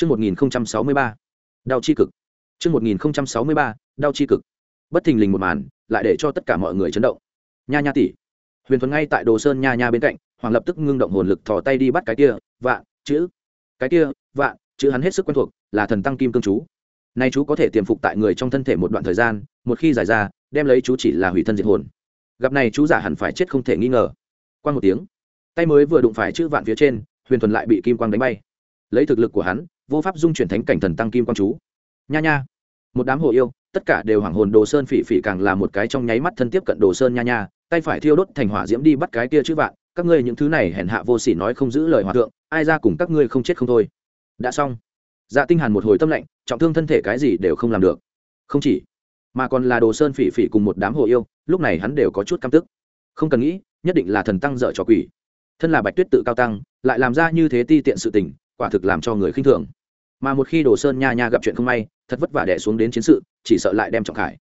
Chương 1063. Đau chi cực. Chương 1063. Đau chi cực. Bất thình lình một màn, lại để cho tất cả mọi người chấn động. Nha nha tỷ. Huyền Thuần ngay tại Đồ Sơn nha nha bên cạnh, Hoàng lập tức ngưng động hồn lực thò tay đi bắt cái kia, vạn, chữ. Cái kia, vạn, chữ hắn hết sức quen thuộc, là thần tăng kim cương chú. Nay chú có thể tiềm phục tại người trong thân thể một đoạn thời gian, một khi giải ra, đem lấy chú chỉ là hủy thân diệt hồn. Gặp này chú giả hẳn phải chết không thể nghi ngờ. Qua một tiếng, tay mới vừa đụng phải chữ vạn phía trên, Huyền Thuần lại bị kim quang đánh bay. Lấy thực lực của hắn, vô pháp dung chuyển thánh cảnh thần tăng kim quang chú. Nha nha. Một đám hồ yêu, tất cả đều hoảng hồn đồ sơn phỉ phỉ càng là một cái trong nháy mắt thân tiếp cận đồ sơn nha nha, tay phải thiêu đốt thành hỏa diễm đi bắt cái kia chữ vạn, các ngươi những thứ này hèn hạ vô sỉ nói không giữ lời hòa thượng, ai ra cùng các ngươi không chết không thôi. Đã xong. Dạ tinh hàn một hồi tâm lạnh, trọng thương thân thể cái gì đều không làm được. Không chỉ, mà còn là đồ sơn phỉ phỉ cùng một đám hồ yêu, lúc này hắn đều có chút căm tức. Không cần nghĩ, nhất định là thần tăng dở trò quỷ. Thân là bạch tuyết tự cao tăng, lại làm ra như thế ti tiện sự tình, quả thực làm cho người khinh thường mà một khi đồ sơn nha nha gặp chuyện không may, thật vất vả đẻ xuống đến chiến sự, chỉ sợ lại đem trọng khải.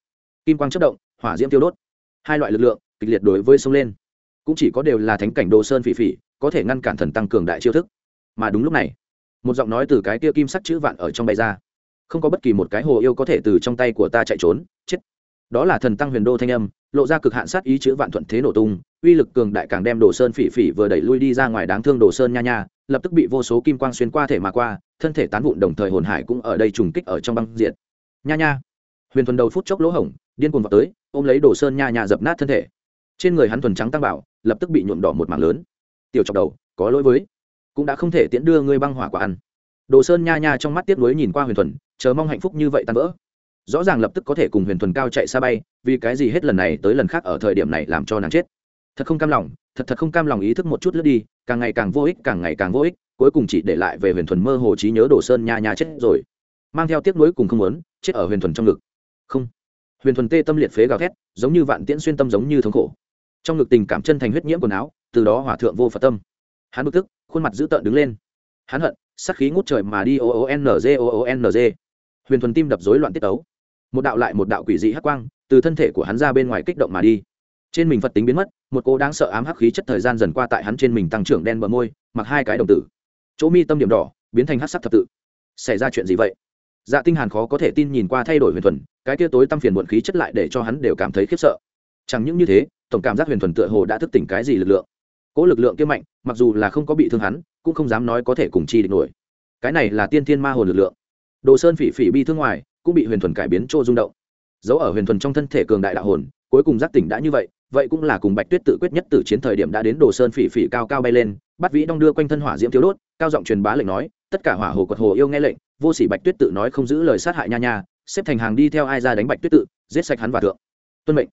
Kim quang chất động, hỏa diễm tiêu đốt. Hai loại lực lượng, kịch liệt đối với sông lên. Cũng chỉ có đều là thánh cảnh đồ sơn phỉ phỉ, có thể ngăn cản thần tăng cường đại chiêu thức. Mà đúng lúc này, một giọng nói từ cái kia kim sắc chữ vạn ở trong bay ra. Không có bất kỳ một cái hồ yêu có thể từ trong tay của ta chạy trốn, chết. Đó là thần tăng huyền đô thanh âm, lộ ra cực hạn sát ý chữ vạn thuận thế nổ tung, uy lực cường đại càng đem đồ sơn phỉ phỉ vừa đẩy lui đi ra ngoài đáng thương đồ sơn nha nha, lập tức bị vô số kim quang xuyên qua thể mà qua thân thể tán vụn đồng thời hồn hải cũng ở đây trùng kích ở trong băng diện nha nha. Huyền thuần đầu phút chốc lỗ hổng, điên cuồng vào tới, ôm lấy đồ sơn nha nha dập nát thân thể. Trên người hắn thuần trắng tăng bảo, lập tức bị nhuộm đỏ một mảng lớn. Tiểu chọc đầu, có lỗi với. Cũng đã không thể tiễn đưa ngươi băng hỏa quả ăn. Đồ sơn nha nha trong mắt tiếp nối nhìn qua huyền thuần, chờ mong hạnh phúc như vậy tan vỡ. Rõ ràng lập tức có thể cùng huyền thuần cao chạy xa bay, vì cái gì hết lần này tới lần khác ở thời điểm này làm cho nàng chết. Thật không cam lòng, thật thật không cam lòng ý thức một chút lướt đi, càng ngày càng vô ích, càng ngày càng vô ích cuối cùng chỉ để lại về huyền thuần mơ hồ trí nhớ đồ sơn nha nha chết rồi. Mang theo tiếc nuối cùng không muốn, chết ở huyền thuần trong ngực. Không. Huyền thuần tê tâm liệt phế gào thét, giống như vạn tiễn xuyên tâm giống như thống khổ. Trong ngực tình cảm chân thành huyết nhiễm quần áo, từ đó hỏa thượng vô phật tâm. Hắn bực tức, khuôn mặt dữ tợn đứng lên. Hắn hận sắc khí ngút trời mà đi o o n g o o n g huyền thuần tim đập rối loạn tiết tấu. Một đạo lại một đạo quỷ dị hắc quang, từ thân thể của hắn ra bên ngoài kích động mà đi. Trên mình phật tính biến mất, một cô đáng sợ ám hắc khí chất thời gian dần qua tại hắn trên mình tăng trưởng đen bờ môi, mặc hai cái đồng tử chỗ mi tâm điểm đỏ, biến thành hát sắc thập tự. Xảy ra chuyện gì vậy? Dạ tinh hàn khó có thể tin nhìn qua thay đổi huyền thuần, cái kia tối tâm phiền muộn khí chất lại để cho hắn đều cảm thấy khiếp sợ. Chẳng những như thế, tổng cảm giác huyền thuần tựa hồ đã thức tỉnh cái gì lực lượng. Cỗ lực lượng kia mạnh, mặc dù là không có bị thương hắn, cũng không dám nói có thể cùng chi địch nổi. Cái này là tiên thiên ma hồn lực lượng. Đồ sơn phỉ phỉ bi thương ngoài, cũng bị huyền thuần cải biến chỗ rung động. Giấu ở huyền thuần trong thân thể cường đại đạo hồn, cuối cùng giác tỉnh đã như vậy vậy cũng là cùng bạch tuyết tự quyết nhất từ chiến thời điểm đã đến đồ sơn phỉ phỉ cao cao bay lên, bắt vĩ đong đưa quanh thân hỏa diễm thiếu đốt cao giọng truyền bá lệnh nói, tất cả hỏa hồ quật hồ yêu nghe lệnh, vô sỉ bạch tuyết tự nói không giữ lời sát hại nha nha, xếp thành hàng đi theo ai ra đánh bạch tuyết tự, giết sạch hắn và thượng. Tuân mệnh.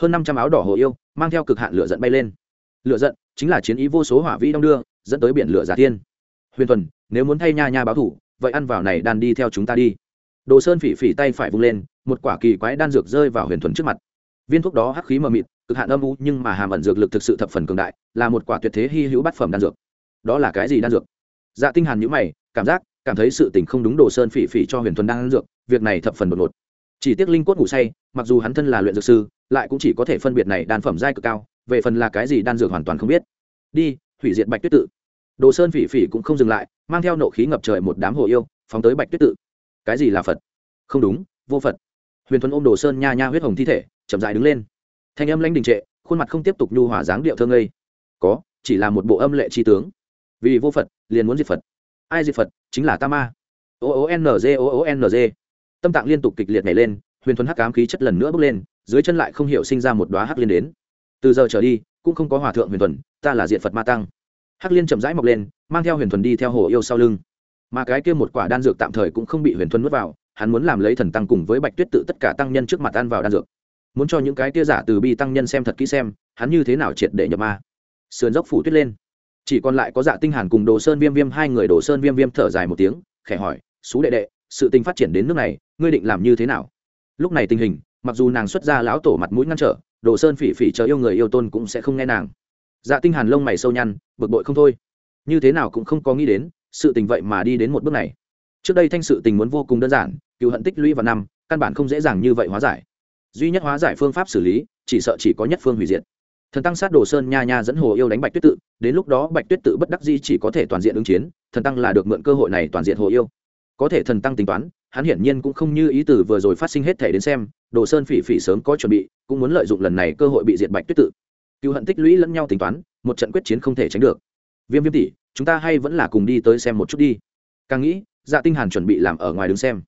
Hơn năm trăm áo đỏ hồ yêu mang theo cực hạn lửa giận bay lên. Lửa giận chính là chiến ý vô số hỏa vĩ đông đưa, dẫn tới biển lửa giả thiên. Huyền thuần, nếu muốn thay nha nha báo thủ, vậy ăn vào này đan đi theo chúng ta đi. Đồ sơn phỉ phỉ tay phải vung lên, một quả kỳ quái đan dược rơi vào huyền thuần trước mặt. Viên thuốc đó hắc khí mờ mịt, cực hạn âm u nhưng mà hàm ẩn dược lực thực sự thập phần cường đại, là một quả tuyệt thế hy hữu bát phẩm đan dược. Đó là cái gì đan dược? Dạ tinh hàn nhíu mày, cảm giác, cảm thấy sự tình không đúng đồ sơn phỉ phỉ cho huyền thuần đang ăn dược, việc này thập phần đột ngột. Chỉ tiếc linh cốt ngủ say, mặc dù hắn thân là luyện dược sư, lại cũng chỉ có thể phân biệt này đan phẩm giai cực cao, về phần là cái gì đan dược hoàn toàn không biết. Đi, hủy diệt bạch tuyết tự. Đồ sơn phỉ phỉ cũng không dừng lại, mang theo nộ khí ngập trời một đám hồ yêu, phóng tới bạch tuyết tự. Cái gì là phật? Không đúng, vô phật. Huyền thuần ôm đồ sơn nha nha huyết hồng thi thể, chậm dại đứng lên. Thanh âm lãnh đình trệ, khuôn mặt không tiếp tục nhu hòa dáng điệu thơ ngây. Có, chỉ là một bộ âm lệ tri tướng. Vì vô phật liền muốn diệt phật. Ai diệt phật? Chính là ta ma. O o n g, o o n g. Tâm tạng liên tục kịch liệt nhảy lên, huyền thuần hắc cám khí chất lần nữa bước lên, dưới chân lại không hiểu sinh ra một đoá hắc liên đến. Từ giờ trở đi, cũng không có hòa thượng huyền thuần, ta là diện phật ma tăng. Hắc liên chậm rãi mọc lên, mang theo huyền thuần đi theo hồ yêu sau lưng. Mà cái kia một quả đan dược tạm thời cũng không bị huyền thuần nuốt vào, hắn muốn làm lấy thần tăng cùng với bạch tuyết tự tất cả tăng nhân trước mặt ăn vào đan dược. Muốn cho những cái tia giả từ bi tăng nhân xem thật kỹ xem, hắn như thế nào triệt để nhập ma. Sườn dốc phủ tuyết lên chỉ còn lại có dạ tinh hàn cùng đồ sơn viêm viêm, hai người đồ sơn viêm viêm thở dài một tiếng, khẽ hỏi xú đệ đệ, sự tình phát triển đến nước này, ngươi định làm như thế nào? Lúc này tình hình, mặc dù nàng xuất ra lão tổ mặt mũi ngăn trở, đồ sơn phỉ phỉ chờ yêu người yêu tôn cũng sẽ không nghe nàng. Dạ tinh hàn lông mày sâu nhăn, bực bội không thôi. Như thế nào cũng không có nghĩ đến, sự tình vậy mà đi đến một bước này. Trước đây thanh sự tình muốn vô cùng đơn giản, cựu hận tích lũy vào năm, căn bản không dễ dàng như vậy hóa giải. Duy nhất hóa giải phương pháp xử lý, chỉ sợ chỉ có nhất phương hủy diệt thần tăng sát đồ sơn nha nha dẫn hồ yêu đánh bạch tuyết tự, đến lúc đó bạch tuyết tự bất đắc di chỉ có thể toàn diện ứng chiến, thần tăng là được mượn cơ hội này toàn diện hồ yêu. Có thể thần tăng tính toán, hắn hiển nhiên cũng không như ý từ vừa rồi phát sinh hết thể đến xem, đồ sơn phỉ phỉ sớm có chuẩn bị, cũng muốn lợi dụng lần này cơ hội bị diệt bạch tuyết tự. Cựu hận tích lũy lẫn nhau tính toán, một trận quyết chiến không thể tránh được. Viêm viêm tỷ, chúng ta hay vẫn là cùng đi tới xem một chút đi. Càng nghĩ dạ tinh hàn chuẩn bị làm ở ngoài đứng xem.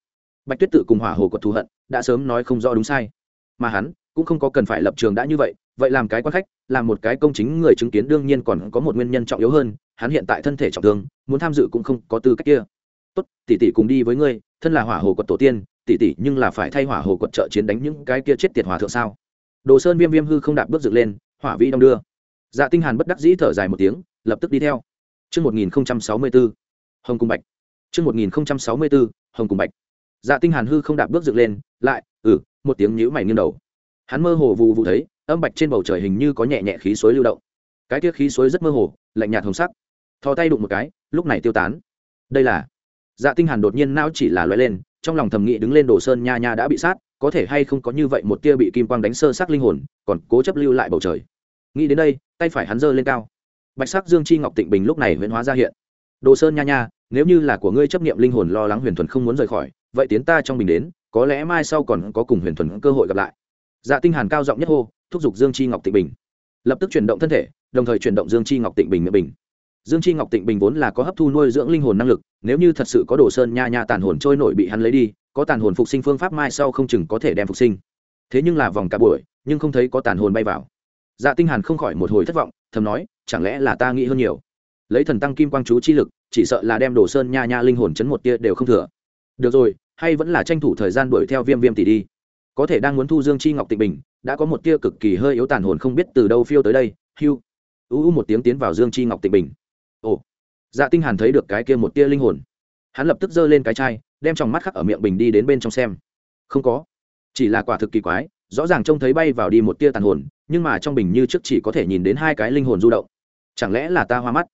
Bạch tuyết tự cùng hỏa hồ quật thù hận, đã sớm nói không rõ đúng sai. Mà hắn cũng không có cần phải lập trường đã như vậy vậy làm cái quan khách làm một cái công chính người chứng kiến đương nhiên còn có một nguyên nhân trọng yếu hơn hắn hiện tại thân thể trọng thương muốn tham dự cũng không có tư cách kia tốt tỷ tỷ cùng đi với ngươi thân là hỏa hồ quật tổ tiên tỷ tỷ nhưng là phải thay hỏa hồ quật trợ chiến đánh những cái kia chết tiệt hòa thượng sao đồ sơn viêm viêm hư không đạp bước dựng lên hỏa vĩ đong đưa dạ tinh hàn bất đắc dĩ thở dài một tiếng lập tức đi theo Trước 1064, Hồng Cung Bạch. Trước 1064, Hồng Cung Bạch. Dạ Tinh Hàn hư không đạp bước dựng lên, lại, ừ, một tiếng nhíu mày nghiêng đầu. Hắn mơ hồ vụ vụ thấy, âm bạch trên bầu trời hình như có nhẹ nhẹ khí suối lưu động. Cái tiết khí suối rất mơ hồ, lạnh nhạt hồng sắc. Thò tay đụng một cái, lúc này tiêu tán. Đây là Dạ Tinh Hàn đột nhiên não chỉ là lóe lên, trong lòng thầm nghĩ đứng lên Đồ Sơn nha nha đã bị sát, có thể hay không có như vậy một tia bị kim quang đánh sơ sắc linh hồn, còn cố chấp lưu lại bầu trời. Nghĩ đến đây, tay phải hắn giơ lên cao. Bạch sắc Dương Chi Ngọc Tịnh Bình lúc này huyễn hóa ra hiện. Đồ Sơn nha nha, nếu như là của ngươi chấp niệm linh hồn lo lắng huyền thuần không muốn rời khỏi, vậy tiến ta trong bình đến, có lẽ mai sau còn có cùng huyền thuần cơ hội gặp lại. Dạ Tinh Hàn cao giọng nhất hô, thúc giục Dương Chi Ngọc Tịnh Bình. Lập tức chuyển động thân thể, đồng thời chuyển động Dương Chi Ngọc Tịnh Bình miệng bình. Dương chi ngọc tịnh bình vốn là có hấp thu nuôi dưỡng linh hồn năng lực nếu như thật sự có đồ sơn nha nha tàn hồn trôi nổi bị hắn lấy đi có tàn hồn phục sinh phương pháp mai sau không chừng có thể đem phục sinh. Thế nhưng là vòng cả buổi nhưng không thấy có tàn hồn bay vào. Dạ tinh hàn không khỏi một hồi thất vọng thầm nói chẳng lẽ là ta nghĩ hơn nhiều? Lấy thần tăng kim quang chú chi lực chỉ sợ là đem đồ sơn nha nha linh hồn chấn một tia đều không thừa. Được rồi hay vẫn là tranh thủ thời gian đuổi theo viêm viêm tỷ đi có thể đang muốn thu dương chi ngọc tịnh bình, đã có một tia cực kỳ hơi yếu tàn hồn không biết từ đâu phiêu tới đây hưu u u một tiếng tiến vào dương chi ngọc tịnh bình. Ồ. Dạ tinh hàn thấy được cái kia một tia linh hồn. Hắn lập tức giơ lên cái chai, đem trong mắt khắc ở miệng bình đi đến bên trong xem. Không có. Chỉ là quả thực kỳ quái, rõ ràng trông thấy bay vào đi một tia tàn hồn, nhưng mà trong bình như trước chỉ có thể nhìn đến hai cái linh hồn du động. Chẳng lẽ là ta hoa mắt?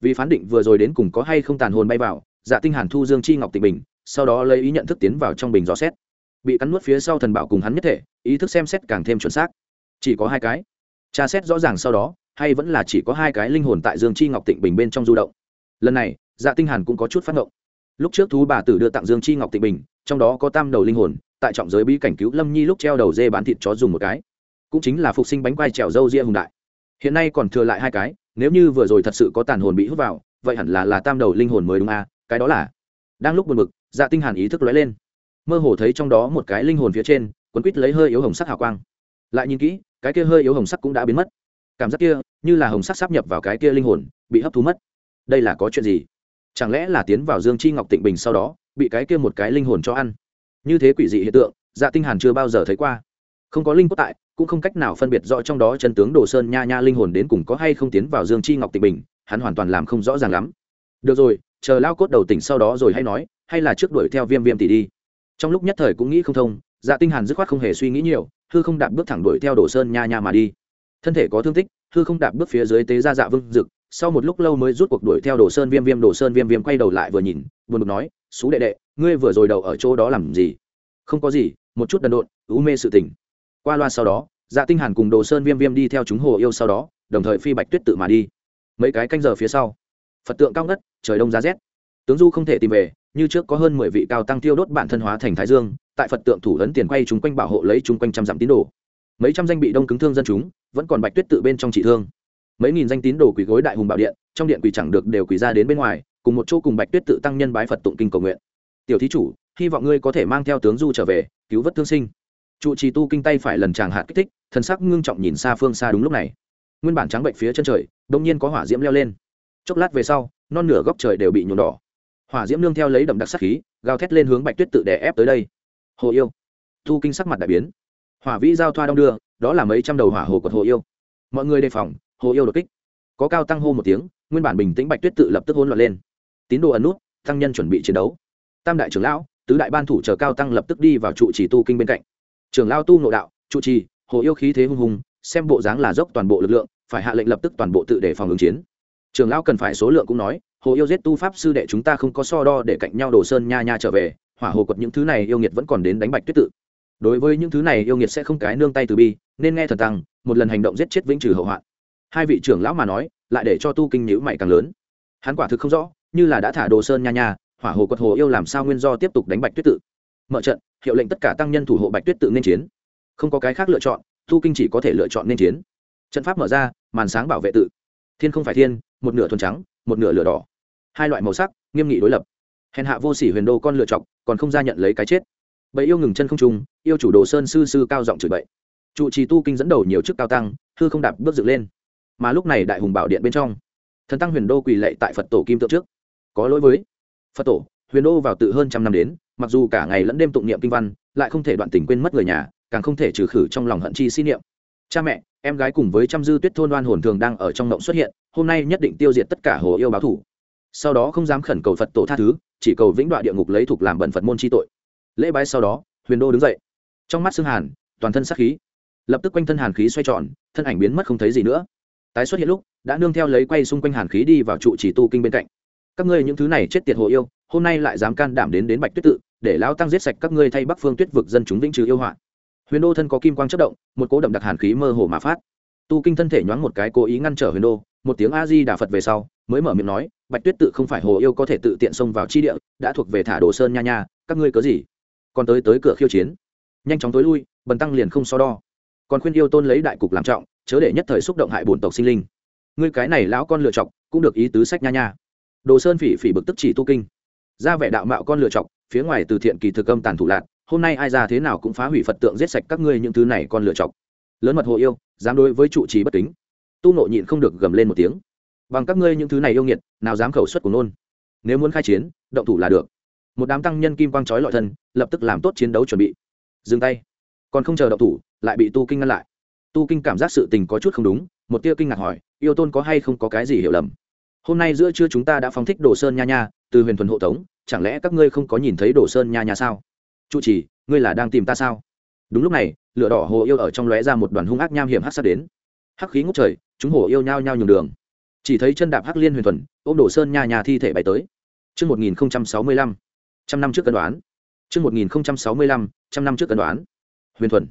Vì phán định vừa rồi đến cùng có hay không tàn hồn bay vào dạ tinh hàn thu dương chi ngọc tịnh bình, sau đó lấy ý nhận thức tiến vào trong bình dò xét bị cắn nuốt phía sau thần bảo cùng hắn nhất thể, ý thức xem xét càng thêm chuẩn xác. Chỉ có hai cái. Tra xét rõ ràng sau đó, hay vẫn là chỉ có hai cái linh hồn tại dương chi ngọc tịnh bình bên trong du động. Lần này dạ tinh hàn cũng có chút phát ngộng. Lúc trước thú bà tử đưa tặng dương chi ngọc tịnh bình, trong đó có tam đầu linh hồn, tại trọng giới bí cảnh cứu lâm nhi lúc treo đầu dê bán thịt chó dùng một cái. Cũng chính là phục sinh bánh quai trèo dâu ria hùng đại. Hiện nay còn thừa lại hai cái, nếu như vừa rồi thật sự có tàn hồn bị hút vào, vậy hẳn là là tam đầu linh hồn mới đúng à cái đó là. Đang lúc buồn bực dạ tinh hàn ý thức lóe lên mơ hồ thấy trong đó một cái linh hồn phía trên, quấn quít lấy hơi yếu hồng sắc hào quang. Lại nhìn kỹ, cái kia hơi yếu hồng sắc cũng đã biến mất. Cảm giác kia, như là hồng sắc sắp nhập vào cái kia linh hồn, bị hấp thu mất. Đây là có chuyện gì? Chẳng lẽ là tiến vào dương chi ngọc tịnh bình sau đó, bị cái kia một cái linh hồn cho ăn? Như thế quỷ dị hiện tượng dạ tinh hàn chưa bao giờ thấy qua. Không có linh cốt tại, cũng không cách nào phân biệt rõ trong đó chân tướng đồ sơn nha nha linh hồn đến cùng có hay không tiến vào dương chi ngọc tịnh bình, hắn hoàn toàn làm không rõ ràng lắm. Được rồi, chờ lao cốt đầu tỉnh sau đó rồi hay nói, hay là trước đuổi theo viêm viêm tỷ đi trong lúc nhất thời cũng nghĩ không thông dạ tinh hàn dứt khoát không hề suy nghĩ nhiều, hư không đạp bước thẳng đuổi theo đổ sơn nha nha mà đi. Thân thể có thương tích, hư không đạp bước phía dưới tế ra dạ vương dực, sau một lúc lâu mới rút cuộc đuổi theo đồ sơn viêm viêm đồ sơn viêm viêm quay đầu lại vừa nhìn buồn bực nói xú đệ đệ, ngươi vừa rồi đầu ở chỗ đó làm gì? Không có gì, một chút đần độn u mê sự tỉnh. Qua loa sau đó dạ tinh hàn cùng đồ sơn viêm viêm đi theo chúng hồ yêu sau đó, đồng thời phi bạch tuyết tự mà đi. Mấy cái canh giờ phía sau, phật tượng cao ngất, trời đông giá rét. Tướng du không thể tìm về như trước có hơn mười vị cao tăng tiêu đốt bản thân hóa thành thái dương, tại phật tượng thủ ấn tiền quay chúng quanh bảo hộ lấy chúng quanh trăm dặm tín đồ. Mấy trăm danh bị đông cứng thương dân chúng, vẫn còn bạch tuyết tự bên trong trị thương. Mấy nghìn danh tín đồ quỳ gối đại hùng bảo điện, trong điện quỳ chẳng được đều quỳ ra đến bên ngoài, cùng một chỗ cùng bạch tuyết tự tăng nhân bái phật tụng kinh cầu nguyện. Tiểu thí chủ, hy vọng ngươi có thể mang theo tướng du trở về, cứu vớt thương sinh. Trụ trì tu kinh tay phải lần chàng hạt kích thích, thần sắc ngưng trọng nhìn xa phương xa đúng lúc này. Nguyên bản trắng bệnh phía chân trời đông nhiên có hỏa diễm leo lên. Chốc lát về sau, non nửa góc trời đều bị nhuộm đỏ hỏa diễm nương theo lấy đậm đặc sắc khí, gào thét lên hướng bạch tuyết tự đè ép tới đây. Hồ yêu. Thu kinh sắc mặt đại biến. Hỏa vĩ giao thoa đong đưa, đó là mấy trăm đầu hỏa hồ của hồ yêu. Mọi người đề phòng, hồ yêu đột kích. Có cao tăng hô một tiếng, nguyên bản bình tĩnh bạch tuyết tự lập tức hỗn loạn lên. Tín đồ ẩn nút, tăng nhân chuẩn bị chiến đấu. Tam đại trưởng lão, tứ đại ban thủ chờ cao tăng lập tức đi vào trụ trì tu kinh bên cạnh. Trưởng lao tu nội đạo, trụ trì, hồ yêu khí thế hung hùng, xem bộ dáng là dốc toàn bộ lực lượng, phải hạ lệnh lập tức toàn bộ tự để phòng ứng chiến trưởng lão cần phải số lượng cũng nói, hồ yêu giết tu pháp sư đệ chúng ta không có so đo để cạnh nhau đồ sơn nha nha trở về, hỏa hồ quật những thứ này yêu nghiệt vẫn còn đến đánh bạch tuyết tự. Đối với những thứ này yêu nghiệt sẽ không cái nương tay từ bi, nên nghe thần tăng, một lần hành động giết chết vĩnh trừ hậu hoạn. Hai vị trưởng lão mà nói, lại để cho tu kinh nhữ mày càng lớn. Hắn quả thực không rõ, như là đã thả đồ sơn nha nha, hỏa hồ quật hồ yêu làm sao nguyên do tiếp tục đánh bạch tuyết tự. Mở trận, hiệu lệnh tất cả tăng nhân thủ hộ bạch tuyết tự nên chiến. Không có cái khác lựa chọn, tu kinh chỉ có thể lựa chọn nên chiến. Trận pháp mở ra, màn sáng bảo vệ tự. Thiên không phải thiên một nửa thuần trắng, một nửa lửa đỏ. Hai loại màu sắc, nghiêm nghị đối lập. Hèn hạ vô sỉ huyền đô con lựa chọc, còn không ra nhận lấy cái chết. Bậy yêu ngừng chân không trung, yêu chủ đồ sơn sư sư cao giọng chửi bậy. Trụ trì tu kinh dẫn đầu nhiều chức cao tăng, hư không đạp bước dựng lên. Mà lúc này đại hùng bảo điện bên trong, thần tăng huyền đô quỳ lệ tại phật tổ kim tượng trước. Có lỗi với phật tổ, huyền đô vào tự hơn trăm năm đến, mặc dù cả ngày lẫn đêm tụng niệm kinh văn, lại không thể đoạn tình quên mất người nhà, càng không thể trừ khử trong lòng hận chi xin niệm. Cha mẹ em gái cùng với trăm dư tuyết thôn đoan hồn thường đang ở trong ngộng xuất hiện, hôm nay nhất định tiêu diệt tất cả hồ yêu báo thủ. Sau đó không dám khẩn cầu phật tổ tha thứ, chỉ cầu vĩnh đoạn địa ngục lấy thuộc làm bận phật môn chi tội. Lễ bái sau đó, huyền đô đứng dậy. Trong mắt xương hàn, toàn thân sắc khí. Lập tức quanh thân hàn khí xoay tròn, thân ảnh biến mất không thấy gì nữa. Tái xuất hiện lúc, đã nương theo lấy quay xung quanh hàn khí đi vào trụ chỉ tu kinh bên cạnh. Các ngươi những thứ này chết tiệt hồ yêu, hôm nay lại dám can đảm đến đến bạch tuyết tự, để lao tăng giết sạch các ngươi thay bắc phương tuyết vực dân chúng vĩnh trừ yêu hoạn huyền đô thân có kim quang chất động, một cố đậm đặc hàn khí mơ hồ mà phát. Tu kinh thân thể nhoáng một cái cố ý ngăn trở huyền đô, một tiếng a di đà phật về sau, mới mở miệng nói, bạch tuyết tự không phải hồ yêu có thể tự tiện xông vào chi địa, đã thuộc về thả đồ sơn nha nha, các ngươi cớ gì? Còn tới tới cửa khiêu chiến. Nhanh chóng tối lui, bần tăng liền không so đo. Còn khuyên yêu tôn lấy đại cục làm trọng, chớ để nhất thời xúc động hại bổn tộc sinh linh. Ngươi cái này lão con lựa chọc, cũng được ý tứ sách nha nha. Đồ sơn phỉ phỉ bực tức chỉ tu kinh. Ra vẻ đạo mạo con lựa chọc, phía ngoài từ thiện kỳ thực âm tàn thủ lạc hôm nay ai ra thế nào cũng phá hủy phật tượng giết sạch các ngươi những thứ này con lựa chọc. Lớn mật hồ yêu, dám đối với trụ trì bất kính. Tu nộ nhịn không được gầm lên một tiếng. Bằng các ngươi những thứ này yêu nghiệt, nào dám khẩu xuất của nôn. Nếu muốn khai chiến, động thủ là được. Một đám tăng nhân kim quang trói lọi thân, lập tức làm tốt chiến đấu chuẩn bị. Dừng tay. Còn không chờ động thủ, lại bị tu kinh ngăn lại. Tu kinh cảm giác sự tình có chút không đúng, một tia kinh ngạc hỏi, yêu tôn có hay không có cái gì hiểu lầm? Hôm nay giữa trưa chúng ta đã phóng thích đồ sơn nha nha, từ huyền thuần hộ tống, chẳng lẽ các ngươi không có nhìn thấy đồ sơn nha nha sao? Trụ trì ngươi là đang tìm ta sao đúng lúc này lửa đỏ hồ yêu ở trong lóe ra một đoàn hung ác nham hiểm hắc sát đến hắc khí ngốc trời chúng hồ yêu nhao nhao nhường đường chỉ thấy chân đạp hắc liên huyền thuần ôm đổ sơn nha nha thi thể bay tới Trước 1065, trăm năm trước cân đoán. Trước 1065, trăm năm trước cân đoán. Huyền thuần.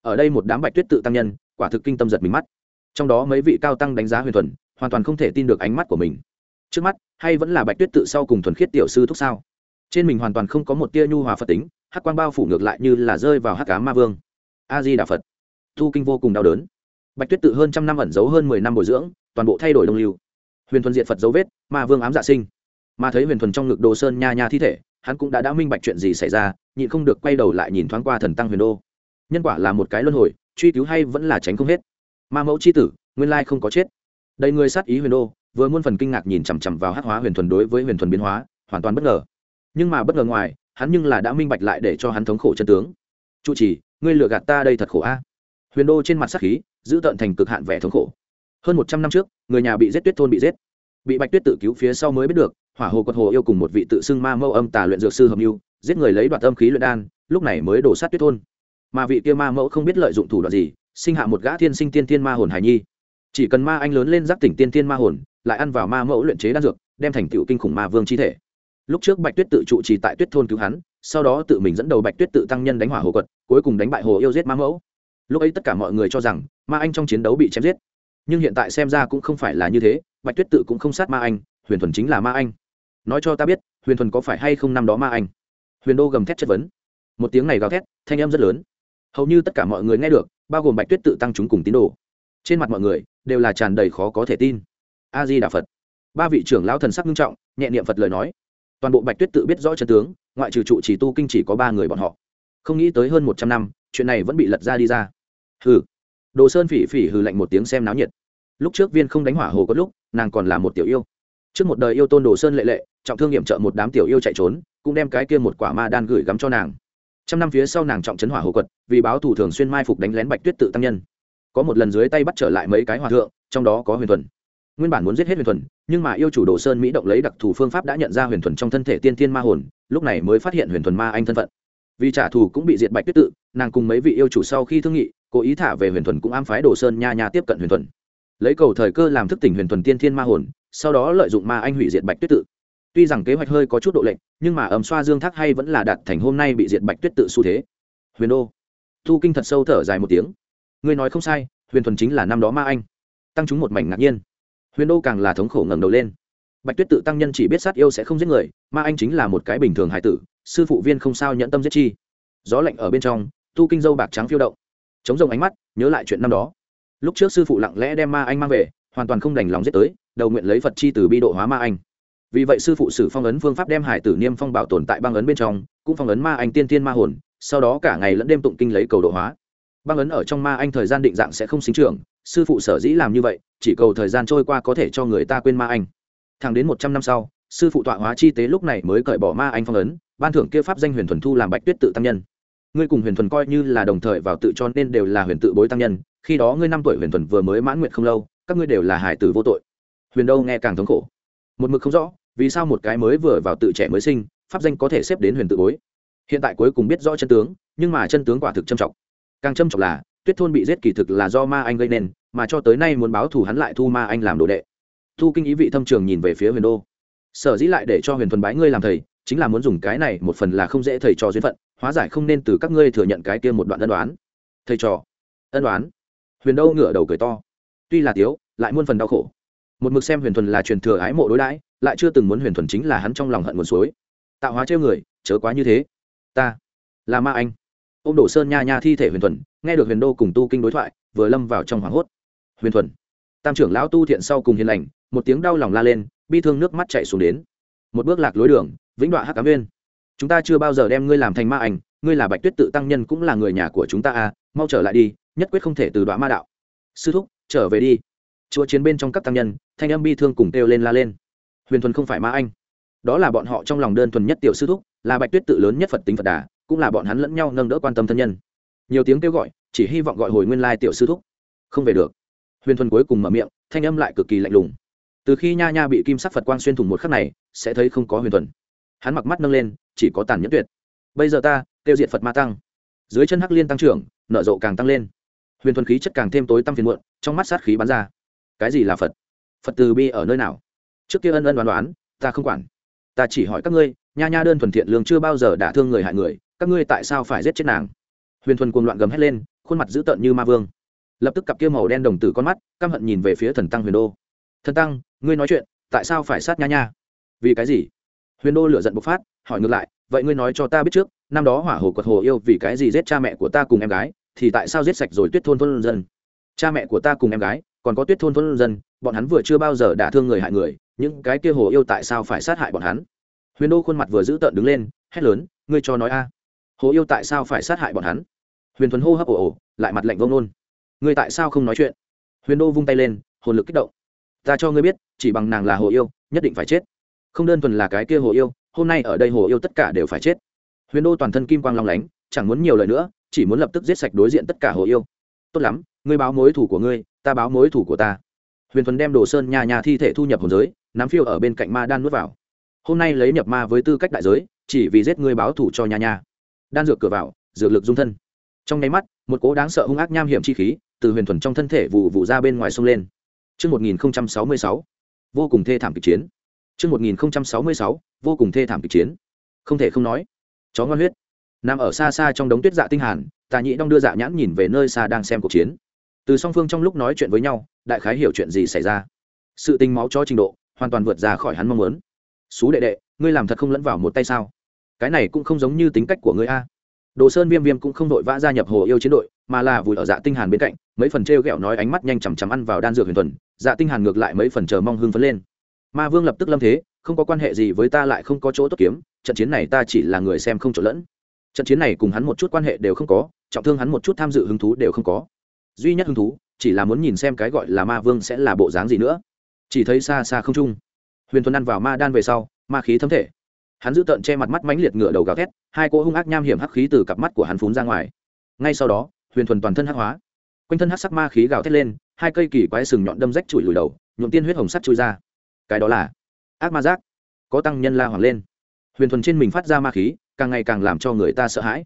Ở đây một đám bạch tuyết tự tăng nhân, quả thực kinh tâm giật mình mắt. Trong đó mấy vị cao tăng đánh giá huyền thuần, hoàn toàn không thể tin được ánh mắt của mình. Trước mắt, hay vẫn là bạch tuyết tự sau cùng thuần khiết tiểu sư thúc sao? Trên mình hoàn toàn không có một tia nhu hòa phật tính, hắc quang bao phủ ngược lại như là rơi vào hắc cá ma vương. A Di Đà Phật. Thu kinh vô cùng đau đớn. Bạch Tuyết tự hơn trăm năm ẩn giấu hơn mười năm bồi dưỡng, toàn bộ thay đổi đông lưu. Huyền thuần diện Phật dấu vết, ma vương ám dạ sinh. Mà thấy Huyền thuần trong ngực Đồ Sơn nha nha thi thể, hắn cũng đã đã minh bạch chuyện gì xảy ra nhịn không được quay đầu lại nhìn thoáng qua thần tăng huyền đô nhân quả là một cái luân hồi truy cứu hay vẫn là tránh không hết ma mẫu c h i tử nguyên lai không có chết đầy người sát ý huyền đô vừa muôn phần kinh ngạc nhìn chằm chằm vào hắc hóa huyền thuần đối với huyền thuần biến hóa hoàn toàn bất ngờ nhưng mà bất ngờ ngoài hắn nhưng là đã minh bạch lại để cho hắn thống khổ chân tướng. Trụ trì, ngươi lừa gạt ta đây thật khổ a. Huyền đô trên mặt sắc khí, giữ tợn thành cực hạn vẻ thống khổ. Hơn một trăm năm trước, người nhà bị giết tuyết thôn bị giết. Bị bạch tuyết tự cứu phía sau mới biết được, hỏa hồ quật hồ yêu cùng một vị tự xưng ma mẫu âm tà luyện dược sư hợp mưu, giết người lấy đoạt âm khí luyện đan, lúc này mới đổ sát tuyết thôn. Mà vị kia ma mẫu không biết lợi dụng thủ đoạn gì, sinh hạ một gã thiên sinh tiên thiên ma hồn hải nhi. Chỉ cần ma anh lớn lên giác tỉnh tiên thiên ma hồn, lại ăn vào ma mẫu luyện chế đan dược, đem thành tựu kinh khủng ma vương chi thể lúc trước bạch tuyết tự trụ trì tại tuyết thôn cứu hắn, sau đó tự mình dẫn đầu bạch tuyết tự tăng nhân đánh hỏa hồ quật, cuối cùng đánh bại hồ yêu giết ma mẫu. Lúc ấy tất cả mọi người cho rằng, ma anh trong chiến đấu bị chém giết. Nhưng hiện tại xem ra cũng không phải là như thế, bạch tuyết tự cũng không sát ma anh, huyền thuần chính là ma anh. Nói cho ta biết, huyền thuần có phải hay không năm đó ma anh? Huyền đô gầm thét chất vấn. Một tiếng này gào thét, thanh âm rất lớn. Hầu như tất cả mọi người nghe được, bao gồm bạch tuyết tự tăng chúng cùng tín đồ. Trên mặt mọi người, đều là tràn đầy khó có thể tin. A di đà phật. Ba vị trưởng lão thần sắc nghiêm trọng, nhẹ niệm phật lời nói toàn bộ bạch tuyết tự biết rõ chân tướng, ngoại trừ trụ chỉ tu kinh chỉ có ba người bọn họ. Không nghĩ tới hơn một trăm năm, chuyện này vẫn bị lật ra đi ra. Hừ. Đồ sơn phỉ phỉ hừ lạnh một tiếng xem náo nhiệt. Lúc trước viên không đánh hỏa hồ có lúc, nàng còn là một tiểu yêu. Trước một đời yêu tôn đồ sơn lệ lệ, trọng thương nghiệm trợ một đám tiểu yêu chạy trốn, cũng đem cái kia một quả ma đan gửi gắm cho nàng. Trăm năm phía sau nàng trọng chấn hỏa hồ quật, vì báo thủ thường xuyên mai phục đánh lén bạch tuyết tự tăng nhân. Có một lần dưới tay bắt trở lại mấy cái hòa thượng, trong đó có huyền thuần nguyên bản muốn giết hết huyền thuần, nhưng mà yêu chủ đồ sơn mỹ động lấy đặc thù phương pháp đã nhận ra huyền thuần trong thân thể tiên tiên ma hồn, lúc này mới phát hiện huyền thuần ma anh thân phận. Vì trả thù cũng bị diệt bạch tuyết tự, nàng cùng mấy vị yêu chủ sau khi thương nghị, cố ý thả về huyền thuần cũng am phái đồ sơn nha nha tiếp cận huyền thuần. Lấy cầu thời cơ làm thức tỉnh huyền thuần tiên thiên ma hồn, sau đó lợi dụng ma anh hủy diệt bạch tuyết tự. Tuy rằng kế hoạch hơi có chút độ lệnh nhưng mà ấm xoa dương thác hay vẫn là đạt thành hôm nay bị diệt bạch tuyết tự xu thế. Huyền đô, thu kinh thật sâu thở dài một tiếng. Ngươi nói không sai, huyền thuần chính là năm đó ma anh. Tăng chúng một mảnh ngạc nhiên huyền đô càng là thống khổ ngẩng đầu lên. Bạch tuyết tự tăng nhân chỉ biết sát yêu sẽ không giết người ma anh chính là một cái bình thường hải tử, sư phụ viên không sao nhẫn tâm giết chi. Gió lạnh ở bên trong, tu kinh dâu bạc trắng phiêu động. Chống rồng ánh mắt, nhớ lại chuyện năm đó. Lúc trước sư phụ lặng lẽ đem ma anh mang về, hoàn toàn không đành lòng giết tới, đầu nguyện lấy phật chi từ bi độ hóa ma anh. Vì vậy sư phụ sử phong ấn phương pháp đem hải tử niêm phong bảo tồn tại băng ấn bên trong, cũng phong ấn ma anh tiên tiên ma hồn, sau đó cả ngày lẫn đêm tụng kinh lấy cầu độ hóa băng ấn ở trong ma anh thời gian định dạng sẽ không sinh trưởng, sư phụ sở dĩ làm như vậy, chỉ cầu thời gian trôi qua có thể cho người ta quên ma anh. Thẳng đến một trăm năm sau, sư phụ tọa hóa chi tế lúc này mới cởi bỏ ma anh phong ấn, ban thưởng kia pháp danh huyền thuần thu làm bạch tuyết tự tăng nhân. Ngươi cùng huyền thuần coi như là đồng thời vào tự cho nên đều là huyền tự bối tăng nhân, khi đó ngươi năm tuổi huyền thuần vừa mới mãn nguyện không lâu, các ngươi đều là hải tử vô tội. Huyền đâu nghe càng thống khổ. Một mực không rõ, vì sao một cái mới vừa vào tự trẻ mới sinh, pháp danh có thể xếp đến huyền tự bối. Hiện tại cuối cùng biết rõ chân tướng, nhưng mà chân tướng quả thực trầm trọng càng trâm trọng là, tuyết thôn bị giết kỳ thực là do ma anh gây nên, mà cho tới nay muốn báo thù hắn lại thu ma anh làm đồ đệ. Thu kinh ý vị thâm trường nhìn về phía huyền đô. Sở dĩ lại để cho huyền thuần bái ngươi làm thầy, chính là muốn dùng cái này một phần là không dễ thầy trò duyên phận, hóa giải không nên từ các ngươi thừa nhận cái kia một đoạn ân đoán thầy trò? Ân đoán huyền đâu ngửa đầu cười to. Tuy là tiếu, lại muôn phần đau khổ. Một mực xem huyền thuần là truyền thừa ái mộ đối đãi, lại chưa từng muốn huyền thuần chính là hắn trong lòng hận nguồn suối. Tạo hóa trêu người, chớ quá như thế. Ta là ma anh ô m đổ sơn nha nha thi thể huyền thuần, nghe được huyền đô cùng tu kinh đối thoại, vừa lâm vào trong hoảng hốt. Huyền thuần, tam trưởng lão tu thiện sau cùng hiền lành, một tiếng đau lòng la lên, bi thương nước mắt chạy xuống đến. Một bước lạc lối đường, vĩnh đoạn hắc cám viên chúng ta chưa bao giờ đem ngươi làm thành ma ảnh, ngươi là bạch tuyết tự tăng nhân cũng là người nhà của chúng ta à mau trở lại đi, nhất quyết không thể từ đoạn ma đạo. Sư thúc, trở về đi. Chúa chiến bên trong các tăng nhân, thanh âm bi thương cùng kêu lên la lên. Huyền thuần không phải ma anh. Đó là bọn họ trong lòng đơn thuần nhất tiểu sư thúc, là bạch tuyết tự lớn nhất phật tính phật đà cũng là bọn hắn lẫn nhau nâng đỡ quan tâm thân nhân. Nhiều tiếng kêu gọi, chỉ hy vọng gọi hồi nguyên lai tiểu sư thúc. Không về được. Huyền thuần cuối cùng mở miệng, thanh âm lại cực kỳ lạnh lùng. Từ khi nha nha bị kim sắc phật quang xuyên thủng một khắc này, sẽ thấy không có huyền thuần. Hắn mặc mắt nâng lên, chỉ có tàn nhẫn tuyệt. Bây giờ ta, tiêu diệt phật ma tăng. Dưới chân hắc liên tăng trưởng, nở rộ càng tăng lên. Huyền thuần khí chất càng thêm tối tăm phiền muộn, trong mắt sát khí bắn ra. Cái gì là phật? Phật từ bi ở nơi nào? Trước kia ân ân đoán đoán, ta không quản. Ta chỉ hỏi các ngươi, nha nha đơn thuần thiện lương chưa bao giờ đả thương người hại người các ngươi tại sao phải giết chết nàng? Huyền thuần cuồng loạn gầm hét lên, khuôn mặt dữ tợn như ma vương. Lập tức cặp kia màu đen đồng tử con mắt, căm hận nhìn về phía thần tăng huyền đô. Thần tăng, ngươi nói chuyện, tại sao phải sát nha nha? Vì cái gì? Huyền đô lựa giận bộc phát, hỏi ngược lại, vậy ngươi nói cho ta biết trước, năm đó hỏa hồ quật hồ yêu vì cái gì giết cha mẹ của ta cùng em gái, thì tại sao giết sạch rồi tuyết thôn thôn dân? Cha mẹ của ta cùng em gái, còn có tuyết thôn thôn dân, bọn hắn vừa chưa bao giờ đả thương người hại người, những cái kia hồ yêu tại sao phải sát hại bọn hắn? Huyền đô khuôn mặt vừa dữ tợn đứng lên, hét lớn, ngươi cho nói a hồ yêu tại sao phải sát hại bọn hắn? Huyền thuần hô hấp ồ ồ, lại mặt lạnh vông nôn ngươi tại sao không nói chuyện? Huyền đô vung tay lên, hồn lực kích động. Ta cho ngươi biết, chỉ bằng nàng là hồ yêu, nhất định phải chết. Không đơn thuần là cái kia hồ yêu, hôm nay ở đây hồ yêu tất cả đều phải chết. Huyền đô toàn thân kim quang long lánh, chẳng muốn nhiều lời nữa, chỉ muốn lập tức giết sạch đối diện tất cả hồ yêu. Tốt lắm, ngươi báo mối thủ của ngươi, ta báo mối thủ của ta. Huyền thuần đem đồ sơn nhà nhà thi thể thu nhập hồn giới, nắm phiêu ở bên cạnh ma đan nuốt vào. Hôm nay lấy nhập ma với tư cách đại giới, chỉ vì giết ngươi báo thủ cho nhà nhà đan dược cửa vào dược lực dung thân trong nháy mắt một cố đáng sợ hung ác nham hiểm chi khí từ huyền thuần trong thân thể vụ vụ ra bên ngoài sông lên Trước 1066, vô cùng thê thảm kịch chiến. Trước 1066, vô cùng thê thảm kịch chiến. Không thể không nói. Chó ngoan huyết. Nằm ở xa xa trong đống tuyết dạ tinh hàn, Tà Nhĩ Đông đưa dạ nhãn nhìn về nơi xa đang xem cuộc chiến. Từ song phương trong lúc nói chuyện với nhau, đại khái hiểu chuyện gì xảy ra. Sự tình máu cho trình độ, hoàn toàn vượt ra khỏi hắn mong muốn. Sú đệ đệ, ngươi làm thật không lẫn vào một tay sao? Cái này cũng không giống như tính cách của ngươi a. Đồ sơn viêm viêm cũng không đội vã gia nhập hồ yêu chiến đội, mà là vùi ở dạ tinh hàn bên cạnh, mấy phần treo gẹo nói ánh mắt nhanh chằm chằm ăn vào đan dược huyền thuần dạ tinh hàn ngược lại mấy phần chờ mong hưng phấn lên. Ma vương lập tức lâm thế, không có quan hệ gì với ta lại không có chỗ tốt kiếm, trận chiến này ta chỉ là người xem không trộn lẫn. Trận chiến này cùng hắn một chút quan hệ đều không có, trọng thương hắn một chút tham dự hứng thú đều không có. Duy nhất hứng thú, chỉ là muốn nhìn xem cái gọi là ma vương sẽ là bộ dáng gì nữa. Chỉ thấy xa xa không trung, huyền thuần ăn vào ma đan về sau, ma khí thấm thể hắn giữ tợn che mặt mắt mãnh liệt ngựa đầu gào thét, hai cỗ hung ác nham hiểm hắc khí từ cặp mắt của hắn phún ra ngoài. Ngay sau đó, huyền thuần toàn thân hắc hóa. Quanh thân hắc sắc ma khí gào thét lên, hai cây kỳ quái sừng nhọn đâm rách chùi lùi đầu, nhuộm tiên huyết hồng sắt chui ra. Cái đó là ác ma giác. Có tăng nhân la hoàng lên. Huyền thuần trên mình phát ra ma khí, càng ngày càng làm cho người ta sợ hãi.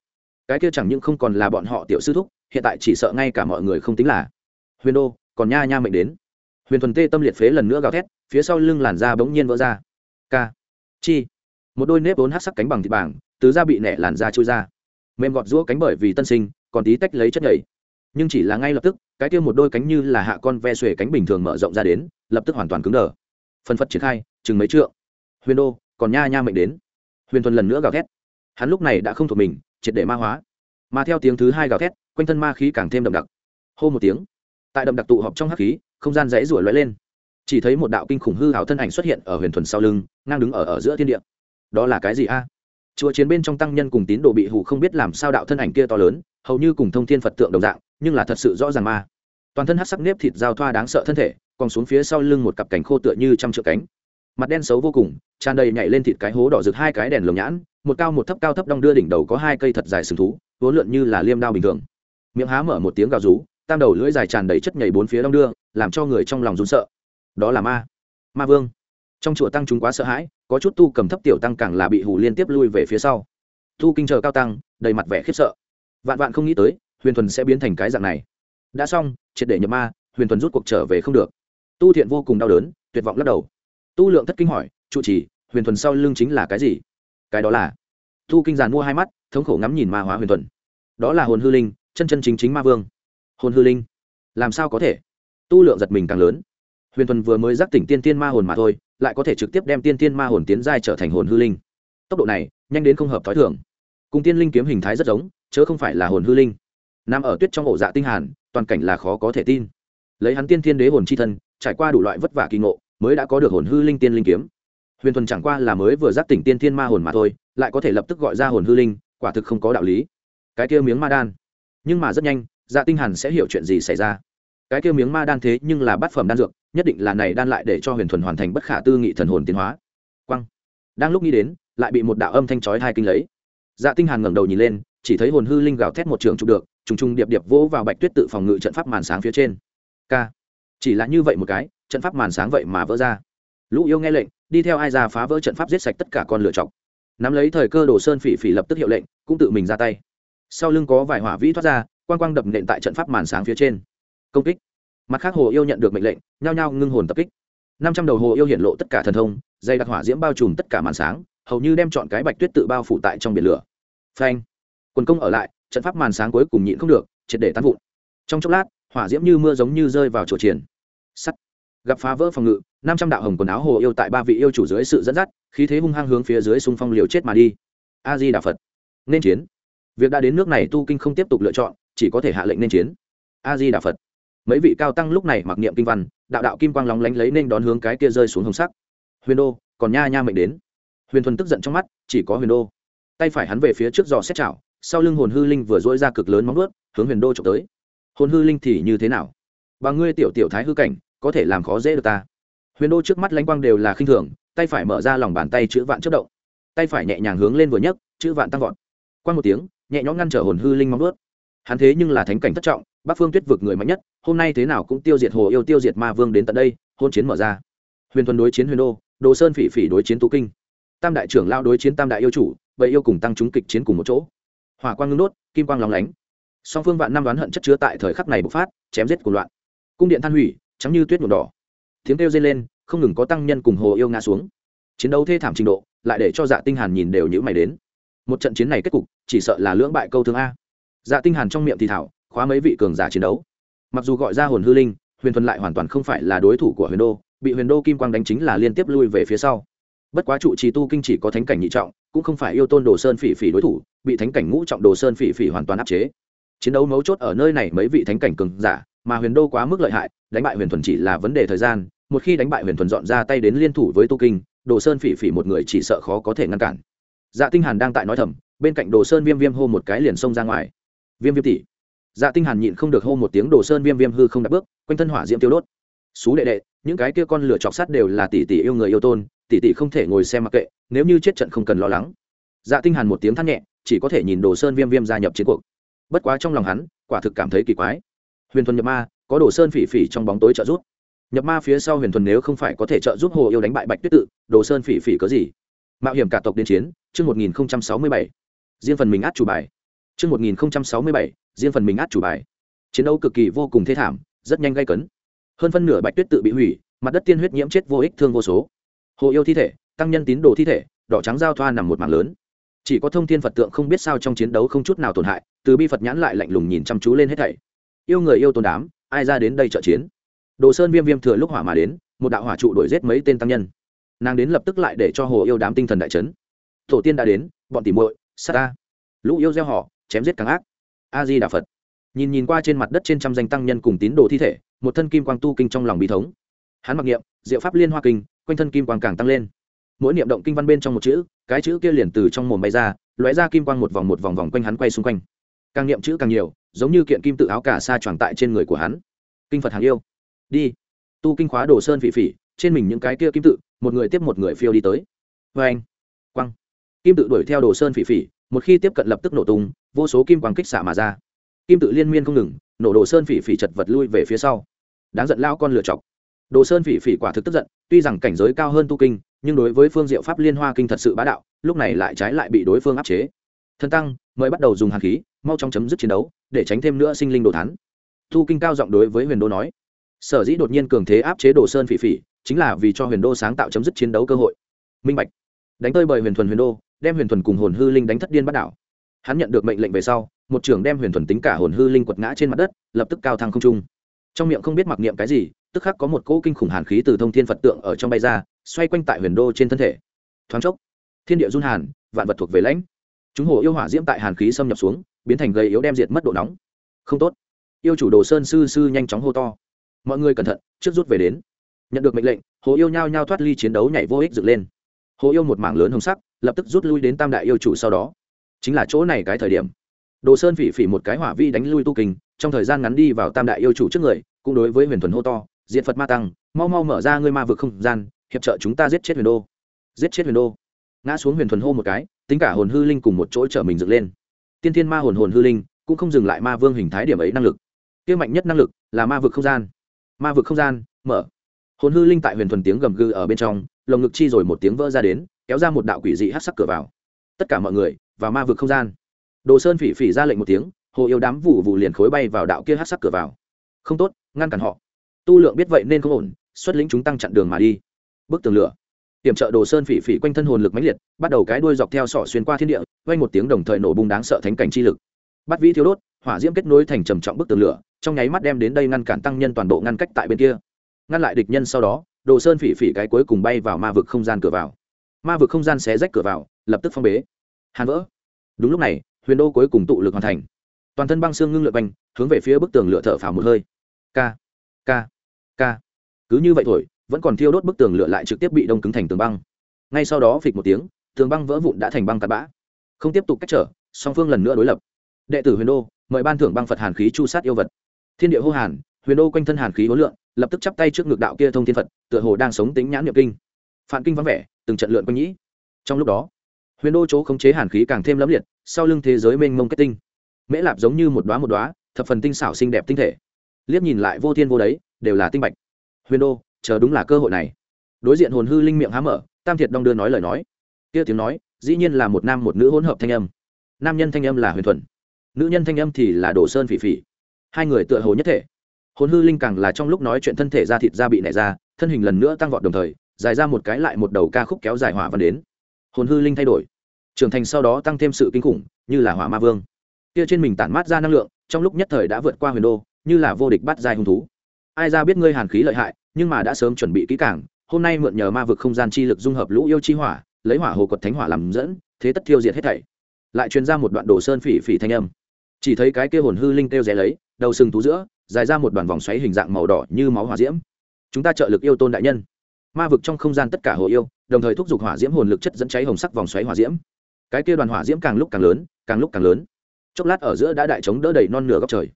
Cái kia chẳng những không còn là bọn họ tiểu sư thúc, hiện tại chỉ sợ ngay cả mọi người không tính là. Huyền đô, còn nha nha mệnh đến. Huyền thuần tê tâm liệt phế lần nữa gào thét, phía sau lưng làn da bỗng nhiên vỡ ra. K chi một đôi nếp vốn hát sắc cánh bằng thịt bảng, từ da bị nẻ làn da trôi ra. Mềm gọt rũa cánh bởi vì tân sinh, còn tí tách lấy chất nhảy nhưng chỉ là ngay lập tức, cái kia một đôi cánh như là hạ con ve xuề cánh bình thường mở rộng ra đến, lập tức hoàn toàn cứng đờ. Phần phật triển khai, chừng mấy trượng. Huyền đô, còn nha nha mệnh đến. Huyền thuần lần nữa gào thét. Hắn lúc này đã không thuộc mình, triệt để ma hóa. Mà theo tiếng thứ hai gào thét, quanh thân ma khí càng thêm đậm đặc. Hô một tiếng. Tại đậm đặc tụ họp trong hắc khí, không gian rẽ rủi lóe lên. Chỉ thấy một đạo kinh khủng hư hào thân ảnh xuất hiện ở huyền thuần sau lưng, ngang đứng ở ở giữa thiên địa đó là cái gì a? Chùa chiến bên trong tăng nhân cùng tín đồ bị hủ không biết làm sao đạo thân ảnh kia to lớn, hầu như cùng thông thiên phật tượng đồng dạng, nhưng là thật sự rõ ràng ma toàn thân hát sắc nếp thịt giao thoa đáng sợ thân thể, còn xuống phía sau lưng một cặp cánh khô tựa như trăm triệu cánh. Mặt đen xấu vô cùng, tràn đầy nhảy lên thịt cái hố đỏ rực hai cái đèn lồng nhãn, một cao một thấp cao thấp đong đưa đỉnh đầu có hai cây thật dài sừng thú, vốn lượn như là liêm đao bình thường. Miệng há mở một tiếng gào rú, tam đầu lưỡi dài tràn đầy chất nhảy bốn phía đong đưa, làm cho người trong lòng run sợ. Đó là ma. Ma vương. Trong chùa tăng chúng quá sợ hãi có chút tu cầm thấp tiểu tăng càng là bị hù liên tiếp lui về phía sau. Tu kinh chờ cao tăng, đầy mặt vẻ khiếp sợ. Vạn vạn không nghĩ tới, huyền thuần sẽ biến thành cái dạng này. Đã xong, triệt để nhập ma, huyền thuần rút cuộc trở về không được. Tu thiện vô cùng đau đớn, tuyệt vọng lắc đầu. Tu lượng thất kinh hỏi, trụ trì, huyền thuần sau lưng chính là cái gì? Cái đó là tu kinh giàn mua hai mắt, thống khổ ngắm nhìn ma hóa huyền thuần. Đó là hồn hư linh, chân chân chính chính ma vương. Hồn hư linh? Làm sao có thể? Tu lượng giật mình càng lớn huyền thuần vừa mới giác tỉnh tiên tiên ma hồn mà thôi, lại có thể trực tiếp đem tiên tiên ma hồn tiến giai trở thành hồn hư linh. Tốc độ này, nhanh đến không hợp t h ó i thường. Cùng tiên linh kiếm hình thái rất giống, chớ không phải là hồn hư linh. Nằm ở tuyết trong ổ dạ tinh hàn, toàn cảnh là khó có thể tin. Lấy hắn tiên thiên đế hồn c h i thân, trải qua đủ loại vất vả kỳ ngộ, mới đã có được hồn hư linh tiên linh kiếm. Huyền thuần chẳng qua là mới vừa giác tỉnh tiên thiên ma hồn mà thôi, lại có thể lập tức gọi ra hồn hư linh, quả thực không có đạo lý. Cái kia miếng ma đan. Nhưng mà rất nhanh dạ tinh hàn sẽ hiểu chuyện gì xảy ra cái kia miếng ma đan thế nhưng là bát phẩm đan dược, nhất định là này đan lại để cho huyền thuần hoàn thành bất khả tư nghị thần hồn tiến hóa. Quăng đang lúc nghĩ đến, lại bị một đạo âm thanh chói hai kinh lấy. Dạ tinh hàn ngẩng đầu nhìn lên, chỉ thấy hồn hư linh gào thét một trường chụp được, trùng trùng điệp điệp vỗ vào bạch tuyết tự phòng ngự trận pháp màn sáng phía trên. K. Chỉ là như vậy một cái, trận pháp màn sáng vậy mà vỡ ra. Lũ yêu nghe lệnh, đi theo ai ra phá vỡ trận pháp giết sạch tất cả con lửa chọc. Nắm lấy thời cơ đồ sơn phỉ phỉ lập tức hiệu lệnh, cũng tự mình ra tay. Sau lưng có vài hỏa vĩ thoát ra, quang quang đập nện tại trận pháp màn sáng phía trên công kích. Mặt khác, hồ yêu nhận được mệnh lệnh, nhao nhao ngưng hồn tập kích. Năm trăm đầu hồ yêu hiện lộ tất cả thần thông dây đặc hỏa diễm bao trùm tất cả màn sáng, hầu như đem chọn cái bạch tuyết tự bao phủ tại trong biển lửa. Phanh. Quần công ở lại, trận pháp màn sáng cuối cùng nhịn không được, triệt để tan vụn. Trong chốc lát, hỏa diễm như mưa giống như rơi vào chỗ triển sắt. Gặp phá vỡ phòng ngự, năm trăm đạo hồng quần áo hồ yêu tại ba vị yêu chủ dưới sự dẫn dắt, khí thế hung hăng hướng phía dưới xung phong liều chết mà đi. A di đà phật. Nên chiến. Việc đã đến nước này, tu kinh không tiếp tục lựa chọn, chỉ có thể hạ lệnh nên chiến. A di đà phật mấy vị cao tăng lúc này mặc niệm kinh văn, đạo đạo kim quang lóng lánh lấy nên đón hướng cái kia rơi xuống hồng sắc. Huyền đô, còn nha nha mệnh đến. Huyền thuần tức giận trong mắt, chỉ có huyền đô. Tay phải hắn về phía trước giò xét chảo, sau lưng hồn hư linh vừa dỗi ra cực lớn móng ướt hướng huyền đô trộm tới. Hồn hư linh thì như thế nào? Bà ngươi tiểu tiểu thái hư cảnh, có thể làm khó dễ được ta. Huyền đô trước mắt lánh quang đều là khinh thường, tay phải mở ra lòng bàn tay chữ vạn chất động. Tay phải nhẹ nhàng hướng lên vừa nhấc, chữ vạn tăng vọt. Qua một tiếng, nhẹ nhõm ngăn trở hồn hư linh móng ướt hắn thế nhưng là thánh cảnh thất trọng, bắc phương tuyết vực người mạnh nhất hôm nay thế nào cũng tiêu diệt hồ yêu tiêu diệt ma vương đến tận đây, hôn chiến mở ra. Huyền thuần đối chiến huyền đô, đồ sơn phỉ phỉ đối chiến tú kinh. Tam đại trưởng lao đối chiến tam đại yêu chủ, vậy yêu cùng tăng chúng kịch chiến cùng một chỗ. Hỏa quang ngưng đốt, kim quang lóng lánh. Song phương vạn năm đoán hận chất chứa tại thời khắc này bộc phát, chém giết của loạn. Cung điện than hủy, trắng như tuyết nhuộm đỏ. Tiếng kêu dây lên, không ngừng có tăng nhân cùng hồ yêu ngã xuống. Chiến đấu thê thảm trình độ, lại để cho dạ tinh hàn nhìn đều nhữ mày đến. Một trận chiến này kết cục, chỉ sợ là lưỡng bại câu thương a. Dạ tinh hàn trong miệng thì thảo, khóa mấy vị cường giả chiến đấu mặc dù gọi ra hồn hư linh, huyền thuần lại hoàn toàn không phải là đối thủ của huyền đô, bị huyền đô kim quang đánh chính là liên tiếp lui về phía sau. Bất quá trụ trì tu kinh chỉ có thánh cảnh nhị trọng, cũng không phải yêu tôn đồ sơn phỉ phỉ đối thủ, bị thánh cảnh ngũ trọng đồ sơn phỉ phỉ hoàn toàn áp chế. Chiến đấu mấu chốt ở nơi này mấy vị thánh cảnh cường giả, mà huyền đô quá mức lợi hại, đánh bại huyền thuần chỉ là vấn đề thời gian, một khi đánh bại huyền thuần dọn ra tay đến liên thủ với tu kinh, đồ sơn phỉ phỉ một người chỉ sợ khó có thể ngăn cản. Dạ tinh hàn đang tại nói thầm, bên cạnh đồ sơn viêm viêm hô một cái liền xông ra ngoài. Viêm viêm tỷ dạ tinh hàn nhịn không được hô một tiếng, đồ sơn viêm viêm hư không đặt bước, quanh thân hỏa diễm tiêu đốt. Xú đệ đệ, những cái kia con lửa chọc sắt đều là tỷ tỷ yêu người yêu tôn, tỷ tỷ không thể ngồi xem mặc kệ, nếu như chết trận không cần lo lắng. Dạ tinh hàn một tiếng than nhẹ, chỉ có thể nhìn đồ sơn viêm viêm gia nhập chiến cuộc. Bất quá trong lòng hắn, quả thực cảm thấy kỳ quái. Huyền thuần nhập ma, có đồ sơn phỉ phỉ trong bóng tối trợ giúp. Nhập ma phía sau huyền thuần nếu không phải có thể trợ giúp hồ yêu đánh bại bạch tuyết tự, đồ sơn phỉ phỉ có gì? Mạo hiểm cả tộc đến chiến, chương 1067 riêng phần mình át chủ bài chương 1067 riêng phần mình át chủ bài. Chiến đấu cực kỳ vô cùng thê thảm, rất nhanh gây cấn. Hơn phân nửa bạch tuyết tự bị hủy, mặt đất tiên huyết nhiễm chết vô ích thương vô số. Hồ yêu thi thể, tăng nhân tín đồ thi thể, đỏ trắng giao thoa nằm một mảng lớn. Chỉ có thông thiên phật tượng không biết sao trong chiến đấu không chút nào tổn hại, từ bi phật nhãn lại lạnh lùng nhìn chăm chú lên hết thảy. Yêu người yêu tôn đám, ai ra đến đây trợ chiến? Đồ sơn viêm viêm thừa lúc hỏa mà đến, một đạo hỏa trụ đuổi giết mấy tên tăng nhân. Nàng đến lập tức lại để cho hồ yêu đám tinh thần đại chấn. tổ tiên đã đến, bọn tỉ muội, sát ta. Lũ yêu gieo họ chém giết càng ác. A di đà phật. Nhìn nhìn qua trên mặt đất trên trăm danh tăng nhân cùng tín đồ thi thể, một thân kim quang tu kinh trong lòng bí thống. Hắn mặc niệm, diệu pháp liên hoa kinh, quanh thân kim quang càng tăng lên. Mỗi niệm động kinh văn bên trong một chữ, cái chữ kia liền từ trong mồm bay ra, lóe ra kim quang một vòng một vòng vòng quanh hắn quay xung quanh. Càng niệm chữ càng nhiều, giống như kiện kim tự áo cả xa tròn tại trên người của hắn. Kinh phật hàng yêu. Đi. Tu kinh khóa đồ sơn phỉ phỉ, trên mình những cái kia kim tự, một người tiếp một người phiêu đi tới. Vê anh quăng. Kim tự đuổi theo đồ sơn phỉ phỉ, một khi tiếp cận lập tức nổ tung vô số kim quang kích xạ mà ra. Kim tự liên miên không ngừng, nổ đồ sơn phỉ phỉ chật vật lui về phía sau. Đáng giận lao con lựa chọc. Đồ sơn phỉ phỉ quả thực tức giận, tuy rằng cảnh giới cao hơn tu kinh, nhưng đối với phương diệu pháp liên hoa kinh thật sự bá đạo, lúc này lại trái lại bị đối phương áp chế. Thân tăng mới bắt đầu dùng hàn khí, mau chóng chấm dứt chiến đấu, để tránh thêm nữa sinh linh đồ thán. Tu kinh cao giọng đối với huyền đô nói. Sở dĩ đột nhiên cường thế áp chế đồ sơn phỉ phỉ, chính là vì cho huyền đô sáng tạo chấm dứt chiến đấu cơ hội. Minh bạch. Đánh tơi bời huyền thuần huyền đô, đem huyền thuần cùng hồn hư linh đánh thất điên bắt đảo hắn nhận được mệnh lệnh về sau, một trưởng đem huyền thuần tính cả hồn hư linh quật ngã trên mặt đất, lập tức cao thăng không trung. Trong miệng không biết mặc niệm cái gì, tức khắc có một cỗ kinh khủng hàn khí từ thông thiên phật tượng ở trong bay ra, xoay quanh tại huyền đô trên thân thể. Thoáng chốc, thiên địa run hàn, vạn vật thuộc về lãnh. Chúng hồ yêu hỏa diễm tại hàn khí xâm nhập xuống, biến thành gây yếu đem diệt mất độ nóng. Không tốt. Yêu chủ đồ sơn sư sư nhanh chóng hô to. Mọi người cẩn thận, trước rút về đến. Nhận được mệnh lệnh, hồ yêu nhao nhao thoát ly chiến đấu nhảy vô ích dựng lên. Hồ yêu một mảng lớn hồng sắc, lập tức rút lui đến tam đại yêu chủ sau đó chính là chỗ này cái thời điểm. Đồ sơn phỉ phỉ một cái hỏa vi đánh lui tu kinh, trong thời gian ngắn đi vào tam đại yêu chủ trước người, cũng đối với huyền thuần hô to diện phật ma tăng, mau mau mở ra ngươi ma vực không gian, hiệp trợ chúng ta giết chết huyền đô. Giết chết huyền đô. Ngã xuống huyền thuần hô một cái, tính cả hồn hư linh cùng một chỗ trở mình dựng lên. Tiên thiên ma hồn hồn hư linh cũng không dừng lại ma vương hình thái điểm ấy năng lực. Kia mạnh nhất năng lực là ma vực không gian. Ma vực không gian, mở. Hồn hư linh tại huyền thuần tiếng gầm gừ ở bên trong, lồng ngực chi rồi một tiếng vỡ ra đến, kéo ra một đạo quỷ dị hát sắc cửa vào tất cả mọi người vào ma vực không gian. Đồ sơn phỉ phỉ ra lệnh một tiếng, hồ yêu đám vụ vụ liền khối bay vào đạo kia hát sắc cửa vào. Không tốt, ngăn cản họ. Tu lượng biết vậy nên không ổn, xuất lĩnh chúng tăng chặn đường mà đi. Bức tường lửa. Tiệm trợ đồ sơn phỉ phỉ quanh thân hồn lực mãnh liệt, bắt đầu cái đuôi dọc theo sọ xuyên qua thiên địa quanh một tiếng đồng thời nổ bung đáng sợ thánh cảnh chi lực. Bắt vĩ thiếu đốt, hỏa diễm kết nối thành trầm trọng bức tường lửa, trong nháy mắt đem đến đây ngăn cản tăng nhân toàn bộ ngăn cách tại bên kia. Ngăn lại địch nhân sau đó, đồ sơn phỉ phỉ cái cuối cùng bay vào ma vực không gian cửa vào ma vực không gian xé rách cửa vào, lập tức phong bế. Hàn vỡ. Đúng lúc này, huyền đô cuối cùng tụ lực hoàn thành. Toàn thân băng xương ngưng lượt banh hướng về phía bức tường lửa thở phào một hơi. K k k cứ như vậy thôi, vẫn còn thiêu đốt bức tường lửa lại trực tiếp bị đông cứng thành tường băng. Ngay sau đó phịch một tiếng, tường băng vỡ vụn đã thành băng tạt bã. Không tiếp tục cách trở, song phương lần nữa đối lập. Đệ tử huyền đô, mời ban thưởng băng phật hàn khí chu sát yêu vật. Thiên địa hô hàn, huyền đô quanh thân hàn khí hối lượng lập tức chắp tay trước ngực đạo kia thông thiên phật, tựa hồ đang sống tính nhãn niệm kinh phản kinh vắng vẻ, từng trận lượn quanh nhĩ. Trong lúc đó, huyền đô chỗ khống chế hàn khí càng thêm lẫm liệt, sau lưng thế giới mênh mông kết tinh. Mễ lạp giống như một đoá một đoá thập phần tinh xảo xinh đẹp tinh thể. Liếc nhìn lại vô thiên vô đấy đều là tinh bạch. Huyền đô, chờ đúng là cơ hội này. Đối diện hồn hư linh miệng há mở, tam thiệt đong đưa nói lời nói. Kia tiếng nói, dĩ nhiên là một nam một nữ hỗn hợp thanh âm. Nam nhân thanh âm là huyền thuần, nữ nhân thanh âm thì là đồ sơn phỉ phỉ. Hai người tựa hồ nhất thể. Hồn hư linh càng là trong lúc nói chuyện thân thể ra thịt ra bị nảy ra, thân hình lần nữa tăng vọt đồng thời dài ra một cái lại một đầu ca khúc kéo dài hỏa văn đến. Hồn hư linh thay đổi. Trưởng thành sau đó tăng thêm sự kinh khủng, như là hỏa ma vương. Kia trên mình tản mát ra năng lượng, trong lúc nhất thời đã vượt qua huyền đô, như là vô địch bắt dài hung thú. Ai ra biết ngươi hàn khí lợi hại, nhưng mà đã sớm chuẩn bị kỹ càng, hôm nay mượn nhờ ma vực không gian chi lực dung hợp lũ yêu chi hỏa, lấy hỏa hồ quật thánh hỏa làm dẫn, thế tất thiêu diệt hết thảy. Lại truyền ra một đoạn đồ sơn phỉ phỉ thanh âm. Chỉ thấy cái kia hồn hư linh kêu rẽ lấy, đầu sừng tú giữa, dài ra một đoàn vòng xoáy hình dạng màu đỏ như máu hỏa diễm. Chúng ta trợ lực yêu tôn đại nhân ma vực trong không gian tất cả hồ yêu, đồng thời thúc giục hỏa diễm hồn lực chất dẫn cháy hồng sắc vòng xoáy hỏa diễm. Cái kia đoàn hỏa diễm càng lúc càng lớn, càng lúc càng lớn. Chốc lát ở giữa đã đại chống đỡ đầy non nửa góc trời.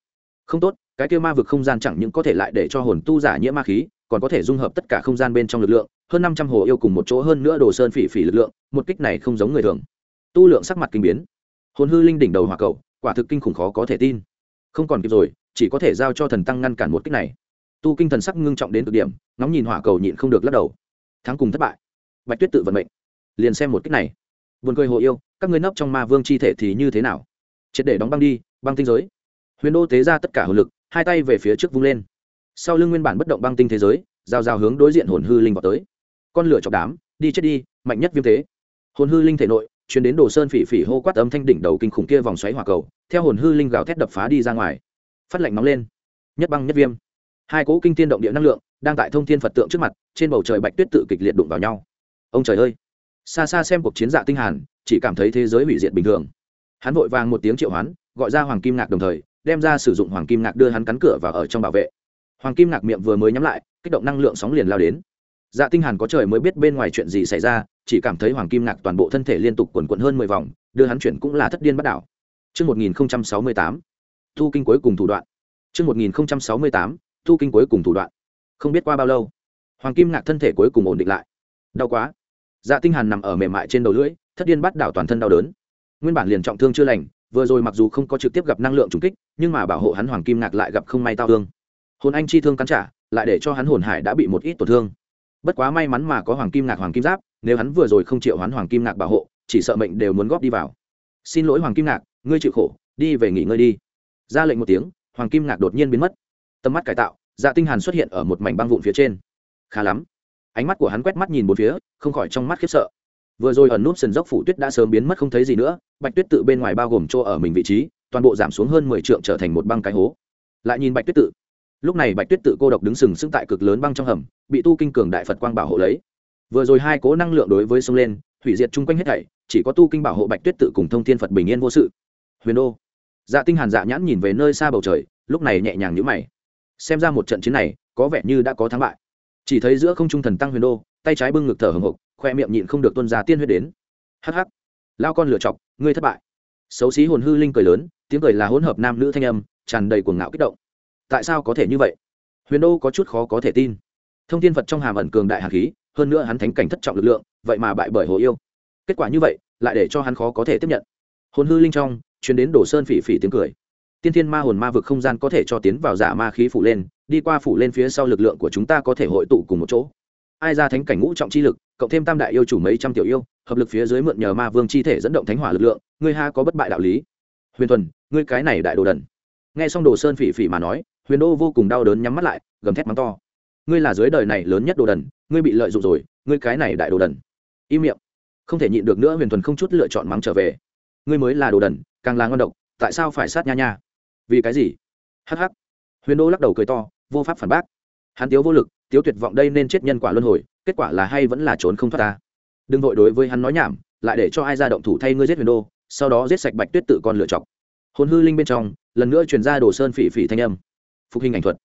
Không tốt, cái kia ma vực không gian chẳng những có thể lại để cho hồn tu giả nhiễm ma khí, còn có thể dung hợp tất cả không gian bên trong lực lượng, hơn năm trăm hồ yêu cùng một chỗ hơn nữa đồ sơn phỉ phỉ lực lượng, một kích này không giống người thường. Tu lượng sắc mặt kinh biến. Hồn hư linh đỉnh đầu hỏa cầu, quả thực kinh khủng khó có thể tin. Không còn kịp rồi, chỉ có thể giao cho thần tăng ngăn cản một kích này tu kinh thần sắc ngưng trọng đến cực điểm, ngóng nhìn hỏa cầu nhịn không được lắc đầu. Thắng cùng thất bại. Bạch tuyết tự vận mệnh. Liền xem một kích này. Buồn cười hồ yêu, các ngươi nấp trong ma vương chi thể thì như thế nào? Triệt để đóng băng đi, băng tinh giới. Huyền đô tế ra tất cả hồn lực, hai tay về phía trước vung lên. Sau lưng nguyên bản bất động băng tinh thế giới rào rào hướng đối diện hồn hư linh vào tới. Con lửa chọc đám, đi chết đi, mạnh nhất viêm thế. Hồn hư linh thể nội chuyển đến đồ sơn phỉ phỉ hô quát âm thanh đỉnh đầu kinh khủng kia vòng xoáy hỏa cầu, theo hồn hư linh gào thét đập phá đi ra ngoài. Phát lạnh nóng lên. Nhất băng nhất viêm hai cỗ kinh thiên động địa năng lượng đang tại thông thiên phật tượng trước mặt trên bầu trời bạch tuyết tự kịch liệt đụng vào nhau ông trời ơi xa xa xem cuộc chiến dạ tinh hàn chỉ cảm thấy thế giới hủy diệt bình thường hắn vội vàng một tiếng triệu hoán gọi ra hoàng kim ngạc đồng thời đem ra sử dụng hoàng kim ngạc đưa hắn cắn cửa và ở trong bảo vệ hoàng kim ngạc miệng vừa mới nhắm lại kích động năng lượng sóng liền lao đến dạ tinh hàn có trời mới biết bên ngoài chuyện gì xảy ra chỉ cảm thấy hoàng kim ngạc toàn bộ thân thể liên tục cuộn cuộn hơn mười vòng đưa hắn chuyển cũng là thất điên bắt đảo Trước 1068, thu kinh cuối cùng thủ đoạn. Trước 1068, thu kinh cuối cùng thủ đoạn. Không biết qua bao lâu, hoàng kim ngạc thân thể cuối cùng ổn định lại. Đau quá. Dạ tinh hàn nằm ở mềm mại trên đầu lưỡi, thất điên bắt đảo toàn thân đau đớn. Nguyên bản liền trọng thương chưa lành, vừa rồi mặc dù không có trực tiếp gặp năng lượng trùng kích, nhưng mà bảo hộ hắn hoàng kim ngạc lại gặp không may tao thương. Hồn anh chi thương cắn trả, lại để cho hắn hồn hải đã bị một ít tổn thương. Bất quá may mắn mà có hoàng kim ngạc hoàng kim giáp, nếu hắn vừa rồi không chịu hoán hoàng kim ngạc bảo hộ, chỉ sợ mệnh đều muốn góp đi vào. Xin lỗi hoàng kim ngạc, ngươi chịu khổ, đi về nghỉ ngơi đi. Ra lệnh một tiếng, hoàng kim ngạc đột nhiên biến mất. Tầm mắt cải tạo, Dạ Tinh Hàn xuất hiện ở một mảnh băng vụn phía trên. Khá lắm. Ánh mắt của hắn quét mắt nhìn bốn phía, không khỏi trong mắt khiếp sợ. Vừa rồi ẩn nút sườn dốc phủ tuyết đã sớm biến mất không thấy gì nữa bạch tuyết tự bên ngoài bao gồm chỗ ở mình vị trí toàn bộ giảm xuống hơn mười trượng trở thành một băng cái hố. Lại nhìn bạch tuyết tự. Lúc này bạch tuyết tự cô độc đứng sừng sững tại cực lớn băng trong hầm bị tu kinh cường đại phật quang bảo hộ lấy. Vừa rồi hai cố năng lượng đối với sông lên hủy diệt chung quanh hết thảy chỉ có tu kinh bảo hộ bạch tuyết tự cùng thông thiên phật bình yên vô sự. Huyền đô. Dạ tinh hàn dạ nhãn nhìn về nơi xa bầu trời lúc này nhẹ nhàng nhíu mày xem ra một trận chiến này có vẻ như đã có thắng bại. Chỉ thấy giữa không trung thần tăng huyền đô, tay trái bưng ngực thở hồng hộc, khoe miệng nhịn không được tuân ra tiên huyết đến. Hắc hắc. Lao con lựa chọc, ngươi thất bại. Xấu xí hồn hư linh cười lớn, tiếng cười là hỗn hợp nam nữ thanh âm, tràn đầy cuồng ngạo kích động. Tại sao có thể như vậy? Huyền đô có chút khó có thể tin. Thông tin phật trong hàm ẩn cường đại hạt khí, hơn nữa hắn thánh cảnh thất trọng lực lượng, vậy mà bại bởi hồ yêu. Kết quả như vậy, lại để cho hắn khó có thể tiếp nhận. Hồn hư linh trong chuyến đến đổ sơn phỉ phỉ tiếng cười tiên thiên ma hồn ma vực không gian có thể cho tiến vào giả ma khí phủ lên, đi qua phủ lên phía sau lực lượng của chúng ta có thể hội tụ cùng một chỗ. Ai ra thánh cảnh ngũ trọng chi lực, cộng thêm tam đại yêu chủ mấy trăm tiểu yêu, hợp lực phía dưới mượn nhờ ma vương chi thể dẫn động thánh hỏa lực lượng, ngươi ha có bất bại đạo lý. Huyền thuần, ngươi cái này đại đồ đần. Nghe xong đồ sơn phỉ phỉ mà nói, huyền đô vô cùng đau đớn nhắm mắt lại, gầm thét mắng to. Ngươi là dưới đời này lớn nhất đồ đần, ngươi bị lợi dụng rồi, ngươi cái này đại đồ đần. Im miệng. Không thể nhịn được nữa, huyền thuần không chút lựa chọn mắng trở về. Ngươi mới là đồ đần, càng là ngon độc, tại sao phải sát nha nha? Vì cái gì? Hh huyền đô lắc đầu cười to, vô pháp phản bác. Hắn tiếu vô lực tiếu tuyệt vọng đây nên chết nhân quả luân hồi, kết quả là hay vẫn là trốn không thoát ta. Đừng vội đối với hắn nói nhảm, lại để cho ai ra động thủ thay ngươi giết huyền đô, sau đó giết sạch bạch tuyết tự con lựa chọc hồn hư linh bên trong, lần nữa truyền ra đồ sơn phỉ phỉ thanh âm. Phục hình ảnh thuật.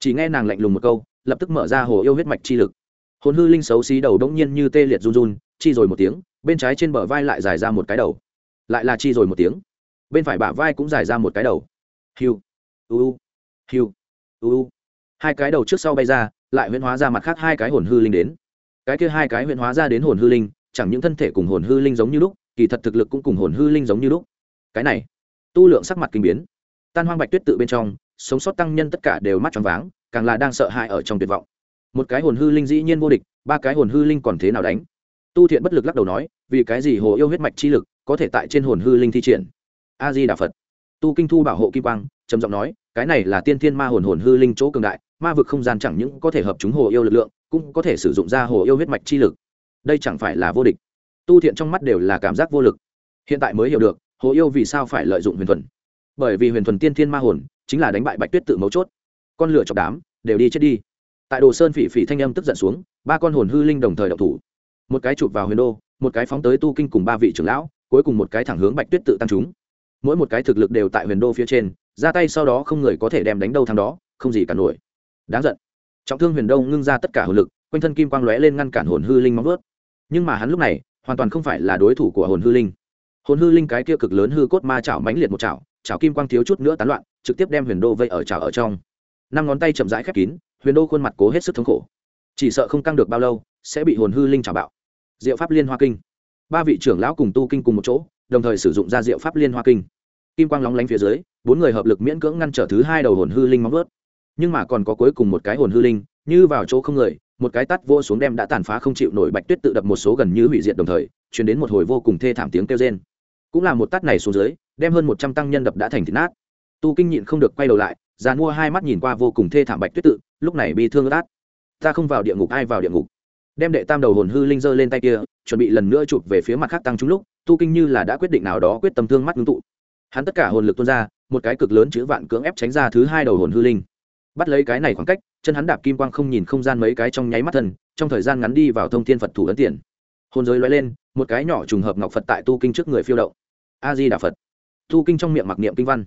Chỉ nghe nàng lạnh lùng một câu, lập tức mở ra hồ yêu huyết mạch chi lực. Hồn hư linh xấu xí đầu đống nhiên như tê liệt run run, chi rồi một tiếng, bên trái trên bờ vai lại dài ra một cái đầu. Lại là chi rồi một tiếng. Bên phải bả vai cũng dài ra một cái đầu hiu. U hiu. U. Hai cái đầu trước sau bay ra, lại huyễn hóa ra mặt khác hai cái hồn hư linh đến. Cái kia hai cái huyễn hóa ra đến hồn hư linh, chẳng những thân thể cùng hồn hư linh giống như lúc, kỳ thật thực lực cũng cùng hồn hư linh giống như lúc. Cái này, tu lượng sắc mặt kinh biến. Tan hoang bạch tuyết tự bên trong, sống sót tăng nhân tất cả đều mắt tròn váng, càng là đang sợ hãi ở trong tuyệt vọng. Một cái hồn hư linh dĩ nhiên vô địch, ba cái hồn hư linh còn thế nào đánh? Tu thiện bất lực lắc đầu nói, vì cái gì hồ yêu huyết mạch chi lực có thể tại trên hồn hư linh thi triển? A di đà phật tu kinh thu bảo hộ kim quang, trầm giọng nói, cái này là tiên thiên ma hồn hồn hư linh chỗ cường đại, ma vực không gian chẳng những có thể hợp chúng hồ yêu lực lượng, cũng có thể sử dụng ra hồ yêu huyết mạch chi lực. Đây chẳng phải là vô địch. Tu thiện trong mắt đều là cảm giác vô lực. Hiện tại mới hiểu được, hồ yêu vì sao phải lợi dụng huyền thuần. Bởi vì huyền thuần tiên thiên ma hồn chính là đánh bại bạch tuyết tự mấu chốt. Con lửa chọc đám, đều đi chết đi. Tại đồ sơn phỉ phỉ thanh âm tức giận xuống, ba con hồn hư linh đồng thời đậu thủ. Một cái chụp vào huyền đô, một cái phóng tới tu kinh cùng ba vị trưởng lão, cuối cùng một cái thẳng hướng bạch tuyết tự tăng chúng mỗi một cái thực lực đều tại huyền đô phía trên, ra tay sau đó không người có thể đem đánh đâu thằng đó, không gì cả nổi. Đáng giận. Trọng thương huyền đô ngưng ra tất cả hồn lực, quanh thân kim quang lóe lên ngăn cản hồn hư linh móng vớt. nhưng mà hắn lúc này, hoàn toàn không phải là đối thủ của hồn hư linh. Hồn hư linh cái kia cực lớn hư cốt ma chảo mãnh liệt một chảo chảo kim quang thiếu chút nữa tán loạn, trực tiếp đem huyền đô vây ở chảo ở trong. Năm ngón tay chậm rãi khép kín, huyền đô khuôn mặt cố hết sức thống khổ. Chỉ sợ không căng được bao lâu, sẽ bị hồn hư linh chảo bạo. Diệu pháp liên hoa kinh. Ba vị trưởng lão cùng tu kinh cùng một chỗ đồng thời sử dụng ra diệu pháp liên hoa kinh. Kim quang lóng lánh phía dưới, bốn người hợp lực miễn cưỡng ngăn trở thứ hai đầu hồn hư linh móng vớt nhưng mà còn có cuối cùng một cái hồn hư linh, như vào chỗ không người, một cái tắt vô xuống đem đã tàn phá không chịu nổi bạch tuyết tự đập một số gần như hủy diệt đồng thời chuyển đến một hồi vô cùng thê thảm tiếng kêu rên. Cũng là một tắt này xuống dưới, đem hơn một trăm tăng nhân đập đã thành thịt nát. Tu kinh nhịn không được quay đầu lại, già mua hai mắt nhìn qua vô cùng thê thảm bạch tuyết tự, lúc này bị thương át ta không vào địa ngục, ai vào địa ngục? Đem đệ tam đầu hồn hư linh giơ lên tay kia, chuẩn bị lần nữa chụp về phía mặt khác tăng trúng lúc tu kinh như là đã quyết định nào đó quyết tâm thương mắt ngưng tụ. Hắn tất cả hồn lực tuôn ra, một cái cực lớn chữ vạn cưỡng ép tránh ra thứ hai đầu hồn hư linh. Bắt lấy cái này khoảng cách, chân hắn đạp kim quang không nhìn không gian mấy cái trong nháy mắt thân, trong thời gian ngắn đi vào thông thiên phật thủ ấn tiền hồn giới loay lên, một cái nhỏ trùng hợp ngọc phật tại tu kinh trước người phiêu động. A di đà phật. Tu kinh trong miệng mặc niệm kinh văn.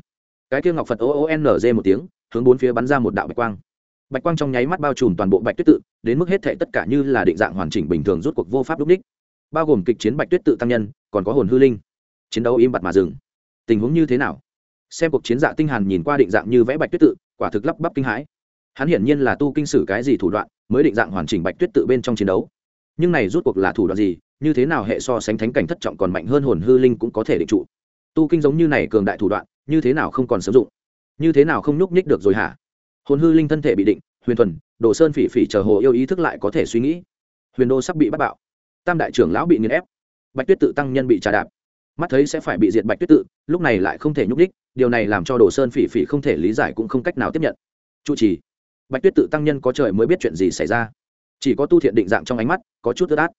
Cái kia ngọc phật o o n g một tiếng, hướng bốn phía bắn ra một đạo bạch quang. Bạch quang trong nháy mắt bao trùm toàn bộ bạch tuyết tự, đến mức hết thệ tất cả như là định dạng hoàn chỉnh bình thường rút cuộc vô pháp đúc đích. Bao gồm kịch chiến bạch tuyết tự tăng nhân còn có hồn hư linh. Chiến đấu im bặt mà dừng. Tình huống như thế nào? Xem cuộc chiến dạ tinh hàn nhìn qua định dạng như vẽ bạch tuyết tự, quả thực lắp bắp kinh hãi. Hắn hiển nhiên là tu kinh sử cái gì thủ đoạn, mới định dạng hoàn chỉnh bạch tuyết tự bên trong chiến đấu. Nhưng này rút cuộc là thủ đoạn gì, như thế nào hệ so sánh thánh cảnh thất trọng còn mạnh hơn hồn hư linh cũng có thể định trụ. Tu kinh giống như này cường đại thủ đoạn, như thế nào không còn sử dụng? Như thế nào không nhúc nhích được rồi hả? Hồn hư linh thân thể bị định, huyền thuần, đồ sơn phỉ phỉ chờ hồ yêu ý thức lại có thể suy nghĩ. Huyền đô sắp bị bắt bạo. Tam đại trưởng lão bị nghiền ép bạch tuyết tự tăng nhân bị trà đạp. Mắt thấy sẽ phải bị diệt bạch tuyết tự, lúc này lại không thể nhúc đích điều này làm cho đồ sơn phỉ phỉ không thể lý giải cũng không cách nào tiếp nhận. Trụ trì, bạch tuyết tự tăng nhân có trời mới biết chuyện gì xảy ra. Chỉ có tu thiện định dạng trong ánh mắt, có chút ướt át.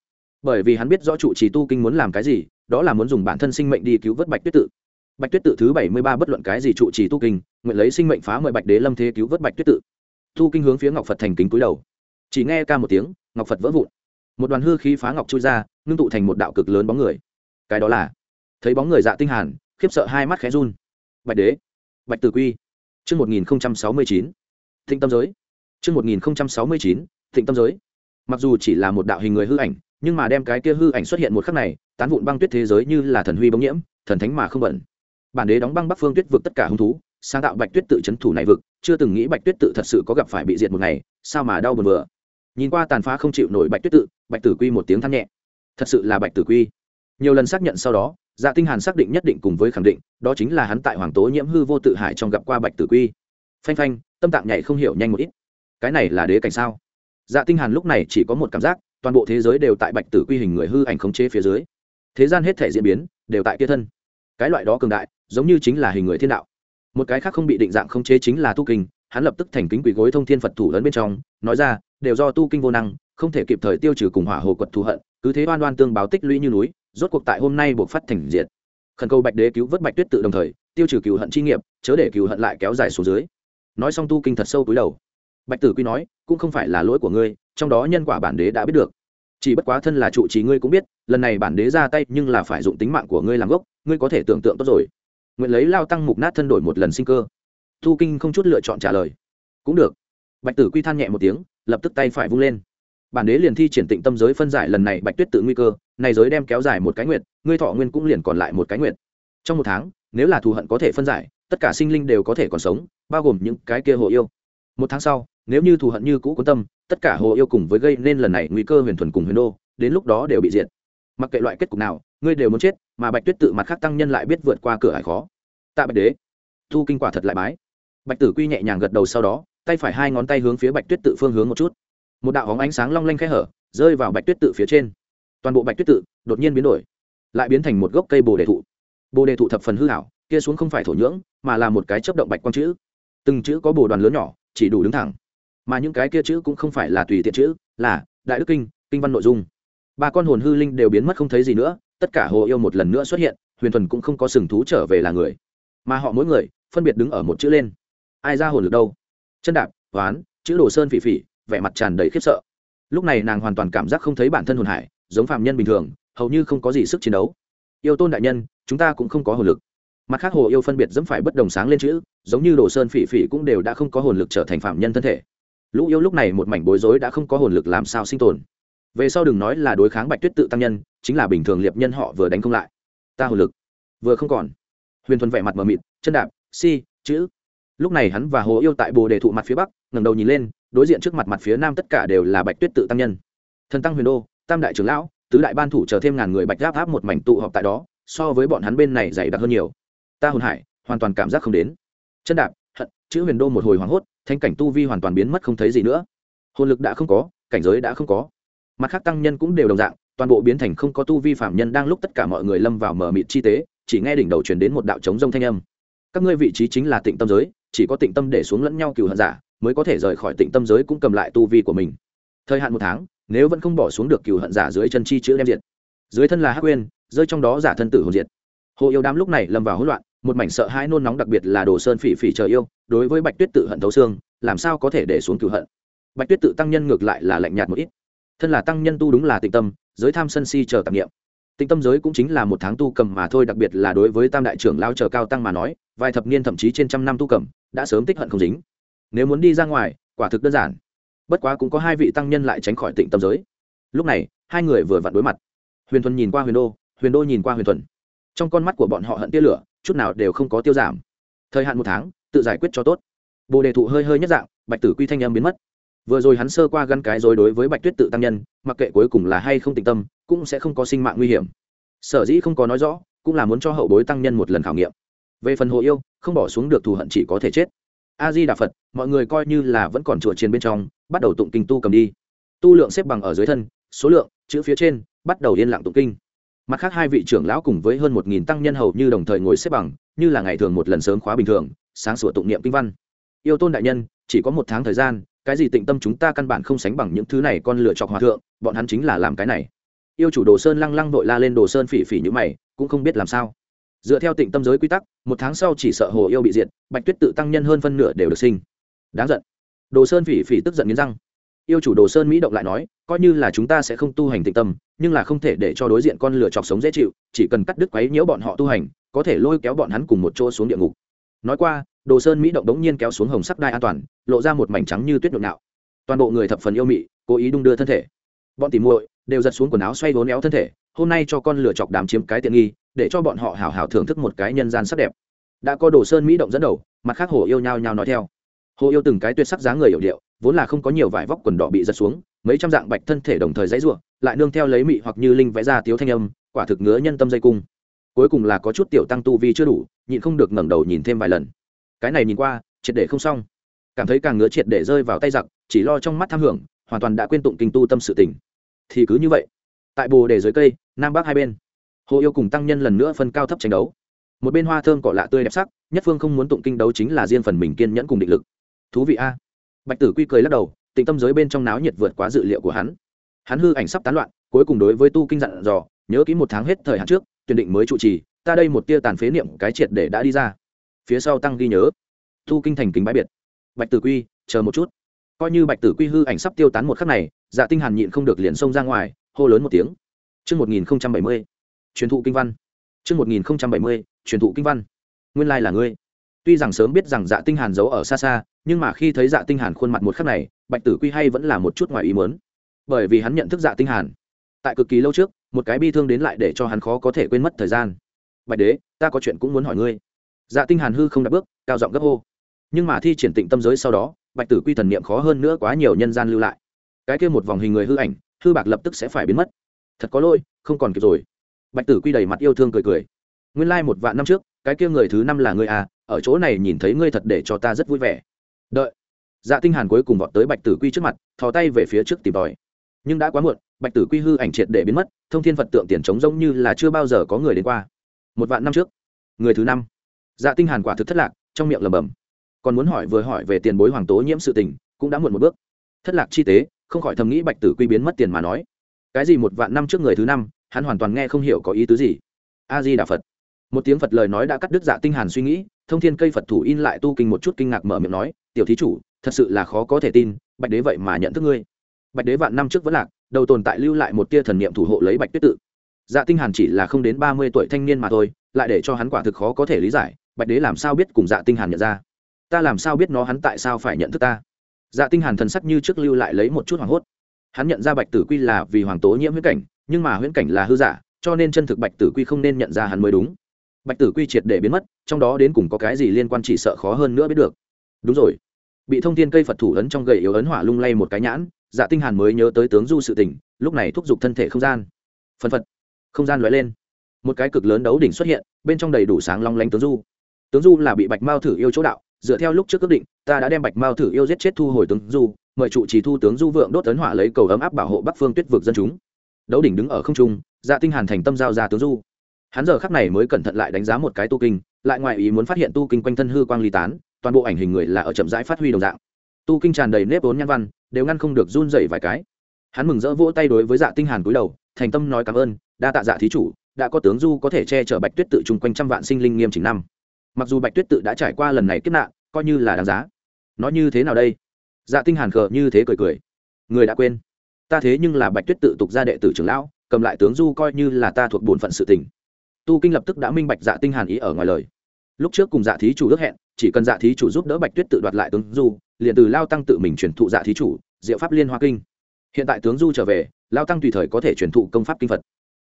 Bởi vì hắn biết rõ trụ trì tu kinh muốn làm cái gì, đó là muốn dùng bản thân sinh mệnh đi cứu vớt bạch tuyết tự. Bạch tuyết tự thứ bảy mươi ba bất luận cái gì trụ trì tu kinh, nguyện lấy sinh mệnh phá mời bạch đế lâm thế cứu vớt bạch tuyết tự. Tu kinh hướng phía ngọc phật thành kính cúi đầu. Chỉ nghe ca một tiếng, ngọc phật vỡ vụn. Một đoàn hư khí phá ngọc chui ra ngưng tụ thành một đạo cực lớn bóng người. Cái đó là, thấy bóng người dạ tinh hàn, khiếp sợ hai mắt khẽ run. Bạch đế, bạch tử quy, chương một nghìn sáu mươi chín, thịnh tâm giới. Chương một nghìn sáu mươi chín, thịnh tâm giới. Mặc dù chỉ là một đạo hình người hư ảnh, nhưng mà đem cái kia hư ảnh xuất hiện một khắc này, tán vụn băng tuyết thế giới như là thần huy bóng nhiễm, thần thánh mà không bẩn. Bản đế đóng băng bắc phương tuyết vực tất cả hung thú, sáng tạo bạch tuyết tự chấn thủ này vực, chưa từng nghĩ bạch tuyết tự thật sự có gặp phải bị diệt một ngày, sao mà đau buồn vừa. Nhìn qua tàn phá không chịu nổi bạch tuyết tự, bạch tử quy một tiếng than nhẹ thật sự là bạch tử quy. Nhiều lần xác nhận sau đó dạ tinh hàn xác định nhất định cùng với khẳng định, đó chính là hắn tại hoàng tố nhiễm hư vô tự hải trong gặp qua bạch tử quy. Phanh phanh, tâm tạng nhảy không hiểu nhanh một ít. Cái này là đế cảnh sao? Dạ tinh hàn lúc này chỉ có một cảm giác, toàn bộ thế giới đều tại bạch tử quy hình người hư ảnh khống chế phía dưới. Thế gian hết thể diễn biến, đều tại kia thân. Cái loại đó cường đại, giống như chính là hình người thiên đạo. Một cái khác không bị định dạng khống chế chính là tu kinh, hắn lập tức thành kính quỳ gối thông thiên phật thủ lớn bên trong, nói ra, đều do tu kinh vô năng không thể kịp thời tiêu trừ cùng hỏa hồ quật thù hận, cứ thế oan oan tương báo tích lũy như núi, rốt cuộc tại hôm nay buộc phát thành diệt. Khẩn cầu bạch đế cứu vớt bạch tuyết tự đồng thời, tiêu trừ cựu hận chi nghiệp, chớ để cựu hận lại kéo dài xuống dưới. Nói xong tu kinh thật sâu túi đầu. Bạch tử quy nói, cũng không phải là lỗi của ngươi, trong đó nhân quả bản đế đã biết được. Chỉ bất quá thân là trụ trì ngươi cũng biết, lần này bản đế ra tay nhưng là phải dụng tính mạng của ngươi làm gốc, ngươi có thể tưởng tượng tốt rồi. Nguyện lấy lao tăng mục nát thân đổi một lần sinh cơ. Thu kinh không chút lựa chọn trả lời. Cũng được. Bạch tử quy than nhẹ một tiếng, lập tức tay phải vung lên bản đế liền thi triển tịnh tâm giới phân giải lần này bạch tuyết tự nguy cơ, này giới đem kéo dài một cái nguyện ngươi thọ nguyên cũng liền còn lại một cái nguyện trong một tháng, nếu là thù hận có thể phân giải, tất cả sinh linh đều có thể còn sống, bao gồm những cái kia hồ yêu. Một tháng sau, nếu như thù hận như cũ quan tâm, tất cả hồ yêu cùng với gây nên lần này nguy cơ huyền thuần cùng huyền đô, đến lúc đó đều bị diệt. Mặc kệ loại kết cục nào, ngươi đều muốn chết, mà bạch tuyết tự mặt khác tăng nhân lại biết vượt qua cửa hải khó. Tạ bạch đế, thu kinh quả thật lại bái. Bạch tử quy nhẹ nhàng gật đầu sau đó, tay phải hai ngón tay hướng phía bạch tuyết tự phương hướng một chút một đạo hóng ánh sáng long lanh khẽ hở rơi vào bạch tuyết tự phía trên. Toàn bộ bạch tuyết tự đột nhiên biến đổi, lại biến thành một gốc cây bồ đề thụ. Bồ đề thụ thập phần hư hảo, kia xuống không phải thổ nhưỡng, mà là một cái chấp động bạch quang chữ. Từng chữ có bồ đoàn lớn nhỏ, chỉ đủ đứng thẳng. Mà những cái kia chữ cũng không phải là tùy tiện chữ, là đại đức kinh kinh văn nội dung. Ba con hồn hư linh đều biến mất không thấy gì nữa, tất cả hồ yêu một lần nữa xuất hiện, huyền thuần cũng không có sừng thú trở về là người. Mà họ mỗi người, phân biệt đứng ở một chữ lên. Ai ra hồn lực đâu? Chân đạp toán chữ đồ sơn phỉ phỉ vẻ mặt tràn đầy khiếp sợ. Lúc này nàng hoàn toàn cảm giác không thấy bản thân hồn hải, giống phạm nhân bình thường, hầu như không có gì sức chiến đấu. Yêu tôn đại nhân, chúng ta cũng không có hồn lực. Mặt khác hồ yêu phân biệt dẫm phải bất đồng sáng lên chữ, giống như đồ sơn phỉ phỉ cũng đều đã không có hồn lực trở thành phạm nhân thân thể. Lũ yêu lúc này một mảnh bối rối đã không có hồn lực làm sao sinh tồn. Về sau đừng nói là đối kháng bạch tuyết tự tăng nhân, chính là bình thường liệp nhân họ vừa đánh không lại. Ta hồn lực vừa không còn. Huyền thuần vẻ mặt mờ mịt, chân đạp, si, chữ lúc này hắn và hồ yêu tại bồ đề thụ mặt phía bắc, ngẩng đầu nhìn lên, đối diện trước mặt mặt phía nam tất cả đều là bạch tuyết tự tăng nhân. Thần tăng huyền đô, tam đại trưởng lão, tứ đại ban thủ chờ thêm ngàn người bạch giáp áp một mảnh tụ họp tại đó, so với bọn hắn bên này dày đặc hơn nhiều. Ta hồn hải, hoàn toàn cảm giác không đến. Chân đạp, hận, chữ huyền đô một hồi hoảng hốt thanh cảnh tu vi hoàn toàn biến mất không thấy gì nữa. Hồn lực đã không có, cảnh giới đã không có. Mặt khác tăng nhân cũng đều đồng dạng, toàn bộ biến thành không có tu vi phạm nhân đang lúc tất cả mọi người lâm vào mở mịt chi tế, chỉ nghe đỉnh đầu truyền đến một đạo trống rông thanh âm. Các ngươi vị trí chính là tịnh tâm giới chỉ có tịnh tâm để xuống lẫn nhau cừu hận giả, mới có thể rời khỏi tịnh tâm giới cũng cầm lại tu vi của mình. Thời hạn một tháng, nếu vẫn không bỏ xuống được cừu hận giả dưới chân chi chữ đem diệt. Dưới thân là hắc uyên, rơi trong đó giả thân tử hồn diệt. Hồ yêu đám lúc này lâm vào hỗn loạn, một mảnh sợ hãi nôn nóng đặc biệt là đồ sơn phỉ phỉ chờ yêu, đối với bạch tuyết tự hận thấu xương, làm sao có thể để xuống cửu hận? Bạch tuyết tự tăng nhân ngược lại là lạnh nhạt một ít. Thân là tăng nhân tu đúng là tịnh tâm, giới tham sân si chờ tạp nghiệm tịnh tâm giới cũng chính là một tháng tu cầm mà thôi, đặc biệt là đối với tam đại trưởng lao chờ cao tăng mà nói, vài thập niên thậm chí trên trăm năm tu cầm đã sớm tích hận không dính. Nếu muốn đi ra ngoài, quả thực đơn giản. Bất quá cũng có hai vị tăng nhân lại tránh khỏi tịnh tâm giới. Lúc này, hai người vừa vặn đối mặt. Huyền thuần nhìn qua huyền đô huyền đô nhìn qua huyền thuần. Trong con mắt của bọn họ hận tia lửa, chút nào đều không có tiêu giảm. Thời hạn một tháng, tự giải quyết cho tốt. Bồ đề thụ hơi hơi nhất dạng, bạch tử quy thanh em biến mất. Vừa rồi hắn sơ qua gắn cái rồi đối với bạch tuyết tự tăng nhân, mặc kệ cuối cùng là hay không tịnh tâm, cũng sẽ không có sinh mạng nguy hiểm. Sở dĩ không có nói rõ, cũng là muốn cho hậu bối tăng nhân một lần khảo nghiệm về phần hồ yêu, không bỏ xuống được thù hận chỉ có thể chết. A di đà phật mọi người coi như là vẫn còn chùa chiến bên trong, bắt đầu tụng kinh tu cầm đi. Tu lượng xếp bằng ở dưới thân, số lượng, chữ phía trên, bắt đầu yên lặng tụng kinh. Mặt khác hai vị trưởng lão cùng với hơn một nghìn tăng nhân hầu như đồng thời ngồi xếp bằng, như là ngày thường một lần sớm khóa bình thường, sáng sủa tụng niệm kinh văn. Yêu tôn đại nhân, chỉ có một tháng thời gian, cái gì tịnh tâm chúng ta căn bản không sánh bằng những thứ này con lựa chọc hòa thượng, bọn hắn chính là làm cái này. Yêu chủ đồ sơn lăng lăng vội la lên đồ sơn phỉ phỉ như mày, cũng không biết làm sao dựa theo tịnh tâm giới quy tắc, một tháng sau chỉ sợ hồ yêu bị diệt, bạch tuyết tự tăng nhân hơn phân nửa đều được sinh. Đáng giận. Đồ sơn phỉ phỉ tức giận nghiến răng. Yêu chủ đồ sơn mỹ động lại nói, coi như là chúng ta sẽ không tu hành tịnh tâm, nhưng là không thể để cho đối diện con lửa chọc sống dễ chịu, chỉ cần cắt đứt quấy nhiễu bọn họ tu hành, có thể lôi kéo bọn hắn cùng một chỗ xuống địa ngục. Nói qua, đồ sơn mỹ động đống nhiên kéo xuống hồng sắc đai an toàn, lộ ra một mảnh trắng như tuyết nhộn nạo. Toàn bộ người thập phần yêu mị, cố ý đung đưa thân thể. Bọn tìm muội đều giật xuống quần áo xoay vốn éo thân thể, hôm nay cho con lửa chọc đám chiếm cái tiện nghi để cho bọn họ hào hào thưởng thức một cái nhân gian sắc đẹp. Đã có đồ sơn mỹ động dẫn đầu, mặt khác hồ yêu nhau nhau nói theo. Hồ yêu từng cái tuyệt sắc dáng người hiệu điệu, vốn là không có nhiều vải vóc quần đỏ bị giật xuống, mấy trăm dạng bạch thân thể đồng thời dãy ruộng lại nương theo lấy mị hoặc như linh vẽ ra tiếu thanh âm, quả thực ngứa nhân tâm dây cung. Cuối cùng là có chút tiểu tăng tu vi chưa đủ, nhịn không được ngẩng đầu nhìn thêm vài lần. Cái này nhìn qua, triệt để không xong. Cảm thấy càng ngứa triệt để rơi vào tay giặc, chỉ lo trong mắt tham hưởng, hoàn toàn đã quên tụng kinh tu tâm sự tình. Thì cứ như vậy. Tại bồ đề dưới cây, nam bắc hai bên hồ yêu cùng tăng nhân lần nữa phân cao thấp tranh đấu. Một bên hoa thơm cỏ lạ tươi đẹp sắc, nhất phương không muốn tụng kinh đấu chính là riêng phần mình kiên nhẫn cùng định lực. Thú vị a. Bạch tử quy cười lắc đầu, tịnh tâm giới bên trong náo nhiệt vượt quá dự liệu của hắn. Hắn hư ảnh sắp tán loạn, cuối cùng đối với tu kinh dặn dò, nhớ kỹ một tháng hết thời hạn trước, tuyển định mới trụ trì, ta đây một tia tàn phế niệm cái triệt để đã đi ra. Phía sau tăng ghi nhớ, tu kinh thành kính bãi biệt. Bạch tử quy, chờ một chút. Coi như bạch tử quy hư ảnh sắp tiêu tán một khắc này dạ tinh hàn nhịn không được liền xông ra ngoài, hô lớn một tiếng. Chương một nghìn bảy mươi truyền thụ kinh văn. Chương một nghìn bảy mươi, truyền thụ kinh văn. Nguyên lai là ngươi. Tuy rằng sớm biết rằng dạ tinh hàn giấu ở xa xa, nhưng mà khi thấy dạ tinh hàn khuôn mặt một khắc này, bạch tử quy hay vẫn là một chút ngoài ý muốn. Bởi vì hắn nhận thức dạ tinh hàn. Tại cực kỳ lâu trước, một cái bi thương đến lại để cho hắn khó có thể quên mất thời gian. Bạch đế, ta có chuyện cũng muốn hỏi ngươi. Dạ tinh hàn hư không đặt bước, cao giọng gấp hô. Nhưng mà thi triển tịnh tâm giới sau đó, bạch tử quy thần niệm khó hơn nữa quá nhiều nhân gian lưu lại. Cái kia một vòng hình người hư ảnh, hư bạc lập tức sẽ phải biến mất. Thật có lỗi, không còn kịp rồi bạch tử quy đầy mặt yêu thương cười cười. Nguyên lai một vạn năm trước, cái kia người thứ năm là ngươi à ở chỗ này nhìn thấy ngươi thật để cho ta rất vui vẻ. Đợi. Dạ tinh hàn cuối cùng vọt tới bạch tử quy trước mặt, thò tay về phía trước tìm tòi. Nhưng đã quá muộn, bạch tử quy hư ảnh triệt để biến mất, thông thiên phật tượng tiền trống giống như là chưa bao giờ có người đến qua. Một vạn năm trước, người thứ năm. Dạ tinh hàn quả thực thất lạc, trong miệng lẩm bẩm. Còn muốn hỏi vừa hỏi về tiền bối hoàng tố nhiễm sự tình, cũng đã muộn một bước. Thất lạc chi tế, không khỏi thầm nghĩ bạch tử quy biến mất tiền mà nói. Cái gì một vạn năm trước người thứ năm hắn hoàn toàn nghe không hiểu có ý tứ gì. A di đà phật. Một tiếng phật lời nói đã cắt đứt dạ tinh hàn suy nghĩ, thông thiên cây phật thủ in lại tu kinh một chút kinh ngạc mở miệng nói, tiểu thí chủ, thật sự là khó có thể tin, bạch đế vậy mà nhận thức ngươi. Bạch đế vạn năm trước vẫn lạc, đầu tồn tại lưu lại một tia thần niệm thủ hộ lấy bạch tuyết tự. Dạ tinh hàn chỉ là không đến ba mươi tuổi thanh niên mà thôi, lại để cho hắn quả thực khó có thể lý giải, bạch đế làm sao biết cùng dạ tinh hàn nhận ra? Ta làm sao biết nó hắn tại sao phải nhận thức ta? Dạ tinh hàn thần sắc như trước lưu lại lấy một chút hoảng hốt. Hắn nhận ra bạch tử quy là vì hoàng tố nhiễm huyết cảnh nhưng mà huyễn cảnh là hư giả, cho nên chân thực bạch tử quy không nên nhận ra hắn mới đúng. Bạch tử quy triệt để biến mất, trong đó đến cùng có cái gì liên quan chỉ sợ khó hơn nữa biết được. Đúng rồi. Bị thông tin cây phật thủ ấn trong gậy yếu ấn hỏa lung lay một cái nhãn dạ tinh hàn mới nhớ tới tướng du sự tình, lúc này thúc giục thân thể không gian. Phân phật. Không gian lóe lên. Một cái cực lớn đấu đỉnh xuất hiện, bên trong đầy đủ sáng long lanh tướng du. Tướng du là bị bạch mao thử yêu chỗ đạo, dựa theo lúc trước quyết định, ta đã đem bạch mao thử yêu giết chết thu hồi tướng du, mời trụ trì thu tướng du vượng đốt ấn hỏa lấy cầu ấm áp bảo hộ bắc phương tuyết vực dân chúng đấu đỉnh đứng ở không trung dạ tinh hàn thành tâm giao ra tướng du. Hắn giờ khắc này mới cẩn thận lại đánh giá một cái tu kinh, lại ngoại ý muốn phát hiện tu kinh quanh thân hư quang ly tán, toàn bộ ảnh hình người là ở chậm rãi phát huy đồng dạng. Tu kinh tràn đầy nếp vốn nhan văn, đều ngăn không được run rẩy vài cái. Hắn mừng rỡ vỗ tay đối với dạ tinh hàn cúi đầu, thành tâm nói cảm ơn, đa tạ dạ thí chủ, đã có tướng du có thể che chở bạch tuyết tự chung quanh trăm vạn sinh linh nghiêm chỉnh năm. Mặc dù bạch tuyết tự đã trải qua lần này kết nạn, coi như là đáng giá. Nó như thế nào đây? Dạ tinh hàn khờ như thế cười cười. Người đã quên ta thế nhưng là bạch tuyết tự tục gia đệ tử trưởng lão, cầm lại tướng du coi như là ta thuộc bổn phận sự tình. Tu kinh lập tức đã minh bạch dạ tinh hàn ý ở ngoài lời. Lúc trước cùng dạ thí chủ ước hẹn, chỉ cần dạ thí chủ giúp đỡ bạch tuyết tự đoạt lại tướng du, liền từ lao tăng tự mình truyền thụ dạ thí chủ, diệu pháp liên hoa kinh. Hiện tại tướng du trở về, lao tăng tùy thời có thể truyền thụ công pháp kinh phật.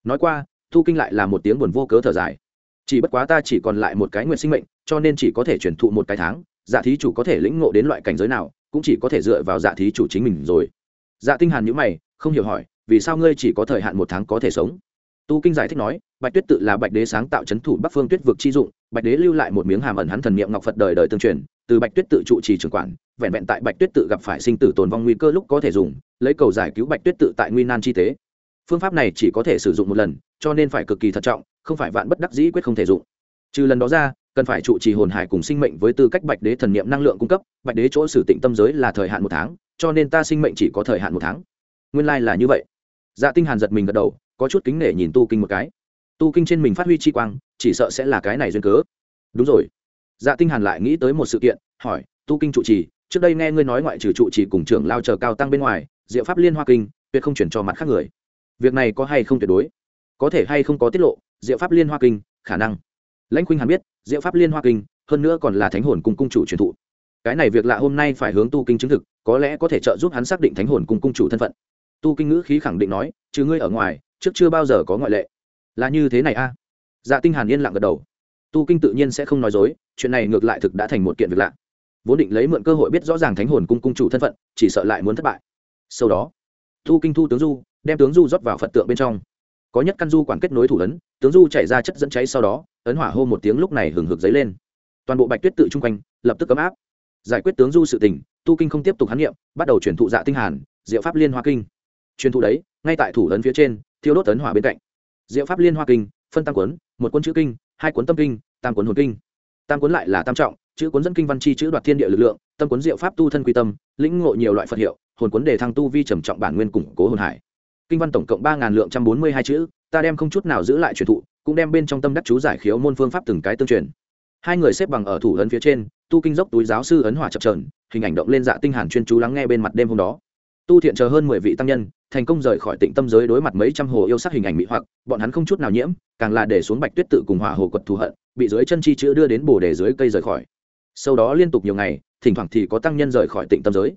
Nói qua, tu kinh lại là một tiếng buồn vô cớ thở dài. Chỉ bất quá ta chỉ còn lại một cái nguyện sinh mệnh, cho nên chỉ có thể truyền thụ một cái tháng dạ thí chủ có thể lĩnh ngộ đến loại cảnh giới nào, cũng chỉ có thể dựa vào dạ thí chủ chính mình rồi dạ tinh hàn nhíu mày, không hiểu hỏi, vì sao ngươi chỉ có thời hạn một tháng có thể sống? Tu kinh giải thích nói, bạch tuyết tự là bạch đế sáng tạo chấn thủ bắc phương tuyết vực chi dụng, bạch đế lưu lại một miếng hàm ẩn hắn thần niệm ngọc phật đời đời tương truyền, từ bạch tuyết tự trụ trì trưởng quản, vẹn vẹn tại bạch tuyết tự gặp phải sinh tử tồn vong nguy cơ lúc có thể dùng, lấy cầu giải cứu bạch tuyết tự tại nguy nan chi tế. Phương pháp này chỉ có thể sử dụng một lần, cho nên phải cực kỳ thận trọng, không phải vạn bất đắc dĩ quyết không thể dụng. Trừ lần đó ra cần phải trụ trì hồn hải cùng sinh mệnh với tư cách bạch đế thần niệm năng lượng cung cấp, bạch đế chỗ sử tịnh tâm giới là thời hạn một tháng, cho nên ta sinh mệnh chỉ có thời hạn một tháng. Nguyên lai、like、là như vậy. Dạ tinh hàn giật mình gật đầu, có chút kính nể nhìn tu kinh một cái. Tu kinh trên mình phát huy chi quang, chỉ sợ sẽ là cái này duyên cớ. Đúng rồi. Dạ tinh hàn lại nghĩ tới một sự kiện, hỏi, tu kinh trụ trì, trước đây nghe ngươi nói ngoại trừ trụ trì cùng trưởng lao chờ cao tăng bên ngoài, diệu pháp liên hoa kinh, tuyệt không chuyển cho mặt khác người. Việc này có hay không tuyệt đối? Có thể hay không có tiết lộ, diệu pháp liên hoa kinh, khả năng. Lãnh khuynh hàn biết diệu pháp liên hoa kinh, hơn nữa còn là thánh hồn cung cung chủ truyền thụ. Cái này việc lạ hôm nay phải hướng tu kinh chứng thực, có lẽ có thể trợ giúp hắn xác định thánh hồn cung cung chủ thân phận. Tu kinh ngữ khí khẳng định nói chứ ngươi ở ngoài, trước chưa bao giờ có ngoại lệ. Là như thế này a? Dạ tinh hàn yên lặng gật đầu. Tu kinh tự nhiên sẽ không nói dối, chuyện này ngược lại thực đã thành một kiện việc lạ. Vốn định lấy mượn cơ hội biết rõ ràng thánh hồn cung cung chủ thân phận, chỉ sợ lại muốn thất bại. Sau đó, tu kinh thu tướng du, đem tướng du rót vào phật tượng bên trong. Có nhất căn du quản kết nối thủ ấn, tướng du chảy ra chất dẫn cháy sau đó ấn hỏa hô một tiếng lúc này hừng hực dấy lên. Toàn bộ bạch tuyết tự chung quanh, lập tức ấm áp. Giải quyết tướng du sự tình, tu kinh không tiếp tục hán nghiệm bắt đầu truyền thụ dạ tinh hàn, diệu pháp liên hoa kinh. Truyền thụ đấy, ngay tại thủ ấn phía trên, thiêu đốt ấn hỏa bên cạnh. Diệu pháp liên hoa kinh, phân tam cuốn, một cuốn chữ kinh, hai cuốn tâm kinh, tam cuốn hồn kinh. Tam cuốn lại là tam trọng, chữ cuốn dẫn kinh văn chi chữ đoạt thiên địa lực lượng, tâm cuốn diệu pháp tu thân quy tâm, lĩnh ngộ nhiều loại phật hiệu, hồn cuốn đề thăng tu vi trầm trọng bản nguyên củng cố hồn hải. Kinh văn tổng cộng ba ngàn lượng trăm bốn mươi hai chữ, ta đem không chút nào giữ lại truyền thụ cũng đem bên trong tâm đắc chú giải khiếu môn phương pháp từng cái tương truyền. Hai người xếp bằng ở thủ ấn phía trên, tu kinh dốc túi giáo sư ấn hỏa chập trờn hình ảnh động lên dạ tinh hàn chuyên chú lắng nghe bên mặt đêm hôm đó. Tu thiện chờ hơn mười vị tăng nhân, thành công rời khỏi tịnh tâm giới đối mặt mấy trăm hồ yêu sắc hình ảnh mỹ hoặc, bọn hắn không chút nào nhiễm, càng là để xuống bạch tuyết tự cùng hỏa hồ quật thù hận, bị dưới chân chi chữ đưa đến bồ đề dưới cây rời khỏi. Sau đó liên tục nhiều ngày, thỉnh thoảng thì có tăng nhân rời khỏi tịnh tâm giới.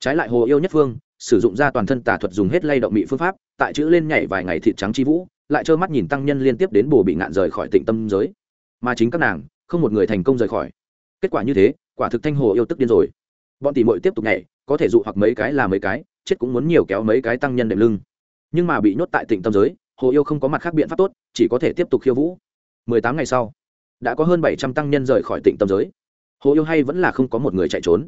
Trái lại hồ yêu nhất phương, sử dụng ra toàn thân tà thuật dùng hết lay động mỹ phương pháp, tại chữ lên nhảy vài ngày thịt trắng chi vũ lại trơ mắt nhìn tăng nhân liên tiếp đến bồ bị ngạn rời khỏi tịnh tâm giới. Mà chính các nàng, không một người thành công rời khỏi. Kết quả như thế, quả thực thanh hồ yêu tức điên rồi. Bọn tỷ muội tiếp tục nhảy, có thể dụ hoặc mấy cái là mấy cái, chết cũng muốn nhiều kéo mấy cái tăng nhân đệm lưng. Nhưng mà bị nhốt tại tịnh tâm giới, hồ yêu không có mặt khác biện pháp tốt, chỉ có thể tiếp tục khiêu vũ. Mười tám ngày sau, đã có hơn bảy trăm tăng nhân rời khỏi tịnh tâm giới. Hồ yêu hay vẫn là không có một người chạy trốn.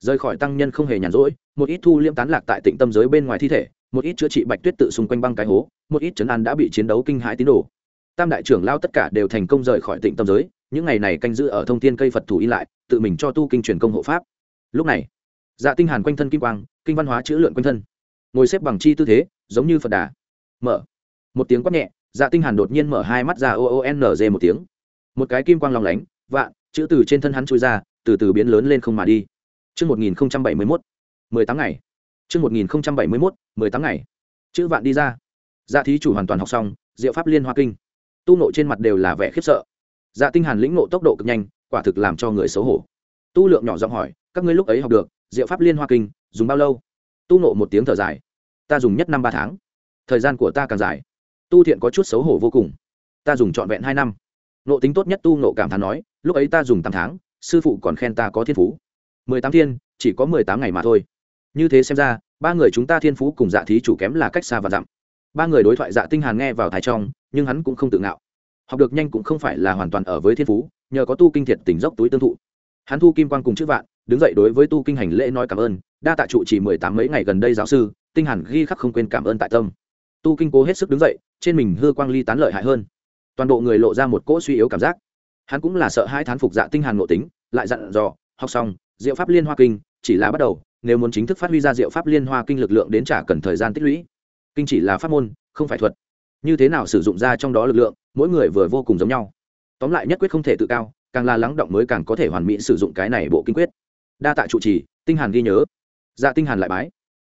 Rời khỏi tăng nhân không hề nhàn rỗi, một ít thu liêm tán lạc tại tịnh tâm giới bên ngoài thi thể một ít chữa trị bạch tuyết tự xung quanh băng cái hố một ít chấn an đã bị chiến đấu kinh hãi tín đồ. Tam đại trưởng lao tất cả đều thành công rời khỏi tịnh tâm giới những ngày này canh giữ ở thông tin cây phật thủ in lại tự mình cho tu kinh truyền công hộ pháp. Lúc này dạ tinh hàn quanh thân kim quang kinh văn hóa chữ lượn quanh thân. Ngồi xếp bằng chi tư thế giống như phật đà. Mở. Một tiếng quát nhẹ dạ tinh hàn đột nhiên mở hai mắt ra o o n g một tiếng. Một cái kim quang long lánh vạn chữ từ trên thân hắn chui ra từ từ biến lớn lên không mà đi. Trước 1071, 18 ngày. Trước 1071, 18 ngày. Chữ vạn đi ra. Dạ thí chủ hoàn toàn học xong, diệu pháp liên hoa kinh. Tu nộ trên mặt đều là vẻ khiếp sợ. Dạ tinh hàn lĩnh ngộ tốc độ cực nhanh, quả thực làm cho người xấu hổ. Tu lượng nhỏ giọng hỏi, các ngươi lúc ấy học được, diệu pháp liên hoa kinh, dùng bao lâu? Tu nộ một tiếng thở dài. Ta dùng nhất năm ba tháng. Thời gian của ta càng dài. Tu thiện có chút xấu hổ vô cùng. Ta dùng trọn vẹn hai năm. Nộ tính tốt nhất tu nộ cảm thán nói, lúc ấy ta dùng tám tháng, sư phụ còn khen ta có thiên phú. mười tám thiên, chỉ có mười tám ngày mà thôi như thế xem ra, ba người chúng ta thiên phú cùng dạ thí chủ kém là cách xa và dặm. Ba người đối thoại dạ tinh hàn nghe vào thái trong, nhưng hắn cũng không tự ngạo. Học được nhanh cũng không phải là hoàn toàn ở với thiên phú, nhờ có tu kinh thiệt tỉnh dốc túi tương thụ. Hắn thu kim quang cùng chữ vạn, đứng dậy đối với tu kinh hành lễ nói cảm ơn, đa tạ trụ chỉ mười tám mấy ngày gần đây giáo sư, tinh hàn ghi khắc không quên cảm ơn tại tâm. Tu kinh cố hết sức đứng dậy, trên mình hư quang ly tán lợi hại hơn. Toàn bộ người lộ ra một cỗ suy yếu cảm giác. Hắn cũng là sợ hai thán phục dạ tinh hàn nội tính, lại dặn dò, học xong, diệu pháp liên hoa kinh chỉ là bắt đầu, nếu muốn chính thức phát huy ra diệu pháp liên hoa kinh lực lượng đến trả cần thời gian tích lũy. Kinh chỉ là pháp môn, không phải thuật. Như thế nào sử dụng ra trong đó lực lượng, mỗi người vừa vô cùng giống nhau. Tóm lại nhất quyết không thể tự cao, càng là lắng động mới càng có thể hoàn mỹ sử dụng cái này bộ kinh quyết. Đa tạ trụ trì, tinh hàn ghi nhớ. Dạ tinh hàn lại bái.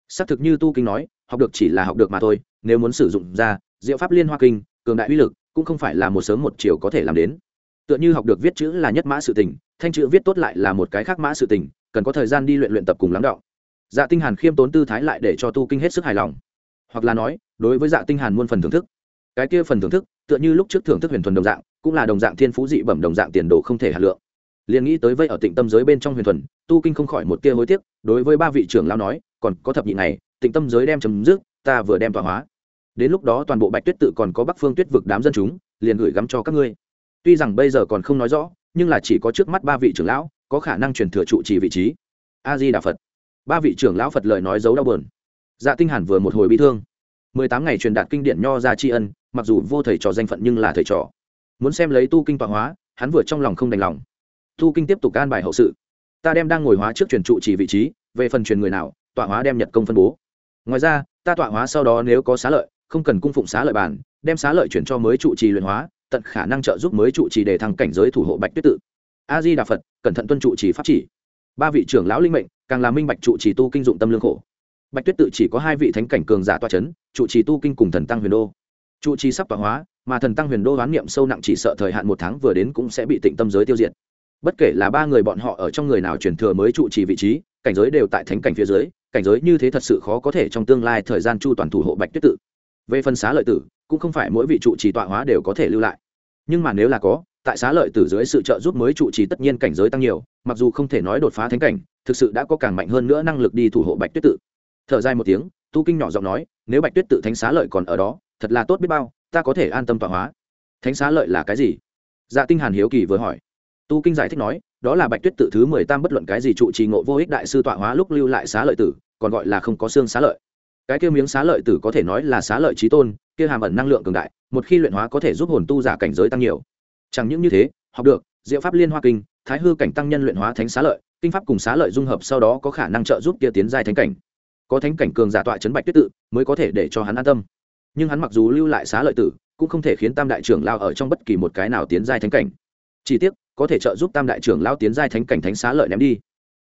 Xác thực như tu kinh nói, học được chỉ là học được mà thôi, nếu muốn sử dụng ra diệu pháp liên hoa kinh, cường đại uy lực, cũng không phải là một sớm một chiều có thể làm đến. Tựa như học được viết chữ là nhất mã sự tình, thanh chữ viết tốt lại là một cái khác mã sự tình cần có thời gian đi luyện luyện tập cùng lắng đọng dạ tinh hàn khiêm tốn tư thái lại để cho tu kinh hết sức hài lòng. Hoặc là nói, đối với dạ tinh hàn muôn phần thưởng thức. Cái kia phần thưởng thức, tựa như lúc trước thưởng thức huyền thuần đồng dạng, cũng là đồng dạng thiên phú dị bẩm, đồng dạng tiền đồ không thể hạt lượng. Liền nghĩ tới vây ở tịnh tâm giới bên trong huyền thuần, tu kinh không khỏi một tia hối tiếc, đối với ba vị trưởng lão nói, còn có thập nhị này tịnh tâm giới đem chấm dứt, ta vừa đem tọa hóa. Đến lúc đó toàn bộ bạch tuyết tự còn có bắc phương tuyết vực đám dân chúng, liền gửi gắm cho các ngươi. Tuy rằng bây giờ còn không nói rõ, nhưng là chỉ có trước mắt ba vị trưởng lão có khả năng truyền thừa trụ trì vị trí. A di đà phật ba vị trưởng lão phật lời nói giấu đau bờn dạ tinh hàn vừa một hồi bi thương. Mười tám ngày truyền đạt kinh điển nho ra tri ân, mặc dù vô thầy trò danh phận nhưng là thầy trò. Muốn xem lấy tu kinh tọa hóa, hắn vừa trong lòng không đành lòng. Tu kinh tiếp tục can bài hậu sự. Ta đem đang ngồi hóa trước truyền trụ chỉ vị trí, về phần truyền người nào, tọa hóa đem nhật công phân bố. Ngoài ra, ta tọa hóa sau đó nếu có xá lợi, không cần cung phụng xá lợi bản, đem xá lợi chuyển cho mới trụ trì luyện hóa, tận khả năng trợ giúp mới trụ trì đề thăng cảnh giới thủ hộ bạch tuyết tự a di đà phật cẩn thận tuân trụ chỉ pháp chỉ. Ba vị trưởng lão linh mệnh, càng là minh bạch trụ trì tu kinh dụng tâm lương khổ. Bạch tuyết tự chỉ có hai vị thánh cảnh cường giả toa c h ấ n trụ trì tu kinh cùng thần tăng huyền đô. Trụ trì sắp tọa hóa, mà thần tăng huyền đô hoán niệm sâu nặng chỉ sợ thời hạn một tháng vừa đến cũng sẽ bị tịnh tâm giới tiêu diệt. Bất kể là ba người bọn họ ở trong người nào truyền thừa mới trụ trì vị trí, cảnh giới đều tại thánh cảnh phía dưới, cảnh giới như thế thật sự khó có thể trong tương lai thời gian chu toàn thủ hộ bạch tuyết tự. Về phần xá lợi tử, cũng không phải mỗi vị trụ trì tọa hóa đều có thể lưu lại. Nhưng mà nếu là có tại xá lợi tử dưới sự trợ giúp mới trụ trì tất nhiên cảnh giới tăng nhiều, mặc dù không thể nói đột phá thánh cảnh, thực sự đã có càng mạnh hơn nữa năng lực đi thủ hộ bạch tuyết tự. Thở dài một tiếng, tu kinh nhỏ giọng nói, nếu bạch tuyết tự thánh xá lợi còn ở đó, thật là tốt biết bao, ta có thể an tâm tọa hóa. Thánh xá lợi là cái gì? Dạ tinh hàn hiếu kỳ vừa hỏi. Tu kinh giải thích nói, đó là bạch tuyết tự thứ mười tam bất luận cái gì trụ trì ngộ vô ích đại sư tọa hóa lúc lưu lại xá lợi tử, còn gọi là không có xương xá lợi. Cái kia miếng xá lợi tử có thể nói là xá lợi trí tôn, kia hàm ẩn năng lượng cường đại, một khi luyện hóa có thể giúp hồn tu giả cảnh giới tăng nhiều chẳng những như thế, học được, diệu pháp liên hoa kinh, thái hư cảnh tăng nhân luyện hóa thánh xá lợi, kinh pháp cùng xá lợi dung hợp sau đó có khả năng trợ giúp kia tiến giai thánh cảnh. Có thánh cảnh cường giả tọa chấn bạch tuyết tự, mới có thể để cho hắn an tâm. Nhưng hắn mặc dù lưu lại xá lợi tử, cũng không thể khiến tam đại trưởng lao ở trong bất kỳ một cái nào tiến giai thánh cảnh. Chỉ tiếc, có thể trợ giúp tam đại trưởng lao tiến giai thánh cảnh thánh xá lợi ném đi.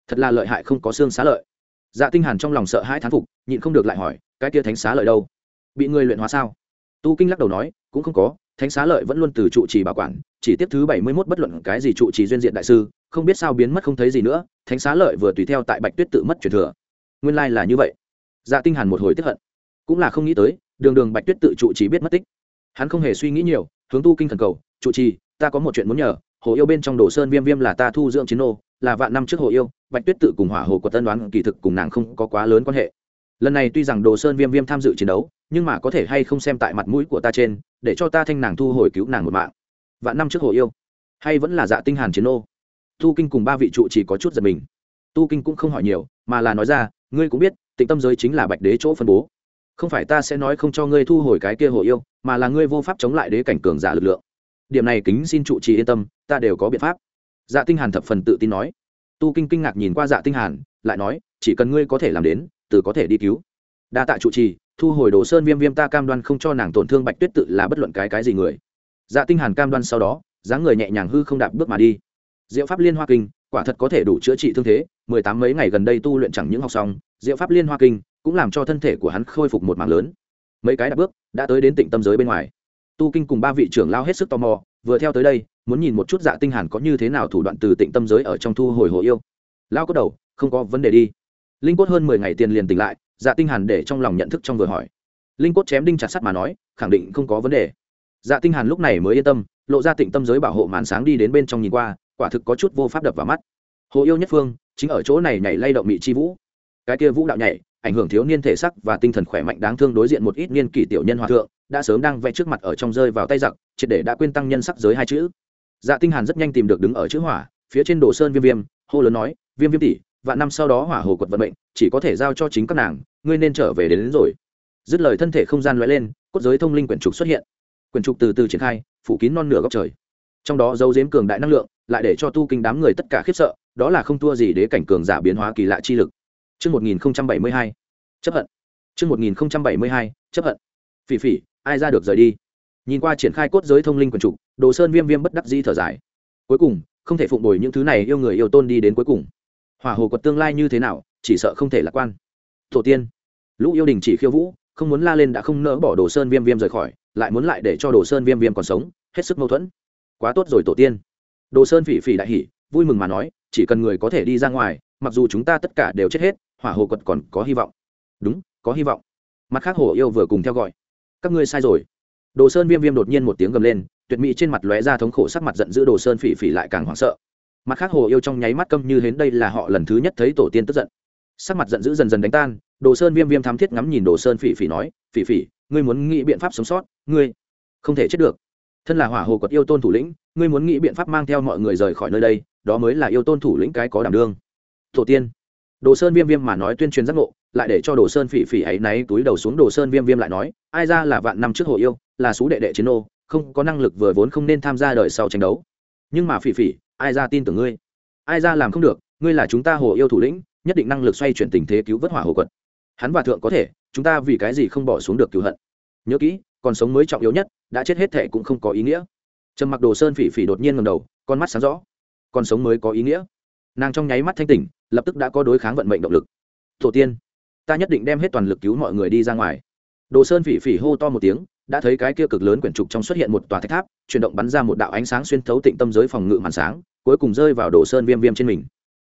Thật là lợi hại không có xương xá lợi. Dạ tinh hàn trong lòng sợ hãi thán phục, nhịn không được lại hỏi, cái kia thánh xá lợi đâu? Bị người luyện hóa sao? Tu kinh lắc đầu nói, cũng không có thánh xá lợi vẫn luôn từ trụ trì bảo quản, chỉ tiếp thứ bảy mươi mốt bất luận cái gì trụ trì duyên diện đại sư, không biết sao biến mất không thấy gì nữa, thánh xá lợi vừa tùy theo tại bạch tuyết tự mất truyền thừa. Nguyên lai là như vậy. Dạ tinh hàn một hồi tức hận. Cũng là không nghĩ tới, đường đường bạch tuyết tự trụ trì biết mất tích. Hắn không hề suy nghĩ nhiều, hướng tu kinh thần cầu, trụ trì, ta có một chuyện muốn nhờ, hồ yêu bên trong đồ sơn viêm viêm là ta thu dưỡng chiến nô, là vạn năm trước hồ yêu, bạch tuyết tự cùng hỏa hồ của tân đoán kỳ thực cùng nàng không có quá lớn quan hệ. Lần này tuy rằng đồ sơn viêm viêm tham dự chiến đấu, nhưng mà có thể hay không xem tại mặt mũi của ta trên để cho ta thanh nàng thu hồi cứu nàng một mạng. Vạn năm trước hồ yêu, hay vẫn là dạ tinh hàn chiến ô. tu kinh cùng ba vị trụ chỉ có chút giật mình. Tu kinh cũng không hỏi nhiều, mà là nói ra, ngươi cũng biết, tịnh tâm giới chính là bạch đế chỗ phân bố. Không phải ta sẽ nói không cho ngươi thu hồi cái kia hồ yêu, mà là ngươi vô pháp chống lại đế cảnh cường giả lực lượng. Điểm này kính xin trụ trì yên tâm, ta đều có biện pháp. Dạ tinh hàn thập phần tự tin nói. Tu kinh kinh ngạc nhìn qua dạ tinh hàn, lại nói, chỉ cần ngươi có thể làm đến, từ có thể đi cứu. Đa tạ trụ trì thu hồi đồ sơn viêm viêm ta cam đoan không cho nàng tổn thương bạch tuyết tự là bất luận cái cái gì người. Dạ tinh hàn cam đoan sau đó, dáng người nhẹ nhàng hư không đạp bước mà đi. Diệu pháp liên hoa kinh, quả thật có thể đủ chữa trị thương thế, mười tám mấy ngày gần đây tu luyện chẳng những học xong, diệu pháp liên hoa kinh cũng làm cho thân thể của hắn khôi phục một mảng lớn. Mấy cái đạp bước đã tới đến tỉnh tâm giới bên ngoài. Tu kinh cùng ba vị trưởng lao hết sức tò mò, vừa theo tới đây, muốn nhìn một chút dạ tinh hàn có như thế nào thủ đoạn từ tịnh tâm giới ở trong thu hồi hồ yêu. Lao có đầu, không có vấn đề đi. Linh cốt hơn mười ngày tiền liền tỉnh lại dạ tinh hàn để trong lòng nhận thức trong vừa hỏi. Linh cốt chém đinh chặt sắt mà nói, khẳng định không có vấn đề. Dạ tinh hàn lúc này mới yên tâm, lộ ra tịnh tâm giới bảo hộ màn sáng đi đến bên trong nhìn qua, quả thực có chút vô pháp đập vào mắt. Hồ yêu nhất phương, chính ở chỗ này nhảy lay động mị chi vũ. Cái kia vũ đạo nhảy, ảnh hưởng thiếu niên thể sắc và tinh thần khỏe mạnh đáng thương đối diện một ít niên kỷ tiểu nhân hòa thượng, đã sớm đang vẽ trước mặt ở trong rơi vào tay giặc, triệt để đã quên tăng nhân sắc giới hai chữ. Dạ tinh hàn rất nhanh tìm được đứng ở chữ hỏa, phía trên đồ sơn viêm viêm, hô lớn nói, viêm viêm tỷ vạn năm sau đó hỏa hồ quật vận mệnh chỉ có thể giao cho chính các nàng ngươi nên trở về đến, đến rồi dứt lời thân thể không gian lóe lên cốt giới thông linh quyển trục xuất hiện quyển trục từ từ triển khai phủ kín non nửa góc trời trong đó dấu giếm cường đại năng lượng lại để cho tu kinh đám người tất cả khiếp sợ đó là không thua gì đế cảnh cường giả biến hóa kỳ lạ chi lực Trước 1072, chấp hận. Trước 1072, chấp hận. Phỉ phỉ, ai ra được rời đi. Nhìn qua triển khai cốt giới thông linh quần trục, Đồ Sơn Viêm Viêm bất đắc dĩ thở dài. Cuối cùng, không thể phụng bồi những thứ này yêu người yêu tôn đi đến cuối cùng hỏa hồ quật tương lai như thế nào, chỉ sợ không thể lạc quan. Tổ tiên, lũ yêu đình chỉ khiêu vũ, không muốn la lên đã không nỡ bỏ đồ sơn viêm viêm rời khỏi, lại muốn lại để cho đồ sơn viêm viêm còn sống, hết sức mâu thuẫn. Quá tốt rồi tổ tiên. Đồ sơn phỉ phỉ đại hỉ, vui mừng mà nói, chỉ cần người có thể đi ra ngoài, mặc dù chúng ta tất cả đều chết hết, hỏa hồ quật còn có hy vọng. Đúng, có hy vọng. Mặt khác hồ yêu vừa cùng theo gọi. Các ngươi sai rồi. Đồ sơn viêm viêm đột nhiên một tiếng gầm lên, tuyệt mỹ trên mặt lóe ra thống khổ sắc mặt giận dữ đồ sơn phỉ phỉ lại càng hoảng sợ mặt khác, hồ yêu trong nháy mắt câm như hến, đây là họ lần thứ nhất thấy tổ tiên tức giận. Sắc mặt giận dữ dần dần đánh tan, đồ sơn viêm viêm thám thiết ngắm nhìn đồ sơn phỉ phỉ nói, phỉ phỉ, ngươi muốn nghĩ biện pháp sống sót, ngươi không thể chết được. Thân là hỏa hồ quật yêu tôn thủ lĩnh, ngươi muốn nghĩ biện pháp mang theo mọi người rời khỏi nơi đây, đó mới là yêu tôn thủ lĩnh cái có đảm đương. Tổ tiên. Đồ sơn viêm viêm mà nói tuyên truyền giác ngộ, lại để cho đồ sơn phỉ phỉ ấy náy túi đầu xuống đồ sơn viêm viêm lại nói, ai ra là vạn năm trước hồ yêu, là xú đệ đệ chiến ô không có năng lực vừa vốn không nên tham gia đời sau tranh đấu. Nhưng mà phỉ phỉ ai ra tin tưởng ngươi? Ai ra làm không được, ngươi là chúng ta hồ yêu thủ lĩnh, nhất định năng lực xoay chuyển tình thế cứu vớt hỏa hồ quật. Hắn và thượng có thể, chúng ta vì cái gì không bỏ xuống được cứu hận? Nhớ kỹ, còn sống mới trọng yếu nhất, đã chết hết thệ cũng không có ý nghĩa. Trầm mặc đồ sơn phỉ phỉ đột nhiên ngầm đầu, con mắt sáng rõ. Còn sống mới có ý nghĩa. Nàng trong nháy mắt thanh tỉnh, lập tức đã có đối kháng vận mệnh động lực. Tổ tiên, ta nhất định đem hết toàn lực cứu mọi người đi ra ngoài. Đồ sơn phỉ phỉ hô to một tiếng, đã thấy cái kia cực lớn quyển trục trong xuất hiện một tòa thạch tháp, chuyển động bắn ra một đạo ánh sáng xuyên thấu tịnh tâm giới phòng ngự màn sáng cuối cùng rơi vào đồ sơn viêm viêm trên mình.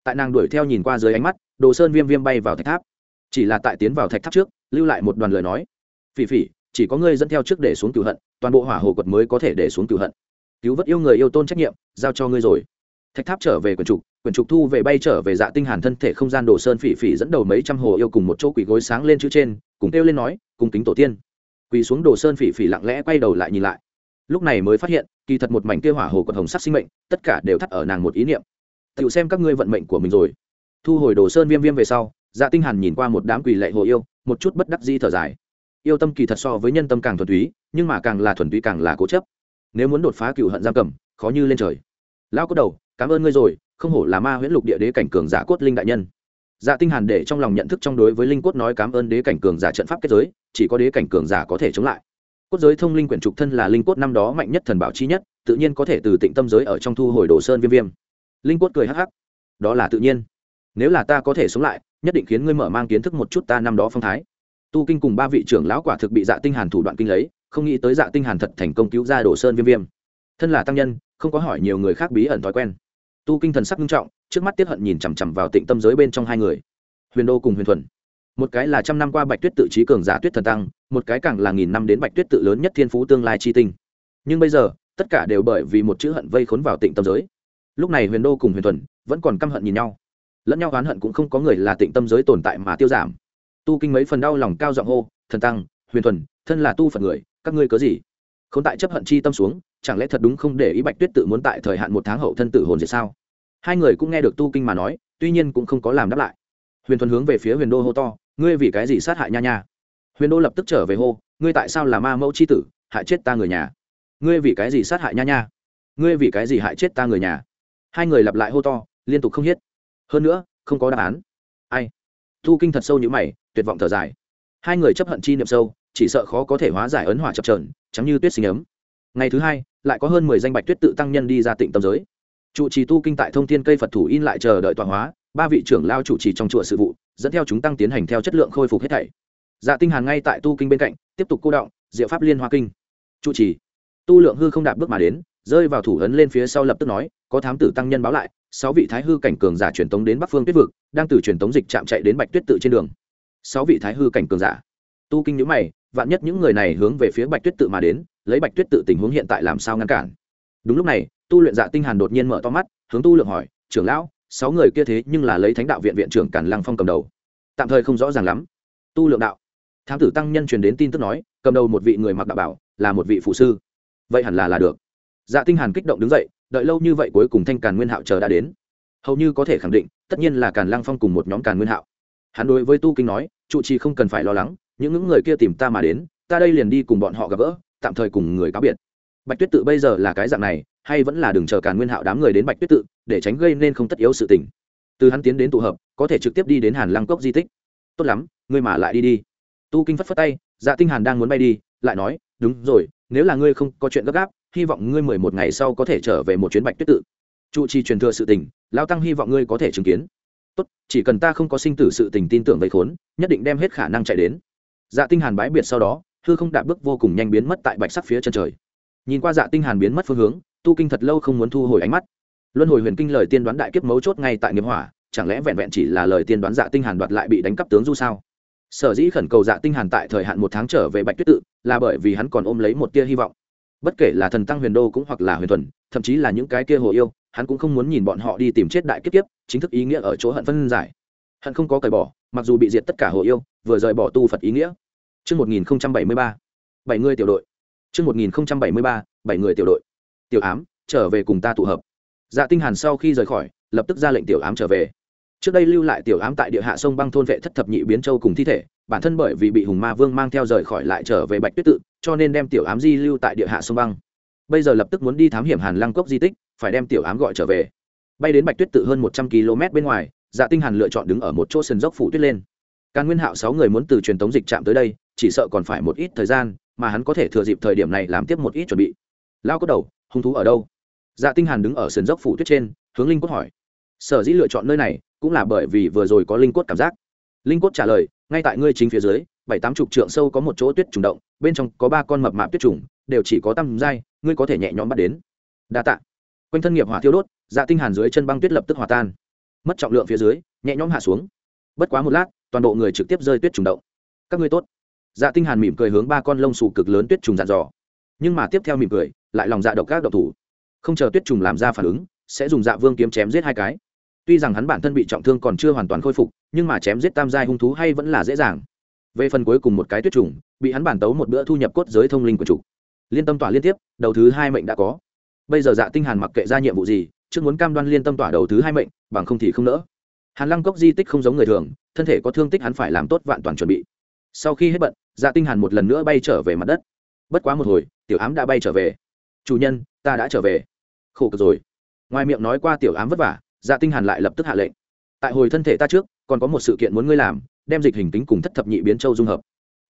Tại nàng đuổi theo nhìn qua dưới ánh mắt, đồ sơn viêm viêm bay vào thạch tháp. Chỉ là tại tiến vào thạch tháp trước, lưu lại một đoàn lời nói. Phỉ phỉ, chỉ có ngươi dẫn theo trước để xuống cửu hận, toàn bộ hỏa hồ quật mới có thể để xuống cửu hận. Cứu vớt yêu người yêu tôn trách nhiệm, giao cho ngươi rồi. Thạch tháp trở về quyển trục quyển trục thu về bay trở về dạ tinh hàn thân thể không gian đồ sơn phỉ phỉ dẫn đầu mấy trăm hồ yêu cùng một chỗ quỳ gối sáng lên chữ trên, cùng kêu lên nói cùng kính tổ tiên. Quỳ xuống đồ sơn phỉ phỉ lặng lẽ quay đầu lại nhìn lại lúc này mới phát hiện, kỳ thật một mảnh kia hỏa hồ quật hồng sắc sinh mệnh, tất cả đều thắt ở nàng một ý niệm. Tự xem các ngươi vận mệnh của mình rồi. Thu hồi đồ sơn viêm viêm về sau dạ tinh hàn nhìn qua một đám quỳ lệ hồ yêu, một chút bất đắc di thở dài. Yêu tâm kỳ thật so với nhân tâm càng thuần túy, nhưng mà càng là thuần túy càng là cố chấp. Nếu muốn đột phá cựu hận giam cầm, khó như lên trời. Lão cốt đầu, cảm ơn ngươi rồi, không hổ là ma huyễn lục địa đế cảnh cường giả cốt linh đại nhân. Dạ tinh hàn để trong lòng nhận thức trong đối với linh cốt nói cảm ơn đế cảnh cường giả trận pháp kết giới, chỉ có đế cảnh cường giả có thể chống lại cốt giới thông linh quyển trục thân là linh cốt năm đó mạnh nhất thần bảo chi nhất, tự nhiên có thể từ tịnh tâm giới ở trong thu hồi đồ sơn viêm viêm. Linh cốt cười hắc hắc. Đó là tự nhiên. Nếu là ta có thể sống lại, nhất định khiến ngươi mở mang kiến thức một chút ta năm đó phong thái. Tu kinh cùng ba vị trưởng lão quả thực bị dạ tinh hàn thủ đoạn kinh lấy, không nghĩ tới dạ tinh hàn thật thành công cứu ra đồ sơn viêm viêm. Thân là tăng nhân, không có hỏi nhiều người khác bí ẩn thói quen. Tu kinh thần sắc nghiêm trọng, trước mắt tiết hận nhìn chằm chằm vào tịnh tâm giới bên trong hai người. Huyền đô cùng huyền thuần. Một cái là trăm năm qua bạch tuyết tự trí cường giả tuyết thần tăng một cái càng là nghìn năm đến bạch tuyết tự lớn nhất thiên phú tương lai chi tinh. Nhưng bây giờ, tất cả đều bởi vì một chữ hận vây khốn vào tịnh tâm giới. Lúc này huyền đô cùng huyền thuần vẫn còn căm hận nhìn nhau. Lẫn nhau oán hận cũng không có người là tịnh tâm giới tồn tại mà tiêu giảm. Tu kinh mấy phần đau lòng cao giọng hô, thần tăng, huyền thuần, thân là tu phật người, các ngươi cớ gì? Không tại chấp hận chi tâm xuống, chẳng lẽ thật đúng không để ý bạch tuyết tự muốn tại thời hạn một tháng hậu thân tử hồn diệt sao? Hai người cũng nghe được tu kinh mà nói, tuy nhiên cũng không có làm đáp lại. Huyền thuần hướng về phía huyền đô hô to, ngươi vì cái gì sát hại nha nha? Huyền đô lập tức trở về hô, ngươi tại sao là ma mẫu c h i tử, hại chết ta người nhà? Ngươi vì cái gì sát hại nha nha? Ngươi vì cái gì hại chết ta người nhà? Hai người lặp lại hô to, liên tục không hiết hơn nữa, không có đáp án. Ai? Thu kinh thật sâu như mày, tuyệt vọng thở dài. Hai người chấp hận chi niệm sâu, chỉ sợ khó có thể hóa giải ấn hỏa chập trờn chắm như tuyết sinh ấm. Ngày thứ hai, lại có hơn mười danh bạch tuyết tự tăng nhân đi ra tỉnh tâm giới. Trụ trì tu kinh tại thông thiên cây phật thủ in lại chờ đợi tọa hóa, ba vị trưởng lao chủ trì trong chùa sự vụ, dẫn theo chúng tăng tiến hành theo chất lượng khôi phục hết thảy dạ tinh hàn ngay tại tu kinh bên cạnh, tiếp tục cô động, diệu pháp liên hoa kinh. Trụ trì. Tu lượng hư không đạp bước mà đến, rơi vào thủ ấn lên phía sau lập tức nói, có thám tử tăng nhân báo lại, sáu vị thái hư cảnh cường giả truyền tống đến bắc phương tuyết vực, đang từ truyền tống dịch chạm chạy đến bạch tuyết tự trên đường. Sáu vị thái hư cảnh cường giả. Tu kinh nhíu mày, vạn nhất những người này hướng về phía bạch tuyết tự mà đến, lấy bạch tuyết tự tình huống hiện tại làm sao ngăn cản? Đúng lúc này, tu luyện dạ tinh hàn đột nhiên mở to mắt, hướng tu lượng hỏi, trưởng lão, sáu người kia thế nhưng là lấy thánh đạo viện viện trưởng càn lăng phong cầm đầu. Tạm thời không rõ ràng lắm. Tu lượng đạo thám tử tăng nhân truyền đến tin tức nói, cầm đầu một vị người mặc đạo bảo là một vị phụ sư. Vậy hẳn là là được. Dạ tinh hàn kích động đứng dậy, đợi lâu như vậy cuối cùng thanh càn nguyên hạo chờ đã đến. Hầu như có thể khẳng định, tất nhiên là càn lang phong cùng một nhóm càn nguyên hạo. Hắn đối với tu kinh nói, trụ trì không cần phải lo lắng, những những người kia tìm ta mà đến, ta đây liền đi cùng bọn họ gặp gỡ, tạm thời cùng người cáo biệt. Bạch tuyết tự bây giờ là cái dạng này, hay vẫn là đừng chờ càn nguyên hạo đám người đến bạch tuyết tự, để tránh gây nên không tất yếu sự tình. Từ hắn tiến đến tụ hợp, có thể trực tiếp đi đến hàn lăng cốc di tích. Tốt lắm, ngươi mà lại đi đi tu kinh phất phất tay dạ tinh hàn đang muốn bay đi, lại nói, đúng rồi, nếu là ngươi không có chuyện gấp gáp, hy vọng ngươi mười một ngày sau có thể trở về một chuyến bạch tuyết tự. Trụ trì truyền thừa sự tình lao tăng hy vọng ngươi có thể chứng kiến. Tốt, chỉ cần ta không có sinh tử sự tình tin tưởng vây khốn, nhất định đem hết khả năng chạy đến. Dạ tinh hàn bái biệt sau đó, hư không đạp bước vô cùng nhanh biến mất tại bạch sắc phía chân trời. Nhìn qua dạ tinh hàn biến mất phương hướng, tu kinh thật lâu không muốn thu hồi ánh mắt. Luân hồi huyền kinh lời tiên đoán đại kiếp mấu chốt ngay tại nghiệp hỏa, chẳng lẽ vẹn vẹn chỉ là lời tiên đoán dạ tinh hàn đoạt lại bị đánh cắp tướng du sao? Sở dĩ khẩn cầu dạ tinh hàn tại thời hạn một tháng trở về bạch tuyết tự là bởi vì hắn còn ôm lấy một tia hy vọng bất kể là thần tăng huyền đô cũng hoặc là huyền thuần thậm chí là những cái kia hồ yêu hắn cũng không muốn nhìn bọn họ đi tìm chết đại kiếp kiếp chính thức ý nghĩa ở chỗ hận phân giải hận không có cởi bỏ mặc dù bị diệt tất cả hồ yêu vừa rời bỏ tu phật ý nghĩa Trước 1073, bảy người tiểu đội. Trước 1073, bảy người tiểu đội. Tiểu ám, trở về cùng ta tụ hợp. Dạ Tinh Hàn sau khi rời khỏi, lập tức ra lệnh tiểu ám trở về. Trước đây lưu lại tiểu ám tại địa hạ sông băng thôn vệ thất thập nhị biến châu cùng thi thể, bản thân bởi vì bị hùng ma vương mang theo rời khỏi lại trở về Bạch Tuyết tự, cho nên đem tiểu ám di lưu tại địa hạ sông băng. Bây giờ lập tức muốn đi thám hiểm Hàn Lăng cốc di tích, phải đem tiểu ám gọi trở về. Bay đến Bạch Tuyết tự hơn một trăm km bên ngoài, Dạ Tinh Hàn lựa chọn đứng ở một chỗ sườn dốc phủ tuyết lên. Càn Nguyên Hạo sáu người muốn từ truyền tống dịch chạm tới đây, chỉ sợ còn phải một ít thời gian, mà hắn có thể thừa dịp thời điểm này làm tiếp một ít chuẩn bị. Lao có đầu, hung thú ở đâu? Dạ Tinh Hàn đứng ở sườn dốc phủ tuyết trên, hướng Linh Cốt hỏi. Sở dĩ lựa chọn nơi này, cũng là bởi vì vừa rồi có Linh Cốt cảm giác. Linh Cốt trả lời, ngay tại ngươi chính phía dưới, bảy tám chục trượng sâu có một chỗ tuyết trùng động, bên trong có ba con mập mạp tuyết trùng, đều chỉ có tăm dai, ngươi có thể nhẹ nhõm bắt đến. Đa tạ. Quanh thân nghiệp hỏa thiêu đốt, Dạ Tinh Hàn dưới chân băng tuyết lập tức hòa tan. Mất trọng lượng phía dưới, nhẹ nhõm hạ xuống. Bất quá một lát, toàn bộ người trực tiếp rơi tuyết trùng động. Các ngươi tốt dạ tinh hàn mỉm cười hướng ba con lông xù cực lớn tuyết trùng dặn dò nhưng mà tiếp theo mỉm cười lại lòng dạ độc các độc thủ không chờ tuyết trùng làm ra phản ứng sẽ dùng dạ vương kiếm chém giết hai cái tuy rằng hắn bản thân bị trọng thương còn chưa hoàn toàn khôi phục, nhưng mà chém giết tam giai hung thú hay vẫn là dễ dàng. Về phần cuối cùng một cái tuyết trùng, bị hắn bản tấu một bữa thu nhập cốt giới thông linh của chủ. Liên tâm tỏa liên tiếp, đầu thứ hai mệnh đã có. Bây giờ dạ tinh hàn mặc kệ ra nhiệm vụ gì, trước muốn cam đoan liên tâm tỏa đầu thứ hai mệnh, bằng không thì không nỡ. Hàn lăng cốc di tích không giống người thường, thân thể có thương tích hắn phải làm tốt vạn toàn chuẩn bị. Sau khi hết bận dạ tinh hàn một lần nữa bay trở về mặt đất. Bất quá một hồi, tiểu ám đã bay trở về. Chủ nhân, ta đã trở về. Khổ cực rồi. Ngoài miệng nói qua tiểu ám vất vả dạ tinh hàn lại lập tức hạ lệnh. Tại hồi thân thể ta trước, còn có một sự kiện muốn ngươi làm, đem dịch hình tính cùng thất thập nhị biến châu dung hợp.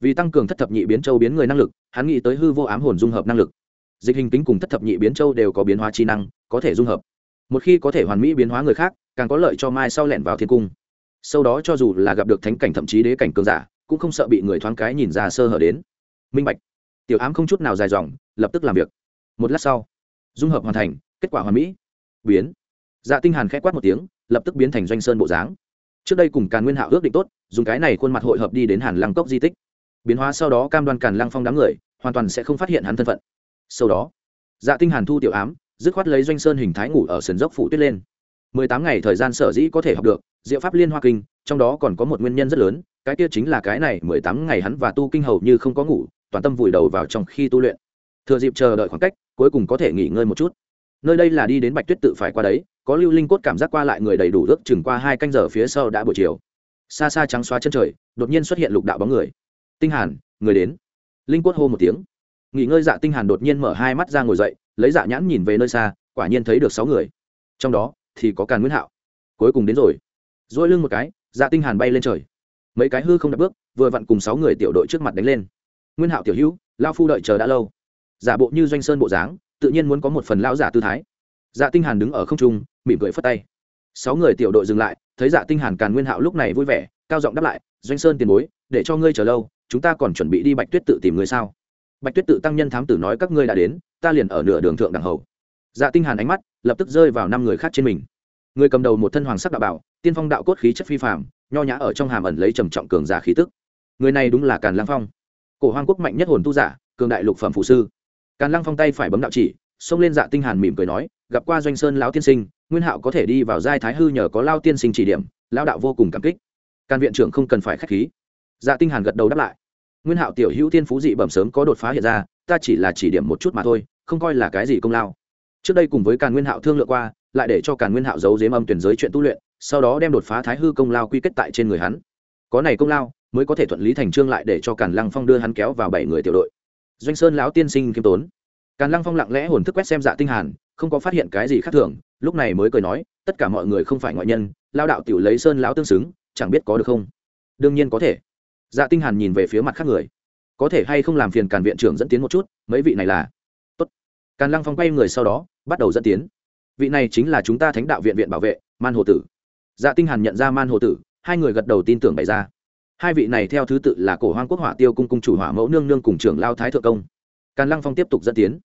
Vì tăng cường thất thập nhị biến châu biến người năng lực, hắn nghĩ tới hư vô ám hồn dung hợp năng lực. Dịch hình tính cùng thất thập nhị biến châu đều có biến hóa chi năng, có thể dung hợp. Một khi có thể hoàn mỹ biến hóa người khác, càng có lợi cho mai sau lẻn vào thiên cung. Sau đó cho dù là gặp được thánh cảnh thậm chí đế cảnh cường giả, cũng không sợ bị người thoáng cái nhìn ra sơ hở đến. Minh bạch. Tiểu ám không chút nào dài dòng, lập tức làm việc. Một lát sau, dung hợp hoàn thành, kết quả hoàn mỹ. Biến dạ tinh hàn khẽ quát một tiếng, lập tức biến thành doanh sơn bộ dáng. Trước đây cùng càn nguyên hạo ước định tốt, dùng cái này khuôn mặt hội hợp đi đến hàn lăng cốc di tích. Biến hóa sau đó cam đoan càn lăng phong đám người, hoàn toàn sẽ không phát hiện hắn thân phận. Sau đó dạ tinh hàn thu tiểu ám, dứt khoát lấy doanh sơn hình thái ngủ ở sườn dốc phủ tuyết lên. Mười tám ngày thời gian sở dĩ có thể học được, diệu pháp liên hoa kinh, trong đó còn có một nguyên nhân rất lớn, cái kia chính là cái này mười tám ngày hắn và tu kinh hầu như không có ngủ, toàn tâm vùi đầu vào trong khi tu luyện. Thừa dịp chờ đợi khoảng cách, cuối cùng có thể nghỉ ngơi một chút. Nơi đây là đi đến bạch tuyết tự phải qua đấy có lưu linh cốt cảm giác qua lại người đầy đủ ước chừng qua hai canh giờ phía sau đã buổi chiều. Xa xa trắng xóa chân trời, đột nhiên xuất hiện lục đạo bóng người. Tinh hàn, người đến. Linh cốt hô một tiếng. Nghỉ ngơi dạ tinh hàn đột nhiên mở hai mắt ra ngồi dậy, lấy dạ nhãn nhìn về nơi xa, quả nhiên thấy được sáu người. Trong đó, thì có càn nguyễn hạo. Cuối cùng đến rồi. Dỗi lưng một cái dạ tinh hàn bay lên trời. Mấy cái hư không đặt bước, vừa vặn cùng sáu người tiểu đội trước mặt đánh lên. Nguyên hạo tiểu hữu lao phu đợi chờ đã lâu. Giả bộ như doanh sơn bộ dáng, tự nhiên muốn có một phần lão giả tư thái. Dạ tinh hàn đứng ở không trung mỉm cười phất tay. Sáu người tiểu đội dừng lại, thấy dạ tinh hàn càn nguyên hạo lúc này vui vẻ, cao giọng đáp lại, doanh sơn tiền bối, để cho ngươi chờ lâu, chúng ta còn chuẩn bị đi bạch tuyết tự tìm ngươi sao? Bạch tuyết tự tăng nhân thám tử nói, các ngươi đã đến, ta liền ở nửa đường thượng đẳng hầu. Dạ tinh hàn ánh mắt lập tức rơi vào năm người khác trên mình. Người cầm đầu một thân hoàng sắc đạo bảo, tiên phong đạo cốt khí chất phi phàm, nho nhã ở trong hàm ẩn lấy trầm trọng cường giả khí tức. Người này đúng là càn lang phong. Cổ hoang quốc mạnh nhất hồn tu giả, cường đại lục phẩm phụ sư. Càn lang phong tay phải bấm đạo chỉ, xông lên dạ tinh hàn mỉm cười nói gặp qua doanh sơn lão tiên sinh, nguyên hạo có thể đi vào giai thái hư nhờ có lao tiên sinh chỉ điểm, lão đạo vô cùng cảm kích. Càn viện trưởng không cần phải khách khí. Dạ tinh hàn gật đầu đáp lại. Nguyên hạo tiểu hữu tiên phú dị bẩm sớm có đột phá hiện ra, ta chỉ là chỉ điểm một chút mà thôi, không coi là cái gì công lao. Trước đây cùng với càn nguyên hạo thương lượng qua, lại để cho càn nguyên hạo giấu dếm âm tuyển giới chuyện tu luyện, sau đó đem đột phá thái hư công lao quy kết tại trên người hắn. Có này công lao, mới có thể thuận lý thành trương lại để cho càn lăng phong đưa hắn kéo vào bảy người tiểu đội. Doanh sơn lão tiên sinh kiêm tốn. Càn lăng phong lặng lẽ hồn thức quét xem dạ tinh hàn không có phát hiện cái gì khác thường, lúc này mới cười nói, tất cả mọi người không phải ngoại nhân, lao đạo tiểu lấy sơn lão tương xứng, chẳng biết có được không? Đương nhiên có thể. Dạ tinh hàn nhìn về phía mặt khác người. Có thể hay không làm phiền càn viện trưởng dẫn tiến một chút, mấy vị này là. Tốt. Càn lăng phong quay người sau đó, bắt đầu dẫn tiến. Vị này chính là chúng ta thánh đạo viện viện bảo vệ, man hồ tử. Dạ tinh hàn nhận ra man hồ tử, hai người gật đầu tin tưởng bày ra. Hai vị này theo thứ tự là cổ hoang quốc hỏa tiêu cung cung chủ hỏa mẫu nương nương cùng trưởng lao thái thượng công. Càn lăng phong tiếp tục dẫn tiến.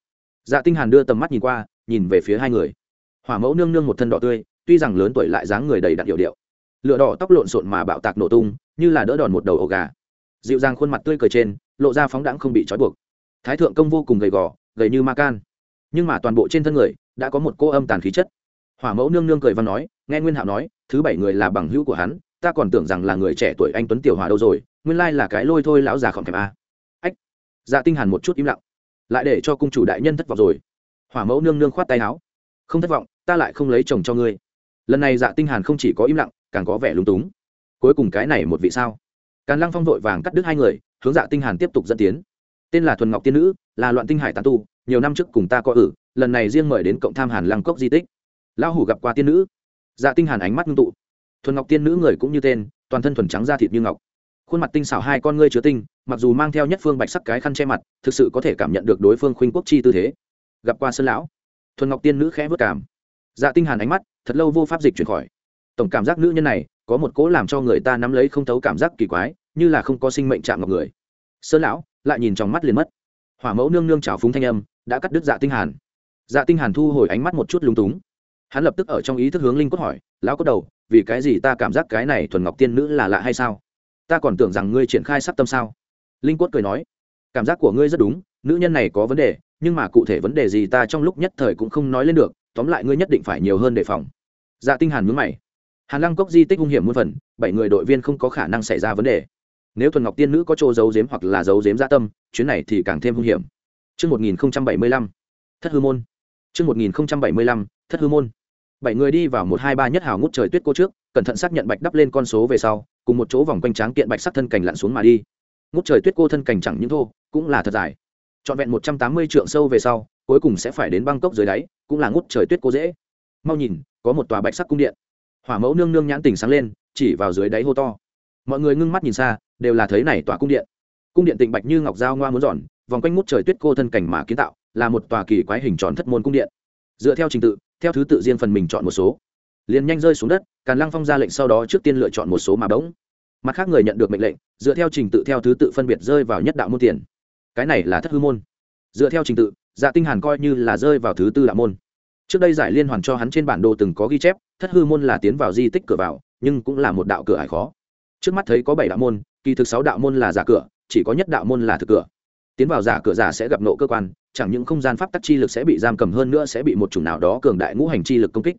Dạ tinh hàn đưa tầm mắt nhìn qua nhìn về phía hai người. Hỏa mẫu nương nương một thân đỏ tươi, tuy rằng lớn tuổi lại dáng người đầy đặn điệu điệu. Lửa đỏ tóc lộn xộn mà bạo tạc nổ tung, như là đỡ đòn một đầu ổ gà. Dịu dàng khuôn mặt tươi cười trên, lộ ra phóng đãng không bị trói buộc. Thái thượng công vô cùng gầy gò, gầy như ma can. Nhưng mà toàn bộ trên thân người đã có một cô âm tàn khí chất. Hỏa mẫu nương nương cười văn nói, nghe nguyên hạo nói, thứ bảy người là bằng hữu của hắn, ta còn tưởng rằng là người trẻ tuổi anh tuấn tiểu hòa đâu rồi, nguyên lai là cái lôi thôi lão già khỏng thèm a. Ách dạ tinh hàn một chút im lặng. Lại để cho cung chủ đại nhân thất vọng rồi hỏa mẫu nương nương khoát tay áo. Không thất vọng, ta lại không lấy chồng cho ngươi. Lần này dạ tinh hàn không chỉ có im lặng, càng có vẻ lúng túng. Cuối cùng cái này một vị sao? Càn lăng phong vội vàng cắt đứt hai người, hướng dạ tinh hàn tiếp tục dẫn tiến. Tên là thuần ngọc tiên nữ, là loạn tinh hải tán tu, nhiều năm trước cùng ta có ử lần này riêng mời đến cộng tham hàn lăng cốc di tích. Lão hủ gặp qua tiên nữ. Dạ tinh hàn ánh mắt ngưng tụ. Thuần ngọc tiên nữ người cũng như tên, toàn thân thuần trắng da thịt như ngọc. Khuôn mặt tinh xảo hai con ngươi chứa tinh, mặc dù mang theo nhất phương bạch sắc cái khăn che mặt, thực sự có thể cảm nhận được đối phương khuynh quốc chi tư thế gặp qua sơn lão. Thuần ngọc tiên nữ khẽ vất cảm. Dạ tinh hàn ánh mắt thật lâu vô pháp dịch chuyển khỏi. Tổng cảm giác nữ nhân này có một cố làm cho người ta nắm lấy không thấu cảm giác kỳ quái, như là không có sinh mệnh chạm ngọc người. Sơn lão lại nhìn trong mắt liền mất. Hỏa mẫu nương nương chào phúng thanh âm đã cắt đứt dạ tinh hàn. Dạ tinh hàn thu hồi ánh mắt một chút lúng túng. Hắn lập tức ở trong ý thức hướng linh cốt hỏi, lão cốt đầu, vì cái gì ta cảm giác cái này thuần ngọc tiên nữ là lạ hay sao? Ta còn tưởng rằng ngươi triển khai sắc tâm sao? Linh cốt cười nói, cảm giác của ngươi rất đúng, nữ nhân này có vấn đề nhưng mà cụ thể vấn đề gì ta trong lúc nhất thời cũng không nói lên được tóm lại ngươi nhất định phải nhiều hơn đề phòng dạ tinh hàn nhướng mày hàn lăng cốc di tích hung hiểm muôn phần bảy người đội viên không có khả năng xảy ra vấn đề nếu thuần ngọc tiên nữ có chỗ giấu giếm hoặc là giấu giếm gia tâm chuyến này thì càng thêm hung hiểm Trước 1075, thất hư môn. Trước 1075, thất hư môn. Bảy người đi vào một hai ba nhất hào ngút trời tuyết cô trước, cẩn thận xác nhận bạch đắp lên con số về sau, cùng một chỗ vòng quanh tráng kiện bạch sắc thân cảnh lặn xuống mà đi. Ngút trời tuyết cô thân cảnh chẳng những thô, cũng là thật dài. Trọn vẹn một trăm tám mươi trượng sâu về sau, cuối cùng sẽ phải đến băng cốc dưới đáy, cũng là ngút trời tuyết cô dễ. Mau nhìn, có một tòa bạch sắc cung điện. Hỏa Mẫu nương nương nhãn tỉnh sáng lên, chỉ vào dưới đáy hô to. Mọi người ngưng mắt nhìn xa, đều là thấy này tòa cung điện. Cung điện tịnh bạch như ngọc dao ngoa muốn giòn, vòng quanh ngút trời tuyết cô thân cảnh mà kiến tạo, là một tòa kỳ quái hình tròn thất môn cung điện. Dựa theo trình tự, theo thứ tự riêng phần mình chọn một số liền nhanh rơi xuống đất càn lăng phong ra lệnh sau đó trước tiên lựa chọn một số mà bỗng mặt khác người nhận được mệnh lệnh dựa theo trình tự theo thứ tự phân biệt rơi vào nhất đạo môn tiền cái này là thất hư môn. Dựa theo trình tự dạ tinh hàn coi như là rơi vào thứ tư đạo môn. Trước đây giải liên hoàn cho hắn trên bản đồ từng có ghi chép, thất hư môn là tiến vào di tích cửa vào, nhưng cũng là một đạo cửa ải khó. Trước mắt thấy có bảy đạo môn, kỳ thực sáu đạo môn là giả cửa, chỉ có nhất đạo môn là thực cửa. Tiến vào giả cửa giả sẽ gặp nộ cơ quan, chẳng những không gian pháp tắc chi lực sẽ bị giam cầm hơn nữa sẽ bị một chủng nào đó cường đại ngũ hành chi lực công kích.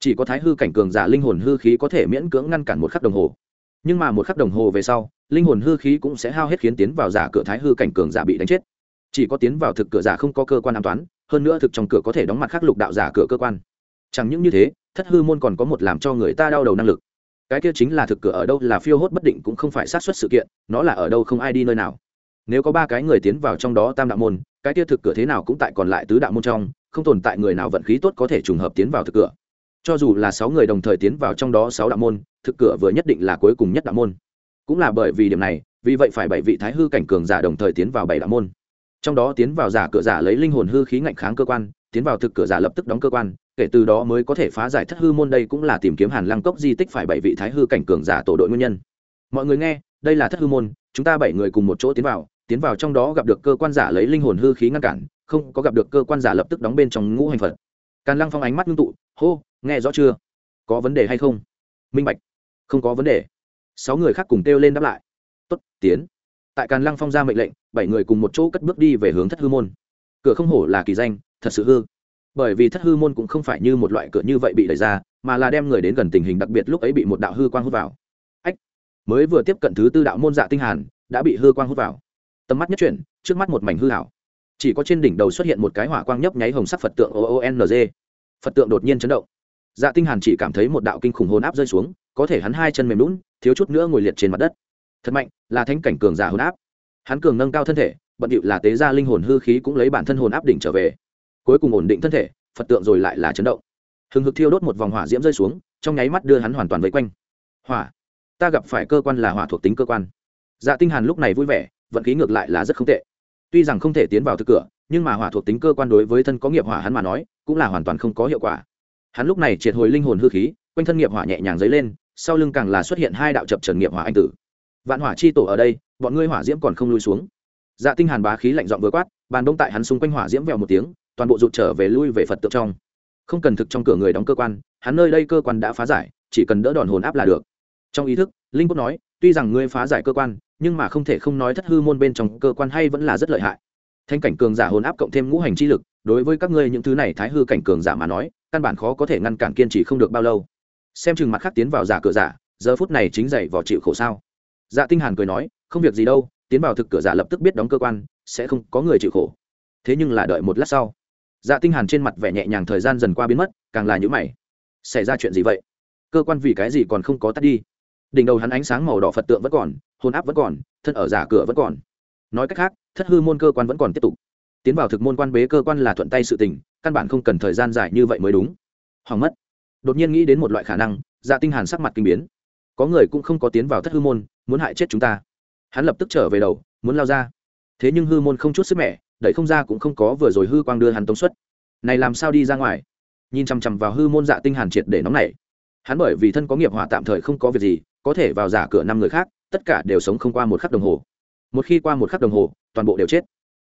Chỉ có thái hư cảnh cường giả linh hồn hư khí có thể miễn cưỡng ngăn cản một khắc đồng hồ nhưng mà một khắc đồng hồ về sau, linh hồn hư khí cũng sẽ hao hết khiến tiến vào giả cửa thái hư cảnh cường giả bị đánh chết. Chỉ có tiến vào thực cửa giả không có cơ quan an toàn, hơn nữa thực trong cửa có thể đóng mặt khắc lục đạo giả cửa cơ quan. Chẳng những như thế, thất hư môn còn có một làm cho người ta đau đầu năng lực. Cái kia chính là thực cửa ở đâu là phiêu hốt bất định cũng không phải sát xuất sự kiện, nó là ở đâu không ai đi nơi nào. Nếu có ba cái người tiến vào trong đó tam đạo môn, cái kia thực cửa thế nào cũng tại còn lại tứ đạo môn trong, không tồn tại người nào vận khí tốt có thể trùng hợp tiến vào thực cửa cho dù là sáu người đồng thời tiến vào trong đó sáu đạo môn, thực cửa vừa nhất định là cuối cùng nhất đạo môn. Cũng là bởi vì điểm này, vì vậy phải bảy vị thái hư cảnh cường giả đồng thời tiến vào bảy đạo môn. Trong đó tiến vào giả cửa giả lấy linh hồn hư khí ngạnh kháng cơ quan, tiến vào thực cửa giả lập tức đóng cơ quan, kể từ đó mới có thể phá giải thất hư môn đây cũng là tìm kiếm hàn lăng cốc di tích phải bảy vị thái hư cảnh cường giả tổ đội nguyên nhân. Mọi người nghe, đây là thất hư môn, chúng ta bảy người cùng một chỗ tiến vào tiến vào trong đó gặp được cơ quan giả lấy linh hồn hư khí ngăn cản, không có gặp được cơ quan giả lập tức đóng bên trong ngũ hành phật. Càn lăng phong ánh mắt ngưng tụ, hô nghe rõ chưa? Có vấn đề hay không? Minh bạch. Không có vấn đề. Sáu người khác cùng kêu lên đáp lại. Tốt, tiến. Tại càn lăng phong ra mệnh lệnh, bảy người cùng một chỗ cất bước đi về hướng thất hư môn. Cửa không hổ là kỳ danh, thật sự hư. Bởi vì thất hư môn cũng không phải như một loại cửa như vậy bị đẩy ra, mà là đem người đến gần tình hình đặc biệt lúc ấy bị một đạo hư quang hút vào. Ách, mới vừa tiếp cận thứ tư đạo môn dạ tinh hàn, đã bị hư quang hút vào. Tầm mắt nhất chuyển, trước mắt một mảnh hư hảo chỉ có trên đỉnh đầu xuất hiện một cái hỏa quang nhấp nháy hồng sắc phật tượng oong phật tượng đột nhiên chấn động dạ tinh hàn chỉ cảm thấy một đạo kinh khủng hồn áp rơi xuống, có thể hắn hai chân mềm lún thiếu chút nữa ngồi liệt trên mặt đất. Thật mạnh, là thánh cảnh cường giả hồn áp. Hắn cường nâng cao thân thể, bận điệu là tế ra linh hồn hư khí cũng lấy bản thân hồn áp đỉnh trở về. Cuối cùng ổn định thân thể, phật tượng rồi lại là chấn động. Hừng hực thiêu đốt một vòng hỏa diễm rơi xuống, trong nháy mắt đưa hắn hoàn toàn vây quanh. Hỏa? Ta gặp phải cơ quan là hỏa thuộc tính cơ quan. Dạ tinh hàn lúc này vui vẻ, vận khí ngược lại là rất không tệ. Tuy rằng không thể tiến vào thực cửa, nhưng mà hỏa thuộc tính cơ quan đối với thân có nghiệp hỏa hắn mà nói, cũng là hoàn toàn không có hiệu quả hắn lúc này triệt hồi linh hồn hư khí, quanh thân nghiệp hỏa nhẹ nhàng dấy lên, sau lưng càng là xuất hiện hai đạo chập trần nghiệp hỏa anh tử. Vạn hỏa chi tổ ở đây, bọn ngươi hỏa diễm còn không lui xuống. Dạ tinh hàn bá khí lạnh dọn vừa quát, bàn đông tại hắn xung quanh hỏa diễm vèo một tiếng, toàn bộ rụt trở về lui về phật tượng trong. Không cần thực trong cửa người đóng cơ quan, hắn nơi đây cơ quan đã phá giải, chỉ cần đỡ đòn hồn áp là được. Trong ý thức, linh quốc nói, tuy rằng ngươi phá giải cơ quan, nhưng mà không thể không nói thất hư môn bên trong cơ quan hay vẫn là rất lợi hại. Thanh cảnh cường giả hồn áp cộng thêm ngũ hành chi lực, đối với các ngươi những thứ này thái hư cảnh cường giả mà nói căn bản khó có thể ngăn cản kiên trì không được bao lâu. Xem chừng mặt khác tiến vào giả cửa giả, giờ phút này chính dậy vỏ chịu khổ sao. Dạ tinh hàn cười nói, không việc gì đâu, tiến vào thực cửa giả lập tức biết đóng cơ quan, sẽ không có người chịu khổ. Thế nhưng là đợi một lát sau dạ tinh hàn trên mặt vẻ nhẹ nhàng thời gian dần qua biến mất, càng là những mày. Xảy ra chuyện gì vậy? Cơ quan vì cái gì còn không có tắt đi? Đỉnh đầu hắn ánh sáng màu đỏ phật tượng vẫn còn, hồn áp vẫn còn, thân ở giả cửa vẫn còn. Nói cách khác, thất hư môn cơ quan vẫn còn tiếp tục tiến vào thực môn quan bế cơ quan là thuận tay sự tình, căn bản không cần thời gian dài như vậy mới đúng. Hoàng mất. Đột nhiên nghĩ đến một loại khả năng dạ tinh hàn sắc mặt kinh biến. Có người cũng không có tiến vào thất hư môn, muốn hại chết chúng ta. Hắn lập tức trở về đầu, muốn lao ra. Thế nhưng hư môn không chút sức mẻ, đẩy không ra cũng không có vừa rồi hư quang đưa hắn tống xuất. Này làm sao đi ra ngoài? Nhìn chằm chằm vào hư môn dạ tinh hàn triệt để nóng nảy. Hắn bởi vì thân có nghiệp hỏa tạm thời không có việc gì, có thể vào giả cửa năm người khác, tất cả đều sống không qua một khắc đồng hồ. Một khi qua một khắc đồng hồ, toàn bộ đều chết.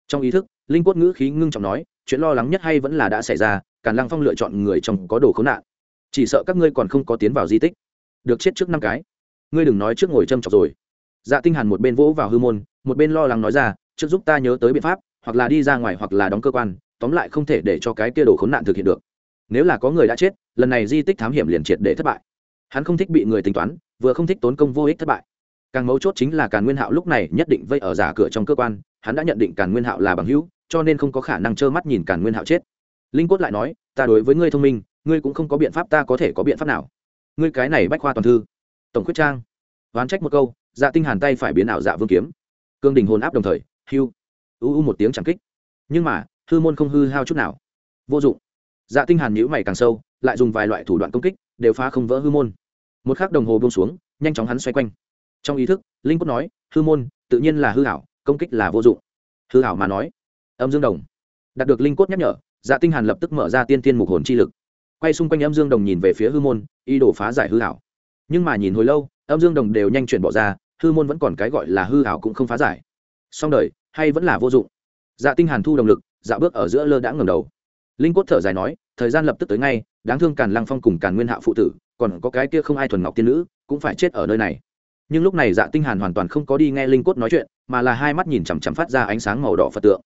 Trong ý thức linh quất ngữ khí ngưng trọng nói, chuyện lo lắng nhất hay vẫn là đã xảy ra, càn lăng phong lựa chọn người chồng có đồ khốn nạn. Chỉ sợ các ngươi còn không có tiến vào di tích. Được chết trước năm cái. Ngươi đừng nói trước ngồi châm chọc rồi. Dạ tinh hàn một bên vỗ vào hư môn, một bên lo lắng nói ra, trước giúp ta nhớ tới biện pháp, hoặc là đi ra ngoài hoặc là đóng cơ quan, tóm lại không thể để cho cái kia đồ khốn nạn thực hiện được. Nếu là có người đã chết, lần này di tích thám hiểm liền triệt để thất bại. Hắn không thích bị người tính toán, vừa không thích tốn công vô ích thất bại. Càng mấu chốt chính là càn nguyên hạo lúc này nhất định vây ở giả cửa trong cơ quan, hắn đã nhận định càn nguyên hạo là bằng hữu cho nên không có khả năng trơ mắt nhìn càn nguyên hạo chết. Linh Cốt lại nói, ta đối với ngươi thông minh, ngươi cũng không có biện pháp, ta có thể có biện pháp nào? Ngươi cái này bách khoa toàn thư. Tổng quyết trang oán trách một câu dạ tinh hàn tay phải biến ảo dạ vương kiếm. Cương đình hồn áp đồng thời, hưu u u một tiếng chẳng kích. Nhưng mà, hư môn không hư hao chút nào. Vô dụng. Dạ tinh hàn nhíu mày càng sâu, lại dùng vài loại thủ đoạn công kích, đều phá không vỡ hư môn. Một khắc đồng hồ buông xuống, nhanh chóng hắn xoay quanh. Trong ý thức, linh cốt nói, hư môn, tự nhiên là hư hảo, công kích là vô dụng. Hư hảo mà nói âm dương đồng. Đạt được linh cốt nhắc nhở dạ tinh hàn lập tức mở ra tiên tiên mục hồn chi lực. Quay xung quanh âm dương đồng nhìn về phía hư môn, ý đồ phá giải hư hảo nhưng mà nhìn hồi lâu, âm dương đồng đều nhanh chuyển bỏ ra, hư môn vẫn còn cái gọi là hư hảo cũng không phá giải. Song đời, hay vẫn là vô dụng. Dạ tinh hàn thu động lực dạ bước ở giữa lơ đã ngẩng đầu. Linh cốt thở dài nói, thời gian lập tức tới ngay, đáng thương càn lăng phong cùng càn nguyên hạo phụ tử, còn có cái kia không ai thuần ngọc tiên nữ, cũng phải chết ở nơi này. Nhưng lúc này dạ tinh hàn hoàn toàn không có đi nghe linh cốt nói chuyện, mà là hai mắt nhìn chằm chằm phát ra ánh sáng màu đỏ phật tượng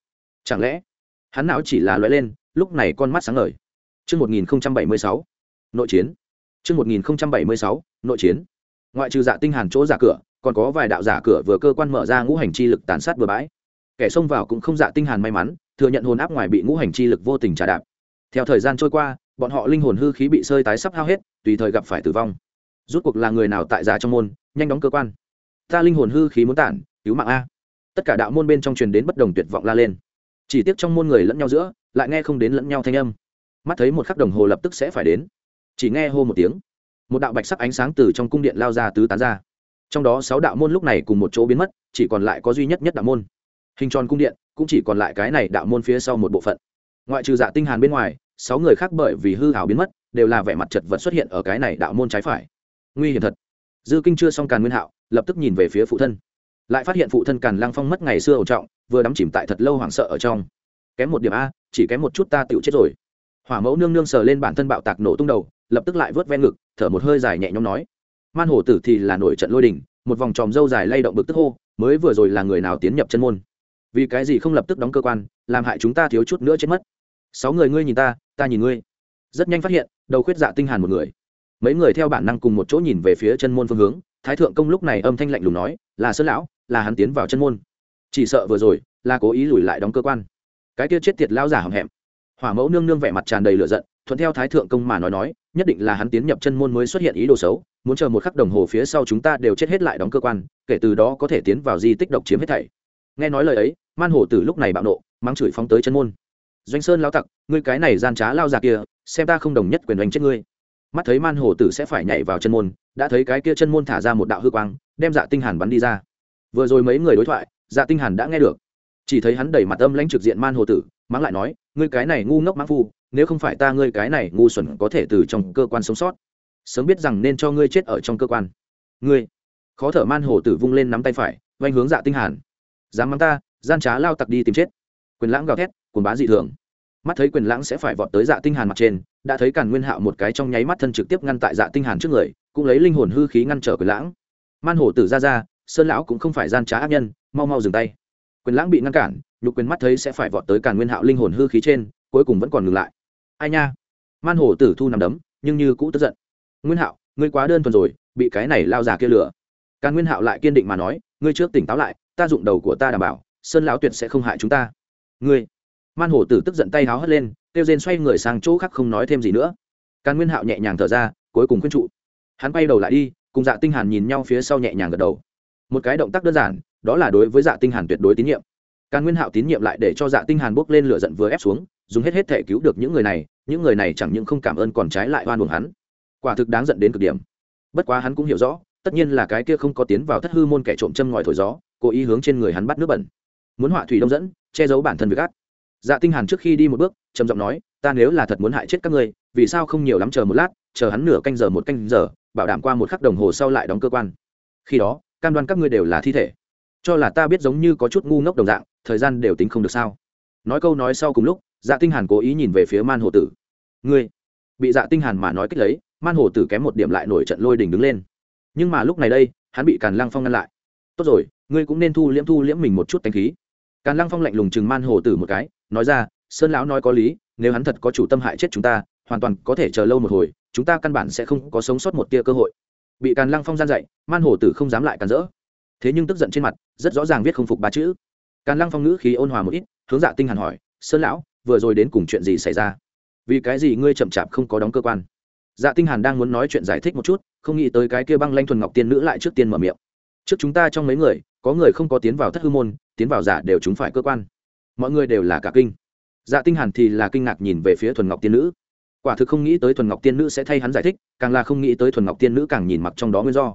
chẳng lẽ hắn não chỉ là lóe lên lúc này con mắt sáng ngời Chương 1076, nội chiến. Chương 1076, nội chiến. Ngoại trừ dạ tinh hàn chỗ giả cửa, còn có vài đạo giả cửa vừa cơ quan mở ra ngũ hành chi lực tàn sát bừa bãi. Kẻ xông vào cũng không dạ tinh hàn may mắn, thừa nhận hồn áp ngoài bị ngũ hành chi lực vô tình trả đạp. Theo thời gian trôi qua, bọn họ linh hồn hư khí bị sơi tái sắp hao hết, tùy thời gặp phải tử vong. Rút cuộc là người nào tại giá trong môn, nhanh đóng cơ quan. Ta linh hồn hư khí muốn tản, cứu mạng a. Tất cả đạo môn bên trong truyền đến bất đồng tuyệt vọng la lên. Chỉ tiếc trong môn người lẫn nhau giữa, lại nghe không đến lẫn nhau thanh âm. Mắt thấy một khắc đồng hồ lập tức sẽ phải đến. Chỉ nghe hô một tiếng. Một đạo bạch sắc ánh sáng từ trong cung điện lao ra tứ tán ra. Trong đó sáu đạo môn lúc này cùng một chỗ biến mất chỉ còn lại có duy nhất nhất đạo môn. Hình tròn cung điện cũng chỉ còn lại cái này đạo môn phía sau một bộ phận. Ngoại trừ dạ tinh hàn bên ngoài sáu người khác bởi vì hư hào biến mất đều là vẻ mặt chật vật xuất hiện ở cái này đạo môn trái phải. Nguy hiểm thật. Dư kinh chưa xong càn nguyên hạo lập tức nhìn về phía phụ thân lại phát hiện phụ thân càn lăng phong mất ngày xưa ẩu trọng, vừa đắm chìm tại thật lâu hoảng sợ ở trong. Kém một điểm a, chỉ kém một chút ta tựu chết rồi. Hỏa mẫu nương nương sờ lên bản thân bạo tạc nổ tung đầu, lập tức lại vớt ven ngực, thở một hơi dài nhẹ nhõm nói. Man hổ tử thì là nổi trận lôi đình, một vòng tròm dâu dài lay động bực tức hô, mới vừa rồi là người nào tiến nhập chân môn? Vì cái gì không lập tức đóng cơ quan, làm hại chúng ta thiếu chút nữa chết mất? Sáu người ngươi nhìn ta ta nhìn ngươi. Rất nhanh phát hiện, đầu khuyết dạ tinh hàn một người. Mấy người theo bản năng cùng một chỗ nhìn về phía chân môn phương hướng, thái thượng công lúc này âm thanh lạnh lùng nói, là sơn lão là hắn tiến vào chân môn. Chỉ sợ vừa rồi, là cố ý lùi lại đóng cơ quan. Cái kia chết tiệt lao giả hầm hẹm. Hỏa mẫu nương nương vẻ mặt tràn đầy lửa giận, thuận theo thái thượng công mà nói nói, nhất định là hắn tiến nhập chân môn mới xuất hiện ý đồ xấu, muốn chờ một khắc đồng hồ phía sau chúng ta đều chết hết lại đóng cơ quan, kể từ đó có thể tiến vào di tích độc chiếm hết thảy. Nghe nói lời ấy, man hổ tử lúc này bạo nộ, mắng chửi phóng tới chân môn. Doanh sơn lao tặc, ngươi cái này gian trá lao già kia, xem ta không đồng nhất quyền đánh chết ngươi. Mắt thấy man hổ tử sẽ phải nhảy vào chân môn, đã thấy cái kia chân môn thả ra một đạo hư quang, đem dạ tinh hàn bắn đi ra vừa rồi mấy người đối thoại dạ tinh hàn đã nghe được. Chỉ thấy hắn đẩy mặt âm lãnh trực diện man hồ tử, mắng lại nói, ngươi cái này ngu ngốc mãng phu, nếu không phải ta ngươi cái này ngu xuẩn có thể từ trong cơ quan sống sót. Sớm biết rằng nên cho ngươi chết ở trong cơ quan. Ngươi? Khó thở man hồ tử vung lên nắm tay phải vanh hướng dạ tinh hàn. Dám mắng ta, gian trá lao tặc đi tìm chết. Quyền lãng gào thét, cuồng bá dị thường. Mắt thấy quyền lãng sẽ phải vọt tới dạ tinh hàn mặt trên, đã thấy càn nguyên hạo một cái trong nháy mắt thân trực tiếp ngăn tại dạ tinh hàn trước người, cũng lấy linh hồn hư khí ngăn trở quyền lãng. Man hổ tử ra ra sơn lão cũng không phải gian trá ác nhân, mau mau dừng tay. Quyền lãng bị ngăn cản, nhục quyền mắt thấy sẽ phải vọt tới càn nguyên hạo linh hồn hư khí trên, cuối cùng vẫn còn ngừng lại. Ai nha? Man hổ tử thu nằm đấm, nhưng như cũ tức giận. Nguyên hạo, ngươi quá đơn thuần rồi, bị cái này lao già kia lửa càn nguyên hạo lại kiên định mà nói, ngươi trước tỉnh táo lại, ta dụng đầu của ta đảm bảo, sơn lão tuyệt sẽ không hại chúng ta. Ngươi. Man hổ tử tức giận tay háo hất lên tiêu rên xoay người sang chỗ khác không nói thêm gì nữa. Càn nguyên hạo nhẹ nhàng thở ra, cuối cùng khuyên trụ. Hắn quay đầu lại đi, cùng dạ tinh hàn nhìn nhau phía sau nhẹ nhàng gật đầu một cái động tác đơn giản, đó là đối với dạ tinh hàn tuyệt đối tín nhiệm. Càn nguyên hạo tín nhiệm lại để cho dạ tinh hàn bước lên lửa giận vừa ép xuống, dùng hết hết thể cứu được những người này, những người này chẳng những không cảm ơn còn trái lại oan uổng hắn. Quả thực đáng giận đến cực điểm. Bất quá hắn cũng hiểu rõ, tất nhiên là cái kia không có tiến vào thất hư môn kẻ trộm châm ngòi thổi gió, cố ý hướng trên người hắn bắt nước bẩn. Muốn họa thủy đông dẫn, che giấu bản thân việc ác. Dạ tinh hàn trước khi đi một bước, trầm giọng nói, ta nếu là thật muốn hại chết các ngươi, vì sao không nhiều lắm chờ một lát, chờ hắn nửa canh giờ một canh giờ, bảo đảm qua một khắc đồng hồ sau lại đóng cơ quan. Khi đó cam đoan các ngươi đều là thi thể. Cho là ta biết giống như có chút ngu ngốc đồng dạng, thời gian đều tính không được sao? Nói câu nói sau cùng lúc dạ tinh hàn cố ý nhìn về phía man hồ tử. Ngươi! Bị dạ tinh hàn mà nói kích lấy, man hồ tử kém một điểm lại nổi trận lôi đình đứng lên. Nhưng mà lúc này đây, hắn bị càn lăng phong ngăn lại. Tốt rồi, ngươi cũng nên thu liễm thu liễm mình một chút thanh khí. Càn lăng phong lạnh lùng chừng man hồ tử một cái, nói ra, sơn lão nói có lý, nếu hắn thật có chủ tâm hại chết chúng ta, hoàn toàn có thể chờ lâu một hồi, chúng ta căn bản sẽ không có sống sót một tia cơ hội bị càn lăng phong gian dạy, man hổ tử không dám lại càn rỡ. Thế nhưng tức giận trên mặt, rất rõ ràng viết không phục ba chữ. Càn lăng phong ngữ khí ôn hòa một ít, hướng dạ tinh hàn hỏi, sơn lão, vừa rồi đến cùng chuyện gì xảy ra? Vì cái gì ngươi chậm chạp không có đóng cơ quan? Dạ tinh hàn đang muốn nói chuyện giải thích một chút, không nghĩ tới cái kia băng lanh thuần ngọc tiên nữ lại trước tiên mở miệng. Trước chúng ta trong mấy người, có người không có tiến vào thất hư môn, tiến vào giả đều chúng phải cơ quan. Mọi người đều là cả kinh. Dạ tinh hàn thì là kinh ngạc nhìn về phía thuần ngọc tiên nữ quả thực không nghĩ tới thuần ngọc tiên nữ sẽ thay hắn giải thích, càng là không nghĩ tới thuần ngọc tiên nữ càng nhìn mặc trong đó nguyên do.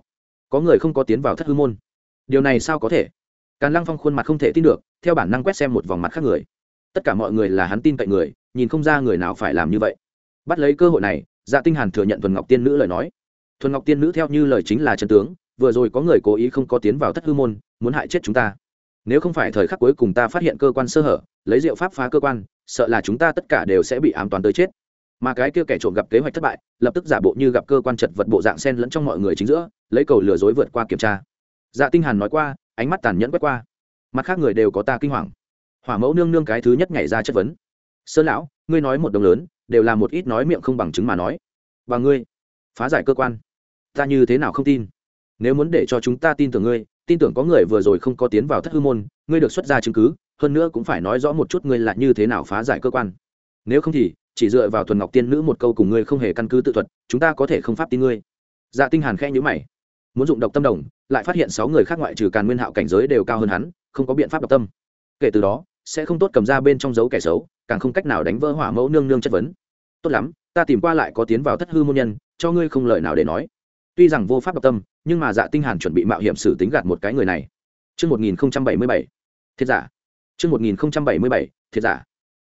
Có người không có tiến vào thất hư môn. Điều này sao có thể? Càn lăng phong khuôn mặt không thể tin được, theo bản năng quét xem một vòng mặt khác người. Tất cả mọi người là hắn tin cậy người, nhìn không ra người nào phải làm như vậy. Bắt lấy cơ hội này dạ tinh hàn thừa nhận thuần ngọc tiên nữ lời nói. Thuần ngọc tiên nữ theo như lời chính là chân tướng, vừa rồi có người cố ý không có tiến vào thất hư môn, muốn hại chết chúng ta. Nếu không phải thời khắc cuối cùng ta phát hiện cơ quan sơ hở, lấy diệu pháp phá cơ quan, sợ là chúng ta tất cả đều sẽ bị ám toán tới chết mà cái kia kẻ trộm gặp kế hoạch thất bại, lập tức giả bộ như gặp cơ quan chật vật bộ dạng sen lẫn trong mọi người chính giữa, lấy cầu lừa dối vượt qua kiểm tra. Dạ tinh hàn nói qua, ánh mắt tàn nhẫn quét qua. Mặt khác người đều có ta kinh hoàng. Hỏa mẫu nương nương cái thứ nhất nhảy ra chất vấn. Sơn lão, ngươi nói một đồng lớn, đều là một ít nói miệng không bằng chứng mà nói. Và ngươi, phá giải cơ quan. Ta như thế nào không tin? Nếu muốn để cho chúng ta tin tưởng ngươi, tin tưởng có người vừa rồi không có tiến vào thất hư môn, ngươi được xuất ra chứng cứ, hơn nữa cũng phải nói rõ một chút ngươi là như thế nào phá giải cơ quan. Nếu không thì chỉ dựa vào thuần ngọc tiên nữ một câu cùng ngươi không hề căn cứ tự thuật chúng ta có thể không pháp tin ngươi. Dạ tinh hàn khẽ nhíu mày. Muốn dụng độc tâm đồng lại phát hiện sáu người khác ngoại trừ càn nguyên hạo cảnh giới đều cao hơn hắn không có biện pháp độc tâm. Kể từ đó sẽ không tốt cầm ra bên trong dấu kẻ xấu càng không cách nào đánh vỡ hỏa mẫu nương nương chất vấn. Tốt lắm ta tìm qua lại có tiến vào thất hư môn nhân cho ngươi không lời nào để nói. Tuy rằng vô pháp độc tâm nhưng mà dạ tinh hàn chuẩn bị mạo hiểm xử tính gạt một cái người này. Trước 1077, thiệt giả. Trước 1077, thiệt giả.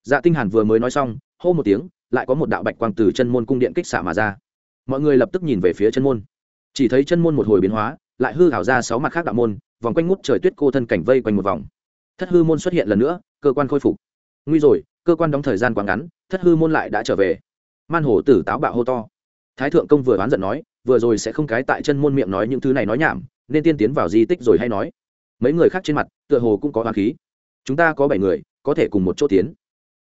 Dạ tinh hàn vừa mới nói xong, hô một tiếng, lại có một đạo bạch quang từ chân môn cung điện kích xạ mà ra. Mọi người lập tức nhìn về phía chân môn. Chỉ thấy chân môn một hồi biến hóa, lại hư ảo ra sáu mặt khác đạo môn, vòng quanh ngút trời tuyết cô thân cảnh vây quanh một vòng. Thất hư môn xuất hiện lần nữa, cơ quan khôi phục. Nguy rồi, cơ quan đóng thời gian quá ngắn, thất hư môn lại đã trở về. Man hổ tử táo bạo hô to. Thái thượng công vừa oán giận nói, vừa rồi sẽ không cái tại chân môn miệng nói những thứ này nói nhảm nên tiên tiến vào di tích rồi hay nói mấy người khác trên mặt tựa hồ cũng có hoàng khí chúng ta có bảy người có thể cùng một chỗ tiến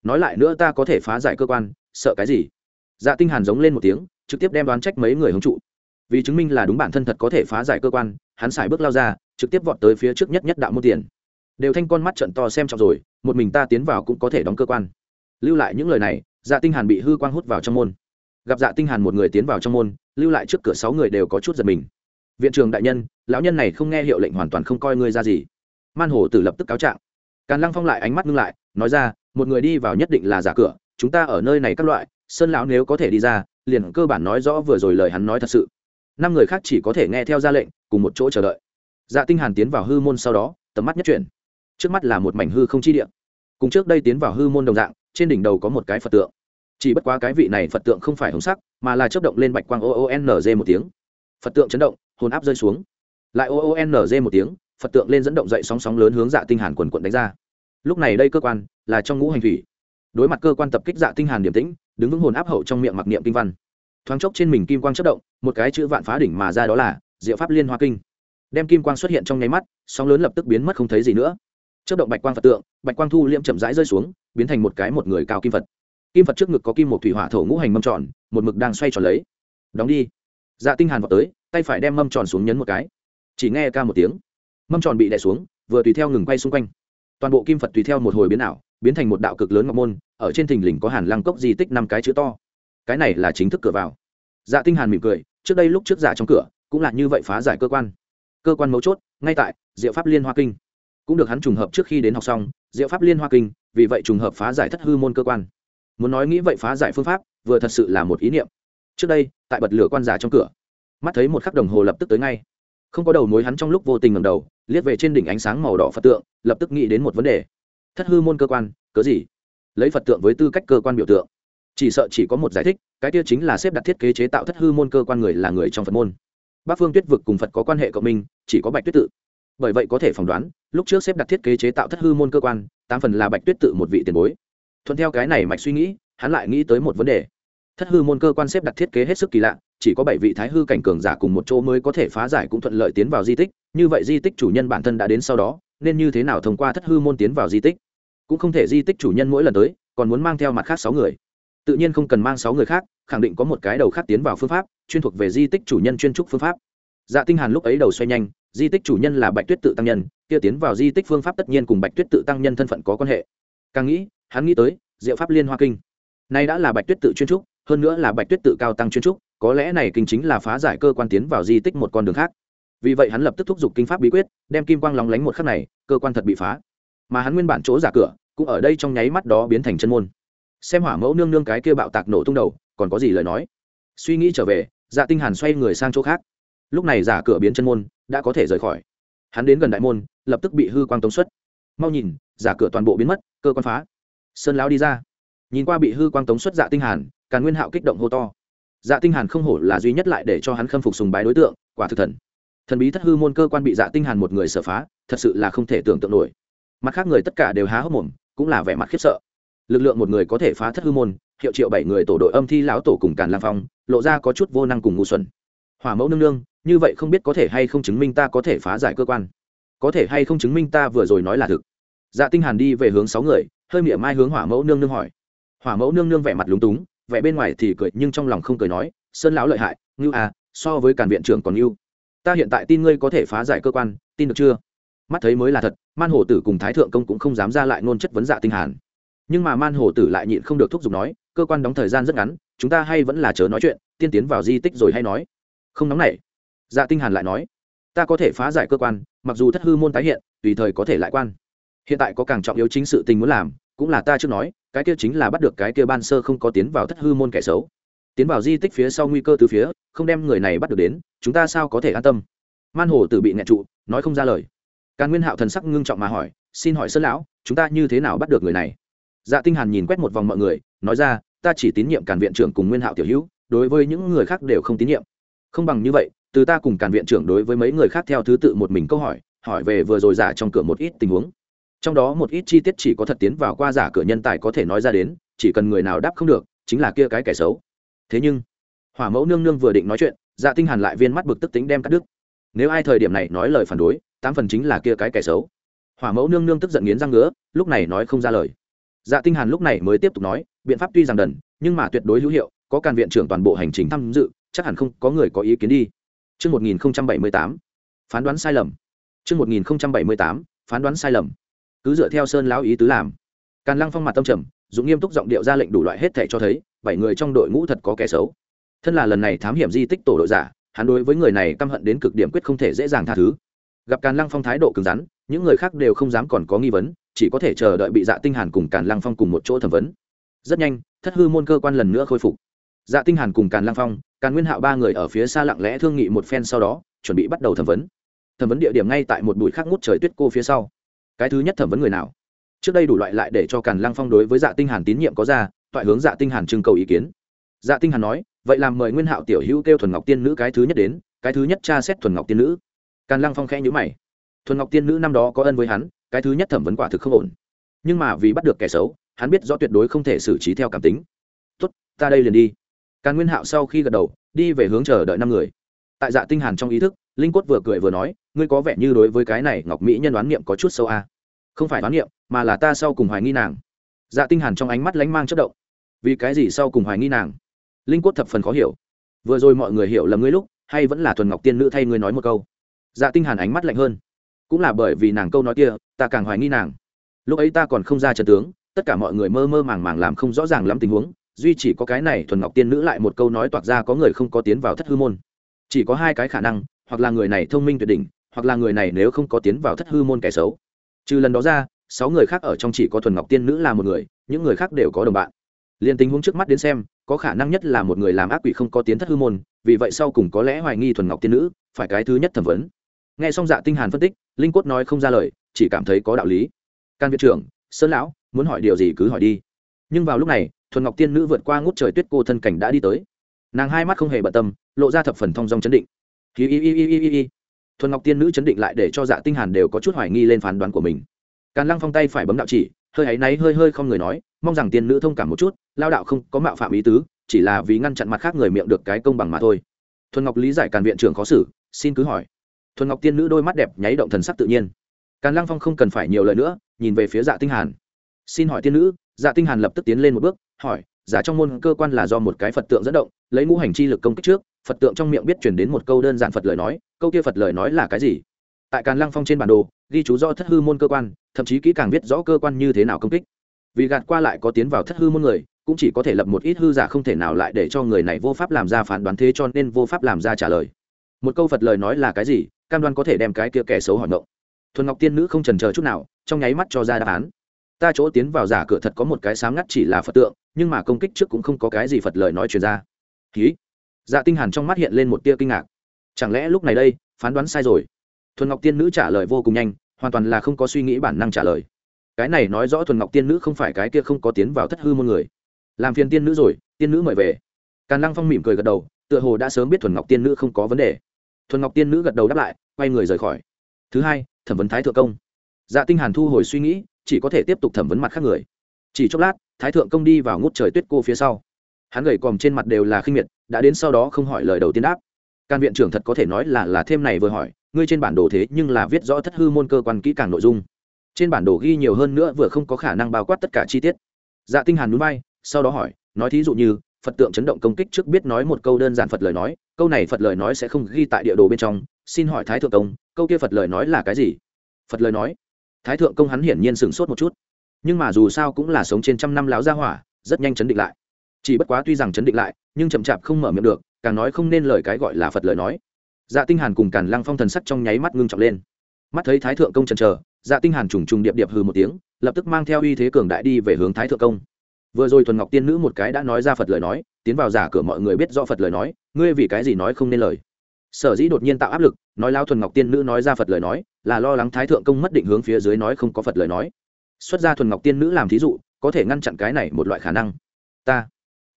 nói lại nữa ta có thể phá giải cơ quan, sợ cái gì? Dạ tinh hàn giống lên một tiếng, trực tiếp đem đoán trách mấy người hứng trụ. Vì chứng minh là đúng bản thân thật có thể phá giải cơ quan, hắn xài bước lao ra, trực tiếp vọt tới phía trước nhất nhất đạo môn tiền. Đều thanh con mắt trận to xem trọng rồi, một mình ta tiến vào cũng có thể đóng cơ quan. Lưu lại những lời này dạ tinh hàn bị hư quang hút vào trong môn. Gặp dạ tinh hàn một người tiến vào trong môn, lưu lại trước cửa sáu người đều có chút giật mình. Viện trưởng đại nhân, lão nhân này không nghe hiệu lệnh hoàn toàn không coi ngươi ra gì. Man hồ tử lập tức cáo trạng. Càn lăng phong lại ánh mắt ngưng lại, nói ra một người đi vào nhất định là giả cửa, chúng ta ở nơi này các loại, sơn lão nếu có thể đi ra, liền cơ bản nói rõ vừa rồi lời hắn nói thật sự. Năm người khác chỉ có thể nghe theo ra lệnh, cùng một chỗ chờ đợi. Dạ tinh hàn tiến vào hư môn sau đó, tầm mắt nhất chuyển. Trước mắt là một mảnh hư không chi địa. Cùng trước đây tiến vào hư môn đồng dạng, trên đỉnh đầu có một cái phật tượng. Chỉ bất quá cái vị này phật tượng không phải hồng sắc, mà là chớp động lên bạch quang o o n g một tiếng. Phật tượng chấn động, hồn áp rơi xuống. Lại o o n g một tiếng, phật tượng lên dẫn động dậy sóng sóng lớn hướng dạ tinh hàn quần quần đánh ra lúc này đây cơ quan là trong ngũ hành thủy. Đối mặt cơ quan tập kích dạ tinh hàn điểm tĩnh, đứng vững hồn áp hậu trong miệng mặc niệm kinh văn. Thoáng chốc trên mình kim quang chớp động, một cái chữ vạn phá đỉnh mà ra đó là diệu pháp liên hoa kinh. Đem kim quang xuất hiện trong nháy mắt, sóng lớn lập tức biến mất không thấy gì nữa. Chớp động bạch quang phật tượng, bạch quang thu liễm chậm rãi rơi xuống, biến thành một cái một người cao kim phật. Kim phật trước ngực có kim một thủy hỏa thổ ngũ hành mâm tròn, một mực đang xoay tròn lấy. Đóng đi. Dạ tinh hàn vọt tới, tay phải đem mâm tròn xuống nhấn một cái. Chỉ nghe ca một tiếng. Mâm tròn bị đè xuống, vừa tùy theo ngừng quay xung quanh toàn bộ kim phật tùy theo một hồi biến ảo, biến thành một đạo cực lớn ngọc môn, ở trên thình lình có hàn lăng cốc di tích năm cái chữ to. Cái này là chính thức cửa vào. Dạ tinh hàn mỉm cười, trước đây lúc trước dạ trong cửa, cũng là như vậy phá giải cơ quan. Cơ quan mấu chốt, ngay tại diệu pháp liên hoa kinh. Cũng được hắn trùng hợp trước khi đến học xong, diệu pháp liên hoa kinh, vì vậy trùng hợp phá giải thất hư môn cơ quan. Muốn nói nghĩ vậy phá giải phương pháp, vừa thật sự là một ý niệm. Trước đây, tại bật lửa quan giả trong cửa, mắt thấy một khắc đồng hồ lập tức tới ngay không có đầu mối hắn trong lúc vô tình ngầm đầu, liếc về trên đỉnh ánh sáng màu đỏ phật tượng, lập tức nghĩ đến một vấn đề. Thất hư môn cơ quan, cớ gì? Lấy phật tượng với tư cách cơ quan biểu tượng. Chỉ sợ chỉ có một giải thích, cái tiêu chính là xếp đặt thiết kế chế tạo thất hư môn cơ quan người là người trong phật môn. Bác phương tuyết vực cùng phật có quan hệ cộng minh, chỉ có bạch tuyết tự. Bởi vậy có thể phỏng đoán, lúc trước xếp đặt thiết kế chế tạo thất hư môn cơ quan, tám phần là bạch tuyết tự một vị tiền bối. Thuận theo cái này mạch suy nghĩ, hắn lại nghĩ tới một vấn đề. Thất hư môn cơ quan xếp đặt thiết kế hết sức kỳ lạ chỉ có bảy vị thái hư cảnh cường giả cùng một chỗ mới có thể phá giải cũng thuận lợi tiến vào di tích, như vậy di tích chủ nhân bản thân đã đến sau đó, nên như thế nào thông qua thất hư môn tiến vào di tích? Cũng không thể di tích chủ nhân mỗi lần tới, còn muốn mang theo mặt khác sáu người. Tự nhiên không cần mang sáu người khác, khẳng định có một cái đầu khác tiến vào phương pháp, chuyên thuộc về di tích chủ nhân chuyên trúc phương pháp. Dạ tinh hàn lúc ấy đầu xoay nhanh, di tích chủ nhân là bạch tuyết tự tăng nhân, kia tiến vào di tích phương pháp tất nhiên cùng bạch tuyết tự tăng nhân thân phận có quan hệ. Càng nghĩ, hắn nghĩ tới, diệu pháp liên hoa kinh. Nay đã là bạch tuyết tự chuyên trúc, hơn nữa là bạch tuyết tự cao tăng chuyên trúc có lẽ này kinh chính là phá giải cơ quan tiến vào di tích một con đường khác. Vì vậy hắn lập tức thúc giục kinh pháp bí quyết, đem kim quang lóng lánh một khắc này, cơ quan thật bị phá. Mà hắn nguyên bản chỗ giả cửa, cũng ở đây trong nháy mắt đó biến thành chân môn. Xem hỏa mẫu nương nương cái kia bạo tạc nổ tung đầu, còn có gì lời nói? Suy nghĩ trở về dạ tinh hàn xoay người sang chỗ khác. Lúc này giả cửa biến chân môn, đã có thể rời khỏi. Hắn đến gần đại môn, lập tức bị hư quang tống xuất. Mau nhìn, giả cửa toàn bộ biến mất, cơ quan phá. Sơn lão đi ra. Nhìn qua bị hư quang tống xuất dạ tinh hàn, càn nguyên hạo kích động hô to dạ tinh hàn không hổ là duy nhất lại để cho hắn khâm phục sùng bái đối tượng, quả thực thần. Thần bí thất hư môn cơ quan bị dạ tinh hàn một người sở phá, thật sự là không thể tưởng tượng nổi. Mặt khác người tất cả đều há hốc mồm, cũng là vẻ mặt khiếp sợ. Lực lượng một người có thể phá thất hư môn, hiệu triệu bảy người tổ đội âm thi lão tổ cùng càn lang phong, lộ ra có chút vô năng cùng ngu xuẩn. Hỏa mẫu nương nương, như vậy không biết có thể hay không chứng minh ta có thể phá giải cơ quan? Có thể hay không chứng minh ta vừa rồi nói là thực? Dạ tinh hàn đi về hướng sáu người, hơi miệng mai hướng hỏa mẫu nương nương hỏi. Hỏa mẫu nương nương vẻ mặt lúng túng vẻ bên ngoài thì cười, nhưng trong lòng không cười nói, sơn lão lợi hại, ngưu à so với càn viện trưởng còn ngưu. Ta hiện tại tin ngươi có thể phá giải cơ quan, tin được chưa? Mắt thấy mới là thật, man hồ tử cùng thái thượng công cũng không dám ra lại ngôn chất vấn dạ tinh hàn. Nhưng mà man hồ tử lại nhịn không được thúc giục nói, cơ quan đóng thời gian rất ngắn, chúng ta hay vẫn là chớ nói chuyện, tiên tiến vào di tích rồi hay nói. Không nóng nảy dạ tinh hàn lại nói, ta có thể phá giải cơ quan, mặc dù thất hư môn tái hiện, tùy thời có thể lại quan. Hiện tại có càng trọng yếu chính sự tình muốn làm cũng là ta chưa nói, cái kia chính là bắt được cái kia ban sơ không có tiến vào thất hư môn kẻ xấu. Tiến vào di tích phía sau nguy cơ từ phía, không đem người này bắt được đến, chúng ta sao có thể an tâm? Man hồ tử bị nghẹn trụ, nói không ra lời. Càn nguyên hạo thần sắc ngưng trọng mà hỏi, xin hỏi sơn lão, chúng ta như thế nào bắt được người này? Dạ tinh hàn nhìn quét một vòng mọi người, nói ra, ta chỉ tín nhiệm càn viện trưởng cùng nguyên hạo tiểu hữu, đối với những người khác đều không tín nhiệm. Không bằng như vậy, từ ta cùng càn viện trưởng đối với mấy người khác theo thứ tự một mình câu hỏi hỏi về vừa rồi giả trong cửa một ít tình huống trong đó một ít chi tiết chỉ có thật tiến vào qua giả cửa nhân tài có thể nói ra đến chỉ cần người nào đáp không được chính là kia cái kẻ xấu. Thế nhưng hỏa mẫu nương nương vừa định nói chuyện dạ tinh hàn lại viên mắt bực tức tính đem cắt đứt. Nếu ai thời điểm này nói lời phản đối tám phần chính là kia cái kẻ xấu. Hỏa mẫu nương nương tức giận nghiến răng ngứa lúc này nói không ra lời. Dạ tinh hàn lúc này mới tiếp tục nói biện pháp tuy rằng đần nhưng mà tuyệt đối hữu hiệu có càn viện trưởng toàn bộ hành trình tham dự chắc hẳn không có người có ý kiến đi. Trước 1078, phán đoán sai lầm. Trước 1078, phán đoán sai lầm. Cứ dựa theo Sơn lão ý tứ làm. Càn Lăng Phong mặt tâm trầm, dùng nghiêm túc giọng điệu ra lệnh đủ loại hết thảy cho thấy, bảy người trong đội ngũ thật có kẻ xấu. Thân là lần này thám hiểm di tích tổ đội giả, hắn đối với người này căm hận đến cực điểm quyết không thể dễ dàng tha thứ. Gặp Càn Lăng Phong thái độ cứng rắn, những người khác đều không dám còn có nghi vấn, chỉ có thể chờ đợi bị Dạ Tinh Hàn cùng Càn Lăng Phong cùng một chỗ thẩm vấn. Rất nhanh, thất hư môn cơ quan lần nữa khôi phục. Dạ Tinh Hàn cùng Càn Lăng Phong, Càn Nguyên Hạo ba người ở phía xa lặng lẽ thương nghị một phen sau đó, chuẩn bị bắt đầu thẩm vấn. Thẩm vấn địa điểm ngay tại một bụi khác ngút trời tuyết cô phía sau. Cái thứ nhất thẩm vấn người nào? Trước đây đủ loại lại để cho Càn Lăng Phong đối với Dạ Tinh Hàn tín nhiệm có ra, toại hướng dạ tinh hàn trưng cầu ý kiến. Dạ tinh hàn nói vậy làm mời nguyên hạo tiểu hữu kêu thuần ngọc tiên nữ cái thứ nhất đến cái thứ nhất tra xét thuần ngọc tiên nữ. Càn lăng phong khẽ nhíu mày. Thuần ngọc tiên nữ năm đó có ân với hắn cái thứ nhất thẩm vấn quả thực không ổn. Nhưng mà vì bắt được kẻ xấu hắn biết rõ tuyệt đối không thể xử trí theo cảm tính. Tốt ta đây liền đi. Càn nguyên hạo sau khi gật đầu đi về hướng chờ đợi năm người. Tại dạ tinh hàn trong ý thức linh cốt vừa cười vừa nói, ngươi có vẻ như đối với cái này ngọc mỹ nhân đoán niệm có chút sâu a. À. không phải đoán niệm, mà là ta sau cùng hoài nghi nàng. Dạ tinh hàn trong ánh mắt lánh mang chất động. Vì cái gì sau cùng hoài nghi nàng? Linh cốt thập phần khó hiểu. Vừa rồi mọi người hiểu lầm ngươi lúc, hay vẫn là thuần ngọc tiên nữ thay ngươi nói một câu? Dạ tinh hàn ánh mắt lạnh hơn. Cũng là bởi vì nàng câu nói kia, ta càng hoài nghi nàng. Lúc ấy ta còn không ra trận tướng, tất cả mọi người mơ mơ màng màng làm không rõ ràng lắm tình huống, duy chỉ có cái này thuần ngọc tiên nữ lại một câu nói toạc ra có người không có tiến vào thất hư môn chỉ có hai cái khả năng, hoặc là người này thông minh tuyệt đỉnh, hoặc là người này nếu không có tiến vào thất hư môn kẻ xấu. Trừ lần đó ra, sáu người khác ở trong chỉ có thuần ngọc tiên nữ là một người, những người khác đều có đồng bạn. Liền tình huống trước mắt đến xem, có khả năng nhất là một người làm ác quỷ không có tiến thất hư môn, vì vậy sau cùng có lẽ hoài nghi thuần ngọc tiên nữ, phải cái thứ nhất thẩm vấn. Nghe xong dạ tinh hàn phân tích, linh quất nói không ra lời, chỉ cảm thấy có đạo lý. Can viện trưởng, sơn lão, muốn hỏi điều gì cứ hỏi đi. Nhưng vào lúc này, thuần ngọc tiên nữ vượt qua ngút trời tuyết cô thân cảnh đã đi tới nàng hai mắt không hề bận tâm, lộ ra thập phần thong dong chấn định. Hi hi hi hi hi hi. Thuần ngọc tiên nữ chấn định lại để cho dạ tinh hàn đều có chút hoài nghi lên phán đoán của mình. Càn lăng phong tay phải bấm đạo chỉ, hơi ấy náy, hơi hơi không người nói, mong rằng tiên nữ thông cảm một chút, lao đạo không có mạo phạm ý tứ, chỉ là vì ngăn chặn mặt khác người miệng được cái công bằng mà thôi. Thuần ngọc lý giải càn viện trưởng khó xử, xin cứ hỏi. Thuần ngọc tiên nữ đôi mắt đẹp nháy động thần sắc tự nhiên. Càn lăng phong không cần phải nhiều lời nữa, nhìn về phía dạ tinh hàn. Xin hỏi tiên nữ dạ tinh hàn lập tức tiến lên một bước, hỏi giả trong môn cơ quan là do một cái phật tượng dẫn động, lấy ngũ hành chi lực công kích trước, phật tượng trong miệng biết truyền đến một câu đơn giản phật lời nói, câu kia phật lời nói là cái gì? Tại càn lăng phong trên bản đồ, ghi chú do thất hư môn cơ quan, thậm chí kỹ càng viết rõ cơ quan như thế nào công kích. Vì gạt qua lại có tiến vào thất hư môn người, cũng chỉ có thể lập một ít hư giả không thể nào lại để cho người này vô pháp làm ra phán đoán thế cho nên vô pháp làm ra trả lời. Một câu phật lời nói là cái gì? Cam đoan có thể đem cái kia kẻ xấu hỏi ngộng thuần ngọc tiên nữ không trần chờ chút nào, trong nháy mắt cho ra đáp án ta chỗ tiến vào giả cửa thật có một cái sáng ngắt chỉ là phật tượng, nhưng mà công kích trước cũng không có cái gì phật lời nói truyền ra. Ký dạ tinh hàn trong mắt hiện lên một tia kinh ngạc. Chẳng lẽ lúc này đây, phán đoán sai rồi? Thuần ngọc tiên nữ trả lời vô cùng nhanh, hoàn toàn là không có suy nghĩ bản năng trả lời. Cái này nói rõ thuần ngọc tiên nữ không phải cái kia không có tiến vào thất hư môn người. Làm phiền tiên nữ rồi, tiên nữ mời về. Càn lăng phong mỉm cười gật đầu, tựa hồ đã sớm biết thuần ngọc tiên nữ không có vấn đề. Thuần ngọc tiên nữ gật đầu đáp lại, quay người rời khỏi. Thứ hai, thẩm vấn thái thượng công dạ tinh hàn thu hồi suy nghĩ, chỉ có thể tiếp tục thẩm vấn mặt khác người. Chỉ chốc lát, thái thượng công đi vào ngút trời tuyết cô phía sau. Hắn gầy còm trên mặt đều là khinh miệt, đã đến sau đó không hỏi lời đầu tiên đáp. Can viện trưởng thật có thể nói là là thêm này vừa hỏi, ngươi trên bản đồ thế nhưng là viết rõ thất hư môn cơ quan kỹ càng nội dung. Trên bản đồ ghi nhiều hơn nữa vừa không có khả năng bao quát tất cả chi tiết. Dạ tinh hàn núi bay sau đó hỏi, nói thí dụ như, phật tượng chấn động công kích trước biết nói một câu đơn giản phật lời nói, câu này phật lời nói sẽ không ghi tại địa đồ bên trong. Xin hỏi thái thượng công, câu kia phật lời nói là cái gì? Phật lời nói thái thượng công hắn hiển nhiên sửng sốt một chút. Nhưng mà dù sao cũng là sống trên trăm năm láo gia hỏa, rất nhanh chấn định lại. Chỉ bất quá tuy rằng chấn định lại, nhưng chậm chạp không mở miệng được, càng nói không nên lời cái gọi là phật lời nói. Dạ tinh hàn cùng càn lăng phong thần sắc trong nháy mắt ngưng trọng lên. Mắt thấy thái thượng công chần chờ dạ tinh hàn trùng trùng điệp điệp hừ một tiếng, lập tức mang theo uy thế cường đại đi về hướng thái thượng công. Vừa rồi thuần ngọc tiên nữ một cái đã nói ra phật lời nói, tiến vào giả cửa mọi người biết rõ phật lời nói, ngươi vì cái gì nói không nên lời? Sở dĩ đột nhiên tạo áp lực, nói lao thuần ngọc tiên nữ nói ra phật lời nói, là lo lắng thái thượng công mất định hướng phía dưới nói không có phật lời nói. Xuất ra thuần ngọc tiên nữ làm thí dụ, có thể ngăn chặn cái này một loại khả năng. Ta,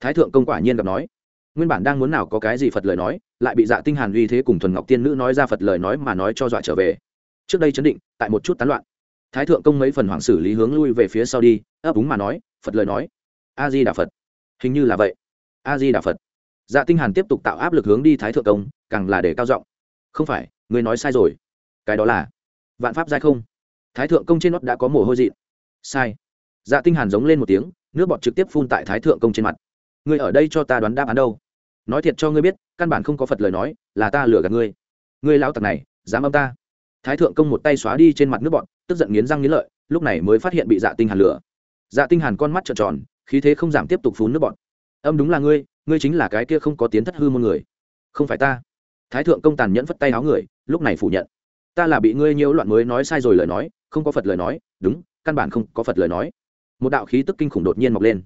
thái thượng công quả nhiên gặp nói. Nguyên bản đang muốn nào có cái gì phật lời nói, lại bị dạ tinh hàn uy thế cùng thuần ngọc tiên nữ nói ra phật lời nói mà nói cho dọa trở về. Trước đây chấn định, tại một chút tán loạn. Thái thượng công mấy phần hoàng xử lý hướng lui về phía sau đi, ấp úng mà nói, phật lời nói. A di đà phật. Hình như là vậy. A di đà phật. Dạ tinh hàn tiếp tục tạo áp lực hướng đi thái thượng công càng là để cao giọng. Không phải, ngươi nói sai rồi. Cái đó là, vạn pháp giai không? Thái thượng công trên nót đã có mồ hôi dị sai. Dạ tinh hàn giống lên một tiếng, nước bọt trực tiếp phun tại thái thượng công trên mặt. Ngươi ở đây cho ta đoán đáp án đâu? Nói thiệt cho ngươi biết, căn bản không có phật lời nói, là ta lừa gạt ngươi. Ngươi lão tặc này, dám âm ta. Thái thượng công một tay xóa đi trên mặt nước bọt, tức giận nghiến răng nghiến lợi, lúc này mới phát hiện bị dạ tinh hàn lừa. Dạ tinh hàn con mắt trợn tròn, khí thế không giảm tiếp tục phun nước bọt. Âm đúng là ngươi ngươi chính là cái kia không có tiến thất hư môn người. Không phải ta thái thượng công tàn nhẫn phất tay áo người, lúc này phủ nhận. Ta là bị ngươi nhiễu loạn mới nói sai rồi lời nói, không có phật lời nói, đúng, căn bản không có phật lời nói. Một đạo khí tức kinh khủng đột nhiên mọc lên.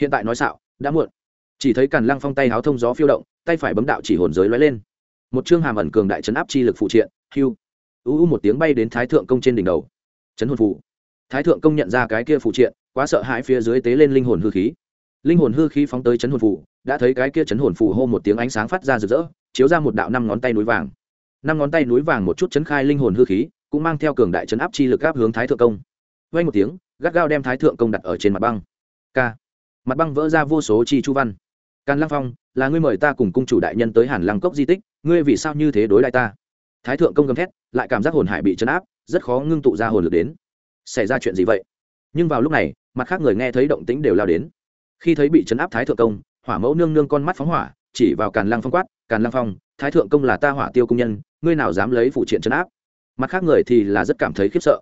Hiện tại nói xạo, đã muộn. Chỉ thấy càn lăng phong tay háo thông gió phiêu động, tay phải bấm đạo chỉ hồn giới lóe lên. Một chương hàm ẩn cường đại chấn áp chi lực phụ triện, hưu. U u một tiếng bay đến thái thượng công trên đỉnh đầu. Chấn hồn phụ thái thượng công nhận ra cái kia phụ triện, quá sợ hãi phía dưới tế lên linh hồn hư khí. Linh hồn hư khí phóng tới chấn hồn phủ đã thấy cái kia chấn hồn phủ hô một tiếng ánh sáng phát ra rực rỡ chiếu ra một đạo năm ngón tay núi vàng. Năm ngón tay núi vàng một chút chấn khai linh hồn hư khí, cũng mang theo cường đại chấn áp chi lực áp hướng thái thượng công. Vay một tiếng, gắt gao đem thái thượng công đặt ở trên mặt băng. K mặt băng vỡ ra vô số chi chu văn. Càn lăng phong, là ngươi mời ta cùng cung chủ đại nhân tới hàn lăng cốc di tích, ngươi vì sao như thế đối lại ta? Thái thượng công gầm thét, lại cảm giác hồn hải bị chấn áp, rất khó ngưng tụ ra hồn lực đến. Xảy ra chuyện gì vậy? Nhưng vào lúc này, mặt khác người nghe thấy động tĩnh đều lao đến. Khi thấy bị chấn áp thái thượng công, hỏa mẫu nương nương con mắt phóng hỏa chỉ vào càn lăng phong quát càn lăng phong thái thượng công là ta hỏa tiêu công nhân ngươi nào dám lấy phụ triện chấn áp mặt khác người thì là rất cảm thấy khiếp sợ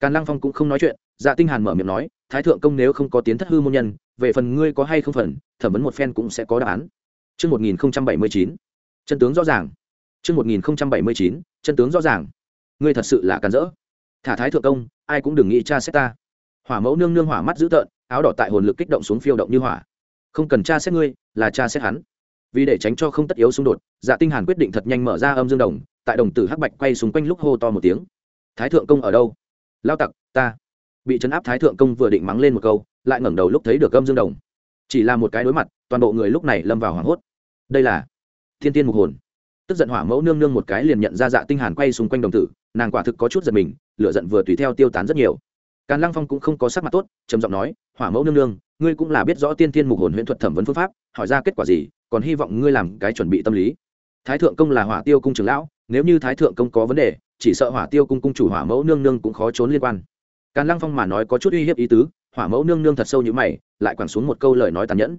càn lăng phong cũng không nói chuyện dạ tinh hàn mở miệng nói thái thượng công nếu không có tiến thất hư môn nhân về phần ngươi có hay không phần thẩm vấn một phen cũng sẽ có đáp án Trước 1079, chân tướng rõ ràng. Trước 1079, chân tướng rõ ràng. Ngươi thật sự là càn rỡ. Thả thái thượng công, ai cũng đừng nghĩ cha xét ta. Hỏa mẫu nương nương hỏa mắt dữ tợn, áo đỏ tại hồn lực kích động xuống phiêu động như hỏa. Không cần cha xét ngươi, là cha xét hắn. Vì để tránh cho không tất yếu xung đột, Dạ Tinh Hàn quyết định thật nhanh mở ra âm dương đồng, tại đồng tử hắc bạch quay xung quanh lúc hô to một tiếng. Thái thượng công ở đâu? Lao tặc, ta. Bị chấn áp Thái thượng công vừa định mắng lên một câu, lại ngẩng đầu lúc thấy được âm dương đồng. Chỉ là một cái đối mặt, toàn bộ người lúc này lâm vào hoảng hốt đây là thiên tiên mục hồn tức giận hỏa mẫu nương nương một cái liền nhận ra dạ tinh hàn quay xung quanh đồng tử nàng quả thực có chút giật mình lửa giận vừa tùy theo tiêu tán rất nhiều càn lăng phong cũng không có sắc mặt tốt trầm giọng nói hỏa mẫu nương nương ngươi cũng là biết rõ tiên tiên mục hồn huyễn thuật thẩm vấn phương pháp hỏi ra kết quả gì còn hy vọng ngươi làm cái chuẩn bị tâm lý. Thái thượng công là hỏa tiêu cung trưởng lão, nếu như thái thượng công có vấn đề, chỉ sợ hỏa tiêu cung cung chủ hỏa mẫu nương nương cũng khó trốn liên quan. Càn lăng phong mà nói có chút uy hiếp ý tứ, hỏa mẫu nương nương thật sâu như mày, lại quẳng xuống một câu lời nói tàn nhẫn.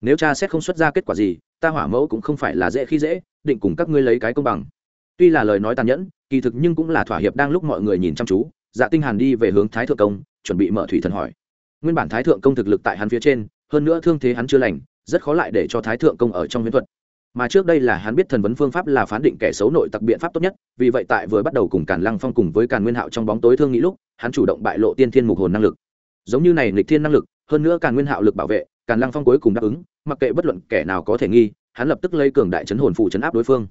Nếu cha xét không xuất ra kết quả gì, ta hỏa mẫu cũng không phải là dễ khi dễ, định cùng các ngươi lấy cái công bằng. Tuy là lời nói tàn nhẫn, kỳ thực nhưng cũng là thỏa hiệp đang lúc mọi người nhìn chăm chú dạ tinh hàn đi về hướng thái thượng công, chuẩn bị mở thủy thần hỏi. Nguyên bản thái thượng công thực lực tại hắn phía trên, hơn nữa thương thế hắn chưa lành rất khó lại để cho thái thượng công ở trong huyễn thuật. Mà trước đây là hắn biết thần vấn phương pháp là phán định kẻ xấu nội tặc biện pháp tốt nhất, vì vậy tại vừa bắt đầu cùng càn lăng phong cùng với càn nguyên hạo trong bóng tối thương nghĩ lúc, hắn chủ động bại lộ tiên thiên mục hồn năng lực. Giống như này nghịch thiên năng lực, hơn nữa càn nguyên hạo lực bảo vệ, càn lăng phong cuối cùng đáp ứng, mặc kệ bất luận kẻ nào có thể nghi, hắn lập tức lấy cường đại chấn hồn phụ chấn áp đối phương.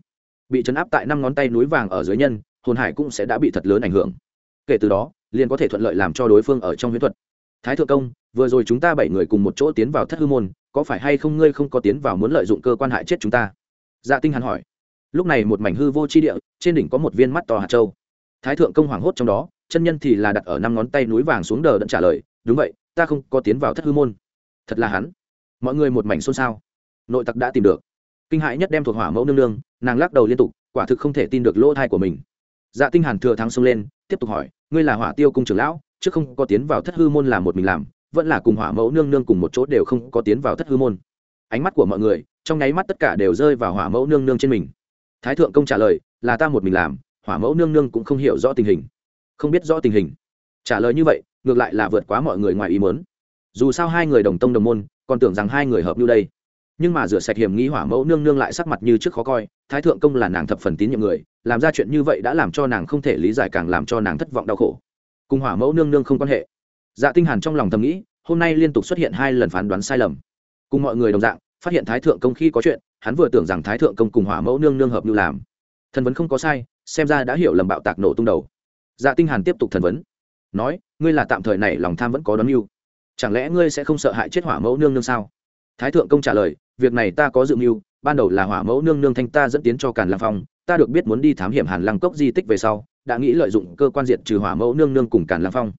Bị chấn áp tại năm ngón tay núi vàng ở dưới nhân, hồn hải cũng sẽ đã bị thật lớn ảnh hưởng. Kể từ đó, liền có thể thuận lợi làm cho đối phương ở trong huyễn thuật. Thái thượng công, vừa rồi chúng ta bảy người cùng một chỗ tiến vào thất hư môn có phải hay không ngươi không có tiến vào muốn lợi dụng cơ quan hại chết chúng ta? Dạ tinh hắn hỏi. Lúc này một mảnh hư vô chi địa, trên đỉnh có một viên mắt to hạt châu. Thái thượng công hoảng hốt trong đó, chân nhân thì là đặt ở năm ngón tay núi vàng xuống đờ đẫn trả lời, đúng vậy, ta không có tiến vào thất hư môn. Thật là hắn? Mọi người một mảnh xôn xao. Nội tặc đã tìm được. Kinh hãi nhất đem thuộc hỏa mẫu nương nương, nàng lắc đầu liên tục, quả thực không thể tin được lỗ thai của mình. Dạ tinh hàn thừa thắng xông lên, tiếp tục hỏi, ngươi là hỏa tiêu cung trưởng lão, trước không có tiến vào thất hư môn làm một mình làm vẫn là cùng hỏa mẫu nương nương cùng một chỗ đều không có tiến vào thất hư môn. Ánh mắt của mọi người, trong nháy mắt tất cả đều rơi vào hỏa mẫu nương nương trên mình. Thái thượng công trả lời, là ta một mình làm, hỏa mẫu nương nương cũng không hiểu rõ tình hình. Không biết rõ tình hình. Trả lời như vậy, ngược lại là vượt quá mọi người ngoài ý muốn. Dù sao hai người đồng tông đồng môn, còn tưởng rằng hai người hợp như đây. Nhưng mà rửa sạch hiểm nghĩ hỏa mẫu nương nương lại sắc mặt như trước khó coi, thái thượng công là nàng thập phần tín nhiệm người, làm ra chuyện như vậy đã làm cho nàng không thể lý giải càng làm cho nàng thất vọng đau khổ. Cùng hỏa mẫu nương nương không quan hệ dạ tinh hàn trong lòng thầm nghĩ, hôm nay liên tục xuất hiện hai lần phán đoán sai lầm. Cùng mọi người đồng dạng, phát hiện thái thượng công khi có chuyện, hắn vừa tưởng rằng thái thượng công cùng hỏa mẫu nương nương hợp như làm. Thần vấn không có sai, xem ra đã hiểu lầm bạo tạc nổ tung đầu. Dạ tinh hàn tiếp tục thần vấn, nói, ngươi là tạm thời này lòng tham vẫn có đón mưu. Chẳng lẽ ngươi sẽ không sợ hại chết hỏa mẫu nương nương sao? Thái thượng công trả lời, việc này ta có dự mưu, ban đầu là hỏa mẫu nương nương thanh ta dẫn tiến cho càn lăng phong, ta được biết muốn đi thám hiểm hàn lăng cốc di tích về sau, đã nghĩ lợi dụng cơ quan diệt trừ hỏa mẫu nương nương cùng càn lăng phong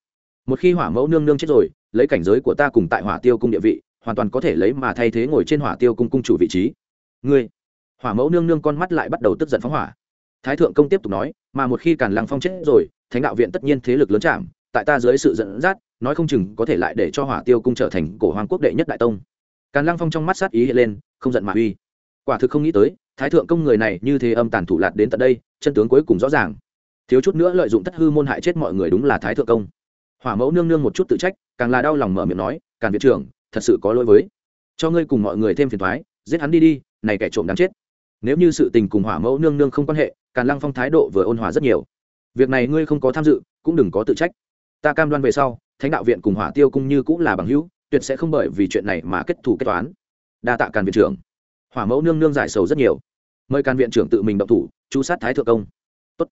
một khi hỏa mẫu nương nương chết rồi, lấy cảnh giới của ta cùng tại hỏa tiêu cung địa vị, hoàn toàn có thể lấy mà thay thế ngồi trên hỏa tiêu cung cung chủ vị trí. Ngươi. Hỏa mẫu nương nương con mắt lại bắt đầu tức giận phóng hỏa. Thái thượng công tiếp tục nói, mà một khi càn lăng phong chết rồi, thánh đạo viện tất nhiên thế lực lớn chạm, tại ta dưới sự dẫn dắt, nói không chừng có thể lại để cho hỏa tiêu cung trở thành cổ hoàng quốc đệ nhất đại tông. Càn lăng phong trong mắt sát ý hiện lên, không giận mà uy. Quả thực không nghĩ tới, thái thượng công người này như thế âm tàn thủ lạt đến tận đây, chân tướng cuối cùng rõ ràng. Thiếu chút nữa lợi dụng thất hư môn hại chết mọi người đúng là thái thượng công hỏa mẫu nương nương một chút tự trách càng là đau lòng mở miệng nói càn viện trưởng thật sự có lỗi với. Cho ngươi cùng mọi người thêm phiền thoái giết hắn đi đi này kẻ trộm đáng chết. Nếu như sự tình cùng hỏa mẫu nương nương không quan hệ càn lăng phong thái độ vừa ôn hòa rất nhiều. Việc này ngươi không có tham dự cũng đừng có tự trách. Ta cam đoan về sau thánh đạo viện cùng hỏa tiêu cung như cũng là bằng hữu tuyệt sẽ không bởi vì chuyện này mà kết thủ kết toán. Đa tạ càn viện trưởng. Hỏa mẫu nương nương giải sầu rất nhiều. Mời càn viện trưởng tự mình động thủ chú sát thái thượng công. Tốt.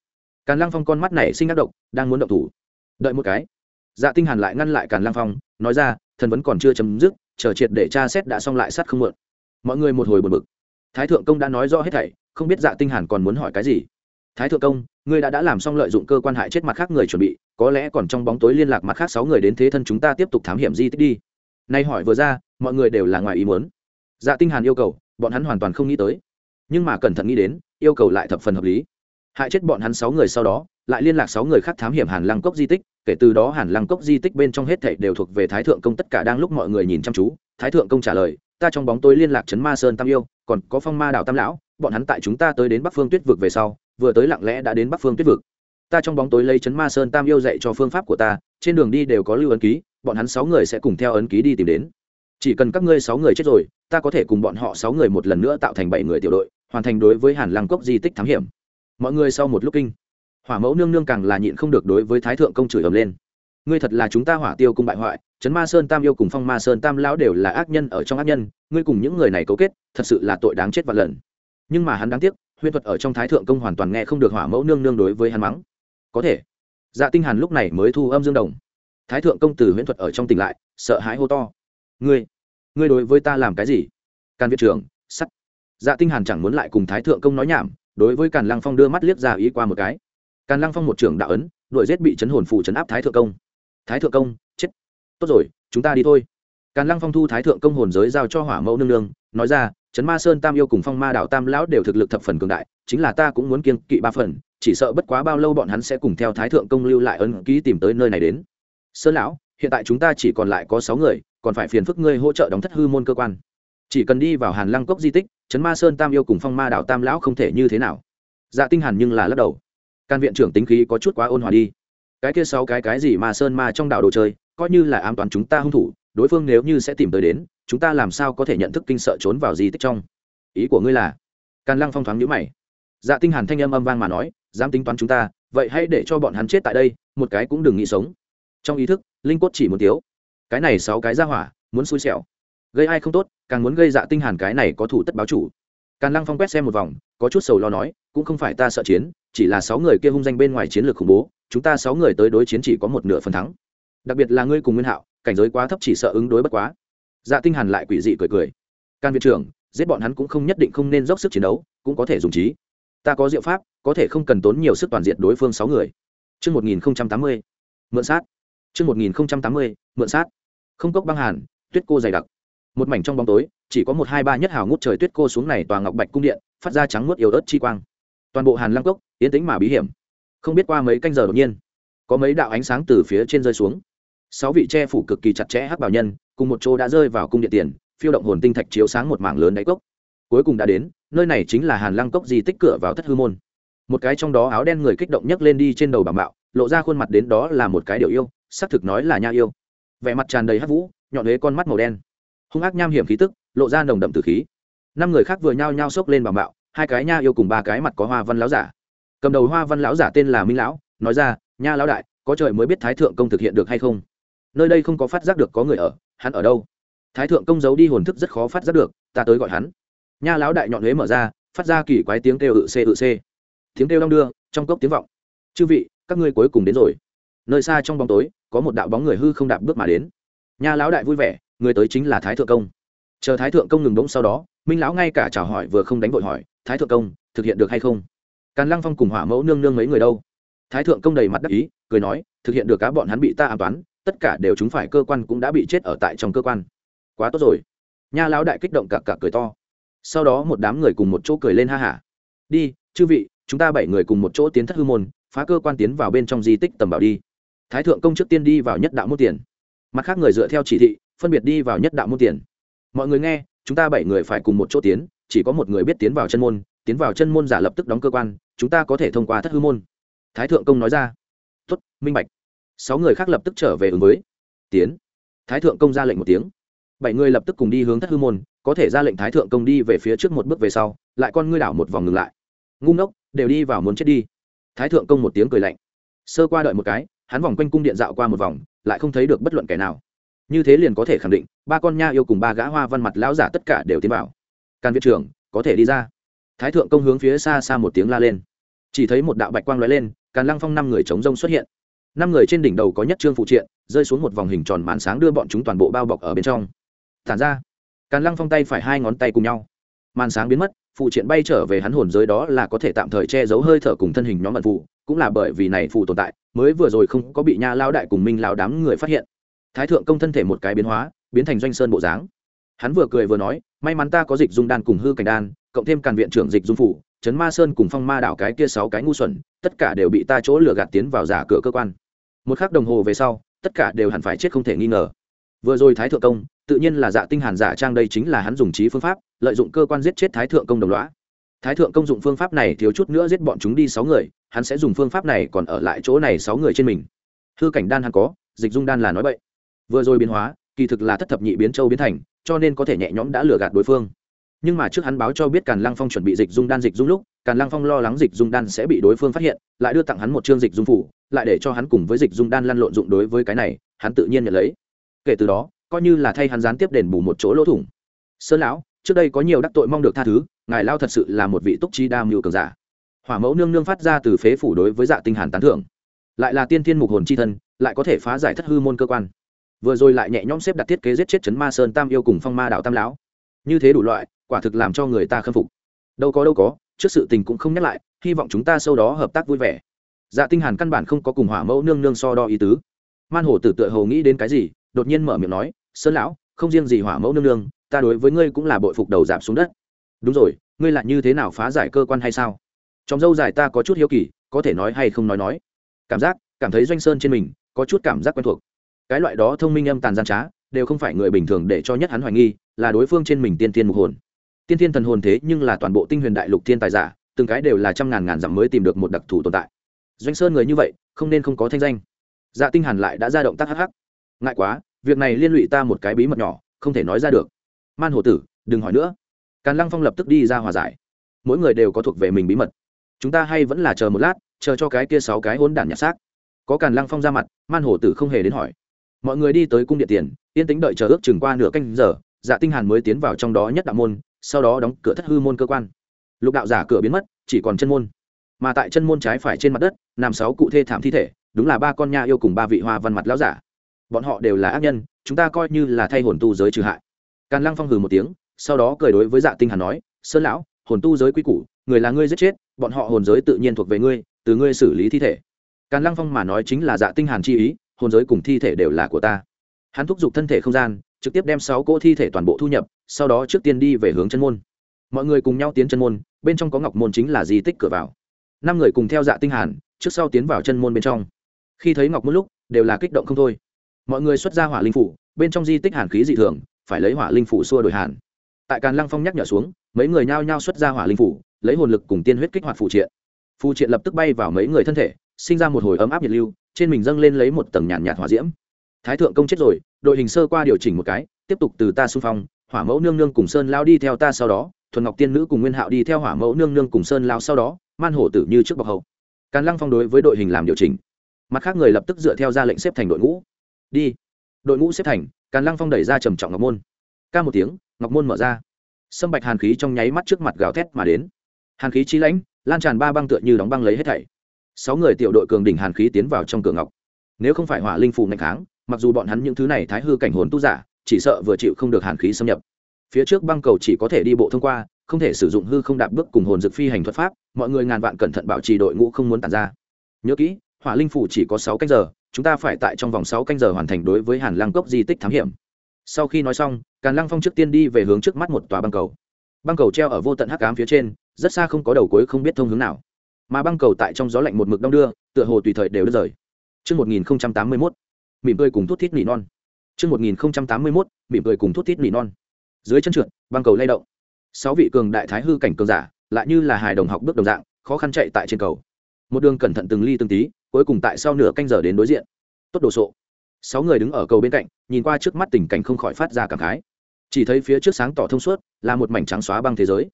càn lăng phong con mắt này sinh ác độc, đang muốn động thủ. Đợi một cái dạ tinh hàn lại ngăn lại càn Lang phong, nói ra, thần vẫn còn chưa chấm dứt, chờ triệt để tra xét đã xong lại sát không mượn. Mọi người một hồi buồn bực. Thái thượng công đã nói rõ hết thảy, không biết dạ tinh hàn còn muốn hỏi cái gì. Thái thượng công, ngươi đã đã làm xong lợi dụng cơ quan hại chết mặt khác người chuẩn bị, có lẽ còn trong bóng tối liên lạc mặt khác sáu người đến thế thân chúng ta tiếp tục thám hiểm di tích đi. Nay hỏi vừa ra, mọi người đều là ngoài ý muốn. Dạ tinh hàn yêu cầu, bọn hắn hoàn toàn không nghĩ tới. Nhưng mà cẩn thận nghĩ đến, yêu cầu lại thập phần hợp lý. Hại chết bọn hắn sáu người sau đó, lại liên lạc sáu người khác thám hiểm hàn lăng cốc di tích kể từ đó hàn lăng cốc di tích bên trong hết thảy đều thuộc về thái thượng công tất cả đang lúc mọi người nhìn chăm chú. Thái thượng công trả lời, ta trong bóng tối liên lạc trấn ma sơn tam yêu, còn có phong ma đảo tam lão, bọn hắn tại chúng ta tới đến bắc phương tuyết vực về sau, vừa tới lặng lẽ đã đến bắc phương tuyết vực. Ta trong bóng tối lấy trấn ma sơn tam yêu dạy cho phương pháp của ta, trên đường đi đều có lưu ấn ký, bọn hắn sáu người sẽ cùng theo ấn ký đi tìm đến. Chỉ cần các ngươi sáu người chết rồi, ta có thể cùng bọn họ sáu người một lần nữa tạo thành bảy người tiểu đội, hoàn thành đối với hàn lăng cốc di tích thám hiểm. Mọi người sau một lúc kinh hỏa mẫu nương nương càng là nhịn không được đối với thái thượng công chửi ầm lên. Ngươi thật là chúng ta hỏa tiêu cung bại hoại, trấn ma sơn tam yêu cùng phong ma sơn tam lão đều là ác nhân ở trong ác nhân, ngươi cùng những người này cấu kết, thật sự là tội đáng chết và lần. Nhưng mà hắn đáng tiếc, huyễn thuật ở trong thái thượng công hoàn toàn nghe không được hỏa mẫu nương nương đối với hắn mắng. Có thể. Dạ tinh hàn lúc này mới thu âm dương đồng. Thái thượng công từ huyễn thuật ở trong tỉnh lại, sợ hãi hô to. Ngươi ngươi đối với ta làm cái gì? Can viện trưởng, sắt. Dạ tinh hàn chẳng muốn lại cùng thái thượng công nói nhảm, đối với càn lăng phong đưa mắt liếc ra ý qua một cái càn lăng phong một trưởng đạo ấn đội giết bị chấn hồn phụ chấn áp thái thượng công. Thái thượng công, chết. Tốt rồi, chúng ta đi thôi. Càn lăng phong thu thái thượng công hồn giới giao cho hỏa mẫu nương nương, nói ra, chấn ma sơn tam yêu cùng phong ma đạo tam lão đều thực lực thập phần cường đại, chính là ta cũng muốn kiên kỵ ba phần, chỉ sợ bất quá bao lâu bọn hắn sẽ cùng theo thái thượng công lưu lại ấn ký tìm tới nơi này đến. Sơn lão, hiện tại chúng ta chỉ còn lại có sáu người, còn phải phiền phức ngươi hỗ trợ đóng thất hư môn cơ quan. Chỉ cần đi vào hàn lăng cốc di tích, chấn ma sơn tam yêu cùng phong ma đạo tam lão không thể như thế nào. Dạ tinh hàn nhưng là lắc đầu can viện trưởng tính khí có chút quá ôn hòa đi. Cái kia sáu cái cái gì mà sơn ma trong đạo đồ chơi, coi như là ám toán chúng ta hung thủ, đối phương nếu như sẽ tìm tới đến, chúng ta làm sao có thể nhận thức kinh sợ trốn vào di tích trong? Ý của ngươi là? Càn lăng phong thoáng nhữ mày. Dạ tinh hàn thanh âm âm vang mà nói, dám tính toán chúng ta, vậy hãy để cho bọn hắn chết tại đây, một cái cũng đừng nghĩ sống. Trong ý thức, linh cốt chỉ muốn tiếu cái này sáu cái ra hỏa, muốn xui xẻo. Gây ai không tốt, càng muốn gây dạ tinh hàn cái này có thủ tất báo chủ. Càn lăng phong quét xem một vòng có chút sầu lo nói cũng không phải ta sợ chiến chỉ là sáu người kia hung danh bên ngoài chiến lược khủng bố chúng ta sáu người tới đối chiến chỉ có một nửa phần thắng đặc biệt là ngươi cùng nguyên hạo cảnh giới quá thấp chỉ sợ ứng đối bất quá dạ tinh hàn lại quỷ dị cười cười can viện trưởng giết bọn hắn cũng không nhất định không nên dốc sức chiến đấu cũng có thể dùng trí ta có diệu pháp có thể không cần tốn nhiều sức toàn diện đối phương sáu người Trước 1080, mượn sát. Trước 1080, mượn sát. Không cốc băng hàn, tuyết cô dày đặc. Một mảnh trong bóng tối, chỉ có một hai ba nhất hào ngút trời tuyết cô xuống này tòa ngọc bạch cung điện, phát ra trắng muốt yếu ớt chi quang. Toàn bộ Hàn Lăng cốc, yến tính mà bí hiểm. Không biết qua mấy canh giờ đột nhiên, có mấy đạo ánh sáng từ phía trên rơi xuống. Sáu vị che phủ cực kỳ chặt chẽ hắc bảo nhân, cùng một chỗ đã rơi vào cung điện tiền, phiêu động hồn tinh thạch chiếu sáng một mảng lớn đáy cốc. Cuối cùng đã đến, nơi này chính là Hàn Lăng cốc di tích cửa vào thất hư môn. Một cái trong đó áo đen người kích động nhấc lên đi trên đầu bà mạo, lộ ra khuôn mặt đến đó là một cái điều yêu, xác thực nói là nha yêu. Vẻ mặt tràn đầy hắc vũ, nhọn huế con mắt màu đen hung ác nham hiểm khí tức lộ ra nồng đậm từ khí. Năm người khác vừa nhao nhao xốc lên bằng bạo hai cái nha yêu cùng ba cái mặt có hoa văn lão giả. Cầm đầu hoa văn lão giả tên là minh lão, nói ra, nha lão đại, có trời mới biết thái thượng công thực hiện được hay không? Nơi đây không có phát giác được có người ở, hắn ở đâu? Thái thượng công giấu đi hồn thức rất khó phát giác được, ta tới gọi hắn. Nha lão đại nhọn huế mở ra, phát ra kỳ quái tiếng kêu ự c ự c tiếng kêu đong đưa, trong cốc tiếng vọng. Chư vị, các ngươi cuối cùng đến rồi. Nơi xa trong bóng tối, có một đạo bóng người hư không đạp bước mà đến. Nha lão đại vui vẻ, người tới chính là thái thượng công chờ thái thượng công ngừng bỗng sau đó, minh lão ngay cả chào hỏi vừa không đánh vội hỏi, thái thượng công, thực hiện được hay không? Càn lăng phong cùng hỏa mẫu nương nương mấy người đâu? Thái thượng công đầy mặt đắc ý, cười nói, thực hiện được cá bọn hắn bị ta an toán, tất cả đều chúng phải cơ quan cũng đã bị chết ở tại trong cơ quan. Quá tốt rồi. Nha lão đại kích động cả cả cười to. Sau đó một đám người cùng một chỗ cười lên ha hả. Đi, chư vị, chúng ta bảy người cùng một chỗ tiến thất hư môn, phá cơ quan tiến vào bên trong di tích tầm bảo đi. Thái thượng công trước tiên đi vào nhất đạo mốt tiền. Mặt khác người dựa theo chỉ thị, phân biệt đi vào nhất đạo môn tiền mọi người nghe, chúng ta bảy người phải cùng một chỗ tiến, chỉ có một người biết tiến vào chân môn, tiến vào chân môn giả lập tức đóng cơ quan, chúng ta có thể thông qua thất hư môn. Thái thượng công nói ra. Tuất minh bạch. Sáu người khác lập tức trở về ứng với. Tiến. Thái thượng công ra lệnh một tiếng. Bảy người lập tức cùng đi hướng thất hư môn, có thể ra lệnh thái thượng công đi về phía trước một bước về sau, lại con ngươi đảo một vòng ngừng lại. Ngu ngốc, đều đi vào muốn chết đi. Thái thượng công một tiếng cười lạnh. Sơ qua đợi một cái, hắn vòng quanh cung điện dạo qua một vòng, lại không thấy được bất luận kẻ nào như thế liền có thể khẳng định, ba con nha yêu cùng ba gã hoa văn mặt lão giả tất cả đều tiến vào. Càn viện trưởng, có thể đi ra. Thái thượng công hướng phía xa xa một tiếng la lên. Chỉ thấy một đạo bạch quang lóe lên, càn lăng phong năm người chống rông xuất hiện. Năm người trên đỉnh đầu có nhất trương phụ triện, rơi xuống một vòng hình tròn màn sáng đưa bọn chúng toàn bộ bao bọc ở bên trong. Tản ra, càn lăng phong tay phải hai ngón tay cùng nhau. Màn sáng biến mất, phụ triện bay trở về hắn hồn giới đó là có thể tạm thời che giấu hơi thở cùng thân hình nhóm mật phụ, cũng là bởi vì này phụ tồn tại, mới vừa rồi không có bị nha lao đại cùng minh lao đám người phát hiện thái thượng công thân thể một cái biến hóa, biến thành doanh sơn bộ dáng. Hắn vừa cười vừa nói, may mắn ta có dịch dung đan cùng hư cảnh đan, cộng thêm càn viện trưởng dịch dung phủ trấn ma sơn cùng phong ma đảo cái kia sáu cái ngu xuẩn, tất cả đều bị ta chỗ lừa gạt tiến vào giả cửa cơ quan. Một khắc đồng hồ về sau, tất cả đều hẳn phải chết không thể nghi ngờ. Vừa rồi thái thượng công, tự nhiên là dạ tinh hàn giả trang đây chính là hắn dùng trí phương pháp, lợi dụng cơ quan giết chết thái thượng công đồng lõa. Thái thượng công dụng phương pháp này thiếu chút nữa giết bọn chúng đi sáu người, hắn sẽ dùng phương pháp này còn ở lại chỗ này sáu người trên mình. Hư cảnh đan hắn có, dịch dung đan là nói vậy vừa rồi biến hóa, kỳ thực là thất thập nhị biến châu biến thành, cho nên có thể nhẹ nhõm đã lừa gạt đối phương. Nhưng mà trước hắn báo cho biết càn lăng phong chuẩn bị dịch dung đan dịch dung lúc, càn lăng phong lo lắng dịch dung đan sẽ bị đối phương phát hiện, lại đưa tặng hắn một chương dịch dung phủ, lại để cho hắn cùng với dịch dung đan lăn lộn dụng đối với cái này, hắn tự nhiên nhận lấy. Kể từ đó, coi như là thay hắn gián tiếp đền bù một chỗ lỗ thủng. Sơn lão, trước đây có nhiều đắc tội mong được tha thứ, ngài lao thật sự là một vị túc chi đa mưu cường giả. Hỏa mẫu nương nương phát ra từ phế phủ đối với dạ tinh hàn tán thưởng. Lại là tiên thiên mục hồn chi thân, lại có thể phá giải thất hư môn cơ quan vừa rồi lại nhẹ nhõm xếp đặt thiết kế giết chết chấn ma sơn tam yêu cùng phong ma đạo tam lão. Như thế đủ loại, quả thực làm cho người ta khâm phục. Đâu có đâu có, trước sự tình cũng không nhắc lại, hy vọng chúng ta sau đó hợp tác vui vẻ. Dạ tinh hàn căn bản không có cùng hỏa mẫu nương nương so đo ý tứ. Man hổ tử tựa hồ nghĩ đến cái gì, đột nhiên mở miệng nói, sơn lão, không riêng gì hỏa mẫu nương nương, ta đối với ngươi cũng là bội phục đầu giảm xuống đất. Đúng rồi, ngươi lại như thế nào phá giải cơ quan hay sao? Trong dâu dài ta có chút hiếu kỳ, có thể nói hay không nói nói. Cảm giác, cảm thấy doanh sơn trên mình, có chút cảm giác quen thuộc cái loại đó thông minh âm tàn gian trá, đều không phải người bình thường để cho nhất hắn hoài nghi, là đối phương trên mình tiên tiên mục hồn. Tiên tiên thần hồn thế nhưng là toàn bộ tinh huyền đại lục thiên tài giả, từng cái đều là trăm ngàn ngàn dặm mới tìm được một đặc thù tồn tại. Doanh sơn người như vậy, không nên không có thanh danh. Dạ tinh hàn lại đã ra động tác hắc hắc. Ngại quá, việc này liên lụy ta một cái bí mật nhỏ, không thể nói ra được. Man hồ tử, đừng hỏi nữa. Càn lăng phong lập tức đi ra hòa giải. Mỗi người đều có thuộc về mình bí mật. Chúng ta hay vẫn là chờ một lát, chờ cho cái kia sáu cái hỗn đản nhặt xác. Có càn lăng phong ra mặt, man hồ tử không hề đến hỏi mọi người đi tới cung điện tiền, yên tĩnh đợi chờ ước chừng qua nửa canh giờ dạ tinh hàn mới tiến vào trong đó nhất đạo môn, sau đó đóng cửa thất hư môn cơ quan. Lục đạo giả cửa biến mất, chỉ còn chân môn. Mà tại chân môn trái phải trên mặt đất, nằm sáu cụ thê thảm thi thể, đúng là ba con nha yêu cùng ba vị hoa văn mặt lão giả. Bọn họ đều là ác nhân, chúng ta coi như là thay hồn tu giới trừ hại. Càn lăng phong hừ một tiếng, sau đó cười đối với dạ tinh hàn nói, sơn lão, hồn tu giới quý củ, người là ngươi giết chết, bọn họ hồn giới tự nhiên thuộc về ngươi, từ ngươi xử lý thi thể. Càn lăng phong mà nói chính là dạ tinh hàn chi ý hồn giới cùng thi thể đều là của ta. Hắn thúc giục thân thể không gian, trực tiếp đem sáu cỗ thi thể toàn bộ thu nhập, sau đó trước tiên đi về hướng chân môn. Mọi người cùng nhau tiến chân môn, bên trong có ngọc môn chính là di tích cửa vào. Năm người cùng theo dạ tinh hàn, trước sau tiến vào chân môn bên trong. Khi thấy ngọc môn lúc, đều là kích động không thôi. Mọi người xuất ra hỏa linh phủ, bên trong di tích hàn khí dị thường, phải lấy hỏa linh phủ xua đổi hàn. Tại càn lăng phong nhắc nhở xuống, mấy người nhao nhao xuất ra hỏa linh phủ, lấy hồn lực cùng tiên huyết kích hoạt phụ triện. Phụ triện lập tức bay vào mấy người thân thể, sinh ra một hồi ấm áp nhiệt lưu trên mình dâng lên lấy một tầng nhàn nhạt hỏa diễm. Thái thượng công chết rồi, đội hình sơ qua điều chỉnh một cái, tiếp tục từ ta xung phong, hỏa mẫu nương nương cùng sơn lao đi theo ta sau đó, thuần ngọc tiên nữ cùng nguyên hạo đi theo hỏa mẫu nương nương cùng sơn lao sau đó, man hổ tử như trước bọc hậu. Càn lăng phong đối với đội hình làm điều chỉnh. Mặt khác người lập tức dựa theo ra lệnh xếp thành đội ngũ. Đi. Đội ngũ xếp thành, càn lăng phong đẩy ra trầm trọng ngọc môn. Ca một tiếng, ngọc môn mở ra. Sâm bạch hàn khí trong nháy mắt trước mặt gào thét mà đến. Hàn khí chi lãnh, lan tràn ba băng tựa như đóng băng lấy hết thảy sáu người tiểu đội cường đỉnh hàn khí tiến vào trong cửa ngọc. Nếu không phải hỏa linh phù ngạch kháng, mặc dù bọn hắn những thứ này thái hư cảnh hồn tu giả, chỉ sợ vừa chịu không được hàn khí xâm nhập. Phía trước băng cầu chỉ có thể đi bộ thông qua, không thể sử dụng hư không đạp bước cùng hồn dược phi hành thuật pháp, mọi người ngàn vạn cẩn thận bảo trì đội ngũ không muốn tàn ra. Nhớ kỹ, hỏa linh phủ chỉ có sáu canh giờ, chúng ta phải tại trong vòng sáu canh giờ hoàn thành đối với hàn lăng cốc di tích thám hiểm. Sau khi nói xong, càn lăng phong trước tiên đi về hướng trước mắt một tòa băng cầu. Băng cầu treo ở vô tận hắc cám phía trên, rất xa không có đầu cuối không biết thông hướng nào mà băng cầu tại trong gió lạnh một mực đong đưa tựa hồ tùy thời đều đứt rời Trước 1081, mỉm cười cùng thút thít nỉ non. Trước 1081, mỉm cười cùng thút thít nỉ non. Dưới chân trượt, băng cầu lay động. Sáu vị cường đại thái hư cảnh cường giả, lại như là hài đồng học bước đồng dạng, khó khăn chạy tại trên cầu. Một đường cẩn thận từng ly từng tí, cuối cùng tại sau nửa canh giờ đến đối diện. Tốt đồ sộ. Sáu người đứng ở cầu bên cạnh, nhìn qua trước mắt tình cảnh không khỏi phát ra cảm khái. Chỉ thấy phía trước sáng tỏ thông suốt, là một mảnh trắng xóa băng thế giới.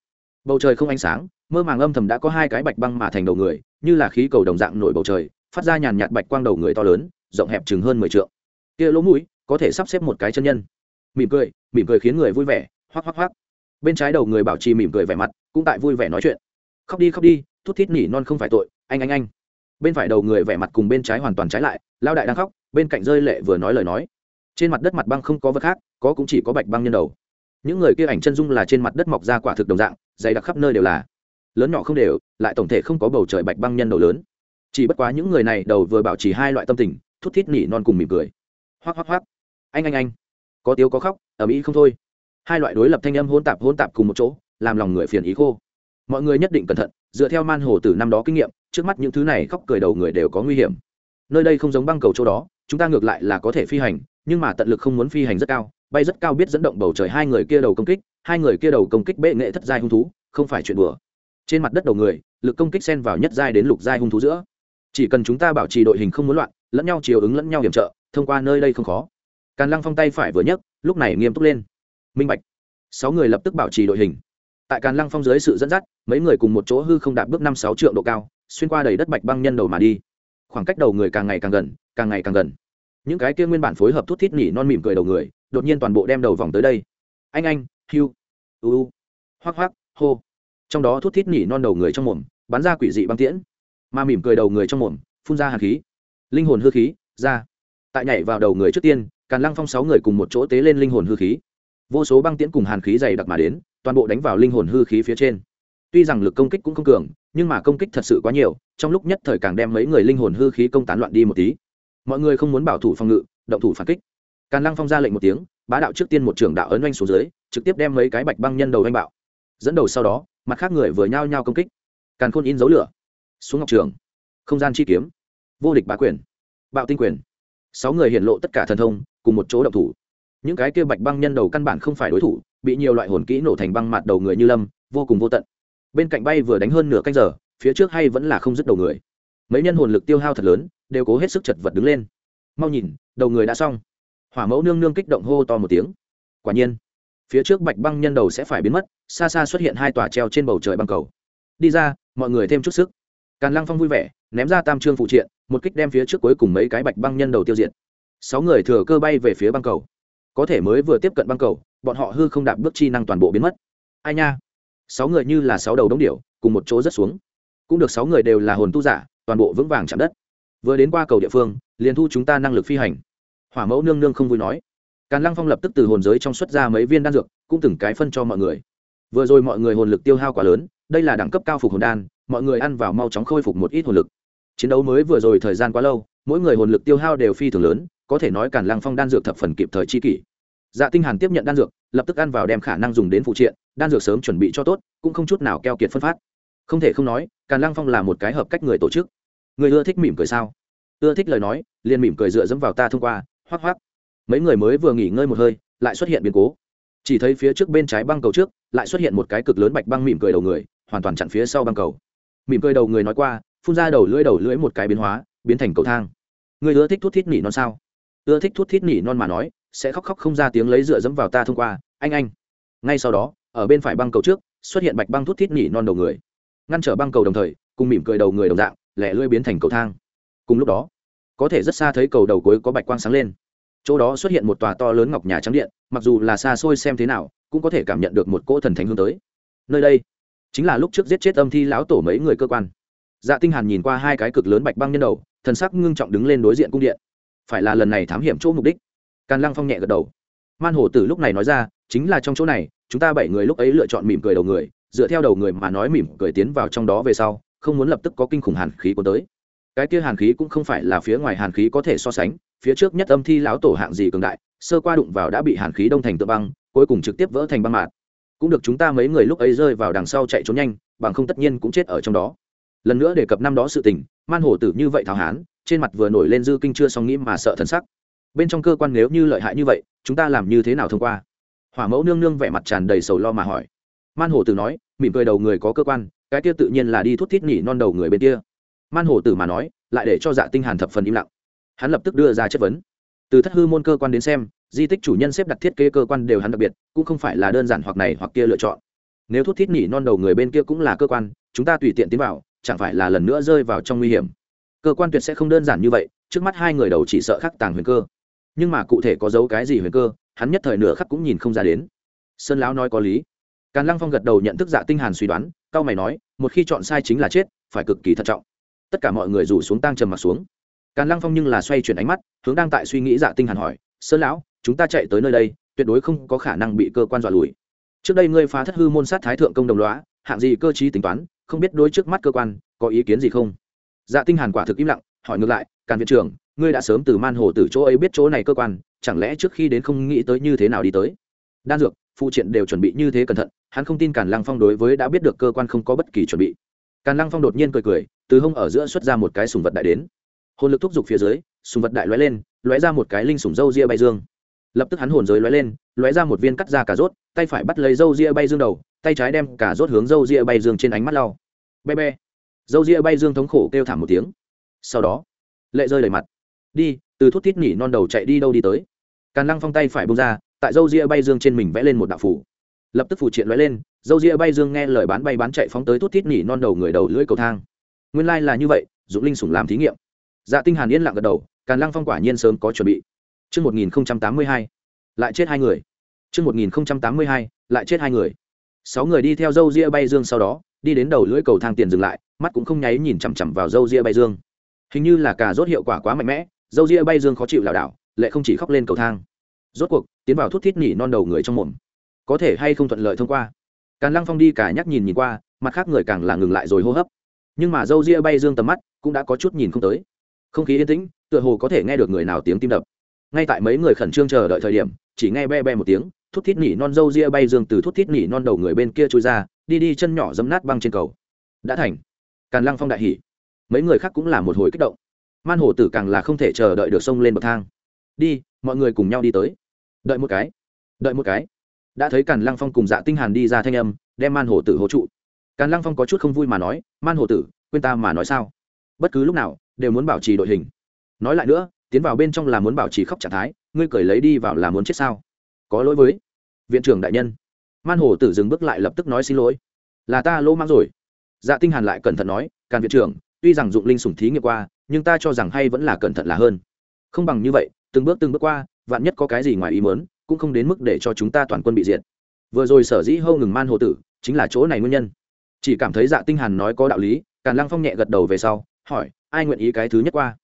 Bầu trời không ánh sáng, mơ màng âm thầm đã có hai cái bạch băng mà thành đầu người, như là khí cầu đồng dạng nổi bầu trời, phát ra nhàn nhạt bạch quang đầu người to lớn rộng hẹp chừng hơn mười t kia lỗ mũi có thể sắp xếp một cái chân nhân. Mỉm cười mỉm cười khiến người vui vẻ hoắc hoắc hoắc. Bên trái đầu người bảo trì mỉm cười vẻ mặt cũng tại vui vẻ nói chuyện. Khóc đi khóc đi thút thít nỉ non không phải tội anh anh anh. Bên phải đầu người vẻ mặt cùng bên trái hoàn toàn trái lại lao đại đang khóc bên cạnh rơi lệ vừa nói lời nói. Trên mặt đất mặt băng không có vật khác có cũng chỉ có bạch băng nhân đầu. Những người kia ảnh chân dung là trên mặt đất mọc ra quả thực đồng dạng dày đặc khắp nơi đều là lớn nhỏ không đều, lại tổng thể không có bầu trời bạch băng nhân đầu lớn. Chỉ bất quá những người này đầu vừa bảo trì hai loại tâm tình, thút thít nỉ non cùng mỉm cười. Hoác hoác hoác anh anh anh. Có tiếu có khóc ở mỹ không thôi. Hai loại đối lập thanh âm hôn tạp hôn tạp cùng một chỗ, làm lòng người phiền ý khô. Mọi người nhất định cẩn thận, dựa theo man hồ từ năm đó kinh nghiệm, trước mắt những thứ này khóc cười đầu người đều có nguy hiểm. Nơi đây không giống băng cầu chỗ đó, chúng ta ngược lại là có thể phi hành, nhưng mà tận lực không muốn phi hành rất cao, bay rất cao biết dẫn động bầu trời hai người kia đầu công kích, hai người kia đầu công kích bệ nghệ thất giai hung thú, không phải chuyện đùa trên mặt đất đầu người, lực công kích xen vào nhất giai đến lục giai hung thú giữa. Chỉ cần chúng ta bảo trì đội hình không muốn loạn, lẫn nhau chiều ứng lẫn nhau hiểm trợ, thông qua nơi đây không khó. Càn lăng phong tay phải vừa nhấc, lúc này nghiêm túc lên. Minh bạch. Sáu người lập tức bảo trì đội hình. Tại càn lăng phong dưới sự dẫn dắt, mấy người cùng một chỗ hư không đạt bước năm sáu trượng độ cao, xuyên qua đầy đất bạch băng nhân đầu mà đi. Khoảng cách đầu người càng ngày càng gần, càng ngày càng gần. Những cái kia nguyên bản phối hợp thút thít nỉ non mỉm cười đầu người, đột nhiên toàn bộ đem đầu vòng tới đây. Anh anh, hiu, u u hoác hoác hô trong đó thuốc thít nhỉ non đầu người trong mồm, bắn ra quỷ dị băng tiễn. Mà mỉm cười đầu người trong mồm, phun ra hàn khí. Linh hồn hư khí, ra. Tại nhảy vào đầu người trước tiên, càn lăng phong sáu người cùng một chỗ tế lên linh hồn hư khí. Vô số băng tiễn cùng hàn khí dày đặc mà đến, toàn bộ đánh vào linh hồn hư khí phía trên. Tuy rằng lực công kích cũng không cường, nhưng mà công kích thật sự quá nhiều, trong lúc nhất thời càng đem mấy người linh hồn hư khí công tán loạn đi một tí. Mọi người không muốn bảo thủ phòng ngự, động thủ phản kích. Càn lăng phong ra lệnh một tiếng, bá đạo trước tiên một trưởng đạo ấn oanh xuống dưới, trực tiếp đem mấy cái bạch băng nhân đầu oanh bạo dẫn đầu sau đó, mặt khác người vừa nhao nhao công kích. Càn khôn in dấu lửa. Xuống ngọc trường. Không gian chi kiếm. Vô địch bá quyền. Bạo tinh quyền. Sáu người hiện lộ tất cả thần thông, cùng một chỗ động thủ. Những cái kia bạch băng nhân đầu căn bản không phải đối thủ, bị nhiều loại hồn kỹ nổ thành băng mặt đầu người như lâm, vô cùng vô tận. Bên cạnh bay vừa đánh hơn nửa canh giờ, phía trước hay vẫn là không dứt đầu người. Mấy nhân hồn lực tiêu hao thật lớn, đều cố hết sức chật vật đứng lên. Mau nhìn, đầu người đã xong. Hỏa mẫu nương nương kích động hô to một tiếng. Quả nhiên phía trước bạch băng nhân đầu sẽ phải biến mất, xa xa xuất hiện hai tòa treo trên bầu trời băng cầu. Đi ra, mọi người thêm chút sức. Càn lăng phong vui vẻ, ném ra tam trương phụ triện, một kích đem phía trước cuối cùng mấy cái bạch băng nhân đầu tiêu diệt. Sáu người thừa cơ bay về phía băng cầu. Có thể mới vừa tiếp cận băng cầu, bọn họ hư không đạp bước chi năng toàn bộ biến mất. Ai nha? Sáu người như là sáu đầu đống điểu, cùng một chỗ rất xuống. Cũng được sáu người đều là hồn tu giả, toàn bộ vững vàng chạm đất. Vừa đến qua cầu địa phương, liền thu chúng ta năng lực phi hành. Hỏa mẫu nương nương không vui nói càn lăng phong lập tức từ hồn giới trong xuất ra mấy viên đan dược, cũng từng cái phân cho mọi người. Vừa rồi mọi người hồn lực tiêu hao quá lớn, đây là đẳng cấp cao phục hồn đan, mọi người ăn vào mau chóng khôi phục một ít hồn lực. Chiến đấu mới vừa rồi thời gian quá lâu, mỗi người hồn lực tiêu hao đều phi thường lớn, có thể nói càn lăng phong đan dược thập phần kịp thời chi kỷ. Dạ tinh hàn tiếp nhận đan dược, lập tức ăn vào đem khả năng dùng đến phụ triện, đan dược sớm chuẩn bị cho tốt, cũng không chút nào keo kiệt phân phát. Không thể không nói, càn lăng phong là một cái hợp cách người tổ chức. Người ưa thích mỉm cười sao? Ưa thích lời nói, liền mỉm cười dựa dẫm vào ta thông qua, hoắc hoắc mấy người mới vừa nghỉ ngơi một hơi, lại xuất hiện biến cố. Chỉ thấy phía trước bên trái băng cầu trước, lại xuất hiện một cái cực lớn bạch băng mỉm cười đầu người, hoàn toàn chặn phía sau băng cầu. Mỉm cười đầu người nói qua, phun ra đầu lưỡi đầu lưỡi một cái biến hóa, biến thành cầu thang. Người ưa thích thút thít nỉ non sao? Ưa thích thút thít nỉ non mà nói, sẽ khóc khóc không ra tiếng lấy dựa dẫm vào ta thông qua, anh anh. Ngay sau đó, ở bên phải băng cầu trước, xuất hiện bạch băng thút thít nỉ non đầu người. Ngăn trở băng cầu đồng thời, cùng mỉm cười đầu người đồng dạng, lẻ lưỡi biến thành cầu thang. Cùng lúc đó, có thể rất xa thấy cầu đầu cuối có bạch quang sáng lên chỗ đó xuất hiện một tòa to lớn ngọc nhà trắng điện, mặc dù là xa xôi xem thế nào, cũng có thể cảm nhận được một cỗ thần thánh hướng tới. Nơi đây chính là lúc trước giết chết âm thi lão tổ mấy người cơ quan. Dạ tinh hàn nhìn qua hai cái cực lớn bạch băng nhân đầu, thần sắc ngưng trọng đứng lên đối diện cung điện. Phải là lần này thám hiểm chỗ mục đích. Càn lăng phong nhẹ gật đầu. Man hổ tử lúc này nói ra, chính là trong chỗ này, chúng ta bảy người lúc ấy lựa chọn mỉm cười đầu người, dựa theo đầu người mà nói mỉm cười tiến vào trong đó về sau, không muốn lập tức có kinh khủng hàn khí cuốn tới. Cái kia hàn khí cũng không phải là phía ngoài hàn khí có thể so sánh phía trước nhất âm thi lão tổ hạng gì cường đại, sơ qua đụng vào đã bị hàn khí đông thành tự băng, cuối cùng trực tiếp vỡ thành băng mạt. Cũng được chúng ta mấy người lúc ấy rơi vào đằng sau chạy trốn nhanh, bằng không tất nhiên cũng chết ở trong đó. Lần nữa đề cập năm đó sự tình, man hổ tử như vậy thảo hán, trên mặt vừa nổi lên dư kinh chưa xong nghĩ mà sợ thần sắc. Bên trong cơ quan nếu như lợi hại như vậy, chúng ta làm như thế nào thông qua? Hỏa mẫu nương nương vẻ mặt tràn đầy sầu lo mà hỏi. Man hổ tử nói, mỉm cười đầu người có cơ quan, cái kia tự nhiên là đi thút thít nhỉ non đầu người bên kia. Man hổ tử mà nói, lại để cho dạ tinh hàn thập phần im lặng hắn lập tức đưa ra chất vấn. Từ thất hư môn cơ quan đến xem, di tích chủ nhân xếp đặt thiết kế cơ quan đều hắn đặc biệt, cũng không phải là đơn giản hoặc này hoặc kia lựa chọn. Nếu thuốc thít nhỉ non đầu người bên kia cũng là cơ quan, chúng ta tùy tiện tiến vào, chẳng phải là lần nữa rơi vào trong nguy hiểm. Cơ quan tuyệt sẽ không đơn giản như vậy, trước mắt hai người đầu chỉ sợ khắc tàng huyền cơ. Nhưng mà cụ thể có dấu cái gì huyền cơ, hắn nhất thời nửa khắc cũng nhìn không ra đến. Sơn lão nói có lý. Càn lăng phong gật đầu nhận thức dạ tinh hàn suy đoán, cao mày nói, một khi chọn sai chính là chết, phải cực kỳ thận trọng. Tất cả mọi người rủ xuống tang trầm mặt xuống càn lăng phong nhưng là xoay chuyển ánh mắt hướng đang tại suy nghĩ dạ tinh hàn hỏi sơn lão chúng ta chạy tới nơi đây tuyệt đối không có khả năng bị cơ quan dọa lùi. Trước đây ngươi phá thất hư môn sát thái thượng công đồng lõa, hạng gì cơ trí tính toán không biết đối trước mắt cơ quan có ý kiến gì không? Dạ tinh hàn quả thực im lặng hỏi ngược lại càn viện trưởng ngươi đã sớm từ man hồ từ chỗ ấy biết chỗ này cơ quan chẳng lẽ trước khi đến không nghĩ tới như thế nào đi tới? Đan dược phụ triện đều chuẩn bị như thế cẩn thận hắn không tin càn lăng phong đối với đã biết được cơ quan không có bất kỳ chuẩn bị. Càn lăng phong đột nhiên cười cười từ hông ở giữa xuất ra một cái sùng vật đại đến hồn lực thúc giục phía dưới, sùng vật đại lóe lên, lóe ra một cái linh sùng dâu ria bay dương. Lập tức hắn hồn giới lóe lên, lóe ra một viên cắt ra cà rốt, tay phải bắt lấy dâu ria bay dương đầu, tay trái đem cả rốt hướng dâu ria bay dương trên ánh mắt lau. Be be dâu ria bay dương thống khổ kêu thảm một tiếng. Sau đó, lệ rơi đầy mặt. Đi, từ thuốc thiết nỉ non đầu chạy đi đâu đi tới. Càn lăng phong tay phải bông ra, tại dâu ria bay dương trên mình vẽ lên một đạo phủ. Lập tức phủ triện lóe lên dâu ria bay dương nghe lời bán bay bán chạy phóng tới thuốc thiết nỉ non đầu người đầu lưỡi cầu thang. Nguyên lai là như vậy dũng linh sủng làm thí nghiệm dạ tinh hàn yên lặng gật đầu càn lăng phong quả nhiên sớm có chuẩn bị Trước 1082, lại chết hai người. Trước 1082, lại chết hai người. Sáu người đi theo dâu ria bay dương sau đó, đi đến đầu lưỡi cầu thang tiền dừng lại, mắt cũng không nháy nhìn chằm chằm vào dâu ria bay dương. Hình như là cả rốt hiệu quả quá mạnh mẽ, dâu ria bay dương khó chịu lảo đảo, lệ không chỉ khóc lên cầu thang. Rốt cuộc, tiến vào thuốc thiết nhỉ non đầu người trong mồm. Có thể hay không thuận lợi thông qua. Càn Lăng Phong đi cả nhắc nhìn nhìn qua, mặt khác người càng là ngừng lại rồi hô hấp. Nhưng mà dâu ria bay dương tầm mắt, cũng đã có chút nhìn không tới. Không khí yên tĩnh, tựa hồ có thể nghe được người nào tiếng tim đập. Ngay tại mấy người khẩn trương chờ đợi thời điểm chỉ nghe be be một tiếng thút thít nỉ non dâu ria bay dương từ thút thít nỉ non đầu người bên kia trôi ra đi đi chân nhỏ dấm nát băng trên cầu. Đã thành. Càn lăng phong đại hỉ. Mấy người khác cũng là một hồi kích động. Man hồ tử càng là không thể chờ đợi được sông lên bậc thang. Đi mọi người cùng nhau đi tới. Đợi một cái. Đợi một cái. Đã thấy càn lăng phong cùng dạ tinh hàn đi ra thanh âm đem man hồ tử hỗ trụ. Càn lăng phong có chút không vui mà nói man hồ tử quên ta mà nói sao? Bất cứ lúc nào đều muốn bảo trì đội hình. Nói lại nữa, tiến vào bên trong là muốn bảo trì khóc trạng thái, ngươi cởi lấy đi vào là muốn chết sao? Có lỗi với viện trưởng đại nhân. Man hồ tử dừng bước lại lập tức nói xin lỗi. Là ta lỗ mang rồi. Dạ tinh hàn lại cẩn thận nói, càn viện trưởng, tuy rằng dụng linh sủng thí nghiệm qua, nhưng ta cho rằng hay vẫn là cẩn thận là hơn. Không bằng như vậy, từng bước từng bước qua, vạn nhất có cái gì ngoài ý muốn, cũng không đến mức để cho chúng ta toàn quân bị diệt. Vừa rồi sở dĩ hâu ngừng man hồ tử, chính là chỗ này nguyên nhân. Chỉ cảm thấy dạ tinh hàn nói có đạo lý, càn lăng phong nhẹ gật đầu về sau hỏi, ai nguyện ý cái thứ nhất qua?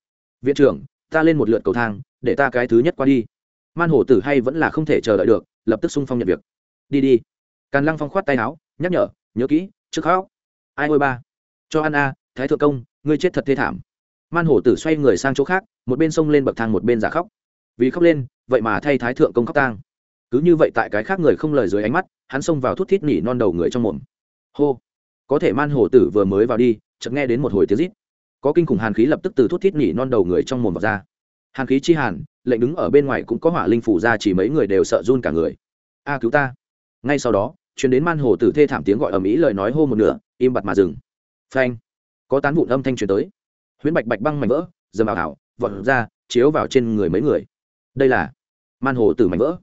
Viện trưởng, ta lên một lượt cầu thang, để ta cái thứ nhất qua đi. Man hổ tử hay vẫn là không thể chờ đợi được, lập tức sung phong nhận việc. Đi đi. Càn lăng phong khoát tay áo, nhắc nhở, nhớ kỹ, trước khóc. Ai ôi ba, cho ăn a, thái thượng công, ngươi chết thật thê thảm. Man hổ tử xoay người sang chỗ khác, một bên sông lên bậc thang một bên giả khóc. Vì khóc lên, vậy mà thay thái thượng công khóc tang. Cứ như vậy tại cái khác người không lời dưới ánh mắt, hắn xông vào thút thít nỉ non đầu người trong mồm. Hô! Có thể man hổ tử vừa mới vào đi, chợt nghe đến một hồi tiếng rít có kinh khủng hàn khí lập tức từ thuốc thiết nhỉ non đầu người trong mồm vào ra. Hàn khí chi hàn, lệnh đứng ở bên ngoài cũng có hỏa linh phủ ra chỉ mấy người đều sợ run cả người. A, cứu ta. Ngay sau đó chuyến đến man hồ tử thê thảm tiếng gọi ầm ĩ lời nói hô một nửa, im bặt mà dừng. Phanh. Có tán vụn âm thanh truyền tới. Huyễn bạch bạch băng mảnh vỡ, dầm ảo ảo vọt ra, chiếu vào trên người mấy người. Đây là man hồ tử mảnh vỡ.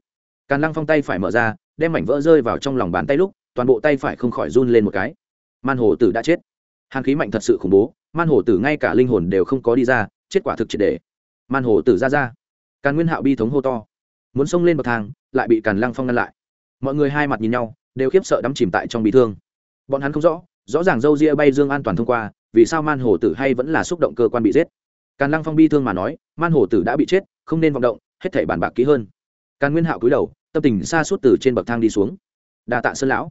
Càn lăng phong tay phải mở ra, đem mảnh vỡ rơi vào trong lòng bàn tay lúc, toàn bộ tay phải không khỏi run lên một cái. Man hồ tử đã chết hàn khí mạnh thật sự khủng bố, man hồ tử ngay cả linh hồn đều không có đi ra, chết quả thực triệt để. Man hồ tử ra ra. Càn nguyên hạo bi thống hô to. Muốn xông lên bậc thang, lại bị càn lăng phong ngăn lại. Mọi người hai mặt nhìn nhau, đều khiếp sợ đắm chìm tại trong bị thương. Bọn hắn không rõ rõ ràng dâu ria bay dương an toàn thông qua, vì sao man hồ tử hay vẫn là xúc động cơ quan bị giết. Càn lăng phong bi thương mà nói, man hồ tử đã bị chết, không nên vọng động, hết thảy bàn bạc kỹ hơn. Càn nguyên hạo cúi đầu, tâm tình xa suốt từ trên bậc thang đi xuống. Đa tạ sơn lão.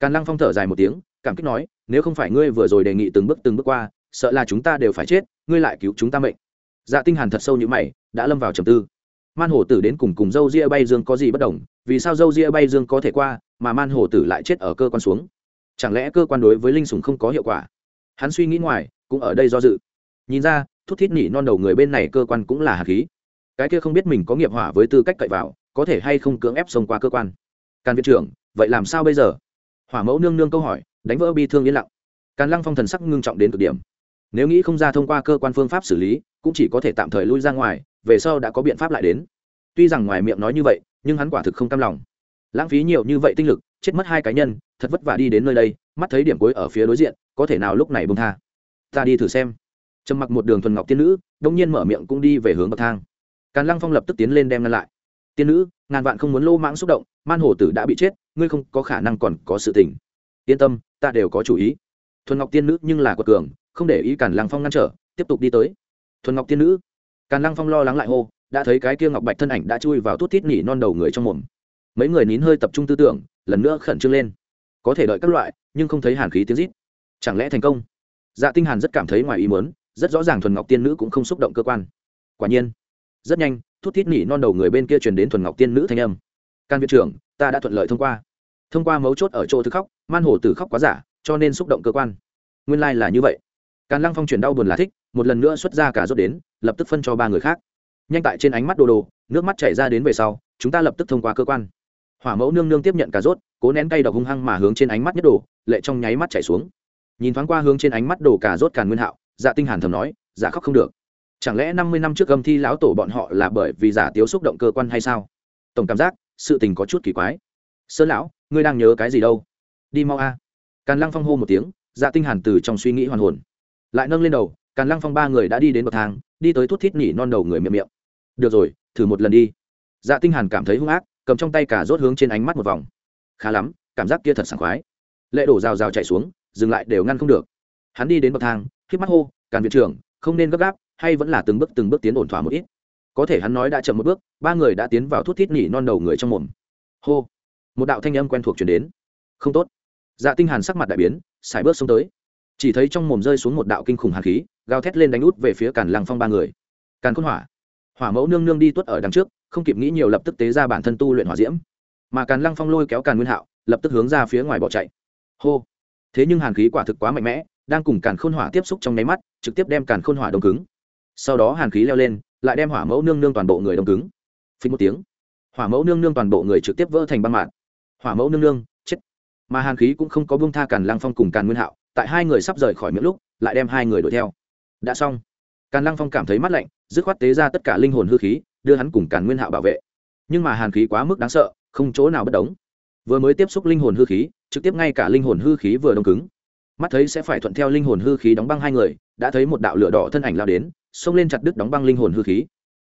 Càn lăng phong thở dài một tiếng cảm kích nói, nếu không phải ngươi vừa rồi đề nghị từng bước từng bước qua, sợ là chúng ta đều phải chết, ngươi lại cứu chúng ta mệnh. Dạ tinh hàn thật sâu như mày, đã lâm vào trầm tư. Man hổ tử đến cùng cùng dâu ria bay dương có gì bất đồng, vì sao dâu ria bay dương có thể qua, mà man hổ tử lại chết ở cơ quan xuống? Chẳng lẽ cơ quan đối với linh sủng không có hiệu quả? Hắn suy nghĩ ngoài, cũng ở đây do dự. Nhìn ra, thút thít nỉ non đầu người bên này cơ quan cũng là hạt khí. Cái kia không biết mình có nghiệp hỏa với tư cách cậy vào, có thể hay không cưỡng ép xông qua cơ quan? Càn viện trưởng, vậy làm sao bây giờ? Hỏa mẫu nương nương câu hỏi đánh vỡ bi thương yên lặng. Càn lăng phong thần sắc ngưng trọng đến cực điểm. Nếu nghĩ không ra thông qua cơ quan phương pháp xử lý, cũng chỉ có thể tạm thời lui ra ngoài, về sau đã có biện pháp lại đến. Tuy rằng ngoài miệng nói như vậy, nhưng hắn quả thực không cam lòng. Lãng phí nhiều như vậy tinh lực, chết mất hai cá nhân, thật vất vả đi đến nơi đây, mắt thấy điểm cuối ở phía đối diện, có thể nào lúc này bông tha? Ta đi thử xem. Trầm mặc một đường thuần ngọc tiên nữ đông nhiên mở miệng cũng đi về hướng bậc thang. Càn lăng phong lập tức tiến lên đem ngăn lại. Tiên nữ, ngàn vạn không muốn lô mãng xúc động, man hổ tử đã bị chết, ngươi không có khả năng còn có sự tình. Yên tâm ta đều có chủ ý. Thuần ngọc tiên nữ nhưng là quật cường, không để ý càn lăng phong ngăn trở, tiếp tục đi tới. Thuần ngọc tiên nữ, càn lăng phong lo lắng lại hô, đã thấy cái kia ngọc bạch thân ảnh đã chui vào thút thít nỉ non đầu người trong mồm. Mấy người nín hơi tập trung tư tưởng, lần nữa khẩn trương lên. Có thể đợi các loại, nhưng không thấy hàn khí tiếng rít. Chẳng lẽ thành công? Dạ tinh hàn rất cảm thấy ngoài ý muốn, rất rõ ràng thuần ngọc tiên nữ cũng không xúc động cơ quan. Quả nhiên, rất nhanh, thút thít nỉ non đầu người bên kia truyền đến thuần ngọc tiên nữ thanh âm. Can viện trưởng, ta đã thuận lợi thông qua thông qua mấu chốt ở chỗ thứ khóc, man hồ tử khóc quá giả, cho nên xúc động cơ quan. Nguyên lai là như vậy. Càn lăng phong chuyển đau buồn là thích, một lần nữa xuất ra cả rốt đến, lập tức phân cho ba người khác. Nhanh tại trên ánh mắt đồ đồ, nước mắt chảy ra đến về sau, chúng ta lập tức thông qua cơ quan. Hỏa mẫu nương nương tiếp nhận cả rốt, cố nén cay độc hung hăng mà hướng trên ánh mắt nhất đồ, lệ trong nháy mắt chảy xuống. Nhìn thoáng qua hướng trên ánh mắt đồ cả rốt càn nguyên hạo dạ tinh hàn thầm nói dạ khóc không được. Chẳng lẽ năm mươi năm trước âm thi lão tổ bọn họ là bởi vì giả tiếu xúc động cơ quan hay sao? Tổng cảm giác, sự tình có chút kỳ quái. Sơ lão ngươi đang nhớ cái gì đâu? Đi mau a. Càn lăng phong hô một tiếng dạ tinh hàn từ trong suy nghĩ hoàn hồn. Lại nâng lên đầu, càn lăng phong ba người đã đi đến bậc thang, đi tới thút thít nhỉ non đầu người miệng miệng. Được rồi, thử một lần đi. Dạ tinh hàn cảm thấy hung ác, cầm trong tay cả rốt hướng trên ánh mắt một vòng. Khá lắm, cảm giác kia thật sảng khoái. Lệ đổ rào rào chạy xuống, dừng lại đều ngăn không được. Hắn đi đến bậc thang khiếp mắt hô, càn viện trưởng, không nên gấp gáp, hay vẫn là từng bước từng bước tiến ổn thỏa một ít. Có thể hắn nói đã chậm một bước, ba người đã tiến vào thút thít nhỉ non đầu người trong mồm. Hô một đạo thanh âm quen thuộc truyền đến. Không tốt. Dạ tinh hàn sắc mặt đại biến xài bước xuống tới. Chỉ thấy trong mồm rơi xuống một đạo kinh khủng hàn khí, gào thét lên đánh út về phía càn lăng phong ba người. Càn khôn hỏa. Hỏa mẫu nương nương đi tuất ở đằng trước, không kịp nghĩ nhiều lập tức tế ra bản thân tu luyện hỏa diễm. Mà càn lăng phong lôi kéo càn nguyên hạo, lập tức hướng ra phía ngoài bỏ chạy. Hô. Thế nhưng hàn khí quả thực quá mạnh mẽ, đang cùng càn khôn hỏa tiếp xúc trong nháy mắt, trực tiếp đem càn khôn hỏa đông cứng. Sau đó hàn khí leo lên, lại đem hỏa mẫu nương nương toàn bộ người đông cứng. Phí một tiếng. Hỏa mẫu nương nương toàn bộ người trực tiếp vỡ thành băng mạng hỏa mẫu nương nương, chết. Mà hàn khí cũng không có bông tha càn lăng phong cùng càn nguyên hạo, tại hai người sắp rời khỏi miệng lúc, lại đem hai người đuổi theo. Đã xong. Càn lăng phong cảm thấy mắt lạnh, dứt khoát tế ra tất cả linh hồn hư khí, đưa hắn cùng càn nguyên hạo bảo vệ. Nhưng mà hàn khí quá mức đáng sợ, không chỗ nào bất đống vừa mới tiếp xúc linh hồn hư khí, trực tiếp ngay cả linh hồn hư khí vừa đông cứng. Mắt thấy sẽ phải thuận theo linh hồn hư khí đóng băng hai người, đã thấy một đạo lửa đỏ thân ảnh lao đến, xông lên chặt đứt đóng băng linh hồn hư khí.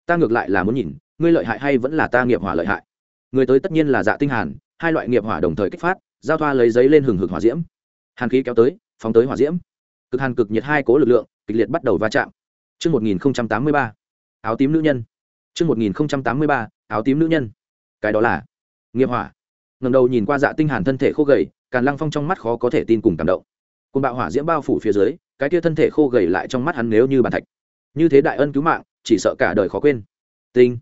Ta ngược lại là muốn nhìn, ngươi lợi hại hay vẫn là ta nghiệp hỏa lợi hại? Người tới tất nhiên là dạ tinh hàn hai loại nghiệp hỏa đồng thời kích phát giao thoa lấy giấy lên hừng hực hỏa diễm hàn khí kéo tới phóng tới hỏa diễm cực hàn cực nhiệt hai cố lực lượng kịch liệt bắt đầu va chạm Trước 1083, áo tím nữ nhân. Trước 1083, áo tím nữ nhân. Cái đó là nghiệp hỏa. Ngẩng đầu nhìn qua dạ tinh hàn thân thể khô gầy, Càn Lăng Phong trong mắt khó có thể tin cùng cảm động. Cơn bạo hỏa diễm bao phủ phía dưới, cái kia thân thể khô gầy lại trong mắt hắn nếu như bàn thạch. Như thế đại ân cứu mạng, chỉ sợ cả đời khó quên. Tinh.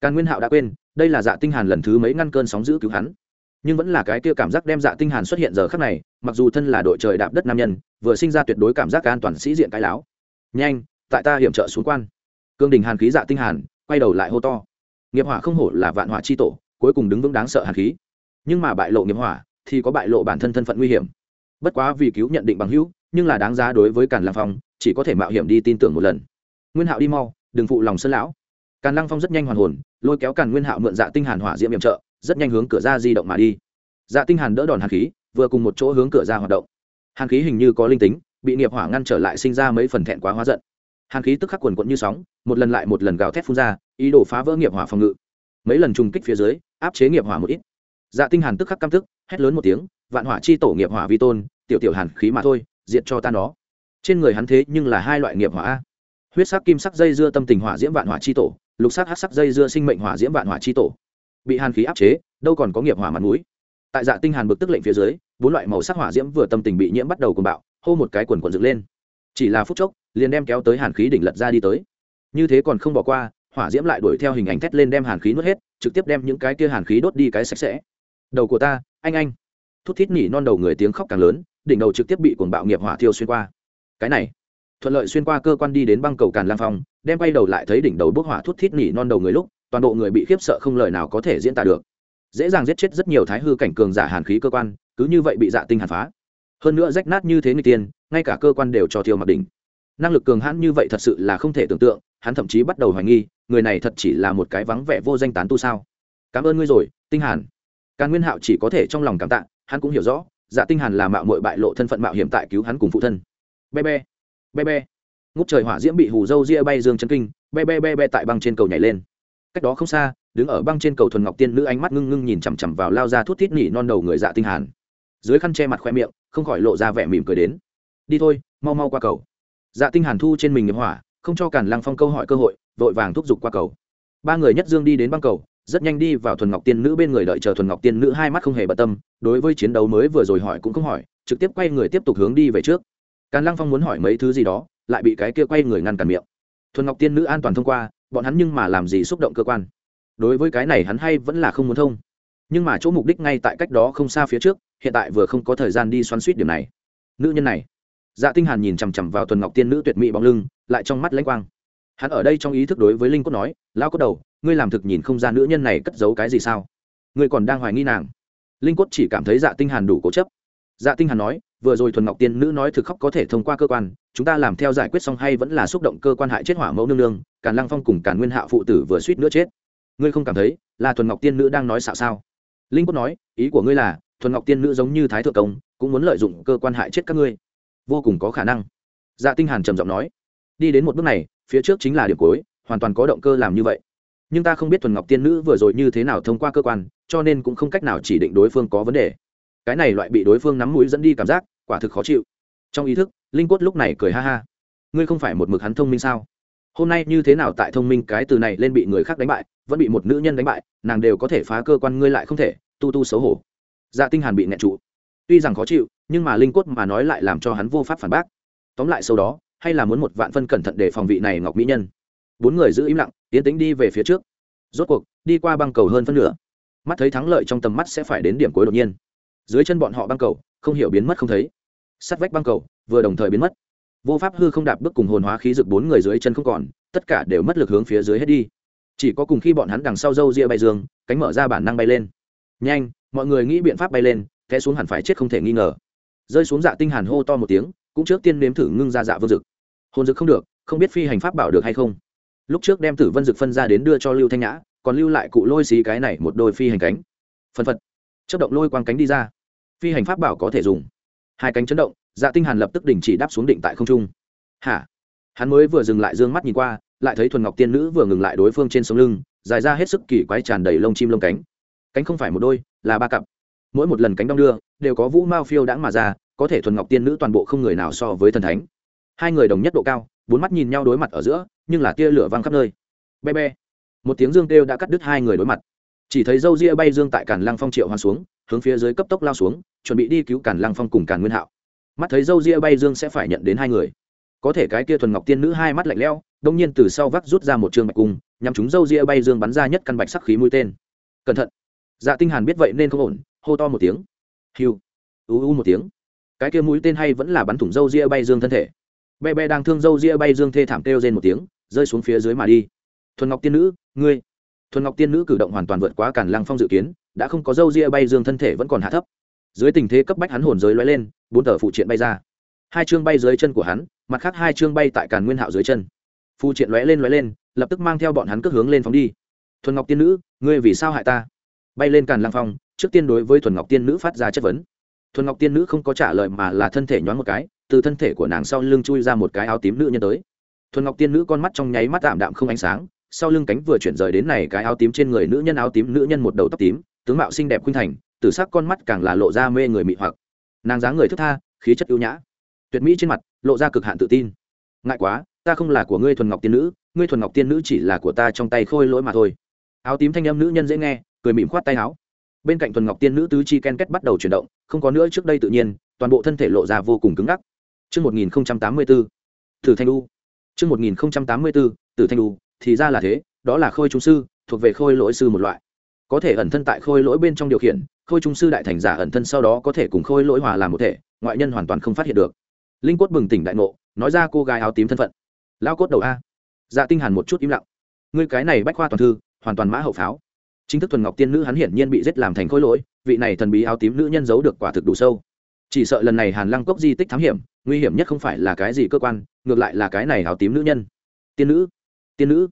Càn Nguyên Hạo đã quên, đây là Dạ Tinh Hàn lần thứ mấy ngăn cơn sóng dữ cứu hắn nhưng vẫn là cái kia cảm giác đem dạ tinh hàn xuất hiện giờ khắc này, mặc dù thân là đội trời đạp đất nam nhân, vừa sinh ra tuyệt đối cảm giác an toàn sĩ diện cái láo. Nhanh, tại ta hiểm trợ xuống quan. Cương đình hàn khí dạ tinh hàn, quay đầu lại hô to. Nghiệp hỏa không hổ là vạn hỏa chi tổ, cuối cùng đứng vững đáng sợ hàn khí. Nhưng mà bại lộ nghiệp hỏa, thì có bại lộ bản thân thân phận nguy hiểm. Bất quá vì cứu nhận định bằng hữu, nhưng là đáng giá đối với càn lăng phong, chỉ có thể mạo hiểm đi tin tưởng một lần. Nguyên hạo đi mau, đừng phụ lòng sơn lão. Càn lăng phong rất nhanh hoàn hồn, lôi kéo càn nguyên hạo mượn dạ tinh hàn hỏa diễm hiểm trợ rất nhanh hướng cửa ra di động mà đi. Dạ tinh hàn đỡ đòn hàn khí, vừa cùng một chỗ hướng cửa ra hoạt động. Hàn khí hình như có linh tính, bị nghiệp hỏa ngăn trở lại sinh ra mấy phần thẹn quá hóa giận. Hàn khí tức khắc quần quận như sóng, một lần lại một lần gào thét phun ra, ý đồ phá vỡ nghiệp hỏa phòng ngự. Mấy lần trùng kích phía dưới, áp chế nghiệp hỏa một ít. Dạ tinh hàn tức khắc căm tức, hét lớn một tiếng, vạn hỏa chi tổ nghiệp hỏa vi tôn, tiểu tiểu hàn khí mà thôi, diệt cho ta nó. Trên người hắn thế nhưng là hai loại nghiệp hỏa huyết sắc kim sắc dây dưa tâm tình hỏa diễm vạn hỏa chi tổ, lục sắc hắc sắc dây dưa sinh mệnh hỏa diễm vạn hỏa chi tổ bị hàn khí áp chế, đâu còn có nghiệp hỏa mặt mũi. Tại dạ tinh hàn bực tức lệnh phía dưới, bốn loại màu sắc hỏa diễm vừa tâm tình bị nhiễm bắt đầu cuồng bạo, hô một cái quần quần dựng lên. Chỉ là phút chốc, liền đem kéo tới hàn khí đỉnh lật ra đi tới. Như thế còn không bỏ qua, hỏa diễm lại đuổi theo hình ảnh thét lên đem hàn khí nuốt hết, trực tiếp đem những cái kia hàn khí đốt đi cái sạch sẽ. Đầu của ta, anh anh. Thút thít nỉ non đầu người tiếng khóc càng lớn, đỉnh đầu trực tiếp bị cuồng bạo nghiệp hỏa thiêu xuyên qua. Cái này, thuận lợi xuyên qua cơ quan đi đến băng cầu càn lang phong, đem quay đầu lại thấy đỉnh đầu bốc hỏa thút thít nỉ non đầu người lúc toàn bộ người bị khiếp sợ không lời nào có thể diễn tả được. Dễ dàng giết chết rất nhiều thái hư cảnh cường giả hàn khí cơ quan, cứ như vậy bị dạ tinh hàn phá. Hơn nữa rách nát như thế người tiên, ngay cả cơ quan đều cho thiêu mặc đỉnh. Năng lực cường hãn như vậy thật sự là không thể tưởng tượng, hắn thậm chí bắt đầu hoài nghi, người này thật chỉ là một cái vắng vẻ vô danh tán tu sao? Cảm ơn ngươi rồi, tinh hàn. Càn nguyên hạo chỉ có thể trong lòng cảm tạ, hắn cũng hiểu rõ dạ tinh hàn là mạo muội bại lộ thân phận mạo hiểm tại cứu hắn cùng phụ thân. Be be be be. Ngút trời hỏa diễm bị hù dâu ria bay dương chân kinh, be be be be tại băng trên cầu nhảy lên cách đó không xa, đứng ở băng trên cầu thuần ngọc tiên nữ ánh mắt ngưng ngưng nhìn chằm chằm vào lao ra thuốc tít nỉ non đầu người dạ tinh hàn. Dưới khăn che mặt khoe miệng, không khỏi lộ ra vẻ mỉm cười đến. Đi thôi, mau mau qua cầu. Dạ tinh hàn thu trên mình nghiệp hỏa, không cho cản lăng phong câu hỏi cơ hội, vội vàng thúc giục qua cầu. Ba người nhất dương đi đến băng cầu, rất nhanh đi vào thuần ngọc tiên nữ bên người đợi chờ thuần ngọc tiên nữ hai mắt không hề bận tâm, đối với chiến đấu mới vừa rồi hỏi cũng không hỏi, trực tiếp quay người tiếp tục hướng đi về trước. Càn lăng phong muốn hỏi mấy thứ gì đó, lại bị cái kia quay người ngăn cản miệng. Thuần ngọc tiên nữ an toàn thông qua bọn hắn nhưng mà làm gì xúc động cơ quan? Đối với cái này hắn hay vẫn là không muốn thông. Nhưng mà chỗ mục đích ngay tại cách đó không xa phía trước, hiện tại vừa không có thời gian đi xoắn suýt điểm này. Nữ nhân này. Dạ tinh hàn nhìn chằm chằm vào tuần ngọc tiên nữ tuyệt mỹ bóng lưng, lại trong mắt lãnh quang. Hắn ở đây trong ý thức đối với linh cốt nói, lão cốt đầu, ngươi làm thực nhìn không ra nữ nhân này cất giấu cái gì sao? Ngươi còn đang hoài nghi nàng. Linh cốt chỉ cảm thấy dạ tinh hàn đủ cố chấp dạ tinh hàn nói, vừa rồi thuần ngọc tiên nữ nói thực khóc có thể thông qua cơ quan, chúng ta làm theo giải quyết xong hay vẫn là xúc động cơ quan hại chết hỏa mẫu nương nương, càn lăng phong cùng càn nguyên Hạ phụ tử vừa suýt nữa chết. Ngươi không cảm thấy là thuần ngọc tiên nữ đang nói xạo sao? Linh quốc nói, ý của ngươi là, thuần ngọc tiên nữ giống như thái thượng công, cũng muốn lợi dụng cơ quan hại chết các ngươi. Vô cùng có khả năng. Dạ tinh hàn trầm giọng nói, đi đến một bước này, phía trước chính là điểm cuối, hoàn toàn có động cơ làm như vậy. Nhưng ta không biết thuần ngọc tiên nữ vừa rồi như thế nào thông qua cơ quan, cho nên cũng không cách nào chỉ định đối phương có vấn đề cái này loại bị đối phương nắm mũi dẫn đi cảm giác, quả thực khó chịu. Trong ý thức, linh quất lúc này cười ha ha. Ngươi không phải một mực hắn thông minh sao? Hôm nay như thế nào tại thông minh cái từ này lên bị người khác đánh bại, vẫn bị một nữ nhân đánh bại, nàng đều có thể phá cơ quan ngươi lại không thể, tu tu xấu hổ. Dạ tinh hàn bị nẹt trụ. Tuy rằng khó chịu, nhưng mà linh quất mà nói lại làm cho hắn vô pháp phản bác. Tóm lại sau đó, hay là muốn một vạn phân cẩn thận để phòng vị này ngọc mỹ nhân. Bốn người giữ im lặng, tiến tính đi về phía trước. Rốt cuộc, đi qua băng cầu hơn phân nửa. Mắt thấy thắng lợi trong tầm mắt sẽ phải đến điểm cuối đột nhiên dưới chân bọn họ băng cầu, không hiểu biến mất không thấy. Sắt vách băng cầu, vừa đồng thời biến mất. Vô pháp hư không đạp bước cùng hồn hóa khí dực bốn người dưới chân không còn, tất cả đều mất lực hướng phía dưới hết đi. Chỉ có cùng khi bọn hắn đằng sau râu ria bay dương, cánh mở ra bản năng bay lên. Nhanh, mọi người nghĩ biện pháp bay lên, té xuống hẳn phải chết không thể nghi ngờ. Rơi xuống dạ tinh hàn hô to một tiếng, cũng trước tiên nếm thử ngưng ra dạ vương dực hồn dực không được, không biết phi hành pháp bảo được hay không. Lúc trước đem tử vân dực phân ra đến đưa cho lưu thanh nhã, còn lưu lại cụ lôi xí cái này một đôi phi hành cánh. Phân phật. Chất động lôi quang cánh đi ra phi hành pháp bảo có thể dùng. Hai cánh chấn động dạ tinh hàn lập tức đình chỉ đáp xuống định tại không trung. Hả? Hắn mới vừa dừng lại dương mắt nhìn qua, lại thấy thuần ngọc tiên nữ vừa ngừng lại đối phương trên sống lưng, dài ra hết sức kỳ quái tràn đầy lông chim lông cánh. Cánh không phải một đôi, là ba cặp. Mỗi một lần cánh đong đưa, đều có vũ mao phiêu đãng mà ra, có thể thuần ngọc tiên nữ toàn bộ không người nào so với thần thánh. Hai người đồng nhất độ cao, bốn mắt nhìn nhau đối mặt ở giữa, nhưng là tia lửa văng khắp nơi. Be be. Một tiếng dương kêu đã cắt đứt hai người đối mặt chỉ thấy dâu ria bay dương tại càn lăng phong triệu hoa xuống, hướng phía dưới cấp tốc lao xuống, chuẩn bị đi cứu càn lăng phong cùng càn nguyên hạo. Mắt thấy dâu ria bay dương sẽ phải nhận đến hai người. Có thể cái kia thuần ngọc tiên nữ hai mắt lạnh lẽo, đông nhiên từ sau vắt rút ra một trường bạch cung nhằm chúng dâu ria bay dương bắn ra nhất căn bạch sắc khí mũi tên. Cẩn thận. Dạ tinh hàn biết vậy nên không ổn, hô to một tiếng. Hiu. U u một tiếng. Cái kia mũi tên hay vẫn là bắn thủng dâu ria bay dương thân thể. Bé bé đang thương dâu ria bay dương thê thảm kêu rên một tiếng, rơi xuống phía dưới mà đi. Thuần ngọc tiên nữ, ngươi thuần ngọc tiên nữ cử động hoàn toàn vượt quá cản lăng phong dự kiến, đã không có dâu ria bay dương thân thể vẫn còn hạ thấp. Dưới tình thế cấp bách hắn hồn giới lóe lên, bốn tờ phụ triện bay ra. Hai chương bay dưới chân của hắn, mặt khác hai chương bay tại càn nguyên hạo dưới chân. Phụ triện lóe lên lóe lên, lập tức mang theo bọn hắn cất hướng lên phóng đi. Thuần ngọc tiên nữ, ngươi vì sao hại ta? Bay lên càn lăng phong, trước tiên đối với thuần ngọc tiên nữ phát ra chất vấn. Thuần ngọc tiên nữ không có trả lời mà là thân thể nhoáng một cái, từ thân thể của nàng sau lưng chui ra một cái áo tím nữ nhân tới. Thuần ngọc tiên nữ con mắt trong nháy mắt tạm đạm không ánh sáng sau lưng cánh vừa chuyển rời đến này cái áo tím trên người nữ nhân áo tím nữ nhân một đầu tóc tím tướng mạo xinh đẹp khuynh thành tử sắc con mắt càng là lộ ra mê người mị hoặc. Nàng dáng người thức tha khí chất ưu nhã. Tuyệt mỹ trên mặt lộ ra cực hạn tự tin. Ngại quá ta không là của ngươi thuần ngọc tiên nữ ngươi thuần ngọc tiên nữ chỉ là của ta trong tay khôi lỗi mà thôi. Áo tím thanh âm nữ nhân dễ nghe cười mỉm khoát tay áo. Bên cạnh thuần ngọc tiên nữ tứ chi ken kết bắt đầu chuyển động không có nữa trước đây tự nhiên toàn bộ thân thể lộ ra vô cùng cứng ngắc. Trước 1084, Tử Thanh U. Trước 1084, Tử Thanh U, thì ra là thế, đó là khôi trung sư, thuộc về khôi lỗi sư một loại. Có thể ẩn thân tại khôi lỗi bên trong điều khiển, khôi trung sư đại thành giả ẩn thân sau đó có thể cùng khôi lỗi hòa làm một thể, ngoại nhân hoàn toàn không phát hiện được. Linh quất bừng tỉnh đại ngộ, nói ra cô gái áo tím thân phận. Lao cốt đầu a. Dạ Tinh Hàn một chút im lặng. Ngươi cái này bách khoa toàn thư, hoàn toàn mã hậu pháo chính thức thuần ngọc tiên nữ hắn hiển nhiên bị giết làm thành khối lỗi vị này thần bí áo tím nữ nhân giấu được quả thực đủ sâu chỉ sợ lần này hàn lăng cốc di tích thám hiểm nguy hiểm nhất không phải là cái gì cơ quan ngược lại là cái này áo tím nữ nhân tiên nữ tiên nữ.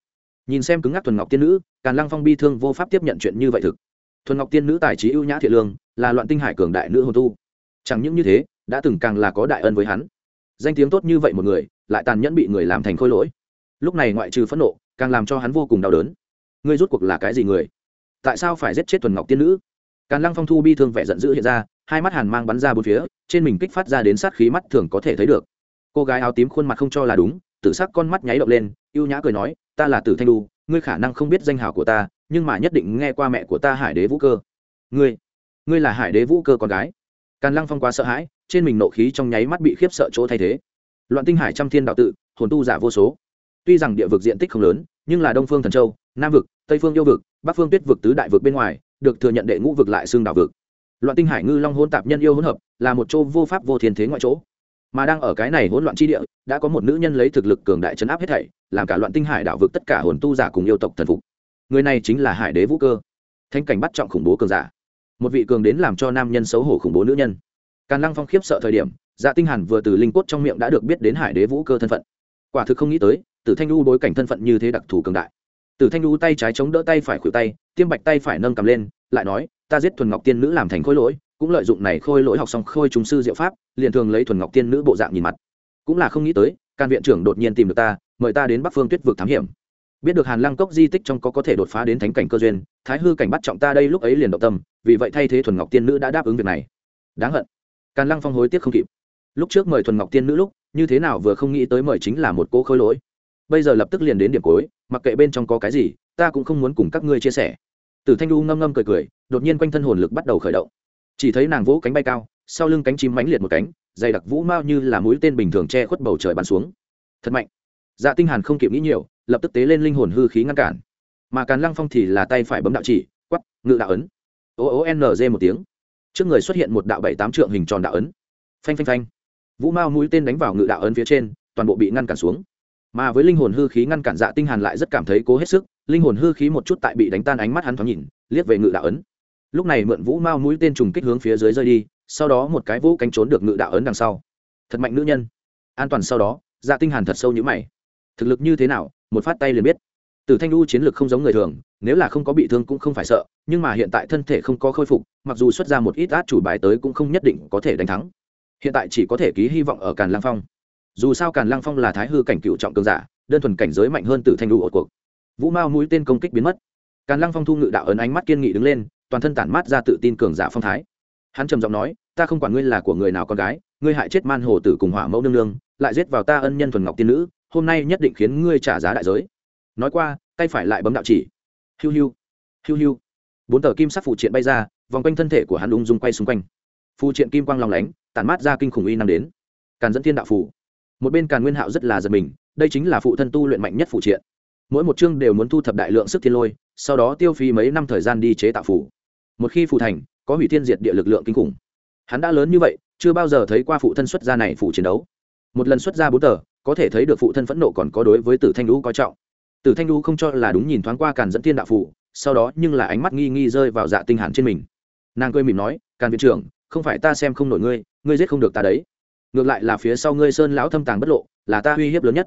Nhìn xem cứng ngắc thuần ngọc tiên nữ, càn lăng phong bi thương vô pháp tiếp nhận chuyện như vậy thực. Thuần ngọc tiên nữ tài trí ưu nhã thiện lương, là loạn tinh hải cường đại nữ hồn tu. Chẳng những như thế, đã từng càng là có đại ân với hắn. Danh tiếng tốt như vậy một người, lại tàn nhẫn bị người làm thành khôi lỗi. Lúc này ngoại trừ phẫn nộ, càng làm cho hắn vô cùng đau đớn. Ngươi rút cuộc là cái gì người? Tại sao phải giết chết thuần ngọc tiên nữ? Càn lăng phong thu bi thương vẻ giận dữ hiện ra, hai mắt hàn mang bắn ra bốn phía, trên mình kích phát ra đến sát khí mắt thường có thể thấy được. Cô gái áo tím khuôn mặt không cho là đúng tử sắc con mắt nháy động lên, ưu nhã cười nói, ta là tử thanh đu, ngươi khả năng không biết danh hào của ta, nhưng mà nhất định nghe qua mẹ của ta hải đế vũ cơ. Ngươi ngươi là hải đế vũ cơ con gái? Càn lăng phong quá sợ hãi, trên mình nộ khí trong nháy mắt bị khiếp sợ chỗ thay thế. Loạn tinh hải trăm thiên đạo tự, hồn tu giả vô số. Tuy rằng địa vực diện tích không lớn, nhưng là đông phương thần châu, nam vực, tây phương yêu vực, bắc phương tuyết vực tứ đại vực bên ngoài, được thừa nhận đệ ngũ vực lại xương đảo vực. Loạn tinh hải ngư long hôn tạp nhân yêu hỗn hợp là một chỗ vô pháp vô thiên thế ngoại chỗ mà đang ở cái này hỗn loạn chi địa, đã có một nữ nhân lấy thực lực cường đại chấn áp hết thảy, làm cả loạn tinh hải đảo vực tất cả hồn tu giả cùng yêu tộc thần phục. Người này chính là hải đế vũ cơ. Thanh cảnh bắt trọng khủng bố cường giả. Một vị cường đến làm cho nam nhân xấu hổ khủng bố nữ nhân. Càn lăng phong khiếp sợ thời điểm dạ tinh hàn vừa từ linh cốt trong miệng đã được biết đến hải đế vũ cơ thân phận. Quả thực không nghĩ tới, tử thanh lưu bối cảnh thân phận như thế đặc thù cường đại. Tử thanh lưu tay trái chống đỡ tay phải khuỷu tay, tiêm bạch tay phải nâng cầm lên, lại nói, ta giết thuần ngọc tiên nữ làm thành khối lỗi cũng lợi dụng này khôi lỗi học xong khôi trùng sư diệu pháp, liền thường lấy thuần ngọc tiên nữ bộ dạng nhìn mặt. Cũng là không nghĩ tới, can viện trưởng đột nhiên tìm được ta, mời ta đến bắc phương tuyết vực thám hiểm. Biết được hàn lăng cốc di tích trong có có thể đột phá đến thánh cảnh cơ duyên, thái hư cảnh bắt trọng ta đây lúc ấy liền động tâm, vì vậy thay thế thuần ngọc tiên nữ đã đáp ứng việc này. Đáng hận. Càn lăng phong hối tiếc không kịp. Lúc trước mời thuần ngọc tiên nữ lúc, như thế nào vừa không nghĩ tới mời chính là một cô khôi lỗi. Bây giờ lập tức liền đến điểm cuối, mặc kệ bên trong có cái gì, ta cũng không muốn cùng các ngươi chia sẻ. Tử thanh lu ngâm ngâm cười cười, đột nhiên quanh thân hồn lực bắt đầu khởi động chỉ thấy nàng vỗ cánh bay cao, sau lưng cánh chim mãnh liệt một cánh, dày đặc vũ mao như là mũi tên bình thường che khuất bầu trời bắn xuống. Thật mạnh. Dạ tinh hàn không kịp nghĩ nhiều, lập tức tế lên linh hồn hư khí ngăn cản. Mà càn lăng phong thì là tay phải bấm đạo chỉ quắp ngự đạo ấn. O o n g một tiếng. Trước người xuất hiện một đạo bảy tám trượng hình tròn đạo ấn. Phanh phanh phanh. Vũ mao mũi tên đánh vào ngự đạo ấn phía trên, toàn bộ bị ngăn cản xuống. Mà với linh hồn hư khí ngăn cản dạ tinh hàn lại rất cảm thấy cố hết sức, linh hồn hư khí một chút tại bị đánh tan ánh mắt hắn thoáng nhìn, liếc về ngự đạo ấn lúc này mượn vũ mao mũi tên trùng kích hướng phía dưới rơi đi sau đó một cái vũ cánh trốn được ngự đạo ấn đằng sau thật mạnh nữ nhân an toàn sau đó dạ tinh hàn thật sâu như mày thực lực như thế nào một phát tay liền biết Tử Thanh Du chiến lược không giống người thường, nếu là không có bị thương cũng không phải sợ, nhưng mà hiện tại thân thể không có khôi phục, mặc dù xuất ra một ít át chủ bài tới cũng không nhất định có thể đánh thắng. Hiện tại chỉ có thể ký hy vọng ở Càn lang Phong. Dù sao Càn lang Phong là thái hư cảnh cựu trọng cường giả, đơn thuần cảnh giới mạnh hơn Tử Thanh Du ở cuộc. Vũ Mao mũi tên công kích biến mất. Càn lang Phong thu ngự đạo ấn ánh mắt kiên nghị đứng lên, toàn thân tản mát ra tự tin cường giả phong thái. Hắn trầm giọng nói, ta không quản ngươi là của người nào con gái, ngươi hại chết man hồ tử cùng hỏa mẫu nương nương, lại giết vào ta ân nhân thuần ngọc tiên nữ, hôm nay nhất định khiến ngươi trả giá đại giới. Nói qua tay phải lại bấm đạo chỉ. Hiu hiu hiu hiu. Bốn tờ kim sắc phụ triện bay ra vòng quanh thân thể của hắn ung dung quay xung quanh. Phụ triện kim quang lòng lánh tản mát ra kinh khủng uy năng đến. Càn dẫn thiên đạo phủ một bên càn nguyên hạo rất là giật mình đây chính là phụ thân tu luyện mạnh nhất phụ triện. Mỗi một chương đều muốn thu thập đại lượng sức thiên lôi sau đó tiêu phí mấy năm thời gian đi chế tạo phủ một khi phụ thành, có hủy thiên diệt địa lực lượng kinh khủng. Hắn đã lớn như vậy, chưa bao giờ thấy qua phụ thân xuất gia này phủ chiến đấu. Một lần xuất ra bốn tờ, có thể thấy được phụ thân phẫn nộ còn có đối với tử thanh lũ coi trọng. Tử thanh lũ không cho là đúng nhìn thoáng qua càn dẫn thiên đạo phụ sau đó nhưng là ánh mắt nghi nghi rơi vào dạ tinh hàn trên mình. Nàng cười mỉm nói, càn viện trưởng, không phải ta xem không nổi ngươi ngươi giết không được ta đấy. Ngược lại là phía sau ngươi sơn lão thâm tàng bất lộ, là ta uy hiếp lớn nhất.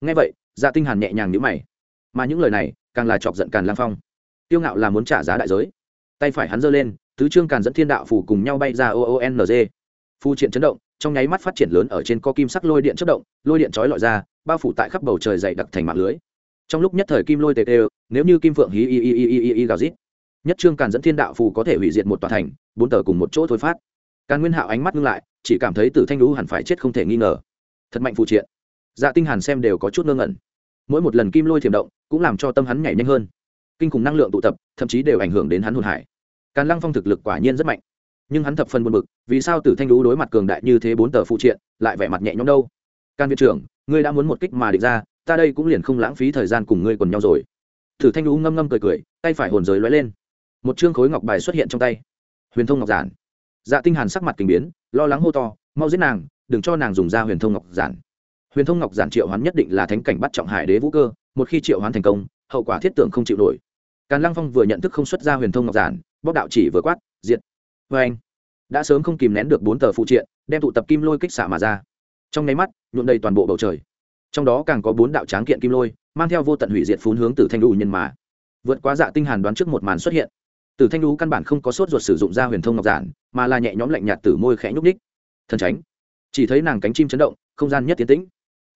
Nghe vậy dạ tinh hàn nhẹ nhàng nhíu mày. Mà những lời này, càng là chọc giận càn lang phong. Tiêu ngạo là muốn trả giá đại giới tay phải hắn giơ lên, tứ trương càn dẫn thiên đạo phủ cùng nhau bay ra o o n g. Phu triện chấn động, trong nháy mắt phát triển lớn ở trên co kim sắc lôi điện chất động, lôi điện trói lọi ra, bao phủ tại khắp bầu trời dày đặc thành mạng lưới. Trong lúc nhất thời kim lôi tề tê, nếu như kim phượng hí y y y y y y gào rít, nhất trương càn dẫn thiên đạo phù có thể hủy diệt một tòa thành, bốn tờ cùng một chỗ thôi phát. Càn nguyên hạo ánh mắt ngưng lại, chỉ cảm thấy tử thanh lũ hẳn phải chết không thể nghi ngờ. Thật mạnh phù triện. Dạ tinh hàn xem đều có chút ngơ ngẩn. Mỗi một lần kim lôi thiểm động, cũng làm cho tâm hắn nhảy nhanh hơn. Kinh khủng năng lượng tụ tập, thậm chí đều ảnh hưởng đến hắn hồn hải càn lăng phong thực lực quả nhiên rất mạnh. Nhưng hắn thập phần buồn bực, vì sao tử thanh lũ đối mặt cường đại như thế bốn tờ phụ triện, lại vẻ mặt nhẹ nhõm đâu? Càn viện trưởng, ngươi đã muốn một kích mà địch ra, ta đây cũng liền không lãng phí thời gian cùng ngươi còn nhau rồi. Tử thanh lũ ngâm ngâm cười cười, tay phải hồn giới lóe lên. Một chương khối ngọc bài xuất hiện trong tay. Huyền thông ngọc giản. Dạ tinh hàn sắc mặt kinh biến, lo lắng hô to, mau giết nàng, đừng cho nàng dùng ra huyền thông ngọc giản. Huyền thông ngọc giản triệu hoán nhất định là thánh cảnh bắt trọng hải đế vũ cơ, một khi triệu hoán thành công, hậu quả thiết tưởng không chịu nổi. Càn lăng phong vừa nhận thức không xuất ra huyền thông ngọc giản bóc đạo chỉ vừa quát, diệt. Vê anh, đã sớm không kìm nén được bốn tờ phụ triện, đem tụ tập kim lôi kích xạ mà ra. Trong nháy mắt, nhuộm đầy toàn bộ bầu trời. Trong đó càng có bốn đạo tráng kiện kim lôi, mang theo vô tận hủy diệt phún hướng từ thanh đu nhân mà. Vượt quá dạ tinh hàn đoán trước một màn xuất hiện. Từ thanh đu căn bản không có sốt ruột sử dụng ra huyền thông ngọc giản, mà là nhẹ nhõm lạnh nhạt từ môi khẽ nhúc đích. thần tránh chỉ thấy nàng cánh chim chấn động, không gian nhất tiến tĩnh.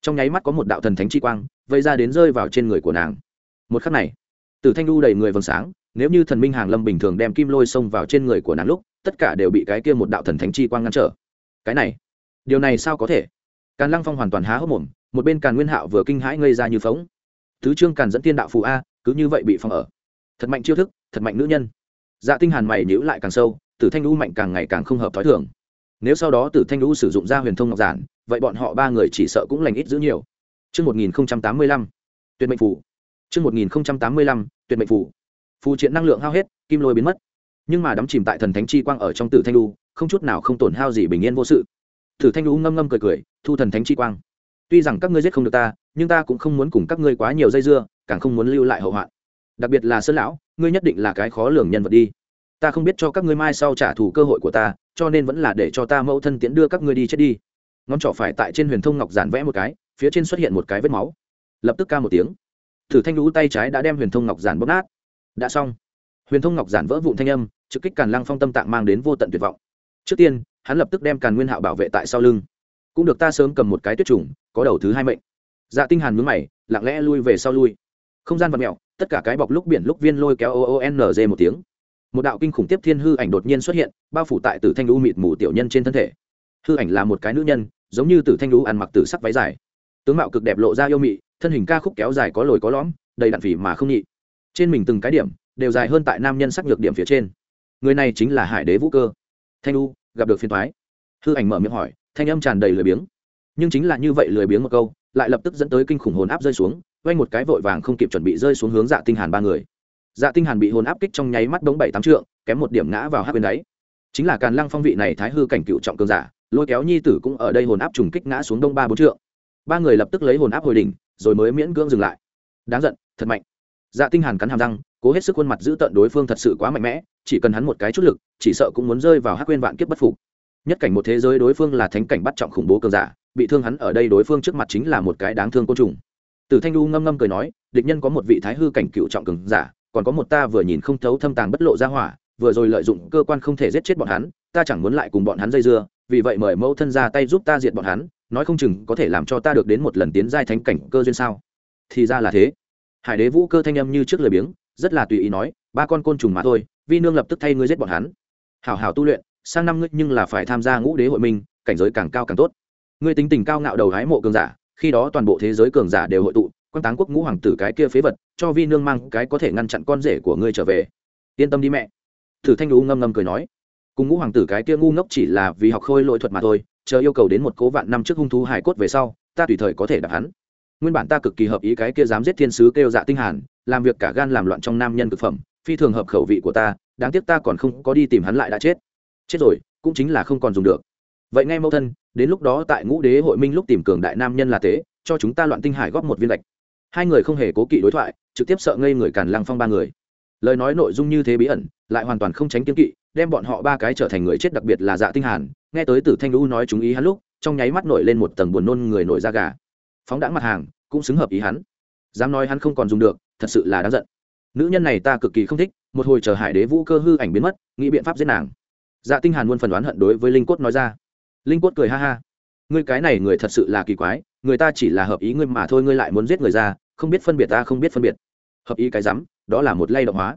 Trong nháy mắt có một đạo thần thánh chi quang, vây ra đến rơi vào trên người của nàng. Một khắc này, từ thanh đu đầy người vầng sáng nếu như thần minh hàng lâm bình thường đem kim lôi xông vào trên người của nàng lúc tất cả đều bị cái kia một đạo thần thánh chi quang ngăn trở. Cái này điều này sao có thể? Càn lăng phong hoàn toàn há hốc mồm một bên càn nguyên hạo vừa kinh hãi ngây ra như phóng. Tứ trương càn dẫn tiên đạo phù a cứ như vậy bị phong ở. Thật mạnh chiêu thức thật mạnh nữ nhân. Dạ tinh hàn mày nhíu lại càng sâu tử thanh u mạnh càng ngày càng không hợp thói thường. Nếu sau đó tử thanh u sử dụng ra huyền thông ngọc giản vậy bọn họ ba người chỉ sợ cũng lành ít giữ nhiều. Trước 1085, tuyệt mệnh phù. Trước 1085, tuyệt mệnh phù. Phù triện năng lượng hao hết, kim lôi biến mất. Nhưng mà đắm chìm tại thần thánh chi quang ở trong tử thanh lũ, không chút nào không tổn hao gì bình yên vô sự. Tử thanh lũ ngâm ngâm cười cười, thu thần thánh chi quang. Tuy rằng các ngươi giết không được ta, nhưng ta cũng không muốn cùng các ngươi quá nhiều dây dưa, càng không muốn lưu lại hậu hoạn. Đặc biệt là Sơn lão, ngươi nhất định là cái khó lường nhân vật đi ta không biết cho các ngươi mai sau trả thù cơ hội của ta cho nên vẫn là để cho ta mẫu thân tiễn đưa các ngươi đi chết đi ngón trỏ phải tại trên huyền thông ngọc giản vẽ một cái phía trên xuất hiện một cái vết máu lập tức ca một tiếng thử thanh lũ tay trái đã đem huyền thông ngọc giản bóp nát đã xong. Huyền thông ngọc giản vỡ vụn thanh âm, trực kích càn lăng phong tâm tạng mang đến vô tận tuyệt vọng. Trước tiên, hắn lập tức đem càn nguyên hạo bảo vệ tại sau lưng. Cũng được ta sớm cầm một cái tuyết trùng, có đầu thứ hai mệnh. Dạ tinh hàn nhướng mày, lặng lẽ lui về sau lui. Không gian vật mèo, tất cả cái bọc lúc biển lúc viên lôi kéo o o n g một tiếng. Một đạo kinh khủng tiếp thiên hư ảnh đột nhiên xuất hiện, bao phủ tại tử thanh lũ mịt mù tiểu nhân trên thân thể. Hư ảnh là một cái nữ nhân, giống như tử thanh lũ ăn mặc tử sắc váy dài. Tướng mạo cực đẹp lộ ra yêu mị, thân hình ca khúc kéo dài có lồi có lõm, đầy đặn phì mà không nhị trên mình từng cái điểm, đều dài hơn tại nam nhân sắc nhược điểm phía trên. Người này chính là hải đế vũ cơ. Thanh u, gặp được phiền thoái hư ảnh mở miệng hỏi, thanh âm tràn đầy lười biếng. Nhưng chính là như vậy lười biếng một câu, lại lập tức dẫn tới kinh khủng hồn áp rơi xuống quay một cái vội vàng không kịp chuẩn bị rơi xuống hướng dạ tinh hàn ba người. Dạ tinh hàn bị hồn áp kích trong nháy mắt đống bảy tám trượng, kém một điểm ngã vào hắc bên đáy. Chính là càn lăng phong vị này thái hư cảnh cựu trọng cường giả, lôi kéo nhi tử cũng ở đây hồn áp trùng kích ngã xuống đông ba bốn trượng. Ba người lập tức lấy hồn áp hồi đỉnh, rồi mới miễn cưỡng dừng lại. Đáng giận, thật mạnh dạ tinh hàn cắn hàm răng cố hết sức khuôn mặt giữ tận đối phương thật sự quá mạnh mẽ chỉ cần hắn một cái chút lực chỉ sợ cũng muốn rơi vào hắc quên vạn kiếp bất phục nhất cảnh một thế giới đối phương là thánh cảnh bắt trọng khủng bố cường giả bị thương hắn ở đây đối phương trước mặt chính là một cái đáng thương côn trùng Tử Thanh Du ngâm ngâm cười nói, địch nhân có một vị thái hư cảnh cựu trọng cường giả, còn có một ta vừa nhìn không thấu thâm tàng bất lộ ra hỏa, vừa rồi lợi dụng cơ quan không thể giết chết bọn hắn, ta chẳng muốn lại cùng bọn hắn dây dưa, vì vậy mời mẫu thân ra tay giúp ta diệt bọn hắn, nói không chừng có thể làm cho ta được đến một lần tiến giai thánh cảnh cơ duyên sao? Thì ra là thế. Hải Đế Vũ Cơ thanh âm như trước lời biếng, rất là tùy ý nói, ba con côn trùng mà thôi, vi nương lập tức thay ngươi giết bọn hắn. Hảo hảo tu luyện, sang năm ngươi nhưng là phải tham gia ngũ đế hội minh, cảnh giới càng cao càng tốt. Ngươi tính tình cao ngạo đầu hái mộ cường giả, khi đó toàn bộ thế giới cường giả đều hội tụ quan táng quốc ngũ hoàng tử cái kia phế vật cho vi nương mang cái có thể ngăn chặn con rể của ngươi trở về yên tâm đi mẹ thử thanh lũ ngâm ngâm cười nói cùng ngũ hoàng tử cái kia ngu ngốc chỉ là vì học khôi lỗi thuật mà thôi chờ yêu cầu đến một cố vạn năm trước hung thú hải cốt về sau ta tùy thời có thể đập hắn nguyên bản ta cực kỳ hợp ý cái kia dám giết thiên sứ kêu dạ tinh hàn, làm việc cả gan làm loạn trong nam nhân cực phẩm, phi thường hợp khẩu vị của ta, đáng tiếc ta còn không có đi tìm hắn lại đã chết. Chết rồi, cũng chính là không còn dùng được. Vậy ngay mẫu thân, đến lúc đó tại ngũ đế hội minh lúc tìm cường đại nam nhân là tế, cho chúng ta loạn tinh hải góp một viên lệch. Hai người không hề cố kỵ đối thoại, trực tiếp sợ ngây người càn lăng phong ba người. Lời nói nội dung như thế bí ẩn, lại hoàn toàn không tránh kiếm kỵ, đem bọn họ ba cái trở thành người chết đặc biệt là dạ tinh hàn. Nghe tới tử thanh lũ nói chúng ý hắn lúc, trong nháy mắt nổi lên một tầng buồn nôn người nổi da gà phóng đãng mặt hàng, cũng xứng hợp ý hắn. Dám nói hắn không còn dùng được, thật sự là đáng giận. Nữ nhân này ta cực kỳ không thích, một hồi chờ hải đế vũ cơ hư ảnh biến mất, nghĩ biện pháp giết nàng. Dạ tinh hàn muôn phần đoán hận đối với linh cốt nói ra. Linh cốt cười ha ha. Ngươi cái này người thật sự là kỳ quái, người ta chỉ là hợp ý ngươi mà thôi, ngươi lại muốn giết người ra, không biết phân biệt ta, không biết phân biệt. Hợp ý cái rắm, đó là một lay động hóa.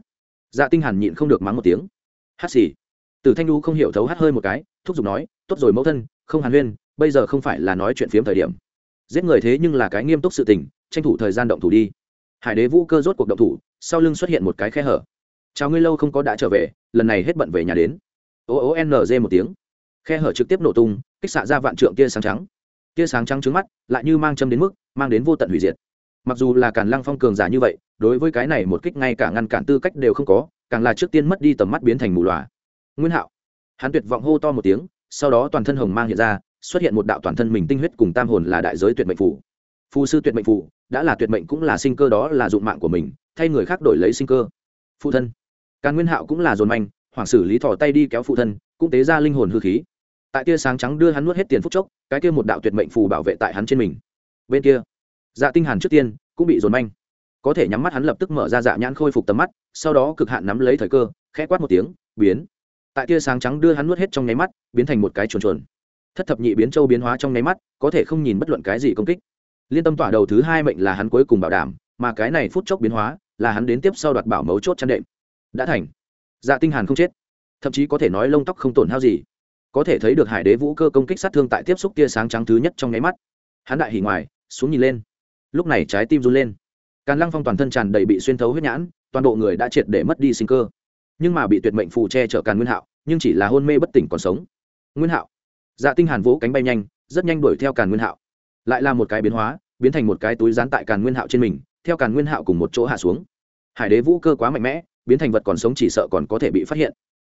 Dạ tinh hàn nhịn không được mắng một tiếng. Hát xì. Tử thanh đu không hiểu thấu hát hơi một cái, thúc giục nói, tốt rồi mẫu thân, không hàn huyên, bây giờ không phải là nói chuyện phiếm thời điểm giết người thế nhưng là cái nghiêm túc sự tình, tranh thủ thời gian động thủ đi. Hải đế vũ cơ rốt cuộc động thủ, sau lưng xuất hiện một cái khe hở. Chào ngươi lâu không có đã trở về, lần này hết bận về nhà đến. O o n g một tiếng. Khe hở trực tiếp nổ tung, kích xạ ra vạn trượng tia sáng trắng. Tia sáng trắng trứng mắt, lại như mang châm đến mức, mang đến vô tận hủy diệt. Mặc dù là càn lăng phong cường giả như vậy, đối với cái này một kích ngay cả ngăn cản tư cách đều không có, càng là trước tiên mất đi tầm mắt biến thành mù loà. Nguyên hạo. Hắn tuyệt vọng hô to một tiếng, sau đó toàn thân hồng mang hiện ra xuất hiện một đạo toàn thân mình tinh huyết cùng tam hồn là đại giới tuyệt mệnh phủ. Phù sư tuyệt mệnh phủ, đã là tuyệt mệnh cũng là sinh cơ đó là dụng mạng của mình, thay người khác đổi lấy sinh cơ. Phụ thân. Càn nguyên hạo cũng là dồn manh hoàng sử lý thỏ tay đi kéo phụ thân, cũng tế ra linh hồn hư khí. Tại tia sáng trắng đưa hắn nuốt hết tiền phút chốc, cái kia một đạo tuyệt mệnh phù bảo vệ tại hắn trên mình. Bên kia dạ tinh hàn trước tiên cũng bị dồn manh. Có thể nhắm mắt hắn lập tức mở ra dạ nhãn khôi phục tầm mắt, sau đó cực hạn nắm lấy thời cơ, khẽ quát một tiếng, biến. Tại tia sáng trắng đưa hắn nuốt hết trong nháy mắt, biến thành một cái chuồn chuồn thất thập nhị biến châu biến hóa trong nháy mắt, có thể không nhìn bất luận cái gì công kích. Liên tâm tỏa đầu thứ hai mệnh là hắn cuối cùng bảo đảm, mà cái này phút chốc biến hóa, là hắn đến tiếp sau đoạt bảo mấu chốt chăn đệm. Đã thành. Dạ tinh hàn không chết. Thậm chí có thể nói lông tóc không tổn hao gì. Có thể thấy được hải đế vũ cơ công kích sát thương tại tiếp xúc tia sáng trắng thứ nhất trong nháy mắt. Hắn đại hỉ ngoài, xuống nhìn lên. Lúc này trái tim run lên. Càn lăng phong toàn thân tràn đầy bị xuyên thấu huyết nhãn, toàn bộ người đã triệt để mất đi sinh cơ. Nhưng mà bị tuyệt mệnh phù che chở càn nguyên hạo, nhưng chỉ là hôn mê bất tỉnh còn sống. Nguyên hạo dạ tinh hàn vỗ cánh bay nhanh, rất nhanh đuổi theo càn nguyên hạo. Lại là một cái biến hóa, biến thành một cái túi dán tại càn nguyên hạo trên mình, theo càn nguyên hạo cùng một chỗ hạ xuống. Hải đế vũ cơ quá mạnh mẽ, biến thành vật còn sống chỉ sợ còn có thể bị phát hiện.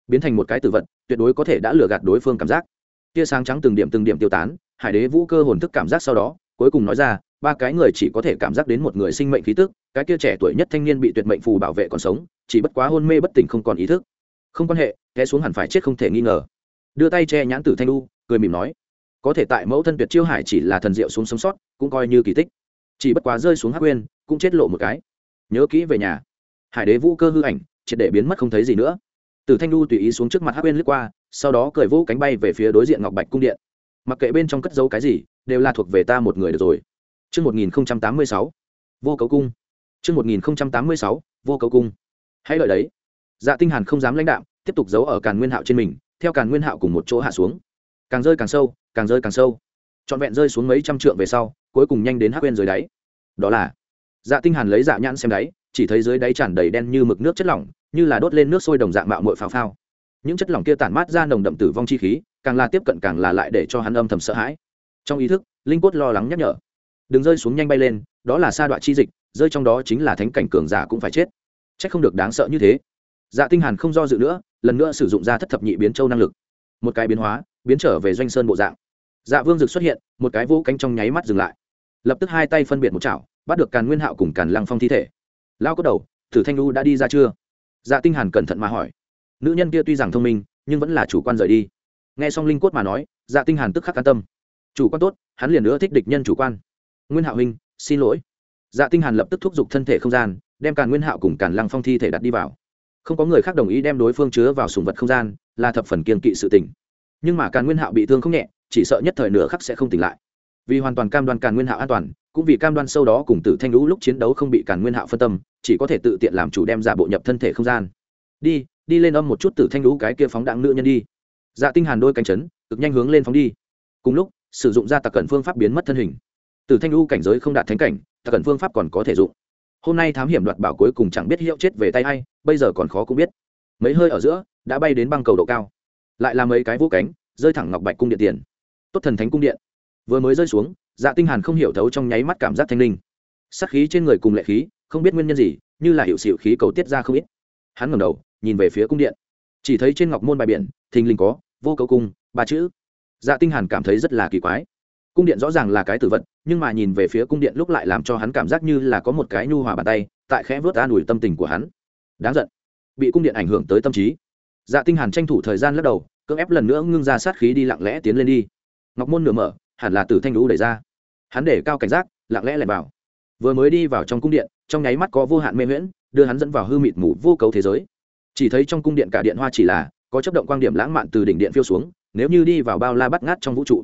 Biến thành một cái tử vật, tuyệt đối có thể đã lừa gạt đối phương cảm giác. Tia sáng trắng từng điểm từng điểm tiêu tán, hải đế vũ cơ hồn thức cảm giác sau đó, cuối cùng nói ra, ba cái người chỉ có thể cảm giác đến một người sinh mệnh khí tức, cái kia trẻ tuổi nhất thanh niên bị tuyệt mệnh phù bảo vệ còn sống, chỉ bất quá hôn mê bất tỉnh không còn ý thức. Không quan hệ, té xuống hẳn phải chết không thể nghi ngờ. Đưa tay che nhãn tử thanh lu cười mỉm nói có thể tại mẫu thân tuyệt chiêu hải chỉ là thần diệu xuống sống sót cũng coi như kỳ tích chỉ bất quá rơi xuống hắc quên cũng chết lộ một cái nhớ kỹ về nhà hải đế vũ cơ hư ảnh triệt để biến mất không thấy gì nữa từ thanh lu tùy ý xuống trước mặt hắc quên lướt qua sau đó cười vũ cánh bay về phía đối diện ngọc bạch cung điện mặc kệ bên trong cất giấu cái gì đều là thuộc về ta một người được rồi Trước 1086, vô cấu cung. Trước 1086, vô cấu cung. Hãy đợi đấy. Dạ Tinh Hàn không dám lãnh đạm, tiếp tục giấu ở Càn Nguyên Hạo trên mình, theo Càn Nguyên Hạo cùng một chỗ hạ xuống. Càng rơi càng sâu, càng rơi càng sâu. Trọn vẹn rơi xuống mấy trăm trượng về sau, cuối cùng nhanh đến hắc quên dưới đáy. Đó là Dạ Tinh Hàn lấy dạ nhãn xem đáy, chỉ thấy dưới đáy tràn đầy đen như mực nước chất lỏng, như là đốt lên nước sôi đồng dạng mạo muội phao phao. Những chất lỏng kia tản mát ra nồng đậm tử vong chi khí, càng là tiếp cận càng là lại để cho hắn âm thầm sợ hãi. Trong ý thức, linh cốt lo lắng nhắc nhở: đừng rơi xuống nhanh bay lên đó là sa đoạn chi dịch rơi trong đó chính là thánh cảnh cường giả cũng phải chết trách không được đáng sợ như thế dạ tinh hàn không do dự nữa lần nữa sử dụng ra thất thập nhị biến châu năng lực một cái biến hóa biến trở về doanh sơn bộ dạng. Dạ vương dực xuất hiện, một cái vũ cánh trong nháy mắt dừng lại. Lập tức hai tay phân biệt một chảo, bắt được càn nguyên hạo cùng càn lăng phong thi thể. Lao có đầu, thử thanh lu đã đi ra chưa? Dạ tinh hàn cẩn thận mà hỏi. Nữ nhân kia tuy rằng thông minh, nhưng vẫn là chủ quan rời đi. Nghe xong linh cốt mà nói dạ tinh hàn tức khắc an tâm. Chủ quan tốt, hắn liền nữa thích địch nhân chủ quan. Nguyên hạo huynh, xin lỗi. Dạ tinh hàn lập tức thúc giục thân thể không gian, đem càn nguyên hạo cùng càn lăng phong thi thể đặt đi vào. Không có người khác đồng ý đem đối phương chứa vào sùng vật không gian, là thập phần kiên kỵ sự tình nhưng mà càn nguyên hạo bị thương không nhẹ, chỉ sợ nhất thời nửa khắc sẽ không tỉnh lại. Vì hoàn toàn cam đoan càn nguyên hạo an toàn, cũng vì cam đoan sâu đó cùng tử thanh lũ lúc chiến đấu không bị càn nguyên hạo phân tâm, chỉ có thể tự tiện làm chủ đem giả bộ nhập thân thể không gian. Đi đi lên âm một chút tử thanh lũ cái kia phóng đạn nữ nhân đi. Dạ tinh hàn đôi cánh chấn, cực nhanh hướng lên phóng đi. Cùng lúc, sử dụng ra Tạc cẩn phương pháp biến mất thân hình. Tử thanh Lũ cảnh giới không đạt thánh cảnh Tạc Cẩn phương pháp còn có thể dụng. Hôm nay thám hiểm đoạt bảo cuối cùng chẳng biết hiệu chết về tay hay bây giờ còn khó cũng biết. Mấy hơi ở giữa, đã bay đến băng cầu độ cao lại là mấy cái vũ cánh, rơi thẳng ngọc bạch cung điện tiền. Tốt thần thánh cung điện. Vừa mới rơi xuống dạ tinh hàn không hiểu thấu trong nháy mắt cảm giác thanh linh. Sát khí trên người cùng lệ khí, không biết nguyên nhân gì, như là hiệu xịu khí cầu tiết ra không ít. Hắn ngẩng đầu, nhìn về phía cung điện. Chỉ thấy trên ngọc môn bài biển, thình lình có, vô cầu cung, ba chữ. Dạ tinh hàn cảm thấy rất là kỳ quái. Cung điện rõ ràng là cái tử vật, nhưng mà nhìn về phía cung điện lúc lại làm cho hắn cảm giác như là có một cái nhu hòa bàn tay, tại khẽ vớt an ủi tâm tình của hắn. Đáng giận. Bị cung điện ảnh hưởng tới tâm trí dạ tinh hàn tranh thủ thời gian lắc đầu, cưỡng ép lần nữa ngưng ra sát khí đi lặng lẽ tiến lên đi. Ngọc môn nửa mở, hẳn là tử thanh lũ đẩy ra. Hắn để cao cảnh giác, lặng lẽ lẻn vào. Vừa mới đi vào trong cung điện, trong nháy mắt có vô hạn mê miễn đưa hắn dẫn vào hư mịt mù vô cấu thế giới. Chỉ thấy trong cung điện cả điện hoa chỉ là, có chấp động quang điểm lãng mạn từ đỉnh điện phiêu xuống, nếu như đi vào bao la bắt ngát trong vũ trụ.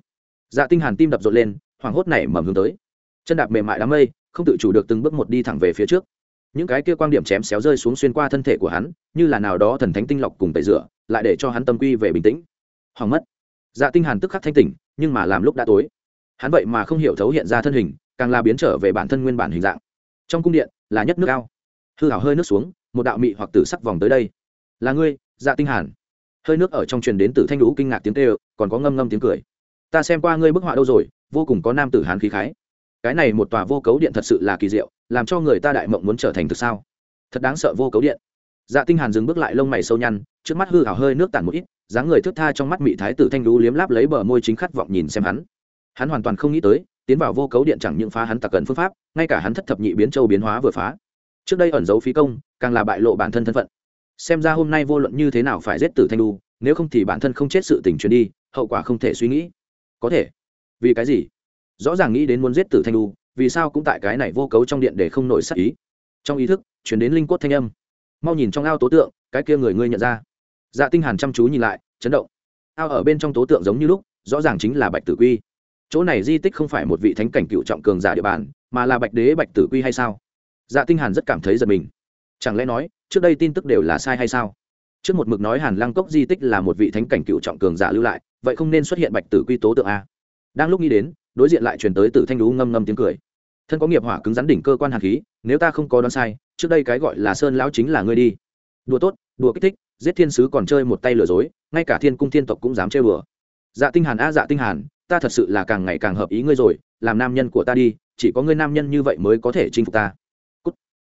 Dạ tinh hàn tim đập rộn lên, hoảng hốt này mầm hướng tới. Chân đạp mềm mại đám mây, không tự chủ được từng bước một đi thẳng về phía trước những cái kia quang điểm chém xéo rơi xuống xuyên qua thân thể của hắn, như là nào đó thần thánh tinh lọc cùng tẩy rửa, lại để cho hắn tâm quy về bình tĩnh. Hoàng mất. Dạ tinh hàn tức khắc thanh tỉnh, nhưng mà làm lúc đã tối. Hắn vậy mà không hiểu thấu hiện ra thân hình, càng là biến trở về bản thân nguyên bản hình dạng. Trong cung điện, là nhất nước ao. Hư hảo hơi nước xuống, một đạo mị hoặc tử sắc vòng tới đây. Là ngươi dạ tinh hàn. Hơi nước ở trong truyền đến từ thanh lũ kinh ngạc tiếng kêu, còn có ngâm ngâm tiếng cười. Ta xem qua ngươi bức họa đâu rồi, vô cùng có nam tử hán khí khái cái này một tòa vô cấu điện thật sự là kỳ diệu, làm cho người ta đại mộng muốn trở thành thực sao? Thật đáng sợ vô cấu điện. Dạ tinh hàn dừng bước lại lông mày sâu nhăn, trước mắt hư hào hơi nước tản một ít, dáng người thướt tha trong mắt mỹ thái tử thanh lũ liếm láp lấy bờ môi chính khát vọng nhìn xem hắn. Hắn hoàn toàn không nghĩ tới, tiến vào vô cấu điện chẳng những phá hắn tặc cẩn phương pháp, ngay cả hắn thất thập nhị biến châu biến hóa vừa phá. Trước đây ẩn giấu phí công, càng là bại lộ bản thân thân phận. Xem ra hôm nay vô luận như thế nào phải giết tử thanh đu nếu không thì bản thân không chết sự tình truyền đi, hậu quả không thể suy nghĩ. Có thể. Vì cái gì? Rõ ràng nghĩ đến muốn giết tử thanh lu vì sao cũng tại cái này vô cấu trong điện để không nổi sắc ý. Trong ý thức, chuyển đến linh cốt thanh âm. Mau nhìn trong ao tố tượng, cái kia người ngươi nhận ra. Dạ tinh hàn chăm chú nhìn lại, chấn động. Ao ở bên trong tố tượng giống như lúc, rõ ràng chính là bạch tử quy. Chỗ này di tích không phải một vị thánh cảnh cựu trọng cường giả địa bàn, mà là bạch đế, bạch tử quy hay sao? Dạ tinh hàn rất cảm thấy giật mình. Chẳng lẽ nói, trước đây tin tức đều là sai hay sao? Trước một mực nói hàn lăng cốc di tích là một vị thánh cảnh cựu trọng cường giả lưu lại, vậy không nên xuất hiện bạch tử quy tố tượng a? Đang lúc nghĩ đến đối diện lại truyền tới tử thanh đú ngâm ngâm tiếng cười. Thân có nghiệp hỏa cứng rắn đỉnh cơ quan hạt khí, nếu ta không có đoán sai, trước đây cái gọi là sơn lão chính là ngươi đi. Đùa tốt, đùa kích thích, giết thiên sứ còn chơi một tay lừa dối, ngay cả thiên cung thiên tộc cũng dám chơi bừa. Dạ tinh hàn a dạ tinh hàn, ta thật sự là càng ngày càng hợp ý ngươi rồi, làm nam nhân của ta đi, chỉ có ngươi nam nhân như vậy mới có thể chinh phục ta. Cút.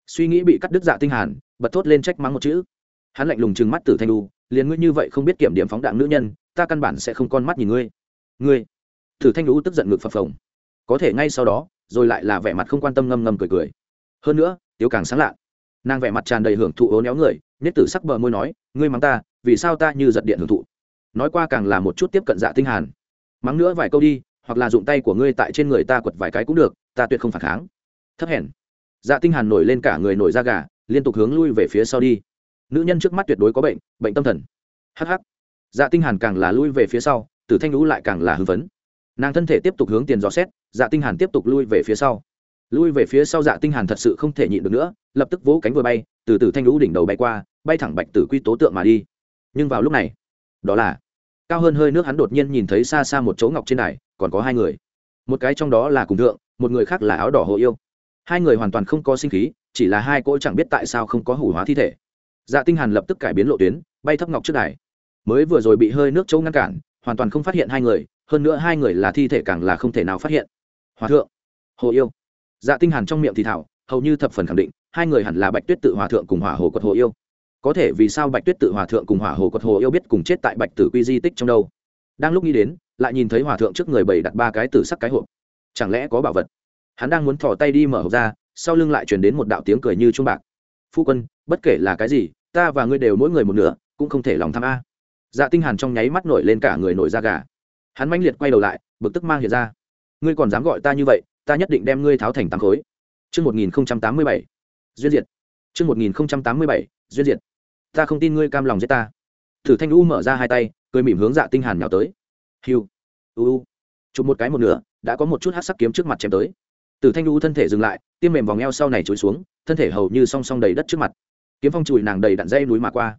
suy nghĩ bị cắt đứt dạ tinh hàn, bật thốt lên trách mắng một chữ. Hắn lạnh lùng trừng mắt tử thanh đu liền ngươi như vậy không biết kiểm điểm phóng đạn nữ nhân, ta căn bản sẽ không con mắt nhìn ngươi. Ngươi Thử thanh lũ tức giận ngực phập phồng. Có thể ngay sau đó, rồi lại là vẻ mặt không quan tâm ngâm ngâm cười cười. Hơn nữa, tiếu càng sáng lạ nàng vẻ mặt tràn đầy hưởng thụ ố néo người nhất tử sắc bờ môi nói, ngươi mắng ta, vì sao ta như giật điện hưởng thụ? Nói qua càng là một chút tiếp cận dạ tinh hàn. Mắng nữa vài câu đi, hoặc là dụng tay của ngươi tại trên người ta quật vài cái cũng được, ta tuyệt không phản kháng. Thấp hèn. Dạ tinh hàn nổi lên cả người nổi da gà, liên tục hướng lui về phía sau đi. Nữ nhân trước mắt tuyệt đối có bệnh bệnh tâm thần. Hắc hắc. Dạ tinh hàn càng là lui về phía sau, tử thanh lũ lại càng là hư vấn nàng thân thể tiếp tục hướng tiền dò xét dạ tinh hàn tiếp tục lui về phía sau. Lui về phía sau dạ tinh hàn thật sự không thể nhịn được nữa, lập tức vỗ cánh vừa bay, từ từ thanh lũ đỉnh đầu bay qua, bay thẳng bạch tử quy tố tượng mà đi. Nhưng vào lúc này, đó là, cao hơn hơi nước hắn đột nhiên nhìn thấy xa xa một chỗ ngọc trên đài, còn có hai người. Một cái trong đó là cùng thượng, một người khác là áo đỏ hộ yêu. Hai người hoàn toàn không có sinh khí, chỉ là hai cỗ chẳng biết tại sao không có hủ hóa thi thể. Dạ tinh hàn lập tức cải biến lộ tuyến, bay thấp ngọc trước đài. Mới vừa rồi bị hơi nước chỗ ngăn cản, hoàn toàn không phát hiện hai người hơn nữa hai người là thi thể càng là không thể nào phát hiện. Hòa thượng, hồ yêu. Dạ tinh hàn trong miệng thì thảo, hầu như thập phần khẳng định, hai người hẳn là bạch tuyết tự hòa thượng cùng hỏa hồ quật hồ yêu. Có thể vì sao bạch tuyết tự hòa thượng cùng hỏa hồ quật hồ yêu biết cùng chết tại bạch tử quy di tích trong đâu? Đang lúc nghĩ đến, lại nhìn thấy hòa thượng trước người bày đặt ba cái tử sắc cái hộp. Chẳng lẽ có bảo vật? Hắn đang muốn thò tay đi mở hộp ra, sau lưng lại truyền đến một đạo tiếng cười như trung bạc. Phu quân, bất kể là cái gì, ta và ngươi đều mỗi người một nửa, cũng không thể lòng tham a. Dạ tinh hàn trong nháy mắt nổi lên cả người nổi da gà hắn mãnh liệt quay đầu lại, bực tức mang hiện ra. Ngươi còn dám gọi ta như vậy, ta nhất định đem ngươi tháo thành tám khối. Chương 1087 duyên diệt. Chương 1087 duyên diệt. Ta không tin ngươi cam lòng giết ta. Thử thanh u mở ra hai tay, cười mỉm hướng dạ tinh hàn nhào tới. Hiu u u. Chụp một cái một nửa, đã có một chút hắc sắc kiếm trước mặt chém tới. Tử thanh u thân thể dừng lại, tiêm mềm vòng eo sau này trồi xuống, thân thể hầu như song song đầy đất trước mặt. Kiếm phong chùi nàng đầy đặn dây núi mà qua.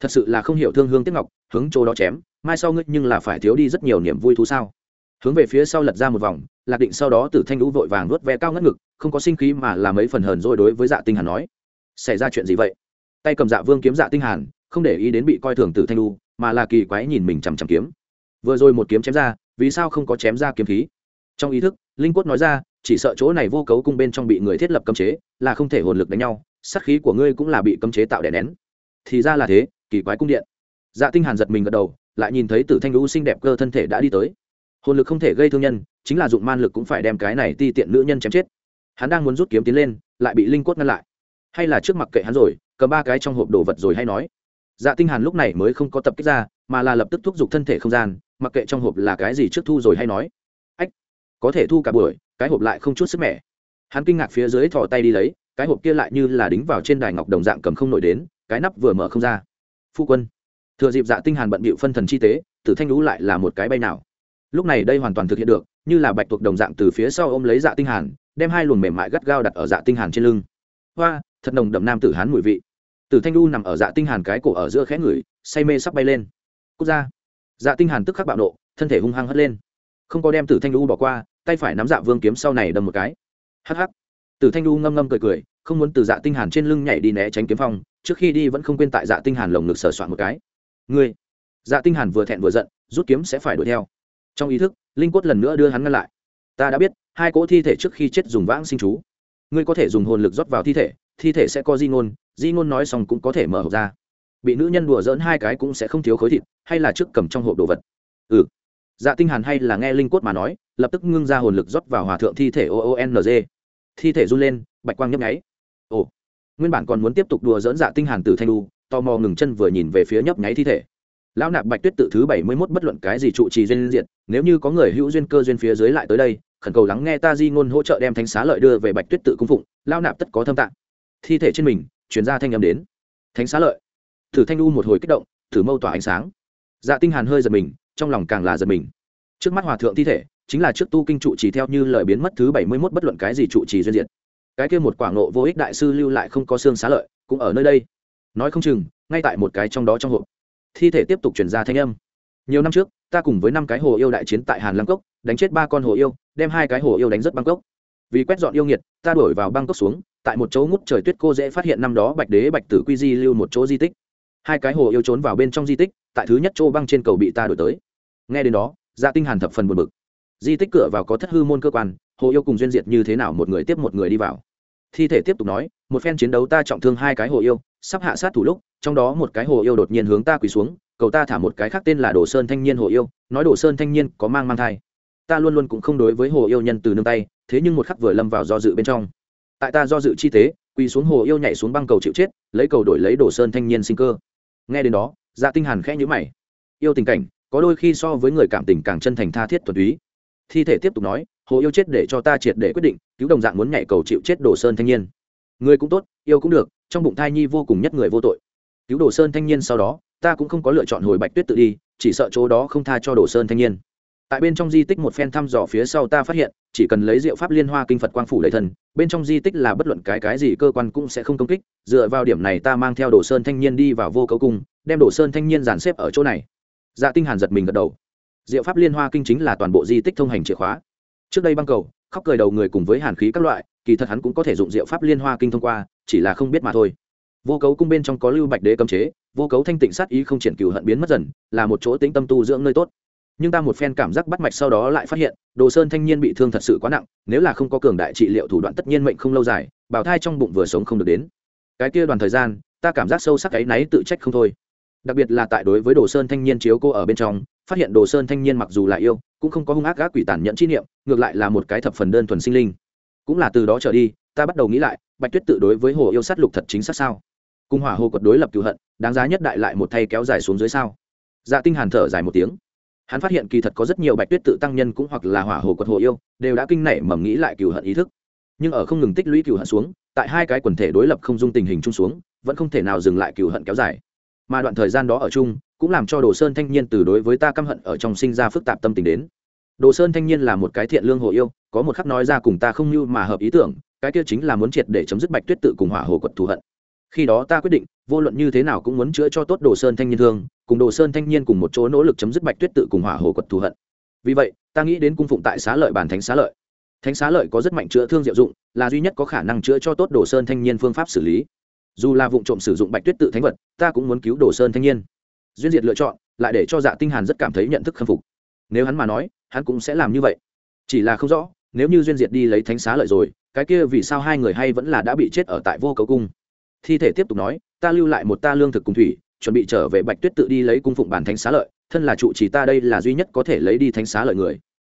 Thật sự là không hiểu thương hương tiếc ngọc, hướng chỗ đó chém mai sau ngươi nhưng là phải thiếu đi rất nhiều niềm vui thú sao? Hướng về phía sau lật ra một vòng, lạc định sau đó tử thanh lũ vội vàng nuốt ve cao ngất ngực, không có sinh khí mà làm mấy phần hờn rồi đối với dạ tinh hàn nói. Xảy ra chuyện gì vậy? Tay cầm dạ vương kiếm dạ tinh hàn, không để ý đến bị coi thường tử thanh lũ, mà là kỳ quái nhìn mình chằm chằm kiếm. Vừa rồi một kiếm chém ra, vì sao không có chém ra kiếm khí? Trong ý thức, linh quất nói ra, chỉ sợ chỗ này vô cấu cung bên trong bị người thiết lập cấm chế, là không thể hồn lực đánh nhau, sát khí của ngươi cũng là bị cấm chế tạo đè nén. Thì ra là thế, kỳ quái cung điện. Dạ tinh hàn giật mình gật đầu lại nhìn thấy tử thanh lũ xinh đẹp cơ thân thể đã đi tới. Hồn lực không thể gây thương nhân, chính là dụng man lực cũng phải đem cái này ti tiện nữ nhân chém chết. Hắn đang muốn rút kiếm tiến lên, lại bị linh quất ngăn lại. Hay là trước mặt kệ hắn rồi, cầm ba cái trong hộp đồ vật rồi hay nói. Dạ tinh hàn lúc này mới không có tập kích ra, mà là lập tức thúc giục thân thể không gian, mặc kệ trong hộp là cái gì trước thu rồi hay nói. Ách, có thể thu cả buổi, cái hộp lại không chút sức mẻ. Hắn kinh ngạc phía dưới thò tay đi lấy, cái hộp kia lại như là đính vào trên đài ngọc đồng dạng cầm không nổi đến, cái nắp vừa mở không ra. Phu quân thừa dịp dạ tinh hàn bận bịu phân thần chi tế, tử thanh lũ lại là một cái bay nào. Lúc này đây hoàn toàn thực hiện được, như là bạch tuộc đồng dạng từ phía sau ôm lấy dạ tinh hàn, đem hai luồng mềm mại gắt gao đặt ở dạ tinh hàn trên lưng. Hoa, thật nồng đậm nam tử hán mùi vị. Tử thanh lũ nằm ở dạ tinh hàn cái cổ ở giữa khẽ người say mê sắp bay lên. Cút ra. Dạ tinh hàn tức khắc bạo nộ, thân thể hung hăng hất lên. Không có đem tử thanh lũ bỏ qua, tay phải nắm dạ vương kiếm sau này đâm một cái. Hắc hắc. Tử thanh lũ ngâm ngâm cười cười, không muốn từ dạ tinh hàn trên lưng nhảy đi né tránh kiếm phong, trước khi đi vẫn không quên tại dạ tinh hàn lồng ngực sờ soạn một cái ngươi. Dạ tinh hàn vừa thẹn vừa giận, rút kiếm sẽ phải đuổi theo. Trong ý thức, linh quất lần nữa đưa hắn ngăn lại. Ta đã biết, hai cỗ thi thể trước khi chết dùng vãng sinh chú. Ngươi có thể dùng hồn lực rót vào thi thể thi thể sẽ có di ngôn di ngôn nói xong cũng có thể mở hộp ra. Bị nữ nhân đùa dỡn hai cái cũng sẽ không thiếu khối thịt, hay là trước cầm trong hộp đồ vật. Ừ. Dạ tinh hàn hay là nghe linh quất mà nói, lập tức ngưng ra hồn lực rót vào hòa thượng thi thể oong thi thể run lên, bạch quang nhấp nháy. Ồ. Nguyên bản còn muốn tiếp tục đùa dỡn dạ tinh hàn từ thanh lu tò mò ngừng chân vừa nhìn về phía nhấp nháy thi thể. Lão nạp bạch tuyết tự thứ bảy mươi mốt bất luận cái gì trụ trì duyên diện nếu như có người hữu duyên cơ duyên phía dưới lại tới đây, khẩn cầu lắng nghe ta di ngôn hỗ trợ đem thánh xá lợi đưa về bạch tuyết tự cung phụng, lão nạp tất có thâm tạng. Thi thể trên mình chuyển ra thanh âm đến. Thánh xá lợi. Thử thanh u một hồi kích động, thử mâu tỏa ánh sáng. Dạ tinh hàn hơi giật mình, trong lòng càng là giật mình. Trước mắt hòa thượng thi thể, chính là trước tu kinh trụ trì theo như lời biến mất thứ bảy mươi 71 bất luận cái gì trụ trì duyên diện cái kia một quả nộ vô ích đại sư lưu lại không có xương xá lợi, cũng ở nơi đây nói không chừng, ngay tại một cái trong đó trong hộp. Thi thể tiếp tục chuyển ra thanh âm. Nhiều năm trước, ta cùng với năm cái hồ yêu đại chiến tại hàn lăng cốc, đánh chết ba con hồ yêu, đem hai cái hồ yêu đánh rất bangkok. Vì quét dọn yêu nghiệt, ta đổi vào băng cốc xuống, tại một chỗ ngút trời tuyết cô dễ phát hiện năm đó bạch đế bạch tử quy di lưu một chỗ di tích. Hai cái hồ yêu trốn vào bên trong di tích, tại thứ nhất chỗ băng trên cầu bị ta đổi tới. Nghe đến đó dạ tinh hàn thập phần buồn bực. Di tích cửa vào có thất hư môn cơ quan, hồ yêu cùng duyên diệt như thế nào một người tiếp một người đi vào. Thi thể tiếp tục nói, một phen chiến đấu ta trọng thương hai cái hồ yêu sắp hạ sát thủ lúc, trong đó một cái hồ yêu đột nhiên hướng ta quỳ xuống, cầu ta thả một cái khác tên là đồ sơn thanh niên hồ yêu, nói đồ sơn thanh niên có mang mang thai. Ta luôn luôn cũng không đối với hồ yêu nhân từ nương tay, thế nhưng một khắc vừa lâm vào do dự bên trong. Tại ta do dự chi tế, quỳ xuống hồ yêu nhảy xuống băng cầu chịu chết, lấy cầu đổi lấy đồ sơn thanh niên sinh cơ. Nghe đến đó dạ tinh hàn khẽ nhíu mày. Yêu tình cảnh, có đôi khi so với người cảm tình càng chân thành tha thiết thuần túy. Thi thể tiếp tục nói, hồ yêu chết để cho ta triệt để quyết định, cứu đồng dạng muốn nhảy cầu chịu chết đồ sơn thanh niên. Người cũng tốt, yêu cũng được trong bụng thai nhi vô cùng nhất người vô tội. Cứu đồ sơn thanh niên sau đó, ta cũng không có lựa chọn hồi bạch tuyết tự đi, chỉ sợ chỗ đó không tha cho đồ sơn thanh niên. Tại bên trong di tích một phen thăm dò phía sau ta phát hiện, chỉ cần lấy diệu pháp liên hoa kinh phật quang phủ đầy thần bên trong di tích là bất luận cái cái gì cơ quan cũng sẽ không công kích, dựa vào điểm này ta mang theo đồ sơn thanh niên đi vào vô cấu cung, đem đồ sơn thanh niên dàn xếp ở chỗ này. Dạ tinh hàn giật mình gật đầu. Diệu pháp liên hoa kinh chính là toàn bộ di tích thông hành chìa khóa. Trước đây băng cầu, khóc cười đầu người cùng với hàn khí các loại kỳ thật hắn cũng có thể dụng diệu pháp liên hoa kinh thông qua, chỉ là không biết mà thôi. Vô cấu cung bên trong có lưu bạch đế cấm chế, vô cấu thanh tịnh sát ý không triển cửu hận biến mất dần, là một chỗ tĩnh tâm tu dưỡng nơi tốt. Nhưng ta một phen cảm giác bắt mạch sau đó lại phát hiện, đồ sơn thanh niên bị thương thật sự quá nặng, nếu là không có cường đại trị liệu thủ đoạn tất nhiên mệnh không lâu dài bảo thai trong bụng vừa sống không được đến. Cái kia đoàn thời gian, ta cảm giác sâu sắc ấy náy tự trách không thôi. Đặc biệt là tại đối với đồ sơn thanh niên chiếu cô ở bên trong, phát hiện đồ sơn thanh niên mặc dù là yêu, cũng không có hung ác gác quỷ tàn nhẫn chi niệm, ngược lại là một cái thập phần đơn thuần sinh linh cũng là từ đó trở đi, ta bắt đầu nghĩ lại, bạch tuyết tự đối với hồ yêu sát lục thật chính xác sao? Cung hỏa hồ quật đối lập cựu hận, đáng giá nhất đại lại một thay kéo dài xuống dưới sao? Dạ tinh hàn thở dài một tiếng. Hắn phát hiện kỳ thật có rất nhiều bạch tuyết tự tăng nhân cũng hoặc là hỏa hồ quật hồ yêu, đều đã kinh nảy mầm nghĩ lại cựu hận ý thức. Nhưng ở không ngừng tích lũy cựu hận xuống, tại hai cái quần thể đối lập không dung tình hình chung xuống, vẫn không thể nào dừng lại cựu hận kéo dài. Mà đoạn thời gian đó ở chung, cũng làm cho đồ sơn thanh niên từ đối với ta căm hận ở trong sinh ra phức tạp tâm tình đến đồ sơn thanh niên là một cái thiện lương hồ yêu, có một khắc nói ra cùng ta không như mà hợp ý tưởng, cái kia chính là muốn triệt để chấm dứt bạch tuyết tự cùng hỏa hồ quật thù hận. Khi đó ta quyết định, vô luận như thế nào cũng muốn chữa cho tốt đồ sơn thanh niên thương, cùng đồ sơn thanh niên cùng một chỗ nỗ lực chấm dứt bạch tuyết tự cùng hỏa hồ quật thù hận. Vì vậy, ta nghĩ đến cung phụng tại xá lợi bản thánh xá lợi. Thánh xá lợi có rất mạnh chữa thương diệu dụng, là duy nhất có khả năng chữa cho tốt đồ sơn thanh niên phương pháp xử lý. Dù là vụ trộm sử dụng bạch tuyết tự thánh vật, ta cũng muốn cứu đồ sơn thanh niên. Duyên diệt lựa chọn, lại để cho dạ tinh hàn rất cảm thấy nhận thức khâm phục. Nếu hắn mà nói hắn cũng sẽ làm như vậy. Chỉ là không rõ, nếu như duyên diệt đi lấy thánh xá lợi rồi, cái kia vì sao hai người hay vẫn là đã bị chết ở tại vô cầu cung? Thi thể tiếp tục nói, ta lưu lại một ta lương thực cùng thủy, chuẩn bị trở về bạch tuyết tự đi lấy cung phụng bản thánh xá lợi, thân là trụ trì ta đây là duy nhất có thể lấy đi thánh xá lợi người.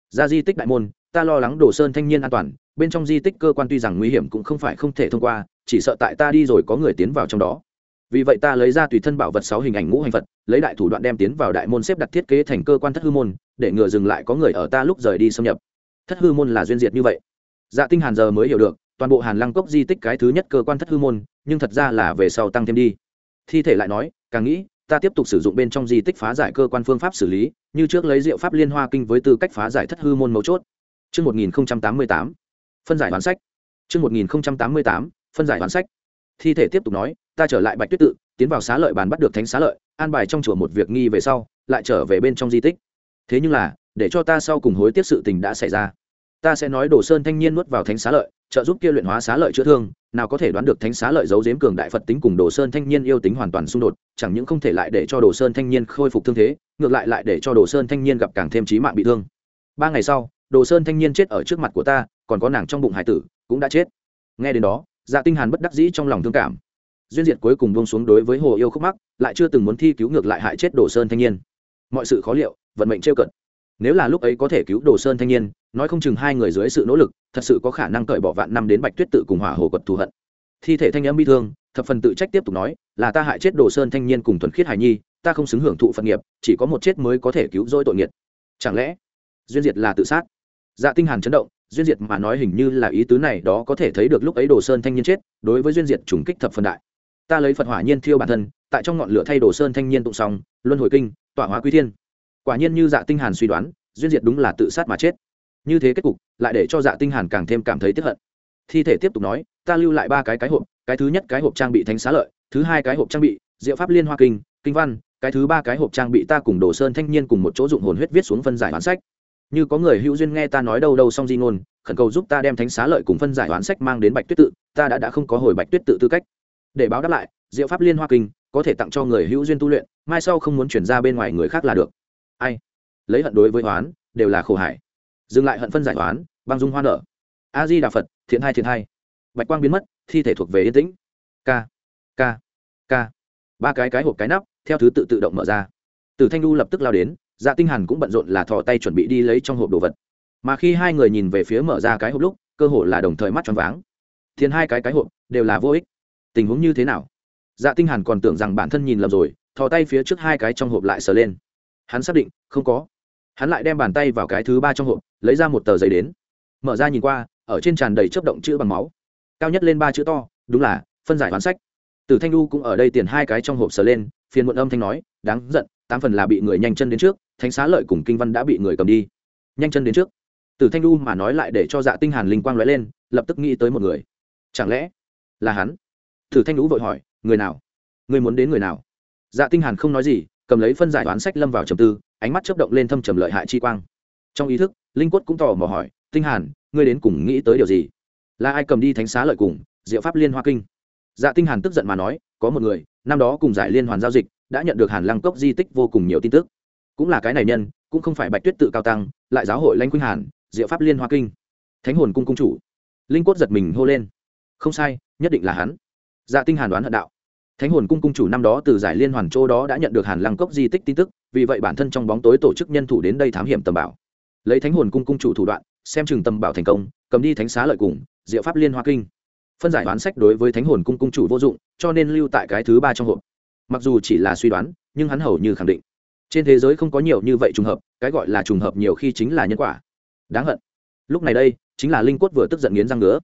Ra di tích đại môn, ta lo lắng đồ sơn thanh niên an toàn, bên trong di tích cơ quan tuy rằng nguy hiểm cũng không phải không thể thông qua, chỉ sợ tại ta đi rồi có người tiến vào trong đó vì vậy ta lấy ra tùy thân bảo vật sáu hình ảnh ngũ hành phật lấy đại thủ đoạn đem tiến vào đại môn xếp đặt thiết kế thành cơ quan thất hư môn để ngừa dừng lại có người ở ta lúc rời đi xâm nhập thất hư môn là duyên diệt như vậy dạ tinh hàn giờ mới hiểu được toàn bộ hàn lăng cốc di tích cái thứ nhất cơ quan thất hư môn nhưng thật ra là về sau tăng thêm đi thi thể lại nói càng nghĩ ta tiếp tục sử dụng bên trong di tích phá giải cơ quan phương pháp xử lý như trước lấy diệu pháp liên hoa kinh với tư cách phá giải thất hư môn mấu chốt Trước 1088, phân giải hoàn sách. Trước 1088, phân giải hoàn sách. Thi thể tiếp tục nói, ta trở lại Bạch Tuyết tự, tiến vào xá lợi bàn bắt được thánh xá lợi, an bài trong chùa một việc nghi về sau, lại trở về bên trong di tích. Thế nhưng là, để cho ta sau cùng hối tiếc sự tình đã xảy ra. Ta sẽ nói Đồ Sơn thanh niên nuốt vào thánh xá lợi, trợ giúp kia luyện hóa xá lợi chữa thương, nào có thể đoán được thánh xá lợi giấu giếm cường đại Phật tính cùng Đồ Sơn thanh niên yêu tính hoàn toàn xung đột, chẳng những không thể lại để cho Đồ Sơn thanh niên khôi phục thương thế, ngược lại lại để cho Đồ Sơn thanh niên gặp càng thêm chí mạng bị thương. Ba ngày sau, Đồ Sơn thanh niên chết ở trước mặt của ta, còn có nàng trong bụng hải tử cũng đã chết. Nghe đến đó, Dạ Tinh Hàn bất đắc dĩ trong lòng thương cảm. Duyên diệt cuối cùng buông xuống đối với Hồ Yêu khúc mắc, lại chưa từng muốn thi cứu ngược lại hại chết Đồ Sơn thanh niên. Mọi sự khó liệu, vận mệnh trêu cận. Nếu là lúc ấy có thể cứu Đồ Sơn thanh niên, nói không chừng hai người dưới sự nỗ lực, thật sự có khả năng cởi bỏ vạn năm đến Bạch Tuyết tự cùng hỏa hồ quật thù hận. Thi thể thanh âm bi thương, thập phần tự trách tiếp tục nói, là ta hại chết Đồ Sơn thanh niên cùng thuần khiết hải nhi, ta không xứng hưởng thụ phận nghiệp, chỉ có một chết mới có thể cứu rỗi tội nghiệp. Chẳng lẽ duyên diệt là tự sát? Dạ Tinh Hàn chấn động, duyên diệt mà nói hình như là ý tứ này đó có thể thấy được lúc ấy Đồ Sơn thanh niên chết, đối với duyên diệt trùng kích thập phần đại. Ta lấy Phật hỏa nhiên thiêu bản thân, tại trong ngọn lửa thay Đồ Sơn thanh niên tụng xong, luân hồi kinh, tỏa hóa quy thiên. Quả nhiên như Dạ Tinh Hàn suy đoán, duyên diệt đúng là tự sát mà chết như thế kết cục lại để cho dạ tinh hàn càng thêm cảm thấy tiếc hận thi thể tiếp tục nói ta lưu lại ba cái cái hộp cái thứ nhất cái hộp trang bị thánh xá lợi thứ hai cái hộp trang bị diệu pháp liên hoa kinh kinh văn cái thứ ba cái hộp trang bị ta cùng đồ sơn thanh niên cùng một chỗ dụng hồn huyết viết xuống phân giải bản sách như có người hữu duyên nghe ta nói đâu đâu xong di ngôn, khẩn cầu giúp ta đem thánh xá lợi cùng phân giải oán sách mang đến bạch tuyết tự, ta đã đã không có hồi bạch tuyết tự tư cách. Để báo đáp lại, diệu pháp liên hoa kinh, có thể tặng cho người hữu duyên tu luyện, mai sau không muốn chuyển ra bên ngoài người khác là được. Ai? Lấy hận đối với hoán, đều là khổ hải dừng lại hận phân giải hoán, băng dung hoa nở. A di đà phật, thiện hai thiện hai. Bạch quang biến mất, thi thể thuộc về yên tĩnh. K k k ba cái cái hộp cái nắp, theo thứ tự tự động mở ra. Từ thanh lu lập tức lao đến dạ tinh hàn cũng bận rộn là thò tay chuẩn bị đi lấy trong hộp đồ vật. Mà khi hai người nhìn về phía mở ra cái hộp lúc, cơ hồ là đồng thời mắt tròn váng. Thiên hai cái cái hộp đều là vô ích. Tình huống như thế nào? Dạ tinh hàn còn tưởng rằng bản thân nhìn lầm rồi, thò tay phía trước hai cái trong hộp lại sờ lên. Hắn xác định, không có. Hắn lại đem bàn tay vào cái thứ ba trong hộp, lấy ra một tờ giấy đến. Mở ra nhìn qua, ở trên tràn đầy chớp động chữ bằng máu. Cao nhất lên ba chữ to, đúng là, phân giải toán sách. Từ thanh lu cũng ở đây tiền hai cái trong hộp sờ lên, phiền muộn âm thanh nói, đáng giận, tám phần là bị người nhanh chân đến trước thánh xá lợi cùng kinh văn đã bị người cầm đi. Nhanh chân đến trước. Từ thanh lu mà nói lại để cho dạ tinh hàn linh quang lóe lên, lập tức nghĩ tới một người. Chẳng lẽ là hắn? Thử thanh lũ vội hỏi, người nào? Người muốn đến người nào? Dạ tinh hàn không nói gì, cầm lấy phân giải đoán sách lâm vào trầm tư, ánh mắt chớp động lên thâm trầm lợi hại chi quang. Trong ý thức, linh quất cũng tò mò hỏi, tinh hàn, ngươi đến cùng nghĩ tới điều gì? Là ai cầm đi thánh xá lợi cùng diệu pháp liên hoa kinh? Dạ tinh hàn tức giận mà nói, có một người, năm đó cùng giải liên hoàn giao dịch, đã nhận được hàn lăng cốc di tích vô cùng nhiều tin tức cũng là cái này nhân, cũng không phải bạch tuyết tự cao tăng, lại giáo hội lãnh khuynh hàn, diệu pháp liên hoa kinh. Thánh hồn cung cung chủ. Linh quất giật mình hô lên. Không sai, nhất định là hắn. Dạ tinh hàn đoán hận đạo. Thánh hồn cung cung chủ năm đó từ giải liên hoàn châu đó đã nhận được hàn lăng cốc di tích tin tức, vì vậy bản thân trong bóng tối tổ chức nhân thủ đến đây thám hiểm tầm bảo. Lấy thánh hồn cung cung chủ thủ đoạn, xem chừng tầm bảo thành công, cầm đi thánh xá lợi cùng, diệu pháp liên hoa kinh. Phân giải đoán sách đối với thánh hồn cung cung chủ vô dụng, cho nên lưu tại cái thứ ba trong hộp. Mặc dù chỉ là suy đoán, nhưng hắn hầu như khẳng định trên thế giới không có nhiều như vậy trùng hợp, cái gọi là trùng hợp nhiều khi chính là nhân quả. Đáng hận. Lúc này đây, chính là linh quất vừa tức giận nghiến răng nữa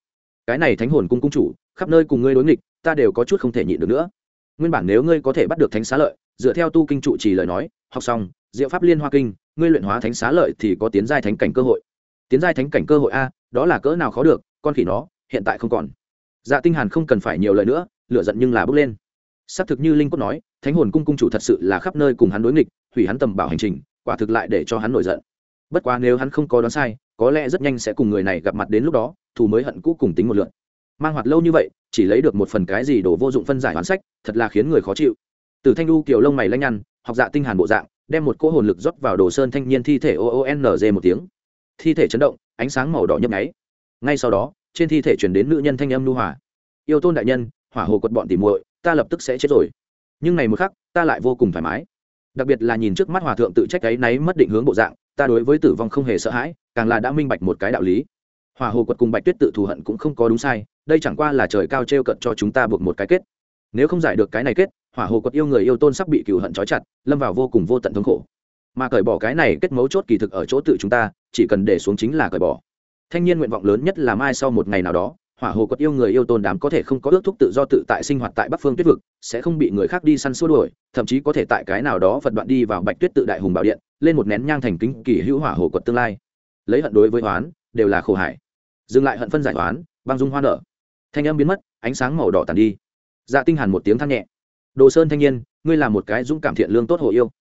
cái này thánh hồn cung cung chủ, khắp nơi cùng ngươi đối nghịch, ta đều có chút không thể nhịn được nữa. Nguyên bản nếu ngươi có thể bắt được thánh xá lợi, dựa theo tu kinh trụ trì lời nói, học xong, diệu pháp liên hoa kinh, ngươi luyện hóa thánh xá lợi thì có tiến giai thánh cảnh cơ hội. Tiến giai thánh cảnh cơ hội a, đó là cỡ nào khó được, con khỉ nó, hiện tại không còn. Dạ tinh hàn không cần phải nhiều lời nữa, lửa giận nhưng là bước lên. Xác thực như linh quốc nói thánh hồn cung cung chủ thật sự là khắp nơi cùng hắn đối nghịch, hủy hắn tầm bảo hành trình, quả thực lại để cho hắn nổi giận. Bất quá nếu hắn không có đoán sai, có lẽ rất nhanh sẽ cùng người này gặp mặt đến lúc đó, thù mới hận cũ cùng tính một lượt mang hoạt lâu như vậy, chỉ lấy được một phần cái gì đồ vô dụng phân giải hoán sách, thật là khiến người khó chịu. Từ thanh lu kiều lông mày lanh nhăn, học dạ tinh hàn bộ dạng, đem một cỗ hồn lực rót vào đồ sơn thanh niên thi thể o o n g một tiếng. Thi thể chấn động, ánh sáng màu đỏ nhấp nháy. Ngay sau đó, trên thi thể chuyển đến nữ nhân thanh âm nu hòa. Yêu tôn đại nhân, hỏa hồ quật bọn tỉ muội, ta lập tức sẽ chết rồi nhưng này một khắc, ta lại vô cùng thoải mái. Đặc biệt là nhìn trước mắt hòa thượng tự trách ấy náy mất định hướng bộ dạng, ta đối với tử vong không hề sợ hãi, càng là đã minh bạch một cái đạo lý. Hòa hồ quật cùng bạch tuyết tự thù hận cũng không có đúng sai, đây chẳng qua là trời cao t r e o cận cho chúng ta buộc một cái kết. Nếu không giải được cái này kết hỏa hồ quật yêu người yêu tôn sắp bị cừu hận trói chặt, lâm vào vô cùng vô tận thống khổ. Mà cởi bỏ cái này kết mấu chốt kỳ thực ở chỗ tự chúng ta, chỉ cần để xuống chính là cởi bỏ. Thanh niên nguyện vọng lớn nhất là mai sau một ngày nào đó hỏa hồ quật yêu người yêu tôn đám có thể không có ước thúc tự do tự tại sinh hoạt tại bắc phương tuyết vực, sẽ không bị người khác đi săn xua đuổi, thậm chí có thể tại cái nào đó phật đoạn đi vào bạch tuyết tự đại hùng bảo điện, lên một nén nhang thành kính kỳ hữu hỏa hồ quật tương lai. Lấy hận đối với hoán đều là khổ hải dừng lại hận phân giải hoán băng dung hoa nở. Thanh âm biến mất, ánh sáng màu đỏ tàn đi. Dạ tinh hàn một tiếng than nhẹ. Đồ sơn thanh niên, ngươi là một cái dũng cảm thiện lương tốt hồ yêu.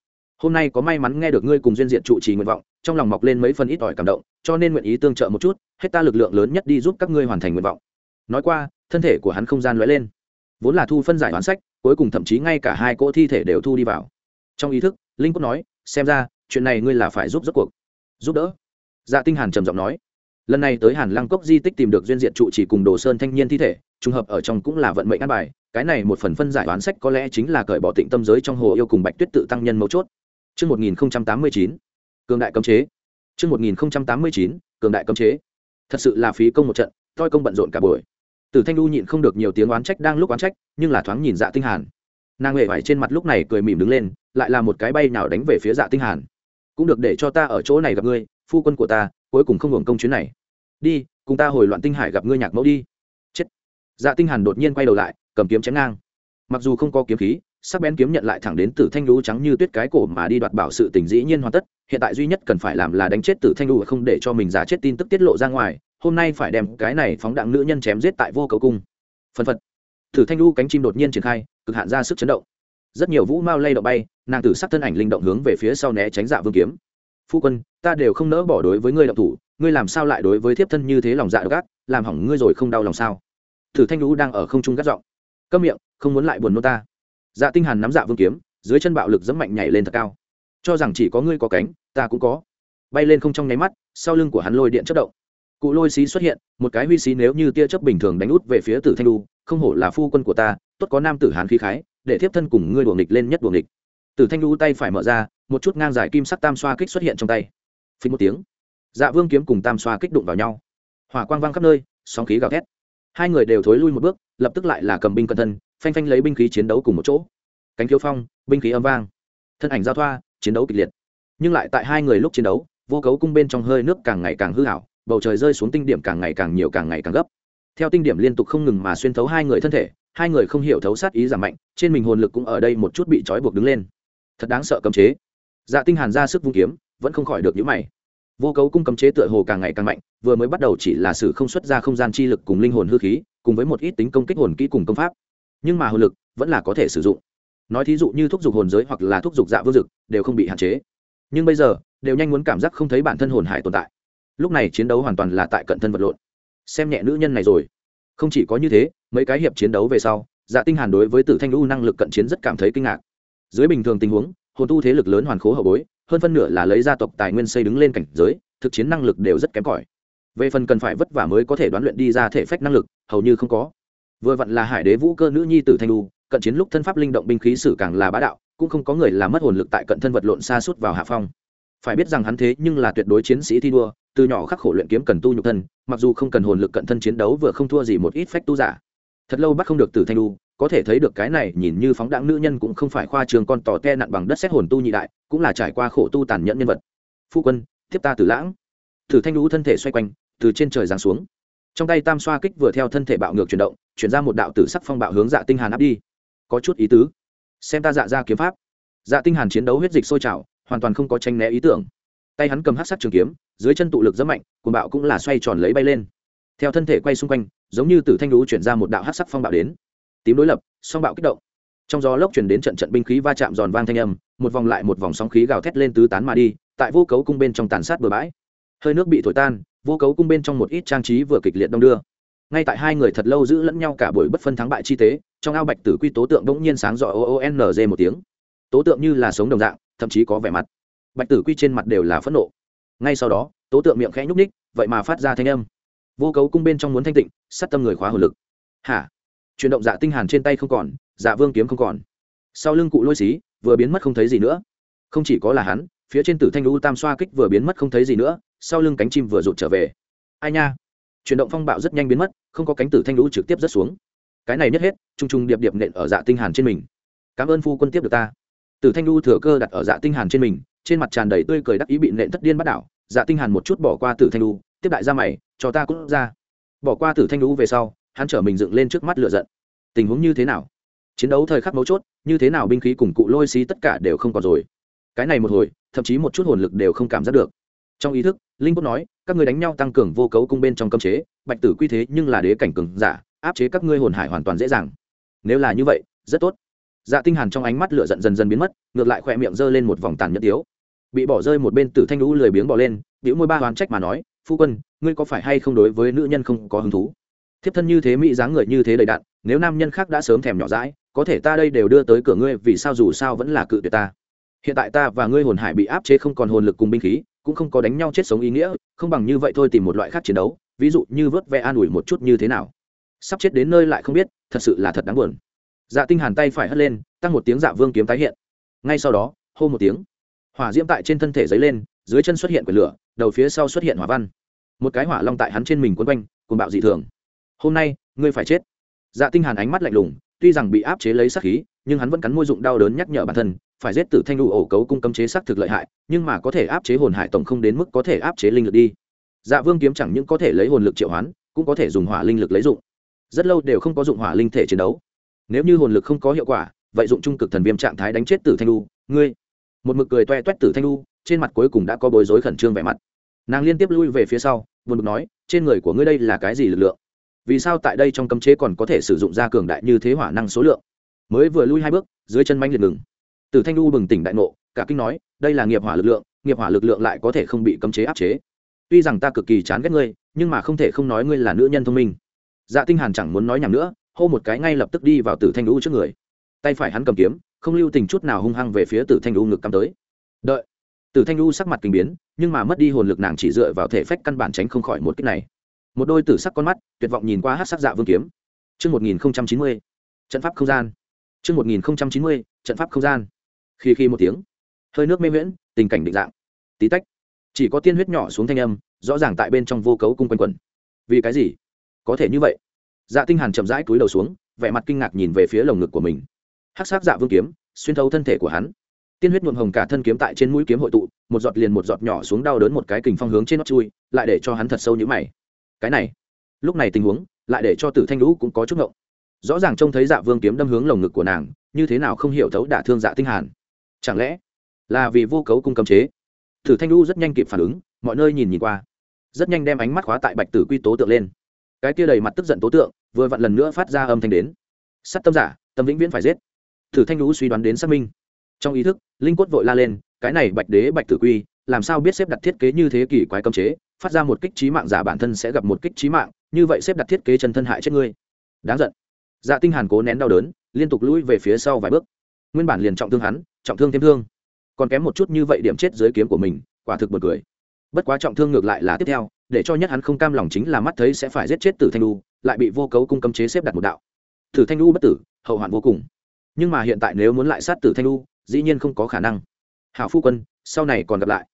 Hôm nay có may mắn nghe được ngươi cùng duyên diện trụ trì nguyện vọng, trong lòng mọc lên mấy phần ít ỏi cảm động, cho nên nguyện ý tương trợ một chút hết ta lực lượng lớn nhất đi giúp các ngươi hoàn thành nguyện vọng. Nói qua thân thể của hắn không gian lóe lên. Vốn là thu phân giải hoán sách cuối cùng thậm chí ngay cả hai cỗ thi thể đều thu đi vào. Trong ý thức linh cốt nói xem ra chuyện này ngươi là phải giúp rốt cuộc. Giúp đỡ? Dạ tinh hàn trầm giọng nói. Lần này tới hàn lăng cốc di tích tìm được duyên diện trụ chỉ cùng đồ sơn thanh niên thi thể trùng hợp ở trong cũng là vận mệnh an bài cái này một phần phân giải đoán sách có lẽ chính là cởi bỏ tịnh tâm giới trong hồ yêu cùng bạch tuyết tự tăng nhân mấu chốt. Trước 1089, cường đại cấm chế. Trước 1089, cường đại cấm chế. Thật sự là phí công một trận, toi công bận rộn cả buổi. Tử Thanh Du nhịn không được nhiều tiếng oán trách đang lúc oán trách, nhưng là thoáng nhìn Dạ Tinh Hàn. Nàng hề vải trên mặt lúc này cười mỉm đứng lên, lại là một cái bay nào đánh về phía Dạ Tinh Hàn. Cũng được để cho ta ở chỗ này gặp ngươi, phu quân của ta, cuối cùng không hưởng công chuyến này. Đi, cùng ta hồi loạn tinh hải gặp ngươi nhạc mẫu đi. Chết. Dạ Tinh Hàn đột nhiên quay đầu lại, cầm kiếm chém ngang. Mặc dù không có kiếm khí, sắc bén kiếm nhận lại thẳng đến Tử Thanh Lũ trắng như tuyết cái cổ mà đi đoạt bảo sự tình dĩ nhiên hoàn tất, hiện tại duy nhất cần phải làm là đánh chết Tử Thanh Lũ không để cho mình giả chết tin tức tiết lộ ra ngoài, hôm nay phải đem cái này phóng đạn nữ nhân chém giết tại vô cầu cung. Phân phật. Thử thanh lu cánh chim đột nhiên triển khai cực hạn ra sức chấn động. Rất nhiều vũ mao lay động bay nàng tử sắc thân ảnh linh động hướng về phía sau né tránh dạ vương kiếm. Phu quân ta đều không nỡ bỏ đối với ngươi động thủ ngươi làm sao lại đối với thiếp thân như thế lòng dạ gác làm hỏng ngươi rồi không đau lòng sao? Thử thanh lũ đang ở không trung gắt giọng. Câm miệng không muốn lại buồn nô ta. Dạ tinh hàn nắm dạ vương kiếm dưới chân bạo lực dẫm mạnh nhảy lên thật cao cho rằng chỉ có ngươi có cánh, ta cũng có. Bay lên không trong nháy mắt, sau lưng của hắn lôi điện chất động. Cụ lôi xí xuất hiện, một cái huy xí nếu như tia chớp bình thường đánh út về phía tử thanh lu không hổ là phu quân của ta, tốt có nam tử hán khí khái, để thiếp thân cùng ngươi đuồng địch lên nhất đuồng địch tử thanh lu tay phải mở ra, một chút ngang dài kim sắc tam xoa kích xuất hiện trong tay. Phí một tiếng dạ vương kiếm cùng tam xoa kích đụng vào nhau. Hỏa quang vang khắp nơi, sóng khí gào thét. Hai người đều thối lui một bước, lập tức lại là cầm binh cẩn thân, phanh phanh lấy binh khí chiến đấu cùng một chỗ. Cánh khiếu phong, binh khí âm vang. Thân ảnh giao thoa chiến đấu kịch liệt. Nhưng lại tại hai người lúc chiến đấu, vô cấu cung bên trong hơi nước càng ngày càng hư hảo bầu trời rơi xuống tinh điểm càng ngày càng nhiều càng ngày càng gấp. Theo tinh điểm liên tục không ngừng mà xuyên thấu hai người thân thể, hai người không hiểu thấu sát ý giảm mạnh, trên mình hồn lực cũng ở đây một chút bị trói buộc đứng lên. Thật đáng sợ cấm chế. Dạ tinh hàn ra sức vung kiếm, vẫn không khỏi được những mày. Vô cấu cung cấm chế tựa hồ càng ngày càng mạnh, vừa mới bắt đầu chỉ là sự không xuất ra không gian chi lực cùng linh hồn hư khí, cùng với một ít tính công kích hồn kỹ cùng công pháp. Nhưng mà hồn lực vẫn là có thể sử dụng nói thí dụ như thúc giục hồn giới hoặc là thúc giục dạ vương dực đều không bị hạn chế. Nhưng bây giờ, đều nhanh muốn cảm giác không thấy bản thân hồn hải tồn tại. Lúc này chiến đấu hoàn toàn là tại cận thân vật lộn. Xem nhẹ nữ nhân này rồi. Không chỉ có như thế, mấy cái hiệp chiến đấu về sau dạ tinh hàn đối với tử thanh lũ năng lực cận chiến rất cảm thấy kinh ngạc. Dưới bình thường tình huống, hồn tu thế lực lớn hoàn khố hậu bối, hơn phân nửa là lấy gia tộc tài nguyên xây đứng lên cảnh giới, thực chiến năng lực đều rất kém cỏi. Về phần cần phải vất vả mới có thể đoán luyện đi ra thể phách năng lực, hầu như không có. Vừa vặn là hải đế vũ cơ nữ nhi tử thanh lu cận chiến lúc thân pháp linh động binh khí sử càng là bá đạo, cũng không có người làm mất hồn lực tại cận thân vật lộn xa suốt vào hạ phong. Phải biết rằng hắn thế nhưng là tuyệt đối chiến sĩ thi đua, từ nhỏ khắc khổ luyện kiếm cần tu nhục thân, mặc dù không cần hồn lực cận thân chiến đấu vừa không thua gì một ít phách tu giả. Thật lâu bắt không được từ thanh lu có thể thấy được cái này nhìn như phóng đãng nữ nhân cũng không phải khoa trường con tò te nặn bằng đất xét hồn tu nhị đại, cũng là trải qua khổ tu tàn nhẫn nhân vật. Phu quân, tiếp ta tử lãng. Thử thanh lũ thân thể xoay quanh, từ trên trời giáng xuống. Trong tay tam xoa kích vừa theo thân thể bạo ngược chuyển động, chuyển ra một đạo tử sắc phong bạo hướng dạ tinh hàn áp đi có chút ý tứ. Xem ta dạ ra kiếm pháp. Dạ tinh hàn chiến đấu huyết dịch sôi trào, hoàn toàn không có tranh né ý tưởng. Tay hắn cầm hắc sắc trường kiếm, dưới chân tụ lực rất mạnh, cuồng bạo cũng là xoay tròn lấy bay lên. Theo thân thể quay xung quanh, giống như từ thanh lũ chuyển ra một đạo hắc sắc phong bạo đến. Tím đối lập, song bạo kích động. Trong gió lốc chuyển đến trận trận binh khí va chạm giòn vang thanh âm, một vòng lại một vòng sóng khí gào thét lên tứ tán mà đi, tại vô cấu cung bên trong tàn sát bừa bãi. Hơi nước bị thổi tan, vô cấu cung bên trong một ít trang trí vừa kịch liệt đông đưa. Ngay tại hai người thật lâu giữ lẫn nhau cả buổi bất phân thắng bại chi tế trong ao bạch tử quy tố tượng bỗng nhiên sáng rọi o o n g một tiếng. Tố tượng như là sống đồng dạng, thậm chí có vẻ mặt. Bạch tử quy trên mặt đều là phẫn nộ. Ngay sau đó, tố tượng miệng khẽ nhúc ních vậy mà phát ra thanh âm. Vô cấu cung bên trong muốn thanh tịnh, sát tâm người khóa hồn lực. Hả? Chuyển động dạ tinh hàn trên tay không còn dạ vương kiếm không còn. Sau lưng cụ lôi xí, vừa biến mất không thấy gì nữa. Không chỉ có là hắn, phía trên tử thanh lũ tam xoa kích vừa biến mất không thấy gì nữa, sau lưng cánh chim vừa rụt trở về. Ai nha! Chuyển động phong bạo rất nhanh biến mất, không có cánh tử thanh lũ trực tiếp rớt xuống cái này nhất hết, trung trung điệp điệp nện ở dạ tinh hàn trên mình. Cảm ơn phu quân tiếp được ta. Tử thanh lũ thừa cơ đặt ở dạ tinh hàn trên mình, trên mặt tràn đầy tươi cười đắc ý bị nện thất điên bắt đảo. Dạ tinh hàn một chút bỏ qua tử thanh lũ tiếp đại ra mày, cho ta cút ra. Bỏ qua tử thanh lũ về sau, hắn trở mình dựng lên trước mắt lửa giận. Tình huống như thế nào? Chiến đấu thời khắc mấu chốt, như thế nào binh khí cùng cụ lôi xí tất cả đều không còn rồi. Cái này một hồi, thậm chí một chút hồn lực đều không cảm giác được. Trong ý thức, linh quốc nói, các người đánh nhau tăng cường vô cấu cung bên trong cấm chế, bạch tử quy thế nhưng là đế cảnh cường giả áp chế các ngươi hồn hải hoàn toàn dễ dàng. Nếu là như vậy rất tốt. Dạ tinh hàn trong ánh mắt lửa giận dần dần biến mất ngược lại khoe miệng giơ lên một vòng tàn nhẫn tiếu. Bị bỏ rơi một bên tử thanh lũ lười biếng bỏ lên biểu môi ba hoán trách mà nói phu quân ngươi có phải hay không đối với nữ nhân không có hứng thú? Thiếp thân như thế mỹ dáng người như thế đầy đặn, nếu nam nhân khác đã sớm thèm nhỏ dãi có thể ta đây đều đưa tới cửa ngươi vì sao dù sao vẫn là cự tuyệt ta. Hiện tại ta và ngươi hồn hải bị áp chế không còn hồn lực cùng binh khí cũng không có đánh nhau chết sống ý nghĩa không bằng như vậy thôi tìm một loại khác chiến đấu ví dụ như vớt ve an ủi một chút như thế nào sắp chết đến nơi lại không biết, thật sự là thật đáng buồn. Dạ tinh hàn tay phải hất lên, tăng một tiếng dạ vương kiếm tái hiện. Ngay sau đó, hô một tiếng. Hỏa diễm tại trên thân thể dấy lên, dưới chân xuất hiện quyển lửa, đầu phía sau xuất hiện hỏa văn. Một cái hỏa long tại hắn trên mình quấn quanh cùng bạo dị thường. Hôm nay, ngươi phải chết. Dạ tinh hàn ánh mắt lạnh lùng, tuy rằng bị áp chế lấy sát khí, nhưng hắn vẫn cắn môi dụng đau đớn nhắc nhở bản thân, phải giết tử thanh đủ ổ cấu cung cấm chế sát thực lợi hại, nhưng mà có thể áp chế hồn hải tổng không đến mức có thể áp chế linh lực đi. Dạ vương kiếm chẳng những có thể lấy hồn lực triệu hoán, cũng có thể dùng hỏa linh lực lấy dụng rất lâu đều không có dụng hỏa linh thể chiến đấu. Nếu như hồn lực không có hiệu quả, vậy dụng trung cực thần viêm trạng thái đánh chết tử thanh lu ngươi. Một mực cười toe toét tử thanh lu trên mặt cuối cùng đã có bối rối khẩn trương vẻ mặt. Nàng liên tiếp lui về phía sau, buồn bực nói, trên người của ngươi đây là cái gì lực lượng? Vì sao tại đây trong cấm chế còn có thể sử dụng ra cường đại như thế hỏa năng số lượng? Mới vừa lui hai bước, dưới chân manh liệt ngừng. Tử thanh lu bừng tỉnh đại ngộ, cả kinh nói, đây là nghiệp hỏa lực lượng, nghiệp hỏa lực lượng lại có thể không bị cấm chế áp chế. Tuy rằng ta cực kỳ chán ghét ngươi, nhưng mà không thể không nói ngươi là nữ nhân thông minh dạ tinh hàn chẳng muốn nói nhảm nữa hô một cái ngay lập tức đi vào tử thanh U trước người tay phải hắn cầm kiếm không lưu tình chút nào hung hăng về phía tử thanh U ngực cắm tới đợi tử thanh U sắc mặt kinh biến nhưng mà mất đi hồn lực nàng chỉ dựa vào thể phách căn bản tránh không khỏi một kích này một đôi tử sắc con mắt tuyệt vọng nhìn qua hát sắc dạ vương kiếm Trước 1090, trận pháp không gian. Trước 1090, trận pháp không gian. Khi khi một tiếng, hơi nước mê miễn, tình cảnh định dạng. Tí tách. Chỉ có tiên huyết nhỏ xuống thanh âm, rõ ràng tại bên trong vô cấu cung quanh quẩn. Vì cái gì? Có thể như vậy? Dạ Tinh Hàn chậm rãi cúi đầu xuống, vẻ mặt kinh ngạc nhìn về phía lồng ngực của mình. Hắc sắc dạ vương kiếm, xuyên thấu thân thể của hắn. Tiên huyết nhuộm hồng cả thân kiếm tại trên mũi kiếm hội tụ, một giọt liền một giọt nhỏ xuống đau đớn một cái kình phong hướng trên nó chui, lại để cho hắn thật sâu như mày. Cái này, lúc này tình huống, lại để cho Tử Thanh Lũ cũng có chút ngộng rõ ràng trông thấy dạ vương kiếm đâm hướng lồng ngực của nàng như thế nào không hiểu thấu đả thương dạ tinh hàn chẳng lẽ là vì vô cấu cung cấm chế tử thanh lũ rất nhanh kịp phản ứng mọi nơi nhìn nhìn qua rất nhanh đem ánh mắt khóa tại bạch tử quy tố tượng lên cái kia đầy mặt tức giận tố tượng, vừa vặn lần nữa phát ra âm thanh đến. Sắt tâm giả, tâm vĩnh viễn phải giết. Thử thanh lũ suy đoán đến xác minh. Trong ý thức, linh quất vội la lên, cái này bạch đế, bạch tử quy, làm sao biết xếp đặt thiết kế như thế kỷ quái cấm chế, phát ra một kích trí mạng giả bản thân sẽ gặp một kích trí mạng, như vậy xếp đặt thiết kế chân thân hại chết ngươi. Đáng giận. Dạ tinh hàn cố nén đau đớn, liên tục lùi về phía sau vài bước. Nguyên bản liền trọng thương hắn, trọng thương thêm thương. Còn kém một chút như vậy điểm chết dưới kiếm của mình, quả thực buồn cười. Bất quá trọng thương ngược lại là tiếp theo để cho nhất hắn không cam lòng chính là mắt thấy sẽ phải giết chết tử thanh lu lại bị vô cấu cung cấm chế xếp đặt một đạo. Tử thanh lu bất tử, hậu hoạn vô cùng. Nhưng mà hiện tại nếu muốn lại sát tử thanh lu dĩ nhiên không có khả năng. Hảo phu quân, sau này còn gặp lại.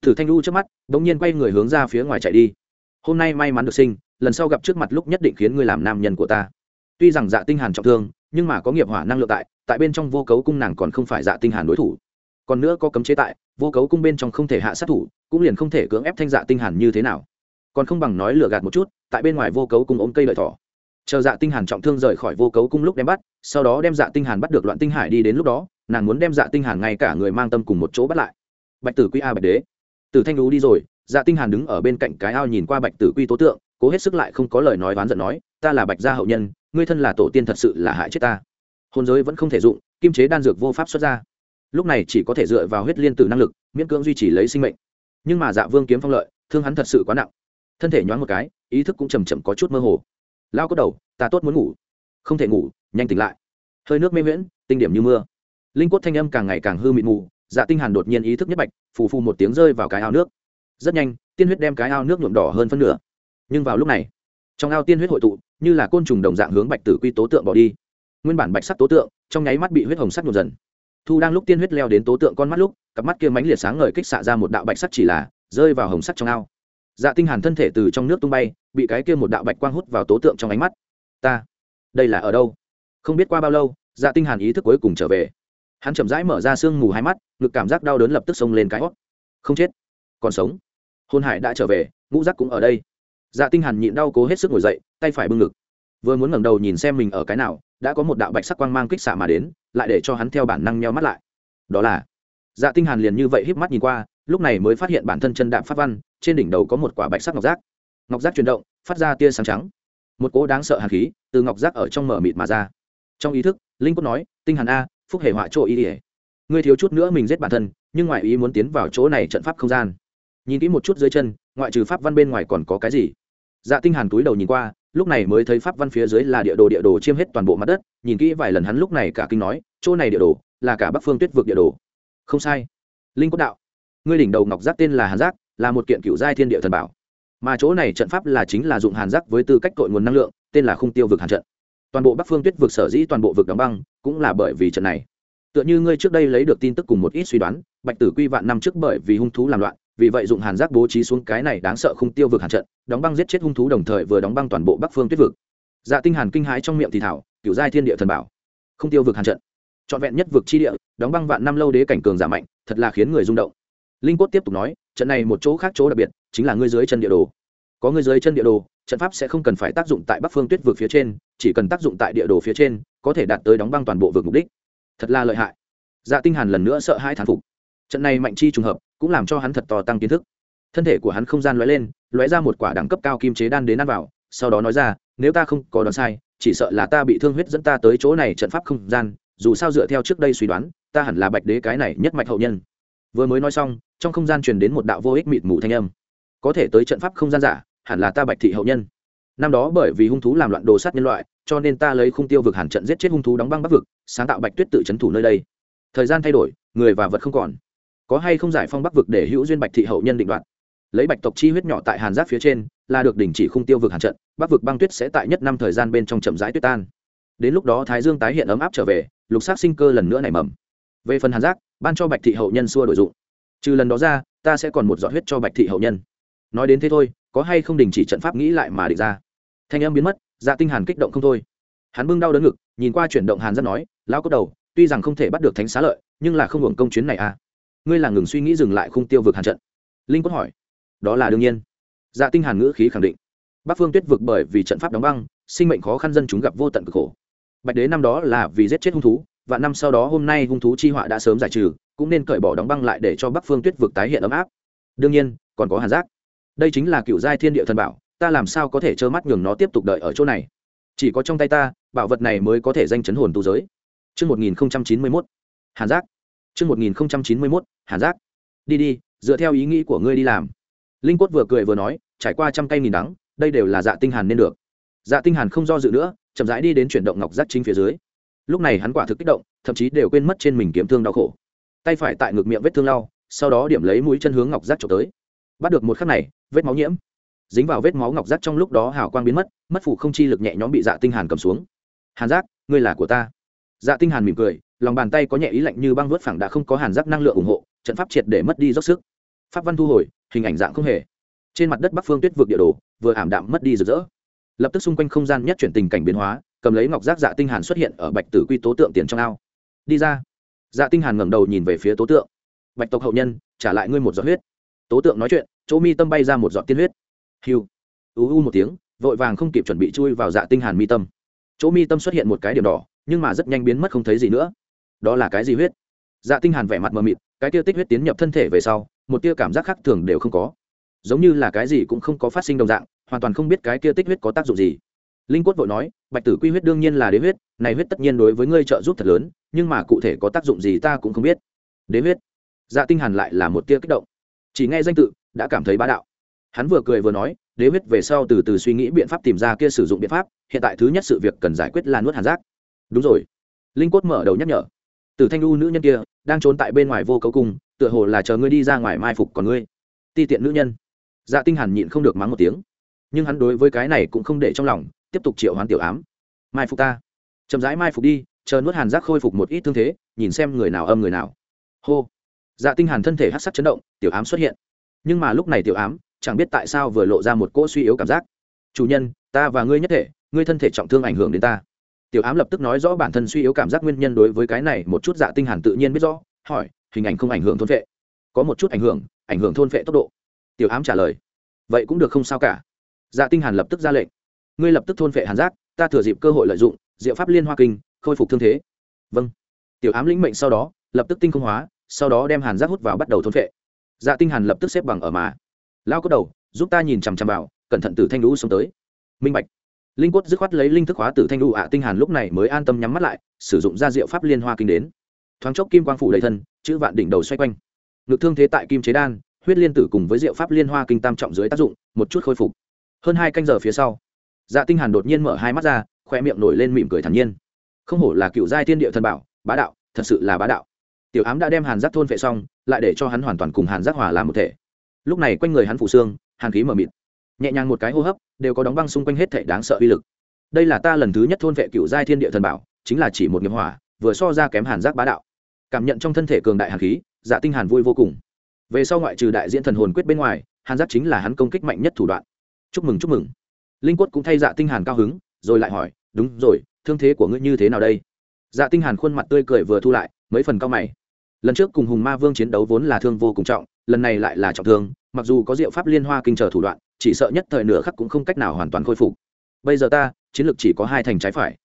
Tử thanh lu trước mắt bỗng nhiên quay người hướng ra phía ngoài chạy đi. Hôm nay may mắn được sinh, lần sau gặp trước mặt lúc nhất định khiến ngươi làm nam nhân của ta. Tuy rằng dạ tinh hàn trọng thương, nhưng mà có nghiệp hỏa năng lượng tại tại bên trong vô cấu cung nàng còn không phải dạ tinh hàn đối thủ. Còn nữa có cấm chế tại, vô cấu cung bên trong không thể hạ sát thủ, cũng liền không thể cưỡng ép thanh dạ tinh hàn như thế nào còn không bằng nói lừa gạt một chút, tại bên ngoài vô cấu cung ôm cây lợi thỏ. Chờ dạ tinh hàn trọng thương rời khỏi vô cấu cung lúc đem bắt, sau đó đem dạ tinh hàn bắt được loạn tinh hải đi đến lúc đó, nàng muốn đem dạ tinh hàn ngay cả người mang tâm cùng một chỗ bắt lại. Bạch tử quy a bạch đế. Tử thanh lú đi rồi dạ tinh hàn đứng ở bên cạnh cái ao nhìn qua bạch tử quy tố tượng, cố hết sức lại không có lời nói oán giận nói, ta là bạch gia hậu nhân, ngươi thân là tổ tiên thật sự là hại chết ta. Hôn giới vẫn không thể dụng, kim chế đan dược vô pháp xuất ra. Lúc này chỉ có thể dựa vào huyết liên tử năng lực, miễn cưỡng duy trì lấy sinh mệnh. Nhưng mà dạ vương kiếm phong lợi, thương hắn thật sự quá nặng thân thể nhoáng một cái, ý thức cũng chầm chậm có chút mơ hồ. Lao có đầu, ta tốt muốn ngủ. Không thể ngủ, nhanh tỉnh lại. Hơi nước mê miễn, tinh điểm như mưa. Linh quất thanh âm càng ngày càng hư mịt mù dạ tinh hàn đột nhiên ý thức nhất bạch, phù phù một tiếng rơi vào cái ao nước. Rất nhanh, tiên huyết đem cái ao nước nhuộm đỏ hơn phân nửa. Nhưng vào lúc này, trong ao tiên huyết hội tụ, như là côn trùng đồng dạng hướng bạch tử quy tố tượng bỏ đi. Nguyên bản bạch sắc tố tượng, trong nháy mắt bị huyết hồng sắc nhuộm dần. Thu đang lúc tiên huyết leo đến tố tượng con mắt lúc, cặp mắt kia mánh liệt sáng ngời kích xạ ra một đạo bạch sắc chỉ là rơi vào hồng sắc trong ao dạ tinh hàn thân thể từ trong nước tung bay, bị cái kia một đạo bạch quang hút vào tố tượng trong ánh mắt. Ta, đây là ở đâu? Không biết qua bao lâu dạ tinh hàn ý thức cuối cùng trở về. Hắn chậm rãi mở ra xương mù hai mắt, ngực cảm giác đau đớn lập tức xông lên cái hót không chết, còn sống. Hôn hải đã trở về, ngũ giác cũng ở đây. Dạ tinh hàn nhịn đau cố hết sức ngồi dậy, tay phải bưng ngực. Vừa muốn ngẩng đầu nhìn xem mình ở cái nào, đã có một đạo bạch sắc quang mang kích xạ mà đến, lại để cho hắn theo bản năng nheo mắt lại. Đó là dạ tinh hàn liền như vậy híp mắt nhìn qua lúc này mới phát hiện bản thân chân đạm phát văn, trên đỉnh đầu có một quả bạch sắc ngọc giác. Ngọc giác chuyển động, phát ra tia sáng trắng. Một cỗ đáng sợ hàn khí từ ngọc giác ở trong mở mịt mà ra. Trong ý thức, linh cốt nói, tinh hàn a, phúc hệ họa chỗ ý ỉa. Ngươi thiếu chút nữa mình giết bản thân, nhưng ngoại ý muốn tiến vào chỗ này trận pháp không gian. Nhìn kỹ một chút dưới chân, ngoại trừ pháp văn bên ngoài còn có cái gì? Dạ tinh hàn túi đầu nhìn qua, lúc này mới thấy pháp văn phía dưới là địa đồ địa đồ chiêm hết toàn bộ mặt đất. Nhìn kỹ vài lần hắn lúc này cả kinh nói, chỗ này địa đồ là cả bắc phương tuyết vực địa đồ. Không sai. Linh cốt đạo ngươi đỉnh đầu ngọc giác tên là hàn giác, là một kiện cựu giai thiên địa thần bảo. Mà chỗ này trận pháp là chính là dụng hàn giác với tư cách cội nguồn năng lượng, tên là khung tiêu vực hàn trận. Toàn bộ bắc phương tuyết vực sở dĩ toàn bộ vực đóng băng, cũng là bởi vì trận này. Tựa như ngươi trước đây lấy được tin tức cùng một ít suy đoán, bạch tử quy vạn năm trước bởi vì hung thú làm loạn, vì vậy dụng hàn giác bố trí xuống cái này đáng sợ không tiêu vực hàn trận, đóng băng giết chết hung thú đồng thời vừa đóng băng toàn bộ bắc phương tuyết vực. Dạ tinh hàn kinh hãi trong miệng thì thảo, cựu giai thiên địa thần bảo không tiêu vực hàn trận. Trọn vẹn nhất vực chi địa, đóng băng vạn năm lâu đế cảnh cường giả mạnh, thật là khiến người rung động linh cốt tiếp tục nói, trận này một chỗ khác chỗ đặc biệt, chính là ngươi dưới chân địa đồ. Có ngươi dưới chân địa đồ, trận pháp sẽ không cần phải tác dụng tại bắc phương tuyết vực phía trên, chỉ cần tác dụng tại địa đồ phía trên, có thể đạt tới đóng băng toàn bộ vực mục đích. Thật là lợi hại. Dạ tinh hàn lần nữa sợ hãi thán phục. Trận này mạnh chi trùng hợp, cũng làm cho hắn thật to tăng kiến thức. Thân thể của hắn không gian lóe lên, lóe ra một quả đẳng cấp cao kim chế đan đến ăn vào, sau đó nói ra, nếu ta không có đoán sai, chỉ sợ là ta bị thương huyết dẫn ta tới chỗ này trận pháp không gian, dù sao dựa theo trước đây suy đoán, ta hẳn là bạch đế cái này nhất mạch hậu nhân vừa mới nói xong, trong không gian truyền đến một đạo vô ích mịt mù thanh âm. Có thể tới trận pháp không gian giả, hẳn là ta bạch thị hậu nhân. Năm đó bởi vì hung thú làm loạn đồ sát nhân loại, cho nên ta lấy khung tiêu vực hàn trận giết chết hung thú đóng băng bắc vực, sáng tạo bạch tuyết tự c thủ nơi đây. Thời gian thay đổi, người và vật không còn. Có hay không giải phong bắc vực để hữu duyên bạch thị hậu nhân định đoạt? Lấy bạch tộc chi huyết nhỏ tại hàn giáp phía trên, là được đình chỉ khung tiêu vực hàn trận, bắc vực băng tuyết sẽ tại nhất năm thời gian bên trong chậm rãi tuyết tan. Đến lúc đó thái dương tái hiện ấm áp trở về, lục xác sinh cơ lần nữa nảy mầm. Về phần hàn giác ban cho bạch thị hậu nhân xua đổi dụng. Trừ lần đó ra, ta sẽ còn một giọt huyết cho bạch thị hậu nhân. Nói đến thế thôi, có hay không đình chỉ trận pháp nghĩ lại mà định ra. Thanh âm biến mất dạ tinh hàn kích động không thôi. Hắn bưng đau đớn ngực, nhìn qua chuyển động hàn rất nói, lão cốt đầu, tuy rằng không thể bắt được thánh xá lợi, nhưng là không hưởng công chuyến này à. Ngươi là ngừng suy nghĩ dừng lại khung tiêu vực hàn trận. Linh cốt hỏi. Đó là đương nhiên. Dạ tinh hàn ngữ khí khẳng định. Bắc phương tuyết vực bởi vì trận pháp đóng băng, sinh mệnh khó khăn dân chúng gặp vô tận cực khổ. Bạch đế năm đó là vì giết chết hung thú và năm sau đó hôm nay hung thú chi họa đã sớm giải trừ cũng nên cởi bỏ đóng băng lại để cho bắc phương tuyết vực tái hiện ấm áp đương nhiên còn có hàn giác đây chính là cựu giai thiên địa thần bảo ta làm sao có thể trơ mắt nhường nó tiếp tục đợi ở chỗ này chỉ có trong tay ta bảo vật này mới có thể danh chấn hồn tu giới Trước 1091, Hàn giác. Trước 1091, Hàn giác. Đi đi, dựa theo ý nghĩ của ngươi đi làm. Linh Cốt vừa cười vừa nói, trải qua trăm cây nghìn đắng, đây đều là dạ tinh hàn nên được. Dạ tinh hàn không do dự nữa, chậm rãi đi đến chuyển động ngọc giác chính phía dưới. Lúc này hắn quả thực kích động, thậm chí đều quên mất trên mình kiếm thương đau khổ. Tay phải tại ngực miệng vết thương lau, sau đó điểm lấy mũi chân hướng ngọc giác chụp tới. Bắt được một khắc này, vết máu nhiễm. Dính vào vết máu ngọc giác trong lúc đó hào quang biến mất mất phủ không chi lực nhẹ nhõm bị dạ tinh hàn cầm xuống. Hàn giác ngươi là của ta. Dạ tinh hàn mỉm cười lòng bàn tay có nhẹ ý lạnh như băng vớt phẳng đã không có hàn giác năng lượng ủng hộ trận pháp triệt để mất đi dốc sức. Pháp văn thu hồi hình ảnh dạng không hề. Trên mặt đất bắc phương tuyết vượt địa đồ vừa ảm đạm mất đi rực rỡ. Lập tức xung quanh không gian nhất chuyển tình cảnh biến hóa cầm lấy ngọc giác dạ tinh hàn xuất hiện ở bạch tử quy tố tượng tiền trong ao. Đi ra. Dạ tinh hàn ngẩng đầu nhìn về phía tố tượng. Bạch tộc hậu nhân, trả lại ngươi một giọt huyết. Tố tượng nói chuyện, chỗ mi tâm bay ra một giọt tiên huyết. Hiu u u một tiếng, vội vàng không kịp chuẩn bị chui vào dạ tinh hàn mi tâm. Chỗ mi tâm xuất hiện một cái điểm đỏ, nhưng mà rất nhanh biến mất không thấy gì nữa. Đó là cái gì huyết? Dạ tinh hàn vẻ mặt mờ mịt, cái tia tích huyết tiến nhập thân thể về sau, một tia cảm giác khác thường đều không có. Giống như là cái gì cũng không có phát sinh đồng dạng, hoàn toàn không biết cái kia tích huyết có tác dụng gì linh quất vội nói, bạch tử quy huyết đương nhiên là đế huyết, này huyết tất nhiên đối với ngươi trợ giúp thật lớn, nhưng mà cụ thể có tác dụng gì ta cũng không biết. Đế huyết? Dạ tinh hàn lại là một tia kích động. Chỉ nghe danh tự, đã cảm thấy bá đạo. Hắn vừa cười vừa nói, đế huyết về sau từ từ suy nghĩ biện pháp tìm ra kia sử dụng biện pháp, hiện tại thứ nhất sự việc cần giải quyết là nuốt hàn giác. Đúng rồi. Linh cốt mở đầu nhắc nhở. Từ thanh lưu nữ nhân kia, đang trốn tại bên ngoài vô cấu cung, tựa hồ là chờ ngươi đi ra ngoài mai phục còn ngươi. Ti tiện nữ nhân. Dạ tinh hàn nhịn không được mắng một tiếng. Nhưng hắn đối với cái này cũng không để trong lòng tiếp tục triệu hoán tiểu ám. Mai phục ta. Chậm rãi mai phục đi, chờ nuốt hàn giác khôi phục một ít thương thế, nhìn xem người nào âm người nào. Hô. Dạ tinh hàn thân thể hắc sắc chấn động, tiểu ám xuất hiện. Nhưng mà lúc này tiểu ám, chẳng biết tại sao vừa lộ ra một cỗ suy yếu cảm giác. Chủ nhân, ta và ngươi nhất thể, ngươi thân thể trọng thương ảnh hưởng đến ta. Tiểu ám lập tức nói rõ bản thân suy yếu cảm giác nguyên nhân đối với cái này, một chút dạ tinh hàn tự nhiên biết rõ, hỏi, hình ảnh không ảnh hưởng thôn vệ. Có một chút ảnh hưởng ảnh hưởng thôn vệ tốc độ. Tiểu ám trả lời. Vậy cũng được không sao cả. Dạ tinh hàn lập tức ra lệnh ngươi lập tức thôn vệ hàn giác, ta thừa dịp cơ hội lợi dụng, diệu pháp liên hoa kinh, khôi phục thương thế. Vâng. Tiểu ám lĩnh mệnh sau đó, lập tức tinh không hóa, sau đó đem hàn giác hút vào bắt đầu thôn vệ dạ tinh hàn lập tức xếp bằng ở mà. Lao cốt đầu, giúp ta nhìn chằm chằm vào, cẩn thận tử thanh lũ xuống tới. Minh bạch. Linh quất dứt khoát lấy linh thức hóa tử thanh lũ ạ, tinh hàn lúc này mới an tâm nhắm mắt lại, sử dụng ra diệu pháp liên hoa kinh đến. Thoáng chốc kim quang phủ đầy thân, chữ vạn đỉnh đầu xoay quanh. Ngực thương thế tại kim chế đan, huyết liên tử cùng với diệu pháp liên hoa kinh tam trọng dưới tác dụng, một chút khôi phục. Hơn hai canh giờ phía sau dạ tinh hàn đột nhiên mở hai mắt ra, khoe miệng nổi lên mỉm cười thản nhiên. Không hổ là cựu giai thiên địa thần bảo, bá đạo, thật sự là bá đạo. Tiểu ám đã đem hàn giác thôn vệ xong, lại để cho hắn hoàn toàn cùng hàn giác hòa làm một thể. Lúc này quanh người hắn phủ xương, hàn khí mờ mịt. Nhẹ nhàng một cái hô hấp, đều có đóng băng xung quanh hết thể đáng sợ uy lực. Đây là ta lần thứ nhất thôn vệ cựu giai thiên địa thần bảo, chính là chỉ một nghiệp hỏa, vừa so ra kém hàn giác bá đạo. Cảm nhận trong thân thể cường đại hàn khí dạ tinh hàn vui vô cùng. Về sau ngoại trừ đại diễn thần hồn quyết bên ngoài, hàn giác chính là hắn công kích mạnh nhất thủ đoạn. Chúc mừng chúc mừng linh quất cũng thay dạ tinh hàn cao hứng, rồi lại hỏi, đúng rồi, thương thế của ngươi như thế nào đây? Dạ tinh hàn khuôn mặt tươi cười vừa thu lại, mấy phần cao mày. Lần trước cùng hùng ma vương chiến đấu vốn là thương vô cùng trọng, lần này lại là trọng thương, mặc dù có diệu pháp liên hoa kinh trở thủ đoạn, chỉ sợ nhất thời nửa khắc cũng không cách nào hoàn toàn khôi phục. Bây giờ ta, chiến lược chỉ có hai thành trái phải.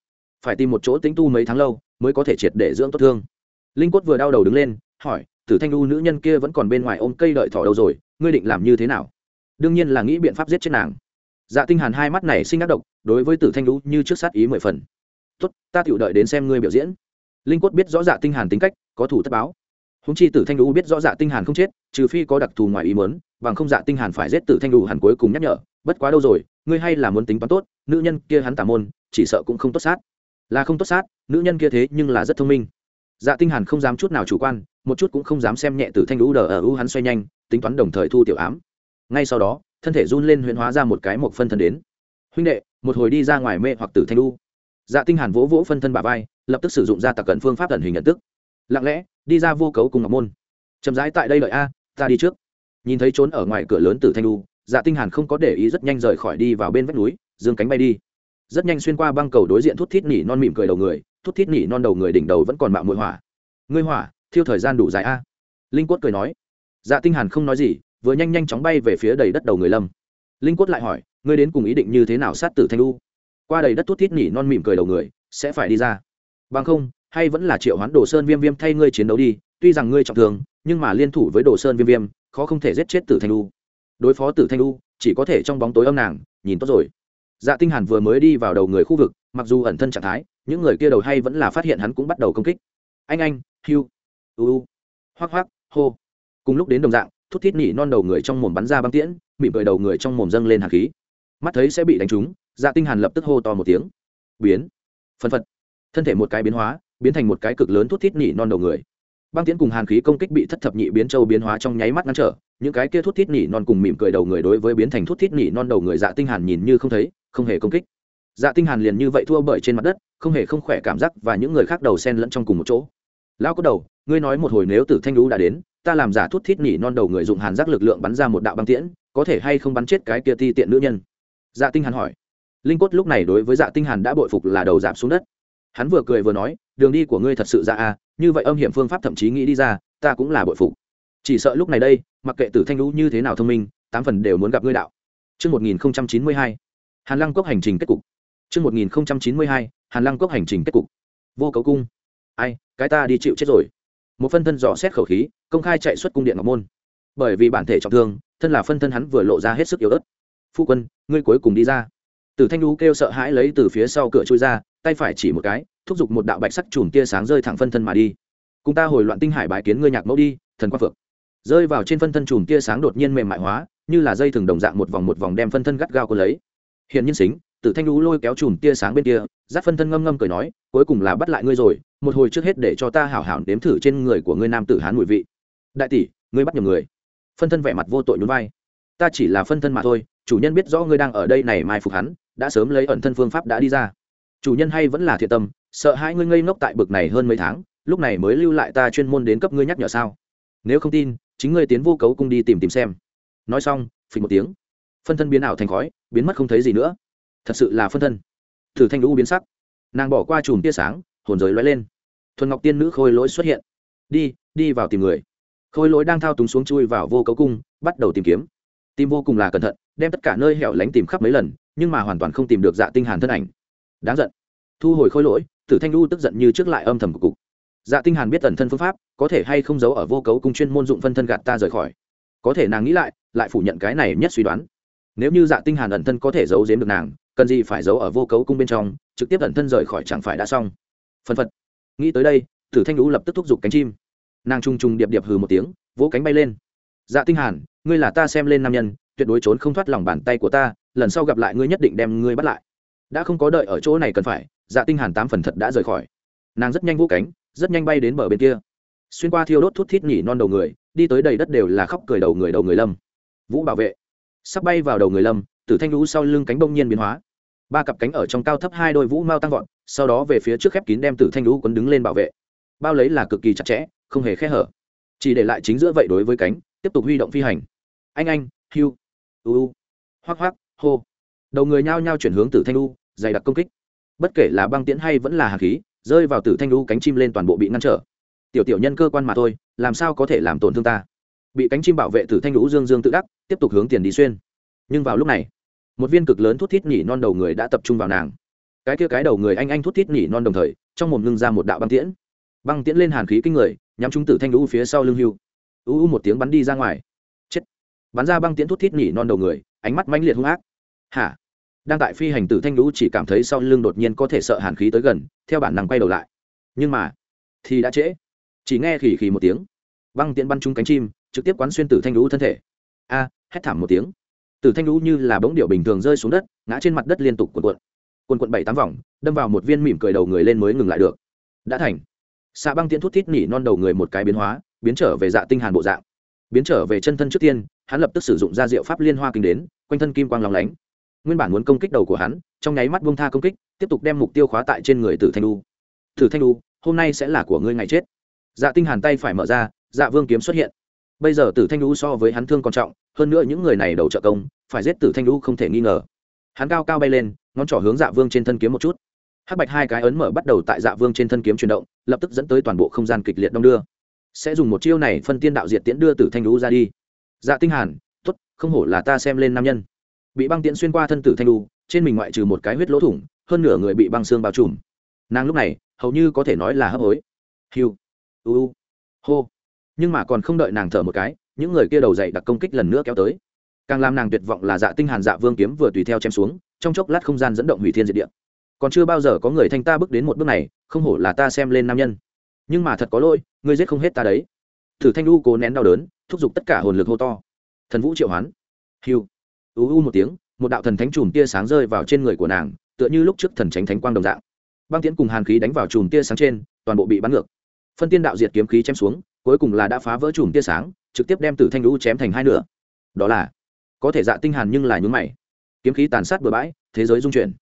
Phải tìm một chỗ tính tu mấy tháng lâu mới có thể triệt để dưỡng tốt thương. Linh quất vừa đau đầu đứng lên, hỏi, tử thanh u nữ nhân kia vẫn còn bên ngoài ôm cây đợi thỏ đâu rồi? Ngươi định làm như thế nào? Đương nhiên là nghĩ biện pháp giết chết nàng dạ tinh hàn hai mắt này sinh ác độc, đối với tử thanh Lũ như trước sát ý mười phần. Tốt, ta tiểu đợi đến xem ngươi biểu diễn. Linh quất biết rõ dạ tinh hàn tính cách, có thủ tất báo. Húng chi tử thanh lũ biết rõ dạ tinh hàn không chết, trừ phi có đặc thù ngoài ý muốn, bằng không dạ tinh hàn phải giết tử thanh lũ hẳn cuối cùng nhắc nhở, bất quá đâu rồi, ngươi hay là muốn tính toán tốt, nữ nhân kia hắn tả môn, chỉ sợ cũng không tốt sát. Là không tốt sát, nữ nhân kia thế nhưng là rất thông minh. Dạ tinh hàn không dám chút nào chủ quan, một chút cũng không dám xem nhẹ tử thanh lũ đờ ở u hắn xoay nhanh, tính toán đồng thời thu tiểu ám. Ngay sau đó thân thể run lên huyễn hóa ra một cái một phân thân đến. Huynh đệ, một hồi đi ra ngoài mê hoặc tử thanh lưu dạ tinh hàn vỗ vỗ phân thân bà vai, lập tức sử dụng ra tặc cận phương pháp ẩn hình nhận tức lặng lẽ, đi ra vô cấu cùng ngọc môn. Chậm rãi tại đây lợi a, ta đi trước. Nhìn thấy trốn ở ngoài cửa lớn tử thanh lu dạ tinh hàn không có để ý rất nhanh rời khỏi đi vào bên vách núi, dương cánh bay đi. Rất nhanh xuyên qua băng cầu đối diện thút thít nỉ non mỉm cười đầu người, thút thít nỉ non đầu người đỉnh đầu vẫn còn mạo muội hỏa. Ngươi hỏa, thiêu thời gian đủ dài a. Linh quất cười nói. Dạ tinh hàn không nói gì vừa nhanh nhanh chóng bay về phía đầy đất đầu người lâm. Linh quất lại hỏi, ngươi đến cùng ý định như thế nào sát tử thanh lu qua đầy đất thút thít nỉ non mỉm cười đầu người, sẽ phải đi ra. Bằng không, hay vẫn là triệu hoán đồ sơn viêm viêm thay ngươi chiến đấu đi, tuy rằng ngươi trọng thương, nhưng mà liên thủ với đồ sơn viêm viêm, khó không thể giết chết tử thanh lu đối phó tử thanh lu chỉ có thể trong bóng tối âm nàng, nhìn tốt rồi. Dạ tinh hàn vừa mới đi vào đầu người khu vực, mặc dù ẩn thân trạng thái, những người kia đầu hay vẫn là phát hiện hắn cũng bắt đầu công kích. Anh anh, hiu u, hoắc hoắc, hô. Cùng lúc đến đồng dạng thút thít nỉ non đầu người trong mồm bắn ra băng tiễn, mỉm cười đầu người trong mồm dâng lên hàn khí. Mắt thấy sẽ bị đánh trúng dạ tinh hàn lập tức hô to một tiếng. Biến. Phân phật. Thân thể một cái biến hóa, biến thành một cái cực lớn thút thít nỉ non đầu người. Băng tiễn cùng hàn khí công kích bị thất thập nhị biến châu biến hóa trong nháy mắt ngăn trở, những cái kia thút thít nỉ non cùng mỉm cười đầu người đối với biến thành thút thít nỉ non đầu người dạ tinh hàn nhìn như không thấy, không hề công kích. Dạ tinh hàn liền như vậy thua bởi trên mặt đất, không hề không khỏe cảm giác và những người khác đầu xen lẫn trong cùng một chỗ. Lão có đầu, ngươi nói một hồi nếu tử thanh lũ đã đến ta làm giả thuốc thít nỉ non đầu người dùng hàn giác lực lượng bắn ra một đạo băng tiễn có thể hay không bắn chết cái kia ti tiện nữ nhân dạ tinh hàn hỏi linh cốt lúc này đối với dạ tinh hàn đã bội phục là đầu giảm xuống đất hắn vừa cười vừa nói đường đi của ngươi thật sự dạ a à, như vậy âm hiểm phương pháp thậm chí nghĩ đi ra ta cũng là bội phục chỉ sợ lúc này đây mặc kệ tử thanh lũ như thế nào thông minh tám phần đều muốn gặp ngươi đạo Trước 1092, Hàn Lăng Cốc hành trình kết cục. Trước 1092, Hàn Lăng Cốc hành trình kết cục. Vô cấu cung. Ai, cái ta đi chịu chết rồi. Một phân thân dò xét khẩu khí, công khai chạy xuất cung điện ngọc môn. Bởi vì bản thể trọng thương, thân là phân thân hắn vừa lộ ra hết sức yếu ớt. Phu quân, ngươi cuối cùng đi ra. Tử Thanh Lũ kêu sợ hãi lấy từ phía sau cửa trôi ra, tay phải chỉ một cái, thúc giục một đạo bạch sắc chùm tia sáng rơi thẳng phân thân mà đi cùng ta hồi loạn tinh hải bái kiến ngươi nhạc mẫu đi thần quang phượng rơi vào trên phân thân chùm tia sáng đột nhiên mềm mại hóa như là dây thừng đồng dạng một vòng một vòng đem phân thân gắt gao cô lấy hiện nhân xính tử thanh lũ lôi kéo chùm tia sáng bên kia, giáp phân thân ngâm ngâm cười nói, cuối cùng là bắt lại ngươi rồi, một hồi trước hết để cho ta hảo hảo đếm thử trên người của ngươi nam tử hán mùi vị. Đại tỷ, ngươi bắt nhầm người. Phân thân vẻ mặt vô tội nhún vai. Ta chỉ là phân thân mà thôi, chủ nhân biết rõ ngươi đang ở đây này mai phục hắn, đã sớm lấy ẩn thân phương pháp đã đi ra. Chủ nhân hay vẫn là thiệt tâm, sợ hai ngươi ngây ngốc tại bực này hơn mấy tháng, lúc này mới lưu lại ta chuyên môn đến cấp ngươi nhắc nhở sao? Nếu không tin, chính ngươi tiến vô cấu cung đi tìm tìm xem. Nói xong, phình một tiếng, phân thân biến ảo thành khói, biến mất không thấy gì nữa thật sự là phân thân. Thử thanh lũ biến sắc. Nàng bỏ qua chùm tia sáng, hồn giới lóe lên. Thuần ngọc tiên nữ khôi lỗi xuất hiện. Đi đi vào tìm người. Khôi lỗi đang thao túng xuống chui vào vô cấu cung, bắt đầu tìm kiếm. Tìm vô cùng là cẩn thận, đem tất cả nơi hẻo lánh tìm khắp mấy lần, nhưng mà hoàn toàn không tìm được dạ tinh hàn thân ảnh. Đáng giận. Thu hồi khôi lỗi tử thanh lũ tức giận như trước lại âm thầm của cục. Dạ tinh hàn biết tần thân phương pháp, có thể hay không giấu ở vô cấu cung chuyên môn dụng phân thân gạt ta rời khỏi. Có thể nàng nghĩ lại lại phủ nhận cái này nhất suy đoán nếu như dạ tinh hàn ẩn thân có thể giấu giếm được nàng, cần gì phải giấu ở vô cấu cung bên trong, trực tiếp ẩn thân rời khỏi chẳng phải đã xong. Phân phật. Nghĩ tới đây, tử thanh lũ lập tức thúc giục cánh chim. Nàng trung trung điệp điệp hừ một tiếng, vỗ cánh bay lên. Dạ tinh hàn, ngươi là ta xem lên nam nhân, tuyệt đối trốn không thoát lòng bàn tay của ta, lần sau gặp lại ngươi nhất định đem ngươi bắt lại. Đã không có đợi ở chỗ này cần phải dạ tinh hàn tám phần thật đã rời khỏi. Nàng rất nhanh vỗ cánh, rất nhanh bay đến bờ bên kia. Xuyên qua thiêu đốt thút thít nhỉ non đầu người, đi tới đầy đất đều là khóc cười đầu người đầu người lâm. Vũ bảo vệ sắp bay vào đầu người lâm tử thanh lũ sau lưng cánh bông nhiên biến hóa. Ba cặp cánh ở trong cao thấp hai đôi vũ mau tăng vọt sau đó về phía trước khép kín đem tử thanh lũ quấn đứng lên bảo vệ. Bao lấy là cực kỳ chặt chẽ không hề khe hở. Chỉ để lại chính giữa vậy đối với cánh tiếp tục huy động phi hành. Anh anh hiu u hoắc hoắc hô. Đầu người nhao nhao chuyển hướng tử thanh lũ, dày đặc công kích. Bất kể là băng tiễn hay vẫn là hạt khí rơi vào tử thanh lũ cánh chim lên toàn bộ bị ngăn trở. Tiểu tiểu nhân cơ quan mà thôi làm sao có thể làm tổn thương ta? Bị cánh chim bảo vệ tử thanh lũ dương dương tự đắc, tiếp tục hướng tiền đi xuyên. Nhưng vào lúc này, một viên cực lớn thút thít nhỉ non đầu người đã tập trung vào nàng. Cái kia cái đầu người anh anh thút thít nhỉ non đồng thời, trong một ngưng ra một đạo băng tiễn. Băng tiễn lên hàn khí kinh người, nhắm chúng tử thanh lũ phía sau lưng hưu. U u một tiếng bắn đi ra ngoài. Chết. Bắn ra băng tiễn thút thít nhỉ non đầu người, ánh mắt mãnh liệt hung ác. Hả? Đang tại phi hành tử thanh lũ chỉ cảm thấy sau lưng đột nhiên có thể sợ hàn khí tới gần, theo bản năng quay đầu lại. Nhưng mà, thì đã trễ. Chỉ nghe khỉ khỉ một tiếng. Băng tiễn bắn trúng cánh chim trực tiếp quán xuyên tử thanh lũ thân thể. A, hét thảm một tiếng. Tử thanh lũ như là bóng điệu bình thường rơi xuống đất, ngã trên mặt đất liên tục cuộn cuộn. Cuộn cuộn bảy tám vòng, đâm vào một viên mỉm cười đầu người lên mới ngừng lại được. Đã thành. Xạ băng tiễn thút thít nỉ non đầu người một cái biến hóa, biến trở về dạ tinh hàn bộ dạng. Biến trở về chân thân trước tiên, hắn lập tức sử dụng ra diệu pháp liên hoa kinh đến, quanh thân kim quang lóng lánh. Nguyên bản muốn công kích đầu của hắn, trong nháy mắt buông tha công kích, tiếp tục đem mục tiêu khóa tại trên người tử thanh lu tử thanh lu hôm nay sẽ là của ngươi ngày chết. Dạ tinh hàn tay phải mở ra dạ vương kiếm xuất hiện bây giờ tử thanh Lũ so với hắn thương còn trọng hơn nữa những người này đầu trợ công phải giết tử thanh Lũ không thể nghi ngờ. Hắn cao cao bay lên ngón trỏ hướng dạ vương trên thân kiếm một chút. Hắc bạch hai cái ấn mở bắt đầu tại dạ vương trên thân kiếm chuyển động lập tức dẫn tới toàn bộ không gian kịch liệt đông đưa. Sẽ dùng một chiêu này phân tiên đạo diệt tiễn đưa tử thanh Lũ ra đi. Dạ tinh hàn tốt không hổ là ta xem lên nam nhân. Bị băng tiễn xuyên qua thân tử thanh Lũ, trên mình ngoại trừ một cái huyết lỗ thủng hơn nửa người bị băng xương bao trùm. Nàng lúc này hầu như có thể nói là hấp hối. Hiu u. Hô nhưng mà còn không đợi nàng thở một cái, những người kia đầu dậy đặc công kích lần nữa kéo tới. Càng làm nàng tuyệt vọng là dạ tinh hàn dạ vương kiếm vừa tùy theo chém xuống, trong chốc lát không gian dẫn động hủy thiên diệt địa. Còn chưa bao giờ có người thanh ta bước đến một bước này, không hổ là ta xem lên nam nhân. Nhưng mà thật có lỗi, ngươi giết không hết ta đấy. Thử thanh lu cố nén đau đớn, thúc giục tất cả hồn lực hô to. Thần vũ triệu hoán. Hiu u u một tiếng, một đạo thần thánh chùm tia sáng rơi vào trên người của nàng, tựa như lúc trước thần tránh thánh quang đồng dạng. Băng tiễn cùng hàn khí đánh vào chùm tia sáng trên, toàn bộ bị bắn ngược. Phân tiên đạo diệt kiếm khí chém xuống cuối cùng là đã phá vỡ chùm tia sáng, trực tiếp đem tử thanh lũ chém thành hai nửa. Đó là, có thể dạ tinh hàn nhưng là nhún mày. Kiếm khí tàn sát bừa bãi, thế giới dung chuyển.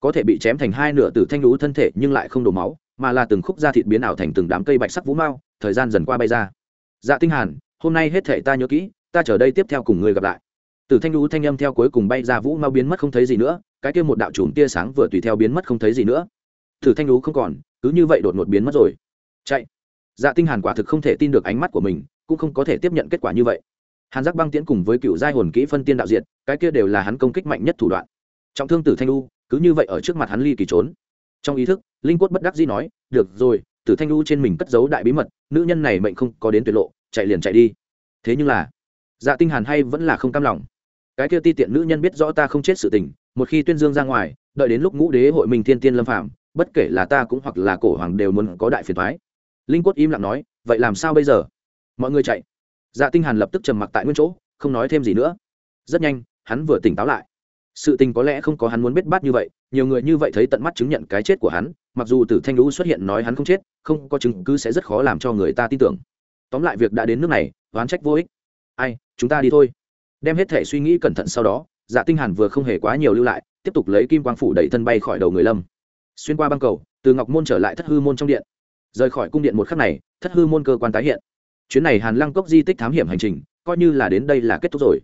Có thể bị chém thành hai nửa tử thanh lũ thân thể nhưng lại không đổ máu, mà là từng khúc da thịt biến ảo thành từng đám cây bạch sắc vũ mao, thời gian dần qua bay ra. Dạ tinh hàn, hôm nay hết thể ta nhớ kỹ, ta chờ đây tiếp theo cùng người gặp lại. Tử thanh lũ thanh âm theo cuối cùng bay ra vũ mau biến mất không thấy gì nữa, cái kia một đạo chùm tia sáng vừa tùy theo biến mất không thấy gì nữa. Tử thanh lũ không còn, cứ như vậy đột ngột biến mất rồi. Chạy dạ tinh hàn quả thực không thể tin được ánh mắt của mình, cũng không có thể tiếp nhận kết quả như vậy. Hàn giác băng tiễn cùng với cựu giai hồn kỹ phân tiên đạo diện cái kia đều là hắn công kích mạnh nhất thủ đoạn. Trọng thương tử thanh lu cứ như vậy ở trước mặt hắn ly kỳ trốn. Trong ý thức, linh quất bất đắc dĩ nói, được rồi, tử thanh lu trên mình cất giấu đại bí mật, nữ nhân này mệnh không có đến tuyệt lộ, chạy liền chạy đi. Thế nhưng là dạ tinh hàn hay vẫn là không cam lòng. Cái kia ti tiện nữ nhân biết rõ ta không chết sự tình, một khi tuyên dương ra ngoài, đợi đến lúc ngũ đế hội minh thiên tiên lâm phạm bất kể là ta cũng hoặc là cổ hoàng đều muốn có đại phiền thoái linh quất im lặng nói, vậy làm sao bây giờ? Mọi người chạy. Dạ tinh hàn lập tức trầm mặc tại nguyên chỗ, không nói thêm gì nữa. Rất nhanh, hắn vừa tỉnh táo lại. Sự tình có lẽ không có hắn muốn biết bát như vậy, nhiều người như vậy thấy tận mắt chứng nhận cái chết của hắn, mặc dù tử thanh lũ xuất hiện nói hắn không chết, không có chứng cứ sẽ rất khó làm cho người ta tin tưởng. Tóm lại việc đã đến nước này, oán trách vô ích. Ai, chúng ta đi thôi. Đem hết thể suy nghĩ cẩn thận sau đó dạ tinh hàn vừa không hề quá nhiều lưu lại, tiếp tục lấy kim quang phủ đẩy thân bay khỏi đầu người lâm. Xuyên qua băng cầu, từ ngọc môn trở lại thất hư môn trong điện rời khỏi cung điện một khắc này, thất hư môn cơ quan tái hiện. Chuyến này hàn lăng cốc di tích thám hiểm hành trình, coi như là đến đây là kết thúc rồi.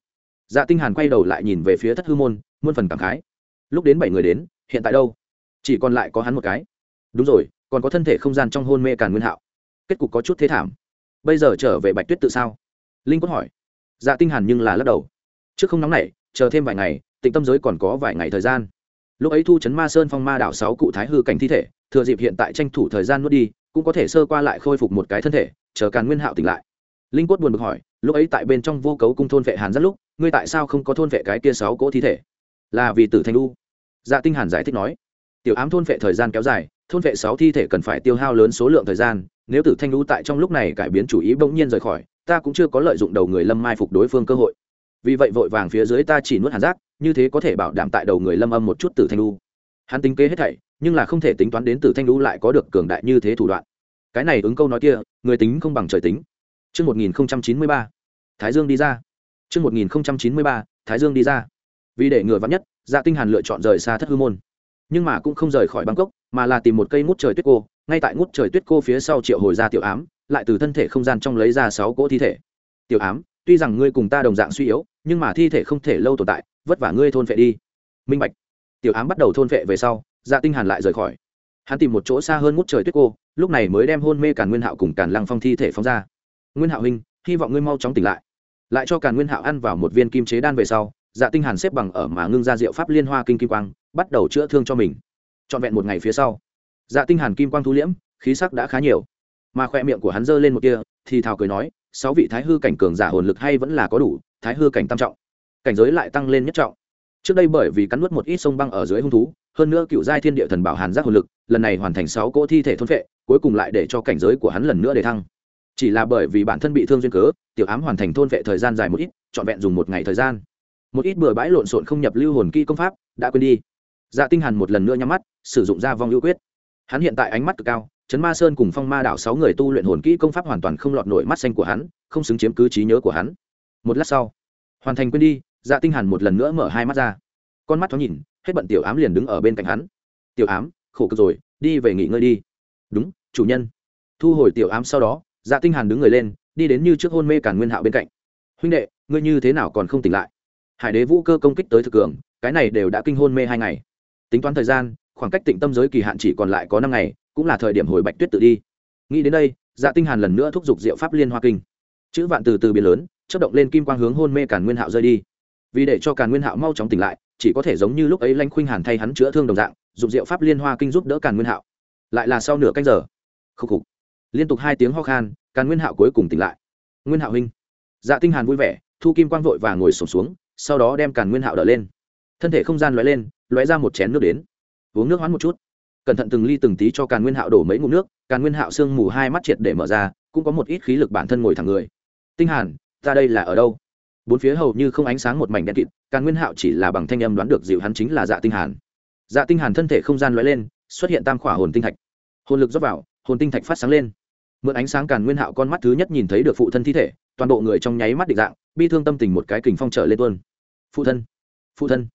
Dạ tinh hàn quay đầu lại nhìn về phía thất hư môn, muôn phần cảm khái. Lúc đến bảy người đến, hiện tại đâu? Chỉ còn lại có hắn một cái. Đúng rồi, còn có thân thể không gian trong hôn mê càn nguyên hạo. Kết cục có chút thế thảm. Bây giờ trở về bạch tuyết tự sao? Linh quất hỏi. Dạ tinh hàn nhưng là lắc đầu. Trước không nóng nảy, chờ thêm vài ngày, tịnh tâm giới còn có vài ngày thời gian. Lúc ấy thu chấn ma sơn phong ma đảo sáu cụ thái hư cảnh thi thể, thừa dịp hiện tại tranh thủ thời gian nuốt đi cũng có thể sơ qua lại khôi phục một cái thân thể, chờ càn nguyên hạo tỉnh lại. Linh quất buồn bực hỏi, lúc ấy tại bên trong vô cấu cung thôn vệ hàn rất lúc, ngươi tại sao không có thôn vệ cái kia sáu cỗ thi thể? Là vì tử thanh lu dạ tinh hàn giải thích nói, tiểu ám thôn vệ thời gian kéo dài, thôn vệ sáu thi thể cần phải tiêu hao lớn số lượng thời gian, nếu tử thanh lu tại trong lúc này cải biến chủ ý bỗng nhiên rời khỏi, ta cũng chưa có lợi dụng đầu người lâm mai phục đối phương cơ hội. Vì vậy vội vàng phía dưới ta chỉ nuốt hàn giác, như thế có thể bảo đảm tại đầu người lâm âm một chút tử thanh lu hắn tính kế hết thảy nhưng là không thể tính toán đến tử thanh lũ lại có được cường đại như thế thủ đoạn cái này ứng câu nói kia người tính không bằng trời tính Trước 1093, Thái Dương đi ra. Trước 1093, Thái Dương đi ra. Vì để ngừa vắng nhất, Dạ Tinh Hàn lựa chọn rời xa Thất Hư môn, nhưng mà cũng không rời khỏi Bangkok, mà là tìm một cây ngút trời tuyết cô, ngay tại ngút trời tuyết cô phía sau triệu hồi ra tiểu ám, lại từ thân thể không gian trong lấy ra sáu cỗ thi thể. Tiểu ám, tuy rằng ngươi cùng ta đồng dạng suy yếu, nhưng mà thi thể không thể lâu tồn tại, vất vả ngươi thôn phệ đi. Minh Bạch. Tiểu ám bắt đầu thôn phệ về sau, Dạ Tinh Hàn lại rời khỏi. Hắn tìm một chỗ xa hơn ngút trời tuyết cô, lúc này mới đem hôn mê Càn Nguyên Hạo cùng Càn Lăng Phong thi thể phóng ra. Nguyên Hạo huynh, hy vọng ngươi mau chóng tỉnh lại. Lại cho Càn Nguyên Hạo ăn vào một viên kim chế đan về sau, Dạ Tinh Hàn xếp bằng ở mà ngưng ra diệu pháp liên hoa kinh kim quang, bắt đầu chữa thương cho mình. Trọn vẹn một ngày phía sau, Dạ Tinh Hàn kim quang thu liễm, khí sắc đã khá nhiều. Mà khoe miệng của hắn dơ lên một kia, thì thào cười nói, sáu vị thái hư cảnh cường giả hồn lực hay vẫn là có đủ, thái hư cảnh tam trọng. Cảnh giới lại tăng lên nhất trọng. Trước đây bởi vì cắn nuốt một ít sông băng ở dưới hung thú, hơn nữa cựu giai thiên địa thần bảo hàn giác hồn lực, lần này hoàn thành sáu cỗ thi thể thôn vệ cuối cùng lại để cho cảnh giới của hắn lần nữa để thăng. Chỉ là bởi vì bản thân bị thương duyên cớ tiểu ám hoàn thành thôn vệ thời gian dài một ít trọn vẹn dùng một ngày thời gian. Một ít bừa bãi lộn xộn không nhập lưu hồn kỹ công pháp đã quên đi. Dạ tinh hàn một lần nữa nhắm mắt sử dụng ra vong ưu quyết. Hắn hiện tại ánh mắt cực cao chấn ma sơn cùng phong ma đảo sáu người tu luyện hồn kỹ công pháp hoàn toàn không lọt nổi mắt xanh của hắn không xứng chiếm cứ trí nhớ của hắn. Một lát sau hoàn thành quên đi dạ tinh hàn một lần nữa mở hai mắt ra. Con mắt thoáng nhìn hết bận tiểu ám liền đứng ở bên cạnh hắn. Tiểu ám, khổ cực rồi, đi về nghỉ ngơi đi. Đúng, chủ nhân. Thu hồi tiểu ám sau đó dạ tinh hàn đứng người lên, đi đến như trước hôn mê càn nguyên hạo bên cạnh. Huynh đệ, ngươi như thế nào còn không tỉnh lại? Hải đế vũ cơ công kích tới thực cường, cái này đều đã kinh hôn mê hai ngày. Tính toán thời gian, khoảng cách tịnh tâm giới kỳ hạn chỉ còn lại có năm ngày, cũng là thời điểm hồi bạch tuyết tự đi. Nghĩ đến đây dạ tinh hàn lần nữa thúc giục diệu pháp liên hoa kinh. Chữ vạn từ từ biến lớn, chớp động lên kim quang hướng hôn mê càn nguyên hạo rơi đi. Vì để cho càn nguyên hạo mau chóng tỉnh lại chỉ có thể giống như lúc ấy lanh khuynh hàn thay hắn chữa thương đồng dạng, dùng diệu pháp liên hoa kinh giúp đỡ càn nguyên hạo. Lại là sau nửa canh giờ. Khúc khục. Liên tục hai tiếng ho khan, càn nguyên hạo cuối cùng tỉnh lại. Nguyên hạo huynh. Dạ tinh hàn vui vẻ, thu kim quang vội và ngồi sổm xuống, sau đó đem càn nguyên hạo đỡ lên. Thân thể không gian lóe lên, lóe ra một chén nước đến. Uống nước hoán một chút. Cẩn thận từng ly từng tí cho càn nguyên hạo đổ mấy ngụm nước, càn nguyên hạo sương mù hai mắt triệt để mở ra, cũng có một ít khí lực bản thân ngồi thẳng người. Tinh hàn, ta đây là ở đâu? Bốn phía hầu như không ánh sáng một mảnh đen kịt càn nguyên hạo chỉ là bằng thanh âm đoán được dịu hắn chính là dạ tinh hàn. Dạ tinh hàn thân thể không gian lóe lên, xuất hiện tam khỏa hồn tinh thạch. Hồn lực rót vào, hồn tinh thạch phát sáng lên. Mượn ánh sáng càn nguyên hạo con mắt thứ nhất nhìn thấy được phụ thân thi thể, toàn bộ người trong nháy mắt định dạng, bi thương tâm tình một cái kình phong trở lên tuôn. Phụ thân phụ thân.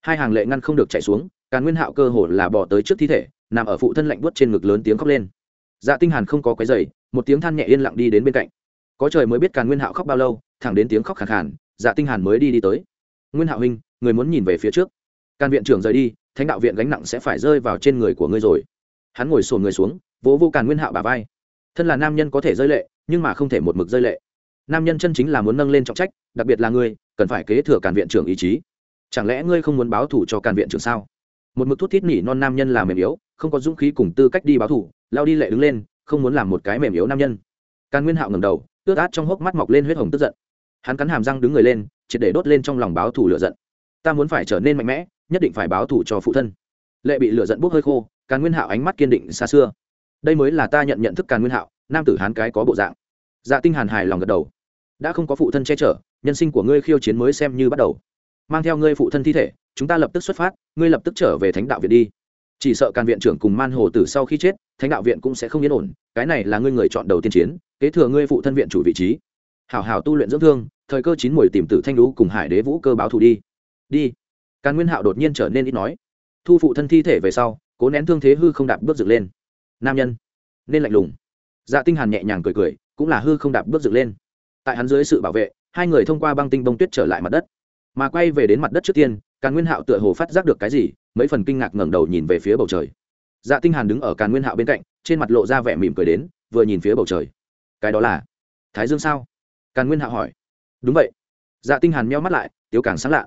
Hai hàng lệ ngăn không được chạy xuống, càn nguyên hạo cơ hồ là bỏ tới trước thi thể, nằm ở phụ thân lạnh buốt trên ngực lớn tiếng khóc lên. Dạ tinh hàn không có quấy giày một tiếng than nhẹ yên lặng đi đến bên cạnh. Có trời mới biết càn nguyên hạo khóc bao lâu, thẳng đến tiếng khóc khàn khàn dạ tinh hàn mới đi đi tới nguyên hạo huynh người muốn nhìn về phía trước. Càn viện trưởng rời đi thánh đạo viện gánh nặng sẽ phải rơi vào trên người của ngươi rồi. Hắn ngồi sồn người xuống vỗ vô càn nguyên hạo bả vai. Thân là nam nhân có thể rơi lệ nhưng mà không thể một mực rơi lệ. Nam nhân chân chính là muốn nâng lên trọng trách đặc biệt là ngươi cần phải kế thừa càn viện trưởng ý chí. Chẳng lẽ ngươi không muốn báo thủ cho càn viện trưởng sao? Một mực thút thít nỉ non nam nhân là mềm yếu không có dũng khí cùng tư cách đi báo thủ, lao đi lệ đứng lên không muốn làm một cái mềm yếu nam nhân. Càn nguyên hạo ngầm đầu ướt át trong hốc mắt mọc lên huyết hồng tức giận. Hắn cắn hàm răng đứng người lên triệt để đốt lên trong lòng báo thù lựa giận. Ta muốn phải trở nên mạnh mẽ, nhất định phải báo thù cho phụ thân. Lệ bị lựa giận bốc hơi khô, càn nguyên hạo ánh mắt kiên định xa xưa. Đây mới là ta nhận nhận thức càn nguyên hạo, nam tử hán cái có bộ dạng. Dạ tinh hàn hài lòng gật đầu. Đã không có phụ thân che chở, nhân sinh của ngươi khiêu chiến mới xem như bắt đầu. Mang theo ngươi phụ thân thi thể, chúng ta lập tức xuất phát, ngươi lập tức trở về thánh đạo viện đi. Chỉ sợ càn viện trưởng cùng man hồ tử sau khi chết, thánh đạo viện cũng sẽ không yên ổn, cái này là ngươi người chọn đầu tiên chiến, kế thừa ngươi phụ thân viện chủ vị trí. Hảo hảo tu luyện dưỡng thương thời cơ chín mùi tìm tử thanh lũ cùng hải đế vũ cơ báo thù đi. Đi. Càn nguyên hạo đột nhiên trở nên ít nói. Thu phụ thân thi thể về sau, cố nén thương thế hư không đạp bước dựng lên. Nam nhân. Nên lạnh lùng. Dạ tinh hàn nhẹ nhàng cười cười, cũng là hư không đạp bước dựng lên. Tại hắn dưới sự bảo vệ, hai người thông qua băng tinh bông tuyết trở lại mặt đất. Mà quay về đến mặt đất trước tiên, càn nguyên hạo tựa hồ phát giác được cái gì, mấy phần kinh ngạc ngẩng đầu nhìn về phía bầu trời. Dạ tinh hàn đứng ở càn nguyên hạo bên cạnh, trên mặt lộ ra vẻ mỉm cười đến, vừa nhìn phía bầu trời. Cái đó là thái dương sao? Càn nguyên hạo hỏi đúng vậy. Dạ tinh hàn meo mắt lại, tiếu càng sáng lạ.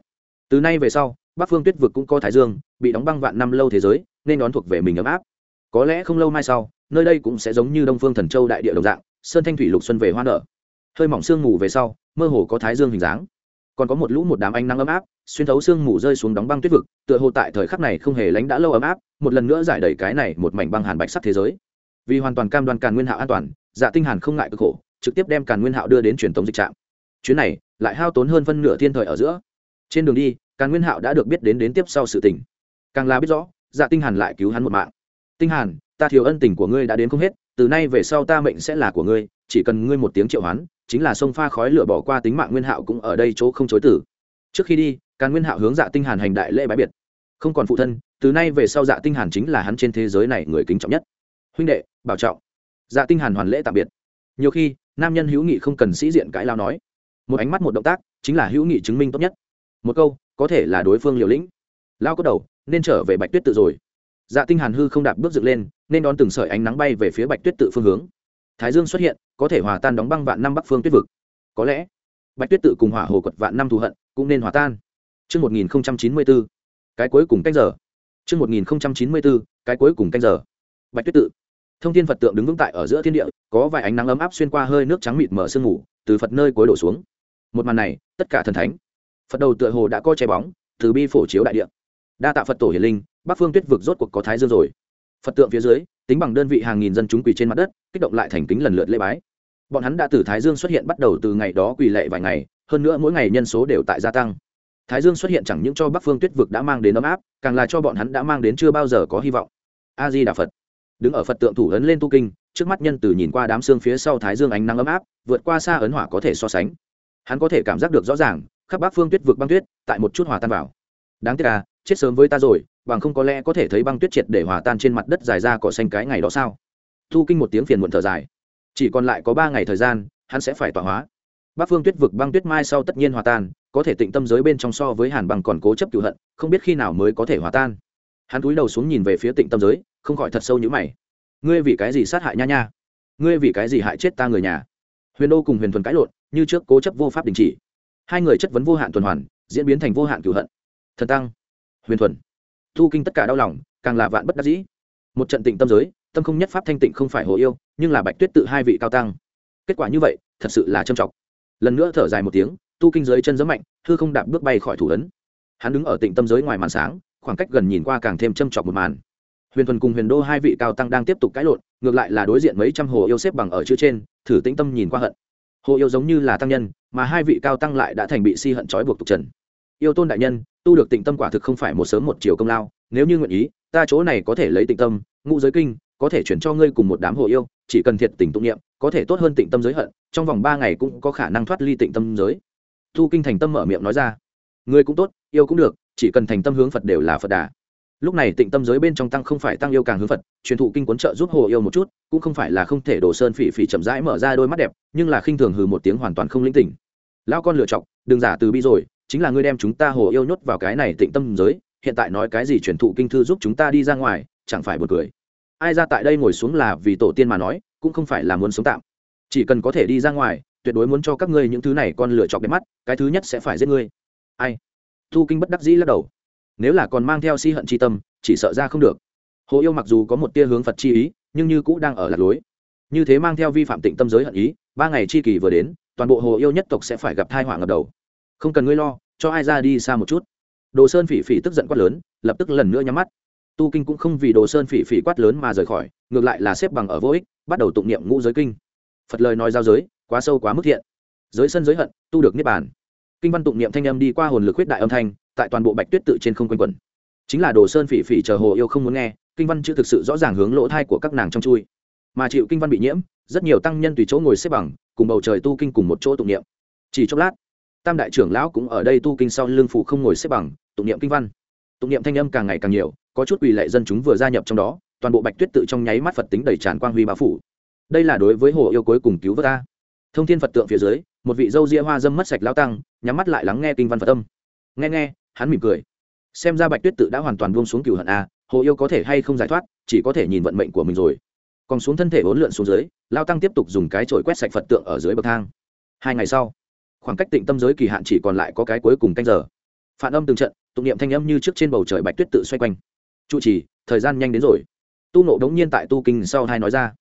Từ nay về sau, bắc phương tuyết vực cũng có thái dương, bị đóng băng vạn năm lâu thế giới, nên đón thuộc về mình ấm áp. Có lẽ không lâu mai sau, nơi đây cũng sẽ giống như đông phương thần châu đại địa đồng dạng, sơn thanh thủy lục xuân về hoa nở. Hơi mỏng sương mù về sau, mơ hồ có thái dương hình dáng. Còn có một lũ một đám ánh nắng ấm áp, xuyên thấu sương mù rơi xuống đóng băng tuyết vực, tựa hồ tại thời khắc này không hề lánh đã lâu ấm áp, một lần nữa giải đầy cái này một mảnh băng hàn bạch sắc thế giới. Vì hoàn toàn cam đoan càn nguyên hạo an toàn dạ tinh hàn không ngại cực khổ, trực tiếp đem càn nguyên hạo đưa đến truyền tống dịch trạm chuyến này lại hao tốn hơn phân nửa thiên thời ở giữa. Trên đường đi càng nguyên hạo đã được biết đến đến tiếp sau sự tình. Càng là biết rõ dạ tinh hàn lại cứu hắn một mạng. Tinh hàn, ta thiếu ân tình của ngươi đã đến không hết, từ nay về sau ta mệnh sẽ là của ngươi, chỉ cần ngươi một tiếng triệu hoán, chính là sông pha khói lửa bỏ qua tính mạng nguyên hạo cũng ở đây chỗ không chối tử trước khi đi càng nguyên hạo hướng dạ tinh hàn hành đại lễ bái biệt. Không còn phụ thân, từ nay về sau dạ tinh hàn chính là hắn trên thế giới này người kính trọng nhất. Huynh đệ, bảo trọng. Dạ tinh hàn hoàn lễ tạm biệt. Nhiều khi, nam nhân hữu nghị không cần sĩ diện cãi lao nói một ánh mắt một động tác chính là hữu nghị chứng minh tốt nhất một câu có thể là đối phương liều lĩnh lao có đầu nên trở về bạch tuyết tự rồi dạ tinh hàn hư không đạp bước dựng lên nên đón từng sợi ánh nắng bay về phía bạch tuyết tự phương hướng thái dương xuất hiện có thể hòa tan đóng băng vạn năm bắc phương tuyết vực có lẽ bạch tuyết tự cùng hỏa hồ quật vạn năm thù hận cũng nên hòa tan Trước 1094, cái cuối cùng canh giờ. Trước 1094, cái cuối cùng canh giờ. Bạch tuyết tự. Thông thiên Phật tượng đứng vững tại ở giữa thiên địa, có vài ánh nắng ấm áp xuyên qua hơi nước trắng mịt mở sương ngủ, từ Phật nơi cuối đổ xuống. Một màn này, tất cả thần thánh. Phật đầu tựa hồ đã coi che bóng, từ bi phổ chiếu đại địa. Đa tạ Phật tổ hiển linh, Bắc Phương Tuyết vực rốt cuộc có thái dương rồi. Phật tượng phía dưới, tính bằng đơn vị hàng nghìn dân chúng quỳ trên mặt đất, kích động lại thành kính lần lượt lễ bái bọn hắn đã từ thái dương xuất hiện bắt đầu từ ngày đó quỳ lệ vài ngày hơn nữa mỗi ngày nhân số đều tại gia tăng thái dương xuất hiện chẳng những cho bắc phương tuyết vực đã mang đến ấm áp càng là cho bọn hắn đã mang đến chưa bao giờ có hy vọng a di đà phật đứng ở phật tượng thủ ấn lên tu kinh trước mắt nhân từ nhìn qua đám xương phía sau thái dương ánh nắng ấm áp vượt qua xa ấn hỏa có thể so sánh hắn có thể cảm giác được rõ ràng, khắp bắc phương tuyết vượt băng tuyết tại một chút hòa tan vào. Đáng tiếc à chết sớm với ta rồi, bằng không có lẽ có thể thấy băng tuyết triệt để hòa tan trên mặt đất dài ra cỏ xanh cái ngày đó sao? Thu kinh một tiếng phiền muộn thở dài. Chỉ còn lại có ba ngày thời gian, hắn sẽ phải tọa hóa. Bắc phương tuyết vực băng tuyết mai sau tất nhiên hòa tan, có thể tịnh tâm giới bên trong so với hàn bằng còn cố chấp cựu hận, không biết khi nào mới có thể hòa tan. Hắn cúi đầu xuống nhìn về phía tịnh tâm giới, không khỏi thật sâu như mày. Ngươi vì cái gì sát hại nha nha? Ngươi vì cái gì hại chết ta người nhà? Huyền đô cùng huyền thuần cãi lộn như trước cố chấp vô pháp đình chỉ. Hai người chất vấn vô hạn tuần hoàn, diễn biến thành vô hạn cửu hận. Thần tăng, huyền thuần. Thu kinh tất cả đau lòng, càng là vạn bất đắc dĩ. Một trận tịnh tâm giới, tâm không nhất pháp thanh tịnh không phải hồ yêu, nhưng là bạch tuyết tự hai vị cao tăng. Kết quả như vậy, thật sự là trầm trọng. Lần nữa thở dài một tiếng tu kinh giới chân giấm mạnh thư không đạp bước bay khỏi thủ ấn. Hắn đứng ở tịnh tâm giới ngoài màn sáng, khoảng cách gần nhìn qua càng thêm châm chọc một màn. Huyền thuần cùng huyền đô hai vị cao tăng đang tiếp tục cãi lộn, ngược lại là đối diện mấy trăm hồ yêu xếp bằng ở chữ trên, thử tĩnh tâm nhìn qua hận hồ yêu giống như là tăng nhân, mà hai vị cao tăng lại đã thành bị si hận trói buộc tục trần. Yêu tôn đại nhân, tu được tịnh tâm quả thực không phải một sớm một chiều công lao, nếu như nguyện ý, ta chỗ này có thể lấy tịnh tâm, ngũ giới kinh, có thể chuyển cho ngươi cùng một đám hồ yêu, chỉ cần thiệt tình tụng niệm, có thể tốt hơn tịnh tâm giới hận, trong vòng ba ngày cũng có khả năng thoát ly tịnh tâm giới. Thu kinh thành tâm mở miệng nói ra. Ngươi cũng tốt, yêu cũng được, chỉ cần thành tâm hướng phật đều là phật đà lúc này tịnh tâm giới bên trong tăng không phải tăng yêu càng hướng phật, truyền thụ kinh cuốn trợ giúp hồ yêu một chút, cũng không phải là không thể đổ sơn phỉ phỉ chậm rãi mở ra đôi mắt đẹp, nhưng là khinh thường hừ một tiếng hoàn toàn không linh tỉnh. Lao con lựa chọc, đừng giả từ bi rồi, chính là ngươi đem chúng ta hồ yêu nhốt vào cái này tịnh tâm giới, hiện tại nói cái gì truyền thụ kinh thư giúp chúng ta đi ra ngoài, chẳng phải buồn cười. Ai ra tại đây ngồi xuống là vì tổ tiên mà nói, cũng không phải là muốn sống tạm. Chỉ cần có thể đi ra ngoài, tuyệt đối muốn cho các ngươi những thứ này con lựa chọc đẹp mắt, cái thứ nhất sẽ phải giết ngươi. Ai? Thu kinh bất đắc dĩ lắc đầu nếu là còn mang theo si hận c h i tâm, chỉ sợ ra không được. Hồ yêu mặc dù có một tia hướng phật chi ý, nhưng như cũ đang ở lạc lối. Như thế mang theo vi phạm tịnh tâm giới hận ý, ba ngày chi kỳ vừa đến, toàn bộ hồ yêu nhất tộc sẽ phải gặp thai họa ngập đầu. Không cần ngươi lo, cho ai ra đi xa một chút. Đồ sơn phỉ phỉ tức giận quát lớn, lập tức lần nữa nhắm mắt. Tu kinh cũng không vì đồ sơn phỉ phỉ quát lớn mà rời khỏi, ngược lại là xếp bằng ở vô ích, bắt đầu tụng niệm ngũ giới kinh. Phật lời nói giao giới, quá sâu quá mức thiện. Giới sân giới hận, tu được niết bàn. Kinh văn tụng niệm thanh âm đi qua hồn lực huyết đại âm thanh tại toàn bộ bạch tuyết tự trên không quanh quẩn. Chính là đồ sơn phỉ phỉ chờ hồ yêu không muốn nghe, kinh văn chưa thực sự rõ ràng hướng lỗ thai của các nàng trong chui. Mà chịu kinh văn bị nhiễm, rất nhiều tăng nhân tùy chỗ ngồi xếp bằng, cùng bầu trời tu kinh cùng một chỗ tụng niệm. Chỉ chốc lát, tam đại trưởng lão cũng ở đây tu kinh sau lưng phụ không ngồi xếp bằng, tụng niệm kinh văn. Tụng niệm thanh âm càng ngày càng nhiều, có chút quỳ lệ dân chúng vừa gia nhập trong đó, toàn bộ bạch tuyết tự trong nháy mắt phật tính đầy tràn quang huy bao phủ. Đây là đối với hồ yêu cuối cùng cứu vớt ta. Thông thiên phật tượng phía dưới, một vị dâu ria hoa dâm mất sạch lao tăng, nhắm mắt lại lắng nghe kinh văn phật tâm nghe nghe hắn mỉm cười. Xem ra bạch tuyết tự đã hoàn toàn buông xuống cửu hận a, hồ yêu có thể hay không giải thoát, chỉ có thể nhìn vận mệnh của mình rồi. Còn xuống thân thể vốn lượn xuống dưới, lao tăng tiếp tục dùng cái chổi quét sạch phật tượng ở dưới bậc thang. Hai ngày sau, khoảng cách tịnh tâm giới kỳ hạn chỉ còn lại có cái cuối cùng canh giờ. Phản âm từng trận, tụng niệm thanh âm như trước trên bầu trời bạch tuyết tự xoay quanh. Trụ trì, thời gian nhanh đến rồi. Tu nộ đống nhiên tại tu kinh sau hai nói ra.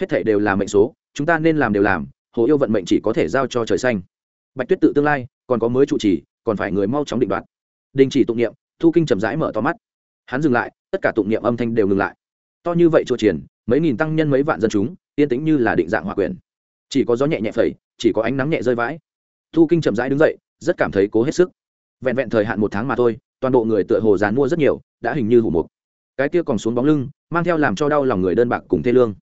Hết thể đều là mệnh số, chúng ta nên làm đều làm, hồ yêu vận mệnh chỉ có thể giao cho trời xanh. Bạch tuyết tự tương lai, còn có mới trụ trì, còn phải người mau chóng định đoạt đình chỉ tụng niệm, thu kinh chậm rãi mở to mắt. Hắn dừng lại, tất cả tụng niệm âm thanh đều ngừng lại. To như vậy chỗ triển mấy nghìn tăng nhân mấy vạn dân chúng, yên tĩnh như là định dạng hòa quyền chỉ có gió nhẹ nhẹ phẩy, chỉ có ánh nắng nhẹ rơi vãi. Thu kinh chậm rãi đứng dậy, rất cảm thấy cố hết sức. Vẹn vẹn thời hạn một tháng mà thôi, toàn bộ người tựa hồ dán mua rất nhiều, đã hình như hủ mục. Cái kia còn xuống bóng lưng, mang theo làm cho đau lòng người đơn bạc cùng thê lương.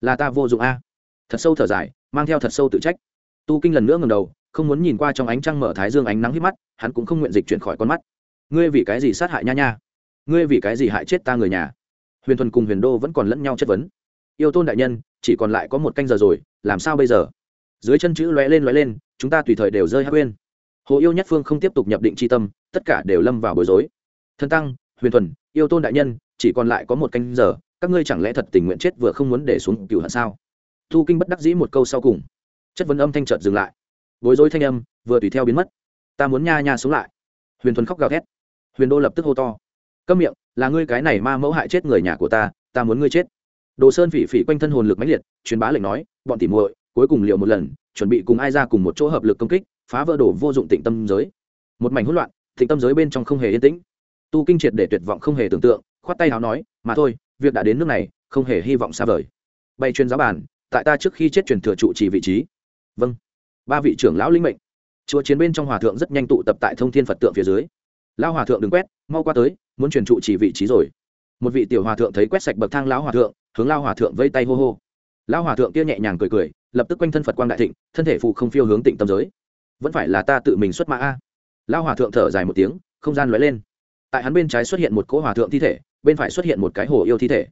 Là ta vô dụng a. Thật sâu thở dài, mang theo thật sâu tự trách. Tu kinh lần nữa ngầm đầu, không muốn nhìn qua trong ánh trăng mở thái dương ánh nắng hít mắt, hắn cũng không nguyện dịch chuyển khỏi con mắt ngươi vì cái gì sát hại nha nha? Ngươi vì cái gì hại chết ta người nhà? Huyền thuần cùng huyền đô vẫn còn lẫn nhau chất vấn. Yêu tôn đại nhân, chỉ còn lại có một canh giờ rồi, làm sao bây giờ? Dưới chân chữ lóe lên lóe lên, chúng ta tùy thời đều rơi hát quên hồ yêu nhất phương không tiếp tục nhập định c h i tâm, tất cả đều lâm vào bối rối. Thân tăng, huyền thuần, yêu tôn đại nhân, chỉ còn lại có một canh giờ, các ngươi chẳng lẽ thật tình nguyện chết vừa không muốn để xuống cựu hận sao? Thu kinh bất đắc dĩ một câu sau cùng. Chất vấn âm thanh trợt dừng lại. Bối rối thanh âm, vừa tùy theo biến mất. Ta muốn nha nha sống lại. Huyền thuần khóc gào thét huyền đô lập tức hô to. Câm miệng là ngươi cái này ma mẫu hại chết người nhà của ta ta muốn ngươi chết. Đồ sơn phỉ phỉ quanh thân hồn lực mãnh liệt truyền bá lệnh nói bọn tỉ muội cuối cùng liệu một lần chuẩn bị cùng ai ra cùng một chỗ hợp lực công kích phá vỡ đổ vô dụng tịnh tâm giới. Một mảnh hỗn loạn tịnh tâm giới bên trong không hề yên tĩnh. Tu kinh triệt để tuyệt vọng không hề tưởng tượng khoát tay háo nói mà thôi việc đã đến nước này không hề hy vọng xa vời. Bay chuyên giáo bản, tại ta trước khi chết truyền thừa trụ trì vị trí. Vâng. Ba vị trưởng lão linh mệnh. Chúa chiến bên trong hòa thượng rất nhanh tụ tập tại thông thiên phật tượng phía dưới lão hòa thượng đừng quét, mau qua tới, muốn truyền trụ trì vị trí rồi. Một vị tiểu hòa thượng thấy quét sạch bậc thang lão hòa thượng, hướng lao hòa thượng vây tay hô hô. Lão hòa thượng kia nhẹ nhàng cười cười, lập tức quanh thân phật quang đại thịnh, thân thể phụ không phiêu hướng tịnh tâm giới. Vẫn phải là ta tự mình xuất mã a. Lão hòa thượng thở dài một tiếng, không gian lóe lên. Tại hắn bên trái xuất hiện một cỗ hòa thượng thi thể, bên phải xuất hiện một cái hồ yêu thi thể.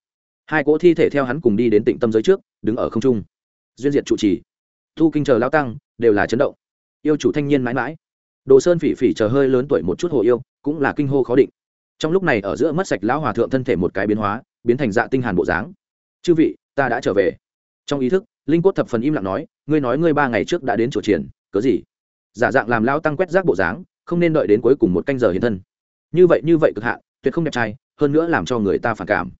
Hai cỗ thi thể theo hắn cùng đi đến tịnh tâm giới trước, đứng ở không trung. Duyên diệt trụ trì. Thu kinh chờ lao tăng, đều là chấn động. Yêu chủ thanh niên mãi mãi. Đồ sơn phỉ phỉ chờ hơi lớn tuổi một chút hồ yêu cũng là kinh hô khó định. Trong lúc này ở giữa mất sạch lão hòa thượng thân thể một cái biến hóa, biến thành dạ tinh hàn bộ dáng. Chư vị, ta đã trở về. Trong ý thức, linh cốt thập phần im lặng nói, ngươi nói ngươi ba ngày trước đã đến chùa triển, cớ gì? Giả dạng làm lao tăng quét rác bộ dáng, không nên đợi đến cuối cùng một canh giờ hiện thân. Như vậy như vậy cực hạn, tuyệt không đẹp trai, hơn nữa làm cho người ta phản cảm.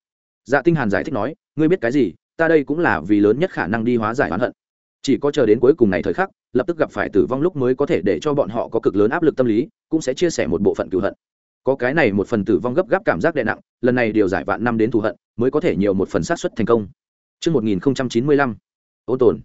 Dạ tinh hàn giải thích nói, ngươi biết cái gì, ta đây cũng là vì lớn nhất khả năng đi hóa giải oán hận. Chỉ có chờ đến cuối cùng này thời khắc lập tức gặp phải tử vong lúc mới có thể để cho bọn họ có cực lớn áp lực tâm lý cũng sẽ chia sẻ một bộ phận cựu hận. Có cái này một phần tử vong gấp gáp cảm giác đè nặng lần này điều giải vạn năm đến thù hận mới có thể nhiều một phần sát xuất thành công. Trước 1095, ôn tồn.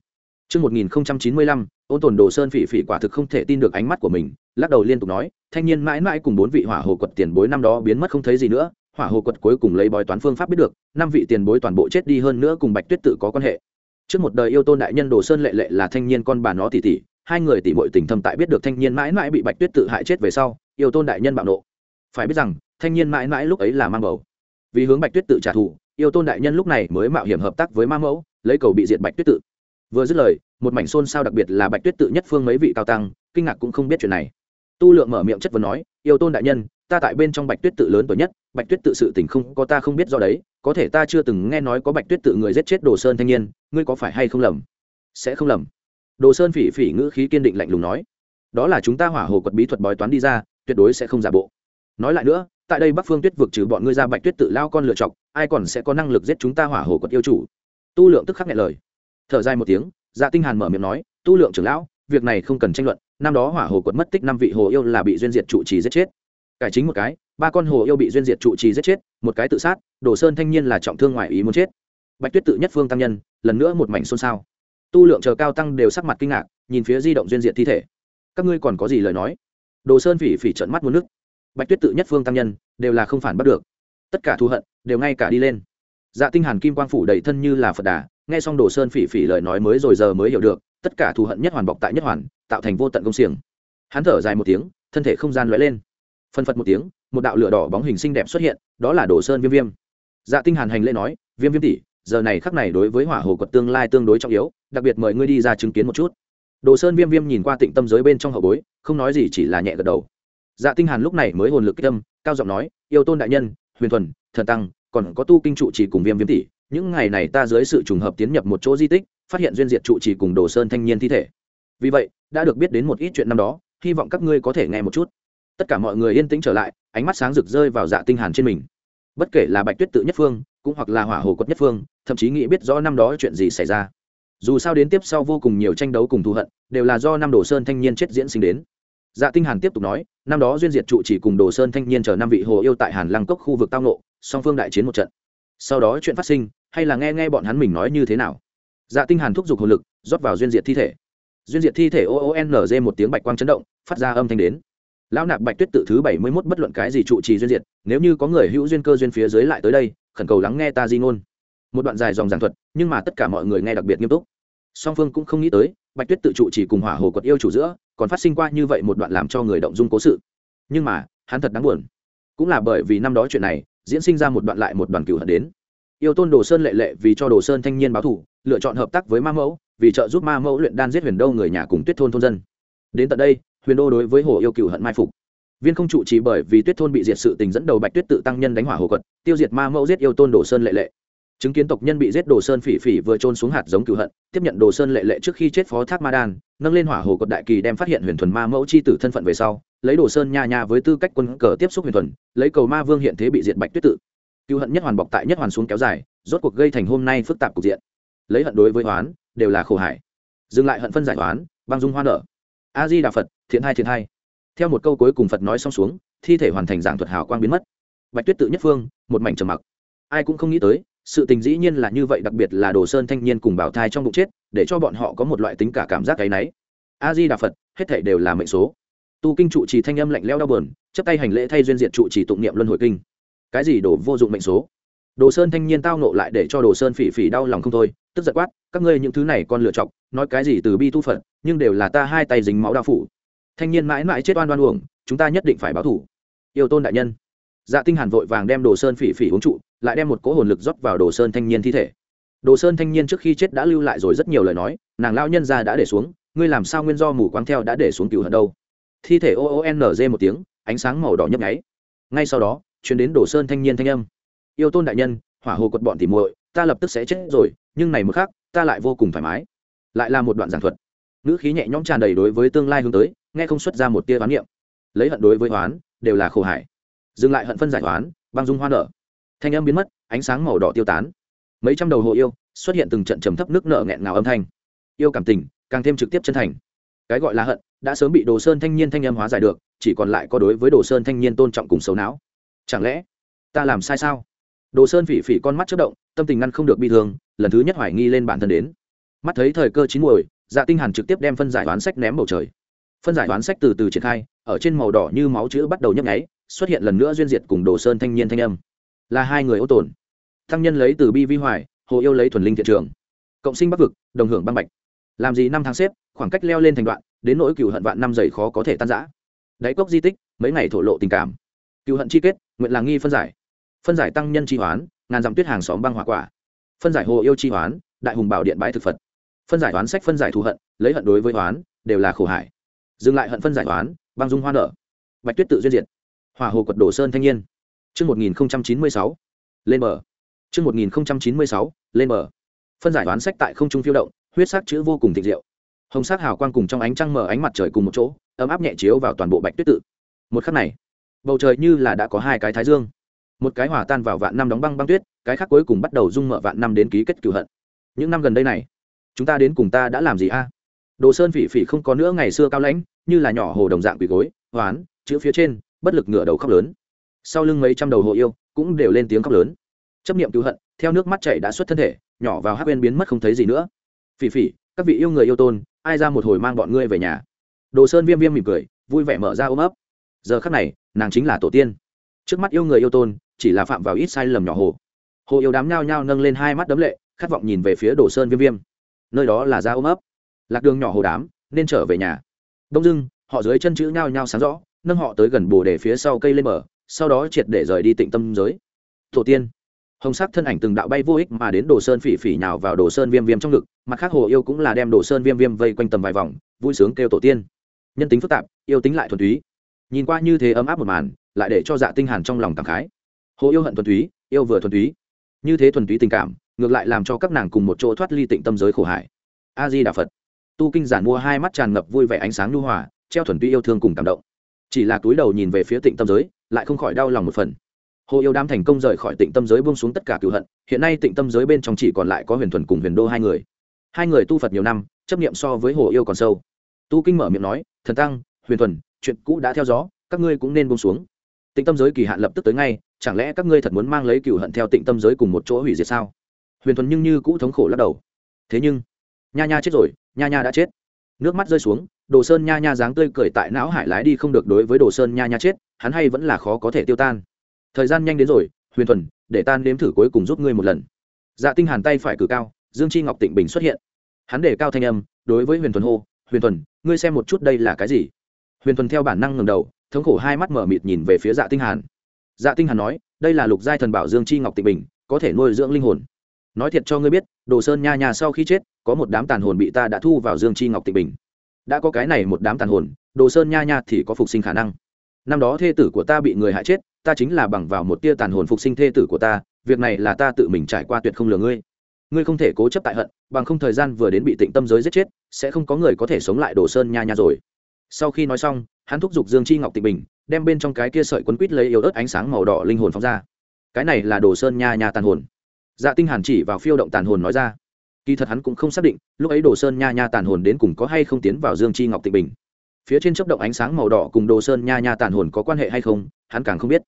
Trước 1095, ôn tồn đồ sơn phỉ phỉ quả thực không thể tin được ánh mắt của mình lắc đầu liên tục nói thanh niên mãi mãi cùng bốn vị hỏa hồ quật tiền bối năm đó biến mất không thấy gì nữa hỏa hồ quật cuối cùng lấy bói toán phương pháp biết được năm vị tiền bối toàn bộ chết đi hơn nữa cùng bạch tuyết tự có quan hệ trước một đời yêu tôn đại nhân đồ sơn lệ lệ là thanh niên con bà nó tỷ tỷ hai người tỷ muội tình thâm tại biết được thanh niên mãi mãi bị bạch tuyết tự hại chết về sau, yêu tôn đại nhân bạo nộ. Phải biết rằng, thanh niên mãi mãi lúc ấy là mang bầu. Vì hướng bạch tuyết tự trả thù, yêu tôn đại nhân lúc này mới mạo hiểm hợp tác với ma mẫu, lấy cầu bị diệt bạch tuyết tự. Vừa dứt lời, một mảnh xôn xao đặc biệt là bạch tuyết tự nhất phương mấy vị cao tăng, kinh ngạc cũng không biết chuyện này. Tu lượng mở miệng chất vấn nói, yêu tôn đại nhân, ta tại bên trong bạch tuyết tự lớn tuổi nhất, bạch tuyết tự sự tình không có ta không biết do đấy có thể ta chưa từng nghe nói có bạch tuyết tự người giết chết đồ sơn thanh niên, ngươi có phải hay không lầm? Sẽ không lầm. Đồ sơn phỉ phỉ ngữ khí kiên định lạnh lùng nói. Đó là chúng ta hỏa hồ quật bí thuật bói toán đi ra, tuyệt đối sẽ không giả bộ. Nói lại nữa, tại đây bắc phương tuyết vực trừ bọn ngươi ra bạch tuyết tự lao con lựa chọc, ai còn sẽ có năng lực giết chúng ta hỏa hồ quật yêu chủ? Tu lượng tức khắc nghe lời. Thở dài một tiếng dạ tinh hàn mở miệng nói, tu lượng trưởng lão, việc này không cần tranh luận, năm đó hỏa hồ quật mất tích năm vị hồ yêu là bị duyên diệt trụ trì giết chết cải chính một cái, ba con hồ yêu bị duyên diệt trụ trì giết chết, một cái tự sát, đồ sơn thanh niên là trọng thương ngoài ý muốn chết. Bạch tuyết tự nhất phương tăng nhân, lần nữa một mảnh xôn xao. Tu lượng chờ cao tăng đều sắc mặt kinh ngạc, nhìn phía di động duyên diệt thi thể. Các ngươi còn có gì lời nói? Đồ sơn phỉ phỉ trợn mắt muốn nước bạch tuyết tự nhất phương tăng nhân, đều là không phản bắt được. Tất cả thù hận, đều ngay cả đi lên. Dạ tinh hàn kim quang phủ đầy thân như là phật đà, nghe xong đồ sơn phỉ phỉ lời nói mới rồi giờ mới hiểu được, tất cả thù hận nhất hoàn bọc tại nhất hoàn, tạo thành vô tận công xiềng. Hắn thở dài một tiếng, thân thể không gian lóe lên phân phật một tiếng, một đạo lửa đỏ bóng hình xinh đẹp xuất hiện, đó là đồ sơn viêm viêm. Dạ tinh hàn hành lễ nói, viêm viêm tỷ, giờ này khắc này đối với hỏa hồ quật tương lai tương đối trọng yếu, đặc biệt mời ngươi đi ra chứng kiến một chút. Đồ sơn viêm viêm nhìn qua tịnh tâm giới bên trong hậu bối, không nói gì chỉ là nhẹ gật đầu. Dạ tinh hàn lúc này mới hồn lực kích tâm, cao giọng nói, yêu tôn đại nhân, huyền thuần, thần tăng, còn có tu kinh trụ chỉ cùng viêm viêm tỷ, những ngày này ta dưới sự trùng hợp tiến nhập một chỗ di tích, phát hiện duyên diệt trụ chỉ cùng đồ sơn thanh niên thi thể. Vì vậy, đã được biết đến một ít chuyện năm đó, hy vọng các ngươi có thể nghe một chút tất cả mọi người yên tĩnh trở lại, ánh mắt sáng rực rơi vào dạ tinh hàn trên mình. Bất kể là bạch tuyết tự nhất phương, cũng hoặc là hỏa hồ quật nhất phương, thậm chí nghĩ biết rõ năm đó chuyện gì xảy ra. Dù sao đến tiếp sau vô cùng nhiều tranh đấu cùng thù hận, đều là do năm đồ sơn thanh niên chết diễn sinh đến. Dạ tinh hàn tiếp tục nói, năm đó duyên diệt trụ chỉ cùng đồ sơn thanh niên chờ năm vị hồ yêu tại hàn lăng cốc khu vực tao nộ song phương đại chiến một trận. Sau đó chuyện phát sinh, hay là nghe nghe bọn hắn mình nói như thế nào? Dạ tinh hàn thúc giục hồn lực, rót vào duyên diệt thi thể. Duyên diệt thi thể o o n g một tiếng bạch quang chấn động, phát ra âm thanh đến lão nạp bạch tuyết tự thứ bảy mươi mốt bất luận cái gì trụ trì duyên diệt, nếu như có người hữu duyên cơ duyên phía dưới lại tới đây, khẩn cầu lắng nghe ta di ngôn. Một đoạn dài dòng giảng thuật, nhưng mà tất cả mọi người nghe đặc biệt nghiêm túc. Song phương cũng không nghĩ tới, bạch tuyết tự trụ chỉ cùng hỏa hồ quật yêu chủ giữa, còn phát sinh qua như vậy một đoạn làm cho người động dung cố sự. Nhưng mà, hắn thật đáng buồn. Cũng là bởi vì năm đó chuyện này, diễn sinh ra một đoạn lại một đoàn cửu hận đến. Yêu tôn đồ sơn lệ lệ vì cho đồ sơn thanh niên báo thủ, lựa chọn hợp tác với ma mẫu, vì trợ giúp ma mẫu luyện đan giết huyền đâu người nhà cùng tuyết thôn thôn dân. Đến tận đây huyền đô đối với hồ yêu cựu hận mai phục. Viên không trụ chỉ bởi vì tuyết thôn bị diệt sự tình dẫn đầu bạch tuyết tự tăng nhân đánh hỏa hồ quật, tiêu diệt ma mẫu giết yêu tôn đồ sơn lệ lệ. Chứng kiến tộc nhân bị giết đồ sơn phỉ phỉ vừa trôn xuống hạt giống cựu hận, tiếp nhận đồ sơn lệ lệ trước khi chết phó thác ma đan, nâng lên hỏa hồ quật đại kỳ đem phát hiện huyền thuần ma mẫu c h i tử thân phận về sau, lấy đồ sơn nha nha với tư cách quân cờ tiếp xúc huyền thuần, lấy cầu ma vương hiện thế bị diệt bạch tuyết tự. Cựu hận nhất hoàn bọc tại nhất hoàn xuống kéo dài, rốt cuộc gây thành hôm nay phức tạp cục diện. Lấy hận đối với hoán, đều là khổ hải. Dừng lại hận phân giải hoán, băng dung hoa nở a di đà phật, thiện hai thiện hai. Theo một câu cuối cùng phật nói xong xuống, thi thể hoàn thành giảng thuật hào quang biến mất. Bạch tuyết tự nhất phương, một mảnh trầm mặc. Ai cũng không nghĩ tới, sự tình dĩ nhiên là như vậy, đặc biệt là đồ sơn thanh niên cùng bảo thai trong bụng chết, để cho bọn họ có một loại tính cả cảm giác cái náy. A di đà phật, hết thể đều là mệnh số. Tu kinh trụ trì thanh âm lạnh leo đau bờn chấp tay hành lễ thay duyên diện trụ trì tụng niệm luân hồi kinh. Cái gì đổ vô dụng mệnh số? Đồ sơn thanh niên tao nộ lại để cho đồ sơn phỉ phỉ đau lòng không thôi tức giật quát, các ngươi những thứ này con lựa chọc, nói cái gì từ bi tu phật, nhưng đều là ta hai tay dính máu đao phủ. Thanh niên mãi mãi chết oan oan uổng, chúng ta nhất định phải báo thủ. Yêu tôn đại nhân. Dạ tinh hàn vội vàng đem đồ sơn phỉ phỉ uống trụ, lại đem một cỗ hồn lực rót vào đồ sơn thanh niên thi thể. Đồ sơn thanh niên trước khi chết đã lưu lại rồi rất nhiều lời nói, nàng lao nhân gia đã để xuống, ngươi làm sao nguyên do mù quáng theo đã để xuống cứu hận đâu? Thi thể o o n g một tiếng, ánh sáng màu đỏ nhấp nháy. Ngay sau đó, chuyển đến đồ sơn thanh niên thanh âm. Yêu tôn đại nhân, hỏa hồ quật bọn tỉ muội, ta lập tức sẽ chết rồi nhưng này một khác ta lại vô cùng thoải mái. Lại là một đoạn giảng thuật. Ngữ khí nhẹ nhõm tràn đầy đối với tương lai hướng tới, nghe không xuất ra một tia oán niệm. Lấy hận đối với hoán đều là khổ hải. Dừng lại hận phân giải hoán băng dung hoa nở. Thanh âm biến mất, ánh sáng màu đỏ tiêu tán. Mấy trăm đầu hồ yêu, xuất hiện từng trận trầm thấp nước nợ nghẹn ngào âm thanh. Yêu cảm tình, càng thêm trực tiếp chân thành. Cái gọi là hận, đã sớm bị đồ sơn thanh niên thanh âm hóa giải được, chỉ còn lại có đối với đồ sơn thanh niên tôn trọng cùng xấu não. Chẳng lẽ, ta làm sai sao? Đồ sơn phỉ phỉ con mắt chất động, tâm tình ngăn không được bi thương lần thứ nhất hoài nghi lên bản thân đến. Mắt thấy thời cơ chín muồi dạ tinh hàn trực tiếp đem phân giải toán sách ném bầu trời. Phân giải toán sách từ từ triển khai, ở trên màu đỏ như máu chữ bắt đầu nhấp nháy, xuất hiện lần nữa duyên diệt cùng đồ sơn thanh niên thanh âm. Là hai người ô tổn thăng nhân lấy từ bi vi hoài, hồ yêu lấy thuần linh thiện trường. Cộng sinh bắc vực, đồng hưởng băng bạch. Làm gì năm tháng xếp, khoảng cách leo lên thành đoạn, đến nỗi cựu hận vạn năm dày khó có thể tan giã đáy cốc di tích, mấy ngày thổ lộ tình cảm. Cựu hận chi kết, nguyện là nghi phân giải. Phân giải tăng nhân chi hoán, ngàn dặm tuyết hàng xóm băng hỏa quả phân giải hồ yêu chi hoán đại hùng bảo điện bái thực phật phân giải hoán sách phân giải thù hận lấy hận đối với hoán đều là khổ hải dừng lại hận phân giải hoán, băng dung hoa nở bạch tuyết tự duyên diệt hỏa hồ quật đồ sơn thanh niên Trước 1096, lên bờ. Trước 1096, lên bờ. Phân giải hoán sách tại không trung phiêu động, huyết sắc chữ vô cùng thịnh diệu. Hồng sắc hào quang cùng trong ánh trăng mở ánh mặt trời cùng một chỗ, ấm áp nhẹ chiếu vào toàn bộ bạch tuyết tự. Một khắc này, bầu trời như là đã có hai cái thái dương. Một cái hòa tan vào vạn năm đóng băng băng tuyết, cái khác cuối cùng bắt đầu dung mở vạn năm đến ký kết cửu hận. Những năm gần đây này, chúng ta đến cùng ta đã làm gì a? Đồ Sơn Phỉ Phỉ không có nữa ngày xưa cao lãnh, như là nhỏ hồ đồng dạng quỳ gối, hoán, chữ phía trên, bất lực ngửa đầu khóc lớn. Sau lưng mấy trăm đầu hộ yêu cũng đều lên tiếng khóc lớn. Chấp niệm cứu hận, theo nước mắt chảy đã xuất thân thể, nhỏ vào hắc bên biến mất không thấy gì nữa. Phỉ Phỉ, các vị yêu người yêu tôn, ai ra một hồi mang bọn ngươi về nhà. Đồ Sơn Viêm Viêm mỉm cười, vui vẻ mở ra ôm ấp. Giờ khắc này, nàng chính là tổ tiên. Trước mắt yêu người yêu tôn, chỉ là phạm vào ít sai lầm nhỏ hồ. Hồ yêu đám nhao nhao nâng lên hai mắt đấm lệ, khát vọng nhìn về phía Đồ Sơn Viêm Viêm. Nơi đó là ra ôm ấp. Lạc đường nhỏ hồ đám nên trở về nhà. Đông dưng họ dưới chân chữ nhao nhao sáng rõ nâng họ tới gần bồ để phía sau cây lên bờ sau đó triệt để rời đi tịnh tâm giới. Tổ tiên. Hồng sắc thân ảnh từng đạo bay vô ích mà đến đồ sơn phỉ phỉ nhào vào đồ sơn viêm viêm trong ngực mặt khác hồ yêu cũng là đem đồ sơn viêm viêm vây quanh tầm vài vòng vui sướng kêu tổ tiên. Nhân tính phức tạp yêu tính lại thuần túy. Nhìn qua như thế ấm áp một màn lại để cho dạ tinh hàn trong lòng cảm khái hồ yêu hận thuần túy, yêu vừa thuần túy. Như thế thuần túy tình cảm, ngược lại làm cho các nàng cùng một chỗ thoát ly tịnh tâm giới khổ hải a di đà phật. Tu kinh giản mua hai mắt tràn ngập vui vẻ ánh sáng nhu hòa, treo thuần túy yêu thương cùng cảm động. Chỉ là túi đầu nhìn về phía tịnh tâm giới, lại không khỏi đau lòng một phần. Hồ yêu đam thành công rời khỏi tịnh tâm giới buông xuống tất cả cựu hận, hiện nay tịnh tâm giới bên trong chỉ còn lại có huyền thuần cùng huyền đô hai người. Hai người tu phật nhiều năm, chấp nghiệm so với hồ yêu còn sâu. Tu kinh mở miệng nói, thần tăng, huyền thuần, chuyện cũ đã theo gió, các ngươi cũng nên buông xuống. Tịnh tâm giới kỳ hạn lập tức tới ngay chẳng lẽ các ngươi thật muốn mang lấy cựu hận theo tịnh tâm giới cùng một chỗ hủy diệt sao? Huyền thuần nhưng như cũ thống khổ lắc đầu. Thế nhưng, nha nha chết rồi, nha nha đã chết. Nước mắt rơi xuống, đồ sơn nha nha dáng tươi cười tại não hải lái đi không được đối với đồ sơn nha nha chết, hắn hay vẫn là khó có thể tiêu tan. Thời gian nhanh đến rồi, huyền thuần, để tan đếm thử cuối cùng giúp ngươi một lần. Dạ tinh hàn tay phải cử cao, dương chi ngọc tịnh bình xuất hiện. Hắn để cao thanh âm, đối với huyền thuần hô, huyền thuần, ngươi xem một chút đây là cái gì? Huyền thuần theo bản năng ngẩng đầu, thống khổ hai mắt mở mịt nhìn về phía dạ tinh hàn dạ tinh hàn nói, đây là lục giai thần bảo dương chi ngọc tịnh bình, có thể nuôi dưỡng linh hồn. Nói thiệt cho ngươi biết, đồ sơn nha nha sau khi chết, có một đám tàn hồn bị ta đã thu vào dương chi ngọc tịnh bình. Đã có cái này một đám tàn hồn, đồ sơn nha nha thì có phục sinh khả năng. Năm đó thê tử của ta bị người hại chết, ta chính là bằng vào một tia tàn hồn phục sinh thê tử của ta, việc này là ta tự mình trải qua tuyệt không lừa ngươi. Ngươi không thể cố chấp tại hận, bằng không thời gian vừa đến bị tịnh tâm giới giết chết, sẽ không có người có thể sống lại đồ sơn nha nha rồi. Sau khi nói xong hắn thúc giục dương chi ngọc tịnh bình, đem bên trong cái kia sợi quấn quýt lấy yếu ớt ánh sáng màu đỏ linh hồn phóng ra. Cái này là đồ sơn nha nha tàn hồn. Dạ tinh hàn chỉ vào phiêu động tàn hồn nói ra. Kỳ thật hắn cũng không xác định, lúc ấy đồ sơn nha nha tàn hồn đến cùng có hay không tiến vào dương chi ngọc tịnh bình. Phía trên chớp động ánh sáng màu đỏ cùng đồ sơn nha nha tàn hồn có quan hệ hay không, hắn càng không biết.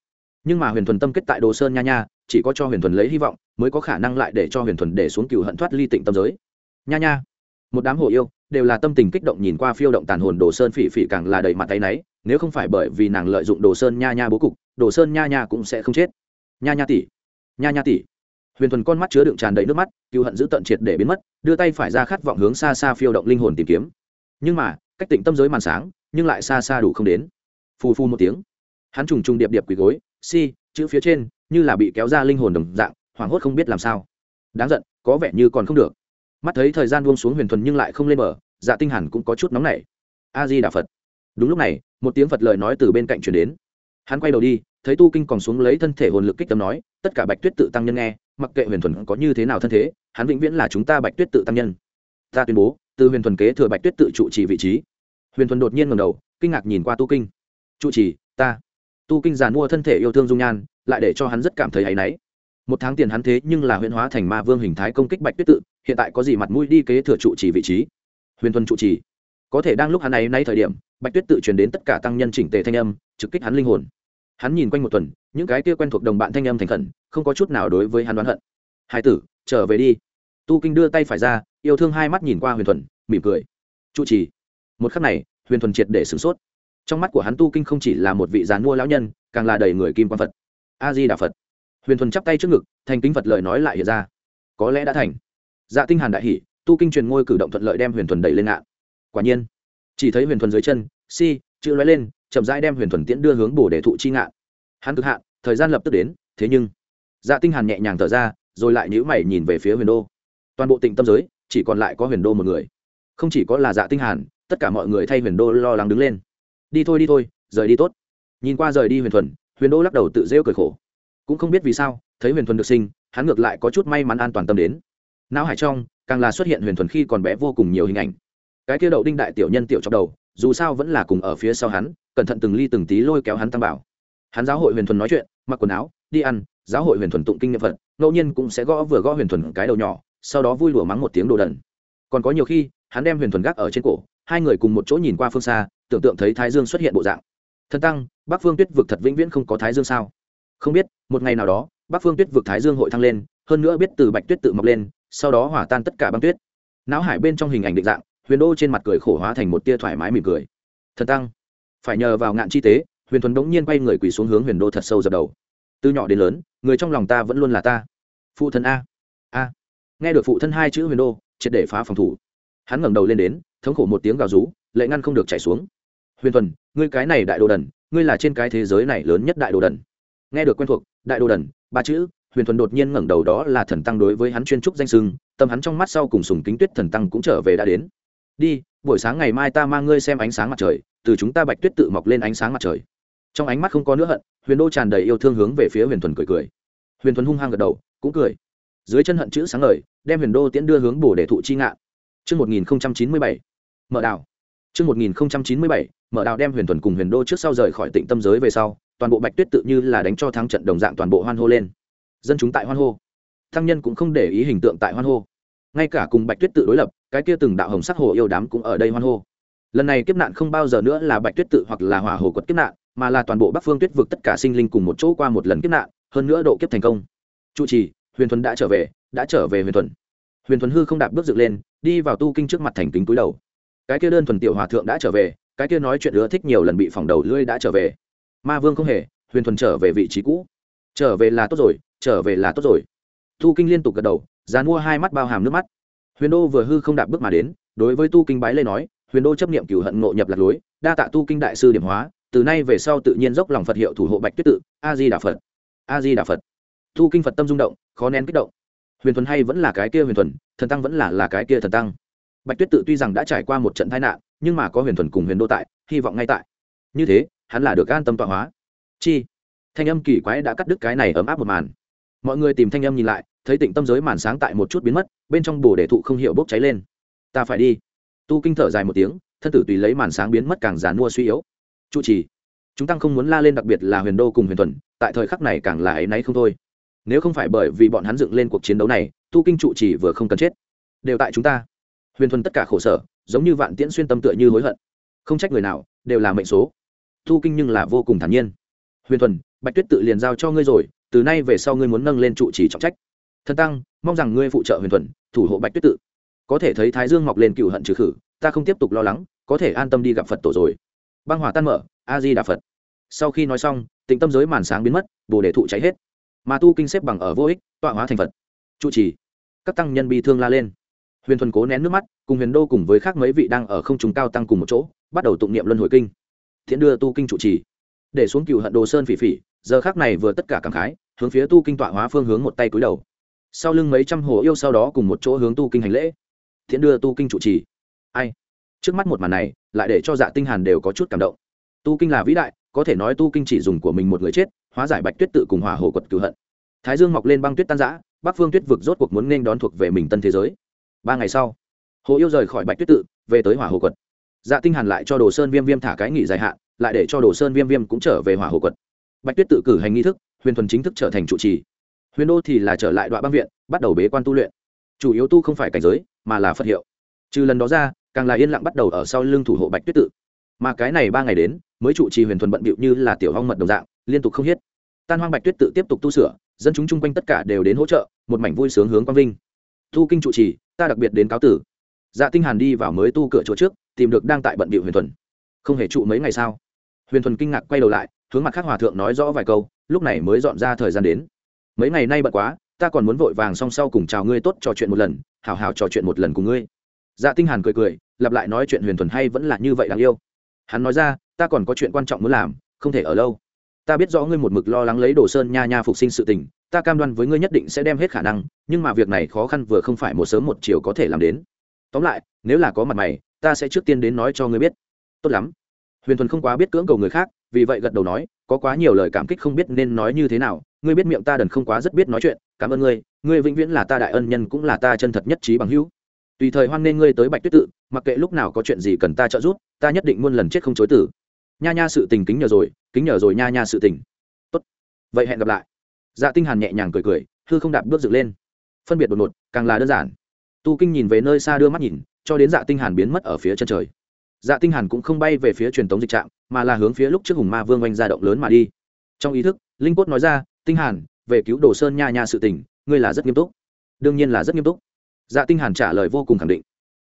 Nhưng mà huyền thuần tâm kết tại đồ sơn nha nha, chỉ có cho huyền thuần lấy hy vọng, mới có khả năng lại để cho huyền thuần để xuống cựu hận thoát ly tịnh tâm giới. Nha nha, một đám hồ yêu đều là tâm tình kích động nhìn qua phiêu động tàn hồn đồ sơn phỉ phỉ càng là đầy mặt tay náy, nếu không phải bởi vì nàng lợi dụng đồ sơn nha nha bố cục, đồ sơn nha nha cũng sẽ không chết. Nha nha tỷ, nha nha tỷ. Huyền thuần con mắt chứa đựng tràn đầy nước mắt cựu hận giữ tận triệt để biến mất, đưa tay phải ra khát vọng hướng xa xa phiêu động linh hồn tìm kiếm. Nhưng mà, cách tỉnh tâm giới màn sáng, nhưng lại xa xa đủ không đến. Phù phu một tiếng, hắn trùng trùng điệp điệp quỳ gối, si, chữ phía trên, như là bị kéo ra linh hồn đồng dạng, hoảng hốt không biết làm sao. Đáng giận, có vẻ như còn không được mắt thấy thời gian buông xuống huyền thuần nhưng lại không lên mở dạ tinh hẳn cũng có chút nóng nảy. A di đà phật. Đúng lúc này, một tiếng phật lời nói từ bên cạnh truyền đến. Hắn quay đầu đi, thấy tu kinh còn xuống lấy thân thể hồn lực kích tâm nói, tất cả bạch tuyết tự tăng nhân nghe, mặc kệ huyền thuần có như thế nào thân thế, hắn vĩnh viễn là chúng ta bạch tuyết tự tăng nhân. Ta tuyên bố, từ huyền thuần kế thừa bạch tuyết tự trụ trì vị trí. Huyền thuần đột nhiên ngầm đầu, kinh ngạc nhìn qua tu kinh. Trụ trì, ta. Tu kinh giàn mua thân thể yêu thương dung nhan, lại để cho hắn rất cảm thấy áy náy một tháng tiền hắn thế nhưng là huyền hóa thành ma vương hình thái công kích bạch tuyết tự, hiện tại có gì mặt mũi đi kế thừa trụ trì vị trí? Huyền thuần trụ trì. Có thể đang lúc hắn ấy nay thời điểm, bạch tuyết tự truyền đến tất cả tăng nhân chỉnh tề thanh âm, trực kích hắn linh hồn. Hắn nhìn quanh một tuần, những cái kia quen thuộc đồng bạn thanh âm thành khẩn, không có chút nào đối với hắn đoán hận. Hai tử, trở về đi. Tu kinh đưa tay phải ra, yêu thương hai mắt nhìn qua huyền thuần, mỉm cười. Trụ trì. Một khắc này, huyền thuần triệt để sửng sốt. Trong mắt của hắn tu kinh không chỉ là một vị gián mua lão nhân, càng là đầy người kim quan phật. A di đà phật huyền thuần chắp tay trước ngực thành kính phật lời nói lại hiện ra. Có lẽ đã thành. Dạ tinh hàn đại hỉ, tu kinh truyền ngôi cử động thuận lợi đem huyền thuần đẩy lên ngạn quả nhiên chỉ thấy huyền thuần dưới chân si chữ lóe lên chậm rãi đem huyền thuần tiễn đưa hướng bổ để thụ chi ngạn. Hắn cực hạn thời gian lập tức đến thế nhưng dạ tinh hàn nhẹ nhàng thở ra rồi lại nhíu mày nhìn về phía huyền đô. Toàn bộ tịnh tâm giới chỉ còn lại có huyền đô một người. Không chỉ có là dạ tinh hàn tất cả mọi người thay huyền đô lo lắng đứng lên. Đi thôi đi thôi rời đi tốt. Nhìn qua rời đi huyền thuần huyền đô lắc đầu tự rêu cười khổ cũng không biết vì sao, thấy huyền thuần được sinh, hắn ngược lại có chút may mắn an toàn tâm đến. Não hải trong, càng là xuất hiện huyền thuần khi còn bé vô cùng nhiều hình ảnh. Cái kia đậu đinh đại tiểu nhân tiểu trong đầu, dù sao vẫn là cùng ở phía sau hắn, cẩn thận từng ly từng tí lôi kéo hắn tăng bảo. Hắn giáo hội huyền thuần nói chuyện, mặc quần áo, đi ăn, giáo hội huyền thuần tụng kinh nghiệm phật, ngẫu nhiên cũng sẽ gõ vừa gõ huyền thuần cái đầu nhỏ, sau đó vui lùa mắng một tiếng đồ đần. Còn có nhiều khi, hắn đem huyền thuần gác ở trên cổ, hai người cùng một chỗ nhìn qua phương xa, tưởng tượng thấy thái dương xuất hiện bộ dạng. Thân tăng, bắc phương tuyết vực thật vĩnh viễn không có thái dương sao? Không biết, một ngày nào đó, bắc phương tuyết vực thái dương hội thăng lên, hơn nữa biết từ bạch tuyết tự mọc lên, sau đó hỏa tan tất cả băng tuyết. Não hải bên trong hình ảnh định dạng, huyền đô trên mặt cười khổ hóa thành một tia thoải mái mỉm cười. Thần tăng. Phải nhờ vào ngạn chi tế, huyền thuần đống nhiên quay người quỳ xuống hướng huyền đô thật sâu dập đầu. Từ nhỏ đến lớn, người trong lòng ta vẫn luôn là ta. Phụ thân a. A. Nghe được phụ thân hai chữ huyền đô, triệt để phá phòng thủ. Hắn ngẩng đầu lên đến, thống khổ một tiếng gào rú, lệ ngăn không được chảy xuống. Huyền thuần, ngươi cái này đại đồ đần, ngươi là trên cái thế giới này lớn nhất đại đồ đần nghe được quen thuộc đại đồ đần ba chữ huyền thuần đột nhiên ngẩng đầu đó là thần tăng đối với hắn chuyên trúc danh sưng tâm hắn trong mắt sau cùng sùng kính tuyết thần tăng cũng trở về đã đến. Đi buổi sáng ngày mai ta mang ngươi xem ánh sáng mặt trời từ chúng ta bạch tuyết tự mọc lên ánh sáng mặt trời. Trong ánh mắt không có nữa hận huyền đô tràn đầy yêu thương hướng về phía huyền thuần cười cười. Huyền thuần hung hăng gật đầu cũng cười. Dưới chân hận chữ sáng ngời đem huyền đô tiễn đưa hướng bổ để thụ chi ngạn. Trước 1097, mở đảo. Trước 1097, mở đảo đem huyền thuần cùng huyền đô trước sau rời khỏi tịnh tâm giới về sau, toàn bộ bạch tuyết tự như là đánh cho thắng trận đồng dạng toàn bộ hoan hô lên. Dân chúng tại hoan hô. Thăng nhân cũng không để ý hình tượng tại hoan hô. Ngay cả cùng bạch tuyết tự đối lập, cái kia từng đạo hồng sắc hồ yêu đám cũng ở đây hoan hô. Lần này kiếp nạn không bao giờ nữa là bạch tuyết tự hoặc là hỏa hồ quật kiếp nạn, mà là toàn bộ bắc phương tuyết vực tất cả sinh linh cùng một chỗ qua một lần kiếp nạn, hơn nữa độ kiếp thành công. Chủ trì, huyền thuần đã trở về, đã trở về huyền thuần huyền thuần hư không đạp bước dựng lên đi vào tu kinh trước mặt thành kính túi đầu cái kia đơn thuần tiểu hòa thượng đã trở về cái kia nói chuyện ưa thích nhiều lần bị phỏng đầu lưỡi đã trở về ma vương không hề, huyền thuần trở về vị trí cũ. Trở về là tốt rồi, trở về là tốt rồi. Tu kinh liên tục gật đầu dàn mua hai mắt bao hàm nước mắt. Huyền đô vừa hư không đạp bước mà đến, đối với tu kinh bái lê nói, huyền đô chấp niệm cửu hận ngộ nhập lạc lối, đa tạ tu kinh đại sư điểm hóa, từ nay về sau tự nhiên dốc lòng phật hiệu thủ hộ bạch tuyết tự, a di đà phật, a di đà phật. Tu kinh phật tâm rung động, khó nén kích động. Huyền thuần hay vẫn là cái kia huyền thuần, thần tăng vẫn là là cái kia thần tăng. Bạch tuyết tự tuy rằng đã trải qua một trận tai nạn, nhưng mà có huyền thuần cùng huyền đô tại, hy vọng ngay tại. Như thế hắn là được an tâm tọa hóa. Chi? Thanh âm kỳ quái đã cắt đứt cái này ấm áp một màn. Mọi người tìm thanh âm nhìn lại, thấy tịnh tâm giới màn sáng tại một chút biến mất, bên trong bồ để thụ không hiểu bốc cháy lên. Ta phải đi. Tu kinh thở dài một tiếng, thân tử tùy lấy màn sáng biến mất càng giàn mua suy yếu. Trụ trì, chúng tăng không muốn la lên đặc biệt là huyền đô cùng huyền thuần, tại thời khắc này càng là ấy náy không thôi. Nếu không phải bởi vì bọn hắn dựng lên cuộc chiến đấu này, tu kinh trụ trì vừa không cần chết. Đều tại chúng ta. Huyền thuần tất cả khổ sở, giống như vạn tiễn xuyên tâm tựa như hối hận. Không trách người nào, đều là mệnh số. Thu kinh nhưng là vô cùng thản nhiên. Huyền thuần, bạch tuyết tự liền giao cho ngươi rồi, từ nay về sau ngươi muốn nâng lên trụ trì trọng trách. Thần tăng, mong rằng ngươi phụ trợ huyền thuần, thủ hộ bạch tuyết tự. Có thể thấy thái dương mọc lên cựu hận trừ khử, ta không tiếp tục lo lắng, có thể an tâm đi gặp phật tổ rồi. Băng hỏa tan mở a di đà phật. Sau khi nói xong, tịnh tâm giới màn sáng biến mất, bồ đề thụ cháy hết. Mà tu kinh xếp bằng ở vô ích, tọa hóa thành phật. Trụ trì. Các tăng nhân bi thương la lên. Huyền thuần cố nén nước mắt, cùng huyền đô cùng với khác mấy vị đang ở không trung cao tăng cùng một chỗ, bắt đầu tụng niệm luân hồi kinh thiện đưa tu kinh trụ trì. Để xuống cựu hận đồ sơn phỉ phỉ, giờ khác này vừa tất cả cảm khái, hướng phía tu kinh tọa hóa phương hướng một tay cúi đầu. Sau lưng mấy trăm hồ yêu sau đó cùng một chỗ hướng tu kinh hành lễ. Thiện đưa tu kinh trụ trì. Ai? Trước mắt một màn này, lại để cho dạ tinh hàn đều có chút cảm động. Tu kinh là vĩ đại, có thể nói tu kinh chỉ dùng của mình một người chết, hóa giải bạch tuyết tự cùng hỏa hồ quật cửu hận. Thái dương mọc lên băng tuyết tan rã, bắc phương tuyết vực rốt cuộc muốn nên đón thuộc về mình tân thế giới. Ba ngày sau, hồ yêu rời khỏi bạch tuyết tự, về tới hỏa hồ quật dạ tinh hàn lại cho đồ sơn viêm viêm thả cái nghỉ dài hạn, lại để cho đồ sơn viêm viêm cũng trở về hỏa hồ quật. Bạch tuyết tự cử hành nghi thức, huyền thuần chính thức trở thành trụ trì. Huyền đô thì là trở lại đoạn băng viện, bắt đầu bế quan tu luyện. Chủ yếu tu không phải cảnh giới, mà là phật hiệu. Trừ lần đó ra, càng là yên lặng bắt đầu ở sau lưng thủ hộ bạch tuyết tự. Mà cái này ba ngày đến, mới trụ trì huyền thuần bận bịu như là tiểu hong mật đồng dạng, liên tục không hết. Tan hoang bạch tuyết tự tiếp tục tu sửa, dân chúng chung quanh tất cả đều đến hỗ trợ, một mảnh vui sướng hướng quang vinh. Tu kinh trụ trì, ta đặc biệt đến cáo tử. Dạ tinh hàn đi vào mới tu cửa chỗ trước tìm được đang tại bận bịu huyền thuần. Không hề trụ mấy ngày sao huyền thuần kinh ngạc quay đầu lại, hướng mặt khác hòa thượng nói rõ vài câu, lúc này mới dọn ra thời gian đến. Mấy ngày nay bận quá, ta còn muốn vội vàng song sau cùng chào ngươi tốt trò chuyện một lần hào hào trò chuyện một lần cùng ngươi. Dạ tinh hàn cười cười, lặp lại nói chuyện huyền thuần hay vẫn là như vậy đáng yêu. Hắn nói ra, ta còn có chuyện quan trọng muốn làm, không thể ở lâu. Ta biết rõ ngươi một mực lo lắng lấy đồ sơn nha nha phục sinh sự tình, ta cam đoan với ngươi nhất định sẽ đem hết khả năng, nhưng mà việc này khó khăn vừa không phải một sớm một chiều có thể làm đến. Tóm lại, nếu là có mặt mày ta sẽ trước tiên đến nói cho ngươi biết. Tốt lắm. Huyền thuần không quá biết cưỡng cầu người khác, vì vậy gật đầu nói, có quá nhiều lời cảm kích không biết nên nói như thế nào, ngươi biết miệng ta đần không quá rất biết nói chuyện, cảm ơn ngươi ngươi vĩnh viễn là ta đại ân nhân cũng là ta chân thật nhất trí bằng hữu. Tùy thời hoan nên ngươi tới bạch tuyết tự, mặc kệ lúc nào có chuyện gì cần ta trợ giúp, ta nhất định muôn lần chết không chối tử nha nha sự tình kính nhờ rồi, kính nhờ rồi nha nha sự tình. Tốt. Vậy hẹn gặp lại. Dạ tinh hàn nhẹ nhàng cười cười, hư không đạp bước dựng lên. Phân biệt đột ngột, càng là đơn giản. Tu kinh nhìn về nơi xa đưa mắt nhìn cho đến dạ tinh hàn biến mất ở phía chân trời. Dạ tinh hàn cũng không bay về phía truyền tống dịch trạm, mà là hướng phía lúc trước hùng ma vương oanh ra động lớn mà đi. Trong ý thức, linh cốt nói ra, tinh hàn, về cứu đồ sơn nha nha sự tình, ngươi là rất nghiêm túc. Đương nhiên là rất nghiêm túc. Dạ tinh hàn trả lời vô cùng khẳng định.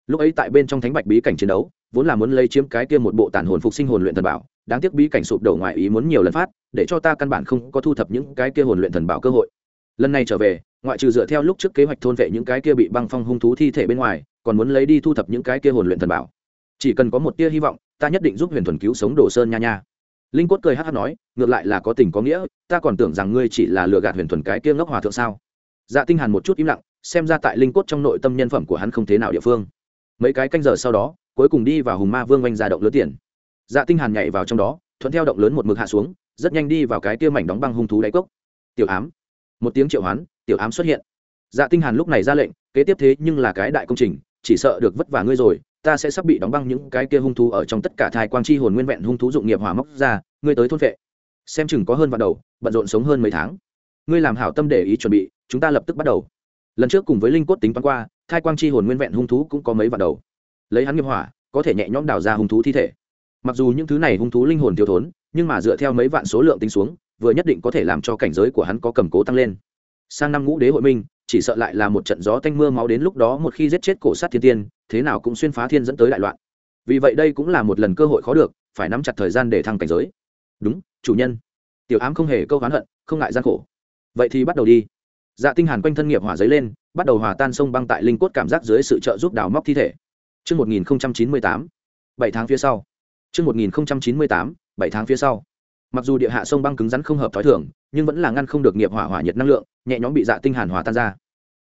Lúc ấy tại bên trong thánh bạch bí cảnh chiến đấu, vốn là muốn lấy chiếm cái kia một bộ tàn hồn phục sinh hồn luyện thần bảo, đáng tiếc bí cảnh sụp đổ ngoài ý muốn nhiều lần phát, để cho ta căn bản không có thu thập những cái kia hồn luyện thần bảo cơ hội lần này trở về, ngoại trừ dựa theo lúc trước kế hoạch thôn vệ những cái kia bị băng phong hung thú thi thể bên ngoài, còn muốn lấy đi thu thập những cái kia hồn luyện thần bảo. Chỉ cần có một tia hy vọng, ta nhất định giúp huyền thuần cứu sống đồ sơn nha nha. Linh quất cười hát hát nói, ngược lại là có tình có nghĩa, ta còn tưởng rằng ngươi chỉ là lừa gạt huyền thuần cái kia ngốc hòa thượng sao. Dạ tinh hàn một chút im lặng, xem ra tại linh Quất trong nội tâm nhân phẩm của hắn không thế nào địa phương. Mấy cái canh giờ sau đó, cuối cùng đi vào hùng ma vương oanh ra động lớn tiền. Dạ tinh hàn nhảy vào trong đó, thuận theo động lớn một mực hạ xuống, rất nhanh đi vào cái kia mảnh đóng băng hung thú đáy cốc. Tiểu ám một tiếng triệu hoán, tiểu ám xuất hiện. Dạ tinh hàn lúc này ra lệnh, kế tiếp thế nhưng là cái đại công trình, chỉ sợ được vất vả ngươi rồi, ta sẽ sắp bị đóng băng những cái kia hung thú ở trong tất cả thai quang chi hồn nguyên vẹn hung thú dụng nghiệp hỏa móc ra, ngươi tới thôn vệ. Xem chừng có hơn vạn đầu, bận rộn sống hơn mấy tháng. Ngươi làm hảo tâm để ý chuẩn bị, chúng ta lập tức bắt đầu. Lần trước cùng với linh cốt tính toán qua, thai quang chi hồn nguyên vẹn hung thú cũng có mấy vạn đầu. Lấy hắn nghiệp hỏa, có thể nhẹ nhõm đào ra hung thú thi thể. Mặc dù những thứ này hung thú linh hồn thiếu thốn, nhưng mà dựa theo mấy vạn số lượng tính xuống vừa nhất định có thể làm cho cảnh giới của hắn có cầm cố tăng lên. Sang năm ngũ đế hội minh chỉ sợ lại là một trận gió tanh mưa máu đến lúc đó một khi giết chết cổ sát thiên tiên thế nào cũng xuyên phá thiên dẫn tới đại loạn. Vì vậy đây cũng là một lần cơ hội khó được phải nắm chặt thời gian để thăng cảnh giới. Đúng chủ nhân. Tiểu ám không hề câu oán hận không ngại gian khổ. Vậy thì bắt đầu đi. Dạ tinh hàn quanh thân nghiệp hỏa giấy lên bắt đầu hòa tan sông băng tại linh cốt cảm giác dưới sự trợ giúp đào móc thi thể. Trước 1098, 7 tháng phía sau. Trước 1098, 7 tháng phía sau. Mặc dù địa hạ sông băng cứng rắn không hợp thói thường, nhưng vẫn là ngăn không được nghiệp hỏa hỏa nhiệt năng lượng, nhẹ nhõm bị dạ tinh hàn hòa tan ra.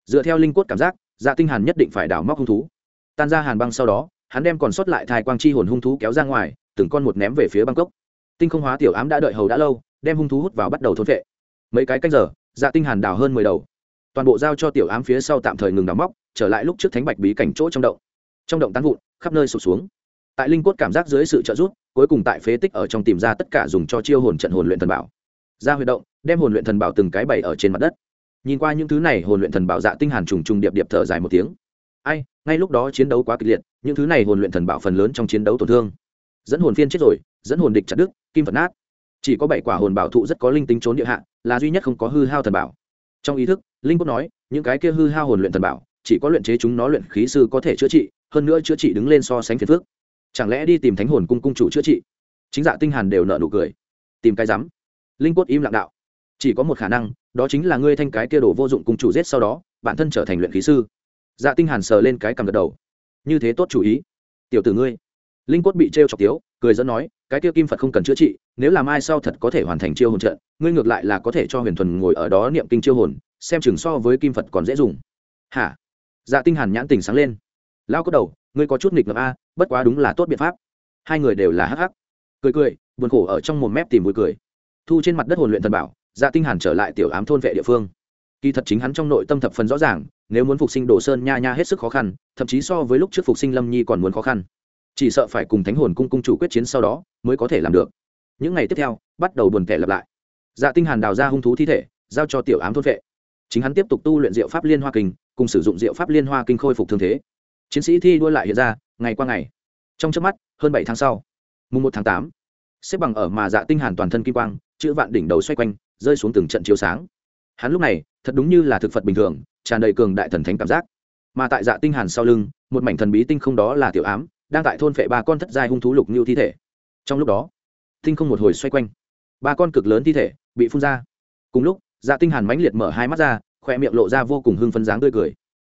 Dựa theo linh cốt cảm giác, dạ tinh hàn nhất định phải đào móc hung thú. Tan ra hàn băng sau đó, hắn đem còn sót lại thai quang chi hồn hung thú kéo ra ngoài, từng con một ném về phía băng cốc. Tinh không hóa tiểu ám đã đợi hầu đã lâu, đem hung thú hút vào bắt đầu thôn vệ. Mấy cái canh giờ, dạ tinh hàn đào hơn mười đầu toàn bộ giao cho tiểu ám phía sau tạm thời ngừng đào móc trở lại lúc trước thánh bạch bí cảnh chỗ trong động trong động tán vụn khắp nơi sụp xuống tại linh cốt cảm giác dưới sự trợ giúp cuối cùng tại phế tích ở trong tìm ra tất cả dùng cho chiêu hồn trận hồn luyện thần bảo. Ra huy động, đem hồn luyện thần bảo từng cái bày ở trên mặt đất. Nhìn qua những thứ này, hồn luyện thần bảo dạ tinh hàn trùng trùng điệp điệp thở dài một tiếng. Ai, ngay lúc đó chiến đấu quá kịch liệt, những thứ này hồn luyện thần bảo phần lớn trong chiến đấu tổn thương. Dẫn hồn phiên chết rồi, dẫn hồn địch chặt đứt, kim phật nát. Chỉ có bảy quả hồn bảo thụ rất có linh tính trốn địa hạ, là duy nhất không có hư hao thần bảo. Trong ý thức, linh cốt nói, những cái kia hư hao hồn luyện thần bảo, chỉ có luyện chế chúng nó luyện khí sư có thể chữa trị, hơn nữa chữa trị đứng lên so sánh phiền phước chẳng lẽ đi tìm thánh hồn cung cung chủ chữa trị? Chính dạ tinh hàn đều nợ nụ cười. Tìm cái rắm. Linh quất im lặng đạo. Chỉ có một khả năng, đó chính là ngươi thanh cái kia đổ vô dụng cung chủ giết sau đó, bản thân trở thành luyện khí sư. Dạ tinh hàn sờ lên cái cầm gật đầu. Như thế tốt chủ ý. Tiểu tử ngươi. Linh quất bị treo chọc tiếu, cười dẫn nói, cái kia kim phật không cần chữa trị, nếu làm ai sau thật có thể hoàn thành chiêu hồn trận, ngươi ngược lại là có thể cho huyền thuần ngồi ở đó niệm kinh chiêu hồn, xem chừng so với kim phật còn dễ dùng. Hả? Dạ tinh hàn nhãn tình sáng lên. Lao có đầu ngươi có chút nghịch ngợm a, bất quá đúng là tốt biện pháp. Hai người đều là hắc hắc. Cười cười, buồn khổ ở trong một mép tìm vui cười. Thu trên mặt đất hồn luyện thần bảo dạ tinh hàn trở lại tiểu ám thôn vệ địa phương. Kỳ thật chính hắn trong nội tâm thập phần rõ ràng, nếu muốn phục sinh đồ sơn nha nha hết sức khó khăn, thậm chí so với lúc trước phục sinh lâm nhi còn muốn khó khăn. Chỉ sợ phải cùng thánh hồn cung cung chủ quyết chiến sau đó, mới có thể làm được. Những ngày tiếp theo, bắt đầu buồn kẻ lặp lại. Dạ tinh hàn đào ra hung thú thi thể, giao cho tiểu ám thôn vệ. Chính hắn tiếp tục tu luyện diệu pháp liên hoa kinh, cùng sử dụng diệu pháp liên hoa kinh khôi phục thương thế chiến sĩ thi đua lại hiện ra, ngày qua ngày. Trong chớp mắt, hơn bảy tháng sau, mùng một tháng tám, xếp bằng ở mà dạ tinh hàn toàn thân kim quang, chữ vạn đỉnh đầu xoay quanh, rơi xuống từng trận chiếu sáng. Hắn lúc này, thật đúng như là thực phật bình thường, tràn đầy cường đại thần thánh cảm giác. Mà tại dạ tinh hàn sau lưng, một mảnh thần bí tinh không đó là tiểu ám, đang tại thôn phệ ba con thất giai hung thú lục như thi thể. Trong lúc đó, tinh không một hồi xoay quanh. Ba con cực lớn thi thể bị phun ra. Cùng lúc dạ tinh hàn mãnh liệt mở hai mắt ra, khoe miệng lộ ra vô cùng hưng phấn dáng tươi cười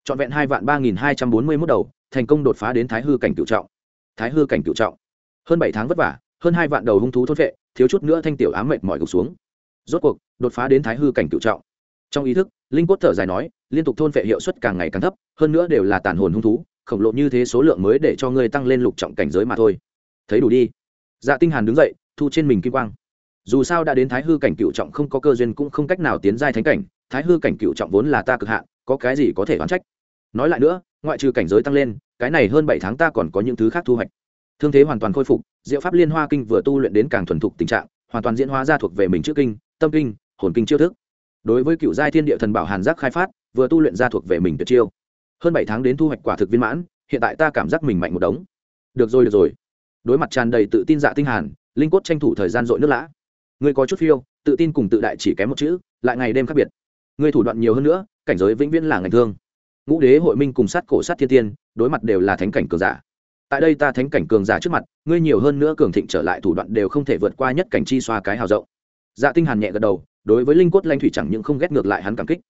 trọn vẹn hai vạn ba nghìn hai trăm bốn mươi mốt đầu, thành công đột phá đến thái hư cảnh cựu trọng. Thái hư cảnh cựu trọng. Hơn bảy tháng vất vả, hơn hai vạn đầu hung thú thôn vệ thiếu chút nữa thanh tiểu ám mệt mỏi gục xuống. Rốt cuộc, đột phá đến thái hư cảnh cựu trọng. Trong ý thức, linh cốt thở dài nói, liên tục thôn vệ hiệu suất càng ngày càng thấp, hơn nữa đều là tàn hồn hung thú, khổng lồ như thế số lượng mới để cho ngươi tăng lên lục trọng cảnh giới mà thôi. Thấy đủ đi. Dạ tinh hàn đứng dậy, thu trên mình kim quang. Dù sao đã đến thái hư cảnh cựu trọng không có cơ duyên cũng không cách nào tiến giai thánh cảnh, thái hư cảnh cựu trọng vốn là ta cực hạn, có cái gì có thể oán trách? Nói lại nữa, ngoại trừ cảnh giới tăng lên, cái này hơn bảy tháng ta còn có những thứ khác thu hoạch. Thương thế hoàn toàn khôi phục, diệu pháp liên hoa kinh vừa tu luyện đến càng thuần thục tình trạng, hoàn toàn diễn hóa ra thuộc về mình chữ kinh, tâm kinh, hồn kinh chiêu thức. Đối với cựu giai thiên địa thần bảo hàn giác khai phát, vừa tu luyện ra thuộc về mình tuyệt chiêu. Hơn bảy tháng đến thu hoạch quả thực viên mãn, hiện tại ta cảm giác mình mạnh một đống. Được rồi được rồi. Đối mặt tràn đầy tự tin dạ tinh hàn, linh cốt tranh thủ thời gian dội nước lã. Ngươi có chút phiêu, tự tin cùng tự đại chỉ kém một chữ, lại ngày đêm khác biệt. Ngươi thủ đoạn nhiều hơn nữa, cảnh giới vĩnh viễn là ngành thương ngũ đế hội minh cùng sát cổ sát thiên tiên, đối mặt đều là thánh cảnh cường giả. Tại đây ta thánh cảnh cường giả trước mặt, ngươi nhiều hơn nữa cường thịnh trở lại thủ đoạn đều không thể vượt qua nhất cảnh chi xoa cái hào rộng. Dạ tinh hàn nhẹ gật đầu, đối với linh cốt lanh thủy chẳng những không ghét ngược lại hắn cảm kích.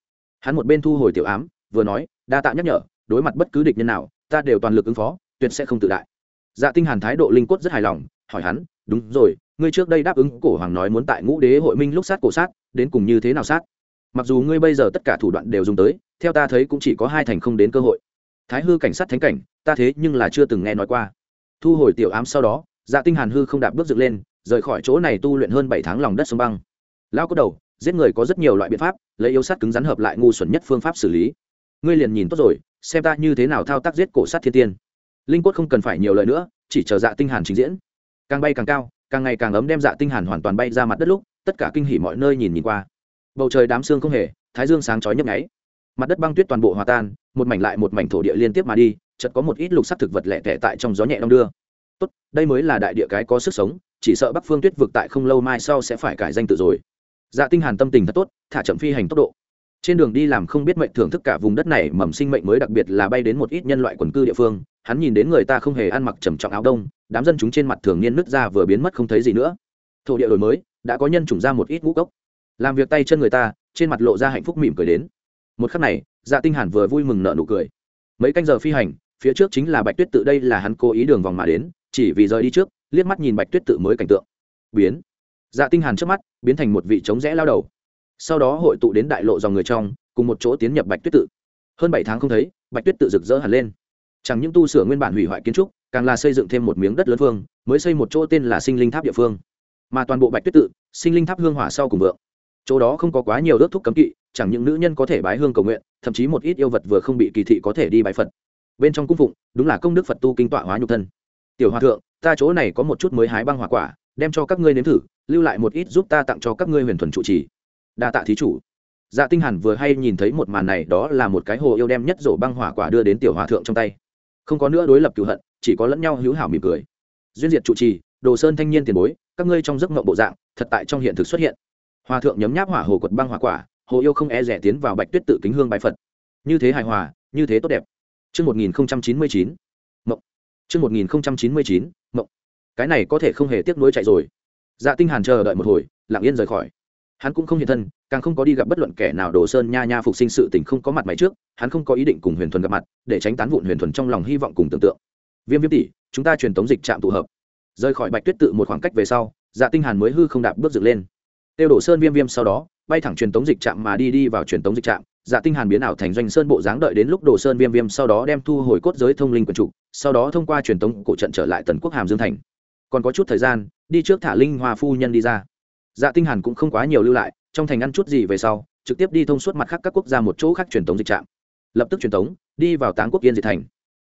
Hắn một bên thu hồi tiểu ám, vừa nói, đa tạ nhắc nhở, đối mặt bất cứ địch nhân nào, ta đều toàn lực ứng phó, tuyệt sẽ không tự đại. Dạ tinh hàn thái độ linh cốt rất hài lòng, hỏi hắn, đúng rồi, ngươi trước đây đáp ứng cổ hoàng nói muốn tại ngũ đế hội minh lúc sát cổ sát, đến cùng như thế nào sát? Mặc dù ngươi bây giờ tất cả thủ đoạn đều dùng tới, theo ta thấy cũng chỉ có hai thành không đến cơ hội. Thái hư cảnh sát thánh cảnh, ta thế nhưng là chưa từng nghe nói qua. Thu hồi tiểu ám sau đó dạ tinh hàn hư không đạp bước dựng lên, rời khỏi chỗ này tu luyện hơn bảy tháng lòng đất sông băng. Lão có đầu, giết người có rất nhiều loại biện pháp, lấy yếu sát cứng rắn hợp lại ngu xuẩn nhất phương pháp xử lý. Ngươi liền nhìn tốt rồi, xem ta như thế nào thao tác giết cổ sát thiên tiên. Linh quất không cần phải nhiều lời nữa, chỉ chờ dạ tinh hàn trình diễn. Càng bay càng cao, càng ngày càng ấm đem dạ tinh hàn hoàn toàn bay ra mặt đất lúc, tất cả kinh hỉ mọi nơi nhìn nhìn qua bầu trời đám sương không hề, thái dương sáng chói nhấp nháy. Mặt đất băng tuyết toàn bộ hòa tan, một mảnh lại một mảnh thổ địa liên tiếp mà đi, chợt có một ít lục sắc thực vật lẻ tẻ tại trong gió nhẹ đông đưa. Tốt, đây mới là đại địa cái có sức sống, chỉ sợ bắc phương tuyết vực tại không lâu mai sau sẽ phải cải danh tự rồi. Dạ tinh hàn tâm tình thật tốt, thả chậm phi hành tốc độ. Trên đường đi làm không biết mệnh thưởng thức cả vùng đất này, mầm sinh mệnh mới đặc biệt là bay đến một ít nhân loại quần cư địa phương, hắn nhìn đến người ta không hề ăn mặc trầm trọng áo đông, đám dân chúng trên mặt thường niên nứt ra vừa biến mất không thấy gì nữa. Thổ địa đổi mới, đã có nhân chủng ra một ít ngũ cốc làm việc tay chân người ta, trên mặt lộ ra hạnh phúc mỉm cười đến. Một khắc này dạ tinh hàn vừa vui mừng nở nụ cười. Mấy canh giờ phi hành, phía trước chính là bạch tuyết tự, đây là hắn cố ý đường vòng mà đến, chỉ vì rời đi trước, liếc mắt nhìn bạch tuyết tự mới cảnh tượng. Biến. Dạ tinh hàn trước mắt, biến thành một vị trống rẽ lao đầu. Sau đó hội tụ đến đại lộ dòng người trong, cùng một chỗ tiến nhập bạch tuyết tự. Hơn bảy tháng không thấy, bạch tuyết tự rực rỡ hẳn lên. Chẳng những tu sửa nguyên bản hủy hoại kiến trúc, càng là xây dựng thêm một miếng đất lớn phương mới xây một chỗ tên là sinh linh tháp địa phương. Mà toàn bộ bạch tuyết tự, sinh linh tháp hương hỏa sau cùng vượng chỗ đó không có quá nhiều ước thúc cấm kỵ, chẳng những nữ nhân có thể bái hương cầu nguyện, thậm chí một ít yêu vật vừa không bị kỳ thị có thể đi bái phật. Bên trong cung phụng, đúng là công đức phật tu kinh tọa hóa nhục thân. Tiểu hòa thượng, ta chỗ này có một chút mới hái băng hỏa quả, đem cho các ngươi nếm thử, lưu lại một ít giúp ta tặng cho các ngươi huyền thuần trụ trì. Đa tạ thí chủ. Dạ tinh hàn vừa hay nhìn thấy một màn này, đó là một cái hồ yêu đem nhất rổ băng hỏa quả đưa đến tiểu hòa thượng trong tay. Không có nữa đối lập cửu hận, chỉ có lẫn nhau hữu hảo mỉm cười. Duyên diệt trụ trì, đồ sơn thanh niên tiền bối, các ngươi trong giấc mộng bộ dạng, thật tại trong hiện thực xuất hiện hòa thượng nhấm nháp hỏa hồ quật băng hỏa quả hồ yêu không e rẻ tiến vào bạch tuyết tự kính hương bái phật. Như thế hài hòa như thế tốt đẹp. Trước 1099, mộng. Trước 1099, mộng. cái này có thể không hề tiếc nuối chạy rồi. Dạ tinh hàn chờ đợi một hồi lặng yên rời khỏi. Hắn cũng không hiện thân càng không có đi gặp bất luận kẻ nào đồ sơn nha nha phục sinh sự tình không có mặt mày trước hắn không có ý định cùng huyền thuần gặp mặt để tránh tán vụn huyền thuần trong lòng hy vọng cùng tưởng tượng. Viêm viêm tỷ chúng ta truyền tống dịch trạm tụ hợp. Rời khỏi bạch tuyết tự một khoảng cách về sau dạ tinh hàn mới hư không đạp bước dựng lên tiêu đổ sơn viêm viêm sau đó, bay thẳng truyền tống dịch trạm mà đi đi vào truyền tống dịch trạm. Dạ tinh hàn biến ảo thành doanh sơn bộ dáng đợi đến lúc đồ sơn viêm viêm sau đó đem thu hồi cốt giới thông linh quần trụ, sau đó thông qua truyền tống cổ trận trở lại tần quốc hàm dương thành. Còn có chút thời gian, đi trước thả linh hoa phu nhân đi ra. Dạ tinh hàn cũng không quá nhiều lưu lại, trong thành ăn chút gì về sau, trực tiếp đi thông suốt mặt khác các quốc gia một chỗ khác truyền tống dịch trạm. Lập tức truyền tống, đi vào táng quốc yên diệt thành.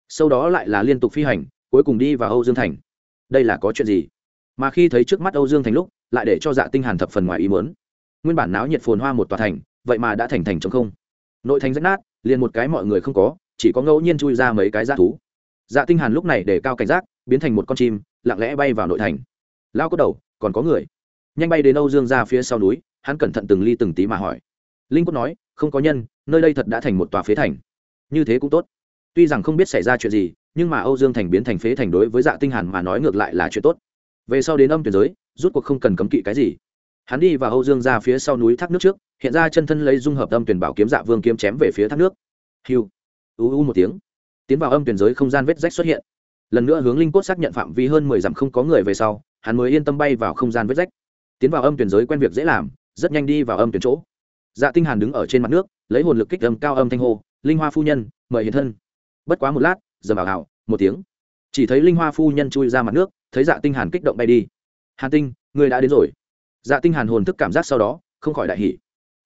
Sau đó lại là liên tục phi hành, cuối cùng đi vào âu dương thành. Đây là có chuyện gì? Mà khi thấy trước mắt âu dương thành lúc lại để cho dạ tinh hàn thập phần ngoài ý muốn. Nguyên bản náo nhiệt phồn hoa một tòa thành, vậy mà đã thành thành trống không. Nội thành rách nát, liền một cái mọi người không có, chỉ có ngẫu nhiên chui ra mấy cái g thú. Dạ tinh hàn lúc này để cao cảnh giác, biến thành một con chim, lặng lẽ bay vào nội thành. Lao có đầu, còn có người. Nhanh bay đến âu dương ra phía sau núi, hắn cẩn thận từng ly từng tí mà hỏi. Linh cốt nói, không có nhân, nơi đây thật đã thành một tòa phế thành. Như thế cũng tốt. Tuy rằng không biết xảy ra chuyện gì, nhưng mà âu dương thành biến thành phế thành đối với dạ tinh hàn mà nói ngược lại là chuyện tốt. Về sau đến âm tuyển giới rút cuộc không cần cấm kỵ cái gì. Hắn đi vào âu dương ra phía sau núi thác nước trước, hiện ra chân thân lấy dung hợp âm tuyển bảo kiếm dạ vương kiếm chém về phía thác nước. Hiu. U u một tiếng. Tiến vào âm tuyển giới không gian vết rách xuất hiện. Lần nữa hướng linh cốt xác nhận phạm vi hơn mười dặm không có người về sau, hắn mới yên tâm bay vào không gian vết rách. Tiến vào âm tuyển giới quen việc dễ làm, rất nhanh đi vào âm tuyển chỗ. Dạ tinh hàn đứng ở trên mặt nước, lấy hồn lực kích âm cao âm thanh hô, linh hoa phu nhân, mời hiện thân. Bất quá một lát giờ bảo hảo một tiếng. Chỉ thấy linh hoa phu nhân chui ra mặt nước, thấy dạ tinh hàn kích động bay đi hàn tinh, ngươi đã đến rồi. Dạ tinh hàn hồn thức cảm giác sau đó, không khỏi đại hỉ.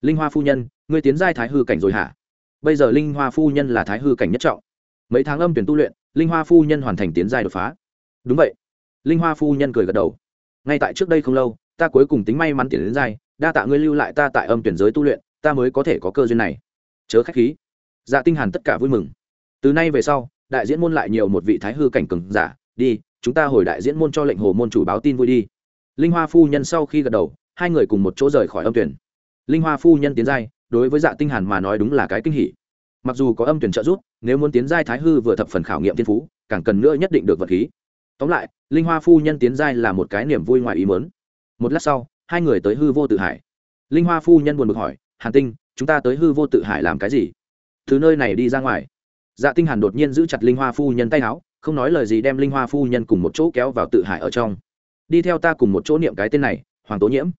Linh hoa phu nhân, ngươi tiến giai thái hư cảnh rồi hả? Bây giờ linh hoa phu nhân là thái hư cảnh nhất trọng. Mấy tháng âm tuyển tu luyện, linh hoa phu nhân hoàn thành tiến giai đột phá. Đúng vậy. Linh hoa phu nhân cười gật đầu. Ngay tại trước đây không lâu, ta cuối cùng tính may mắn tiến đến giai, đa tạ ngươi lưu lại ta tại âm tuyển giới tu luyện, ta mới có thể có cơ duyên này. Chớ khách khí. Dạ tinh hàn tất cả vui mừng. Từ nay về sau, đại diễn môn lại nhiều một vị thái hư cảnh cường giả, đi, chúng ta hồi đại diễn môn cho lệnh hồ môn chủ báo tin vui đi linh hoa phu nhân sau khi gật đầu, hai người cùng một chỗ rời khỏi âm tuyển. Linh hoa phu nhân tiến giai, đối với dạ tinh hàn mà nói đúng là cái kinh hỉ. Mặc dù có âm tuyển trợ giúp, nếu muốn tiến giai thái hư vừa thập phần khảo nghiệm thiên phú, càng cần nữa nhất định được vật khí. Tóm lại, linh hoa phu nhân tiến giai là một cái niềm vui ngoài ý muốn. Một lát sau, hai người tới hư vô tự hải. Linh hoa phu nhân buồn bực hỏi, hàn tinh, chúng ta tới hư vô tự hải làm cái gì? Từ nơi này đi ra ngoài. Dạ tinh hàn đột nhiên giữ chặt linh hoa phu nhân tay áo, không nói lời gì đem linh hoa phu nhân cùng một chỗ kéo vào tự hải ở trong đi theo ta cùng một chỗ niệm cái tên này, hoàng tố nhiễm.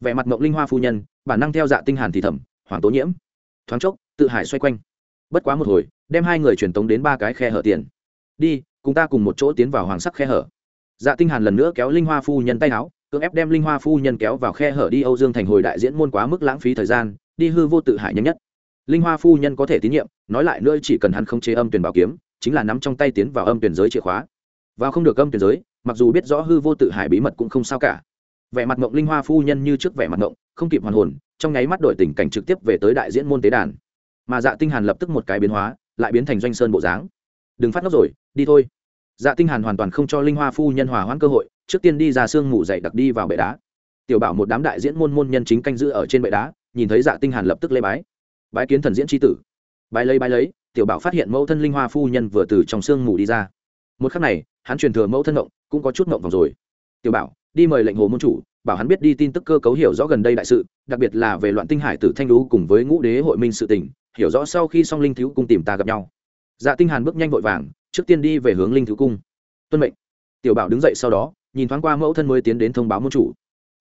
Vẻ mặt mộng linh hoa phu nhân, bản năng theo dạ tinh hàn thì thầm, hoàng tố nhiễm. Thoáng chốc, tự hải xoay quanh. Bất quá một hồi, đem hai người truyền tống đến ba cái khe hở tiền. Đi, cùng ta cùng một chỗ tiến vào hoàng sắc khe hở. Dạ tinh hàn lần nữa kéo linh hoa phu nhân tay áo, cưỡng ép đem linh hoa phu nhân kéo vào khe hở đi âu dương thành hồi đại diễn môn quá mức lãng phí thời gian, đi hư vô tự hại nhanh nhất. Linh hoa phu nhân có thể tín nhiệm, nói lại nữa chỉ cần hắn không chế âm tuyển bảo kiếm, chính là nắm trong tay tiến vào âm tuyển giới chìa khóa vào không được âm tuyển giới, mặc dù biết rõ hư vô tự hải bí mật cũng không sao cả. Vẻ mặt mộng linh hoa phu nhân như trước vẻ mặt mộng, không kịp hoàn hồn, trong nháy mắt đổi tình cảnh trực tiếp về tới đại diễn môn tế đàn. Mà dạ tinh hàn lập tức một cái biến hóa, lại biến thành doanh sơn bộ dáng. Đừng phát ngốc rồi, đi thôi. Dạ tinh hàn hoàn toàn không cho linh hoa phu nhân hòa hoãn cơ hội, trước tiên đi ra xương ngủ dậy đặc đi vào bệ đá. Tiểu bảo một đám đại diễn môn môn nhân chính canh giữ ở trên bệ đá, nhìn thấy dạ tinh hàn lập tức lê bái. Bái kiến thần diễn chi tử. Bái lấy bái lấy. Tiểu bảo phát hiện mẫu thân linh hoa phu nhân vừa từ trong xương mù đi ra. Một khắc này hắn truyền thừa mẫu thân động cũng có chút mộng vòng rồi. Tiểu bảo, đi mời lệnh hồ môn chủ, bảo hắn biết đi tin tức cơ cấu hiểu rõ gần đây đại sự, đặc biệt là về loạn tinh hải tử thanh lũ cùng với ngũ đế hội minh sự tình, hiểu rõ sau khi song linh thiếu cung tìm ta gặp nhau. Dạ tinh hàn bước nhanh vội vàng, trước tiên đi về hướng linh thiếu cung. Tuân mệnh. Tiểu bảo đứng dậy sau đó, nhìn thoáng qua mẫu thân mới tiến đến thông báo môn chủ.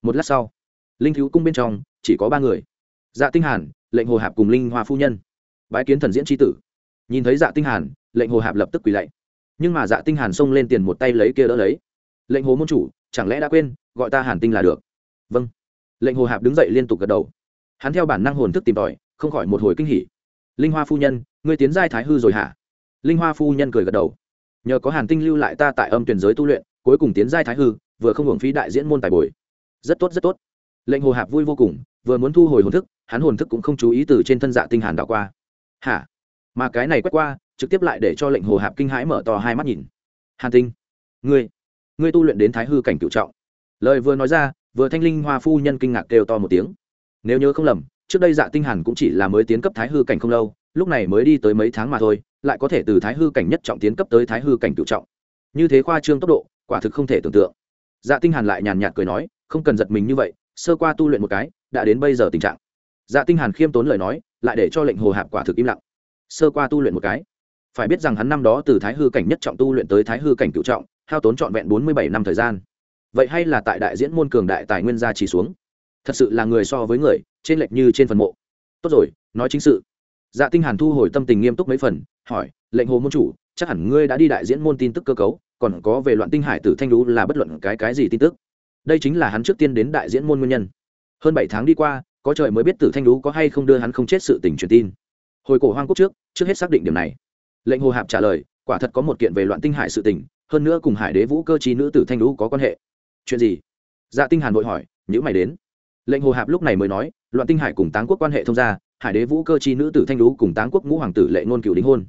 Một lát sau, linh thiếu cung bên trong, chỉ có ba người. Dạ tinh hàn, lệnh hồ hạp cùng linh hoa phu nhân. Bái kiến thần diễn tri tử. Nhìn thấy dạ tinh hàn, lệnh hồ hạp lập tức quỳ lạy nhưng mà dạ tinh hàn xông lên tiền một tay lấy kia đỡ lấy. Lệnh hồ môn chủ, chẳng lẽ đã quên, gọi ta hàn tinh là được? Vâng. Lệnh hồ hạp đứng dậy liên tục gật đầu. Hắn theo bản năng hồn thức tìm tòi, không khỏi một hồi kinh hỉ. Linh hoa phu nhân, ngươi tiến giai thái hư rồi hả? Linh hoa phu nhân cười gật đầu. Nhờ có hàn tinh lưu lại ta tại âm tuyển giới tu luyện, cuối cùng tiến giai thái hư, vừa không hưởng phí đại diễn môn tài bồi. Rất tốt rất tốt. Lệnh hồ hạp vui vô cùng, vừa muốn thu hồi hồn thức, hắn hồn thức cũng không chú ý từ trên thân dạ tinh hàn đảo qua. Hả? Mà cái này quét qua trực tiếp lại để cho lệnh hồ hạp kinh hãi mở to hai mắt nhìn. Hàn tinh, ngươi ngươi tu luyện đến thái hư cảnh cựu trọng. Lời vừa nói ra, vừa thanh linh hoa phu nhân kinh ngạc kêu to một tiếng. Nếu nhớ không lầm, trước đây dạ tinh hàn cũng chỉ là mới tiến cấp thái hư cảnh không lâu, lúc này mới đi tới mấy tháng mà thôi, lại có thể từ thái hư cảnh nhất trọng tiến cấp tới thái hư cảnh cựu trọng. Như thế khoa trương tốc độ, quả thực không thể tưởng tượng. Dạ tinh hàn lại nhàn nhạt cười nói, không cần giật mình như vậy, sơ qua tu luyện một cái, đã đến bây giờ tình trạng. Dạ tinh hàn khiêm tốn lời nói, lại để cho lệnh hồ hạp quả thực im lặng. Sơ qua tu luyện một cái phải biết rằng hắn năm đó từ thái hư cảnh nhất trọng tu luyện tới thái hư cảnh cửu trọng, hao tốn trọn vẹn bốn mươi bảy năm thời gian. Vậy hay là tại đại diễn môn cường đại tài nguyên gia chỉ xuống? Thật sự là người so với người, trên lệch như trên phần mộ. Tốt rồi, nói chính sự. Dạ tinh hàn thu hồi tâm tình nghiêm túc mấy phần, hỏi, lệnh hồ môn chủ, chắc hẳn ngươi đã đi đại diễn môn tin tức cơ cấu, còn có về loạn tinh hải tử thanh lũ là bất luận cái cái gì tin tức? Đây chính là hắn trước tiên đến đại diễn môn nguyên nhân. Hơn bảy tháng đi qua, có trời mới biết tử thanh lũ có hay không đưa hắn không chết sự tình truyền tin. Hồi cổ hoang quốc trước trước hết xác định điểm này lệnh hồ hạp trả lời, quả thật có một kiện về loạn tinh hải sự tình, hơn nữa cùng hải đế vũ cơ chi nữ tử thanh lũ có quan hệ. Chuyện gì? Dạ tinh hàn vội hỏi, nhữ mày đến. Lệnh hồ hạp lúc này mới nói, loạn tinh hải cùng táng quốc quan hệ thông gia, hải đế vũ cơ chi nữ tử thanh lũ cùng táng quốc ngũ hoàng tử lệ ngôn cựu đính hôn.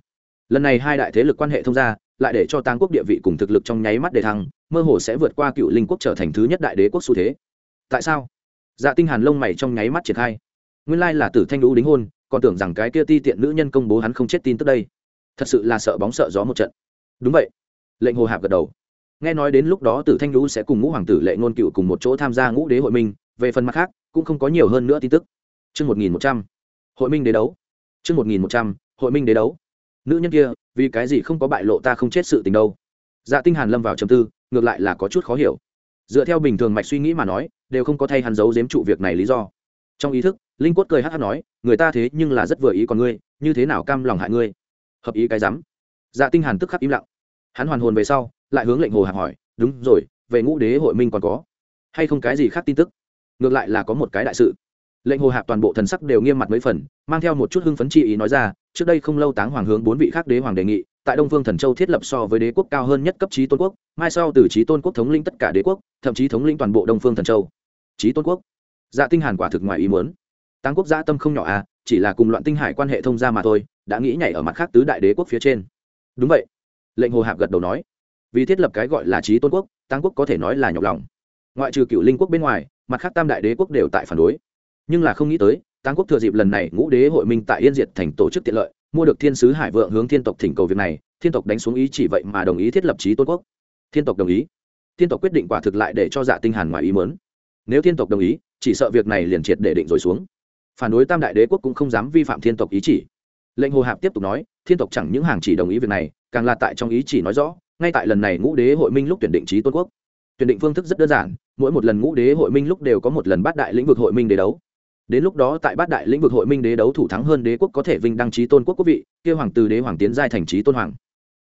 Lần này hai đại thế lực quan hệ thông gia, lại để cho táng quốc địa vị cùng thực lực trong nháy mắt đề thăng, mơ hồ sẽ vượt qua cựu linh quốc trở thành thứ nhất đại đế quốc xu thế. Tại sao? Dạ tinh hàn lông mày trong nháy mắt triển khai. Nguyên lai là tử thanh lũ đính hôn, còn tưởng rằng cái kia ti tiện nữ nhân công bố hắn không chết tin tức đây thật sự là sợ bóng sợ gió một trận. Đúng vậy. Lệnh hồ hạp gật đầu. Nghe nói đến lúc đó tử thanh lũ sẽ cùng ngũ hoàng tử lệ ngôn cựu cùng một chỗ tham gia ngũ đế hội minh, về phần mặt khác, cũng không có nhiều hơn nữa tin tức. Chương một nghìn một trăm. Hội minh đế đấu. Chương một nghìn một trăm. Hội minh đế đấu. Nữ nhân kia, vì cái gì không có bại lộ ta không chết sự tình đâu. Dạ tinh hàn lâm vào trầm tư, ngược lại là có chút khó hiểu. Dựa theo bình thường mạch suy nghĩ mà nói, đều không có thay hắn giấu giếm trụ việc này lý do. Trong ý thức, linh quất cười hát hát nói, người ta thế nhưng là rất vừa ý còn ngươi, như thế nào cam lòng hại ngươi? Hợp ý cái rắm. Dạ tinh hàn tức khắc im lặng. Hắn hoàn hồn về sau, lại hướng lệnh hồ hạc hỏi, đúng rồi, về ngũ đế hội minh còn có hay không cái gì khác tin tức? Ngược lại là có một cái đại sự. Lệnh hồ hạc toàn bộ thần sắc đều nghiêm mặt mấy phần, mang theo một chút hưng phấn chi ý nói ra, trước đây không lâu táng hoàng hướng bốn vị khác đế hoàng đề nghị, tại đông phương thần châu thiết lập so với đế quốc cao hơn nhất cấp trí tôn quốc, mai sau từ trí tôn quốc thống lĩnh tất cả đế quốc, thậm chí thống lĩnh toàn bộ đông phương thần châu. Trí tôn quốc? Dạ tinh hàn quả thực ngoài ý muốn. Táng quốc gia tâm không nhỏ à chỉ là cùng loạn tinh hải quan hệ thông gia mà thôi đã nghĩ nhảy ở mặt khác tứ đại đế quốc phía trên. Đúng vậy. Lệnh hồ hạp gật đầu nói. Vì thiết lập cái gọi là trí tôn quốc tăng quốc có thể nói là nhọc lòng. Ngoại trừ cựu linh quốc bên ngoài, mặt khác tam đại đế quốc đều tại phản đối. Nhưng là không nghĩ tới tăng quốc thừa dịp lần này ngũ đế hội minh tại yên diệt thành tổ chức tiện lợi, mua được thiên sứ hải vượng hướng thiên tộc thỉnh cầu việc này, thiên tộc đánh xuống ý chỉ vậy mà đồng ý thiết lập trí tôn quốc. Thiên tộc đồng ý. Thiên tộc quyết định quả thực lại để cho dạ tinh hàn ngoài ý mớn nếu thiên tộc đồng ý, chỉ sợ việc này liền triệt để định rồi xuống. Phản đối tam đại đế quốc cũng không dám vi phạm thiên tộc ý chỉ lệnh hồ hạp tiếp tục nói, thiên tộc chẳng những hàng chỉ đồng ý việc này, càng là tại trong ý chỉ nói rõ, ngay tại lần này ngũ đế hội minh lúc tuyển định trí tôn quốc. Tuyển định phương thức rất đơn giản, mỗi một lần ngũ đế hội minh lúc đều có một lần bát đại lĩnh vực hội minh đế đấu. Đến lúc đó tại bát đại lĩnh vực hội minh đế đấu thủ thắng hơn đế quốc có thể vinh đăng trí tôn quốc quốc vị kêu hoàng từ đế hoàng tiến giai thành trí tôn hoàng.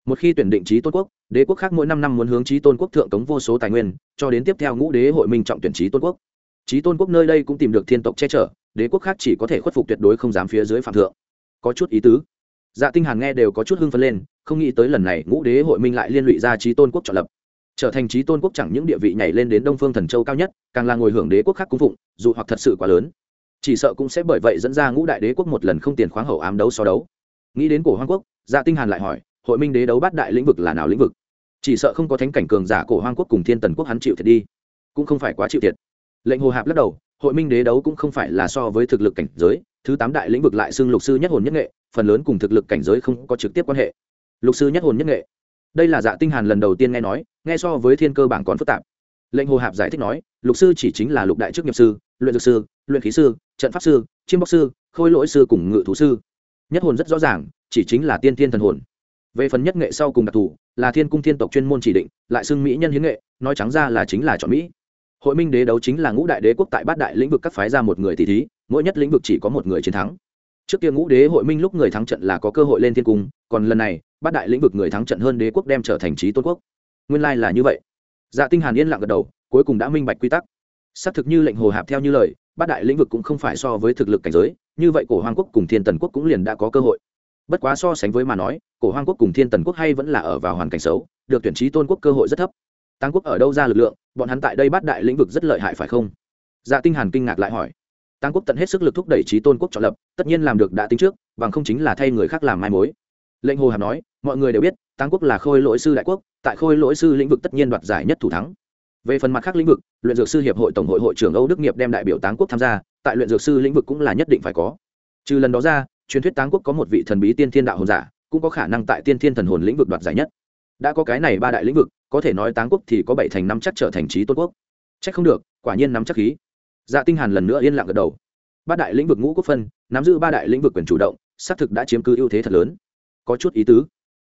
Một khi tuyển định trí tôn quốc, đế quốc khác mỗi năm năm muốn hướng trí tôn quốc thượng cống vô số tài nguyên, cho đến tiếp theo ngũ đế hội minh trọng tuyển trí tôn quốc. Trí tôn quốc nơi đây cũng tìm được thiên tộc che chở, đế quốc khác chỉ có thể khuất phục tuyệt đối không dám phía dưới phạm thượng có chút ý tứ. Dạ tinh hàn nghe đều có chút hưng phấn lên, không nghĩ tới lần này ngũ đế hội minh lại liên lụy ra trí tôn quốc chọn lập. Trở thành trí tôn quốc chẳng những địa vị nhảy lên đến đông phương thần châu cao nhất, càng là ngồi hưởng đế quốc khác cung phụng, dù hoặc thật sự quá lớn. Chỉ sợ cũng sẽ bởi vậy dẫn ra ngũ đại đế quốc một lần không tiền khoáng hậu ám đấu so đấu. Nghĩ đến cổ hoang quốc dạ tinh hàn lại hỏi, hội minh đế đấu bát đại lĩnh vực là nào lĩnh vực? Chỉ sợ không có thánh cảnh cường giả cổ hoang quốc cùng thiên tần quốc hắn chịu thiệt đi, cũng không phải quá chịu thiệt. Lệnh hồ hạp lắc đầu hội minh đế đấu cũng không phải là so với thực lực cảnh giới, thứ tám đại lĩnh vực lại xưng lục sư nhất hồn nhất nghệ, phần lớn cùng thực lực cảnh giới không có trực tiếp quan hệ. Lục sư nhất hồn nhất nghệ. Đây là dạ tinh hàn lần đầu tiên nghe nói, nghe so với thiên cơ bảng còn phức tạp. Lệnh hồ hạp giải thích nói, lục sư chỉ chính là lục đại chức nghiệp sư, luyện dược sư, luyện khí sư, trận pháp sư, chiêm bóc sư, khôi lỗi sư cùng ngự thú sư. Nhất hồn rất rõ ràng, chỉ chính là tiên thiên thần hồn. Về phần nhất nghệ sau cùng đặc thù, là thiên cung thiên tộc chuyên môn chỉ định, lại xưng mỹ nhân hiến nghệ, nói trắng ra là chính là chọn mỹ hội minh đế đấu chính là ngũ đại đế quốc tại bát đại lĩnh vực các phái ra một người tỷ thí, mỗi nhất lĩnh vực chỉ có một người chiến thắng. Trước kia ngũ đế hội minh lúc người thắng trận là có cơ hội lên thiên cung, còn lần này, bát đại lĩnh vực người thắng trận hơn đế quốc đem trở thành trí tôn quốc. Nguyên lai là như vậy. Dạ tinh hàn yên lặng gật đầu, cuối cùng đã minh bạch quy tắc. Xác thực như lệnh hồ hạp theo như lời, bát đại lĩnh vực cũng không phải so với thực lực cảnh giới, như vậy cổ hoàng quốc cùng thiên tần quốc cũng liền đã có cơ hội. Bất quá so sánh với mà nói, cổ hoàng quốc cùng thiên tần quốc hay vẫn là ở vào hoàn cảnh xấu, được tuyển trí tôn quốc cơ hội rất thấp tăng quốc ở đâu ra lực lượng, bọn hắn tại đây bát đại lĩnh vực rất lợi hại phải không? Dạ tinh hàn kinh ngạc lại hỏi. Tăng quốc tận hết sức lực thúc đẩy trí tôn quốc chọn lập, tất nhiên làm được đã tính trước, bằng không chính là thay người khác làm mai mối. Lệnh hồ hàm nói, mọi người đều biết tăng quốc là khôi lỗi sư đại quốc, tại khôi lỗi sư lĩnh vực tất nhiên đoạt giải nhất thủ thắng. Về phần mặt khác lĩnh vực, luyện dược sư hiệp hội tổng hội hội trưởng âu đức nghiệp đem đại biểu táng quốc tham gia, tại luyện dược sư lĩnh vực cũng là nhất định phải có. Trừ lần đó ra, truyền thuyết táng quốc có một vị thần bí tiên thiên đạo hồn giả, cũng có khả năng tại tiên thiên thần hồn lĩnh vực đoạt giải nhất. Đã có cái này ba đại lĩnh vực có thể nói táng quốc thì có bảy thành năm chắc trở thành trí tôn quốc. Trách không được, quả nhiên nắm chắc khí. Dạ tinh hàn lần nữa yên lặng gật đầu. Ba đại lĩnh vực ngũ quốc phân, nắm giữ ba đại lĩnh vực quyền chủ động, xác thực đã chiếm cứ ưu thế thật lớn. Có chút ý tứ.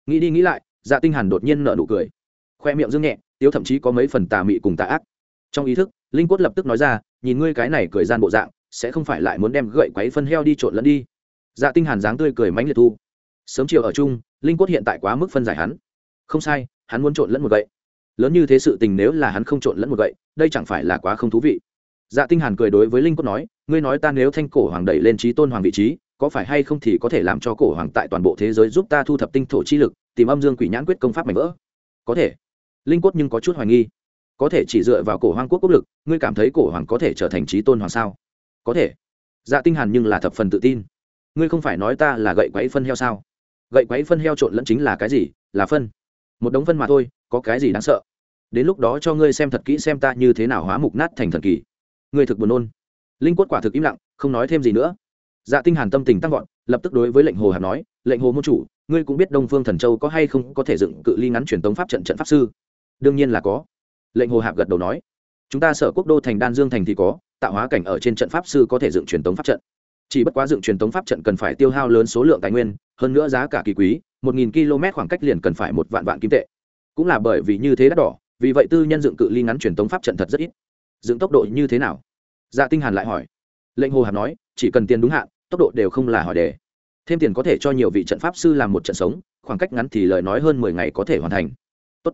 Nghĩ đi nghĩ lại dạ tinh hàn đột nhiên nở nụ cười. Khoe miệng dương nhẹ, tiếu thậm chí có mấy phần tà mị cùng tà ác. Trong ý thức, linh quất lập tức nói ra, nhìn ngươi cái này cười gian bộ dạng, sẽ không phải lại muốn đem gậy quấy phân heo đi trộn lẫn đi. Dạ tinh hàn dáng tươi cười mãnh liệt thu. Sớm chiều ở chung, linh quất hiện tại quá mức phân giải hắn. Không sai hắn muốn trộn lẫn một gậy. Lớn như thế sự tình nếu là hắn không trộn lẫn một gậy, đây chẳng phải là quá không thú vị. Dạ tinh hàn cười đối với linh cốt nói, ngươi nói ta nếu thanh cổ hoàng đẩy lên trí tôn hoàng vị trí, có phải hay không thì có thể làm cho cổ hoàng tại toàn bộ thế giới giúp ta thu thập tinh thổ chi lực, tìm âm dương quỷ nhãn quyết công pháp mảnh vỡ? Có thể. Linh cốt nhưng có chút hoài nghi. Có thể chỉ dựa vào cổ hoàng quốc quốc lực, ngươi cảm thấy cổ hoàng có thể trở thành trí tôn hoàng sao? Có thể. Dạ tinh hàn nhưng là thập phần tự tin. Ngươi không phải nói ta là gậy quấy phân heo sao? Gậy quấy phân heo trộn lẫn chính là cái gì? Là phân một đống phân mà thôi, có cái gì đáng sợ? Đến lúc đó cho ngươi xem thật kỹ xem ta như thế nào hóa mục nát thành thần kỳ. Ngươi thực buồn nôn. Linh quất quả thực im lặng, không nói thêm gì nữa. Dạ tinh hàn tâm tình tăng vọt, lập tức đối với lệnh hồ hàm nói, lệnh hồ môn chủ, ngươi cũng biết đông phương thần châu có hay không có thể dựng cự ly ngắn truyền tống pháp trận trận pháp sư? Đương nhiên là có. Lệnh hồ hạp gật đầu nói, chúng ta sở quốc đô thành đan dương thành thì có, tạo hóa cảnh ở trên trận pháp sư có thể dựng truyền tống pháp trận. Chỉ bất quá dựng truyền tống pháp trận cần phải tiêu hao lớn số lượng tài nguyên, hơn nữa giá cả kỳ quý một nghìn km khoảng cách liền cần phải một vạn vạn kim tệ. Cũng là bởi vì như thế đắt đỏ, vì vậy tư nhân dựng cự ly ngắn truyền tống pháp trận thật rất ít. Dựng tốc độ như thế nào? Dạ tinh hàn lại hỏi. Lệnh hồ hàm nói, chỉ cần tiền đúng hạn, tốc độ đều không là hỏi đề. Thêm tiền có thể cho nhiều vị trận pháp sư làm một trận sống, khoảng cách ngắn thì lời nói hơn mười ngày có thể hoàn thành. Tốt.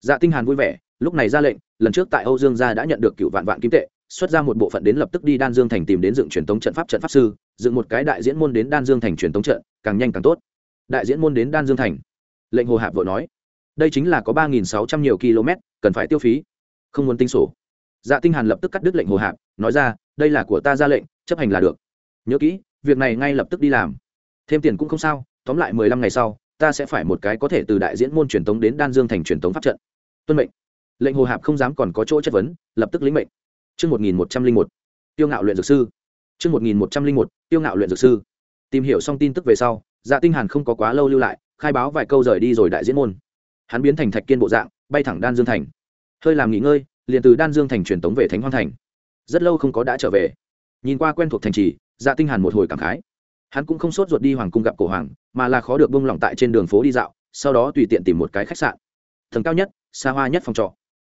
dạ tinh hàn vui vẻ, lúc này ra lệnh, lần trước tại âu dương gia đã nhận được cựu vạn vạn kim tệ, xuất ra một bộ phận đến lập tức đi đan dương thành tìm đến dựng truyền tống trận pháp trận pháp sư, dựng một cái đại diễn môn đến đan dương thành truyền tống trận, càng nhanh càng tốt đại diễn môn đến đan dương thành lệnh hồ hạp vội nói đây chính là có ba nghìn sáu trăm nhiều km cần phải tiêu phí. không muốn tính sổ. dạ tinh hàn lập tức cắt đứt lệnh hồ hạp nói ra đây là của ta ra lệnh chấp hành là được. nhớ kỹ việc này ngay lập tức đi làm. thêm tiền cũng không sao tóm lại mười lăm ngày sau ta sẽ phải một cái có thể từ đại diễn môn truyền tống đến đan dương thành truyền tống pháp trận. tuân mệnh. lệnh hồ hạp không dám còn có chỗ chất vấn lập tức lĩnh mệnh. Trước 1101, tiêu ngạo luyện dược sư. Trước 1101, tiêu ngạo luyện dược sư. Tìm hiểu xong tin tức về sau, Dạ Tinh Hàn không có quá lâu lưu lại, khai báo vài câu rời đi rồi đại diễn môn. Hắn biến thành thạch kiên bộ dạng, bay thẳng Đan Dương thành. Hơi làm nghỉ ngơi, liền từ Đan Dương thành truyền tống về Thánh Hoan thành. Rất lâu không có đã trở về. Nhìn qua quen thuộc thành trì, Dạ Tinh Hàn một hồi cảm khái. Hắn cũng không sốt ruột đi hoàng cung gặp cổ hoàng, mà là khó được bông lỏng tại trên đường phố đi dạo, sau đó tùy tiện tìm một cái khách sạn. Tầng cao nhất, xa hoa nhất phòng trọ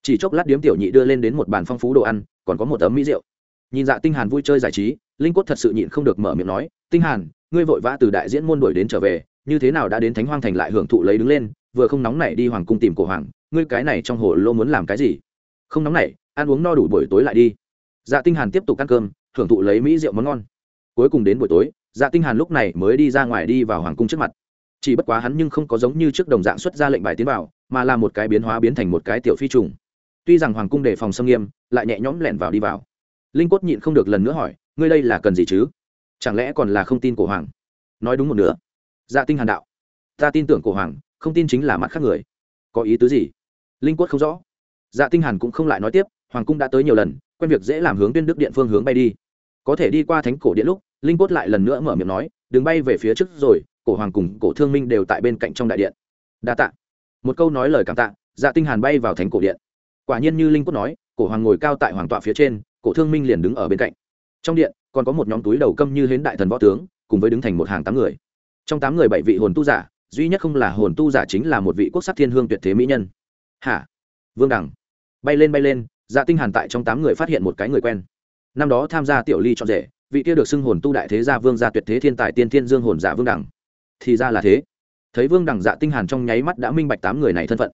chỉ chốc lát điếm tiểu nhị đưa lên đến một bàn phong phú đồ ăn còn có một tấm mỹ rượu nhìn dạ tinh hàn vui chơi giải trí linh quất thật sự nhịn không được mở miệng nói tinh hàn ngươi vội vã từ đại diễn môn đuổi đến trở về, như thế nào đã đến thánh hoang thành lại hưởng thụ lấy đứng lên, vừa không nóng nảy đi hoàng cung tìm cổ hoàng, ngươi cái này trong hồ lô muốn làm cái gì? Không nóng nảy, ăn uống no đủ buổi tối lại đi. Dạ tinh hàn tiếp tục ăn cơm hưởng thụ lấy mỹ rượu món ngon. Cuối cùng đến buổi tối dạ tinh hàn lúc này mới đi ra ngoài đi vào hoàng cung trước mặt. Chỉ bất quá hắn nhưng không có giống như trước đồng dạng xuất ra lệnh bài tiến vào, mà là một cái biến hóa biến thành một cái tiểu phi trùng. Tuy rằng hoàng cung đề phòng xâm nghiêm, lại nhẹ nhõm lẻn vào đi vào. Linh cốt nhịn không được lần nữa hỏi, ngươi đây là cần gì chứ? Chẳng lẽ còn là không tin cổ hoàng? Nói đúng một nửa. Dạ tinh hàn đạo, ta tin tưởng cổ hoàng, không tin chính là mặt khác người. Có ý tứ gì? Linh quất không rõ. Dạ tinh hàn cũng không lại nói tiếp, hoàng cung đã tới nhiều lần, quen việc dễ làm hướng tuyên đức điện phương hướng bay đi. Có thể đi qua thánh cổ điện lúc, linh quất lại lần nữa mở miệng nói, đừng bay về phía trước rồi, cổ hoàng cùng cổ thương minh đều tại bên cạnh trong đại điện. Đa tạ. Một câu nói lời cảm tạ dạ tinh hàn bay vào thánh cổ điện. Quả nhiên như linh quốc nói, cổ hoàng ngồi cao tại hoàng tọa phía trên, cổ thương minh liền đứng ở bên cạnh. Trong điện còn có một nhóm túi đầu câm như hến đại thần võ tướng, cùng với đứng thành một hàng tám người. Trong tám người bảy vị hồn tu giả, duy nhất không là hồn tu giả chính là một vị quốc sắc thiên hương tuyệt thế mỹ nhân. Hả? Vương đẳng bay lên bay lên dạ tinh hàn tại trong tám người phát hiện một cái người quen. Năm đó tham gia tiểu ly chọn rể, vị kia được xưng hồn tu đại thế gia vương gia tuyệt thế thiên tài tiên thiên dương hồn giả vương đẳng thì ra là thế. Thấy vương đẳng dạ tinh hàn trong nháy mắt đã minh bạch tám người này thân phận.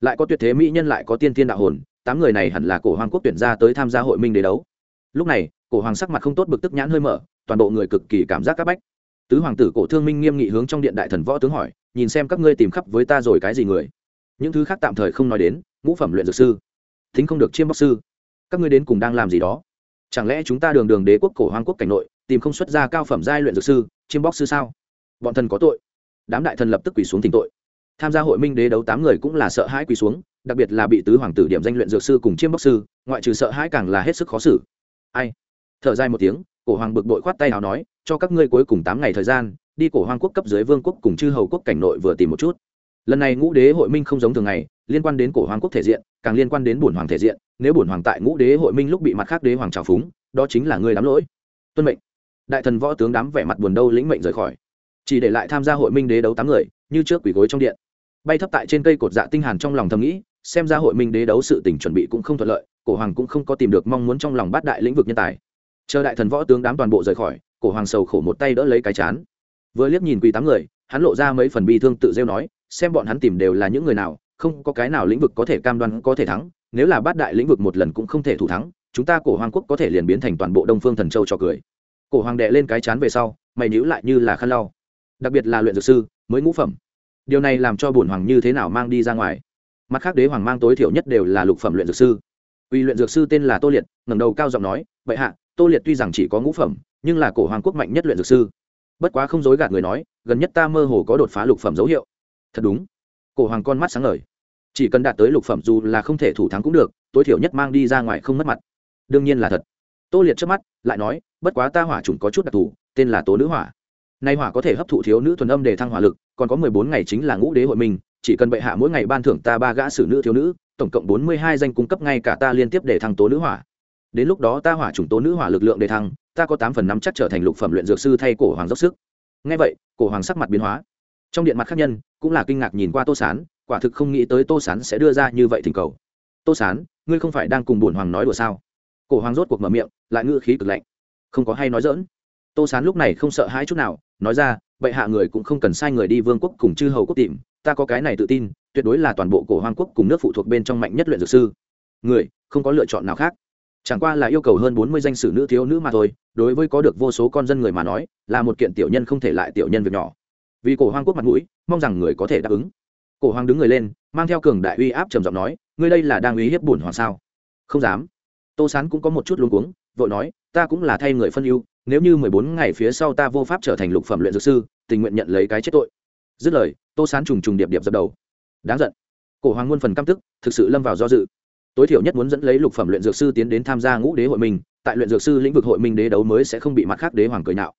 Lại có tuyệt thế mỹ nhân, lại có tiên thiên đạo hồn, tám người này hẳn là cổ hoàng quốc tuyển ra tới tham gia hội minh đế đấu. Lúc này cổ hoàng sắc mặt không tốt bực tức nhãn hơi mở, toàn bộ người cực kỳ cảm giác c áp bách. Tứ hoàng tử cổ thương minh nghiêm nghị hướng trong điện đại thần võ tướng hỏi, nhìn xem các ngươi tìm khắp với ta rồi cái gì người? Những thứ khác tạm thời không nói đến, ngũ phẩm luyện dược sư. Thính không được chiêm bóc sư. Các ngươi đến cùng đang làm gì đó? Chẳng lẽ chúng ta đường đường đế quốc cổ hoàng quốc cảnh nội, tìm không xuất ra cao phẩm giai luyện dược sư, chiêm bóc sư sao? Bọn thần có tội. Đám đại thần lập tức quỳ xuống tình tội. Tham gia hội minh đế đấu tám người cũng là sợ hãi quỳ xuống, đặc biệt là bị tứ hoàng tử điểm danh luyện dược sư cùng chiêm bóc sư, ngoại trừ sợ hãi càng là hết sức khó xử. Ai? Thở dài một tiếng, cổ hoàng bực bội khoát tay nào nói, cho các ngươi cuối cùng tám ngày thời gian, đi cổ hoàng quốc cấp dưới vương quốc cùng chư hầu quốc cảnh nội vừa tìm một chút. Lần này ngũ đế hội minh không giống thường ngày, liên quan đến cổ hoàng quốc thể diện, càng liên quan đến bổn hoàng thể diện, nếu bổn hoàng tại ngũ đế hội minh lúc bị mặt khác đế hoàng trào phúng, đó chính là người đám lỗi. Tuân mệnh. Đại thần võ tướng đám vẻ mặt buồn đâu lĩnh mệnh rời khỏi. Chỉ để lại tham gia hội minh đế đấu tám người, như trước quỷ gối trong điện. Bay thấp tại trên cây cột dạ tinh hàn trong lòng thầm nghĩ, xem ra hội minh đế đấu sự tình chuẩn bị cũng không thuận lợi, cổ hoàng cũng không có tìm được mong muốn trong lòng bát đại lĩnh vực nhân tài chờ đại thần võ tướng đám toàn bộ rời khỏi, cổ hoàng sầu khổ một tay đỡ lấy cái chán. Vừa liếc nhìn quỳ tám người, hắn lộ ra mấy phần bi thương tự rêu nói, xem bọn hắn tìm đều là những người nào, không có cái nào lĩnh vực có thể cam đoan có thể thắng, nếu là bát đại lĩnh vực một lần cũng không thể thủ thắng, chúng ta cổ hoàng quốc có thể liền biến thành toàn bộ đông phương thần châu cho cười. Cổ hoàng đệ lên cái chán về sau, mày nhíu lại như là khăn lau. Đặc biệt là luyện dược sư, mới ngũ phẩm. Điều này làm cho bổn hoàng như thế nào mang đi ra ngoài. Mặt khác đế hoàng mang tối thiểu nhất đều là lục phẩm luyện dược sư. Uy luyện dược sư tên là tô liệt, ngẩng đầu cao giọng nói vậy hạ tô liệt tuy rằng chỉ có ngũ phẩm, nhưng là cổ hoàng quốc mạnh nhất luyện dược sư. Bất quá không dối gạt người nói, gần nhất ta mơ hồ có đột phá lục phẩm dấu hiệu. Thật đúng. Cổ hoàng con mắt sáng ngời. Chỉ cần đạt tới lục phẩm dù là không thể thủ thắng cũng được, tối thiểu nhất mang đi ra ngoài không mất mặt. Đương nhiên là thật. Tô liệt trước mắt, lại nói, bất quá ta hỏa chủng có chút đặc thù, tên là tố nữ hỏa. Nay hỏa có thể hấp thụ thiếu nữ thuần âm để thăng hỏa lực, còn có mười bốn ngày chính là ngũ đế hội mình, chỉ cần bệ hạ mỗi ngày ban thưởng ta ba gã xử nữ thiếu nữ, tổng cộng bốn mươi hai danh cung cấp ngay cả ta liên tiếp để thăng tố nữ hỏa đến lúc đó ta hỏa chủng tố nữ hỏa lực lượng đề thăng, ta có tám phần năm chắc trở thành lục phẩm luyện dược sư thay cổ hoàng dốc sức. Ngay vậy, cổ hoàng sắc mặt biến hóa. Trong điện mặt khác nhân, cũng là kinh ngạc nhìn qua tô sán, quả thực không nghĩ tới tô sán sẽ đưa ra như vậy thỉnh cầu. Tô sán, ngươi không phải đang cùng bổn hoàng nói đùa sao? Cổ hoàng rốt cuộc mở miệng, lại ngự khí cực lạnh. Không có hay nói dỡn tô sán lúc này không sợ hãi chút nào, nói ra vậy hạ người cũng không cần sai người đi vương quốc cùng chư hầu quốc tìm, ta có cái này tự tin, tuyệt đối là toàn bộ cổ hoàng quốc cùng nước phụ thuộc bên trong mạnh nhất luyện dược sư. Người, không có lựa chọn nào khác chẳng qua là yêu cầu hơn bốn mươi danh sử nữ thiếu nữ mà thôi, đối với có được vô số con dân người mà nói, là một kiện tiểu nhân không thể lại tiểu nhân việc nhỏ. Vì cổ hoàng quốc mặt mũi, mong rằng người có thể đáp ứng. Cổ hoàng đứng người lên, mang theo cường đại uy áp trầm giọng nói, ngươi đây là đang uy hiếp bổn hoàng sao? Không dám. Tô sán cũng có một chút luống cuống, vội nói, ta cũng là thay người phân ưu, nếu như mười bốn ngày phía sau ta vô pháp trở thành lục phẩm luyện dược sư, tình nguyện nhận lấy cái chết tội. Dứt lời, tô sán trùng trùng điệp điệp dập đầu. Đáng giận. Cổ hoàng muôn phần căm tức, thực sự lâm vào do dự tối thiểu nhất muốn dẫn lấy lục phẩm luyện dược sư tiến đến tham gia ngũ đế hội minh tại luyện dược sư lĩnh vực hội minh đế đấu mới sẽ không bị mặt khác đế hoàng cười nạo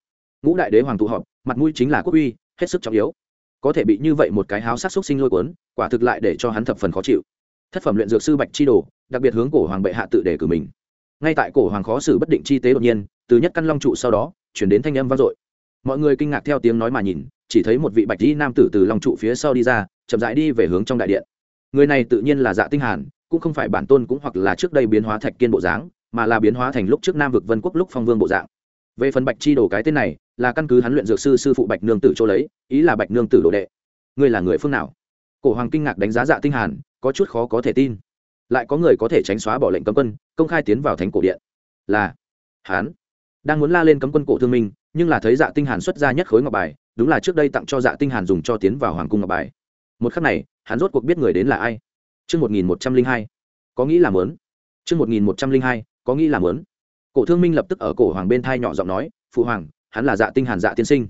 ngũ đại đế hoàng tụ họp, mặt mũi chính là quốc uy, hết sức trọng yếu. Có thể bị như vậy một cái háo sát xúc sinh lôi cuốn, quả thực lại để cho hắn thập phần khó chịu. Thất phẩm luyện dược sư bạch chi đồ, đặc biệt hướng cổ hoàng bệ hạ tự đề cử mình. Ngay tại cổ hoàng khó xử bất định chi tế đột nhiên, từ nhất căn long trụ sau đó, chuyển đến thanh âm vang dội. Mọi người kinh ngạc theo tiếng nói mà nhìn, chỉ thấy một vị bạch y nam tử từ long trụ phía sau đi ra, chậm rãi đi về hướng trong đại điện. Người này tự nhiên là dạ tinh hàn cũng không phải bản tôn cũng hoặc là trước đây biến hóa thạch kiên bộ dáng, mà là biến hóa thành lúc trước nam vực vân quốc lúc phong vương bộ dạng. Về phần bạch chi đồ cái tên này, là căn cứ hắn luyện dược sư sư phụ bạch nương tử chỗ lấy, ý là bạch nương tử đồ đệ. Ngươi là người phương nào? Cổ hoàng kinh ngạc đánh giá dạ tinh hàn, có chút khó có thể tin. Lại có người có thể tránh xóa bỏ lệnh cấm quân, công khai tiến vào thánh cổ điện. Là hắn. Đang muốn la lên cấm quân cổ thương minh, nhưng là thấy dạ tinh hàn xuất ra nhất khối ngọc bài, đúng là trước đây tặng cho dạ tinh hàn dùng cho tiến vào hoàng cung ngọc bài. Một khắc này, hắn rốt cuộc biết người đến là ai chương một nghìn một trăm linh hai, có nghĩ là mớn chương một nghìn một trăm linh hai, có nghĩ là mớn cổ thương minh lập tức ở cổ hoàng bên thai nhỏ giọng nói, phụ hoàng, hắn là dạ tinh hàn dạ tiên sinh.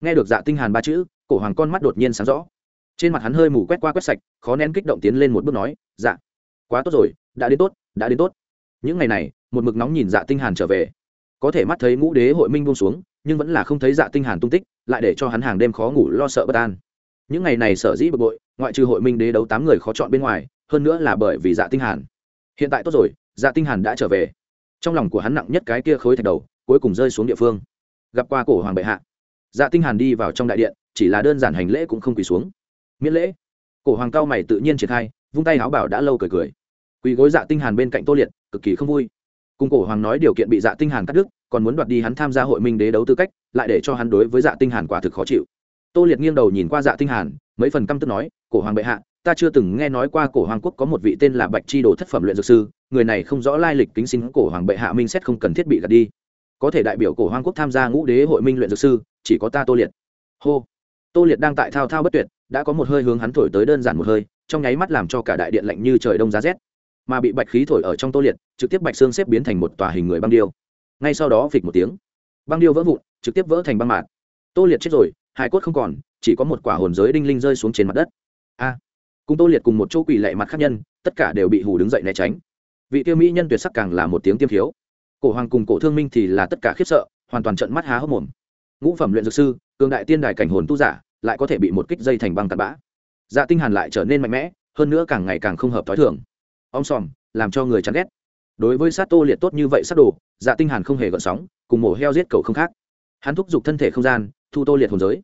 Nghe được dạ tinh hàn ba chữ, cổ hoàng con mắt đột nhiên sáng rõ. Trên mặt hắn hơi mù quét qua quét sạch, khó nén kích động tiến lên một bước nói dạ quá tốt rồi, đã đến tốt, đã đến tốt. Những ngày này, một mực nóng nhìn dạ tinh hàn trở về. Có thể mắt thấy ngũ đế hội minh buông xuống, nhưng vẫn là không thấy dạ tinh hàn tung tích, lại để cho hắn hàng đêm khó ngủ lo sợ bất an. Những ngày này sở dĩ bực bội, ngoại trừ hội minh đế đấu tám người khó chọn bên ngoài hơn nữa là bởi vì dạ tinh hàn. Hiện tại tốt rồi dạ tinh hàn đã trở về. Trong lòng của hắn nặng nhất cái kia khối thạch đầu, cuối cùng rơi xuống địa phương. Gặp qua cổ hoàng bệ hạ. Dạ tinh hàn đi vào trong đại điện, chỉ là đơn giản hành lễ cũng không quỳ xuống. Miễn lễ. Cổ hoàng cao mày tự nhiên triển khai, vung tay áo bảo đã lâu cười cười. Quỳ gối dạ tinh hàn bên cạnh tô liệt, cực kỳ không vui. Cùng cổ hoàng nói điều kiện bị dạ tinh hàn cắt đứt, còn muốn đoạt đi hắn tham gia hội minh đế đấu tư cách, lại để cho hắn đối với dạ tinh hàn quả thực khó chịu. Tô liệt nghiêng đầu nhìn qua dạ tinh hàn, mấy phần căm tức nói, cổ hoàng bệ hạ ta chưa từng nghe nói qua cổ hoàng quốc có một vị tên là bạch chi đồ thất phẩm luyện dược sư, người này không rõ lai lịch kính xin cổ hoàng bệ hạ minh xét không cần thiết bị gạt đi. Có thể đại biểu cổ hoàng quốc tham gia ngũ đế hội minh luyện dược sư, chỉ có ta tô liệt. Hô. Tô liệt đang tại thao thao bất tuyệt, đã có một hơi hướng hắn thổi tới đơn giản một hơi, trong nháy mắt làm cho cả đại điện lạnh như trời đông giá rét. Mà bị bạch khí thổi ở trong tô liệt, trực tiếp bạch xương xếp biến thành một tòa hình người băng điêu. Ngay sau đó phịch một tiếng. Băng điêu vỡ vụn, trực tiếp vỡ thành băng mạt. Tô liệt chết rồi hải cốt không còn, chỉ có một quả hồn giới đinh linh rơi xuống trên mặt đất cùng tô liệt cùng một chỗ quỳ lệ mặt khác nhân, tất cả đều bị hù đứng dậy né tránh. Vị tiêu mỹ nhân tuyệt sắc càng là một tiếng tiêm thiếu cổ hoàng cùng cổ thương minh thì là tất cả khiếp sợ, hoàn toàn trận mắt há hốc mồm. Ngũ phẩm luyện dược sư, cường đại tiên đài cảnh hồn tu giả, lại có thể bị một kích dây thành băng tạt bã. Dạ tinh hàn lại trở nên mạnh mẽ, hơn nữa càng ngày càng không hợp thói thường. Ông sòm, làm cho người chán ghét. Đối với sát tô liệt tốt như vậy sát đồ dạ tinh hàn không hề gợn sóng, cùng mổ heo giết cầu không khác. Hắn thúc giục thân thể không gian, thu tô liệt hồn giới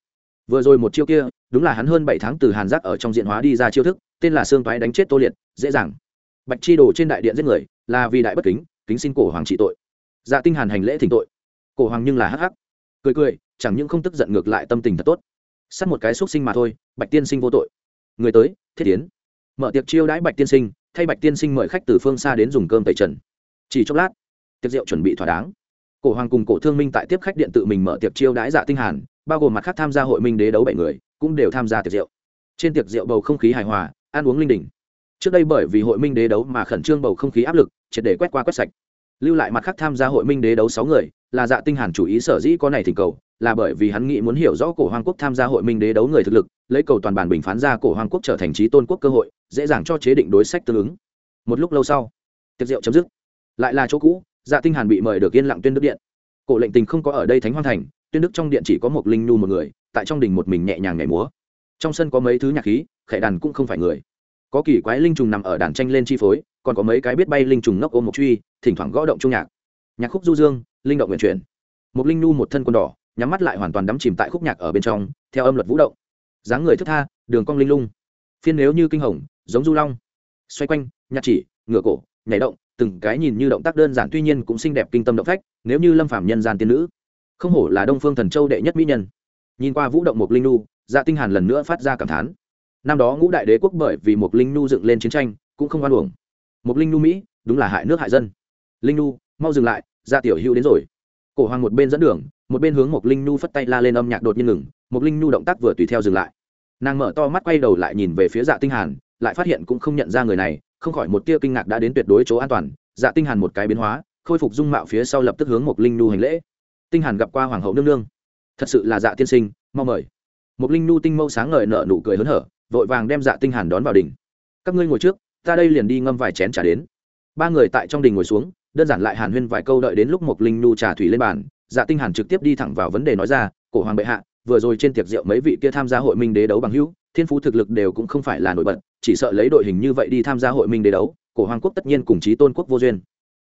vừa rồi một chiêu kia, đúng là hắn hơn bảy tháng từ hàn giác ở trong diện hóa đi ra chiêu thức, tên là xương toái đánh chết tô liệt, dễ dàng. Bạch chi đồ trên đại điện giết người, là vì đại bất kính kính xin cổ hoàng trị tội. Dạ tinh hàn hành lễ thỉnh tội. Cổ hoàng nhưng là hắc hắc. Cười cười, chẳng những không tức giận ngược lại tâm tình thật tốt. Sát một cái xuất sinh mà thôi, bạch tiên sinh vô tội. Người tới, thiết tiến mở tiệc chiêu đãi bạch tiên sinh, thay bạch tiên sinh mời khách từ phương xa đến dùng cơm tẩy trần. Chỉ chốc lát, tiệc rượu chuẩn bị thỏa đáng. Cổ hoàng cùng cổ thương minh tại tiếp khách điện tự mình mở tiệc chiêu đãi dạ tinh hàn bao gồm mặt khác tham gia hội minh đế đấu bảy người, cũng đều tham gia tiệc rượu. Trên tiệc rượu bầu không khí hài hòa, ăn uống linh đình. Trước đây bởi vì hội minh đế đấu mà khẩn trương bầu không khí áp lực, triệt để quét qua quét sạch. Lưu lại mặt khác tham gia hội minh đế đấu sáu người, là dạ tinh hàn chủ ý sở dĩ có này thỉnh cầu, là bởi vì hắn nghĩ muốn hiểu rõ cổ hoàng quốc tham gia hội minh đế đấu người thực lực, lấy cầu toàn bản bình phán ra cổ hoàng quốc trở thành trí tôn quốc cơ hội, dễ dàng cho chế định đối sách tương ứng. Một lúc lâu sau, tiệc rượu chấm dứt. Lại là chỗ cũ dạ tinh hàn bị mời được yên lặng tuyên đức điện. Cổ lệnh tình không có ở đây thánh hoang thành tuyên đức trong điện chỉ có một linh nu một người, tại trong đình một mình nhẹ nhàng nhảy múa. Trong sân có mấy thứ nhạc khí khệ đàn cũng không phải người. Có kỳ quái linh trùng nằm ở đàn tranh lên chi phối, còn có mấy cái biết bay linh trùng nóc ôm một truy, thỉnh thoảng gõ động trung nhạc. Nhạc khúc du dương, linh động nguyện chuyển. Một linh nu một thân quần đỏ, nhắm mắt lại hoàn toàn đắm chìm tại khúc nhạc ở bên trong, theo âm luật vũ động. Dáng người thức tha, đường cong linh lung. Phiên nếu như kinh hồng, giống du long. Xoay quanh, nhạc chỉ ngựa cổ, nhảy động, từng cái nhìn như động tác đơn giản tuy nhiên cũng xinh đẹp kinh tâm động phách, nếu như lâm phàm nhân gian tiên nữ không hổ là đông phương thần châu đệ nhất mỹ nhân. Nhìn qua vũ động một linh nu dạ tinh hàn lần nữa phát ra cảm thán. Năm đó ngũ đại đế quốc bởi vì một linh nu dựng lên chiến tranh, cũng không oan uổng. Một linh nu mỹ, đúng là hại nước hại dân. Linh nu mau dừng lại dạ tiểu hữu đến rồi. Cổ hoàng một bên dẫn đường, một bên hướng một linh nu phất tay la lên âm nhạc đột nhiên ngừng một linh nu động tác vừa tùy theo dừng lại. Nàng mở to mắt quay đầu lại nhìn về phía dạ tinh hàn, lại phát hiện cũng không nhận ra người này, không khỏi một tia kinh ngạc đã đến tuyệt đối chỗ an toàn. Dạ tinh hàn một cái biến hóa, khôi phục dung mạo phía sau lập tức hướng một linh nu hành lễ tinh hàn gặp qua hoàng hậu nương nương. Thật sự là dạ tiên sinh, mau mời. Một linh nu tinh mâu sáng ngời nở nụ cười hớn hở, vội vàng đem dạ tinh hàn đón vào đỉnh. Các ngươi ngồi trước, ta đây liền đi ngâm vài chén trà đến. Ba người tại trong đình ngồi xuống, đơn giản lại hàn huyên vài câu đợi đến lúc một linh nu trà thủy lên bàn dạ tinh hàn trực tiếp đi thẳng vào vấn đề nói ra, cổ hoàng bệ hạ, vừa rồi trên tiệc rượu mấy vị kia tham gia hội minh đế đấu bằng hữu, thiên phú thực lực đều cũng không phải là nổi bật, chỉ sợ lấy đội hình như vậy đi tham gia hội minh đế đấu, cổ hoàng quốc tất nhiên cùng chí tôn quốc vô duyên.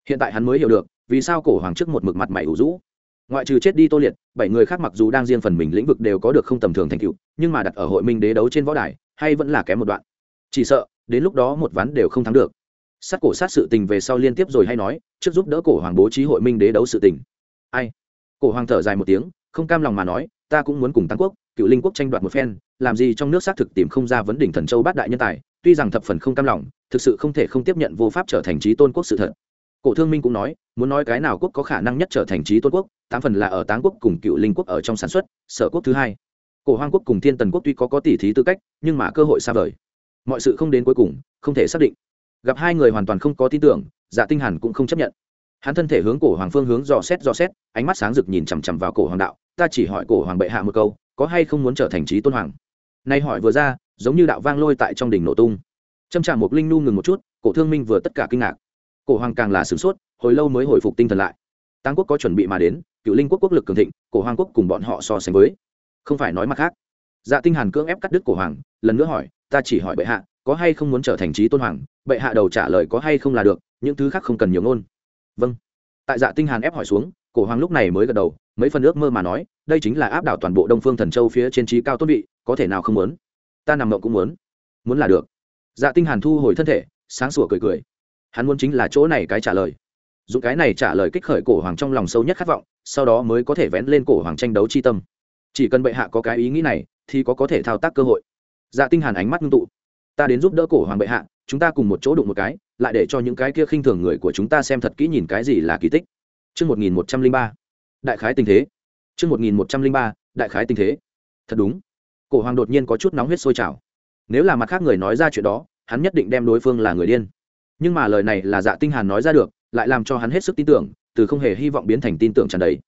Hiện tại hắn mới hiểu được, vì sao cổ hoàng trước một mực mặt mày ủ rũ ngoại trừ chết đi tô liệt, bảy người khác mặc dù đang riêng phần mình lĩnh vực đều có được không tầm thường thành tựu, nhưng mà đặt ở hội minh đế đấu trên võ đài, hay vẫn là kém một đoạn. Chỉ sợ, đến lúc đó một ván đều không thắng được. Sát cổ sát sự tình về sau liên tiếp rồi hay nói, trước giúp đỡ cổ hoàng bố trí hội minh đế đấu sự tình. Ai? Cổ hoàng thở dài một tiếng, không cam lòng mà nói, ta cũng muốn cùng tăng quốc, cựu linh quốc tranh đoạt một phen, làm gì trong nước xác thực tìm không ra vấn đỉnh thần châu bát đại nhân tài, tuy rằng thập phần không cam lòng, thực sự không thể không tiếp nhận vô pháp trở thành trí tôn quốc sự thật cổ thương minh cũng nói, muốn nói cái nào quốc có khả năng nhất trở thành trí tôn quốc, tám phần là ở táng quốc cùng cựu linh quốc ở trong sản xuất, sở quốc thứ hai. Cổ hoang quốc cùng thiên tần quốc tuy có có tỷ thí tư cách, nhưng mà cơ hội xa vời. Mọi sự không đến cuối cùng, không thể xác định. Gặp hai người hoàn toàn không có tin tưởng dạ tinh hàn cũng không chấp nhận. Hắn thân thể hướng cổ hoàng phương hướng dò xét dò xét, ánh mắt sáng rực nhìn chằm chằm vào cổ hoàng đạo, ta chỉ hỏi cổ hoàng bệ hạ một câu, có hay không muốn trở thành trí tôn hoàng? Nay hỏi vừa ra, giống như đạo vang lôi tại trong đỉnh nổ tung. Châm trà một linh nu ngừng một chút, cổ thương minh vừa tất cả kinh ngạc cổ hoàng càng là sửng sốt, hồi lâu mới hồi phục tinh thần lại. Tăng quốc có chuẩn bị mà đến, cựu linh quốc quốc lực cường thịnh, cổ hoàng quốc cùng bọn họ so sánh với. Không phải nói mặt khác. Dạ tinh hàn cưỡng ép cắt đứt cổ hoàng, lần nữa hỏi, ta chỉ hỏi bệ hạ, có hay không muốn trở thành trí tôn hoàng? Bệ hạ đầu trả lời, có hay không là được, những thứ khác không cần nhiều ngôn. Vâng. Tại dạ tinh hàn ép hỏi xuống, cổ hoàng lúc này mới gật đầu, mấy phần ước mơ mà nói, đây chính là áp đảo toàn bộ đông phương thần châu phía trên trí cao tôn vị, có thể nào không muốn? Ta nằm mộng cũng muốn. Muốn là được. Dạ tinh hàn thu hồi thân thể, sáng sủa cười cười hắn muốn chính là chỗ này cái trả lời dùng cái này trả lời kích khởi cổ hoàng trong lòng sâu nhất khát vọng sau đó mới có thể vén lên cổ hoàng tranh đấu chi tâm chỉ cần bệ hạ có cái ý nghĩ này thì có có thể thao tác cơ hội dạ tinh hàn ánh mắt ngưng tụ ta đến giúp đỡ cổ hoàng bệ hạ chúng ta cùng một chỗ đụng một cái lại để cho những cái kia khinh thường người của chúng ta xem thật kỹ nhìn cái gì là kỳ tích Trước 1103, đại khái tình thế. Trước 1103, đại khái tình thế. Thật đúng. Cổ hoàng đột nhiên có chút nóng huyết sôi trào. Nếu là mặt khác người nói ra chuyện đó, hắn nhất định đem đối phương là người điên. Nhưng mà lời này là Dạ Tinh Hàn nói ra được, lại làm cho hắn hết sức tin tưởng, từ không hề hy vọng biến thành tin tưởng tràn đầy.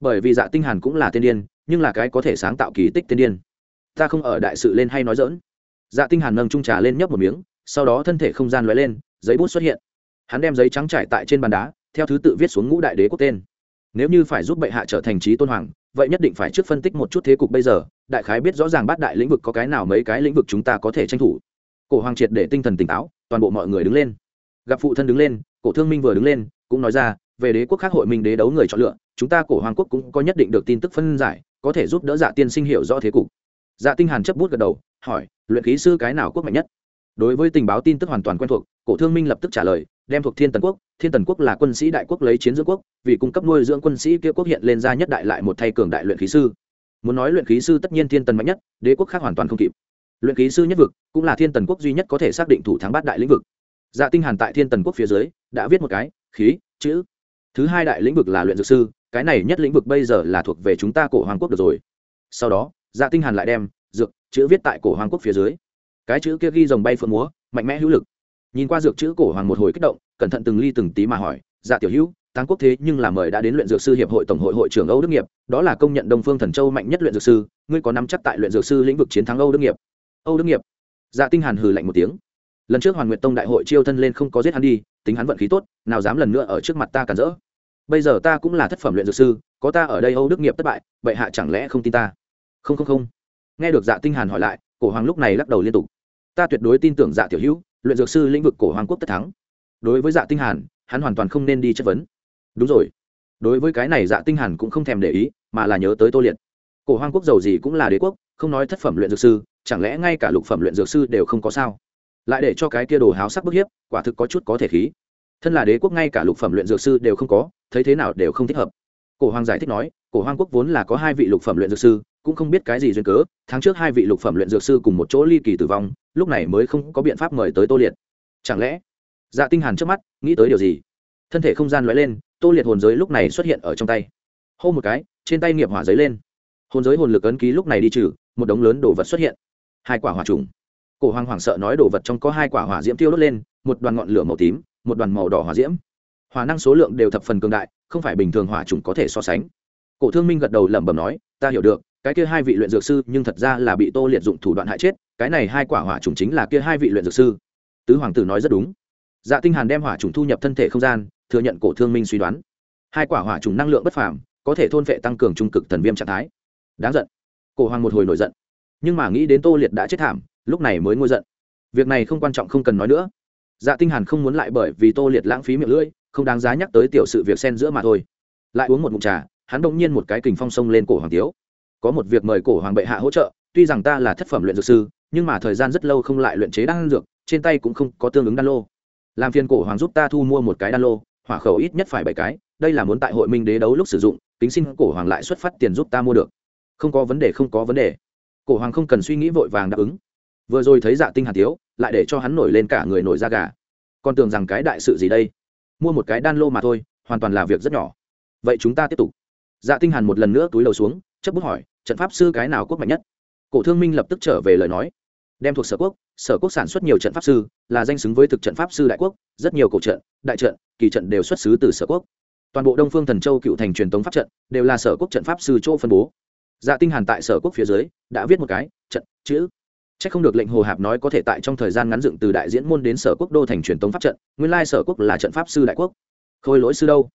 Bởi vì Dạ Tinh Hàn cũng là tiên điên, nhưng là cái có thể sáng tạo kỳ tích tiên điên. Ta không ở đại sự lên hay nói dỡn dạ tinh hàn nâng trung trà lên nhấp một miếng sau đó thân thể không gian lóe lên giấy bút xuất hiện. Hắn đem giấy trắng trải tại trên bàn đá theo thứ tự viết xuống ngũ đại đế quốc tên. Nếu như phải giúp bệ hạ trở thành trí tôn hoàng vậy nhất định phải trước phân tích một chút thế cục bây giờ đại khái biết rõ ràng bát đại lĩnh vực có cái nào mấy cái lĩnh vực chúng ta có thể tranh thủ. Cổ hoàng triệt để tinh thần tỉnh táo toàn bộ mọi người đứng lên gặp phụ thân đứng lên, cổ thương minh vừa đứng lên, cũng nói ra, về đế quốc khác hội minh đế đấu người chọn lựa, chúng ta cổ hoàng quốc cũng có nhất định được tin tức phân giải, có thể giúp đỡ dạ tiên sinh hiểu rõ thế cục. Dạ tinh hàn chấp bút gật đầu, hỏi, luyện khí sư cái nào quốc mạnh nhất? Đối với tình báo tin tức hoàn toàn quen thuộc, cổ thương minh lập tức trả lời, đem thuộc thiên tần quốc, thiên tần quốc là quân sĩ đại quốc lấy chiến dưỡng quốc, vì cung cấp nuôi dưỡng quân sĩ kia quốc hiện lên ra nhất đại lại một thay cường đại luyện khí sư. Muốn nói luyện khí sư tất nhiên thiên tần mạnh nhất, đế quốc khác hoàn toàn không kịp. Luyện khí sư nhất vực cũng là thiên tần quốc duy nhất có thể xác định thủ thắng bát đại lĩnh vực dạ tinh hàn tại thiên tần quốc phía dưới, đã viết một cái, khí, chữ. Thứ hai đại lĩnh vực là luyện dược sư, cái này nhất lĩnh vực bây giờ là thuộc về chúng ta cổ hoàng quốc được rồi. Sau đó dạ tinh hàn lại đem dược, chữ viết tại cổ hoàng quốc phía dưới. Cái chữ kia ghi dòng bay phượng múa, mạnh mẽ hữu lực. Nhìn qua dược chữ cổ hoàng một hồi kích động, cẩn thận từng ly từng tí mà hỏi dạ tiểu hữu Tăng quốc thế nhưng là mời đã đến luyện dược sư hiệp hội tổng hội hội trưởng âu đức nghiệp, đó là công nhận đông phương thần châu mạnh nhất luyện dược sư, ngươi có nắm chắc tại luyện dược sư lĩnh vực chiến thắng âu đức nghiệp? Âu đức nghiệp? Dạ tinh hàn hừ lạnh một tiếng lần trước hoàn nguyệt tông đại hội chiêu thân lên không có giết hắn đi, tính hắn vận khí tốt, nào dám lần nữa ở trước mặt ta cản rỡ. Bây giờ ta cũng là thất phẩm luyện dược sư, có ta ở đây âu đức nghiệp thất bại, bệ hạ chẳng lẽ không tin ta? Không không không. Nghe được dạ tinh hàn hỏi lại, cổ hoàng lúc này lắc đầu liên tục. Ta tuyệt đối tin tưởng dạ tiểu hữu, luyện dược sư lĩnh vực cổ hoàng quốc tất thắng. Đối với dạ tinh hàn, hắn hoàn toàn không nên đi chất vấn. Đúng rồi. Đối với cái này dạ tinh hàn cũng không thèm để ý, mà là nhớ tới tô liệt. Cổ hoàng quốc giàu gì cũng là đế quốc, không nói thất phẩm luyện dược sư, chẳng lẽ ngay cả lục phẩm luyện dược sư đều không có sao? Lại để cho cái kia đồ háo sắc bức hiếp, quả thực có chút có thể khí. Thân là đế quốc ngay cả lục phẩm luyện dược sư đều không có, thấy thế nào đều không thích hợp. Cổ hoàng giải thích nói, cổ hoàng quốc vốn là có hai vị lục phẩm luyện dược sư, cũng không biết cái gì duyên cớ, tháng trước hai vị lục phẩm luyện dược sư cùng một chỗ ly kỳ tử vong, lúc này mới không có biện pháp mời tới tô liệt. Chẳng lẽ dạ tinh hàn trước mắt, nghĩ tới điều gì? Thân thể không gian lóe lên, tô liệt hồn giới lúc này xuất hiện ở trong tay. Hô một cái, trên tay nghiệp hỏa giấy lên. Hồn giới hồn lực ấn ký lúc này đi trừ, một đống lớn đồ vật xuất hiện. Hai quả hỏa trùng cổ hoàng hoảng sợ nói đồ vật trong có hai quả hỏa diễm tiêu đốt lên, một đoàn ngọn lửa màu tím, một đoàn màu đỏ hỏa diễm. Hỏa năng số lượng đều thập phần cường đại, không phải bình thường hỏa trùng có thể so sánh. Cổ thương minh gật đầu lẩm bẩm nói, ta hiểu được, cái kia hai vị luyện dược sư nhưng thật ra là bị tô liệt dụng thủ đoạn hại chết, cái này hai quả hỏa trùng chính là kia hai vị luyện dược sư. Tứ hoàng tử nói rất đúng. Dạ tinh hàn đem hỏa trùng thu nhập thân thể không gian, thừa nhận cổ thương minh suy đoán. Hai quả hỏa trùng năng lượng bất phàm, có thể thôn vệ tăng cường trung cực thần viêm trạng thái. Đáng giận. Cổ hoàng một hồi nổi giận. Nhưng mà nghĩ đến tô liệt đã chết thảm lúc này mới ngôi giận. Việc này không quan trọng không cần nói nữa. Dạ tinh hàn không muốn lại bởi vì tô liệt lãng phí miệng lưỡi, không đáng giá nhắc tới tiểu sự việc xen giữa mà thôi. Lại uống một ngụm trà, hắn đột nhiên một cái kình phong sông lên cổ hoàng tiếu. Có một việc mời cổ hoàng bệ hạ hỗ trợ, tuy rằng ta là thất phẩm luyện dược sư, nhưng mà thời gian rất lâu không lại luyện chế đan dược, trên tay cũng không có tương ứng đan lô. Làm phiền cổ hoàng giúp ta thu mua một cái đan lô, hỏa khẩu ít nhất phải bảy cái, đây là muốn tại hội minh đế đấu lúc sử dụng tính xin cổ hoàng lại xuất phát tiền giúp ta mua được. Không có vấn đề, không có vấn đề. Cổ hoàng không cần suy nghĩ vội vàng đáp ứng vừa rồi thấy dạ tinh hàn thiếu, lại để cho hắn nổi lên cả người nổi da gà. Còn tưởng rằng cái đại sự gì đây? Mua một cái đan lô mà thôi, hoàn toàn là việc rất nhỏ. Vậy chúng ta tiếp tục. Dạ tinh hàn một lần nữa túi đầu xuống chấp bút hỏi, trận pháp sư cái nào quốc mạnh nhất? Cổ thương minh lập tức trở về lời nói. Đem thuộc sở quốc sở quốc sản xuất nhiều trận pháp sư, là danh xứng với thực trận pháp sư đại quốc, rất nhiều cổ trận, đại trận, kỳ trận đều xuất xứ từ sở quốc. Toàn bộ đông phương thần châu cựu thành truyền thống pháp trận, đều là sở quốc trận pháp sư chỗ phân bố. Dạ tinh hàn tại sở quốc phía dưới, đã viết một cái, trận, chữ chắc không được lệnh hồ hạp nói có thể tại trong thời gian ngắn dựng từ đại diễn môn đến sở quốc đô thành truyền tống pháp trận, nguyên lai sở quốc là trận pháp sư đại quốc. Khôi lỗi sư đâu?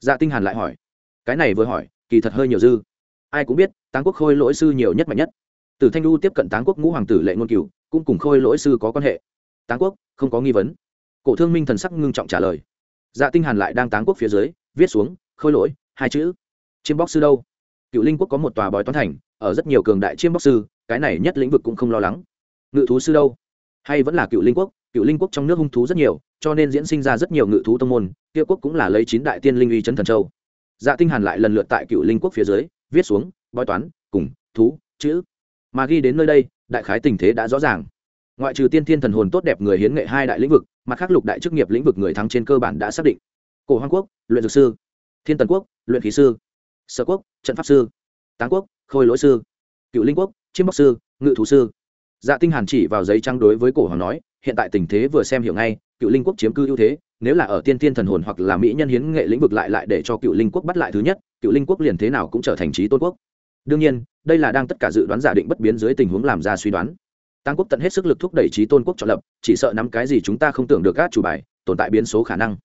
Dạ tinh hàn lại hỏi. Cái này vừa hỏi, kỳ thật hơi nhiều dư. Ai cũng biết, táng quốc khôi lỗi sư nhiều nhất mạnh nhất. Từ thanh du tiếp cận táng quốc ngũ hoàng tử lệ ngôn cửu, cũng cùng khôi lỗi sư có quan hệ. Táng quốc, không có nghi vấn. Cổ thương minh thần sắc ngưng trọng trả lời. Dạ tinh hàn lại đang táng quốc phía dưới, viết xuống, khôi lỗi, hai chữ. Chiêm bóc sư đâu? Cựu linh quốc có một tòa bói toán thành ở rất nhiều cường đại chiêm bóc sư, cái này nhất lĩnh vực cũng không lo lắng. Ngự thú sư đâu? Hay vẫn là cựu linh quốc? Cựu linh quốc trong nước hung thú rất nhiều, cho nên diễn sinh ra rất nhiều ngự thú tông môn, kia quốc cũng là lấy chín đại tiên linh uy chấn thần châu. Dạ tinh hàn lại lần lượt tại cựu linh quốc phía dưới, viết xuống, bói toán, cùng, thú, chữ. Mà ghi đến nơi đây, đại khái tình thế đã rõ ràng. Ngoại trừ tiên thiên thần hồn tốt đẹp người hiến nghệ hai đại lĩnh vực, mặt khác lục đại chức nghiệp lĩnh vực người thắng trên cơ bản đã xác định. Cổ hoàng quốc, luyện dược sư. Thiên tần quốc, luyện khí sư. Sở quốc, trận pháp sư. Táng quốc khôi lỗi sư, cựu linh quốc, chiêm bóc sư, ngự thú sư. Dạ tinh hàn chỉ vào giấy trắng đối với cổ hoàng nói, hiện tại tình thế vừa xem hiểu ngay, cựu linh quốc chiếm cư ưu thế, nếu là ở tiên tiên thần hồn hoặc là mỹ nhân hiến nghệ lĩnh vực lại lại để cho cựu linh quốc bắt lại thứ nhất, cựu linh quốc liền thế nào cũng trở thành trí tôn quốc. Đương nhiên, đây là đang tất cả dự đoán giả định bất biến dưới tình huống làm ra suy đoán. Tăng quốc tận hết sức lực thúc đẩy trí tôn quốc chọn lập, chỉ sợ nắm cái gì chúng ta không tưởng được các chủ bài, tồn tại biến số khả năng.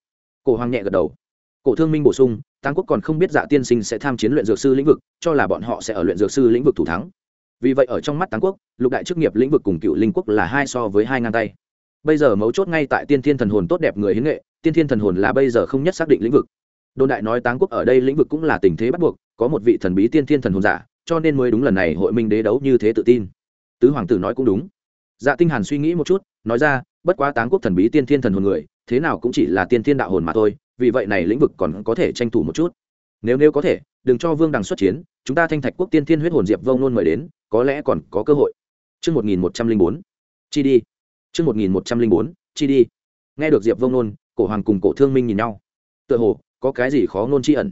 Cổ hoàng nhẹ gật đầu cổ thương minh bổ sung tăng quốc còn không biết dạ tiên sinh sẽ tham chiến luyện dược sư lĩnh vực, cho là bọn họ sẽ ở luyện dược sư lĩnh vực thủ thắng. Vì vậy ở trong mắt tăng quốc, lục đại chức nghiệp lĩnh vực cùng cựu linh quốc là hai so với hai ngang tay. Bây giờ mấu chốt ngay tại tiên thiên thần hồn tốt đẹp người hiến nghệ, tiên thiên thần hồn là bây giờ không nhất xác định lĩnh vực. Đồn đại nói táng quốc ở đây lĩnh vực cũng là tình thế bắt buộc, có một vị thần bí tiên thiên thần hồn giả, cho nên mới đúng lần này hội minh đế đấu như thế tự tin. Tứ hoàng tử nói cũng đúng. Dạ tinh hàn suy nghĩ một chút, nói ra, bất quá táng quốc thần bí tiên thiên thần hồn người, thế nào cũng chỉ là tiên thiên đạo hồn mà thôi vì vậy này lĩnh vực còn có thể tranh thủ một chút nếu nếu có thể đừng cho vương đằng xuất chiến chúng ta thanh thạch quốc tiên thiên huyết hồn diệp vông nôn mời đến có lẽ còn có cơ hội trương một nghìn một trăm linh bốn chi đi. trương một nghìn một trăm linh bốn chi đi. Nghe được Diệp Vông Nôn, cổ hoàng cùng cổ thương minh nhìn nhau. Tựa hồ, có cái gì khó nôn chi ẩn.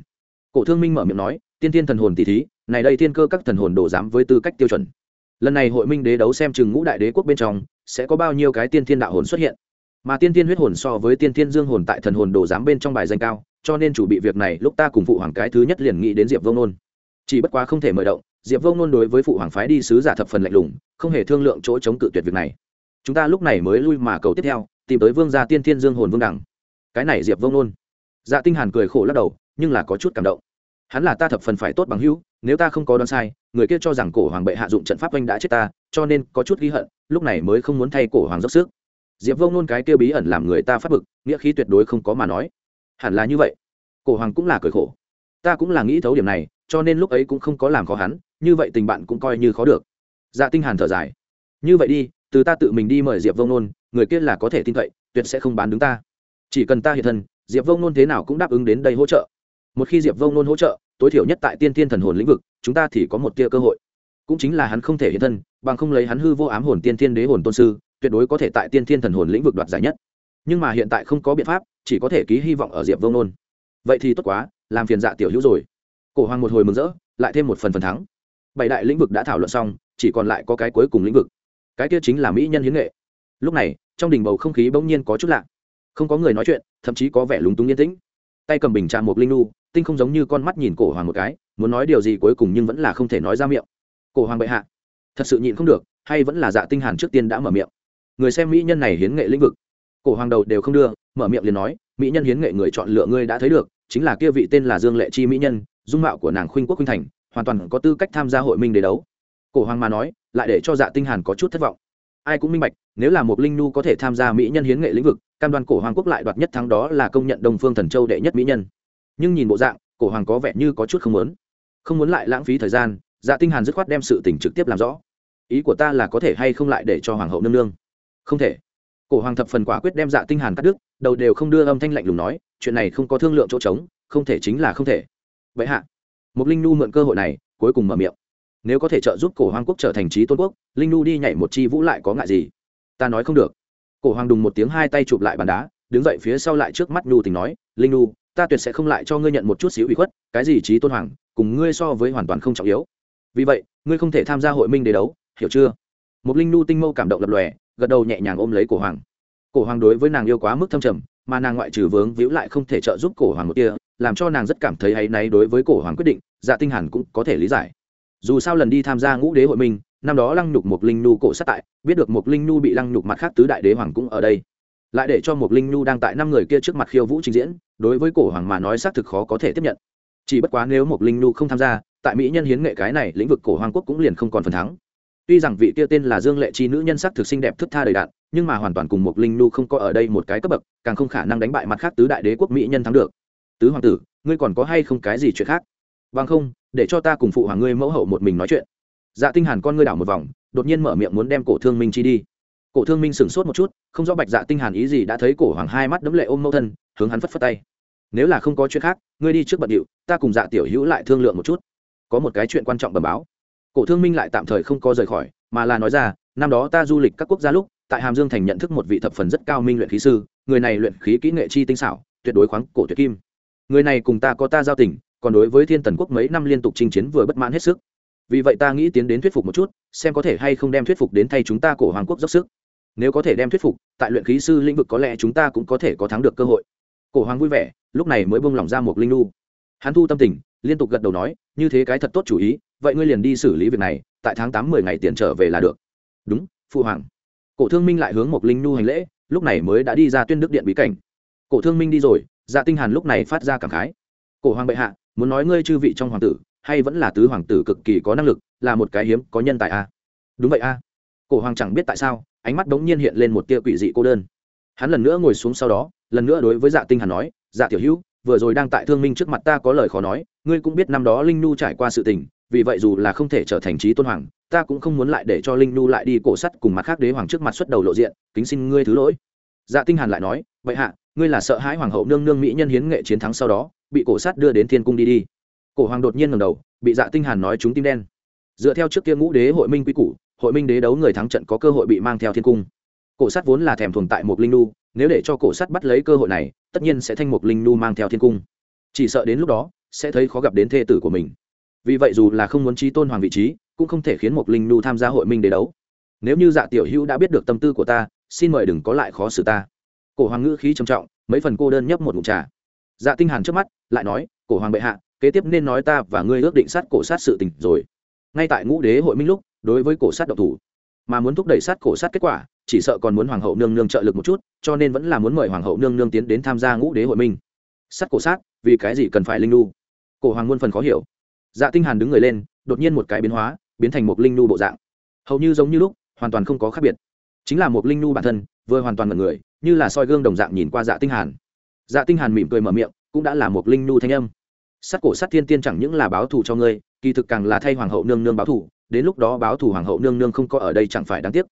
Cổ thương minh mở miệng nói, tiên tiên thần hồn tỷ thí, này đây tiên cơ các thần hồn đổ dám với tư cách tiêu chuẩn. Lần này hội minh đế đấu xem chừng ngũ đại đế quốc bên trong, sẽ có bao nhiêu cái tiên thiên đạo hồn xuất hiện. Mà tiên tiên huyết hồn so với tiên tiên dương hồn tại thần hồn đồ giám bên trong bài danh cao, cho nên chủ bị việc này lúc ta cùng phụ hoàng cái thứ nhất liền nghĩ đến Diệp Vông Nôn. Chỉ bất quá không thể mời động, Diệp Vông Nôn đối với phụ hoàng phái đi sứ giả thập phần lạnh lùng, không hề thương lượng chỗ chống cự tuyệt việc này. Chúng ta lúc này mới lui mà cầu tiếp theo tìm tới vương gia tiên thiên dương hồn vương đẳng. Cái này diệp vông nôn. Dạ tinh hàn cười khổ lắc đầu nhưng là có chút cảm động. Hắn là ta thập phần phải tốt bằng hữu nếu ta không có đoán sai người kia cho rằng cổ hoàng bệ hạ dụng trận pháp anh đã chết ta cho nên có chút ghi hận lúc này mới không muốn thay cổ hoàng dốc sức diệp vông nôn cái kia bí ẩn làm người ta phát bực, nghĩa khí tuyệt đối không có mà nói. Hẳn là như vậy. Cổ hoàng cũng là cười khổ. Ta cũng là nghĩ thấu điểm này, cho nên lúc ấy cũng không có làm khó hắn, như vậy tình bạn cũng coi như khó được. Dạ tinh hàn thở dài. Như vậy đi, từ ta tự mình đi mời diệp vông nôn người kia là có thể tin cậy, tuyệt sẽ không bán đứng ta. Chỉ cần ta hiện thân, diệp vông nôn thế nào cũng đáp ứng đến đây hỗ trợ. Một khi diệp vông nôn hỗ trợ, tối thiểu nhất tại tiên tiên thần hồn lĩnh vực, chúng ta thì có một tia cơ hội. Cũng chính là hắn không thể hiện thân, bằng không lấy hắn hư vô ám hồn tiên tiên đế hồn tôn sư tuyệt đối có thể tại tiên thiên thần hồn lĩnh vực đoạt giải nhất. Nhưng mà hiện tại không có biện pháp, chỉ có thể ký hy vọng ở diệp vông nôn. Vậy thì tốt quá, làm phiền dạ tiểu hữu rồi. Cổ hoàng một hồi mừng rỡ, lại thêm một phần phần thắng. Bảy đại lĩnh vực đã thảo luận xong, chỉ còn lại có cái cuối cùng lĩnh vực. Cái kia chính là mỹ nhân hiến nghệ. Lúc này, trong đình bầu không khí bỗng nhiên có chút lạ. Không có người nói chuyện, thậm chí có vẻ lúng túng yên tĩnh. Tay cầm bình trà một linh nu, tinh không giống như con mắt nhìn cổ hoàng một cái, muốn nói điều gì cuối cùng nhưng vẫn là không thể nói ra miệng. Cổ hoàng bệ hạ, thật sự nhịn không được, hay vẫn là dạ tinh hàn trước tiên đã mở miệng người xem mỹ nhân này hiến nghệ lĩnh vực. Cổ hoàng đầu đều không đưa, mở miệng liền nói, mỹ nhân hiến nghệ người chọn lựa ngươi đã thấy được, chính là kia vị tên là dương lệ chi mỹ nhân, dung mạo của nàng khuynh quốc khuynh thành, hoàn toàn có tư cách tham gia hội minh để đấu. Cổ hoàng mà nói, lại để cho dạ tinh hàn có chút thất vọng. Ai cũng minh bạch, nếu là một linh nu có thể tham gia mỹ nhân hiến nghệ lĩnh vực, cam đoan cổ hoàng quốc lại đoạt nhất thắng đó là công nhận đông phương thần châu đệ nhất mỹ nhân. Nhưng nhìn bộ dạng, cổ hoàng có vẻ như có chút không muốn. Không muốn lại lãng phí thời gian dạ tinh hàn dứt khoát đem sự tình trực tiếp làm rõ. Ý của ta là có thể hay không lại để cho hoàng hậu nương nương? Không thể. Cổ hoàng thập phần quả quyết đem dạ tinh hàn cắt đứt, đầu đều không đưa âm thanh lạnh lùng nói, chuyện này không có thương lượng chỗ trống, không thể chính là không thể. Vậy hạ một linh nu mượn cơ hội này, cuối cùng mở miệng. Nếu có thể trợ giúp cổ hoàng quốc trở thành trí tôn quốc, linh nu đi nhảy một chi vũ lại có ngại gì? Ta nói không được. Cổ hoàng đùng một tiếng hai tay chụp lại bàn đá, đứng dậy phía sau lại trước mắt nhu tình nói, linh nu ta tuyệt sẽ không lại cho ngươi nhận một chút xíu ủy khuất, cái gì trí tôn hoàng, cùng ngươi so với hoàn toàn không trọng yếu. Vì vậy, ngươi không thể tham gia hội minh để đấu, hiểu chưa? Một linh nu tinh mâu cảm động lập lòe gật đầu nhẹ nhàng ôm lấy cổ hoàng. Cổ hoàng đối với nàng yêu quá mức thâm trầm, mà nàng ngoại trừ vướng víu lại không thể trợ giúp cổ hoàng một kia làm cho nàng rất cảm thấy áy náy đối với cổ hoàng quyết định dạ tinh hàn cũng có thể lý giải. Dù sao lần đi tham gia ngũ đế hội minh năm đó lăng nhục một linh nu cổ sát tại, biết được một linh nu bị lăng nhục mặt khác tứ đại đế hoàng cũng ở đây. Lại để cho một linh nu đang tại năm người kia trước mặt khiêu vũ trình diễn, đối với cổ hoàng mà nói xác thực khó có thể tiếp nhận. Chỉ bất quá nếu một linh nu không tham gia, tại mỹ nhân hiến nghệ cái này lĩnh vực cổ hoàng quốc cũng liền không còn phần thắng tuy rằng vị kia tên là dương lệ chi nữ nhân sắc thực xinh đẹp thức tha đầy đạn, nhưng mà hoàn toàn cùng một linh nu không có ở đây một cái cấp bậc, càng không khả năng đánh bại mặt khác tứ đại đế quốc mỹ nhân thắng được. Tứ hoàng tử, ngươi còn có hay không cái gì chuyện khác? Vâng không, để cho ta cùng phụ hoàng ngươi mẫu hậu một mình nói chuyện. Dạ tinh hàn con ngươi đảo một vòng, đột nhiên mở miệng muốn đem cổ thương minh chi đi. Cổ thương minh sửng sốt một chút, không rõ bạch dạ tinh hàn ý gì đã thấy cổ hoàng hai mắt đấm lệ ôm mẫu thân, hướng hắn phất phất tay. Nếu là không có chuyện khác, ngươi đi trước bận điệu, ta cùng dạ tiểu hữu lại thương lượng một chút. Có một cái chuyện quan trọng bẩm báo cổ thương minh lại tạm thời không có rời khỏi, mà là nói ra, năm đó ta du lịch các quốc gia lúc, tại hàm dương thành nhận thức một vị thập phần rất cao minh luyện khí sư, người này luyện khí kỹ nghệ chi tinh xảo, tuyệt đối khoáng cổ tuyệt kim. Người này cùng ta có ta giao tình, còn đối với thiên tần quốc mấy năm liên tục chinh chiến vừa bất mãn hết sức. Vì vậy ta nghĩ tiến đến thuyết phục một chút, xem có thể hay không đem thuyết phục đến thay chúng ta cổ hoàng quốc dốc sức. Nếu có thể đem thuyết phục, tại luyện khí sư lĩnh vực có lẽ chúng ta cũng có thể có thắng được cơ hội. Cổ hoàng vui vẻ, lúc này mới bông lỏng ra một linh lu hắn thu tâm tình, liên tục gật đầu nói, như thế cái thật tốt chủ ý vậy ngươi liền đi xử lý việc này, tại tháng tám mười ngày tiền trở về là được. Đúng, phụ hoàng. Cổ thương minh lại hướng một linh nhu hành lễ, lúc này mới đã đi ra tuyên đức điện bí cảnh. Cổ thương minh đi rồi dạ tinh hàn lúc này phát ra cảm khái. Cổ hoàng bệ hạ, muốn nói ngươi chư vị trong hoàng tử, hay vẫn là tứ hoàng tử cực kỳ có năng lực, là một cái hiếm, có nhân tài a. À? đúng vậy a. À? cổ hoàng chẳng biết tại sao, ánh mắt đống nhiên hiện lên một tia quỷ dị cô đơn. Hắn lần nữa ngồi xuống sau đó, lần nữa đối với dạ tinh hàn nói dạ tiểu hữu, vừa rồi đang tại thương minh trước mặt ta có lời khó nói, ngươi cũng biết năm đó linh nu trải qua sự tình vì vậy dù là không thể trở thành trí tôn hoàng, ta cũng không muốn lại để cho linh nu lại đi cổ sắt cùng mặt khác đế hoàng trước mặt xuất đầu lộ diện, kính xin ngươi thứ lỗi. Dạ tinh hàn lại nói vậy hạ, ngươi là sợ hãi hoàng hậu nương nương mỹ nhân hiến nghệ chiến thắng sau đó, bị cổ sắt đưa đến thiên cung đi đi. Cổ hoàng đột nhiên ngẩng đầu, bị dạ tinh hàn nói chúng tim đen. Dựa theo trước kia ngũ đế hội minh quy củ, hội minh đế đấu người thắng trận có cơ hội bị mang theo thiên cung. Cổ sắt vốn là thèm thuồng tại một linh nu nếu để cho cổ sắt bắt lấy cơ hội này, tất nhiên sẽ thanh một linh nu mang theo thiên cung. Chỉ sợ đến lúc đó, sẽ thấy khó gặp đến thê tử của mình vì vậy dù là không muốn trí tôn hoàng vị trí, cũng không thể khiến một linh nu tham gia hội minh để đấu. Nếu như dạ tiểu hữu đã biết được tâm tư của ta, xin mời đừng có lại khó xử ta. Cổ hoàng ngữ khí trầm trọng, mấy phần cô đơn nhấp một mụn trà. Dạ tinh hàn trước mắt, lại nói, cổ hoàng bệ hạ, kế tiếp nên nói ta và ngươi ước định sát cổ sát sự tình rồi. Ngay tại ngũ đế hội minh lúc, đối với cổ sát độc thủ, mà muốn thúc đẩy sát cổ sát kết quả, chỉ sợ còn muốn hoàng hậu nương nương trợ lực một chút, cho nên vẫn là muốn mời hoàng hậu nương nương tiến đến tham gia ngũ đế hội minh. Sát cổ sát, vì cái gì cần phải linh nu cổ hoàng muôn phần khó hiểu dạ tinh hàn đứng người lên, đột nhiên một cái biến hóa, biến thành một linh nu bộ dạng. Hầu như giống như lúc, hoàn toàn không có khác biệt. Chính là một linh nu bản thân, vừa hoàn toàn mọi người, như là soi gương đồng dạng nhìn qua dạ tinh hàn. Dạ tinh hàn mỉm cười mở miệng, cũng đã là một linh nu thanh âm. Sát cổ sát thiên tiên chẳng những là báo thù cho ngươi, kỳ thực càng là thay hoàng hậu nương nương báo thù, đến lúc đó báo thù hoàng hậu nương nương không có ở đây chẳng phải đáng tiếc.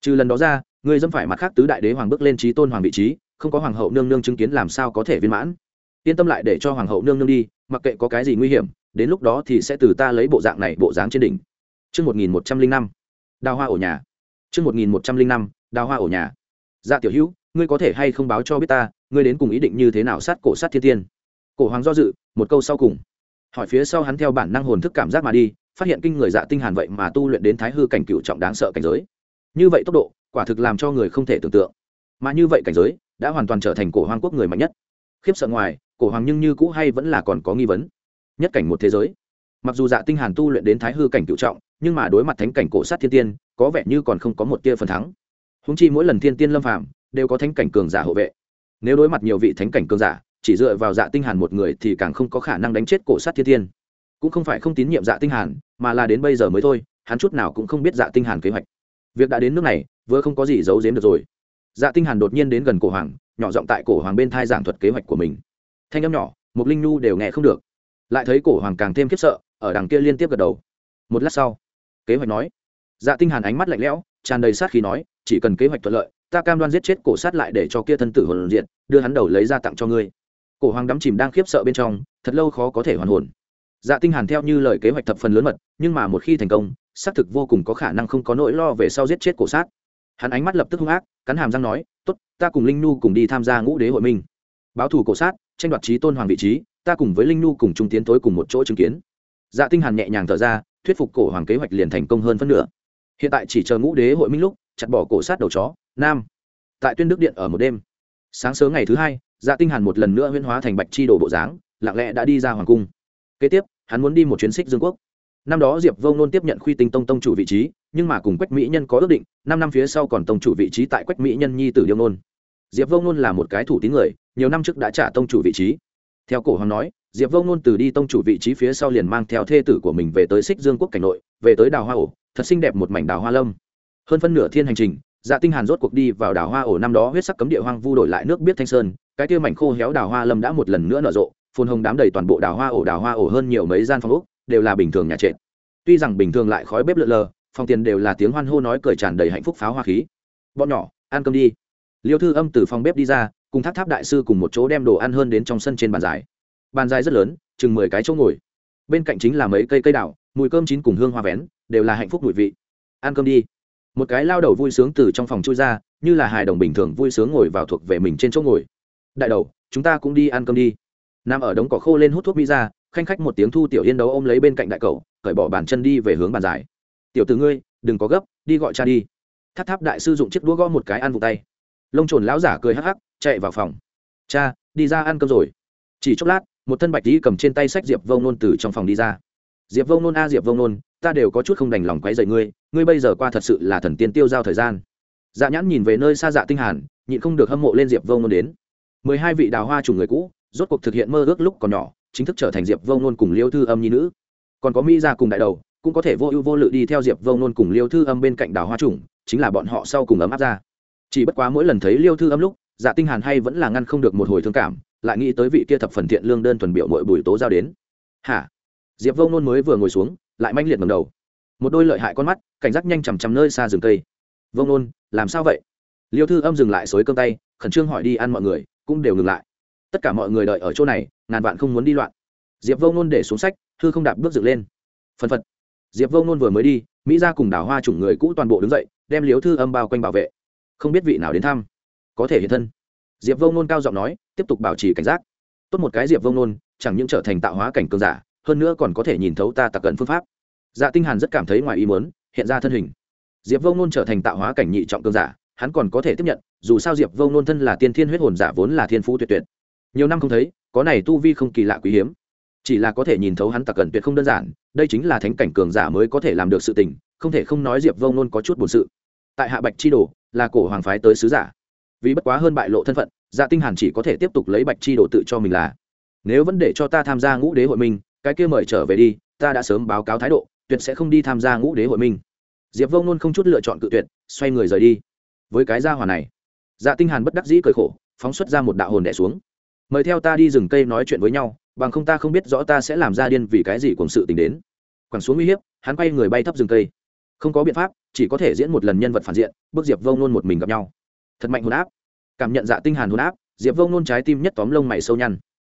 Trừ lần đó ra, ngươi dẫm phải mặt khác tứ đại đế hoàng bước lên trí tôn hoàng vị trí, không có hoàng hậu nương nương chứng kiến làm sao có thể viên mãn. Yên tâm lại để cho hoàng hậu nương nương đi, mặc kệ có cái gì nguy hiểm đến lúc đó thì sẽ từ ta lấy bộ dạng này bộ dáng trên đỉnh Chương 1105. Đào hoa ổ nhà. Chương 1105. Đào hoa ổ nhà. Dạ tiểu hữu, ngươi có thể hay không báo cho biết ta, ngươi đến cùng ý định như thế nào sát cổ sát thiên tiên? Cổ hoàng do dự, một câu sau cùng. Hỏi phía sau hắn theo bản năng hồn thức cảm giác mà đi, phát hiện kinh người dạ tinh hàn vậy mà tu luyện đến thái hư cảnh cửu trọng đáng sợ cảnh giới. Như vậy tốc độ, quả thực làm cho người không thể tưởng tượng. Mà như vậy cảnh giới, đã hoàn toàn trở thành cổ hoàng quốc người mạnh nhất. Khiếp sợ ngoài, cổ hoàng nhưng như cũ hay vẫn là còn có nghi vấn nhất cảnh một thế giới. Mặc dù dạ tinh hàn tu luyện đến thái hư cảnh cựu trọng, nhưng mà đối mặt thánh cảnh cổ sát thiên tiên, có vẻ như còn không có một tia phần thắng. Húng chi mỗi lần thiên tiên lâm phàm, đều có thánh cảnh cường giả hộ vệ. Nếu đối mặt nhiều vị thánh cảnh cường giả, chỉ dựa vào dạ tinh hàn một người thì càng không có khả năng đánh chết cổ sát thiên tiên. Cũng không phải không tín nhiệm dạ tinh hàn, mà là đến bây giờ mới thôi, hắn chút nào cũng không biết dạ tinh hàn kế hoạch. Việc đã đến nước này, vừa không có gì giấu giếm được rồi. Dạ tinh hàn đột nhiên đến gần cổ hoàng, nhỏ giọng tại cổ hoàng bên thai giảng thuật kế hoạch của mình. Thanh âm nhỏ một linh nhu đều nghe không được lại thấy cổ hoàng càng thêm khiếp sợ, ở đằng kia liên tiếp gật đầu. Một lát sau, kế hoạch nói. Dạ tinh hàn ánh mắt lạnh lẽo, tràn đầy sát khí nói, chỉ cần kế hoạch thuận lợi, ta cam đoan giết chết cổ sát lại để cho kia thân tử hồn diện đưa hắn đầu lấy ra tặng cho ngươi. Cổ hoàng đắm chìm đang khiếp sợ bên trong, thật lâu khó có thể hoàn hồn. Dạ tinh hàn theo như lời kế hoạch thập phần lớn mật, nhưng mà một khi thành công, xác thực vô cùng có khả năng không có nỗi lo về sau giết chết cổ sát. Hắn ánh mắt lập tức hung ác, cắn hàm răng nói, tốt, ta cùng linh nu cùng đi tham gia ngũ đế hội minh. Báo thù cổ sát tranh đoạt trí tôn hoàng vị trí, ta cùng với linh nu cùng trung tiến tối cùng một chỗ chứng kiến. Dạ tinh hàn nhẹ nhàng thở ra, thuyết phục cổ hoàng kế hoạch liền thành công hơn phân nửa. Hiện tại chỉ chờ ngũ đế hội minh lúc, chặt bỏ cổ sát đầu chó, nam. Tại tuyên đức điện ở một đêm. Sáng sớm ngày thứ hai dạ tinh hàn một lần nữa huyễn hóa thành bạch chi đồ bộ dáng, lặng lẽ đã đi ra hoàng cung. Kế tiếp, hắn muốn đi một chuyến xích dương quốc. Năm đó diệp vông nôn tiếp nhận khuy tinh tông tông chủ vị trí, nhưng mà cùng quách mỹ nhân có ước định, năm năm phía sau còn tông chủ vị trí tại quách mỹ nhân nhi tử điêu nôn diệp vông nôn là một cái thủ tín người nhiều năm trước đã trả tông chủ vị trí. Theo cổ hoàng nói, diệp vô ngôn từ đi tông chủ vị trí phía sau liền mang theo thê tử của mình về tới xích dương quốc cảnh nội, về tới đào hoa ổ, thật xinh đẹp một mảnh đào hoa lâm. Hơn phân nửa thiên hành trình dạ tinh hàn rốt cuộc đi vào đào hoa ổ năm đó huyết sắc cấm địa hoang vu đổi lại nước biết thanh sơn, cái kia mảnh khô héo đào hoa lâm đã một lần nữa nở rộ, phồn hồng đám đầy toàn bộ đào hoa ổ, đào hoa ổ hơn nhiều mấy gian phòng ốc, đều là bình thường nhà trệt. Tuy rằng bình thường lại khói bếp lượn lờ, phòng tiền đều là tiếng hoan hô nói cười tràn đầy hạnh phúc pháo hoa khí. Bọn nhỏ, ăn cơm đi. Liêu thư âm từ phòng bếp đi ra cùng tháp tháp đại sư cùng một chỗ đem đồ ăn hơn đến trong sân trên bàn dài. Bàn dài rất lớn, chừng mười cái chỗ ngồi. Bên cạnh chính là mấy cây cây đào, mùi cơm chín cùng hương hoa vén, đều là hạnh phúc mùi vị. Ăn cơm đi. Một cái lao đầu vui sướng từ trong phòng chui ra, như là hài đồng bình thường vui sướng ngồi vào thuộc về mình trên chỗ ngồi. Đại đầu, chúng ta cũng đi ăn cơm đi. Nằm ở đống cỏ khô lên hút thuốc mỹ ra, khanh khách một tiếng thu tiểu yên đấu ôm lấy bên cạnh đại cậu, cởi bỏ bàn chân đi về hướng bàn dài. Tiểu từ ngươi, đừng có gấp, đi gọi cha đi. Tháp tháp đại sư dụng chiếc đũa gõ một cái ăn vụ tay lông trồn lão giả cười hắc hắc, chạy vào phòng. Cha, đi ra ăn cơm rồi. Chỉ chốc lát, một thân bạch tí cầm trên tay sách diệp vông nôn từ trong phòng đi ra. Diệp vông nôn a, diệp vông nôn, ta đều có chút không đành lòng quấy rầy ngươi ngươi bây giờ qua thật sự là thần tiên tiêu giao thời gian. Dạ nhãn nhìn về nơi xa dạ tinh hàn, nhịn không được hâm mộ lên diệp vông nôn đến. Mười hai vị đào hoa chủ người cũ, rốt cuộc thực hiện mơ ước lúc còn nhỏ, chính thức trở thành diệp vông nôn cùng liêu thư âm nhi nữ. Còn có mỹ gia cùng đại đầu, cũng có thể vô ưu vô lự đi theo diệp vông nôn cùng liêu thư âm bên cạnh đào hoa trùng, chính là bọn họ sau cùng ấm áp ra chỉ bất quá mỗi lần thấy liêu thư âm lúc dạ tinh hàn hay vẫn là ngăn không được một hồi thương cảm, lại nghĩ tới vị kia thập phần thiện lương đơn thuần biểu mỗi buổi tố giao đến. Hả? Diệp vông nôn mới vừa ngồi xuống, lại manh liệt ngầm đầu. Một đôi lợi hại con mắt, cảnh giác nhanh chằm chằm nơi xa rừng cây. Vông nôn, làm sao vậy? Liêu thư âm dừng lại xối cơm tay, khẩn trương hỏi đi ăn mọi người, cũng đều ngừng lại. Tất cả mọi người đợi ở chỗ này, ngàn vạn không muốn đi loạn. Diệp vông nôn để xuống sách thư không đạp bước dựng lên. Phân phật. Diệp vông nôn vừa mới đi, mỹ ra cùng đào hoa chủng người cũ toàn bộ đứng dậy, đem liếu thư âm bao quanh bảo vệ không biết vị nào đến thăm. Có thể hiện thân. Diệp vông nôn cao giọng nói, tiếp tục bảo trì cảnh giác. Tốt một cái diệp vông nôn chẳng những trở thành tạo hóa cảnh cường giả, hơn nữa còn có thể nhìn thấu ta tặc cận phương pháp. Dạ tinh hàn rất cảm thấy ngoài ý muốn, hiện ra thân hình. Diệp vông nôn trở thành tạo hóa cảnh nhị trọng cường giả, hắn còn có thể tiếp nhận, dù sao diệp vông nôn thân là tiên thiên huyết hồn giả vốn là thiên phú tuyệt tuyệt. Nhiều năm không thấy, có này tu vi không kỳ lạ quý hiếm. Chỉ là có thể nhìn thấu hắn tặc cận tuyệt không đơn giản, đây chính là thánh cảnh cường giả mới có thể làm được sự tình, không thể không nói diệp vông nôn có chút buồn sự. Tại hạ bạch chi đồ là cổ hoàng phái tới sứ giả. Vì bất quá hơn bại lộ thân phận dạ tinh hàn chỉ có thể tiếp tục lấy bạch chi đồ tự cho mình là. Nếu vẫn để cho ta tham gia ngũ đế hội minh, cái kia mời trở về đi, ta đã sớm báo cáo thái độ, tuyệt sẽ không đi tham gia ngũ đế hội minh. Diệp vông luôn không chút lựa chọn cự tuyệt, xoay người rời đi. Với cái gia hỏa này dạ tinh hàn bất đắc dĩ cười khổ, phóng xuất ra một đạo hồn đè xuống. Mời theo ta đi rừng cây nói chuyện với nhau, bằng không ta không biết rõ ta sẽ làm ra điên vì cái gì cùng sự tình đến. Quẳng xuống uy hiếp, hắn quay người bay thấp rừng cây không có biện pháp, chỉ có thể diễn một lần nhân vật phản diện bước diệp vông nôn một mình gặp nhau. Thật mạnh hồn áp. Cảm nhận dạ tinh hàn hồn áp, diệp vông nôn trái tim nhất tóm lông mày sâu nhăn.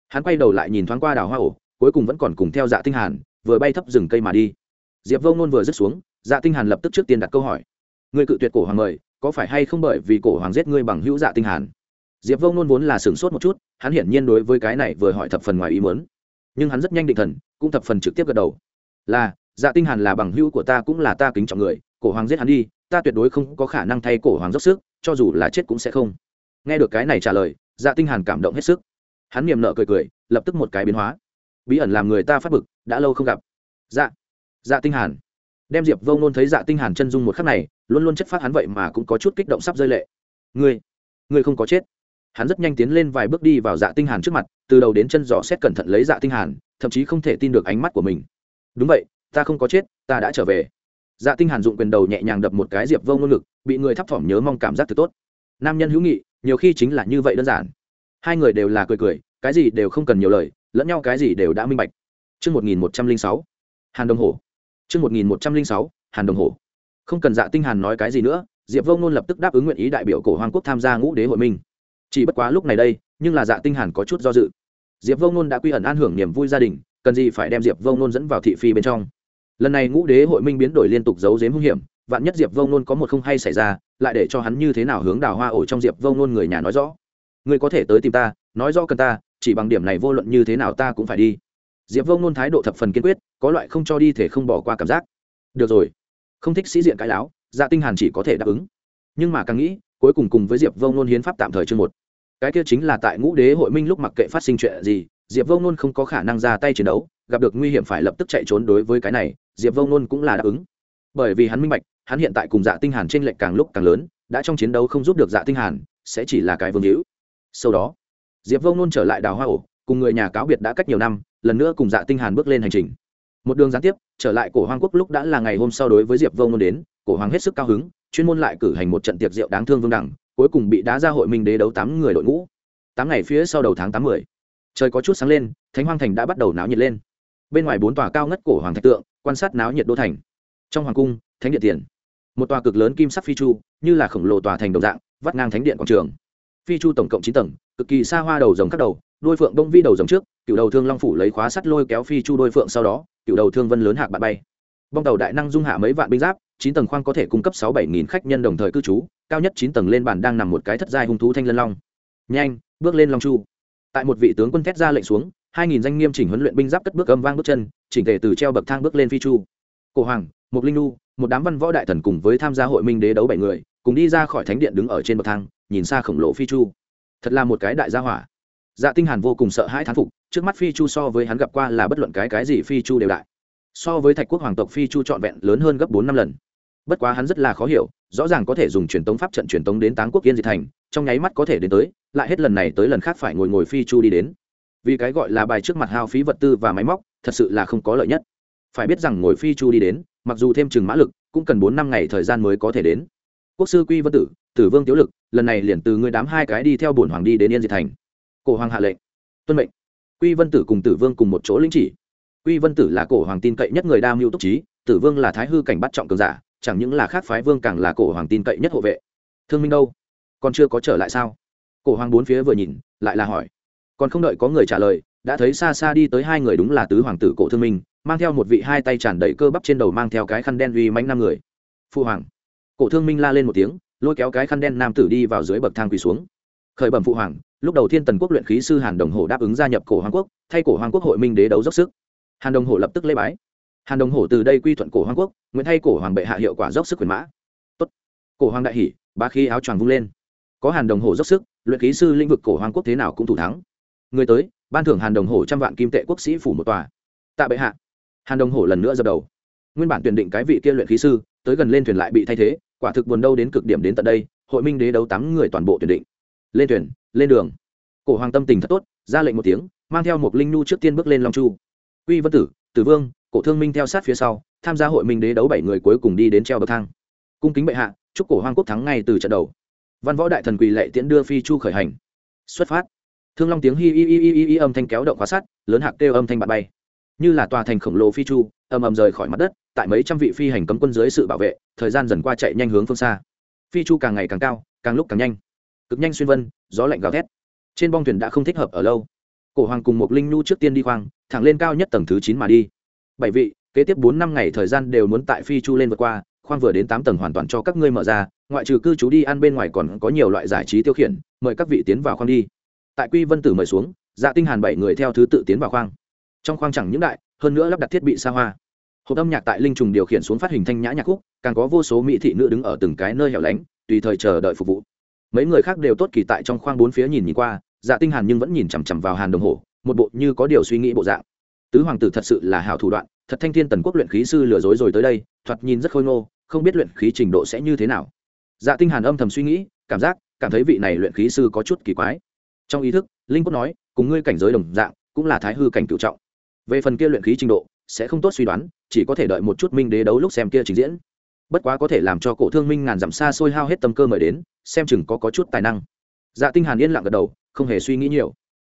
Hắn quay đầu lại nhìn thoáng qua đào hoa ổ, cuối cùng vẫn còn cùng theo dạ tinh hàn, vừa bay thấp rừng cây mà đi. Diệp vông nôn vừa dứt xuống dạ tinh hàn lập tức trước tiên đặt câu hỏi. Người cự tuyệt cổ hoàng mời, có phải hay không bởi vì cổ hoàng giết ngươi bằng hữu dạ tinh hàn? Diệp vông nôn vốn là sửng sốt một chút, hắn hiển nhiên đối với cái này vừa hỏi thập phần ngoài ý muốn. Nhưng hắn rất nhanh định thần, cũng thập phần trực tiếp gật đầu. Là dạ tinh hàn là bằng hữu của ta cũng là ta kính trọng người, cổ hoàng giết hắn đi, ta tuyệt đối không có khả năng thay cổ hoàng dốc sức, cho dù là chết cũng sẽ không. Nghe được cái này trả lời dạ tinh hàn cảm động hết sức. Hắn niềm nợ cười cười, lập tức một cái biến hóa. Bí ẩn làm người ta phát bực, đã lâu không gặp. Dạ dạ tinh hàn. Đem diệp vông nôn thấy dạ tinh hàn chân dung một khắc này, luôn luôn chất phát hắn vậy mà cũng có chút kích động sắp rơi lệ. Ngươi ngươi không có chết. Hắn rất nhanh tiến lên vài bước đi vào dạ tinh hàn trước mặt, từ đầu đến chân dò xét cẩn thận lấy dạ tinh hàn, thậm chí không thể tin được ánh mắt của mình. Đúng vậy ta không có chết, ta đã trở về. Dạ tinh hàn dụng quyền đầu nhẹ nhàng đập một cái diệp vông nôn ngực, bị người thấp thỏm nhớ mong cảm giác thật tốt. Nam nhân hữu nghị, nhiều khi chính là như vậy đơn giản. Hai người đều là cười cười, cái gì đều không cần nhiều lời, lẫn nhau cái gì đều đã minh bạch. Chương một nghìn một trăm linh sáu, hàn đồng hồ chương một nghìn một trăm linh sáu, hàn đồng hồ không cần dạ tinh hàn nói cái gì nữa, diệp vông nôn lập tức đáp ứng nguyện ý đại biểu cổ hoàng quốc tham gia ngũ đế hội minh chỉ bất quá lúc này đây, nhưng là dạ tinh hàn có chút do dự. Diệp vông nôn đã quy ẩn an hưởng niềm vui gia đình, cần gì phải đem diệp vông nôn dẫn vào thị phi bên trong lần này ngũ đế hội minh biến đổi liên tục giấu giếm hung hiểm, vạn nhất diệp vông nôn có một không hay xảy ra, lại để cho hắn như thế nào hướng đào hoa ổ trong diệp vông nôn người nhà nói rõ. Người có thể tới tìm ta, nói rõ cần ta, chỉ bằng điểm này vô luận như thế nào ta cũng phải đi. Diệp vông nôn thái độ thập phần kiên quyết, có loại không cho đi thể không bỏ qua cảm giác. Được rồi. Không thích sĩ diện cái láo dạ tinh hàn chỉ có thể đáp ứng. Nhưng mà càng nghĩ, cuối cùng cùng với diệp vông nôn hiến pháp tạm thời chương một. Cái kia chính là tại ngũ đế hội minh lúc mặc kệ phát sinh chuyện gì, diệp vông nôn không có khả năng ra tay chiến đấu, gặp được nguy hiểm phải lập tức chạy trốn đối với cái này diệp vông nôn cũng là đáp ứng. Bởi vì hắn minh bạch, hắn hiện tại cùng dạ tinh hàn trên lệnh càng lúc càng lớn, đã trong chiến đấu không giúp được dạ tinh hàn, sẽ chỉ là cái vương hữu. Sau đó, diệp vông nôn trở lại đào hoa ổ, cùng người nhà cáo biệt đã cách nhiều năm, lần nữa cùng dạ tinh hàn bước lên hành trình. Một đường gián tiếp, trở lại cổ hoàng quốc lúc đã là ngày hôm sau đối với diệp vông nôn đến, cổ hoàng hết sức cao hứng, chuyên môn lại cử hành một trận tiệc rượu đáng thương vương đẳng, cuối cùng bị đá ra hội minh đế đấu tám người đội ngũ. Tám ngày phía sau đầu tháng tám mười, trời có chút sáng lên, thánh hoang thành đã bắt đầu náo nhiệt lên bên ngoài bốn tòa cao ngất cổ hoàng thạch tượng, quan sát náo nhiệt đô thành. Trong hoàng cung, thánh điện tiền. Một tòa cực lớn kim sắc phi chu, như là khổng lồ tòa thành đồng dạng, vắt ngang thánh điện quảng trường. Phi chu tổng cộng chín tầng, cực kỳ xa hoa đầu rồng các đầu, đôi phượng đông vi đầu rồng trước, cựu đầu thương long phủ lấy khóa sắt lôi kéo phi chu đôi phượng sau đó, cựu đầu thương vân lớn hạc bạn bay. Bong tàu đại năng dung hạ mấy vạn binh giáp, chín tầng khoang có thể cung cấp sáu bảy nghìn khách nhân đồng thời cư trú, cao nhất chín tầng lên bàn đang nằm một cái thất giai hung thú thanh lân long. Nhanh, bước lên long chu. Tại một vị tướng quân thét ra lệnh xuống hai nghìn danh nghiêm chỉnh huấn luyện binh giáp cất bước âm vang bước chân, chỉnh thể từ treo bậc thang bước lên phi chu. Cổ hoàng một linh nu một đám văn võ đại thần cùng với tham gia hội minh đế đấu bảy người, cùng đi ra khỏi thánh điện đứng ở trên bậc thang, nhìn xa khổng lồ phi chu. Thật là một cái đại gia hỏa. Dạ tinh hàn vô cùng sợ hãi thán phục, trước mắt phi chu so với hắn gặp qua là bất luận cái cái gì phi chu đều đại. So với thạch quốc hoàng tộc phi chu trọn vẹn lớn hơn gấp bốn năm lần. Bất quá hắn rất là khó hiểu, rõ ràng có thể dùng truyền tống pháp trận truyền tống đến táng quốc yên diệt thành, trong nháy mắt có thể đến tới, lại hết lần này tới lần khác phải ngồi ngồi phi chu đi đến vì cái gọi là bài trước mặt hao phí vật tư và máy móc, thật sự là không có lợi nhất. Phải biết rằng ngồi phi chu đi đến, mặc dù thêm chừng mã lực, cũng cần bốn năm ngày thời gian mới có thể đến. Quốc sư quy vân tử tử vương tiếu lực, lần này liền từ người đám hai cái đi theo bổn hoàng đi đến yên diệt thành. Cổ hoàng hạ lệnh. Tuân mệnh. Quy vân tử cùng tử vương cùng một chỗ lĩnh chỉ. Quy vân tử là cổ hoàng tin cậy nhất người đa mưu túc trí, tử vương là thái hư cảnh bắt trọng cường giả, chẳng những là khác phái vương càng là cổ hoàng tin cậy nhất hộ vệ. Thương minh đâu? Còn chưa có trở lại sao? Cổ hoàng bốn phía vừa nhìn, lại là hỏi còn không đợi có người trả lời, đã thấy xa xa đi tới hai người đúng là tứ hoàng tử cổ thương minh, mang theo một vị hai tay tràn đầy cơ bắp trên đầu mang theo cái khăn đen uy mánh năm người. Phu hoàng. Cổ thương minh la lên một tiếng, lôi kéo cái khăn đen nam tử đi vào dưới bậc thang quỳ xuống. Khởi bẩm phụ hoàng, lúc đầu thiên tần quốc luyện khí sư hàn đồng hồ đáp ứng gia nhập cổ hoàng quốc, thay cổ hoàng quốc hội minh đế đấu dốc sức. Hàn đồng hồ lập tức lễ bái. Hàn đồng hồ từ đây quy thuận cổ hoàng quốc, nguyện thay cổ hoàng bệ hạ hiệu quả dốc sức quyền mã. Tốt. cổ hoàng đại hỷ ba khí áo choàng vung lên. Có hàn đồng hồ dốc sức, luyện khí sư lĩnh vực cổ hoàng quốc thế nào cũng thủ thắng người tới, ban thưởng hàn đồng hồ trăm vạn kim tệ quốc sĩ phủ một tòa. Tạ bệ hạ. Hàn đồng hồ lần nữa dập đầu. Nguyên bản tuyển định cái vị kia luyện khí sư, tới gần lên thuyền lại bị thay thế, quả thực buồn đâu đến cực điểm đến tận đây, hội minh đế đấu tám người toàn bộ tuyển định. Lên thuyền, lên đường. Cổ hoàng tâm tình thật tốt, ra lệnh một tiếng, mang theo một linh nu trước tiên bước lên long chu. Quy vân tử tử vương, cổ thương minh theo sát phía sau, tham gia hội minh đế đấu bảy người cuối cùng đi đến treo bậc thang. Cung kính bệ hạ, chúc cổ hoàng quốc thắng ngay từ trận đầu. Văn võ đại thần quỳ lệ tiễn đưa phi chu khởi hành. Xuất phát thương long tiếng hi hi hi hi hi âm thanh kéo động khóa sắt, lớn hạc kêu âm thanh bạn bay. Như là tòa thành khổng lồ phi chu ầm ầm rời khỏi mặt đất tại mấy trăm vị phi hành cấm quân dưới sự bảo vệ thời gian dần qua chạy nhanh hướng phương xa. Phi chu càng ngày càng cao càng lúc càng nhanh. Cực nhanh xuyên vân gió lạnh gào thét. Trên bong thuyền đã không thích hợp ở lâu. Cổ hoàng cùng một linh nhu trước tiên đi khoang thẳng lên cao nhất tầng thứ chín mà đi. Bảy vị kế tiếp bốn năm ngày thời gian đều muốn tại phi chu lên vượt qua khoang vừa đến tám tầng hoàn toàn cho các ngươi mở ra ngoại trừ cư trú đi ăn bên ngoài còn có nhiều loại giải trí tiêu khiển mời các vị tiến vào khoang đi tại quy vân tử mời xuống dạ tinh hàn bảy người theo thứ tự tiến vào khoang. Trong khoang chẳng những đại, hơn nữa lắp đặt thiết bị xa hoa. Hộp âm nhạc tại linh trùng điều khiển xuống phát hình thanh nhã nhạc khúc, càng có vô số mỹ thị nữ đứng ở từng cái nơi hẻo lánh, tùy thời chờ đợi phục vụ. Mấy người khác đều tốt kỳ tại trong khoang bốn phía nhìn nhìn qua dạ tinh hàn nhưng vẫn nhìn chằm chằm vào hàn đồng hồ một bộ như có điều suy nghĩ bộ dạng. Tứ hoàng tử thật sự là hảo thủ đoạn, thật thanh thiên tần quốc luyện khí sư lừa dối rồi tới đây, thoạt nhìn rất khôi ngô, không biết luyện khí trình độ sẽ như thế nào. Dạ tinh hàn âm thầm suy nghĩ, cảm giác, cảm thấy vị này luyện khí sư có chút kỳ quái trong ý thức, linh cốt nói, cùng ngươi cảnh giới đồng dạng, cũng là thái hư cảnh cửu trọng. Về phần kia luyện khí trình độ, sẽ không tốt suy đoán, chỉ có thể đợi một chút minh đế đấu lúc xem kia trình diễn. Bất quá có thể làm cho cổ thương minh ngàn dặm xa xôi hao hết tâm cơ mời đến, xem chừng có có chút tài năng. Dạ tinh hàn yên lặng gật đầu, không hề suy nghĩ nhiều.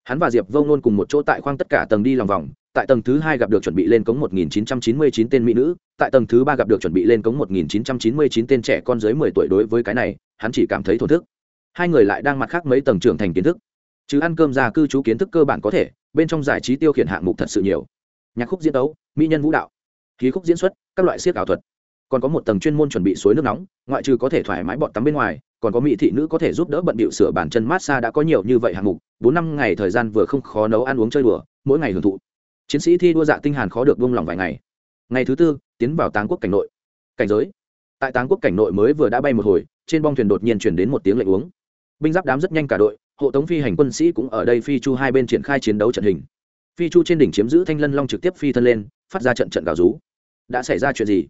Hắn và diệp vông ngôn cùng một chỗ tại khoang tất cả tầng đi lòng vòng, tại tầng thứ hai gặp được chuẩn bị lên cống 1999 tên mỹ nữ, tại tầng thứ ba gặp được chuẩn bị lên cống 1999 tên trẻ con dưới 10 tuổi đối với cái này, hắn chỉ cảm thấy thổn thức. Hai người lại đang mặt khác mấy tầng trưởng thành kiến thức chứ ăn cơm ra cư trú kiến thức cơ bản có thể, bên trong giải trí tiêu khiển hạng mục thật sự nhiều. Nhạc khúc diễn tấu, mỹ nhân vũ đạo, khí khúc diễn xuất, các loại siết ảo thuật. Còn có một tầng chuyên môn chuẩn bị suối nước nóng, ngoại trừ có thể thoải mái bọn tắm bên ngoài, còn có mỹ thị nữ có thể giúp đỡ bận bịu sửa bản chân massage đã có nhiều như vậy hạng mục. Bốn năm ngày thời gian vừa không khó nấu ăn uống chơi đùa, mỗi ngày hưởng thụ. Chiến sĩ thi đua dạ tinh hàn khó được buông lòng vài ngày. Ngày thứ tư, tiến vào táng quốc cảnh nội. Cảnh giới. Tại táng quốc cảnh nội mới vừa đã bay một hồi, trên bong thuyền đột nhiên truyền đến một tiếng lệnh uống. Binh giáp đám rất nhanh cả đội hộ tống phi hành quân sĩ cũng ở đây, phi chu hai bên triển khai chiến đấu trận hình. Phi chu trên đỉnh chiếm giữ thanh lân long trực tiếp phi thân lên, phát ra trận trận gào rú. Đã xảy ra chuyện gì?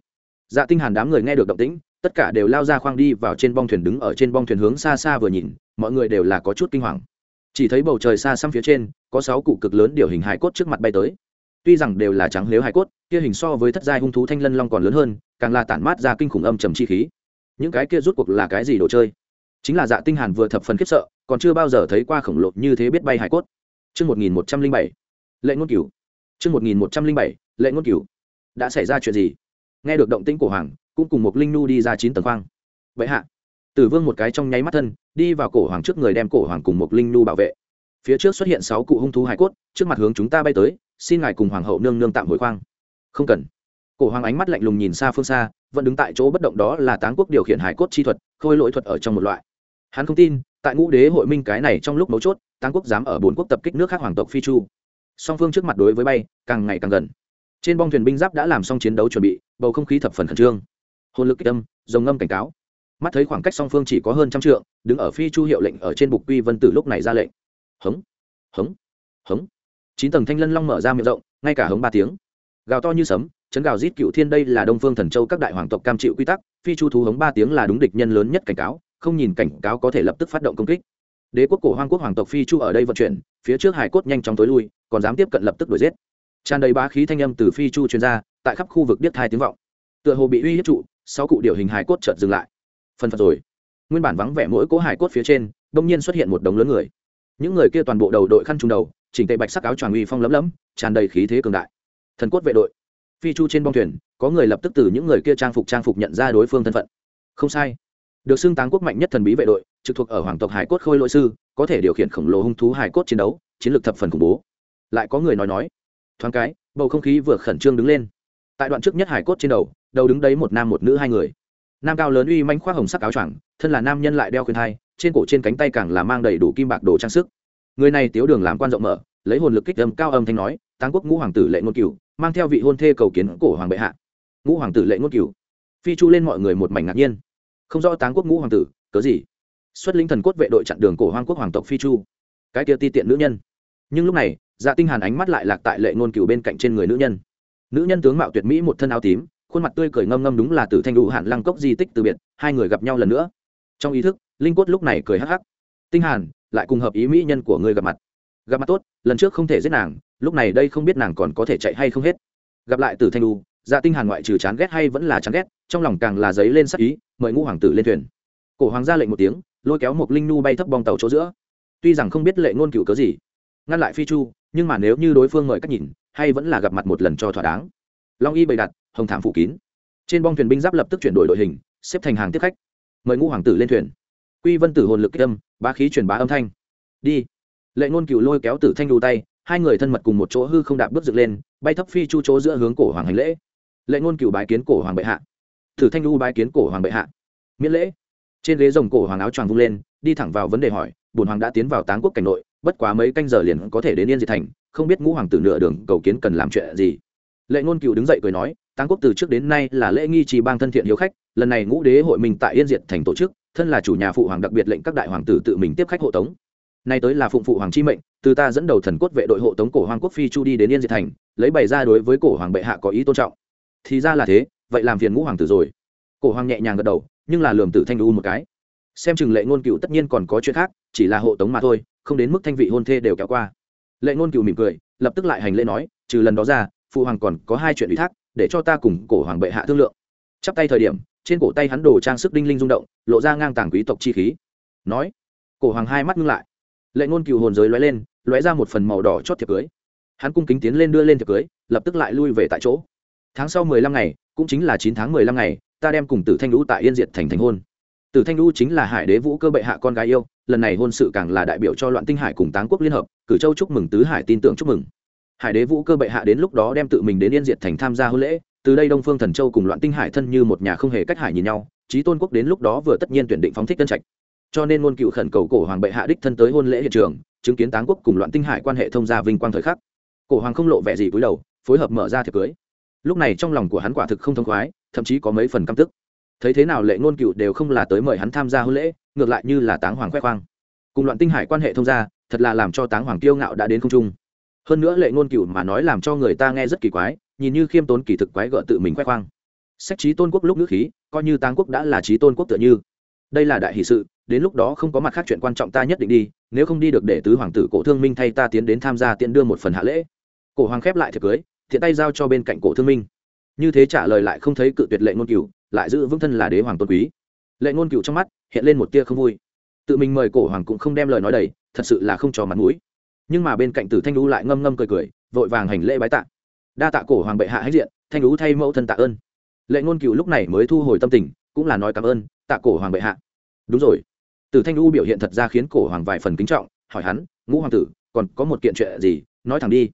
Dạ tinh hàn đám người nghe được động tĩnh, tất cả đều lao ra khoang đi vào trên bong thuyền, đứng ở trên bong thuyền hướng xa xa vừa nhìn, mọi người đều là có chút kinh hoàng. Chỉ thấy bầu trời xa xăm phía trên, có sáu cụ cực lớn điều hình hải cốt trước mặt bay tới. Tuy rằng đều là trắng lếu hải cốt, kia hình so với thất giai hung thú thanh lân long còn lớn hơn, càng là tản mát ra kinh khủng âm trầm chi khí. Những cái kia rút cuộc là cái gì đồ chơi? Chính là dạ tinh hàn vừa thập phần khiếp sợ còn chưa bao giờ thấy qua khổng lồ như thế biết bay hải cốt. Chương một nghìn một trăm linh bảy, lệ ngôn cửu. Chương một nghìn một trăm linh bảy, lệ ngôn cửu. Đã xảy ra chuyện gì? Nghe được động tĩnh của hoàng, cũng cùng một linh nu đi ra chín tầng khoang. Vậy hạ. Tử vương một cái trong nháy mắt thân, đi vào cổ hoàng trước người đem cổ hoàng cùng một linh nu bảo vệ. Phía trước xuất hiện sáu cụ hung thú hải cốt, trước mặt hướng chúng ta bay tới, xin ngài cùng hoàng hậu nương nương tạm hồi khoang. Không cần. Cổ hoàng ánh mắt lạnh lùng nhìn xa phương xa, vẫn đứng tại chỗ bất động đó là táng quốc điều khiển hải cốt chi thuật, khôi lỗi thuật ở trong một loại. Hắn không tin tại ngũ đế hội minh cái này trong lúc mấu chốt, táng quốc dám ở bốn quốc tập kích nước khác hoàng tộc phi chu. Song phương trước mặt đối với bay, càng ngày càng gần. Trên bong thuyền binh giáp đã làm xong chiến đấu chuẩn bị, bầu không khí thập phần khẩn trương. Hồn lực kích âm dòng ngâm cảnh cáo. Mắt thấy khoảng cách song phương chỉ có hơn trăm trượng, đứng ở phi chu hiệu lệnh ở trên bục quy vân tử lúc này ra lệnh. Hống hống hống. Chín tầng thanh lân long mở ra miệng rộng, ngay cả hống ba tiếng. Gào to như sấm, chấn gào rít cựu thiên đây là đông phương thần châu các đại hoàng tộc cam chịu quy tắc, phi chu thú hống ba tiếng là đúng địch nhân lớn nhất cảnh cáo không nhìn cảnh cáo có thể lập tức phát động công kích. Đế quốc cổ hoang quốc hoàng tộc phi chu ở đây vận chuyển, phía trước hải cốt nhanh chóng tối lui, còn dám tiếp cận lập tức đuổi giết. Tràn đầy bá khí thanh âm từ phi chu chuyên gia tại khắp khu vực biết hai tiếng vọng. Tựa hồ bị uy hiếp trụ sáu cụ điều hình hải cốt chợt dừng lại. Phân phật rồi. Nguyên bản vắng vẻ mỗi cỗ hải cốt phía trên đông nhiên xuất hiện một đống lớn người. Những người kia toàn bộ đầu đội khăn trùng đầu, chỉnh tề bạch sắc áo choàng uy phong lấm lấm, tràn đầy khí thế cường đại. Thần cốt vệ đội. Phi chu trên bong thuyền, có người lập tức từ những người kia trang phục trang phục nhận ra đối phương thân phận. Không sai được xưng táng quốc mạnh nhất thần bí vệ đội, trực thuộc ở hoàng tộc hải cốt khôi lỗi sư, có thể điều khiển khổng lồ hung thú hải cốt chiến đấu, chiến lược thập phần khủng bố. Lại có người nói nói, thoáng cái, bầu không khí vừa khẩn trương đứng lên. Tại đoạn trước nhất hải cốt trên đầu đầu đứng đấy một nam một nữ hai người. Nam cao lớn uy manh khoác hồng sắc áo choàng, thân là nam nhân lại đeo khuyên thai, trên cổ trên cánh tay càng là mang đầy đủ kim bạc đồ trang sức. Người này tiếu đường làm quan rộng mở, lấy hồn lực kích âm cao âm thanh nói, táng quốc ngũ hoàng tử lệ ngôn cửu, mang theo vị hôn thê cầu kiến cổ hoàng bệ hạ. Ngũ hoàng tử lệ ngôn cửu. Phi chu lên mọi người một mảnh ngạc nhiên không rõ táng quốc ngũ hoàng tử, cớ gì? Xuất linh thần cốt vệ đội chặn đường cổ hoang quốc hoàng tộc phi chu. Cái kia ti tiện nữ nhân. Nhưng lúc này dạ tinh hàn ánh mắt lại lạc tại lệ ngôn cửu bên cạnh trên người nữ nhân. Nữ nhân tướng mạo tuyệt mỹ một thân áo tím, khuôn mặt tươi cười ngâm ngâm đúng là từ thanh đủ hạn lăng cốc di tích từ biệt, hai người gặp nhau lần nữa. Trong ý thức, linh cốt lúc này cười hắc hắc. Tinh hàn, lại cùng hợp ý mỹ nhân của ngươi gặp mặt. Gặp mặt tốt, lần trước không thể giết nàng, lúc này đây không biết nàng còn có thể chạy hay không hết. Gặp lại từ thanh đu dạ tinh hàn ngoại trừ chán ghét hay vẫn là chán ghét, trong lòng càng là giấy lên sắc ý, mời ngũ hoàng tử lên thuyền. Cổ hoàng ra lệnh một tiếng, lôi kéo một linh nu bay thấp bong tàu chỗ giữa. Tuy rằng không biết lệ ngôn cửu cớ gì, ngăn lại phi chu, nhưng mà nếu như đối phương mời cách nhìn, hay vẫn là gặp mặt một lần cho thỏa đáng. Long y bày đặt, hồng thảm phủ kín. Trên bong thuyền binh giáp lập tức chuyển đổi đội hình, xếp thành hàng tiếp khách. Mời ngũ hoàng tử lên thuyền. Quy vân tử hồn lực kích âm ba khí truyền bá âm thanh. Đi. Lệ ngôn cửu lôi kéo tử thanh đu tay, hai người thân mật cùng một chỗ hư không đạp bước dựng lên, bay thấp phi chu chỗ giữa hướng cổ hoàng hành lễ lệ ngôn cựu bái kiến cổ hoàng bệ hạ. Thử thanh lu bái kiến cổ hoàng bệ hạ. Miễn lễ. Trên ghế rồng cổ hoàng áo choàng vung lên, đi thẳng vào vấn đề hỏi bùn hoàng đã tiến vào táng quốc cảnh nội, bất quá mấy canh giờ liền có thể đến yên diệt thành, không biết ngũ hoàng tử nửa đường cầu kiến cần làm chuyện gì. Lệ ngôn cựu đứng dậy cười nói, táng quốc từ trước đến nay là lễ nghi trì bang thân thiện hiếu khách, lần này ngũ đế hội mình tại yên diệt thành tổ chức, thân là chủ nhà phụ hoàng đặc biệt lệnh các đại hoàng tử tự mình tiếp khách hộ tống. Nay tới là phụng phụ hoàng chi mệnh, từ ta dẫn đầu thần cốt vệ đội hộ tống cổ hoàng quốc phi chu đi đến yên diệt thành, lấy bày ra đối với cổ hoàng bệ hạ có ý tôn trọng thì ra là thế, vậy làm phiền ngũ hoàng tử rồi. Cổ hoàng nhẹ nhàng gật đầu, nhưng là lườm tử thanh u một cái. Xem chừng lệ ngôn cựu tất nhiên còn có chuyện khác, chỉ là hộ tống mà thôi, không đến mức thanh vị hôn thê đều kéo qua. Lệ ngôn cựu mỉm cười, lập tức lại hành lễ nói, trừ lần đó ra, phụ hoàng còn có hai chuyện ủy thác, để cho ta cùng cổ hoàng bệ hạ thương lượng. Chắp tay thời điểm, trên cổ tay hắn đồ trang sức đinh linh rung động, lộ ra ngang tàng quý tộc chi khí. Nói, cổ hoàng hai mắt ngưng lại. Lệ ngôn cựu hồn giới lóe lên, lóe ra một phần màu đỏ chót thiệp cưới. Hắn cung kính tiến lên đưa lên thiệp cưới, lập tức lại lui về tại chỗ tháng sau mười lăm ngày, cũng chính là chín tháng mười lăm ngày, ta đem cùng tử thanh lũ tại yên diệt thành thành hôn. Tử thanh lũ chính là hải đế vũ cơ bệ hạ con gái yêu, lần này hôn sự càng là đại biểu cho loạn tinh hải cùng táng quốc liên hợp, cử châu chúc mừng, tứ hải tin tưởng chúc mừng. Hải đế vũ cơ bệ hạ đến lúc đó đem tự mình đến yên diệt thành tham gia hôn lễ, từ đây đông phương thần châu cùng loạn tinh hải thân như một nhà không hề cách hải nhìn nhau trí tôn quốc đến lúc đó vừa tất nhiên tuyển định phóng thích tân trạch. Cho nên ngôn cựu khẩn cầu cổ hoàng bệ hạ đích thân tới hôn lễ hiện trường, chứng kiến táng quốc cùng loạn tinh hải quan hệ thông gia vinh quang thời khắc. Cổ hoàng không lộ vẻ gì cúi đầu, phối hợp mở ra thiệp cưới lúc này trong lòng của hắn quả thực không thông khoái, thậm chí có mấy phần căm tức. Thấy thế nào lệ ngôn cựu đều không là tới mời hắn tham gia hôn lễ, ngược lại như là táng hoàng khoe khoang. Cùng loạn tinh hải quan hệ thông gia, thật là làm cho táng hoàng kiêu ngạo đã đến không trung. Hơn nữa lệ ngôn cựu mà nói làm cho người ta nghe rất kỳ quái, nhìn như khiêm tốn kỳ thực quái gợ tự mình khoe khoang. Sách trí tôn quốc lúc nước khí, coi như táng quốc đã là trí tôn quốc tựa như. Đây là đại hỷ sự, đến lúc đó không có mặt khác chuyện quan trọng ta nhất định đi, nếu không đi được để tứ hoàng tử cổ thương minh thay ta tiến đến tham gia tiện đưa một phần hạ lễ. Cổ hoàng khép lại thiệp cưới thiện tay giao cho bên cạnh cổ thương minh. Như thế trả lời lại không thấy cự tuyệt lệ ngôn cửu, lại giữ vững thân là đế hoàng tôn quý. Lệ ngôn cửu trong mắt hiện lên một tia không vui. Tự mình mời cổ hoàng cũng không đem lời nói đầy, thật sự là không cho mặt mũi. Nhưng mà bên cạnh tử thanh lũ lại ngâm ngâm cười cười, vội vàng hành lễ bái tạ. Đa tạ cổ hoàng bệ hạ hãnh diện, thanh lũ thay mẫu thân tạ ơn. Lệ ngôn cửu lúc này mới thu hồi tâm tình, cũng là nói cảm ơn, tạ cổ hoàng bệ hạ. Đúng rồi. Tử thanh lũ biểu hiện thật ra khiến cổ hoàng vài phần kính trọng, hỏi hắn, ngũ hoàng tử, còn có một kiện chuyện gì? Nói thẳng đi.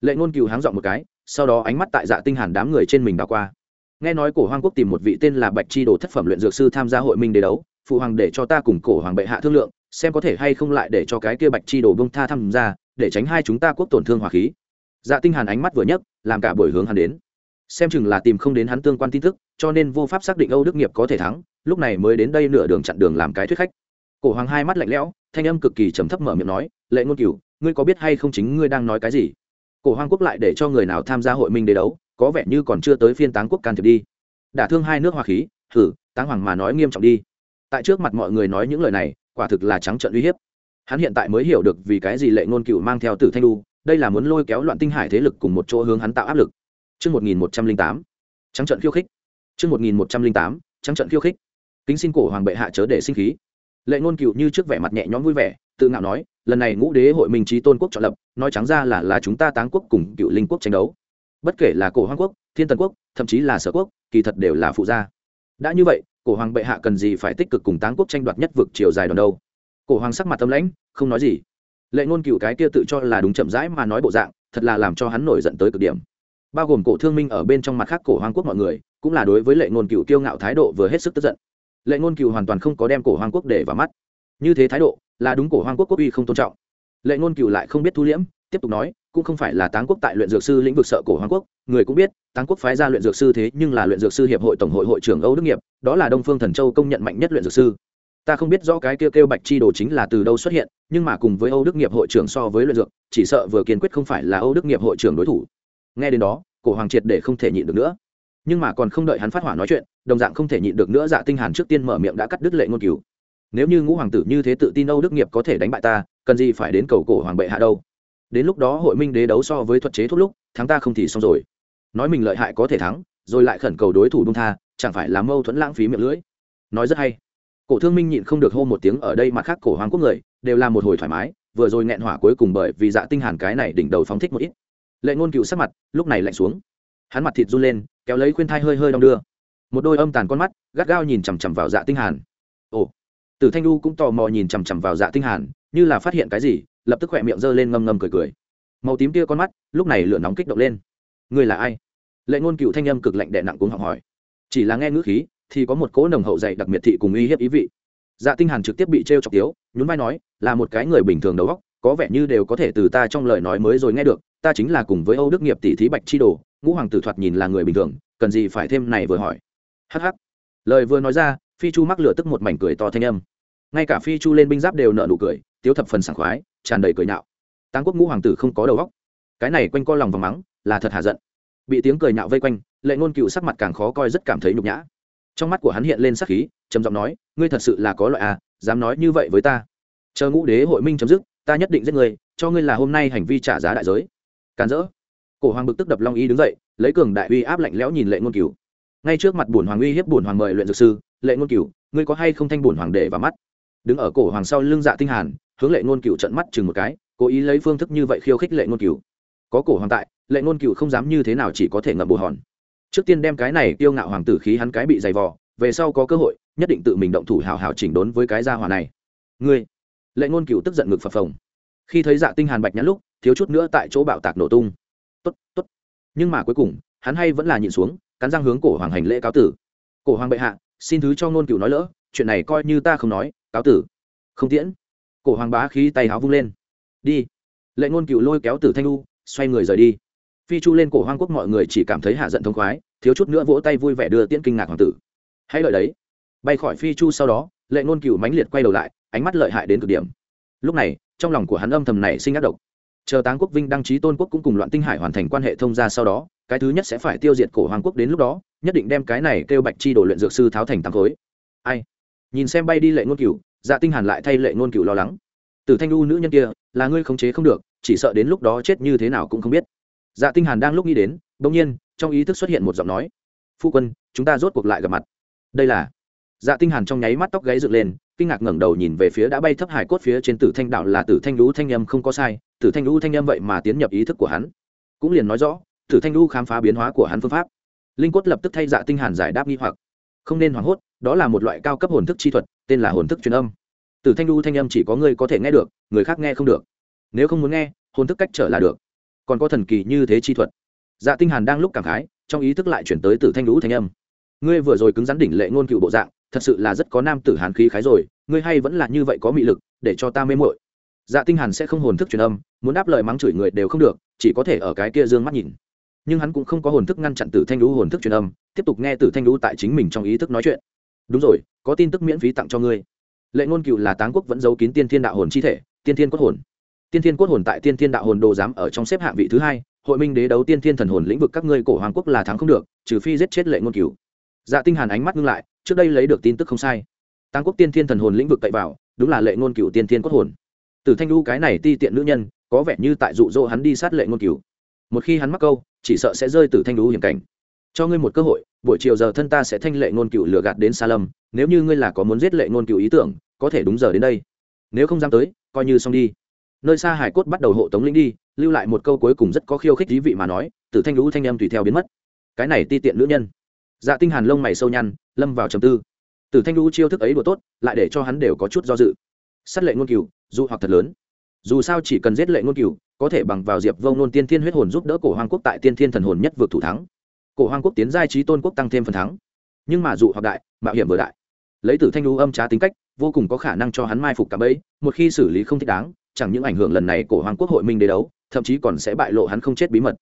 Lệ ngôn cửu háng dọn một cái sau đó ánh mắt tại dạ tinh hàn đám người trên mình đảo qua. Nghe nói cổ hoàng quốc tìm một vị tên là bạch chi đồ thất phẩm luyện dược sư tham gia hội minh để đấu, phụ hoàng để cho ta cùng cổ hoàng bệ hạ thương lượng, xem có thể hay không lại để cho cái kia bạch chi đồ bông tha tham gia, để tránh hai chúng ta quốc tổn thương hòa khí. Dạ tinh hàn ánh mắt vừa nhấc, làm cả buổi hướng hắn đến. Xem chừng là tìm không đến hắn tương quan tin tức, cho nên vô pháp xác định âu đức nghiệp có thể thắng, lúc này mới đến đây nửa đường chặn đường làm cái thuyết khách. Cổ hoàng hai mắt lạnh lẽo, thanh âm cực kỳ trầm thấp mở miệng nói, lệ ngôn cửu, ngươi có biết hay không chính ngươi đang nói cái gì? Cổ hoàng quốc lại để cho người nào tham gia hội minh đế đấu có vẻ như còn chưa tới phiên táng quốc can thiệp đi đả thương hai nước hoa khí thử táng hoàng mà nói nghiêm trọng đi tại trước mặt mọi người nói những lời này quả thực là trắng trận uy hiếp hắn hiện tại mới hiểu được vì cái gì lệ ngôn cựu mang theo tử thanh lu đây là muốn lôi kéo loạn tinh hải thế lực cùng một chỗ hướng hắn tạo áp lực Trước 1108, trắng trận khiêu khích. Trước 1108, trắng trận khiêu khích. Kính xin cổ hoàng bệ hạ chớ để sinh khí. Lệ ngôn cựu như trước vẻ mặt nhẹ nhõm vui vẻ, tự ngạo nói, lần này ngũ đế hội minh trí tôn quốc chọn lập, nói trắng ra là là chúng ta táng quốc cùng cựu linh quốc tranh đấu. Bất kể là cổ hoàng quốc, thiên tần quốc, thậm chí là sở quốc, kỳ thật đều là phụ gia. Đã như vậy, cổ hoàng bệ hạ cần gì phải tích cực cùng táng quốc tranh đoạt nhất vực chiều dài đòn đâu? Cổ hoàng sắc mặt tâm lãnh, không nói gì. Lệ ngôn cựu cái kia tự cho là đúng chậm rãi mà nói bộ dạng, thật là làm cho hắn nổi giận tới cực điểm bao gồm cổ thương minh ở bên trong mặt khác cổ hoàng quốc mọi người cũng là đối với lệ ngôn cựu kiêu ngạo thái độ vừa hết sức tức giận lệ ngôn cựu hoàn toàn không có đem cổ hoàng quốc để vào mắt như thế thái độ là đúng cổ hoàng quốc quốc uy không tôn trọng. Lệ ngôn cựu lại không biết thu liễm, tiếp tục nói, cũng không phải là táng quốc tại luyện dược sư lĩnh vực sợ cổ hoàng quốc, người cũng biết, táng quốc phái ra luyện dược sư thế nhưng là luyện dược sư hiệp hội tổng hội hội trưởng âu đức nghiệp, đó là đông phương thần châu công nhận mạnh nhất luyện dược sư. Ta không biết rõ cái kêu kêu bạch chi đồ chính là từ đâu xuất hiện, nhưng mà cùng với âu đức nghiệp hội trưởng so với luyện dược, chỉ sợ vừa kiên quyết không phải là âu đức nghiệp hội trưởng đối thủ. Nghe đến đó, cổ hoàng triệt để không thể nhịn được nữa. Nhưng mà còn không đợi hắn phát hỏa nói chuyện, đồng dạng không thể nhịn được nữa dạ tinh hàn trước tiên mở miệng đã cắt đứt lệ ngôn cứu nếu như ngũ hoàng tử như thế tự tin âu đức nghiệp có thể đánh bại ta, cần gì phải đến cầu cổ hoàng bệ hạ đâu? Đến lúc đó hội minh đế đấu so với thuật chế thuốc lúc, thắng ta không thì xong rồi. Nói mình lợi hại có thể thắng, rồi lại khẩn cầu đối thủ đông tha, chẳng phải là mâu thuẫn lãng phí miệng lưỡi? Nói rất hay. Cổ thương minh nhịn không được hô một tiếng ở đây mặt khác cổ hoàng quốc người, đều là một hồi thoải mái, vừa rồi nghẹn hỏa cuối cùng bởi vì dạ tinh hàn cái này đỉnh đầu phóng thích một ít. Lệ ngôn cựu sắc mặt, lúc này lạnh xuống. Hắn mặt thịt run lên, kéo lấy khuyên thai hơi hơi đong đưa. Một đôi âm tàn con mắt, gắt gao nhìn chằm chằm vào dạ tinh hàn. Ồ tử thanh Du cũng tò mò nhìn chằm chằm vào dạ tinh hàn như là phát hiện cái gì lập tức khỏe miệng giơ lên ngâm ngâm cười cười. Màu tím kia con mắt lúc này lửa nóng kích động lên. Người là ai? Lệ ngôn cựu thanh âm cực lạnh đệ nặng cũng học hỏi. Chỉ là nghe ngữ khí thì có một cỗ nồng hậu dày đặc miệt thị cùng uy hiếp ý vị. Dạ tinh hàn trực tiếp bị treo chọc tiếu nhún vai nói là một cái người bình thường đầu óc có vẻ như đều có thể từ ta trong lời nói mới rồi nghe được ta chính là cùng với âu đức nghiệp tỷ thí bạch chi đồ ngũ hoàng tử thoạt nhìn là người bình thường cần gì phải thêm này vừa hỏi. Hắc hắc, lời vừa nói ra phi chu mắc lửa tức một mảnh cười to thanh âm. Ngay cả phi chu lên binh giáp đều nợ nụ cười, tiếu thập phần sảng khoái, tràn đầy cười nhạo. Táng quốc ngũ hoàng tử không có đầu óc. Cái này quanh co lòng và mắng, là thật hà giận. Bị tiếng cười nhạo vây quanh, lệ ngôn cựu sắc mặt càng khó coi rất cảm thấy nhục nhã. Trong mắt của hắn hiện lên sắc khí, trầm giọng nói, ngươi thật sự là có loại à dám nói như vậy với ta. Chờ ngũ đế hội minh chấm dứt, ta nhất định giết ngươi, cho ngươi là hôm nay hành vi trả giá đại giới. Càn rỡ. Cổ hoàng bực tức đập long y đứng dậy, lấy cường đại uy áp lạnh lẽo nhìn lệ ngôn cửu ngay trước mặt bổn hoàng uy hiếp bổn hoàng mời luyện dược sư lệ ngôn cửu, ngươi có hay không thanh bổn hoàng đệ vào mắt? Đứng ở cổ hoàng sau lưng dạ tinh hàn, hướng lệ ngôn cửu trận mắt chừng một cái, cố ý lấy phương thức như vậy khiêu khích lệ ngôn cửu. Có cổ hoàng tại, lệ ngôn cửu không dám như thế nào chỉ có thể ngậm bù hòn. Trước tiên đem cái này tiêu ngạo hoàng tử khí hắn cái bị dày vò, về sau có cơ hội, nhất định tự mình động thủ hào hào chỉnh đốn với cái gia hỏa này. Ngươi! Lệ ngôn cửu tức giận ngực phập phồng. Khi thấy dạ tinh hàn bạch nhãn lúc, thiếu chút nữa tại chỗ bạo tạc nổ tung. Tốt tốt. Nhưng mà cuối cùng, hắn hay vẫn là nhịn xuống, cắn răng hướng cổ hoàng hành lễ cáo tử. Cổ hoàng bệ hạ xin thứ cho ngôn cửu nói lỡ, chuyện này coi như ta không nói, cáo tử. Không tiễn. Cổ hoàng bá khí tay háo vung lên. Đi. Lệ ngôn cửu lôi kéo tử thanh lu xoay người rời đi. Phi chu lên cổ hoang quốc mọi người chỉ cảm thấy hạ giận thông khoái, thiếu chút nữa vỗ tay vui vẻ đưa tiễn kinh ngạc hoàng tử. Hãy lợi đấy. Bay khỏi phi chu sau đó, lệ ngôn cửu mãnh liệt quay đầu lại, ánh mắt lợi hại đến cực điểm. Lúc này, trong lòng của hắn âm thầm này sinh ác độc. Chờ táng quốc vinh đăng trí tôn quốc cũng cùng loạn tinh hải hoàn thành quan hệ thông gia sau đó, cái thứ nhất sẽ phải tiêu diệt cổ hoàng quốc đến lúc đó nhất định đem cái này kêu bạch chi đồ luyện dược sư tháo thành tám khối. Ai? Nhìn xem bay đi lệ ngôn cửu dạ tinh hàn lại thay lệ ngôn cửu lo lắng. Từ thanh lưu nữ nhân kia, là ngươi khống chế không được, chỉ sợ đến lúc đó chết như thế nào cũng không biết. Dạ tinh hàn đang lúc nghĩ đến, đột nhiên, trong ý thức xuất hiện một giọng nói. Phu quân, chúng ta rốt cuộc lại gặp mặt. Đây là dạ tinh hàn trong nháy mắt tóc gáy dựng lên, kinh ngạc ngẩng đầu nhìn về phía đã bay thấp hải cốt phía trên tử thanh đạo là tử thanh lũ thanh âm không có sai, tử thanh lũ thanh âm vậy mà tiến nhập ý thức của hắn. Cũng liền nói rõ, tử thanh lũ khám phá biến hóa của hắn phương pháp linh quất lập tức thay dạ tinh hàn giải đáp nghi hoặc. Không nên hoảng hốt, đó là một loại cao cấp hồn thức chi thuật, tên là hồn thức truyền âm. Tử thanh lũ thanh âm chỉ có người có thể nghe được, người khác nghe không được. Nếu không muốn nghe, hồn thức cách trở là được. Còn có thần kỳ như thế chi thuật. Dạ tinh hàn đang lúc cảm khái, trong ý thức lại chuyển tới tử thanh lũ thanh âm. Ngươi vừa rồi cứng rắn đỉnh lệ ngôn cựu bộ dạng, thật sự là rất có nam tử hàn khí khái rồi, ngươi hay vẫn là như vậy có mị lực, để cho ta mê muội. dạ tinh hàn sẽ không hồn thức truyền âm, muốn đáp lời mắng chửi người đều không được, chỉ có thể ở cái kia dương mắt nhìn nhưng hắn cũng không có hồn thức ngăn chặn tử thanh lũ hồn thức truyền âm, tiếp tục nghe tử thanh lũ tại chính mình trong ý thức nói chuyện. Đúng rồi, có tin tức miễn phí tặng cho ngươi. Lệ ngôn cựu là táng quốc vẫn giấu kín tiên thiên đạo hồn chi thể, tiên thiên cốt hồn. Tiên thiên cốt hồn tại tiên thiên đạo hồn đồ giám ở trong xếp hạng vị thứ hai, hội minh đế đấu tiên thiên thần hồn lĩnh vực các ngươi cổ hoàng quốc là thắng không được, trừ phi giết chết lệ ngôn cựu dạ tinh hàn ánh mắt ngưng lại, trước đây lấy được tin tức không sai. Tăng quốc tiên thiên thần hồn lĩnh vực cậy vào, đúng là lệ ngôn cựu tiên thiên cốt hồn. Từ thanh Lũ cái này ti tiện nữ nhân, có vẻ như tại dụ dỗ hắn đi sát lệ ngôn cựu một khi hắn mắc câu, chỉ sợ sẽ rơi từ thanh lũ hiểm cảnh. Cho ngươi một cơ hội, buổi chiều giờ thân ta sẽ thanh lệ ngôn cựu lừa gạt đến xa lâm, nếu như ngươi là có muốn giết lệ ngôn cựu ý tưởng, có thể đúng giờ đến đây. Nếu không dám tới, coi như xong đi. Nơi xa hải cốt bắt đầu hộ tống lĩnh đi, lưu lại một câu cuối cùng rất có khiêu khích thí vị mà nói, từ thanh lũ thanh em tùy theo biến mất. Cái này ti tiện nữ nhân. Dạ tinh hàn lông mày sâu nhăn, lâm vào trầm tư. Từ thanh lũ chiêu thức ấy đùa tốt, lại để cho hắn đều có chút do dự. Sát lệ ngôn cửu dù hoặc thật lớn. Dù sao chỉ cần giết lệ ngôn cửu có thể bằng vào diệp vông nôn tiên thiên huyết hồn giúp đỡ cổ hoàng quốc tại tiên thiên thần hồn nhất vượt thủ thắng cổ hoàng quốc tiến giai trí tôn quốc tăng thêm phần thắng nhưng mà dụ hoặc đại mạo hiểm vừa đại lấy tử thanh lưu âm trá tính cách vô cùng có khả năng cho hắn mai phục cả bẫy một khi xử lý không thích đáng chẳng những ảnh hưởng lần này cổ hoàng quốc hội minh đế đấu thậm chí còn sẽ bại lộ hắn không chết bí mật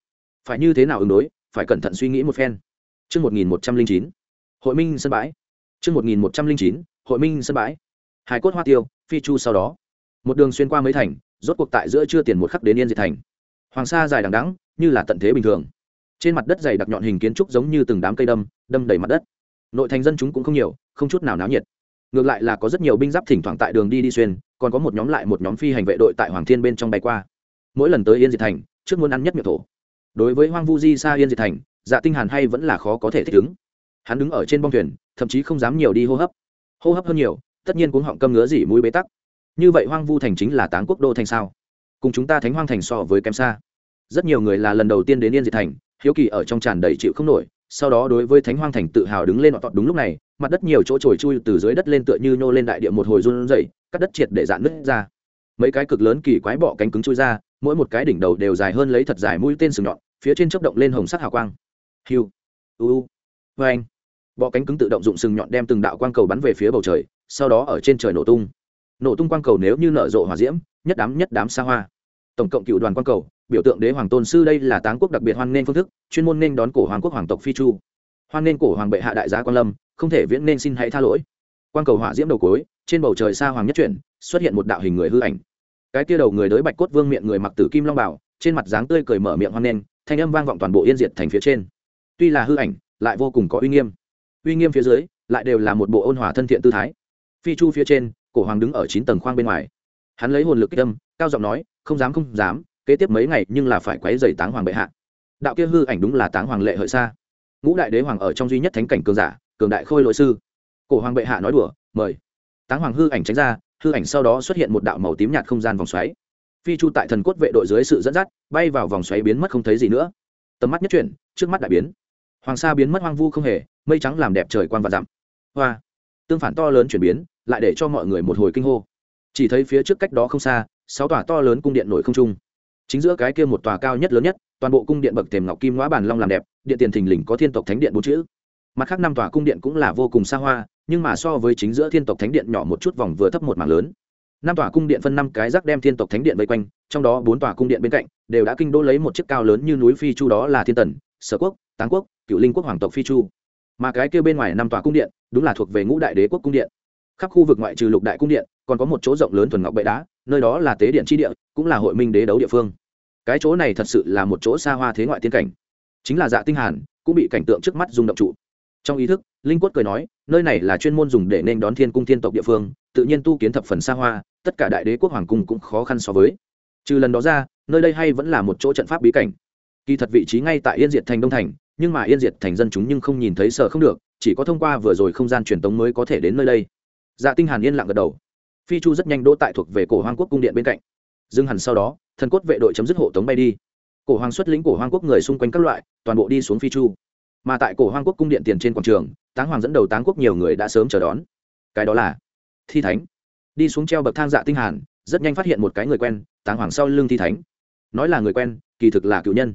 phải như thế nào ứng đối phải cẩn thận suy nghĩ một phen Trước 1109, hội minh sân bãi. Trước 1109, hội minh sân bãi. Hải cốt hoa tiêu, phi chu sau đó. Một đường xuyên qua mấy thành, rốt cuộc tại giữa chưa tiền một khắc đến yên diệt thành. Hoàng sa dài đằng đẵng, như là tận thế bình thường. Trên mặt đất dày đặc nhọn hình kiến trúc giống như từng đám cây đâm, đâm đầy mặt đất. Nội thành dân chúng cũng không nhiều, không chút nào náo nhiệt. Ngược lại là có rất nhiều binh giáp thỉnh thoảng tại đường đi đi xuyên, còn có một nhóm lại một nhóm phi hành vệ đội tại Hoàng Thiên bên trong bay qua mỗi lần tới yên diệt thành trước muốn ăn nhất miệng thổ đối với hoang vu di xa yên diệt thành dạ tinh hàn hay vẫn là khó có thể thích ứng hắn đứng ở trên bong thuyền thậm chí không dám nhiều đi hô hấp hô hấp hơn nhiều tất nhiên cũng họng câm ngứa gì mũi bế tắc như vậy hoang vu thành chính là táng quốc đô thành sao? Cùng chúng ta thánh hoang thành so với kém xa. Rất nhiều người là lần đầu tiên đến yên diệt thành, hiếu kỳ ở trong tràn đầy chịu không nổi, sau đó đối với thánh hoang thành tự hào đứng lên họ tọt đúng lúc này, mặt đất nhiều chỗ trồi chui từ dưới đất lên tựa như nhô lên đại địa một hồi run rẩy, cắt đất triệt để dạn nứt ra. Mấy cái cực lớn kỳ quái bọ cánh cứng chui ra, mỗi một cái đỉnh đầu đều dài hơn lấy thật dài mũi tên sừng nhọn, phía trên chớp động lên hồng sắc hào quang. Hiu, u vê anh bọ cánh cứng tự động dụng sừng nhọn đem từng đạo quang cầu bắn về phía bầu trời, sau đó ở trên trời nổ tung nổ tung quang cầu nếu như nở rộ hỏa diễm, nhất đám nhất đám xa hoa. Tổng cộng cựu đoàn quang cầu, biểu tượng đế hoàng tôn sư đây là táng quốc đặc biệt hoan nên phương thức, chuyên môn nên đón cổ hoàng quốc hoàng tộc phi chu. Hoan nên cổ hoàng bệ hạ đại gia quan lâm, không thể viễn nên xin hãy tha lỗi. Quang cầu hỏa diễm đầu cối trên bầu trời xa hoàng nhất chuyển, xuất hiện một đạo hình người hư ảnh. Cái kia đầu người đới bạch cốt vương miệng người mặc tử kim long bảo, trên mặt dáng tươi cười mở miệng hoan nghênh, thanh âm vang vọng toàn bộ yên diệt thành phía trên. Tuy là hư ảnh, lại vô cùng có uy nghiêm. Uy nghiêm phía dưới, lại đều là một bộ ôn hòa thân thiện tư thái. Phi chu phía trên cổ hoàng đứng ở chín tầng khoang bên ngoài. Hắn lấy hồn lực kích tâm, cao giọng nói không dám không dám kế tiếp mấy ngày nhưng là phải quấy dày táng hoàng bệ hạ. Đạo kia hư ảnh đúng là táng hoàng lệ hợi xa. Ngũ đại đế hoàng ở trong duy nhất thánh cảnh cường giả cường đại khôi lỗi sư. Cổ hoàng bệ hạ nói đùa mời. Táng hoàng hư ảnh tránh ra hư ảnh sau đó xuất hiện một đạo màu tím nhạt không gian vòng xoáy. Phi chu tại thần cốt vệ đội dưới sự dẫn dắt bay vào vòng xoáy biến mất không thấy gì nữa. Tầm mắt nhất chuyển trước mắt đại biến. Hoàng sa biến mất hoang vu không hề mây trắng làm đẹp trời quan và dặm. Hoa tương phản to lớn chuyển biến, lại để cho mọi người một hồi kinh hô. Chỉ thấy phía trước cách đó không xa, sáu tòa to lớn cung điện nổi không trung. Chính giữa cái kia một tòa cao nhất lớn nhất, toàn bộ cung điện bậc thềm ngọc kim ngõ bàn long làm đẹp, điện tiền thình lình có thiên tộc thánh điện bốn chữ. Mặt khác năm tòa cung điện cũng là vô cùng xa hoa, nhưng mà so với chính giữa thiên tộc thánh điện nhỏ một chút vòng vừa thấp một mảng lớn. Năm tòa cung điện phân năm cái rác đem thiên tộc thánh điện vây quanh, trong đó bốn tòa cung điện bên cạnh đều đã kinh đô lấy một chiếc cao lớn như núi phi chu đó là thiên tần, sở quốc, táng quốc cựu linh quốc hoàng tộc phi chu mà cái kia bên ngoài năm tòa cung điện, đúng là thuộc về ngũ đại đế quốc cung điện. Khắp khu vực ngoại trừ lục đại cung điện, còn có một chỗ rộng lớn thuần ngọc bệ đá, nơi đó là tế điện tri địa, cũng là hội minh đế đấu địa phương. Cái chỗ này thật sự là một chỗ xa hoa thế ngoại tiên cảnh. Chính là dạ tinh hàn, cũng bị cảnh tượng trước mắt rung động trụ. Trong ý thức, linh quất cười nói, nơi này là chuyên môn dùng để nên đón thiên cung thiên tộc địa phương, tự nhiên tu kiến thập phần xa hoa, tất cả đại đế quốc hoàng cung cũng khó khăn so với. Trừ lần đó ra, nơi đây hay vẫn là một chỗ trận pháp bí cảnh. Kỳ thật vị trí ngay tại yên diệt thành đông thành nhưng mà yên diệt thành dân chúng nhưng không nhìn thấy sợ không được, chỉ có thông qua vừa rồi không gian truyền tống mới có thể đến nơi đây. Dạ tinh hàn yên lặng gật đầu. Phi chu rất nhanh đỗ tại thuộc về cổ hoàng quốc cung điện bên cạnh. Dừng hẳn sau đó, thần cốt vệ đội chấm dứt hộ tống bay đi. Cổ hoàng xuất lĩnh cổ hoàng quốc người xung quanh các loại, toàn bộ đi xuống phi chu. Mà tại cổ hoang quốc cung điện tiền trên quảng trường, táng hoàng dẫn đầu táng quốc nhiều người đã sớm chờ đón. Cái đó là thi thánh. Đi xuống treo bậc thang dạ tinh hàn, rất nhanh phát hiện một cái người quen, táng hoàng sau lưng thi thánh. Nói là người quen, kỳ thực là cựu nhân.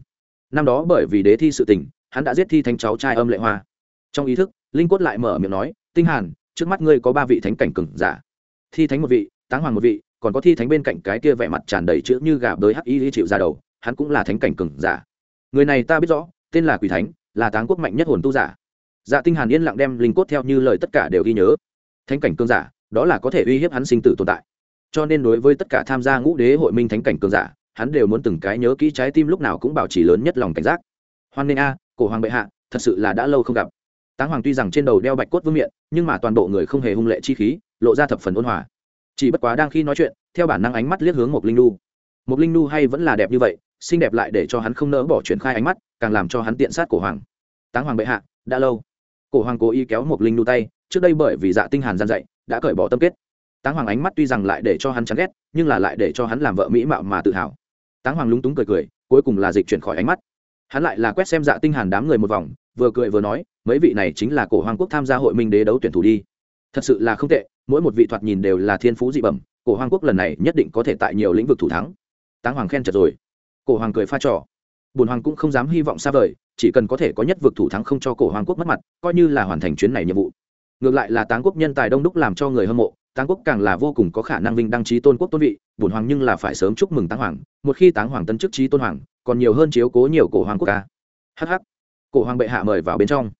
Năm đó bởi vì đế thi sự tình hắn đã giết thi thánh cháu trai âm lệ hoa. Trong ý thức, linh quất lại mở miệng nói, tinh hàn, trước mắt ngươi có ba vị thánh cảnh cường giả. Thi thánh một vị, táng hoàng một vị, còn có thi thánh bên cạnh cái kia vẻ mặt tràn đầy chữ như gà bới hắc y chịu ra đầu, hắn cũng là thánh cảnh cường giả. Người này ta biết rõ, tên là quỷ thánh, là táng quốc mạnh nhất hồn tu giả. Dạ tinh hàn yên lặng đem linh cốt theo như lời tất cả đều ghi nhớ. Thánh cảnh cường giả, đó là có thể uy hiếp hắn sinh tử tồn tại. Cho nên đối với tất cả tham gia ngũ đế hội minh thánh cảnh cường giả, hắn đều muốn từng cái nhớ kỹ trái tim lúc nào cũng bảo trì lớn nhất lòng cảnh giác. Hoan nghênh a cổ hoàng bệ hạ, thật sự là đã lâu không gặp. Táng hoàng tuy rằng trên đầu đeo bạch cốt vương miện, nhưng mà toàn bộ người không hề hung lệ chi khí, lộ ra thập phần ôn hòa. Chỉ bất quá đang khi nói chuyện, theo bản năng ánh mắt liếc hướng một linh nu. Một linh nu hay vẫn là đẹp như vậy, xinh đẹp lại để cho hắn không nỡ bỏ chuyển khai ánh mắt, càng làm cho hắn tiện sát cổ hoàng. Táng hoàng bệ hạ, đã lâu. Cổ hoàng cố ý kéo một linh nu tay, trước đây bởi vì dạ tinh hàn gian dạy, đã cởi bỏ tâm kết. Táng hoàng ánh mắt tuy rằng lại để cho hắn chán ghét, nhưng là lại để cho hắn làm vợ mỹ mạo mà tự hào. Táng hoàng lúng túng cười cười, cuối cùng là dịch chuyển khỏi ánh mắt hắn lại là quét xem dạ tinh hàn đám người một vòng, vừa cười vừa nói, mấy vị này chính là cổ hoàng quốc tham gia hội minh đế đấu tuyển thủ đi. Thật sự là không tệ, mỗi một vị thoạt nhìn đều là thiên phú dị bẩm, cổ hoàng quốc lần này nhất định có thể tại nhiều lĩnh vực thủ thắng. Táng hoàng khen chật rồi. Cổ hoàng cười pha trò. Bùn hoàng cũng không dám hy vọng xa vời, chỉ cần có thể có nhất vực thủ thắng không cho cổ hoàng quốc mất mặt, coi như là hoàn thành chuyến này nhiệm vụ. Ngược lại là táng quốc nhân tài đông đúc làm cho người hâm mộ, táng quốc càng là vô cùng có khả năng vinh đăng trí tôn quốc tôn vị, bùn hoàng nhưng là phải sớm chúc mừng táng hoàng, một khi táng hoàng tân chức trí tôn hoàng còn nhiều hơn chiếu cố nhiều cổ hoàng quốc ca. Hh cổ hoàng bệ hạ mời vào bên trong.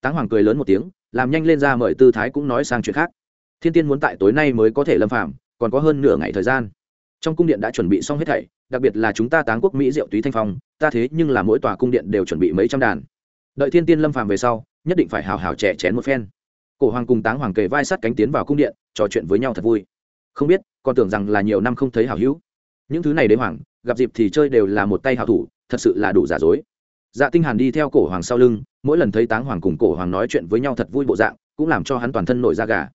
Táng hoàng cười lớn một tiếng, làm nhanh lên ra mời tư thái cũng nói sang chuyện khác. Thiên tiên muốn tại tối nay mới có thể lâm phạm còn có hơn nửa ngày thời gian. Trong cung điện đã chuẩn bị xong hết thảy, đặc biệt là chúng ta táng quốc mỹ diệu túy thanh phong, ta thế nhưng là mỗi tòa cung điện đều chuẩn bị mấy trăm đàn. Đợi thiên tiên lâm phàm về sau, nhất định phải hào hào trẻ chén một phen. Cổ hoàng cùng táng hoàng kề vai sát cánh tiến vào cung điện, trò chuyện với nhau thật vui. Không biết, còn tưởng rằng là nhiều năm không thấy hào hữu. Những thứ này đế hoàng gặp dịp thì chơi đều là một tay hào thủ, thật sự là đủ giả dối. Dạ tinh hàn đi theo cổ hoàng sau lưng, mỗi lần thấy táng hoàng cùng cổ hoàng nói chuyện với nhau thật vui bộ dạng, cũng làm cho hắn toàn thân nổi da gà.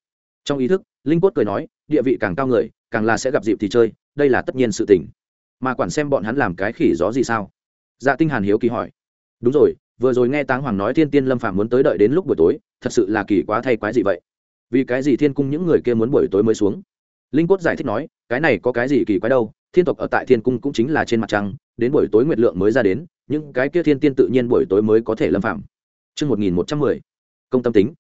Trong ý thức, linh cốt cười nói, địa vị càng cao người, càng là sẽ gặp dịp thì chơi, đây là tất nhiên sự tình. Mà quản xem bọn hắn làm cái khỉ gió gì sao? Dạ tinh hàn hiếu kỳ hỏi. Đúng rồi, vừa rồi nghe táng hoàng nói thiên tiên lâm phạm muốn tới đợi đến lúc buổi tối, thật sự là kỳ quá thay quái gì vậy? Vì cái gì thiên cung những người kia muốn buổi tối mới xuống? Linh cốt giải thích nói, cái này có cái gì kỳ quái đâu thiên tộc ở tại thiên cung cũng chính là trên mặt trăng, đến buổi tối nguyệt lượng mới ra đến, những cái kia thiên tiên tự nhiên buổi tối mới có thể lâm phạm chương một nghìn một trăm mười, công tâm tính.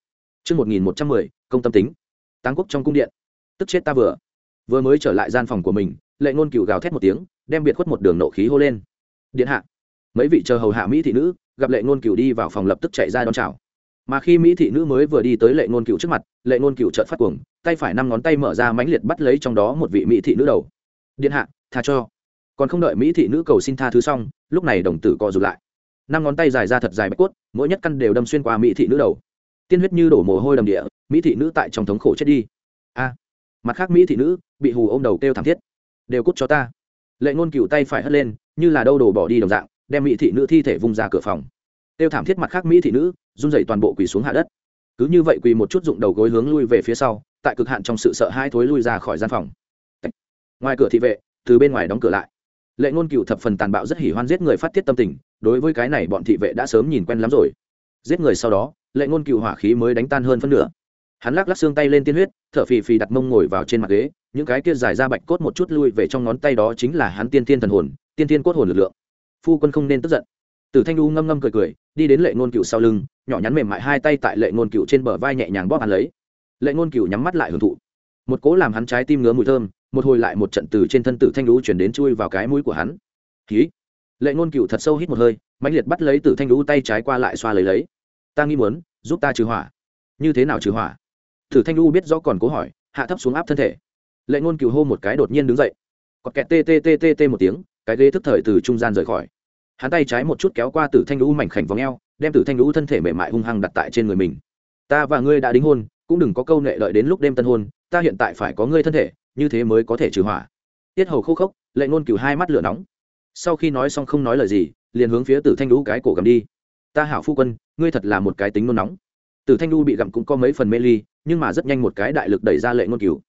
Chương một nghìn một trăm mười, công tâm tính. Táng quốc trong cung điện. Tức chết ta vừa. Vừa mới trở lại gian phòng của mình, lệ ngôn cựu gào thét một tiếng, đem biệt khuất một đường nộ khí hô lên. Điện hạ. Mấy vị chờ hầu hạ mỹ thị nữ, gặp lệ ngôn cựu đi vào phòng lập tức chạy ra đón chào. Mà khi mỹ thị nữ mới vừa đi tới lệ ngôn cựu trước mặt, lệ ngôn cựu trợn phát cuồng, tay phải năm ngón tay mở ra mãnh liệt bắt lấy trong đó một vị mỹ thị nữ đầu điện hạ, tha cho. Còn không đợi mỹ thị nữ cầu xin tha thứ xong, lúc này đồng tử co rụt lại. Năm ngón tay dài ra thật dài bạch cốt, mỗi nhất căn đều đâm xuyên qua mỹ thị nữ đầu. Tiên huyết như đổ mồ hôi đầm địa, mỹ thị nữ tại trong thống khổ chết đi. A, mặt khác mỹ thị nữ, bị hù ôm đầu kêu thảm thiết. Đều cút cho ta. Lệ ngôn cựu tay phải hất lên, như là đâu đổ bỏ đi đồng dạng, đem mỹ thị nữ thi thể vung ra cửa phòng. Tiêu thảm thiết mặt khác mỹ thị nữ, run dậy toàn bộ quỳ xuống hạ đất. Cứ như vậy quỳ một chút dụng đầu gối hướng lui về phía sau, tại cực hạn trong sự sợ hai thối lui ra khỏi gian phòng ngoài cửa thị vệ, từ bên ngoài đóng cửa lại. Lệ ngôn cựu thập phần tàn bạo rất hỉ hoan giết người phát tiết tâm tình, đối với cái này bọn thị vệ đã sớm nhìn quen lắm rồi. Giết người sau đó, lệ ngôn cựu hỏa khí mới đánh tan hơn phân nửa. Hắn lắc lắc xương tay lên tiên huyết, thở phì phì đặt mông ngồi vào trên mặt ghế, những cái kia dài ra bạch cốt một chút lui về trong ngón tay đó chính là hắn tiên tiên thần hồn, tiên tiên cốt hồn lực lượng. Phu quân không nên tức giận. Tử thanh u ngâm ngâm cười cười, đi đến lệ ngôn cựu sau lưng, nhỏ nhắn mềm mại hai tay tại lệ ngôn cựu trên bờ vai nhẹ nhàng bóp hắn lấy. Lệ ngôn cựu nhắm mắt lại hưởng thụ. Một cố làm hắn trái tim ngứa mùi thơm một hồi lại một trận từ trên thân tử thanh lũ chuyển đến chui vào cái mũi của hắn. Ký lệ ngôn cựu thật sâu hít một hơi, mãnh liệt bắt lấy tử thanh lũ tay trái qua lại xoa lấy lấy. Ta nghĩ muốn giúp ta trừ hỏa. Như thế nào trừ hỏa? Tử thanh lũ biết rõ còn cố hỏi, hạ thấp xuống áp thân thể. Lệ ngôn cựu hô một cái đột nhiên đứng dậy. Còn kẹt tê tê tê tê tê một tiếng, cái ghế thức thời từ trung gian rời khỏi. Hắn tay trái một chút kéo qua tử thanh lũ mảnh khảnh vòng eo, đem tử thanh lũ thân thể mềm mại hung hăng đặt tại trên người mình. Ta và ngươi đã đính hôn, cũng đừng có câu nệ đợi đến lúc đêm tân hôn, ta hiện tại phải có ngươi thân thể như thế mới có thể trừ hỏa. Tiết hầu khô khốc, lệ ngôn cửu hai mắt lửa nóng. Sau khi nói xong không nói lời gì, liền hướng phía tử thanh lũ cái cổ gầm đi. Ta hảo phu quân, ngươi thật là một cái tính nôn nóng. Tử thanh lũ bị gặm cũng có mấy phần mê ly, nhưng mà rất nhanh một cái đại lực đẩy ra lệ ngôn cửu.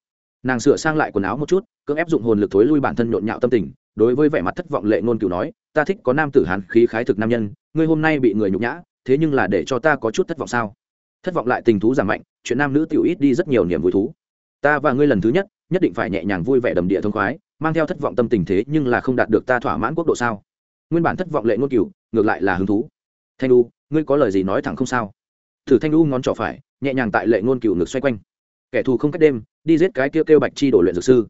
Nàng sửa sang lại quần áo một chút, cưỡng ép dụng hồn lực thối lui bản thân nhộn nhạo tâm tình, đối với vẻ mặt thất vọng lệ ngôn cửu nói, ta thích có nam tử hàn khí khái thực nam nhân, ngươi hôm nay bị người nhục nhã, thế nhưng là để cho ta có chút thất vọng sao? Thất vọng lại tình thú giảm mạnh, chuyện nam nữ tiểu ít đi rất nhiều niềm vui thú. Ta và ngươi lần thứ nhất nhất định phải nhẹ nhàng vui vẻ đầm địa thông khoái, mang theo thất vọng tâm tình thế nhưng là không đạt được ta thỏa mãn quốc độ sao? Nguyên bản thất vọng lệ ngôn cửu, ngược lại là hứng thú. Thanh lu ngươi có lời gì nói thẳng không sao? Thử thanh lu ngón trỏ phải, nhẹ nhàng tại lệ ngôn cửu ngược xoay quanh. Kẻ thù không cách đêm, đi giết cái kêu kêu bạch chi đổ luyện dược sư.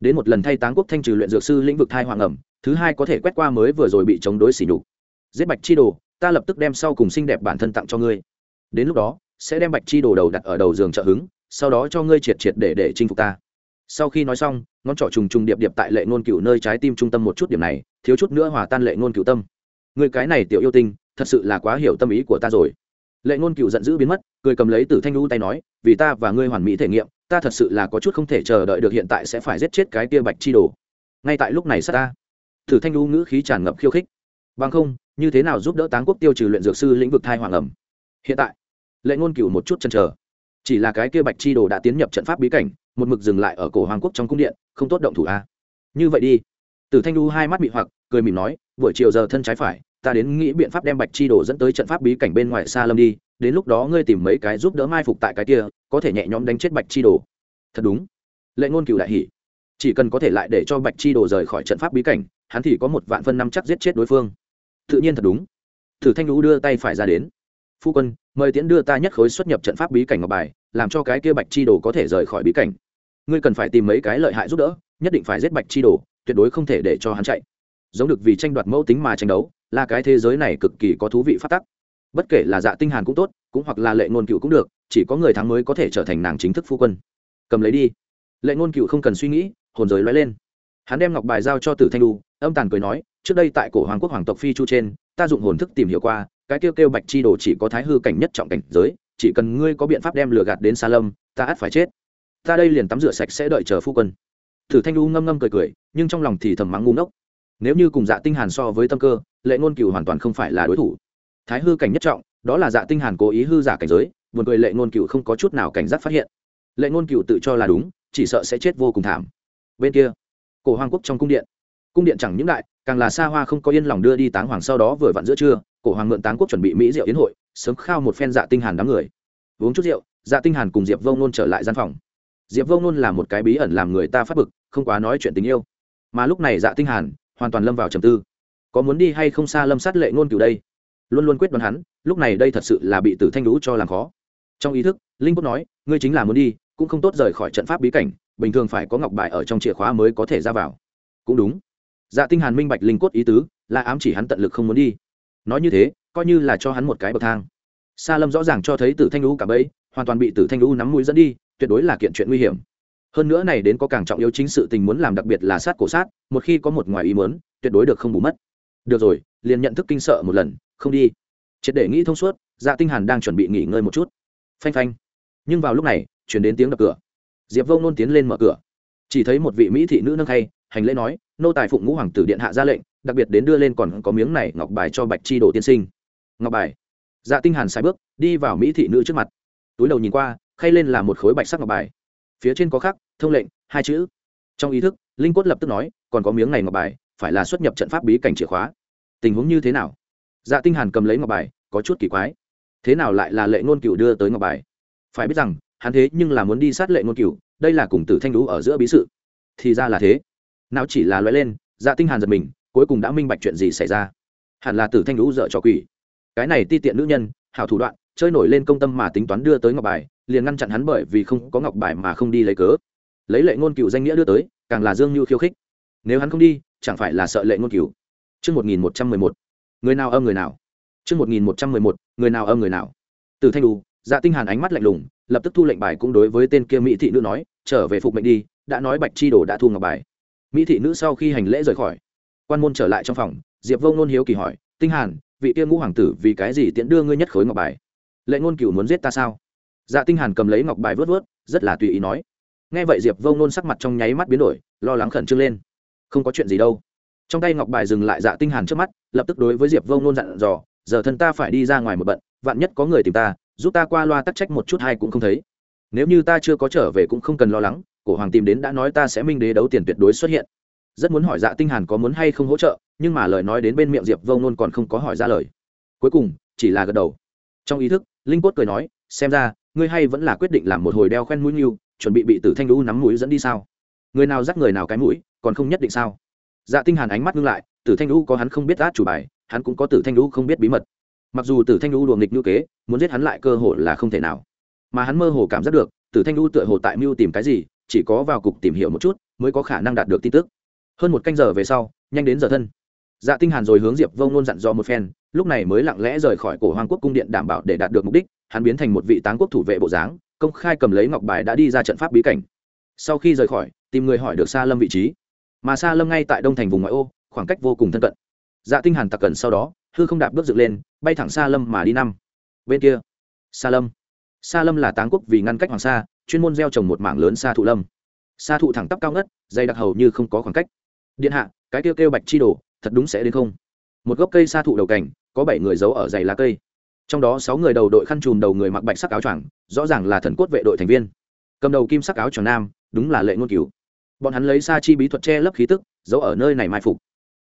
Đến một lần thay táng quốc thanh trừ luyện dược sư lĩnh vực thai hoàng ẩm, thứ hai có thể quét qua mới vừa rồi bị chống đối xỉ nhục. Giết bạch chi đồ, ta lập tức đem sau cùng xinh đẹp bản thân tặng cho ngươi. Đến lúc đó, sẽ đem bạch chi đồ đầu đặt ở đầu giường trợ hứng, sau đó cho ngươi triệt triệt để để chinh phục ta sau khi nói xong, ngón trỏ trùng trùng điệp điệp tại lệ ngôn cựu nơi trái tim trung tâm một chút điểm này, thiếu chút nữa hòa tan lệ ngôn cựu tâm. Người cái này tiểu yêu tinh, thật sự là quá hiểu tâm ý của ta rồi. Lệ ngôn cựu giận dữ biến mất, cười cầm lấy từ thanh lũ tay nói, vì ta và ngươi hoàn mỹ thể nghiệm, ta thật sự là có chút không thể chờ đợi được hiện tại sẽ phải giết chết cái kia bạch chi đồ. Ngay tại lúc này sát ta. Thử thanh lũ ngữ khí tràn ngập khiêu khích. Bằng không, như thế nào giúp đỡ táng quốc tiêu trừ luyện dược sư lĩnh vực thai hoàng ẩm? Hiện tại, lệ ngôn cựu một chút chân chờ. Chỉ là cái kia bạch chi đồ đã tiến nhập trận pháp bí cảnh một mực dừng lại ở cổ hoàng quốc trong cung điện, không tốt động thủ a. Như vậy đi. Tử thanh đu hai mắt bị hoặc, cười mỉm nói, buổi chiều giờ thân trái phải, ta đến nghĩ biện pháp đem bạch chi đồ dẫn tới trận pháp bí cảnh bên ngoài xa lâm đi, đến lúc đó ngươi tìm mấy cái giúp đỡ mai phục tại cái kia, có thể nhẹ nhõm đánh chết bạch chi đồ. Thật đúng. Lệ ngôn cựu đại hỷ chỉ cần có thể lại để cho bạch chi đồ rời khỏi trận pháp bí cảnh, hắn thì có một vạn phân năm chắc giết chết đối phương. Tự nhiên thật đúng. Thử thanh lũ đưa tay phải ra đến. Phu quân, mời tiễn đưa ta nhất khối xuất nhập trận pháp bí cảnh ngọc bài, làm cho cái kia bạch chi đồ có thể rời khỏi bí cảnh ngươi cần phải tìm mấy cái lợi hại giúp đỡ, nhất định phải giết bạch chi đồ, tuyệt đối không thể để cho hắn chạy. Giống được vì tranh đoạt mẫu tính mà tranh đấu, là cái thế giới này cực kỳ có thú vị phát tắc. Bất kể là dạ tinh hàn cũng tốt, cũng hoặc là lệ ngôn cựu cũng được, chỉ có người thắng mới có thể trở thành nàng chính thức phu quân. Cầm lấy đi. Lệ ngôn cựu không cần suy nghĩ, hồn giới lóe lên. Hắn đem ngọc bài giao cho tử thanh lu âm tàn cười nói, trước đây tại cổ hoàng quốc hoàng tộc phi chu trên, ta dụng hồn thức tìm hiểu qua, cái kêu kêu bạch chi đồ chỉ có thái hư cảnh nhất trọng cảnh giới, chỉ cần ngươi có biện pháp đem lừa gạt đến xa lâm, ta ắt phải chết ta đây liền tắm rửa sạch sẽ đợi chờ phu quân. Thử thanh lu ngâm ngâm cười cười, nhưng trong lòng thì thầm mắng ngu ngốc. Nếu như cùng dạ tinh hàn so với tâm cơ, lệ ngôn cửu hoàn toàn không phải là đối thủ. Thái hư cảnh nhất trọng, đó là dạ tinh hàn cố ý hư giả cảnh giới, buồn cười lệ ngôn cửu không có chút nào cảnh giác phát hiện. Lệ ngôn cửu tự cho là đúng, chỉ sợ sẽ chết vô cùng thảm. Bên kia, cổ hoàng quốc trong cung điện. Cung điện chẳng những đại, càng là xa hoa không có yên lòng đưa đi táng hoàng sau đó vừa vặn giữa trưa, cổ hoàng mượn táng quốc chuẩn bị mỹ rượu yến hội, sớm khao một phen dạ tinh hàn đám người. Uống chút rượu dạ tinh hàn cùng diệp vông nôn trở lại gian phòng diệp vô ngôn là một cái bí ẩn làm người ta phát bực, không quá nói chuyện tình yêu. Mà lúc này dạ tinh hàn hoàn toàn lâm vào trầm tư. Có muốn đi hay không xa lâm sát lệ ngôn cửu đây? Luôn luôn quyết đoán hắn, lúc này đây thật sự là bị tử thanh lũ cho làm khó. Trong ý thức, linh quốc nói, ngươi chính là muốn đi, cũng không tốt rời khỏi trận pháp bí cảnh, bình thường phải có ngọc bài ở trong chìa khóa mới có thể ra vào. Cũng đúng. Dạ tinh hàn minh bạch linh cốt ý tứ, là ám chỉ hắn tận lực không muốn đi. Nói như thế, coi như là cho hắn một cái bậc thang. Sa lâm rõ ràng cho thấy tử thanh lũ cả bấy hoàn toàn bị tử thanh lũ nắm mũi dẫn đi tuyệt đối là kiện chuyện nguy hiểm. Hơn nữa này đến có càng trọng yếu chính sự tình muốn làm đặc biệt là sát cổ sát, một khi có một ngoài ý muốn, tuyệt đối được không bù mất. Được rồi, liền nhận thức kinh sợ một lần, không đi. Triệt để nghĩ thông suốt dạ tinh hàn đang chuẩn bị nghỉ ngơi một chút. Phanh phanh. Nhưng vào lúc này truyền đến tiếng đập cửa. Diệp Vô nôn tiến lên mở cửa. Chỉ thấy một vị mỹ thị nữ nâng khay, hành lễ nói, nô tài phụng ngũ hoàng tử điện hạ ra lệnh, đặc biệt đến đưa lên còn có miếng này ngọc bài cho bạch chi đồ tiên sinh. Ngọc bài? Dạ tinh hàn sai bước, đi vào mỹ thị nữ trước mặt. Túi đầu nhìn qua khay lên là một khối bạch sắc ngọc bài. Phía trên có khắc, thông lệnh, hai chữ. Trong ý thức, linh cốt lập tức nói, còn có miếng này ngọc bài, phải là xuất nhập trận pháp bí cảnh chìa khóa. Tình huống như thế nào? Dạ tinh hàn cầm lấy ngọc bài, có chút kỳ quái. Thế nào lại là lệ ngôn cửu đưa tới ngọc bài? Phải biết rằng, hắn thế nhưng là muốn đi sát lệ ngôn cửu, đây là cùng tử thanh lũ ở giữa bí sự. Thì ra là thế. Nào chỉ là lóe lên dạ tinh hàn giật mình, cuối cùng đã minh bạch chuyện gì xảy ra. Hẳn là tử thanh lũ dở cho quỷ. Cái này ti tiện nữ nhân, hảo thủ đoạn, chơi nổi lên công tâm mà tính toán đưa tới ngọc bài liền ngăn chặn hắn bởi vì không có ngọc bài mà không đi lấy cớ lấy lệ ngôn cựu danh nghĩa đưa tới càng là dương như khiêu khích nếu hắn không đi chẳng phải là sợ lệ ngôn cựu Trước 1111, người nào âm người nào. Trước 1111, người nào âm người nào. Từ thanh đủ, dạ tinh hàn ánh mắt lạnh lùng, lập tức thu lệnh bài cũng đối với tên kia mỹ thị nữ nói, trở về phục mệnh đi, đã nói bạch chi đồ đã thu ngọc bài. Mỹ thị nữ sau khi hành lễ rời khỏi, quan môn trở lại trong phòng, Diệp Vông nôn hiếu kỳ hỏi, tinh hàn, vị kia ngũ hoàng tử vì cái gì tiện đưa ngươi nhất khối ngọc bài? Lệ ngôn cửu muốn giết ta sao? Dạ tinh hàn cầm lấy ngọc bài vớt vớt, rất là tùy ý nói. Nghe vậy Diệp Vông nôn sắc mặt trong nháy mắt biến đổi, lo lắng khẩn trương lên. Không có chuyện gì đâu. Trong tay ngọc bài dừng lại dạ tinh hàn trước mắt lập tức đối với diệp vông nôn dặn dò giờ thân ta phải đi ra ngoài một bận vạn nhất có người tìm ta giúp ta qua loa tắc trách một chút hay cũng không thấy. Nếu như ta chưa có trở về cũng không cần lo lắng cổ hoàng tìm đến đã nói ta sẽ minh đế đấu tiền tuyệt đối xuất hiện. Rất muốn hỏi dạ tinh hàn có muốn hay không hỗ trợ nhưng mà lời nói đến bên miệng diệp vông nôn còn không có hỏi ra lời. Cuối cùng chỉ là gật đầu. Trong ý thức linh cốt cười nói xem ra ngươi hay vẫn là quyết định làm một hồi đeo khoen mũi nhưu, chuẩn bị bị tử thanh lũ nắm mũi dẫn đi sao? Người nào dắt người nào cái mũi, còn không nhất định sao? Dạ tinh hàn ánh mắt ngưng lại, tử thanh lũ có hắn không biết át chủ bài, hắn cũng có tử thanh lũ không biết bí mật. Mặc dù tử thanh lũ đùa nghịch như kế, muốn giết hắn lại cơ hội là không thể nào. Mà hắn mơ hồ cảm giác được, tử thanh lũ tựa hồ tại mưu tìm cái gì, chỉ có vào cục tìm hiểu một chút, mới có khả năng đạt được tin tức. Hơn một canh giờ về sau, nhanh đến giờ thân. Dạ tinh hàn rồi hướng diệp vông nôn dặn dò một phen, lúc này mới lặng lẽ rời khỏi cổ hoàng quốc cung điện đảm bảo để đạt được mục đích hắn biến thành một vị táng quốc thủ vệ bộ dáng, công khai cầm lấy ngọc bài đã đi ra trận pháp bí cảnh. Sau khi rời khỏi, tìm người hỏi được Sa lâm vị trí. Mà Sa lâm ngay tại đông thành vùng ngoại ô, khoảng cách vô cùng thân cận. Dạ tinh hàn tặc cẩn sau đó, hư không đạp bước dựng lên, bay thẳng Sa lâm mà đi năm. Bên kia, Sa lâm. Sa lâm là táng quốc vì ngăn cách hoàng sa, chuyên môn gieo trồng một mảng lớn Sa thụ lâm. Sa thụ thẳng tắp cao ngất, dày đặc hầu như không có khoảng cách. Điện hạ, cái kêu kêu bạch chi đồ, thật đúng sẽ đến không? Một gốc cây Sa thụ đầu cảnh có bảy người giấu ở dày lá cây trong đó sáu người đầu đội khăn trùm đầu người mặc bạch sắc áo choàng, rõ ràng là thần cốt vệ đội thành viên. Cầm đầu kim sắc áo choàng nam, đúng là lệ ngôn cửu. Bọn hắn lấy xa chi bí thuật che lấp khí tức, giấu ở nơi này mai phục.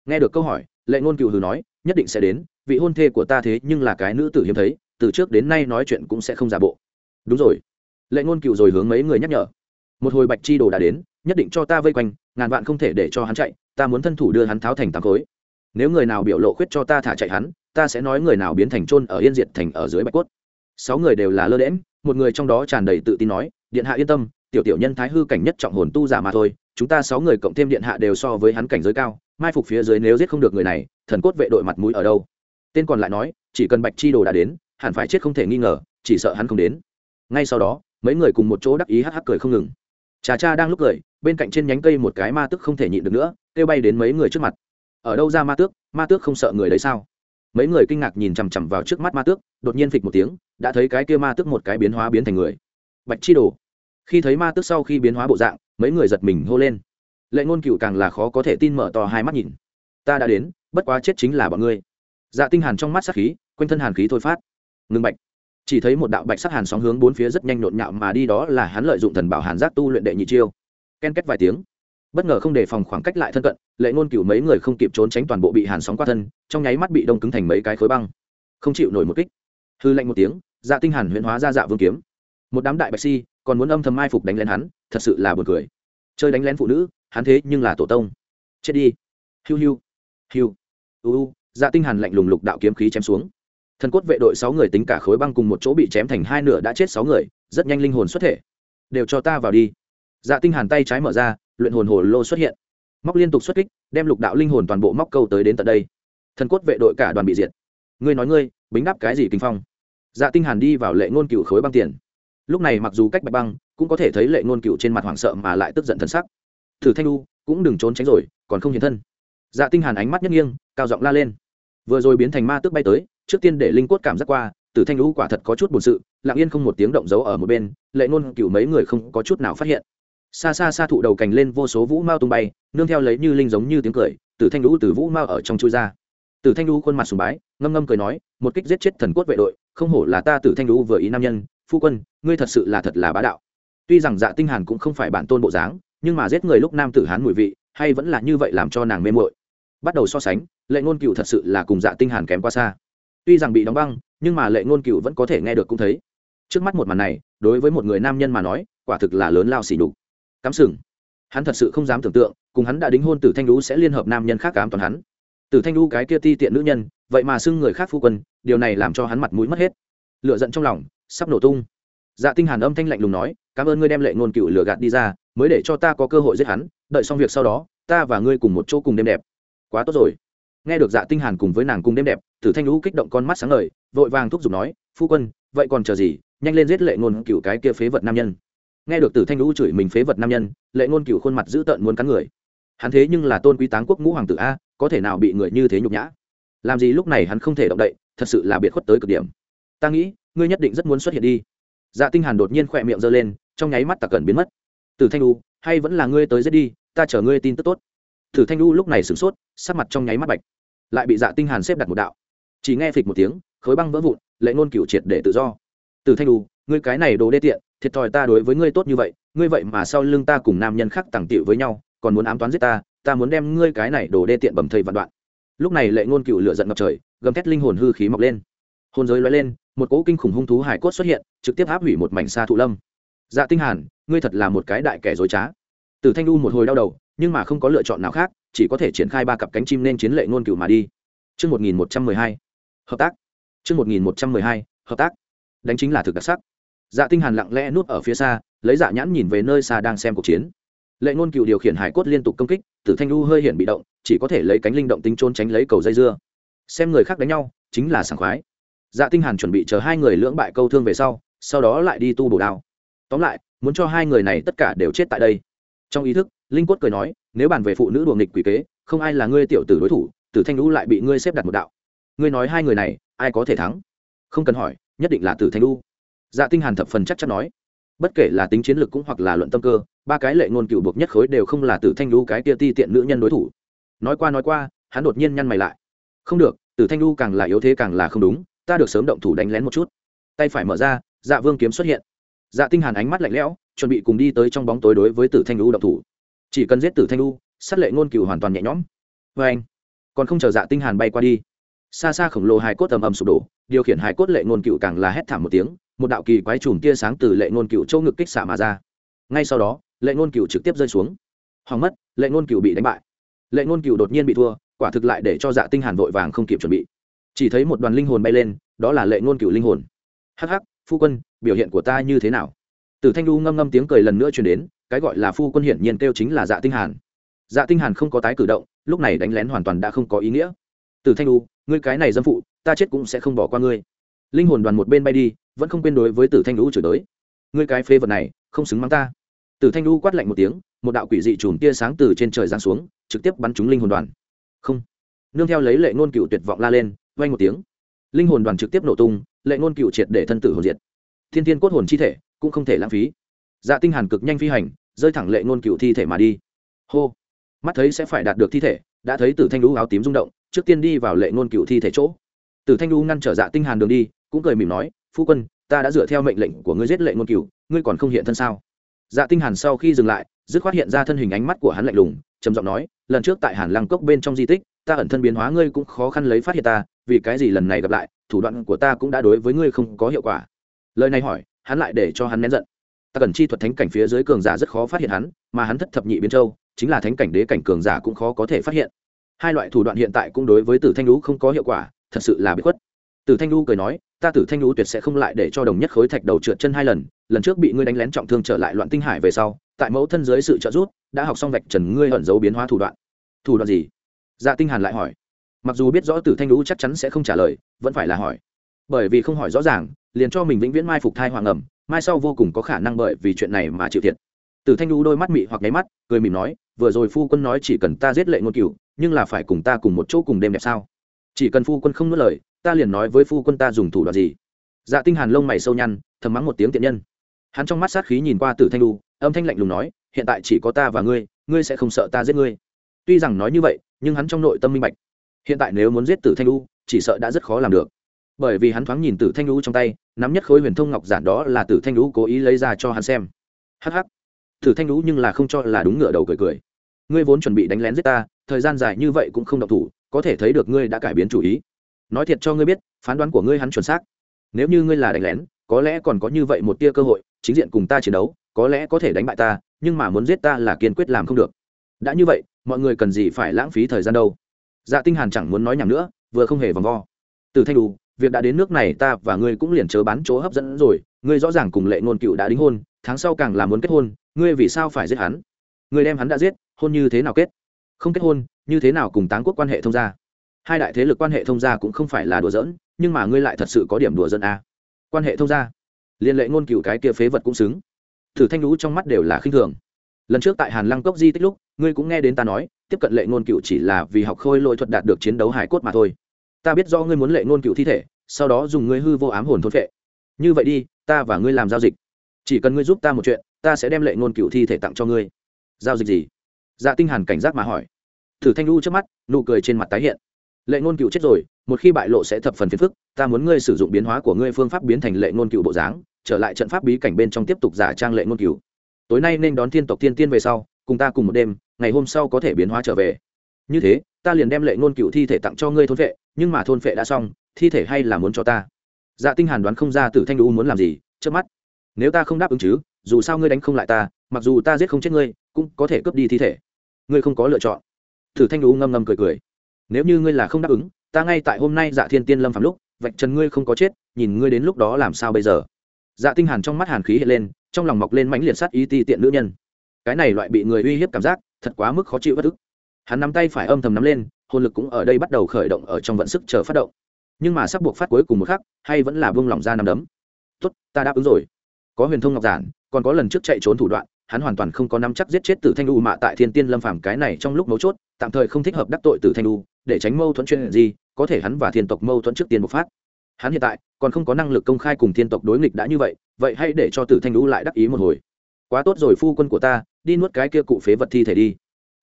Nghe được câu hỏi, lệ ngôn cửu hừ nói, nhất định sẽ đến, vị hôn thê của ta thế nhưng là cái nữ tử hiếm thấy, từ trước đến nay nói chuyện cũng sẽ không giả bộ. Đúng rồi. Lệ ngôn cửu rồi hướng mấy người nhắc nhở. Một hồi bạch chi đồ đã đến, nhất định cho ta vây quanh, ngàn vạn không thể để cho hắn chạy, ta muốn thân thủ đưa hắn tháo thành tám khối. Nếu người nào biểu lộ khuyết cho ta thả chạy hắn ta sẽ nói người nào biến thành trôn ở yên diệt thành ở dưới bạch cốt. Sáu người đều là lơ đễm một người trong đó tràn đầy tự tin nói, điện hạ yên tâm, tiểu tiểu nhân thái hư cảnh nhất trọng hồn tu giả mà thôi, chúng ta sáu người cộng thêm điện hạ đều so với hắn cảnh giới cao, mai phục phía dưới nếu giết không được người này, thần cốt vệ đội mặt mũi ở đâu? Tên còn lại nói, chỉ cần bạch chi đồ đã đến, hẳn phải chết không thể nghi ngờ, chỉ sợ hắn không đến. Ngay sau đó, mấy người cùng một chỗ đắc ý hắc hắc cười không ngừng. Trà cha đang lúc cười, bên cạnh trên nhánh cây một cái ma tức không thể nhịn được nữa, kêu bay đến mấy người trước mặt. Ở đâu ra ma tước? Ma tước không sợ người đấy sao? Mấy người kinh ngạc nhìn chằm chằm vào trước mắt ma tước, đột nhiên phịch một tiếng, đã thấy cái kia ma tước một cái biến hóa biến thành người. Bạch chi đồ. Khi thấy ma tước sau khi biến hóa bộ dạng, mấy người giật mình hô lên. Lệ ngôn cựu càng là khó có thể tin mở to hai mắt nhìn. Ta đã đến, bất quá chết chính là bọn ngươi. Dạ tinh hàn trong mắt sát khí, quanh thân hàn khí thôi phát. Ngưng bạch. Chỉ thấy một đạo bạch sắc hàn sóng hướng bốn phía rất nhanh nhộn nhạo mà đi đó là hắn lợi dụng thần bảo hàn giác tu luyện đệ nhị chiêu. Ken kết vài tiếng bất ngờ không đề phòng khoảng cách lại thân cận, lệ ngôn cửu mấy người không kịp trốn tránh toàn bộ bị hàn sóng qua thân, trong nháy mắt bị đông cứng thành mấy cái khối băng. Không chịu nổi một kích. Hư lạnh một tiếng dạ tinh hàn huyễn hóa ra dạ vương kiếm. Một đám đại bạch si, còn muốn âm thầm mai phục đánh lén hắn, thật sự là buồn cười. Chơi đánh lén phụ nữ, hắn thế nhưng là tổ tông. Chết đi. Hiu hiu. Hiu. U u dạ tinh hàn lạnh lùng lục đạo kiếm khí chém xuống. Thần cốt vệ đội sáu người tính cả khối băng cùng một chỗ bị chém thành hai nửa đã chết sáu người, rất nhanh linh hồn xuất thể. Đều cho ta vào đi. Dạ tinh hàn tay trái mở ra luyện hồn hồ lô xuất hiện. Móc liên tục xuất kích, đem lục đạo linh hồn toàn bộ móc câu tới đến tận đây. Thần cốt vệ đội cả đoàn bị diệt. Ngươi nói ngươi, bính đáp cái gì kinh phong? Dạ tinh hàn đi vào lệ ngôn cựu khối băng tiền. Lúc này mặc dù cách bạch băng, cũng có thể thấy lệ ngôn cựu trên mặt hoảng sợ mà lại tức giận thần sắc. Thử thanh lu cũng đừng trốn tránh rồi, còn không hiện thân. Dạ tinh hàn ánh mắt nhất nghiêng, cao giọng la lên. Vừa rồi biến thành ma tức bay tới, trước tiên để linh cốt cảm giác qua, tử thanh lu quả thật có chút buồn sự, lặng yên không một tiếng động giấu ở một bên, lệ ngôn cựu mấy người không có chút nào phát hiện xa xa xa thụ đầu cành lên vô số vũ mao tung bay, nương theo lấy như linh giống như tiếng cười, tử thanh lũ từ vũ mao ở trong chui ra. Tử thanh lũ khuôn mặt sùng bái, ngâm ngâm cười nói, một kích giết chết thần cốt vệ đội, không hổ là ta tử thanh lũ vừa ý nam nhân, phu quân, ngươi thật sự là thật là bá đạo. Tuy rằng dạ tinh hàn cũng không phải bản tôn bộ dáng, nhưng mà giết người lúc nam tử hán mùi vị, hay vẫn là như vậy làm cho nàng mê muội. Bắt đầu so sánh, lệ ngôn cựu thật sự là cùng dạ tinh hàn kém quá xa. Tuy rằng bị đóng băng, nhưng mà lệ ngôn cựu vẫn có thể nghe được cũng thấy. Trước mắt một màn này, đối với một người nam nhân mà nói, quả thực là lớn lao xỉ đục cắm sừng. Hắn thật sự không dám tưởng tượng, cùng hắn đã đính hôn tử thanh lũ sẽ liên hợp nam nhân khác cám toàn hắn. Tử thanh lũ cái kia ti tiện nữ nhân, vậy mà xưng người khác phu quân, điều này làm cho hắn mặt mũi mất hết. Lựa giận trong lòng, sắp nổ tung. Dạ tinh hàn âm thanh lạnh lùng nói, cảm ơn ngươi đem lệ ngôn cựu lừa gạt đi ra, mới để cho ta có cơ hội giết hắn, đợi xong việc sau đó, ta và ngươi cùng một chỗ cùng đêm đẹp. Quá tốt rồi. Nghe được dạ tinh hàn cùng với nàng cùng đêm đẹp, tử thanh lũ kích động con mắt sáng ngời, vội vàng thúc giục nói, phu quân, vậy còn chờ gì, nhanh lên giết lệ ngôn cựu cái kia phế vật nam nhân nghe được tử thanh lũ chửi mình phế vật nam nhân, lệ ngôn cựu khuôn mặt dữ tợn muốn cắn người. Hắn thế nhưng là tôn quý táng quốc ngũ hoàng tử a, có thể nào bị người như thế nhục nhã? Làm gì lúc này hắn không thể động đậy, thật sự là biệt khuất tới cực điểm. Ta nghĩ, ngươi nhất định rất muốn xuất hiện đi. Dạ tinh hàn đột nhiên khỏe miệng giơ lên, trong nháy mắt tặc cẩn biến mất. Tử thanh lũ, hay vẫn là ngươi tới giết đi, ta chờ ngươi tin tức tốt. Tử thanh lũ lúc này sửng sốt, sắc mặt trong nháy mắt bạch. Lại bị dạ tinh hàn xếp đặt một đạo. Chỉ nghe phịch một tiếng, khối băng vỡ vụn, lệ ngôn cửu triệt để tự do. Tử thanh lũ, ngươi cái này đồ đê tiện thiệt thòi ta đối với ngươi tốt như vậy ngươi vậy mà sau lưng ta cùng nam nhân khác tàng tiệu với nhau còn muốn ám toán giết ta ta muốn đem ngươi cái này đồ đê tiện bầm thây vạn đoạn. Lúc này lệ ngôn cựu lửa giận ngập trời gầm thét linh hồn hư khí mọc lên. Hồn giới lóe lên một cỗ kinh khủng hung thú hải cốt xuất hiện trực tiếp áp hủy một mảnh xa thụ lâm. Dạ tinh hàn ngươi thật là một cái đại kẻ dối trá. Từ thanh đu một hồi đau đầu nhưng mà không có lựa chọn nào khác chỉ có thể triển khai ba cặp cánh chim nên chiến lệ ngôn cựu mà đi. Trước 1112, hợp tác. Trước 1112, hợp tác. Đánh chính là thực đặc sắc dạ tinh hàn lặng lẽ nuốt ở phía xa, lấy dạ nhãn nhìn về nơi xa đang xem cuộc chiến. Lệ ngôn cựu điều khiển hải cốt liên tục công kích, tử thanh U hơi hiển bị động, chỉ có thể lấy cánh linh động tính trôn tránh lấy cầu dây dưa. Xem người khác đánh nhau, chính là sảng khoái. Dạ tinh hàn chuẩn bị chờ hai người lưỡng bại câu thương về sau sau đó lại đi tu bổ đao. Tóm lại, muốn cho hai người này tất cả đều chết tại đây. Trong ý thức, linh quất cười nói, nếu bàn về phụ nữ đùa nghịch quỷ kế, không ai là ngươi tiểu tử đối thủ, tử thanh lũ lại bị ngươi xếp đặt một đạo. Ngươi nói hai người này, ai có thể thắng? Không cần hỏi, nhất định là tử thanh lũ dạ tinh hàn thập phần chắc chắn nói. Bất kể là tính chiến lược cũng hoặc là luận tâm cơ, ba cái lệ ngôn cựu buộc nhất khối đều không là tử thanh lưu cái kia ti tiện nữ nhân đối thủ. Nói qua nói qua, hắn đột nhiên nhăn mày lại. Không được, tử thanh lưu càng là yếu thế càng là không đúng, ta được sớm động thủ đánh lén một chút. Tay phải mở ra dạ vương kiếm xuất hiện. Dạ tinh hàn ánh mắt lạnh lẽo, chuẩn bị cùng đi tới trong bóng tối đối với tử thanh lưu động thủ. Chỉ cần giết tử thanh lưu sát lệ ngôn cựu hoàn toàn nhẹ nhõm. Với anh còn không chờ dạ tinh hàn bay qua đi, xa xa khổng lồ hài cốt ầm ầm sụp đổ điều khiển hải cốt lệ ngôn cựu càng là hét thảm một tiếng, một đạo kỳ quái chùm tia sáng từ lệ ngôn cựu châu ngực kích xả mà ra. Ngay sau đó, lệ ngôn cựu trực tiếp rơi xuống. Hoàng mất, lệ ngôn cựu bị đánh bại. Lệ ngôn cựu đột nhiên bị thua, quả thực lại để cho dạ tinh hàn vội vàng không kịp chuẩn bị. Chỉ thấy một đoàn linh hồn bay lên, đó là lệ ngôn cựu linh hồn. Hắc hắc, phu quân, biểu hiện của ta như thế nào? Từ thanh lu ngâm ngâm tiếng cười lần nữa truyền đến, cái gọi là phu quân hiển nhiên kêu chính là dạ tinh hàn. Dạ tinh hàn không có tái cử động, lúc này đánh lén hoàn toàn đã không có ý nghĩa. Từ thanh lu ngươi cái này dâm phụ ta chết cũng sẽ không bỏ qua ngươi. Linh hồn đoàn một bên bay đi, vẫn không quên đối với tử thanh lũ chửi tới. Ngươi cái phê vật này, không xứng mắng ta. Tử thanh lũ quát lạnh một tiếng, một đạo quỷ dị chùm tia sáng từ trên trời giáng xuống, trực tiếp bắn trúng linh hồn đoàn. Không. Nương theo lấy lệ ngôn cựu tuyệt vọng la lên, vang một tiếng. Linh hồn đoàn trực tiếp nổ tung, lệ ngôn cựu triệt để thân tử hồn diệt. Thiên thiên cốt hồn chi thể, cũng không thể lãng phí. Dạ tinh hàn cực nhanh phi hành, rơi thẳng lệ ngôn cựu thi thể mà đi. Hô. Mắt thấy sẽ phải đạt được thi thể, đã thấy tử thanh lũ áo tím rung động, trước tiên đi vào lệ ngôn cựu thi thể chỗ tử thanh Du ngăn trở dạ tinh hàn đường đi cũng cười mỉm nói phu quân ta đã dựa theo mệnh lệnh của ngươi giết lệ ngôn cửu, ngươi còn không hiện thân sao? Dạ tinh hàn sau khi dừng lại dứt khoát hiện ra thân hình ánh mắt của hắn lạnh lùng trầm giọng nói lần trước tại hàn lăng cốc bên trong di tích ta ẩn thân biến hóa ngươi cũng khó khăn lấy phát hiện ta vì cái gì lần này gặp lại thủ đoạn của ta cũng đã đối với ngươi không có hiệu quả. Lời này hỏi hắn lại để cho hắn nén giận. Ta cần chi thuật thánh cảnh phía dưới cường giả rất khó phát hiện hắn mà hắn thất thập nhị biến châu chính là thánh cảnh đế cảnh cường giả cũng khó có thể phát hiện. Hai loại thủ đoạn hiện tại cũng đối với tử thanh Vũ không có hiệu quả thật sự là bị khuất. Tử thanh lu cười nói, ta tử thanh lu tuyệt sẽ không lại để cho đồng nhất khối thạch đầu trượt chân hai lần lần trước bị ngươi đánh lén trọng thương trở lại loạn tinh hải về sau, tại mẫu thân dưới sự trợ giúp, đã học xong vạch trần ngươi ẩn giấu biến hóa thủ đoạn. Thủ đoạn gì? Dạ tinh hàn lại hỏi. Mặc dù biết rõ tử thanh lu chắc chắn sẽ không trả lời, vẫn phải là hỏi. Bởi vì không hỏi rõ ràng, liền cho mình vĩnh viễn mai phục thai hoàng ẩm, mai sau vô cùng có khả năng bởi vì chuyện này mà chịu thiệt. Tử thanh lu đôi mắt mị hoặc nháy mắt, cười mỉm nói, vừa rồi phu quân nói chỉ cần ta giết lệ ngôn cửu, nhưng là phải cùng ta cùng một chỗ cùng đêm đẹp sao? Chỉ cần phu quân không nuốt lời, ta liền nói với phu quân ta dùng thủ đoạn gì. Dạ tinh hàn lông mày sâu nhăn, thầm mắng một tiếng tiện nhân. Hắn trong mắt sát khí nhìn qua tử thanh lu âm thanh lạnh lùng nói, hiện tại chỉ có ta và ngươi ngươi sẽ không sợ ta giết ngươi. Tuy rằng nói như vậy, nhưng hắn trong nội tâm minh bạch. Hiện tại nếu muốn giết tử thanh lu chỉ sợ đã rất khó làm được. Bởi vì hắn thoáng nhìn tử thanh lu trong tay, nắm nhất khối huyền thông ngọc giản đó là tử thanh lu cố ý lấy ra cho hắn xem. Hắc hắc. Tử thanh lu nhưng là không cho là đúng ngựa đầu cười cười. Ngươi vốn chuẩn bị đánh lén giết ta, thời gian dài như vậy cũng không động thủ có thể thấy được ngươi đã cải biến chủ ý. Nói thiệt cho ngươi biết, phán đoán của ngươi hắn chuẩn xác. Nếu như ngươi là đánh lén, có lẽ còn có như vậy một tia cơ hội, chính diện cùng ta chiến đấu, có lẽ có thể đánh bại ta, nhưng mà muốn giết ta là kiên quyết làm không được. Đã như vậy, mọi người cần gì phải lãng phí thời gian đâu? Dạ tinh hàn chẳng muốn nói nhảm nữa, vừa không hề vòng vo. Từ thanh đủ việc đã đến nước này ta và ngươi cũng liền chớ bán chỗ hấp dẫn rồi, ngươi rõ ràng cùng lệ ngôn cựu đã đính hôn, tháng sau càng là muốn kết hôn, ngươi vì sao phải giết hắn? Ngươi đem hắn đã giết, hôn như thế nào kết? Không kết hôn như thế nào cùng táng quốc quan hệ thông gia? Hai đại thế lực quan hệ thông gia cũng không phải là đùa giỡn, nhưng mà ngươi lại thật sự có điểm đùa dân a à. quan hệ thông gia? Liên lệ ngôn cựu cái kia phế vật cũng xứng. Thử thanh lũ trong mắt đều là khinh thường. Lần trước tại hàn lăng cốc di tích lúc, ngươi cũng nghe đến ta nói, tiếp cận lệ ngôn cựu chỉ là vì học khôi lỗi thuật đạt được chiến đấu hải cốt mà thôi. Ta biết do ngươi muốn lệ ngôn cựu thi thể, sau đó dùng ngươi hư vô ám hồn thôn phệ. Như vậy đi, ta và ngươi làm giao dịch. Chỉ cần ngươi giúp ta một chuyện, ta sẽ đem lệ ngôn cựu thi thể tặng cho ngươi. Giao dịch gì? Dạ tinh hàn cảnh giác mà hỏi thử thanh lu trước mắt, nụ cười trên mặt tái hiện. Lệ ngôn cựu chết rồi, một khi bại lộ sẽ thập phần phiền phức, ta muốn ngươi sử dụng biến hóa của ngươi phương pháp biến thành lệ ngôn cựu bộ dáng, trở lại trận pháp bí cảnh bên trong tiếp tục giả trang lệ ngôn cựu. Tối nay nên đón thiên tộc thiên tiên về sau, cùng ta cùng một đêm, ngày hôm sau có thể biến hóa trở về. Như thế, ta liền đem lệ ngôn cựu thi thể tặng cho ngươi thôn vệ, nhưng mà thôn vệ đã xong, thi thể hay là muốn cho ta? Dạ tinh hàn đoán không ra tử thanh lu muốn làm gì trước mắt. Nếu ta không đáp ứng chứ, dù sao ngươi đánh không lại ta, mặc dù ta giết không chết ngươi, cũng có thể cướp đi thi thể. Ngươi không có lựa chọn thử thanh lũ ngâm ngâm cười cười. Nếu như ngươi là không đáp ứng, ta ngay tại hôm nay dạ thiên tiên lâm phạm lúc, vạch trần ngươi không có chết, nhìn ngươi đến lúc đó làm sao bây giờ? Dạ tinh hàn trong mắt hàn khí hiện lên, trong lòng mọc lên mãnh liệt sát ý ti tiện nữ nhân. Cái này loại bị người uy hiếp cảm giác, thật quá mức khó chịu bất ức. Hắn nắm tay phải âm thầm nắm lên, hồn lực cũng ở đây bắt đầu khởi động ở trong vận sức chờ phát động. Nhưng mà sắp buộc phát cuối cùng một khắc, hay vẫn là buông lòng ra nằm đấm. Tốt, ta đáp ứng rồi. Có huyền thông ngọc giản, còn có lần trước chạy trốn thủ đoạn hắn hoàn toàn không có nắm chắc giết chết tử thanh U mạ tại thiên tiên lâm phàm cái này trong lúc mấu chốt, tạm thời không thích hợp đắc tội tử thanh U, để tránh mâu thuẫn chuyện gì, có thể hắn và thiên tộc mâu thuẫn trước tiên bộc phát. Hắn hiện tại còn không có năng lực công khai cùng thiên tộc đối nghịch đã như vậy vậy hãy để cho tử thanh U lại đắc ý một hồi. Quá tốt rồi phu quân của ta, đi nuốt cái kia cụ phế vật thi thể đi.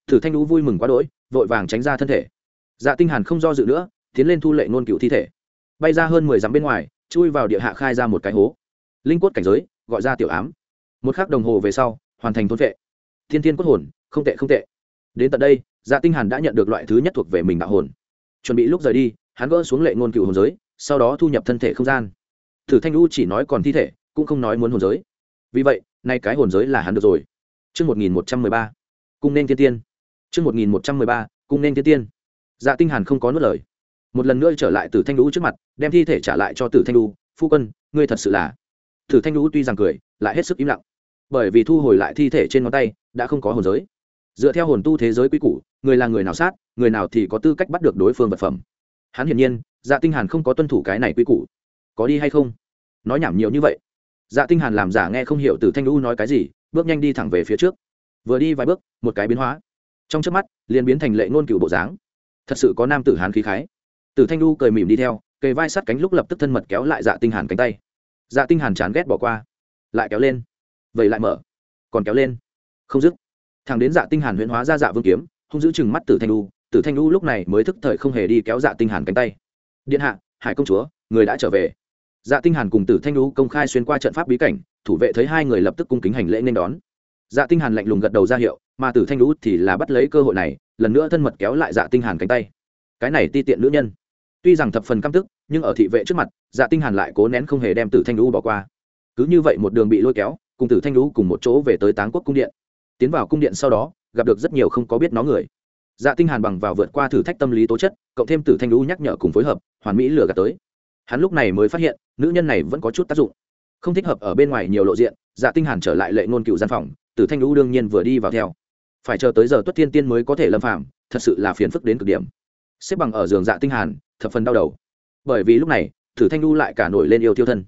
Tử thanh U vui mừng quá đỗi, vội vàng tránh ra thân thể. Dạ tinh hàn không do dự nữa, tiến lên thu lệ nôn cựu thi thể. Bay ra hơn mười dặm bên ngoài, chui vào địa hạ khai ra một cái hố. Linh quất cảnh giới, gọi ra tiểu ám. Một khắc đồng hồ về sau hoàn thành thôn vệ. Thiên thiên cốt hồn, không tệ không tệ. Đến tận đây dạ tinh hàn đã nhận được loại thứ nhất thuộc về mình đạo hồn. Chuẩn bị lúc rời đi, hắn gỡ xuống lệ ngôn cựu hồn giới, sau đó thu nhập thân thể không gian. Thử thanh U chỉ nói còn thi thể, cũng không nói muốn hồn giới. Vì vậy, nay cái hồn giới là hắn được rồi. Chương một nghìn một trăm mười ba, cung nên thiên tiên chương một nghìn một trăm mười ba, cung nên thiên tiên dạ tinh hàn không có nuốt lời. Một lần nữa trở lại từ thanh lũ trước mặt, đem thi thể trả lại cho tử thanh lũ phu quân, ngươi thật sự là tử thanh lũ tuy rằng cười, lại hết sức im lặng bởi vì thu hồi lại thi thể trên ngón tay, đã không có hồn giới. Dựa theo hồn tu thế giới quy củ, người là người nào sát, người nào thì có tư cách bắt được đối phương vật phẩm. Hắn hiển nhiên dạ tinh hàn không có tuân thủ cái này quy củ. Có đi hay không? Nói nhảm nhiều như vậy. Dạ tinh hàn làm giả nghe không hiểu từ thanh lũ nói cái gì, bước nhanh đi thẳng về phía trước. Vừa đi vài bước, một cái biến hóa. Trong chớp mắt, liền biến thành lệ ngôn cửu bộ dáng. Thật sự có nam tử hán khí khái. Từ thanh lũ cười mỉm đi theo, kề vai sát cánh lúc lập tức thân mật kéo lại dạ tinh hàn cánh tay. Dạ tinh hàn chán ghét bỏ qua, lại kéo lên vậy lại mở. Còn kéo lên. Không dứt. Thằng đến dạ tinh hàn huyễn hóa ra dạ vương kiếm, hung giữ chừng mắt tử thanh U. Tử thanh U lúc này mới thức thời không hề đi kéo dạ tinh hàn cánh tay. Điện hạ, hải công chúa, người đã trở về. Dạ tinh hàn cùng tử thanh U công khai xuyên qua trận pháp bí cảnh, thủ vệ thấy hai người lập tức cung kính hành lễ nên đón. Dạ tinh hàn lạnh lùng gật đầu ra hiệu, mà tử thanh U thì là bắt lấy cơ hội này, lần nữa thân mật kéo lại dạ tinh hàn cánh tay. Cái này ti tiện nữ nhân. Tuy rằng thập phần căm tức, nhưng ở thị vệ trước mặt dạ tinh hàn lại cố nén không hề đem tử thanh U bỏ qua. Cứ như vậy một đường bị lôi kéo cùng tử thanh lũ cùng một chỗ về tới táng quốc cung điện. Tiến vào cung điện sau đó, gặp được rất nhiều không có biết nó người. Dạ tinh hàn bằng vào vượt qua thử thách tâm lý tố chất, cộng thêm tử thanh lũ nhắc nhở cùng phối hợp, hoàn mỹ lừa gạt tới. Hắn lúc này mới phát hiện, nữ nhân này vẫn có chút tác dụng. Không thích hợp ở bên ngoài nhiều lộ diện dạ tinh hàn trở lại lệ ngôn cựu gian phòng, tử thanh lũ đương nhiên vừa đi vào theo. Phải chờ tới giờ tuất thiên tiên mới có thể lâm phạm thật sự là phiền phức đến cực điểm. Xếp bằng ở giường dạ tinh hàn, thập phần đau đầu. Bởi vì lúc này, tử thanh lũ lại cả nổi lên yêu tiêu thân.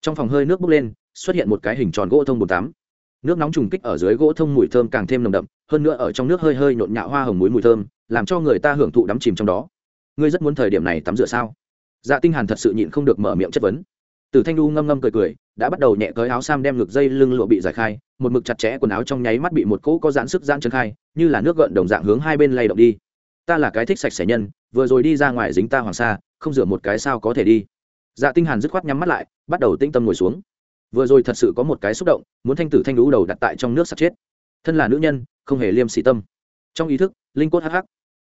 Trong phòng hơi nước bốc lên xuất hiện một cái hình tròn gỗ thông bồn tắm. Nước nóng trùng kích ở dưới gỗ thông mùi thơm càng thêm nồng đậm, hơn nữa ở trong nước hơi hơi nhộn nhạo hoa hồng muối mùi thơm, làm cho người ta hưởng thụ đắm chìm trong đó. Ngươi rất muốn thời điểm này tắm rửa sao? Dạ tinh hàn thật sự nhịn không được mở miệng chất vấn. Từ thanh đu ngâm ngâm cười cười, đã bắt đầu nhẹ cởi áo sam đem ngực dây lưng lụa bị giải khai, một mực chặt chẽ quần áo trong nháy mắt bị một cỗ có giãn sức giãn chân khai, như là nước gợn đồng dạng hướng hai bên lay động đi. Ta là cái thích sạch sẽ nhân, vừa rồi đi ra ngoài dính ta hoàng sa, không rửa một cái sao có thể đi. Dạ tinh hàn dứt khoát nhắm mắt lại, bắt đầu tinh tâm ngồi xuống vừa rồi thật sự có một cái xúc động, muốn thanh tử thanh lũ đầu đặt tại trong nước sạch chết. Thân là nữ nhân, không hề liêm sỉ tâm. Trong ý thức, linh cốt hắc hắc,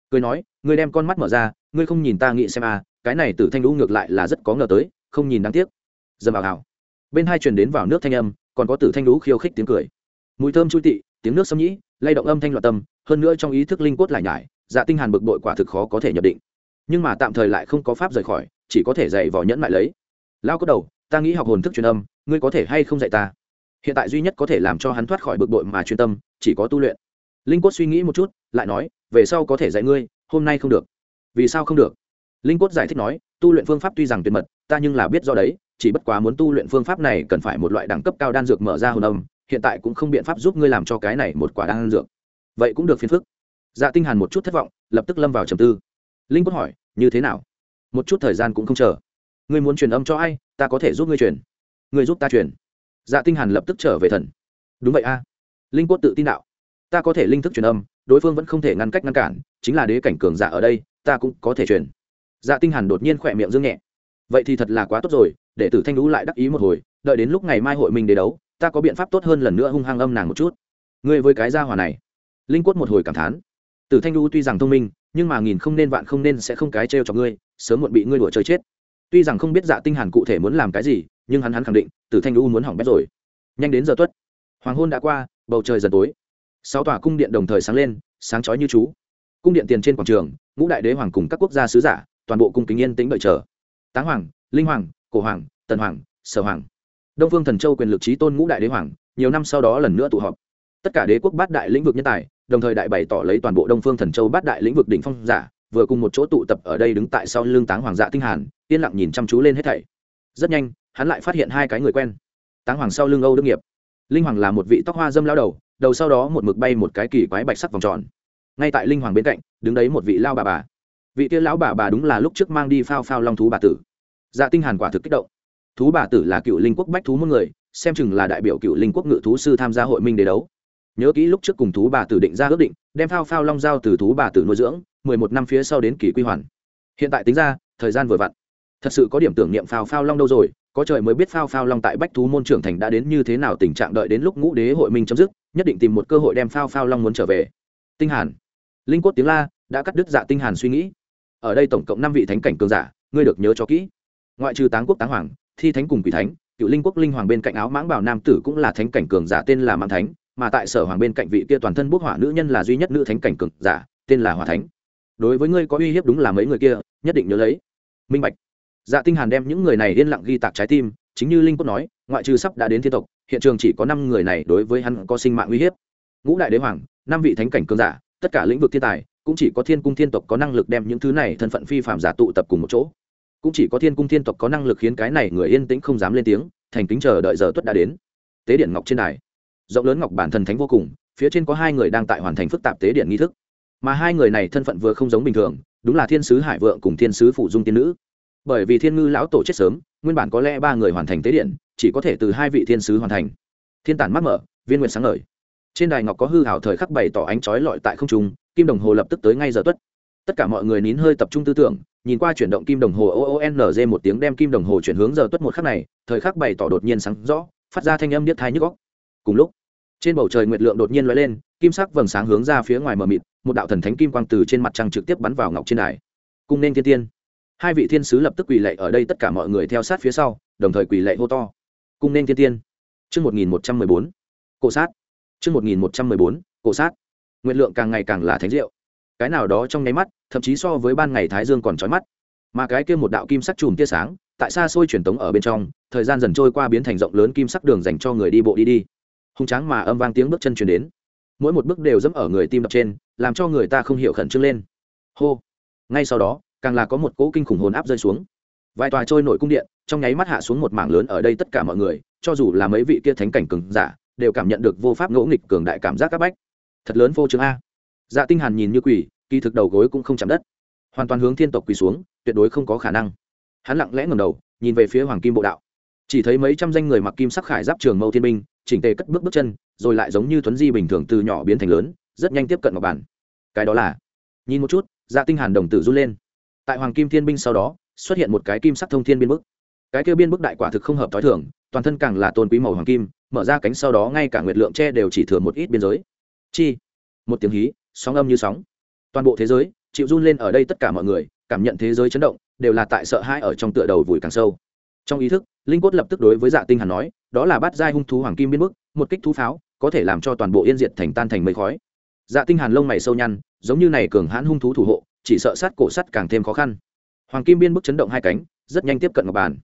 cười nói, ngươi đem con mắt mở ra, ngươi không nhìn ta nghĩ xem à cái này tử thanh lũ ngược lại là rất có ngờ tới, không nhìn đáng tiếc. Dầm vào hào bên hai truyền đến vào nước thanh âm, còn có tử thanh lũ khiêu khích tiếng cười. Mùi thơm chui tị, tiếng nước xâm nhĩ, lay động âm thanh loạn tâm, hơn nữa trong ý thức linh cốt lại nhải dạ tinh hàn bực bội quả thực khó có thể nhập định. Nhưng mà tạm thời lại không có pháp rời khỏi, chỉ có thể dày vò nhẫn lại lấy. Lao có đầu ta nghĩ học hồn thức truyền âm, ngươi có thể hay không dạy ta? Hiện tại duy nhất có thể làm cho hắn thoát khỏi bực bội mà chuyên tâm, chỉ có tu luyện. Linh cốt suy nghĩ một chút, lại nói, về sau có thể dạy ngươi, hôm nay không được. Vì sao không được? Linh cốt giải thích nói, tu luyện phương pháp tuy rằng tuyệt mật, ta nhưng là biết do đấy, chỉ bất quá muốn tu luyện phương pháp này cần phải một loại đẳng cấp cao đan dược mở ra hồn âm, hiện tại cũng không biện pháp giúp ngươi làm cho cái này một quả đan dược. Vậy cũng được phiền phức. Dạ tinh hàn một chút thất vọng, lập tức lâm vào trầm tư. Linh cốt hỏi, như thế nào? Một chút thời gian cũng không chờ ngươi muốn truyền âm cho ai, ta có thể giúp ngươi truyền. Ngươi giúp ta truyền. Dạ tinh hàn lập tức trở về thần. Đúng vậy a. Linh quốc tự tin đạo. Ta có thể linh thức truyền âm, đối phương vẫn không thể ngăn cách ngăn cản, chính là đế cảnh cường giả ở đây, ta cũng có thể truyền. Dạ tinh hàn đột nhiên khỏe miệng dương nhẹ. Vậy thì thật là quá tốt rồi, để tử thanh lũ lại đắc ý một hồi, đợi đến lúc ngày mai hội minh để đấu, ta có biện pháp tốt hơn lần nữa hung hăng âm nàng một chút. Ngươi với cái gia hỏa này. Linh quất một hồi cảm thán. Tử thanh lũ tuy rằng thông minh, nhưng mà nghìn không nên vạn không nên sẽ không cái trêu cho ngươi, sớm muộn bị ngươi đùa chơi chết tuy rằng không biết dạ tinh hàn cụ thể muốn làm cái gì, nhưng hắn hắn khẳng định, tử thanh U muốn hỏng bét rồi. Nhanh đến giờ tuất. Hoàng hôn đã qua, bầu trời dần tối. Sáu tòa cung điện đồng thời sáng lên, sáng chói như chú. Cung điện tiền trên quảng trường, ngũ đại đế hoàng cùng các quốc gia sứ giả, toàn bộ cung kính yên tĩnh đợi chờ. Táng hoàng, linh hoàng, cổ hoàng, tần hoàng, sở hoàng. Đông phương thần châu quyền lực trí tôn ngũ đại đế hoàng, nhiều năm sau đó lần nữa tụ họp. Tất cả đế quốc bát đại lĩnh vực nhân tài, đồng thời đại bày tỏ lấy toàn bộ đông phương thần châu bát đại lĩnh vực đỉnh phong giả vừa cùng một chỗ tụ tập ở đây đứng tại sau lưng táng hoàng dạ tinh hàn, yên lặng nhìn chăm chú lên hết thảy. Rất nhanh, hắn lại phát hiện hai cái người quen. Táng hoàng sau lưng âu đức nghiệp. Linh hoàng là một vị tóc hoa dâm lao đầu đầu sau đó một mực bay một cái kỳ quái bạch sắc vòng tròn. Ngay tại linh hoàng bên cạnh, đứng đấy một vị lao bà bà. Vị kia lão bà bà đúng là lúc trước mang đi phao phao long thú bà tử. Dạ tinh hàn quả thực kích động. Thú bà tử là cựu linh quốc bách thú một người, xem chừng là đại biểu cựu linh quốc ngự thú sư tham gia hội minh để đấu. Nhớ kỹ lúc trước cùng thú bà tử định ra ước định, đem phao phao long giao từ thú bà tử nuôi dưỡng một năm phía sau đến kỳ quy hoàn. Hiện tại tính ra, thời gian vừa vặn. Thật sự có điểm tưởng niệm phao phao long đâu rồi, có trời mới biết phao phao long tại bách thú môn trưởng thành đã đến như thế nào tình trạng đợi đến lúc ngũ đế hội minh chấm dứt, nhất định tìm một cơ hội đem phao phao long muốn trở về. Tinh hàn. Linh cốt tiếng la, đã cắt đứt dạ tinh hàn suy nghĩ. Ở đây tổng cộng năm vị thánh cảnh cường giả, ngươi được nhớ cho kỹ. Ngoại trừ táng quốc táng hoàng, thi thánh cùng quỷ thánh, cựu linh quốc linh hoàng bên cạnh áo mãng bảo nam tử cũng là thánh cảnh cường giả tên là mãng thánh, mà tại sở hoàng bên cạnh vị kia toàn thân bốc hỏa nữ nhân là duy nhất nữ thánh cảnh cường giả, tên là hỏa thánh đối với ngươi có uy hiếp đúng là mấy người kia, nhất định nhớ lấy. Minh bạch. Dạ tinh hàn đem những người này yên lặng ghi tạc trái tim, chính như linh quốc nói, ngoại trừ sắp đã đến thiên tộc, hiện trường chỉ có năm người này đối với hắn có sinh mạng uy hiếp. Ngũ đại đế hoàng, năm vị thánh cảnh cường giả, tất cả lĩnh vực thiên tài, cũng chỉ có thiên cung thiên tộc có năng lực đem những thứ này thân phận phi phạm giả tụ tập cùng một chỗ. Cũng chỉ có thiên cung thiên tộc có năng lực khiến cái này người yên tĩnh không dám lên tiếng, thành kính chờ đợi giờ tuất đã đến. Tế điện ngọc trên đài. Rộng lớn ngọc bản thần thánh vô cùng, phía trên có hai người đang tại hoàn thành phức tạp tế điện nghi thức mà hai người này thân phận vừa không giống bình thường, đúng là thiên sứ hải vượng cùng thiên sứ phụ dung tiên nữ. Bởi vì thiên ngư lão tổ chết sớm, nguyên bản có lẽ ba người hoàn thành tế điện, chỉ có thể từ hai vị thiên sứ hoàn thành. Thiên tản mắt mở, viên nguyện sáng ngời. Trên đài ngọc có hư hảo thời khắc bày tỏ ánh chói lọi tại không trung, kim đồng hồ lập tức tới ngay giờ tuất. Tất cả mọi người nín hơi tập trung tư tưởng, nhìn qua chuyển động kim đồng hồ oonz một tiếng đem kim đồng hồ chuyển hướng giờ tuất một khắc này, thời khắc bày tỏ đột nhiên sáng rõ, phát ra thanh âm điếc thai nhức góc cùng lúc, trên bầu trời nguyệt lượng đột nhiên l lên kim sắc vầng sáng hướng ra phía ngoài mờ mịt một đạo thần thánh kim quang từ trên mặt trăng trực tiếp bắn vào ngọc trên đài cung nên thiên tiên hai vị thiên sứ lập tức quỳ lệ ở đây tất cả mọi người theo sát phía sau đồng thời quỳ lệ hô to cung nên thiên tiên Trước 1114, cổ sát. Trước 1114, cổ sát. Nguyên lượng càng ngày càng là thánh diệu. Cái nào đó trong nháy mắt, thậm chí so với ban ngày thái dương còn chói mắt. Mà cái kia một đạo kim sắc chùm tia sáng, tại xa xôi truyền tống ở bên trong, thời gian dần trôi qua biến thành rộng lớn kim sắc đường dành cho người đi bộ đi đi. Hung tráng mà âm vang tiếng bước chân truyền đến. Mỗi một bước đều dẫm ở người tim đập trên, làm cho người ta không hiểu khẩn trương lên. Hô. Ngay sau đó, càng là có một cỗ kinh khủng hồn áp rơi xuống. Vài tòa trôi nổi cung điện, trong nháy mắt hạ xuống một mảng lớn ở đây tất cả mọi người, cho dù là mấy vị kia thánh cảnh cường giả, đều cảm nhận được vô pháp ngỗ nghịch cường đại cảm giác các bách thật lớn vô chứng a dạ tinh hàn nhìn như quỷ kỳ thực đầu gối cũng không chạm đất hoàn toàn hướng thiên tộc quỳ xuống tuyệt đối không có khả năng hắn lặng lẽ ngẩng đầu nhìn về phía hoàng kim bộ đạo chỉ thấy mấy trăm danh người mặc kim sắc khải giáp trường mâu thiên binh chỉnh tề cất bước bước chân rồi lại giống như tuấn di bình thường từ nhỏ biến thành lớn, rất nhanh tiếp cận ngọc bản. Cái đó là, nhìn một chút dạ tinh hàn đồng tử run lên. Tại hoàng kim thiên binh sau đó, xuất hiện một cái kim sắc thông thiên biên bức. Cái kia biên bức đại quả thực không hợp thói thường, toàn thân càng là tôn quý màu hoàng kim, mở ra cánh sau đó ngay cả nguyệt lượng tre đều chỉ thừa một ít biên giới. Chi, một tiếng hí, sóng âm như sóng. Toàn bộ thế giới, chịu run lên ở đây tất cả mọi người, cảm nhận thế giới chấn động, đều là tại sợ hãi ở trong tựa đầu vùi càng sâu. Trong ý thức, linh quất lập tức đối với dạ tinh hàn nói, đó là bát giai hung thú hoàng kim biên bức, một kích thú pháo có thể làm cho toàn bộ yên diệt thành tan thành mây khói. Dạ tinh hàn lông mày sâu nhăn, giống như này cường hãn hung thú thủ hộ, chỉ sợ sát cổ sắt càng thêm khó khăn. Hoàng kim biên bức chấn động hai cánh, rất nhanh tiếp cận ngọc bàn.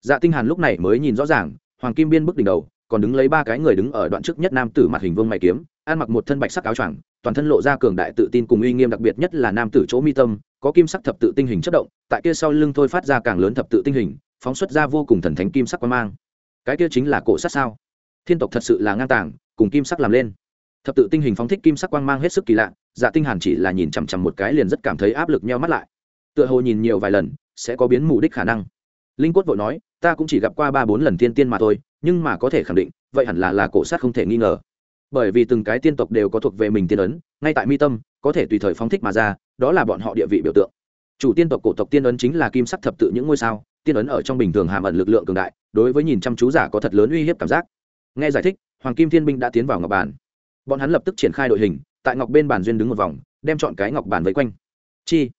Dạ tinh hàn lúc này mới nhìn rõ ràng, hoàng kim biên bức đỉnh đầu, còn đứng lấy ba cái người đứng ở đoạn trước nhất nam tử mặt hình vương mày kiếm, ăn mặc một thân bạch sắc áo choàng, toàn thân lộ ra cường đại tự tin cùng uy nghiêm đặc biệt nhất là nam tử chỗ mi tâm, có kim sắc thập tự tinh hình chất động, tại kia sau lưng thôi phát ra càng lớn thập tự tinh hình, phóng xuất ra vô cùng thần thánh kim sắc quan mang. Cái kia chính là cổ sát sao? Thiên tộc thật sự là ngang tàng, cùng kim sắc làm lên. Thập tự tinh hình phóng thích kim sắc quang mang hết sức kỳ lạ dạ tinh hàn chỉ là nhìn chằm chằm một cái liền rất cảm thấy áp lực nheo mắt lại. Tựa hồ nhìn nhiều vài lần, sẽ có biến mù đích khả năng. Linh quất vội nói, ta cũng chỉ gặp qua ba bốn lần tiên tiên mà thôi, nhưng mà có thể khẳng định, vậy hẳn là là cổ sát không thể nghi ngờ. Bởi vì từng cái tiên tộc đều có thuộc về mình tiên ấn, ngay tại mi tâm, có thể tùy thời phóng thích mà ra, đó là bọn họ địa vị biểu tượng. Chủ tiên tộc cổ tộc tiên ấn chính là kim sắc thập tự những ngôi sao, tiên ấn ở trong bình thường hàm ẩn lực lượng cường đại, đối với nhìn chăm chú giả có thật lớn uy hiếp cảm giác nghe giải thích, hoàng kim thiên binh đã tiến vào ngọc bàn. Bọn hắn lập tức triển khai đội hình, tại ngọc bên bàn duyên đứng một vòng, đem chọn cái ngọc bàn vây quanh. Chi?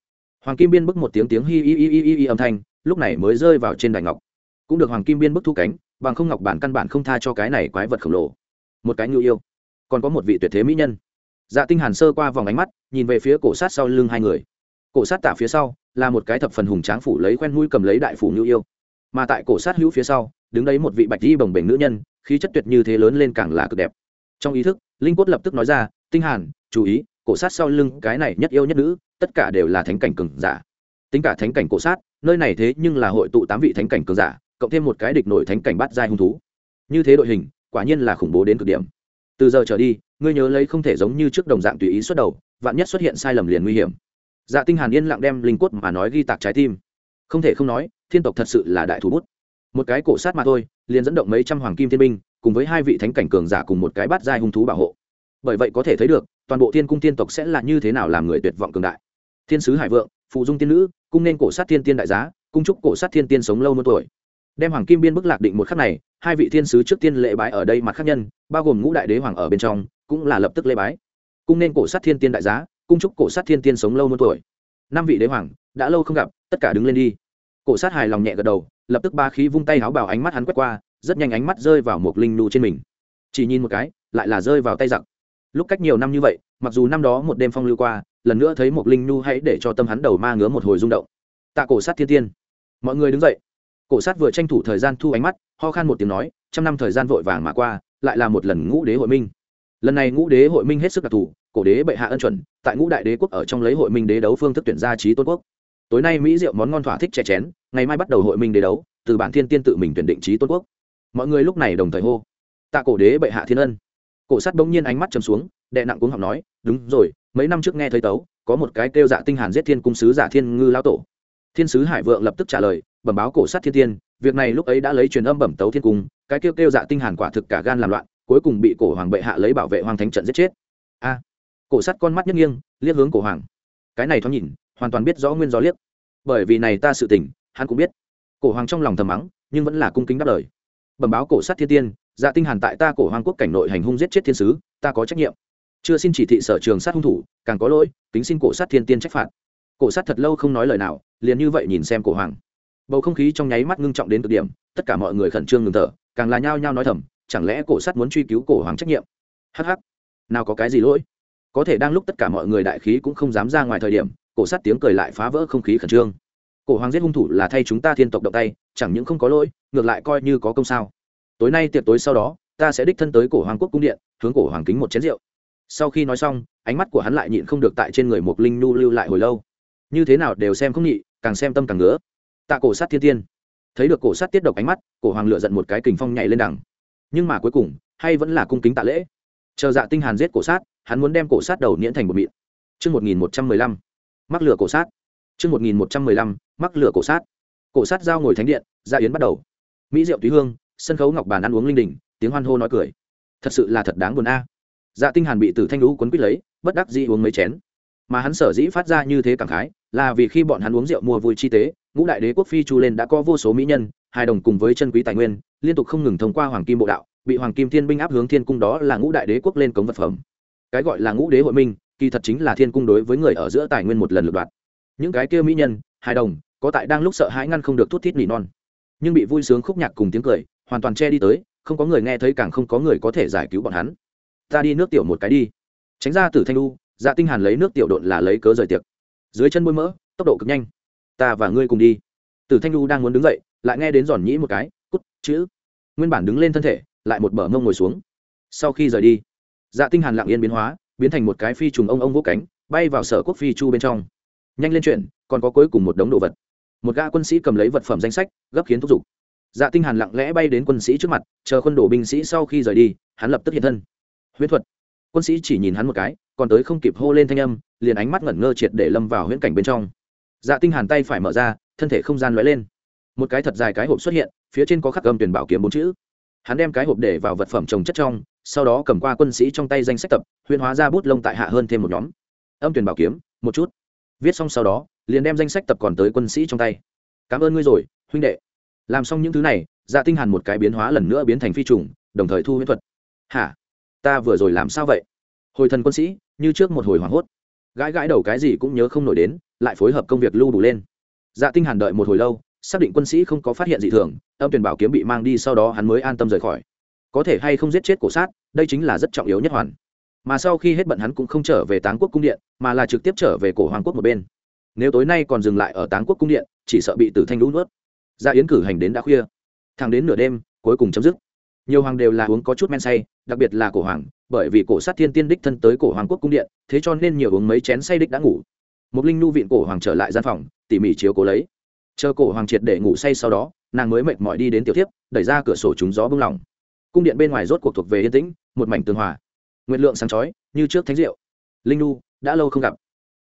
Hoàng kim biên bức một tiếng tiếng hi hi hi hi hi âm thanh, lúc này mới rơi vào trên đài ngọc. Cũng được hoàng kim biên bức thu cánh, bằng không ngọc bản căn bản không tha cho cái này quái vật khổng lồ. Một cái ngưu yêu. Còn có một vị tuyệt thế mỹ nhân. Dạ tinh hàn sơ qua vòng ánh mắt, nhìn về phía cổ sát sau lưng hai người. Cổ sát tả phía sau, là một cái thập phần hùng tráng phủ lấy quen mũi cầm lấy đại phủ ngưu yêu. Mà tại cổ sát hữu phía sau, đứng đấy một vị bạch y bồng bềnh nữ nhân khí chất tuyệt như thế lớn lên càng là cực đẹp. Trong ý thức, linh cốt lập tức nói ra, tinh hàn, chú ý, cổ sát sau lưng cái này nhất yêu nhất nữ, tất cả đều là thánh cảnh cường giả. Tính cả thánh cảnh cổ sát, nơi này thế nhưng là hội tụ tám vị thánh cảnh cường giả, cộng thêm một cái địch nổi thánh cảnh bát giai hung thú. Như thế đội hình, quả nhiên là khủng bố đến cực điểm. Từ giờ trở đi, ngươi nhớ lấy không thể giống như trước đồng dạng tùy ý xuất đầu, vạn nhất xuất hiện sai lầm liền nguy hiểm. Dạ tinh hàn yên lặng đem linh quất mà nói ghi tạc trái tim. Không thể không nói, thiên tộc thật sự là đại thủ bút một cái cổ sát mà thôi, liền dẫn động mấy trăm hoàng kim thiên binh, cùng với hai vị thánh cảnh cường giả cùng một cái bát giai hung thú bảo hộ. Bởi vậy có thể thấy được, toàn bộ thiên cung thiên tộc sẽ là như thế nào làm người tuyệt vọng cường đại. Thiên sứ hải vượng, phụ dung tiên nữ, cung nên cổ sát thiên tiên đại giá, cung trúc cổ sát thiên tiên sống lâu muôn tuổi. Đem hoàng kim biên bức lạc định một khắc này, hai vị thiên sứ trước tiên lễ bái ở đây mặt khác nhân, bao gồm ngũ đại đế hoàng ở bên trong, cũng là lập tức lễ bái. Cung nên cổ sát thiên tiên đại giá, cung trúc cổ sát thiên tiên sống lâu muôn tuổi. Năm vị đế hoàng, đã lâu không gặp, tất cả đứng lên đi. Cổ sát hài lòng nhẹ gật đầu lập tức ba khí vung tay áo bảo ánh mắt hắn quét qua, rất nhanh ánh mắt rơi vào một linh nu trên mình. Chỉ nhìn một cái, lại là rơi vào tay giặc. Lúc cách nhiều năm như vậy, mặc dù năm đó một đêm phong lưu qua, lần nữa thấy một linh nu hãy để cho tâm hắn đầu ma ngứa một hồi rung động. Tạ cổ sát thiên tiên. Mọi người đứng dậy. Cổ sát vừa tranh thủ thời gian thu ánh mắt, ho khan một tiếng nói, trăm năm thời gian vội vàng mà qua, lại là một lần ngũ đế hội minh. Lần này ngũ đế hội minh hết sức đặc thù, cổ đế bệ hạ ân chuẩn, tại ngũ đại đế quốc ở trong lấy hội minh đế đấu phương thức tuyển gia trí tôn quốc. Tối nay mỹ rượu món ngon thỏa thích chè chén ngày mai bắt đầu hội minh đế đấu, từ bản thiên tiên tự mình tuyển định trí tôn quốc. Mọi người lúc này đồng thời hô, tạ cổ đế bệ hạ thiên ân. Cổ sát bỗng nhiên ánh mắt chầm xuống, đệ nặng cuống học nói, đúng rồi, mấy năm trước nghe thấy tấu, có một cái kêu dạ tinh hàn giết thiên cung sứ giả thiên ngư lao tổ. Thiên sứ hải vượng lập tức trả lời, bẩm báo cổ sát thiên tiên, việc này lúc ấy đã lấy truyền âm bẩm tấu thiên cung, cái kêu kêu dạ tinh hàn quả thực cả gan làm loạn, cuối cùng bị cổ hoàng bệ hạ lấy bảo vệ hoàng thánh trận giết chết. A, cổ sát con mắt nhất nghiêng, liếc hướng cổ hoàng. Cái này thoáng nhìn, hoàn toàn biết rõ nguyên do liếc. Bởi vì này ta sự tình hắn cũng biết. Cổ hoàng trong lòng thầm mắng, nhưng vẫn là cung kính đáp lời. Bẩm báo cổ sát thiên tiên dạ tinh hàn tại ta cổ hoàng quốc cảnh nội hành hung giết chết thiên sứ, ta có trách nhiệm. Chưa xin chỉ thị sở trường sát hung thủ, càng có lỗi, kính xin cổ sát thiên tiên trách phạt. Cổ sát thật lâu không nói lời nào, liền như vậy nhìn xem cổ hoàng. Bầu không khí trong nháy mắt ngưng trọng đến cực điểm, tất cả mọi người khẩn trương ngừng thở, càng là nhao nhao nói thầm, chẳng lẽ cổ sát muốn truy cứu cổ hoàng trách nhiệm? Hắc hắc. Nào có cái gì lỗi? Có thể đang lúc tất cả mọi người đại khí cũng không dám ra ngoài thời điểm, cổ sát tiếng cười lại phá vỡ không khí khẩn trương cổ hoàng giết hung thủ là thay chúng ta thiên tộc động tay, chẳng những không có lỗi, ngược lại coi như có công sao. Tối nay tiệc tối sau đó, ta sẽ đích thân tới cổ hoàng quốc cung điện, hướng cổ hoàng kính một chén rượu. Sau khi nói xong, ánh mắt của hắn lại nhịn không được tại trên người Mục linh nhu lưu lại hồi lâu. Như thế nào đều xem không nhị, càng xem tâm càng ngứa. Tạ cổ sát thiên tiên. Thấy được cổ sát tiết độc ánh mắt, cổ hoàng lựa giận một cái kình phong nhảy lên đằng. Nhưng mà cuối cùng, hay vẫn là cung kính tạ lễ. Chờ dạ tinh hàn giết cổ sát, hắn muốn đem cổ sát đầu niễn thành một mịn. Chương 1115 mắc lửa cổ sát. Chương 1115 mắc lửa cổ sát. Cổ sát giao ngồi thánh điện, gia yến bắt đầu. Mỹ diệu túy hương, sân khấu ngọc bàn ăn uống linh đình, tiếng hoan hô nói cười. Thật sự là thật đáng buồn a. Dạ tinh hàn bị tử thanh lũ cuốn quýt lấy, bất đắc dĩ uống mấy chén. Mà hắn sở dĩ phát ra như thế cảm khái, là vì khi bọn hắn uống rượu mua vui chi tế, ngũ đại đế quốc phi chu lên đã có vô số mỹ nhân, hài đồng cùng với chân quý tài nguyên, liên tục không ngừng thông qua hoàng kim bộ đạo, bị hoàng kim thiên binh áp hướng thiên cung đó là ngũ đại đế quốc lên cống vật phẩm. Cái gọi là ngũ đế hội minh, kỳ thật chính là thiên cung đối với người ở giữa tài nguyên một lần lượt đoạt những cái kia mỹ nhân, hài đồng có tại đang lúc sợ hãi ngăn không được thút thít nỉ non. Nhưng bị vui sướng khúc nhạc cùng tiếng cười, hoàn toàn che đi tới, không có người nghe thấy càng không có người có thể giải cứu bọn hắn. Ta đi nước tiểu một cái đi. Tránh ra từ thanh lu dạ tinh hàn lấy nước tiểu độn là lấy cớ rời tiệc. Dưới chân bôi mỡ, tốc độ cực nhanh. Ta và ngươi cùng đi. Tử thanh lu đang muốn đứng dậy, lại nghe đến giòn nhĩ một cái, cút, chữ. Nguyên bản đứng lên thân thể, lại một bờ mông ngồi xuống. Sau khi rời đi dạ tinh hàn lặng yên biến hóa, biến thành một cái phi trùng ông ông vỗ cánh, bay vào sở quốc phi chu bên trong. Nhanh lên chuyện còn có cuối cùng một đống đồ vật một gã quân sĩ cầm lấy vật phẩm danh sách, gấp khiến thúc giục. Dạ tinh hàn lặng lẽ bay đến quân sĩ trước mặt, chờ quân đổ binh sĩ sau khi rời đi, hắn lập tức hiện thân. Huyễn thuật. Quân sĩ chỉ nhìn hắn một cái, còn tới không kịp hô lên thanh âm, liền ánh mắt ngẩn ngơ triệt để lâm vào huyễn cảnh bên trong. Dạ tinh hàn tay phải mở ra, thân thể không gian lóe lên. Một cái thật dài cái hộp xuất hiện, phía trên có khắc âm tuyển bảo kiếm bốn chữ. Hắn đem cái hộp để vào vật phẩm trồng chất trong, sau đó cầm qua quân sĩ trong tay danh sách tập, huyễn hóa ra bút lông tại hạ hơn thêm một nhóm. Âm tuyển bảo kiếm, một chút. Viết xong sau đó liền đem danh sách tập còn tới quân sĩ trong tay. Cảm ơn ngươi rồi, huynh đệ. Làm xong những thứ này dạ tinh hàn một cái biến hóa lần nữa biến thành phi trùng, đồng thời thu huyễn thuật. Hả? Ta vừa rồi làm sao vậy? Hồi thần quân sĩ, như trước một hồi hoảng hốt. Gãi gãi đầu cái gì cũng nhớ không nổi đến, lại phối hợp công việc lưu đủ lên. Dạ tinh hàn đợi một hồi lâu, xác định quân sĩ không có phát hiện gì thường, âm tuyển bảo kiếm bị mang đi sau đó hắn mới an tâm rời khỏi. Có thể hay không giết chết cổ sát, đây chính là rất trọng yếu nhất hoàn. Mà sau khi hết bận hắn cũng không trở về táng quốc cung điện, mà là trực tiếp trở về cổ hoàng quốc một bên nếu tối nay còn dừng lại ở táng quốc cung điện, chỉ sợ bị tử thanh lũ nuốt. Ra yến cử hành đến đã khuya. Thẳng đến nửa đêm, cuối cùng chấm dứt. Nhiều hoàng đều là uống có chút men say, đặc biệt là cổ hoàng, bởi vì cổ sát thiên tiên đích thân tới cổ hoàng quốc cung điện, thế cho nên nhiều uống mấy chén say đích đã ngủ. Một linh nu viện cổ hoàng trở lại gian phòng, tỉ mỉ chiếu cố lấy. Chờ cổ hoàng triệt để ngủ say sau đó, nàng mới mệt mỏi đi đến tiểu thiếp, đẩy ra cửa sổ trúng gió bưng lỏng cung điện bên ngoài rốt cuộc thuộc về yên tĩnh, một mảnh tường hòa. Nguyện lượng sáng chói, như trước thánh rượu linh nu, đã lâu không gặp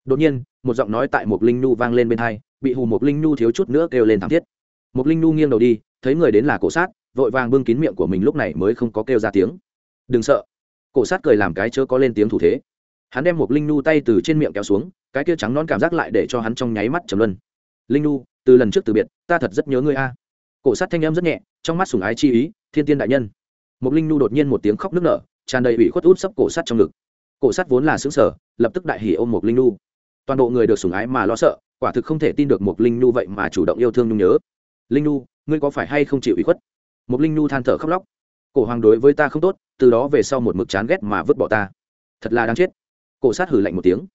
đột nhiên, một giọng nói tại một linh nu vang lên bên hai, bị hù một linh nu thiếu chút nữa kêu lên thảm thiết. Một linh nu nghiêng đầu đi, thấy người đến là cổ sát, vội vàng bưng kín miệng của mình lúc này mới không có kêu ra tiếng. Đừng sợ. Cổ sát cười làm cái chớ có lên tiếng thủ thế. Hắn đem một linh nu tay từ trên miệng kéo xuống, cái kia trắng non cảm giác lại để cho hắn trong nháy mắt trầm luân. Linh nu từ lần trước từ biệt, ta thật rất nhớ ngươi a. Cổ sát thanh em rất nhẹ, trong mắt sùng ái chi ý, thiên tiên đại nhân. Một linh nu đột nhiên một tiếng khóc nức nở, tràn đầy ủy khuất út sấp cổ sát trong ngực. Cổ sát vốn là xứng sở lập tức đại hỉ ôm một linh nu toàn bộ người được sủng ái mà lo sợ, quả thực không thể tin được một linh nu vậy mà chủ động yêu thương nhung nhớ. Linh nu ngươi có phải hay không chịu ủy khuất? Một linh nu than thở khóc lóc. Cổ hoàng đối với ta không tốt, từ đó về sau một mực chán ghét mà vứt bỏ ta. Thật là đáng chết. Cổ sát hử lạnh một tiếng.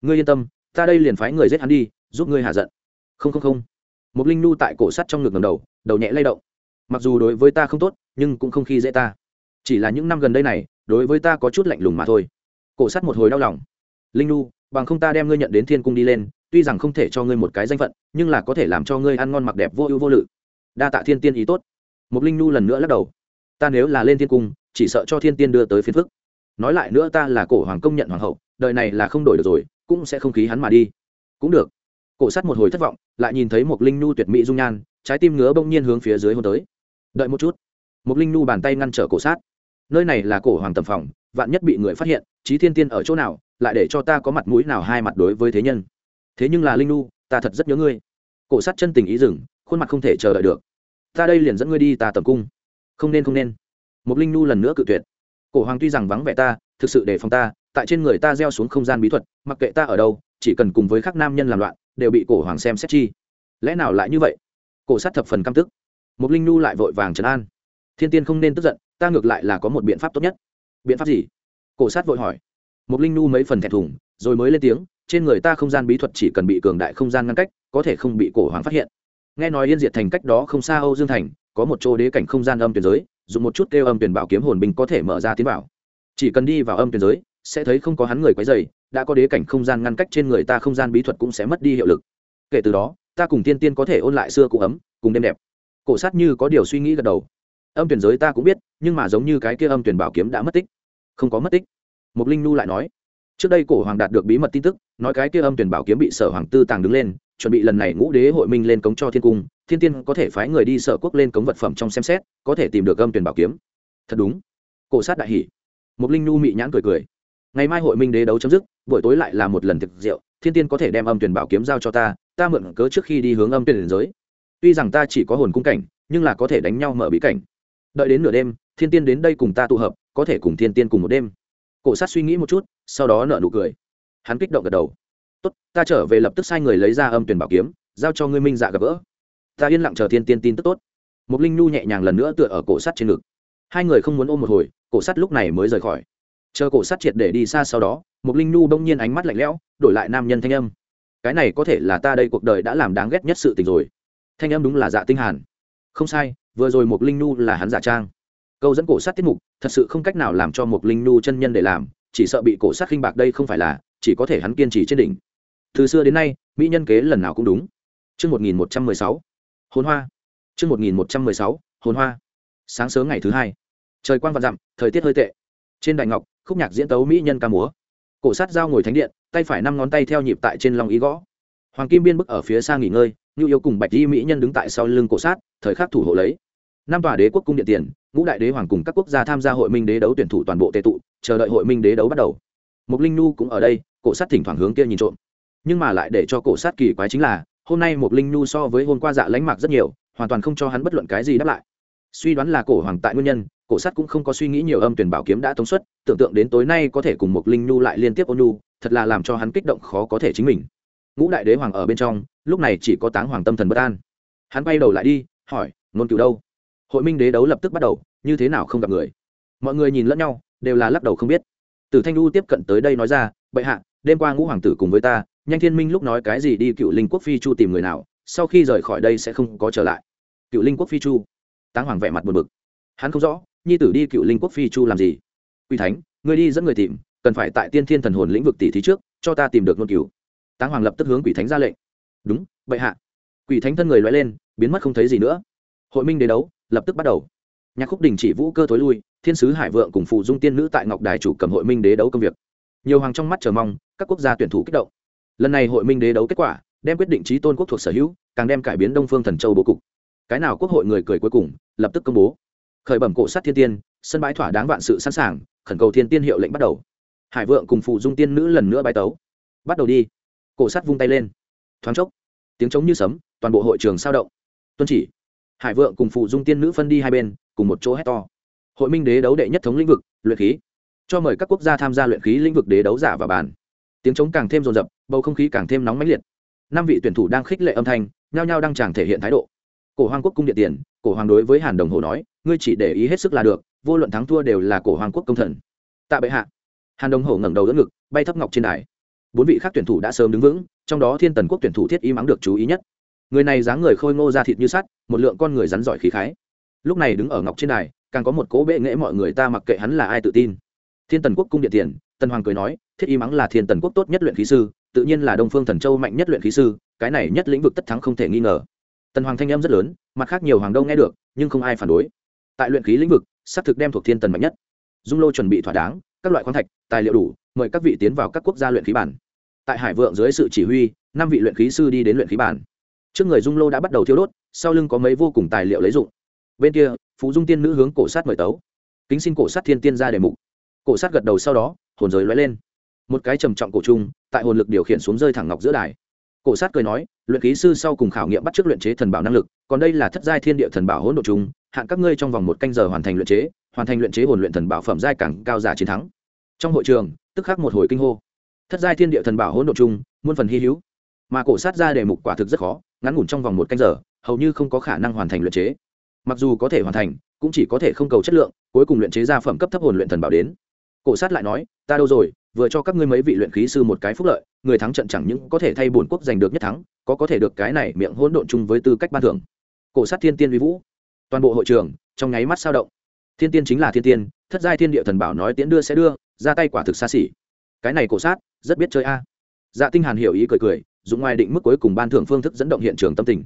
Ngươi yên tâm, ta đây liền phái người giết hắn đi, giúp ngươi hạ giận. Không không không. Một linh nu tại cổ sát trong ngực ngầm đầu đầu nhẹ lay động. Mặc dù đối với ta không tốt, nhưng cũng không khi dễ ta. Chỉ là những năm gần đây này, đối với ta có chút lạnh lùng mà thôi. Cổ sát một hồi đau lòng. Linh nu bằng không ta đem ngươi nhận đến thiên cung đi lên, tuy rằng không thể cho ngươi một cái danh phận, nhưng là có thể làm cho ngươi ăn ngon mặc đẹp vô ưu vô lự. Đa tạ thiên tiên ý tốt. Mục linh nu lần nữa lắc đầu. Ta nếu là lên thiên cung, chỉ sợ cho thiên tiên đưa tới phiền phức. Nói lại nữa ta là cổ hoàng công nhận hoàng hậu, đời này là không đổi được rồi, cũng sẽ không khí hắn mà đi. Cũng được. Cổ sắt một hồi thất vọng, lại nhìn thấy một linh nu tuyệt mỹ dung nhan, trái tim ngứa bỗng nhiên hướng phía dưới hôn tới. Đợi một chút. Một linh nu bàn tay ngăn trở cổ sát. Nơi này là cổ hoàng tầm phòng, vạn nhất bị người phát hiện trí thiên tiên ở chỗ nào lại để cho ta có mặt mũi nào hai mặt đối với thế nhân. Thế nhưng là linh nu ta thật rất nhớ ngươi. Cổ sát chân tình ý rừng khuôn mặt không thể chờ đợi được. Ta đây liền dẫn ngươi đi ta tầm cung. Không nên không nên. Một linh nu lần nữa cự tuyệt. Cổ hoàng tuy rằng vắng vẻ ta, thực sự để phòng ta, tại trên người ta gieo xuống không gian bí thuật, mặc kệ ta ở đâu, chỉ cần cùng với các nam nhân làm loạn, đều bị cổ hoàng xem xét chi. Lẽ nào lại như vậy? Cổ sát thập phần căm tức. Một linh nu lại vội vàng trấn an. Thiên tiên không nên tức giận, ta ngược lại là có một biện pháp tốt nhất. Biện pháp gì? Cổ sát vội hỏi một linh nu mấy phần thẹn thùng, rồi mới lên tiếng, trên người ta không gian bí thuật chỉ cần bị cường đại không gian ngăn cách, có thể không bị cổ hoàng phát hiện. Nghe nói yên diệt thành cách đó không xa âu dương thành, có một chỗ đế cảnh không gian âm tuyển giới, dùng một chút kêu âm tuyển bảo kiếm hồn binh có thể mở ra tiến vào. chỉ cần đi vào âm tuyển giới, sẽ thấy không có hắn người quấy dày đã có đế cảnh không gian ngăn cách trên người ta không gian bí thuật cũng sẽ mất đi hiệu lực. Kể từ đó, ta cùng tiên tiên có thể ôn lại xưa cụ ấm, cùng đêm đẹp. Cổ sát như có điều suy nghĩ gật đầu. Âm tuyển giới ta cũng biết, nhưng mà giống như cái kia âm tuyển bảo kiếm đã mất tích. Không có mất tích mục linh nu lại nói, trước đây cổ hoàng đạt được bí mật tin tức, nói cái kia âm tuyển bảo kiếm bị sở hoàng tư tàng đứng lên, chuẩn bị lần này ngũ đế hội minh lên cống cho thiên cung, thiên tiên có thể phái người đi sở quốc lên cống vật phẩm trong xem xét, có thể tìm được âm tuyển bảo kiếm. Thật đúng. Cổ sát đại hỷ mục linh nu mị nhãn cười cười. Ngày mai hội minh đế đấu chấm dứt, buổi tối lại là một lần thực rượu thiên tiên có thể đem âm tuyển bảo kiếm giao cho ta ta mượn cớ trước khi đi hướng âm tuyển giới. Tuy rằng ta chỉ có hồn cung cảnh, nhưng là có thể đánh nhau mở bí cảnh. Đợi đến nửa đêm, thiên tiên đến đây cùng ta tụ hợp, có thể cùng thiên tiên cùng một đêm cổ sát suy nghĩ một chút, sau đó nợ nụ cười. Hắn kích động gật đầu. Tốt, ta trở về lập tức sai người lấy ra âm tuyển bảo kiếm, giao cho ngươi minh dạ gặp gỡ. Ta yên lặng chờ thiên tiên tin tức tốt. Một linh nhu nhẹ nhàng lần nữa tựa ở cổ sắt trên ngực. Hai người không muốn ôm một hồi, cổ sắt lúc này mới rời khỏi. Chờ cổ sắt triệt để đi xa sau đó một linh nhu bỗng nhiên ánh mắt lạnh lẽo, đổi lại nam nhân thanh âm. Cái này có thể là ta đây cuộc đời đã làm đáng ghét nhất sự tình rồi. Thanh âm đúng là dạ tinh hàn. Không sai, vừa rồi một linh nhu là hắn giả trang câu dẫn cổ sát tiết mục thật sự không cách nào làm cho một linh nu chân nhân để làm chỉ sợ bị cổ sát khinh bạc đây không phải là chỉ có thể hắn kiên trì trên đỉnh. Từ xưa đến nay mỹ nhân kế lần nào cũng đúng. Trước 1116, hồn hoa. Trước 1116, hồn hoa. Sáng sớm ngày thứ hai, trời quang vạn dặm, thời tiết hơi tệ. Trên đại ngọc, khúc nhạc diễn tấu mỹ nhân ca múa. Cổ sát dao ngồi thánh điện tay phải năm ngón tay theo nhịp tại trên lòng ý gõ. Hoàng kim biên bức ở phía xa nghỉ ngơi như yêu cùng bạch di mỹ nhân đứng tại sau lưng cổ sát thời khắc thủ hộ lấy. Năm tòa đế quốc cung điện tiền ngũ đại đế hoàng cùng các quốc gia tham gia hội minh đế đấu tuyển thủ toàn bộ tệ tụ, chờ đợi hội minh đế đấu bắt đầu. Mục linh nu cũng ở đây, cổ sát thỉnh thoảng hướng kia nhìn trộm. Nhưng mà lại để cho cổ sát kỳ quái chính là, hôm nay mục linh nu so với hôm qua dạ lánh mạc rất nhiều, hoàn toàn không cho hắn bất luận cái gì đáp lại. Suy đoán là cổ hoàng tại nguyên nhân, cổ sắt cũng không có suy nghĩ nhiều âm tuyển bảo kiếm đã tống xuất, tưởng tượng đến tối nay có thể cùng Mục linh Nu lại liên tiếp ôn nhu, thật là làm cho hắn kích động khó có thể chính mình. Ngũ đại đế hoàng ở bên trong, lúc này chỉ có táng hoàng tâm thần bất an. Hắn bay đầu lại đi, hỏi ngôn cựu đâu? Hội minh đế đấu lập tức bắt đầu, như thế nào không gặp người? Mọi người nhìn lẫn nhau, đều là lắc đầu không biết. Tử thanh lu tiếp cận tới đây nói ra, bệ hạ, đêm qua ngũ hoàng tử cùng với ta, nhanh thiên minh lúc nói cái gì đi, cựu linh quốc phi chu tìm người nào, sau khi rời khỏi đây sẽ không có trở lại. Cựu linh quốc phi chu? Táng hoàng vẻ mặt buồn bực. Hắn không rõ, nhi tử đi cựu linh quốc phi chu làm gì? Uy thánh, người đi dẫn người tìm, cần phải tại tiên thiên thần hồn lĩnh vực tỷ thí trước, cho ta tìm được ngôn cửu. táng hoàng lập tức hướng quỷ thánh ra lệnh. Đúng, bệ hạ. Quỷ thánh thân người loay lên, biến mất không thấy gì nữa. Hội minh đế đấu lập tức bắt đầu. Nhạc khúc đình chỉ vũ cơ tối lui, thiên sứ hải vượng cùng phụ dung tiên nữ tại ngọc đài chủ cầm hội minh đế đấu công việc. Nhiều hoàng trong mắt chờ mong, các quốc gia tuyển thủ kích động. Lần này hội minh đế đấu kết quả, đem quyết định trí tôn quốc thuộc sở hữu, càng đem cải biến đông phương thần châu bố cục. Cái nào quốc hội người cười cuối cùng, lập tức công bố. Khởi bẩm cổ sát thiên tiên, sân bãi thỏa đáng vạn sự sẵn sàng, khẩn cầu thiên tiên hiệu lệnh bắt đầu. Hải vượng cùng phụ dung tiên nữ lần nữa bài tấu. Bắt đầu đi. Cổ sát vung tay lên. Thoáng chốc, tiếng trống như sấm, toàn bộ hội trường sao động. Tuân chỉ hải vượng cùng phụ dung tiên nữ phân đi hai bên, cùng một chỗ hét to. Hội minh đế đấu đệ nhất thống lĩnh vực, luyện khí. Cho mời các quốc gia tham gia luyện khí lĩnh vực đế đấu giả và bàn. Tiếng trống càng thêm rồn rập, bầu không khí càng thêm nóng mãnh liệt. Năm vị tuyển thủ đang khích lệ âm thanh, nhao nhao đang chẳng thể hiện thái độ. Cổ hoàng quốc cung điện tiền, cổ hoàng đối với hàn đồng hồ nói, ngươi chỉ để ý hết sức là được, vô luận thắng thua đều là cổ hoàng quốc công thần. Tạ bệ hạ. Hàn đồng hồ ngẩng đầu đỡ ngực, bay thấp ngọc trên đài. Bốn vị khác tuyển thủ đã sớm đứng vững, trong đó thiên tần quốc tuyển thủ thiết y mắng được chú ý nhất người này dáng người khôi ngô ra thịt như sắt, một lượng con người rắn giỏi khí khái. Lúc này đứng ở ngọc trên đài, càng có một cố bệ nghễ mọi người ta mặc kệ hắn là ai tự tin. Thiên tần quốc cung điện tiền, tần hoàng cười nói, thiết y mắng là thiên tần quốc tốt nhất luyện khí sư, tự nhiên là đông phương thần châu mạnh nhất luyện khí sư, cái này nhất lĩnh vực tất thắng không thể nghi ngờ. Tần hoàng thanh âm rất lớn, mặt khác nhiều hoàng đâu nghe được, nhưng không ai phản đối. Tại luyện khí lĩnh vực xác thực đem thuộc thiên tần mạnh nhất. Dung lô chuẩn bị thỏa đáng, các loại khoáng thạch, tài liệu đủ, mời các vị tiến vào các quốc gia luyện khí bản. Tại hải vượng dưới sự chỉ huy, năm vị luyện khí sư đi đến luyện khí bản trước người dung lô đã bắt đầu thiêu đốt sau lưng có mấy vô cùng tài liệu lấy dụng bên kia phú dung tiên nữ hướng cổ sát mời tấu kính xin cổ sát thiên tiên ra đề mục cổ sát gật đầu sau đó hồn giới lóe lên một cái trầm trọng cổ trung tại hồn lực điều khiển xuống rơi thẳng ngọc giữa đài cổ sát cười nói luyện ký sư sau cùng khảo nghiệm bắt chước luyện chế thần bảo năng lực còn đây là thất giai thiên địa thần bảo hỗn độ chung hạn các ngươi trong vòng một canh giờ hoàn thành luyện chế hoàn thành luyện chế hồn luyện thần bảo phẩm giai càng cao giả chiến thắng trong hội trường tức khắc một hồi kinh hô thất giai thiên địa thần bảo hỗn độ chung muôn phần hy hữu mà cổ sát ra đề mục quả thực rất khó ngắn ngủn trong vòng một canh giờ, hầu như không có khả năng hoàn thành luyện chế. Mặc dù có thể hoàn thành, cũng chỉ có thể không cầu chất lượng, cuối cùng luyện chế ra phẩm cấp thấp hồn luyện thần bảo đến. Cổ sát lại nói, ta đâu rồi, vừa cho các ngươi mấy vị luyện khí sư một cái phúc lợi, người thắng trận chẳng những có thể thay bổn quốc giành được nhất thắng, có có thể được cái này miệng hỗn độn chung với tư cách ban thưởng. Cổ sát thiên tiên vi vũ. Toàn bộ hội trường, trong nháy mắt sao động. Thiên tiên chính là thiên tiên, thất giai thiên địa thần bảo nói tiễn đưa sẽ đưa, ra tay quả thực xa xỉ. Cái này cổ sát, rất biết chơi a. Dạ tinh hàn hiểu ý cười cười dùng ngoài định mức cuối cùng ban thưởng phương thức dẫn động hiện trường tâm tình.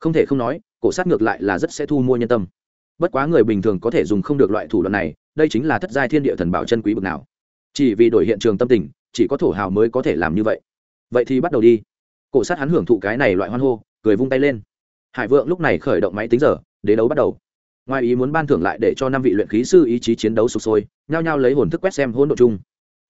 Không thể không nói, cổ sát ngược lại là rất sẽ thu mua nhân tâm. Bất quá người bình thường có thể dùng không được loại thủ đoạn này, đây chính là thất giai thiên địa thần bảo chân quý bực nào. Chỉ vì đổi hiện trường tâm tình, chỉ có thổ hào mới có thể làm như vậy. Vậy thì bắt đầu đi. Cổ sát hắn hưởng thụ cái này loại hoan hô, cười vung tay lên. Hải vượng lúc này khởi động máy tính giờ, đế đấu bắt đầu. Ngoài ý muốn ban thưởng lại để cho năm vị luyện khí sư ý chí chiến đấu sụp sôi, nhao nhao lấy hồn thức quét xem hỗn độ chung.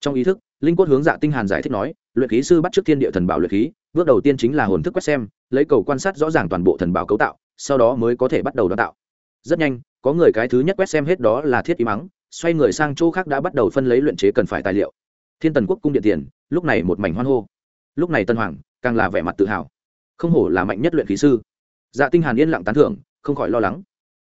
Trong ý thức, linh quất hướng dạ tinh hàn giải thích nói luyện khí sư bắt trước thiên địa thần bảo luyện khí, bước đầu tiên chính là hồn thức quét xem, lấy cầu quan sát rõ ràng toàn bộ thần bảo cấu tạo, sau đó mới có thể bắt đầu đào tạo. Rất nhanh, có người cái thứ nhất quét xem hết đó là thiết ý mắng, xoay người sang chỗ khác đã bắt đầu phân lấy luyện chế cần phải tài liệu. Thiên tần quốc cung điện tiền, lúc này một mảnh hoan hô. Lúc này tân hoàng, càng là vẻ mặt tự hào. Không hổ là mạnh nhất luyện khí sư. Dạ tinh hàn yên lặng tán thưởng, không khỏi lo lắng.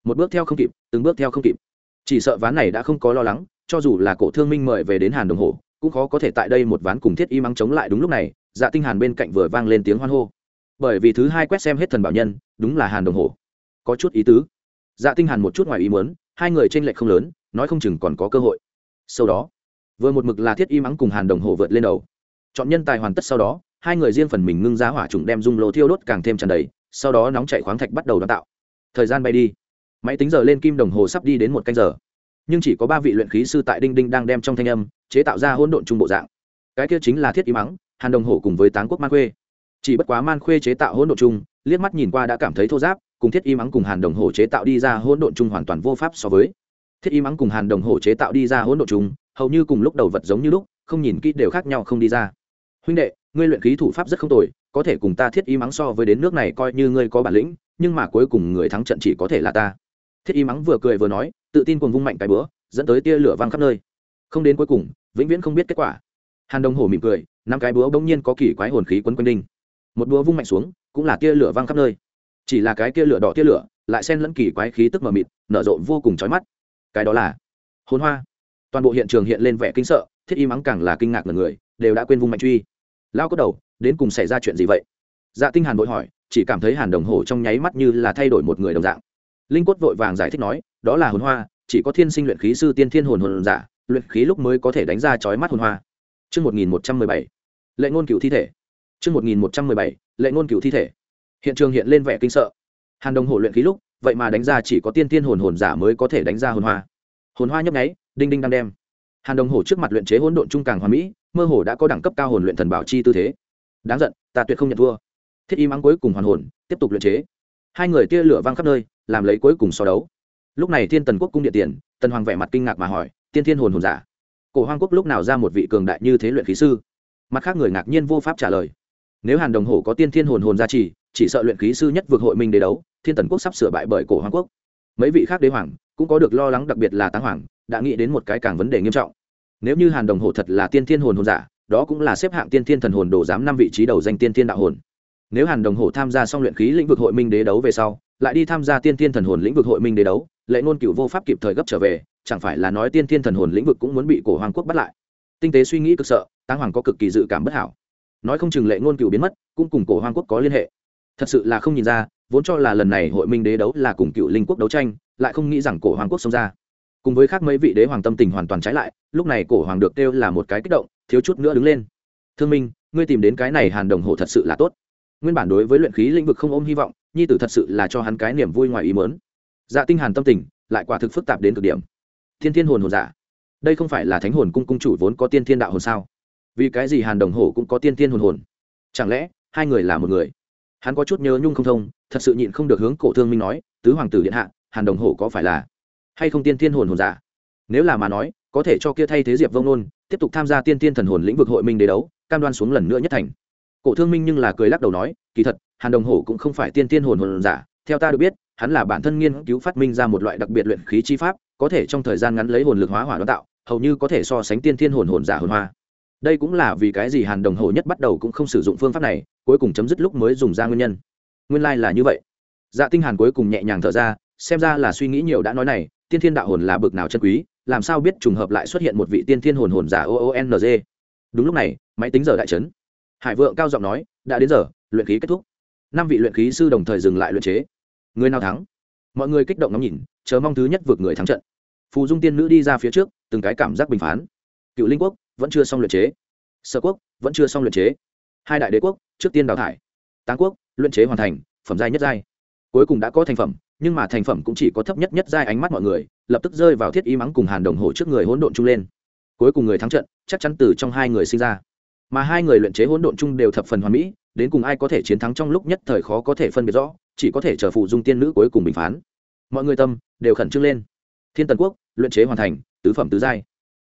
Một bước theo không kịp, từng bước theo không kịp. Chỉ sợ ván này đã không có lo lắng, cho dù là cổ thương minh mời về đến hàn đồng hồ cũng khó có thể tại đây một ván cùng thiết y mắng chống lại đúng lúc này dạ tinh hàn bên cạnh vừa vang lên tiếng hoan hô. Bởi vì thứ hai quét xem hết thần bảo nhân, đúng là hàn đồng hồ. Có chút ý tứ. Dạ tinh hàn một chút ngoài ý muốn, hai người trên lệch không lớn, nói không chừng còn có cơ hội. Sau đó, vừa một mực là thiết y mắng cùng hàn đồng hồ vượt lên đầu. Chọn nhân tài hoàn tất sau đó, hai người riêng phần mình ngưng giá hỏa trùng đem dung lô thiêu đốt càng thêm tràn đầy, sau đó nóng chảy khoáng thạch bắt đầu đào tạo. Thời gian bay đi. Máy tính giờ lên kim đồng hồ sắp đi đến một canh giờ nhưng chỉ có ba vị luyện khí sư tại đinh đinh đang đem trong thanh âm chế tạo ra hỗn độn trung bộ dạng. Cái kia chính là thiết y mắng, hàn đồng hồ cùng với táng quốc man khuê. Chỉ bất quá man khuê chế tạo hỗn độn trung, liếc mắt nhìn qua đã cảm thấy thô giáp, cùng thiết y mắng cùng hàn đồng hồ chế tạo đi ra hỗn độn trung hoàn toàn vô pháp so với. Thiết y mắng cùng hàn đồng hồ chế tạo đi ra hỗn độn trung, hầu như cùng lúc đầu vật giống như lúc, không nhìn kỹ đều khác nhau không đi ra. Huynh đệ, ngươi luyện khí thủ pháp rất không tồi, có thể cùng ta thiết y mắng so với đến nước này coi như ngươi có bản lĩnh, nhưng mà cuối cùng người thắng trận chỉ có thể là ta. Thiết y mắng vừa cười vừa nói tự tin cuồng vung mạnh cái bữa, dẫn tới tia lửa văng khắp nơi. Không đến cuối cùng, vĩnh viễn không biết kết quả. Hàn đồng hồ mỉm cười, năm cái búa bỗng nhiên có kỳ quái hồn khí quấn quanh đinh. Một búa vung mạnh xuống, cũng là tia lửa văng khắp nơi. Chỉ là cái tia lửa đỏ tia lửa, lại xen lẫn kỳ quái khí tức mờ mịt, nở rộ vô cùng chói mắt. Cái đó là hồn hoa. Toàn bộ hiện trường hiện lên vẻ kinh sợ, thiết y mắng càng là kinh ngạc ngần người, đều đã quên vung mạnh truy. Lao có đầu, đến cùng xảy ra chuyện gì vậy? Dạ tinh hàn vội hỏi, chỉ cảm thấy hàn đồng hồ trong nháy mắt như là thay đổi một người đồng dạng. Linh quất vội vàng giải thích nói đó là hồn hoa chỉ có thiên sinh luyện khí sư tiên thiên hồn hồn giả luyện khí lúc mới có thể đánh ra chói mắt hồn hoa. Trước 1117, lệ ngôn cửu thi thể. Trước 1117, lệ ngôn cửu thi thể. Hiện trường hiện lên vẻ kinh sợ. Hàn đồng hồ luyện khí lúc, vậy mà đánh ra chỉ có tiên tiên hồn hồn giả mới có thể đánh ra hồn hoa. Hồn hoa nhấp nháy đinh đinh đang đem hàn đồng hổ trước mặt luyện chế hỗn độn trung càng hoàn mỹ mơ hồ đã có đẳng cấp cao hồn luyện thần bảo chi tư thế. Đáng giận ta tuyệt không nhận thua. Thiết y mắng cuối cùng hoàn hồn tiếp tục luyện chế. Hai người tia lửa văng khắp nơi làm lấy cuối cùng so đấu lúc này thiên tần quốc cung điện tiền, tần hoàng vẻ mặt kinh ngạc mà hỏi, tiên thiên hồn hồn giả? Cổ hoàng quốc lúc nào ra một vị cường đại như thế luyện khí sư? Mặt khác người ngạc nhiên vô pháp trả lời. Nếu hàn đồng hồ có tiên thiên hồn hồn gia trì, chỉ sợ luyện khí sư nhất vượt hội minh đế đấu, thiên tần quốc sắp sửa bại bởi cổ hoàng quốc. Mấy vị khác đế hoàng cũng có được lo lắng đặc biệt là táng hoàng, đã nghĩ đến một cái càng vấn đề nghiêm trọng. Nếu như hàn đồng hồ thật là tiên thiên hồn hồn giả, đó cũng là xếp hạng tiên thiên thần hồn đổ giám năm vị trí đầu danh tiên thiên đạo hồn. Nếu hàn đồng hồ tham gia xong luyện khí lĩnh vực hội minh đế đấu về sau lại đi tham gia tiên thiên thần hồn lĩnh vực hội minh đế đấu, lệ ngôn cựu vô pháp kịp thời gấp trở về, chẳng phải là nói tiên thiên thần hồn lĩnh vực cũng muốn bị cổ hoàng quốc bắt lại. Tinh tế suy nghĩ cực sợ, táng hoàng có cực kỳ dự cảm bất hảo. Nói không chừng lệ ngôn cựu biến mất, cũng cùng cổ hoàng quốc có liên hệ. Thật sự là không nhìn ra, vốn cho là lần này hội minh đế đấu là cùng cựu linh quốc đấu tranh, lại không nghĩ rằng cổ hoàng quốc xông ra. Cùng với khác mấy vị đế hoàng tâm tình hoàn toàn trái lại, lúc này cổ hoàng được kêu là một cái kích động, thiếu chút nữa đứng lên. Thương minh, ngươi tìm đến cái này hàn đồng hồ thật sự là tốt. Nguyên bản đối với luyện khí lĩnh vực không ôm hy vọng nhi tử thật sự là cho hắn cái niềm vui ngoài ý mớn dạ tinh hàn tâm tình lại quả thực phức tạp đến cực điểm. Thiên thiên hồn hồn giả đây không phải là thánh hồn cung cung chủ vốn có tiên thiên đạo hồn sao? Vì cái gì hàn đồng hổ cũng có tiên thiên hồn hồn? Chẳng lẽ hai người là một người? Hắn có chút nhớ nhung không thông, thật sự nhịn không được hướng cổ thương minh nói, tứ hoàng tử điện hạ, hàn đồng hổ có phải là hay không tiên thiên hồn hồn giả nếu là mà nói, có thể cho kia thay thế diệp vông nôn tiếp tục tham gia tiên thiên thần hồn lĩnh vực hội minh đế đấu, cam đoan xuống lần nữa nhất thành cổ thương minh nhưng là cười lắc đầu nói, kỳ thật, hàn đồng hổ cũng không phải tiên thiên hồn hồn giả, theo ta được biết, hắn là bản thân nghiên cứu phát minh ra một loại đặc biệt luyện khí chi pháp, có thể trong thời gian ngắn lấy hồn lực hóa hỏa đón tạo, hầu như có thể so sánh tiên thiên hồn hồn giả hồn hoa. Đây cũng là vì cái gì hàn đồng hổ nhất bắt đầu cũng không sử dụng phương pháp này, cuối cùng chấm dứt lúc mới dùng ra nguyên nhân. Nguyên lai、like、là như vậy. Dạ tinh hàn cuối cùng nhẹ nhàng thở ra, xem ra là suy nghĩ nhiều đã nói này, tiên thiên đạo hồn là bực nào chân quý, làm sao biết trùng hợp lại xuất hiện một vị tiên thiên hồn hồn giả oong đúng lúc này, máy tính giờ đại trấn hải vượng cao giọng nói, đã đến giờ, luyện khí kết thúc. Năm vị luyện khí sư đồng thời dừng lại luyện chế. Người nào thắng? Mọi người kích động ngắm nhìn, chờ mong thứ nhất vượt người thắng trận. Phù dung tiên nữ đi ra phía trước, từng cái cảm giác bình phán. Cựu linh quốc, vẫn chưa xong luyện chế. Sở quốc, vẫn chưa xong luyện chế. Hai đại đế quốc, trước tiên đào thải. Táng quốc, luyện chế hoàn thành, phẩm giai nhất giai. Cuối cùng đã có thành phẩm, nhưng mà thành phẩm cũng chỉ có thấp nhất nhất giai ánh mắt mọi người, lập tức rơi vào thiết y mắng cùng hàn đồng hồ trước người hỗn độn chung lên. Cuối cùng người thắng trận, chắc chắn từ trong hai người sinh ra mà hai người luyện chế hỗn độn chung đều thập phần hoàn mỹ, đến cùng ai có thể chiến thắng trong lúc nhất thời khó có thể phân biệt rõ, chỉ có thể chờ phụ dung tiên nữ cuối cùng bình phán. Mọi người tâm đều khẩn trương lên. Thiên tần quốc luyện chế hoàn thành, tứ phẩm tứ giai.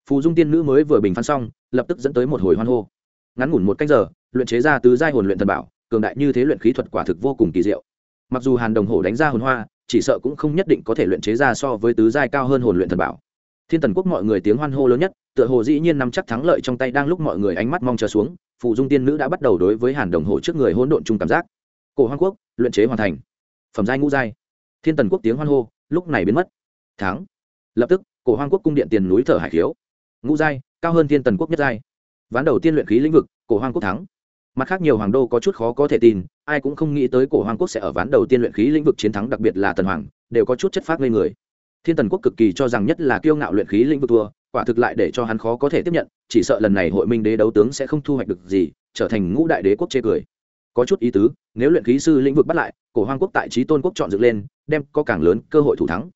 Phù dung tiên nữ mới vừa bình phán xong, lập tức dẫn tới một hồi hoan hô. Ngắn ngủn một cách giờ, luyện chế ra tứ giai hồn luyện thần bảo, cường đại như thế luyện khí thuật quả thực vô cùng kỳ diệu. Mặc dù hàn đồng hồ đánh ra hồn hoa, chỉ sợ cũng không nhất định có thể luyện chế ra so với tứ giai cao hơn hồn luyện thần bảo. Thiên tần quốc mọi người tiếng hoan hô lớn nhất tựa hồ dĩ nhiên nắm chắc thắng lợi trong tay đang lúc mọi người ánh mắt mong chờ xuống phụ dung tiên nữ đã bắt đầu đối với hàn đồng hồ trước người hỗn độn chung cảm giác. Cổ hoang quốc, luyện chế hoàn thành. Phẩm giai ngũ giai. Thiên tần quốc tiếng hoan hô, lúc này biến mất. Thắng. Lập tức, cổ hoang quốc cung điện tiền núi thở hải khiếu. Ngũ giai, cao hơn thiên tần quốc nhất giai. Ván đầu tiên luyện khí lĩnh vực, cổ hoang quốc thắng. Mặt khác nhiều hoàng đô có chút khó có thể tin, ai cũng không nghĩ tới cổ hoàng quốc sẽ ở ván đầu tiên luyện khí lĩnh vực chiến thắng, đặc biệt là tần hoàng, đều có chút chất phát ngây người thiên tần quốc cực kỳ cho rằng nhất là kiêu ngạo luyện khí lĩnh vực thua, quả thực lại để cho hắn khó có thể tiếp nhận, chỉ sợ lần này hội minh đế đấu tướng sẽ không thu hoạch được gì, trở thành ngũ đại đế quốc chê cười. Có chút ý tứ, nếu luyện khí sư lĩnh vực bắt lại, cổ hoàng quốc tại trí tôn quốc chọn dựng lên, đem có càng lớn cơ hội thủ thắng.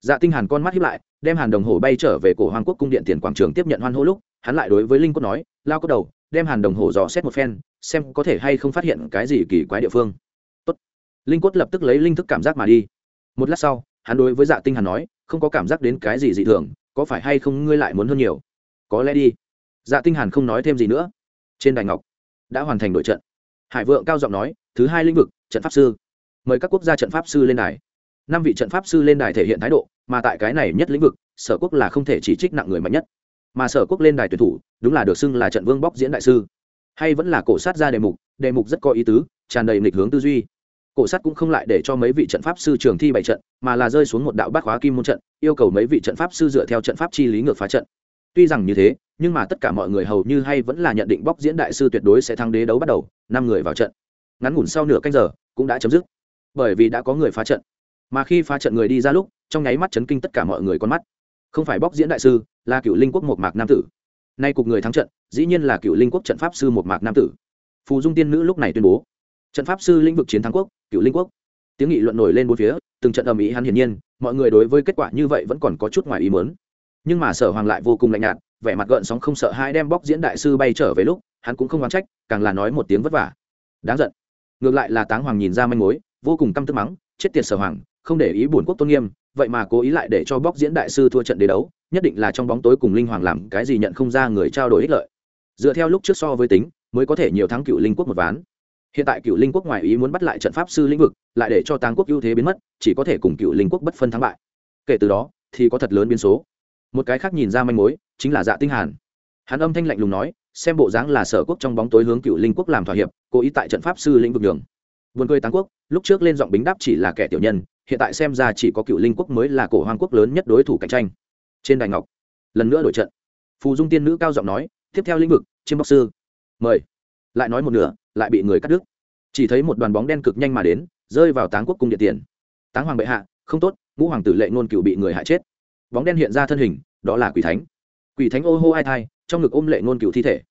Dạ tinh hàn con mắt hiếp lại, đem hàn đồng hồ bay trở về cổ hoàng quốc cung điện tiền quảng trường tiếp nhận hoan hô lúc, hắn lại đối với linh quốc nói, lao có đầu, đem hàn đồng hồ dò xét một phen, xem có thể hay không phát hiện cái gì kỳ quái địa phương. Tốt. linh quốc lập tức lấy linh thức cảm giác mà đi. Một lát sau hắn đối với dạ tinh hàn nói, không có cảm giác đến cái gì dị thường, có phải hay không ngươi lại muốn hơn nhiều? Có lẽ đi. Dạ tinh hàn không nói thêm gì nữa. Trên đài ngọc đã hoàn thành đội trận. Hải vượng cao giọng nói, thứ hai lĩnh vực, trận pháp sư. Mời các quốc gia trận pháp sư lên đài. Năm vị trận pháp sư lên đài thể hiện thái độ, mà tại cái này nhất lĩnh vực, sở quốc là không thể chỉ trích nặng người mạnh nhất. Mà sở quốc lên đài tuyển thủ, đúng là được xưng là trận vương bóc diễn đại sư. Hay vẫn là cổ sát ra đề mục đề mục rất có ý tứ, tràn đầy nghịch hướng tư duy cổ sắt cũng không lại để cho mấy vị trận pháp sư trường thi bày trận, mà là rơi xuống một đạo bát khóa kim môn trận, yêu cầu mấy vị trận pháp sư dựa theo trận pháp chi lý ngược phá trận. Tuy rằng như thế, nhưng mà tất cả mọi người hầu như hay vẫn là nhận định bóc diễn đại sư tuyệt đối sẽ thắng đế đấu bắt đầu, năm người vào trận. Ngắn ngủn sau nửa canh giờ, cũng đã chấm dứt. Bởi vì đã có người phá trận. Mà khi phá trận người đi ra lúc, trong nháy mắt chấn kinh tất cả mọi người con mắt. Không phải bóc diễn đại sư, là cựu linh quốc một mạc nam tử. Nay cục người thắng trận, dĩ nhiên là cựu linh quốc trận pháp sư một mạc nam tử. Phù dung tiên nữ lúc này tuyên bố trận pháp sư lĩnh vực chiến thắng quốc cựu linh quốc. Tiếng nghị luận nổi lên bốn phía, từng trận ầm ĩ hắn hiển nhiên, mọi người đối với kết quả như vậy vẫn còn có chút ngoài ý mớn nhưng mà sở hoàng lại vô cùng lạnh nhạt, vẻ mặt gợn sóng không sợ hai đem bóc diễn đại sư bay trở về lúc, hắn cũng không oán trách, càng là nói một tiếng vất vả. Đáng giận. Ngược lại là táng hoàng nhìn ra manh mối, vô cùng căm tức mắng, chết tiệt sở hoàng, không để ý bổn quốc tôn nghiêm, vậy mà cố ý lại để cho bóc diễn đại sư thua trận đế đấu, nhất định là trong bóng tối cùng linh hoàng làm cái gì nhận không ra người trao đổi ích lợi. Dựa theo lúc trước so với tính, mới có thể nhiều thắng cựu linh quốc một ván hiện tại cựu linh quốc ngoài ý muốn bắt lại trận pháp sư lĩnh vực, lại để cho tàng quốc ưu thế biến mất, chỉ có thể cùng cựu linh quốc bất phân thắng bại. Kể từ đó, thì có thật lớn biến số. Một cái khác nhìn ra manh mối, chính là dạ tinh hàn. Hắn âm thanh lạnh lùng nói, xem bộ dáng là sở quốc trong bóng tối hướng cựu linh quốc làm thỏa hiệp, cố ý tại trận pháp sư lĩnh vực đường vườn cười táng quốc, lúc trước lên giọng bính đáp chỉ là kẻ tiểu nhân, hiện tại xem ra chỉ có cựu linh quốc mới là cổ hoàng quốc lớn nhất đối thủ cạnh tranh. Trên đài ngọc, lần nữa đổi trận. Phù dung tiên nữ cao giọng nói, tiếp theo lĩnh vực, chiêm bóc sư. Mời lại nói một nửa, lại bị người cắt đứt. Chỉ thấy một đoàn bóng đen cực nhanh mà đến, rơi vào táng quốc cung điện tiền. Táng hoàng bệ hạ, không tốt, ngũ hoàng tử lệ ngôn cựu bị người hại chết. Bóng đen hiện ra thân hình, đó là quỷ thánh. Quỷ thánh ô hô ai thai, trong ngực ôm lệ ngôn cựu thi thể.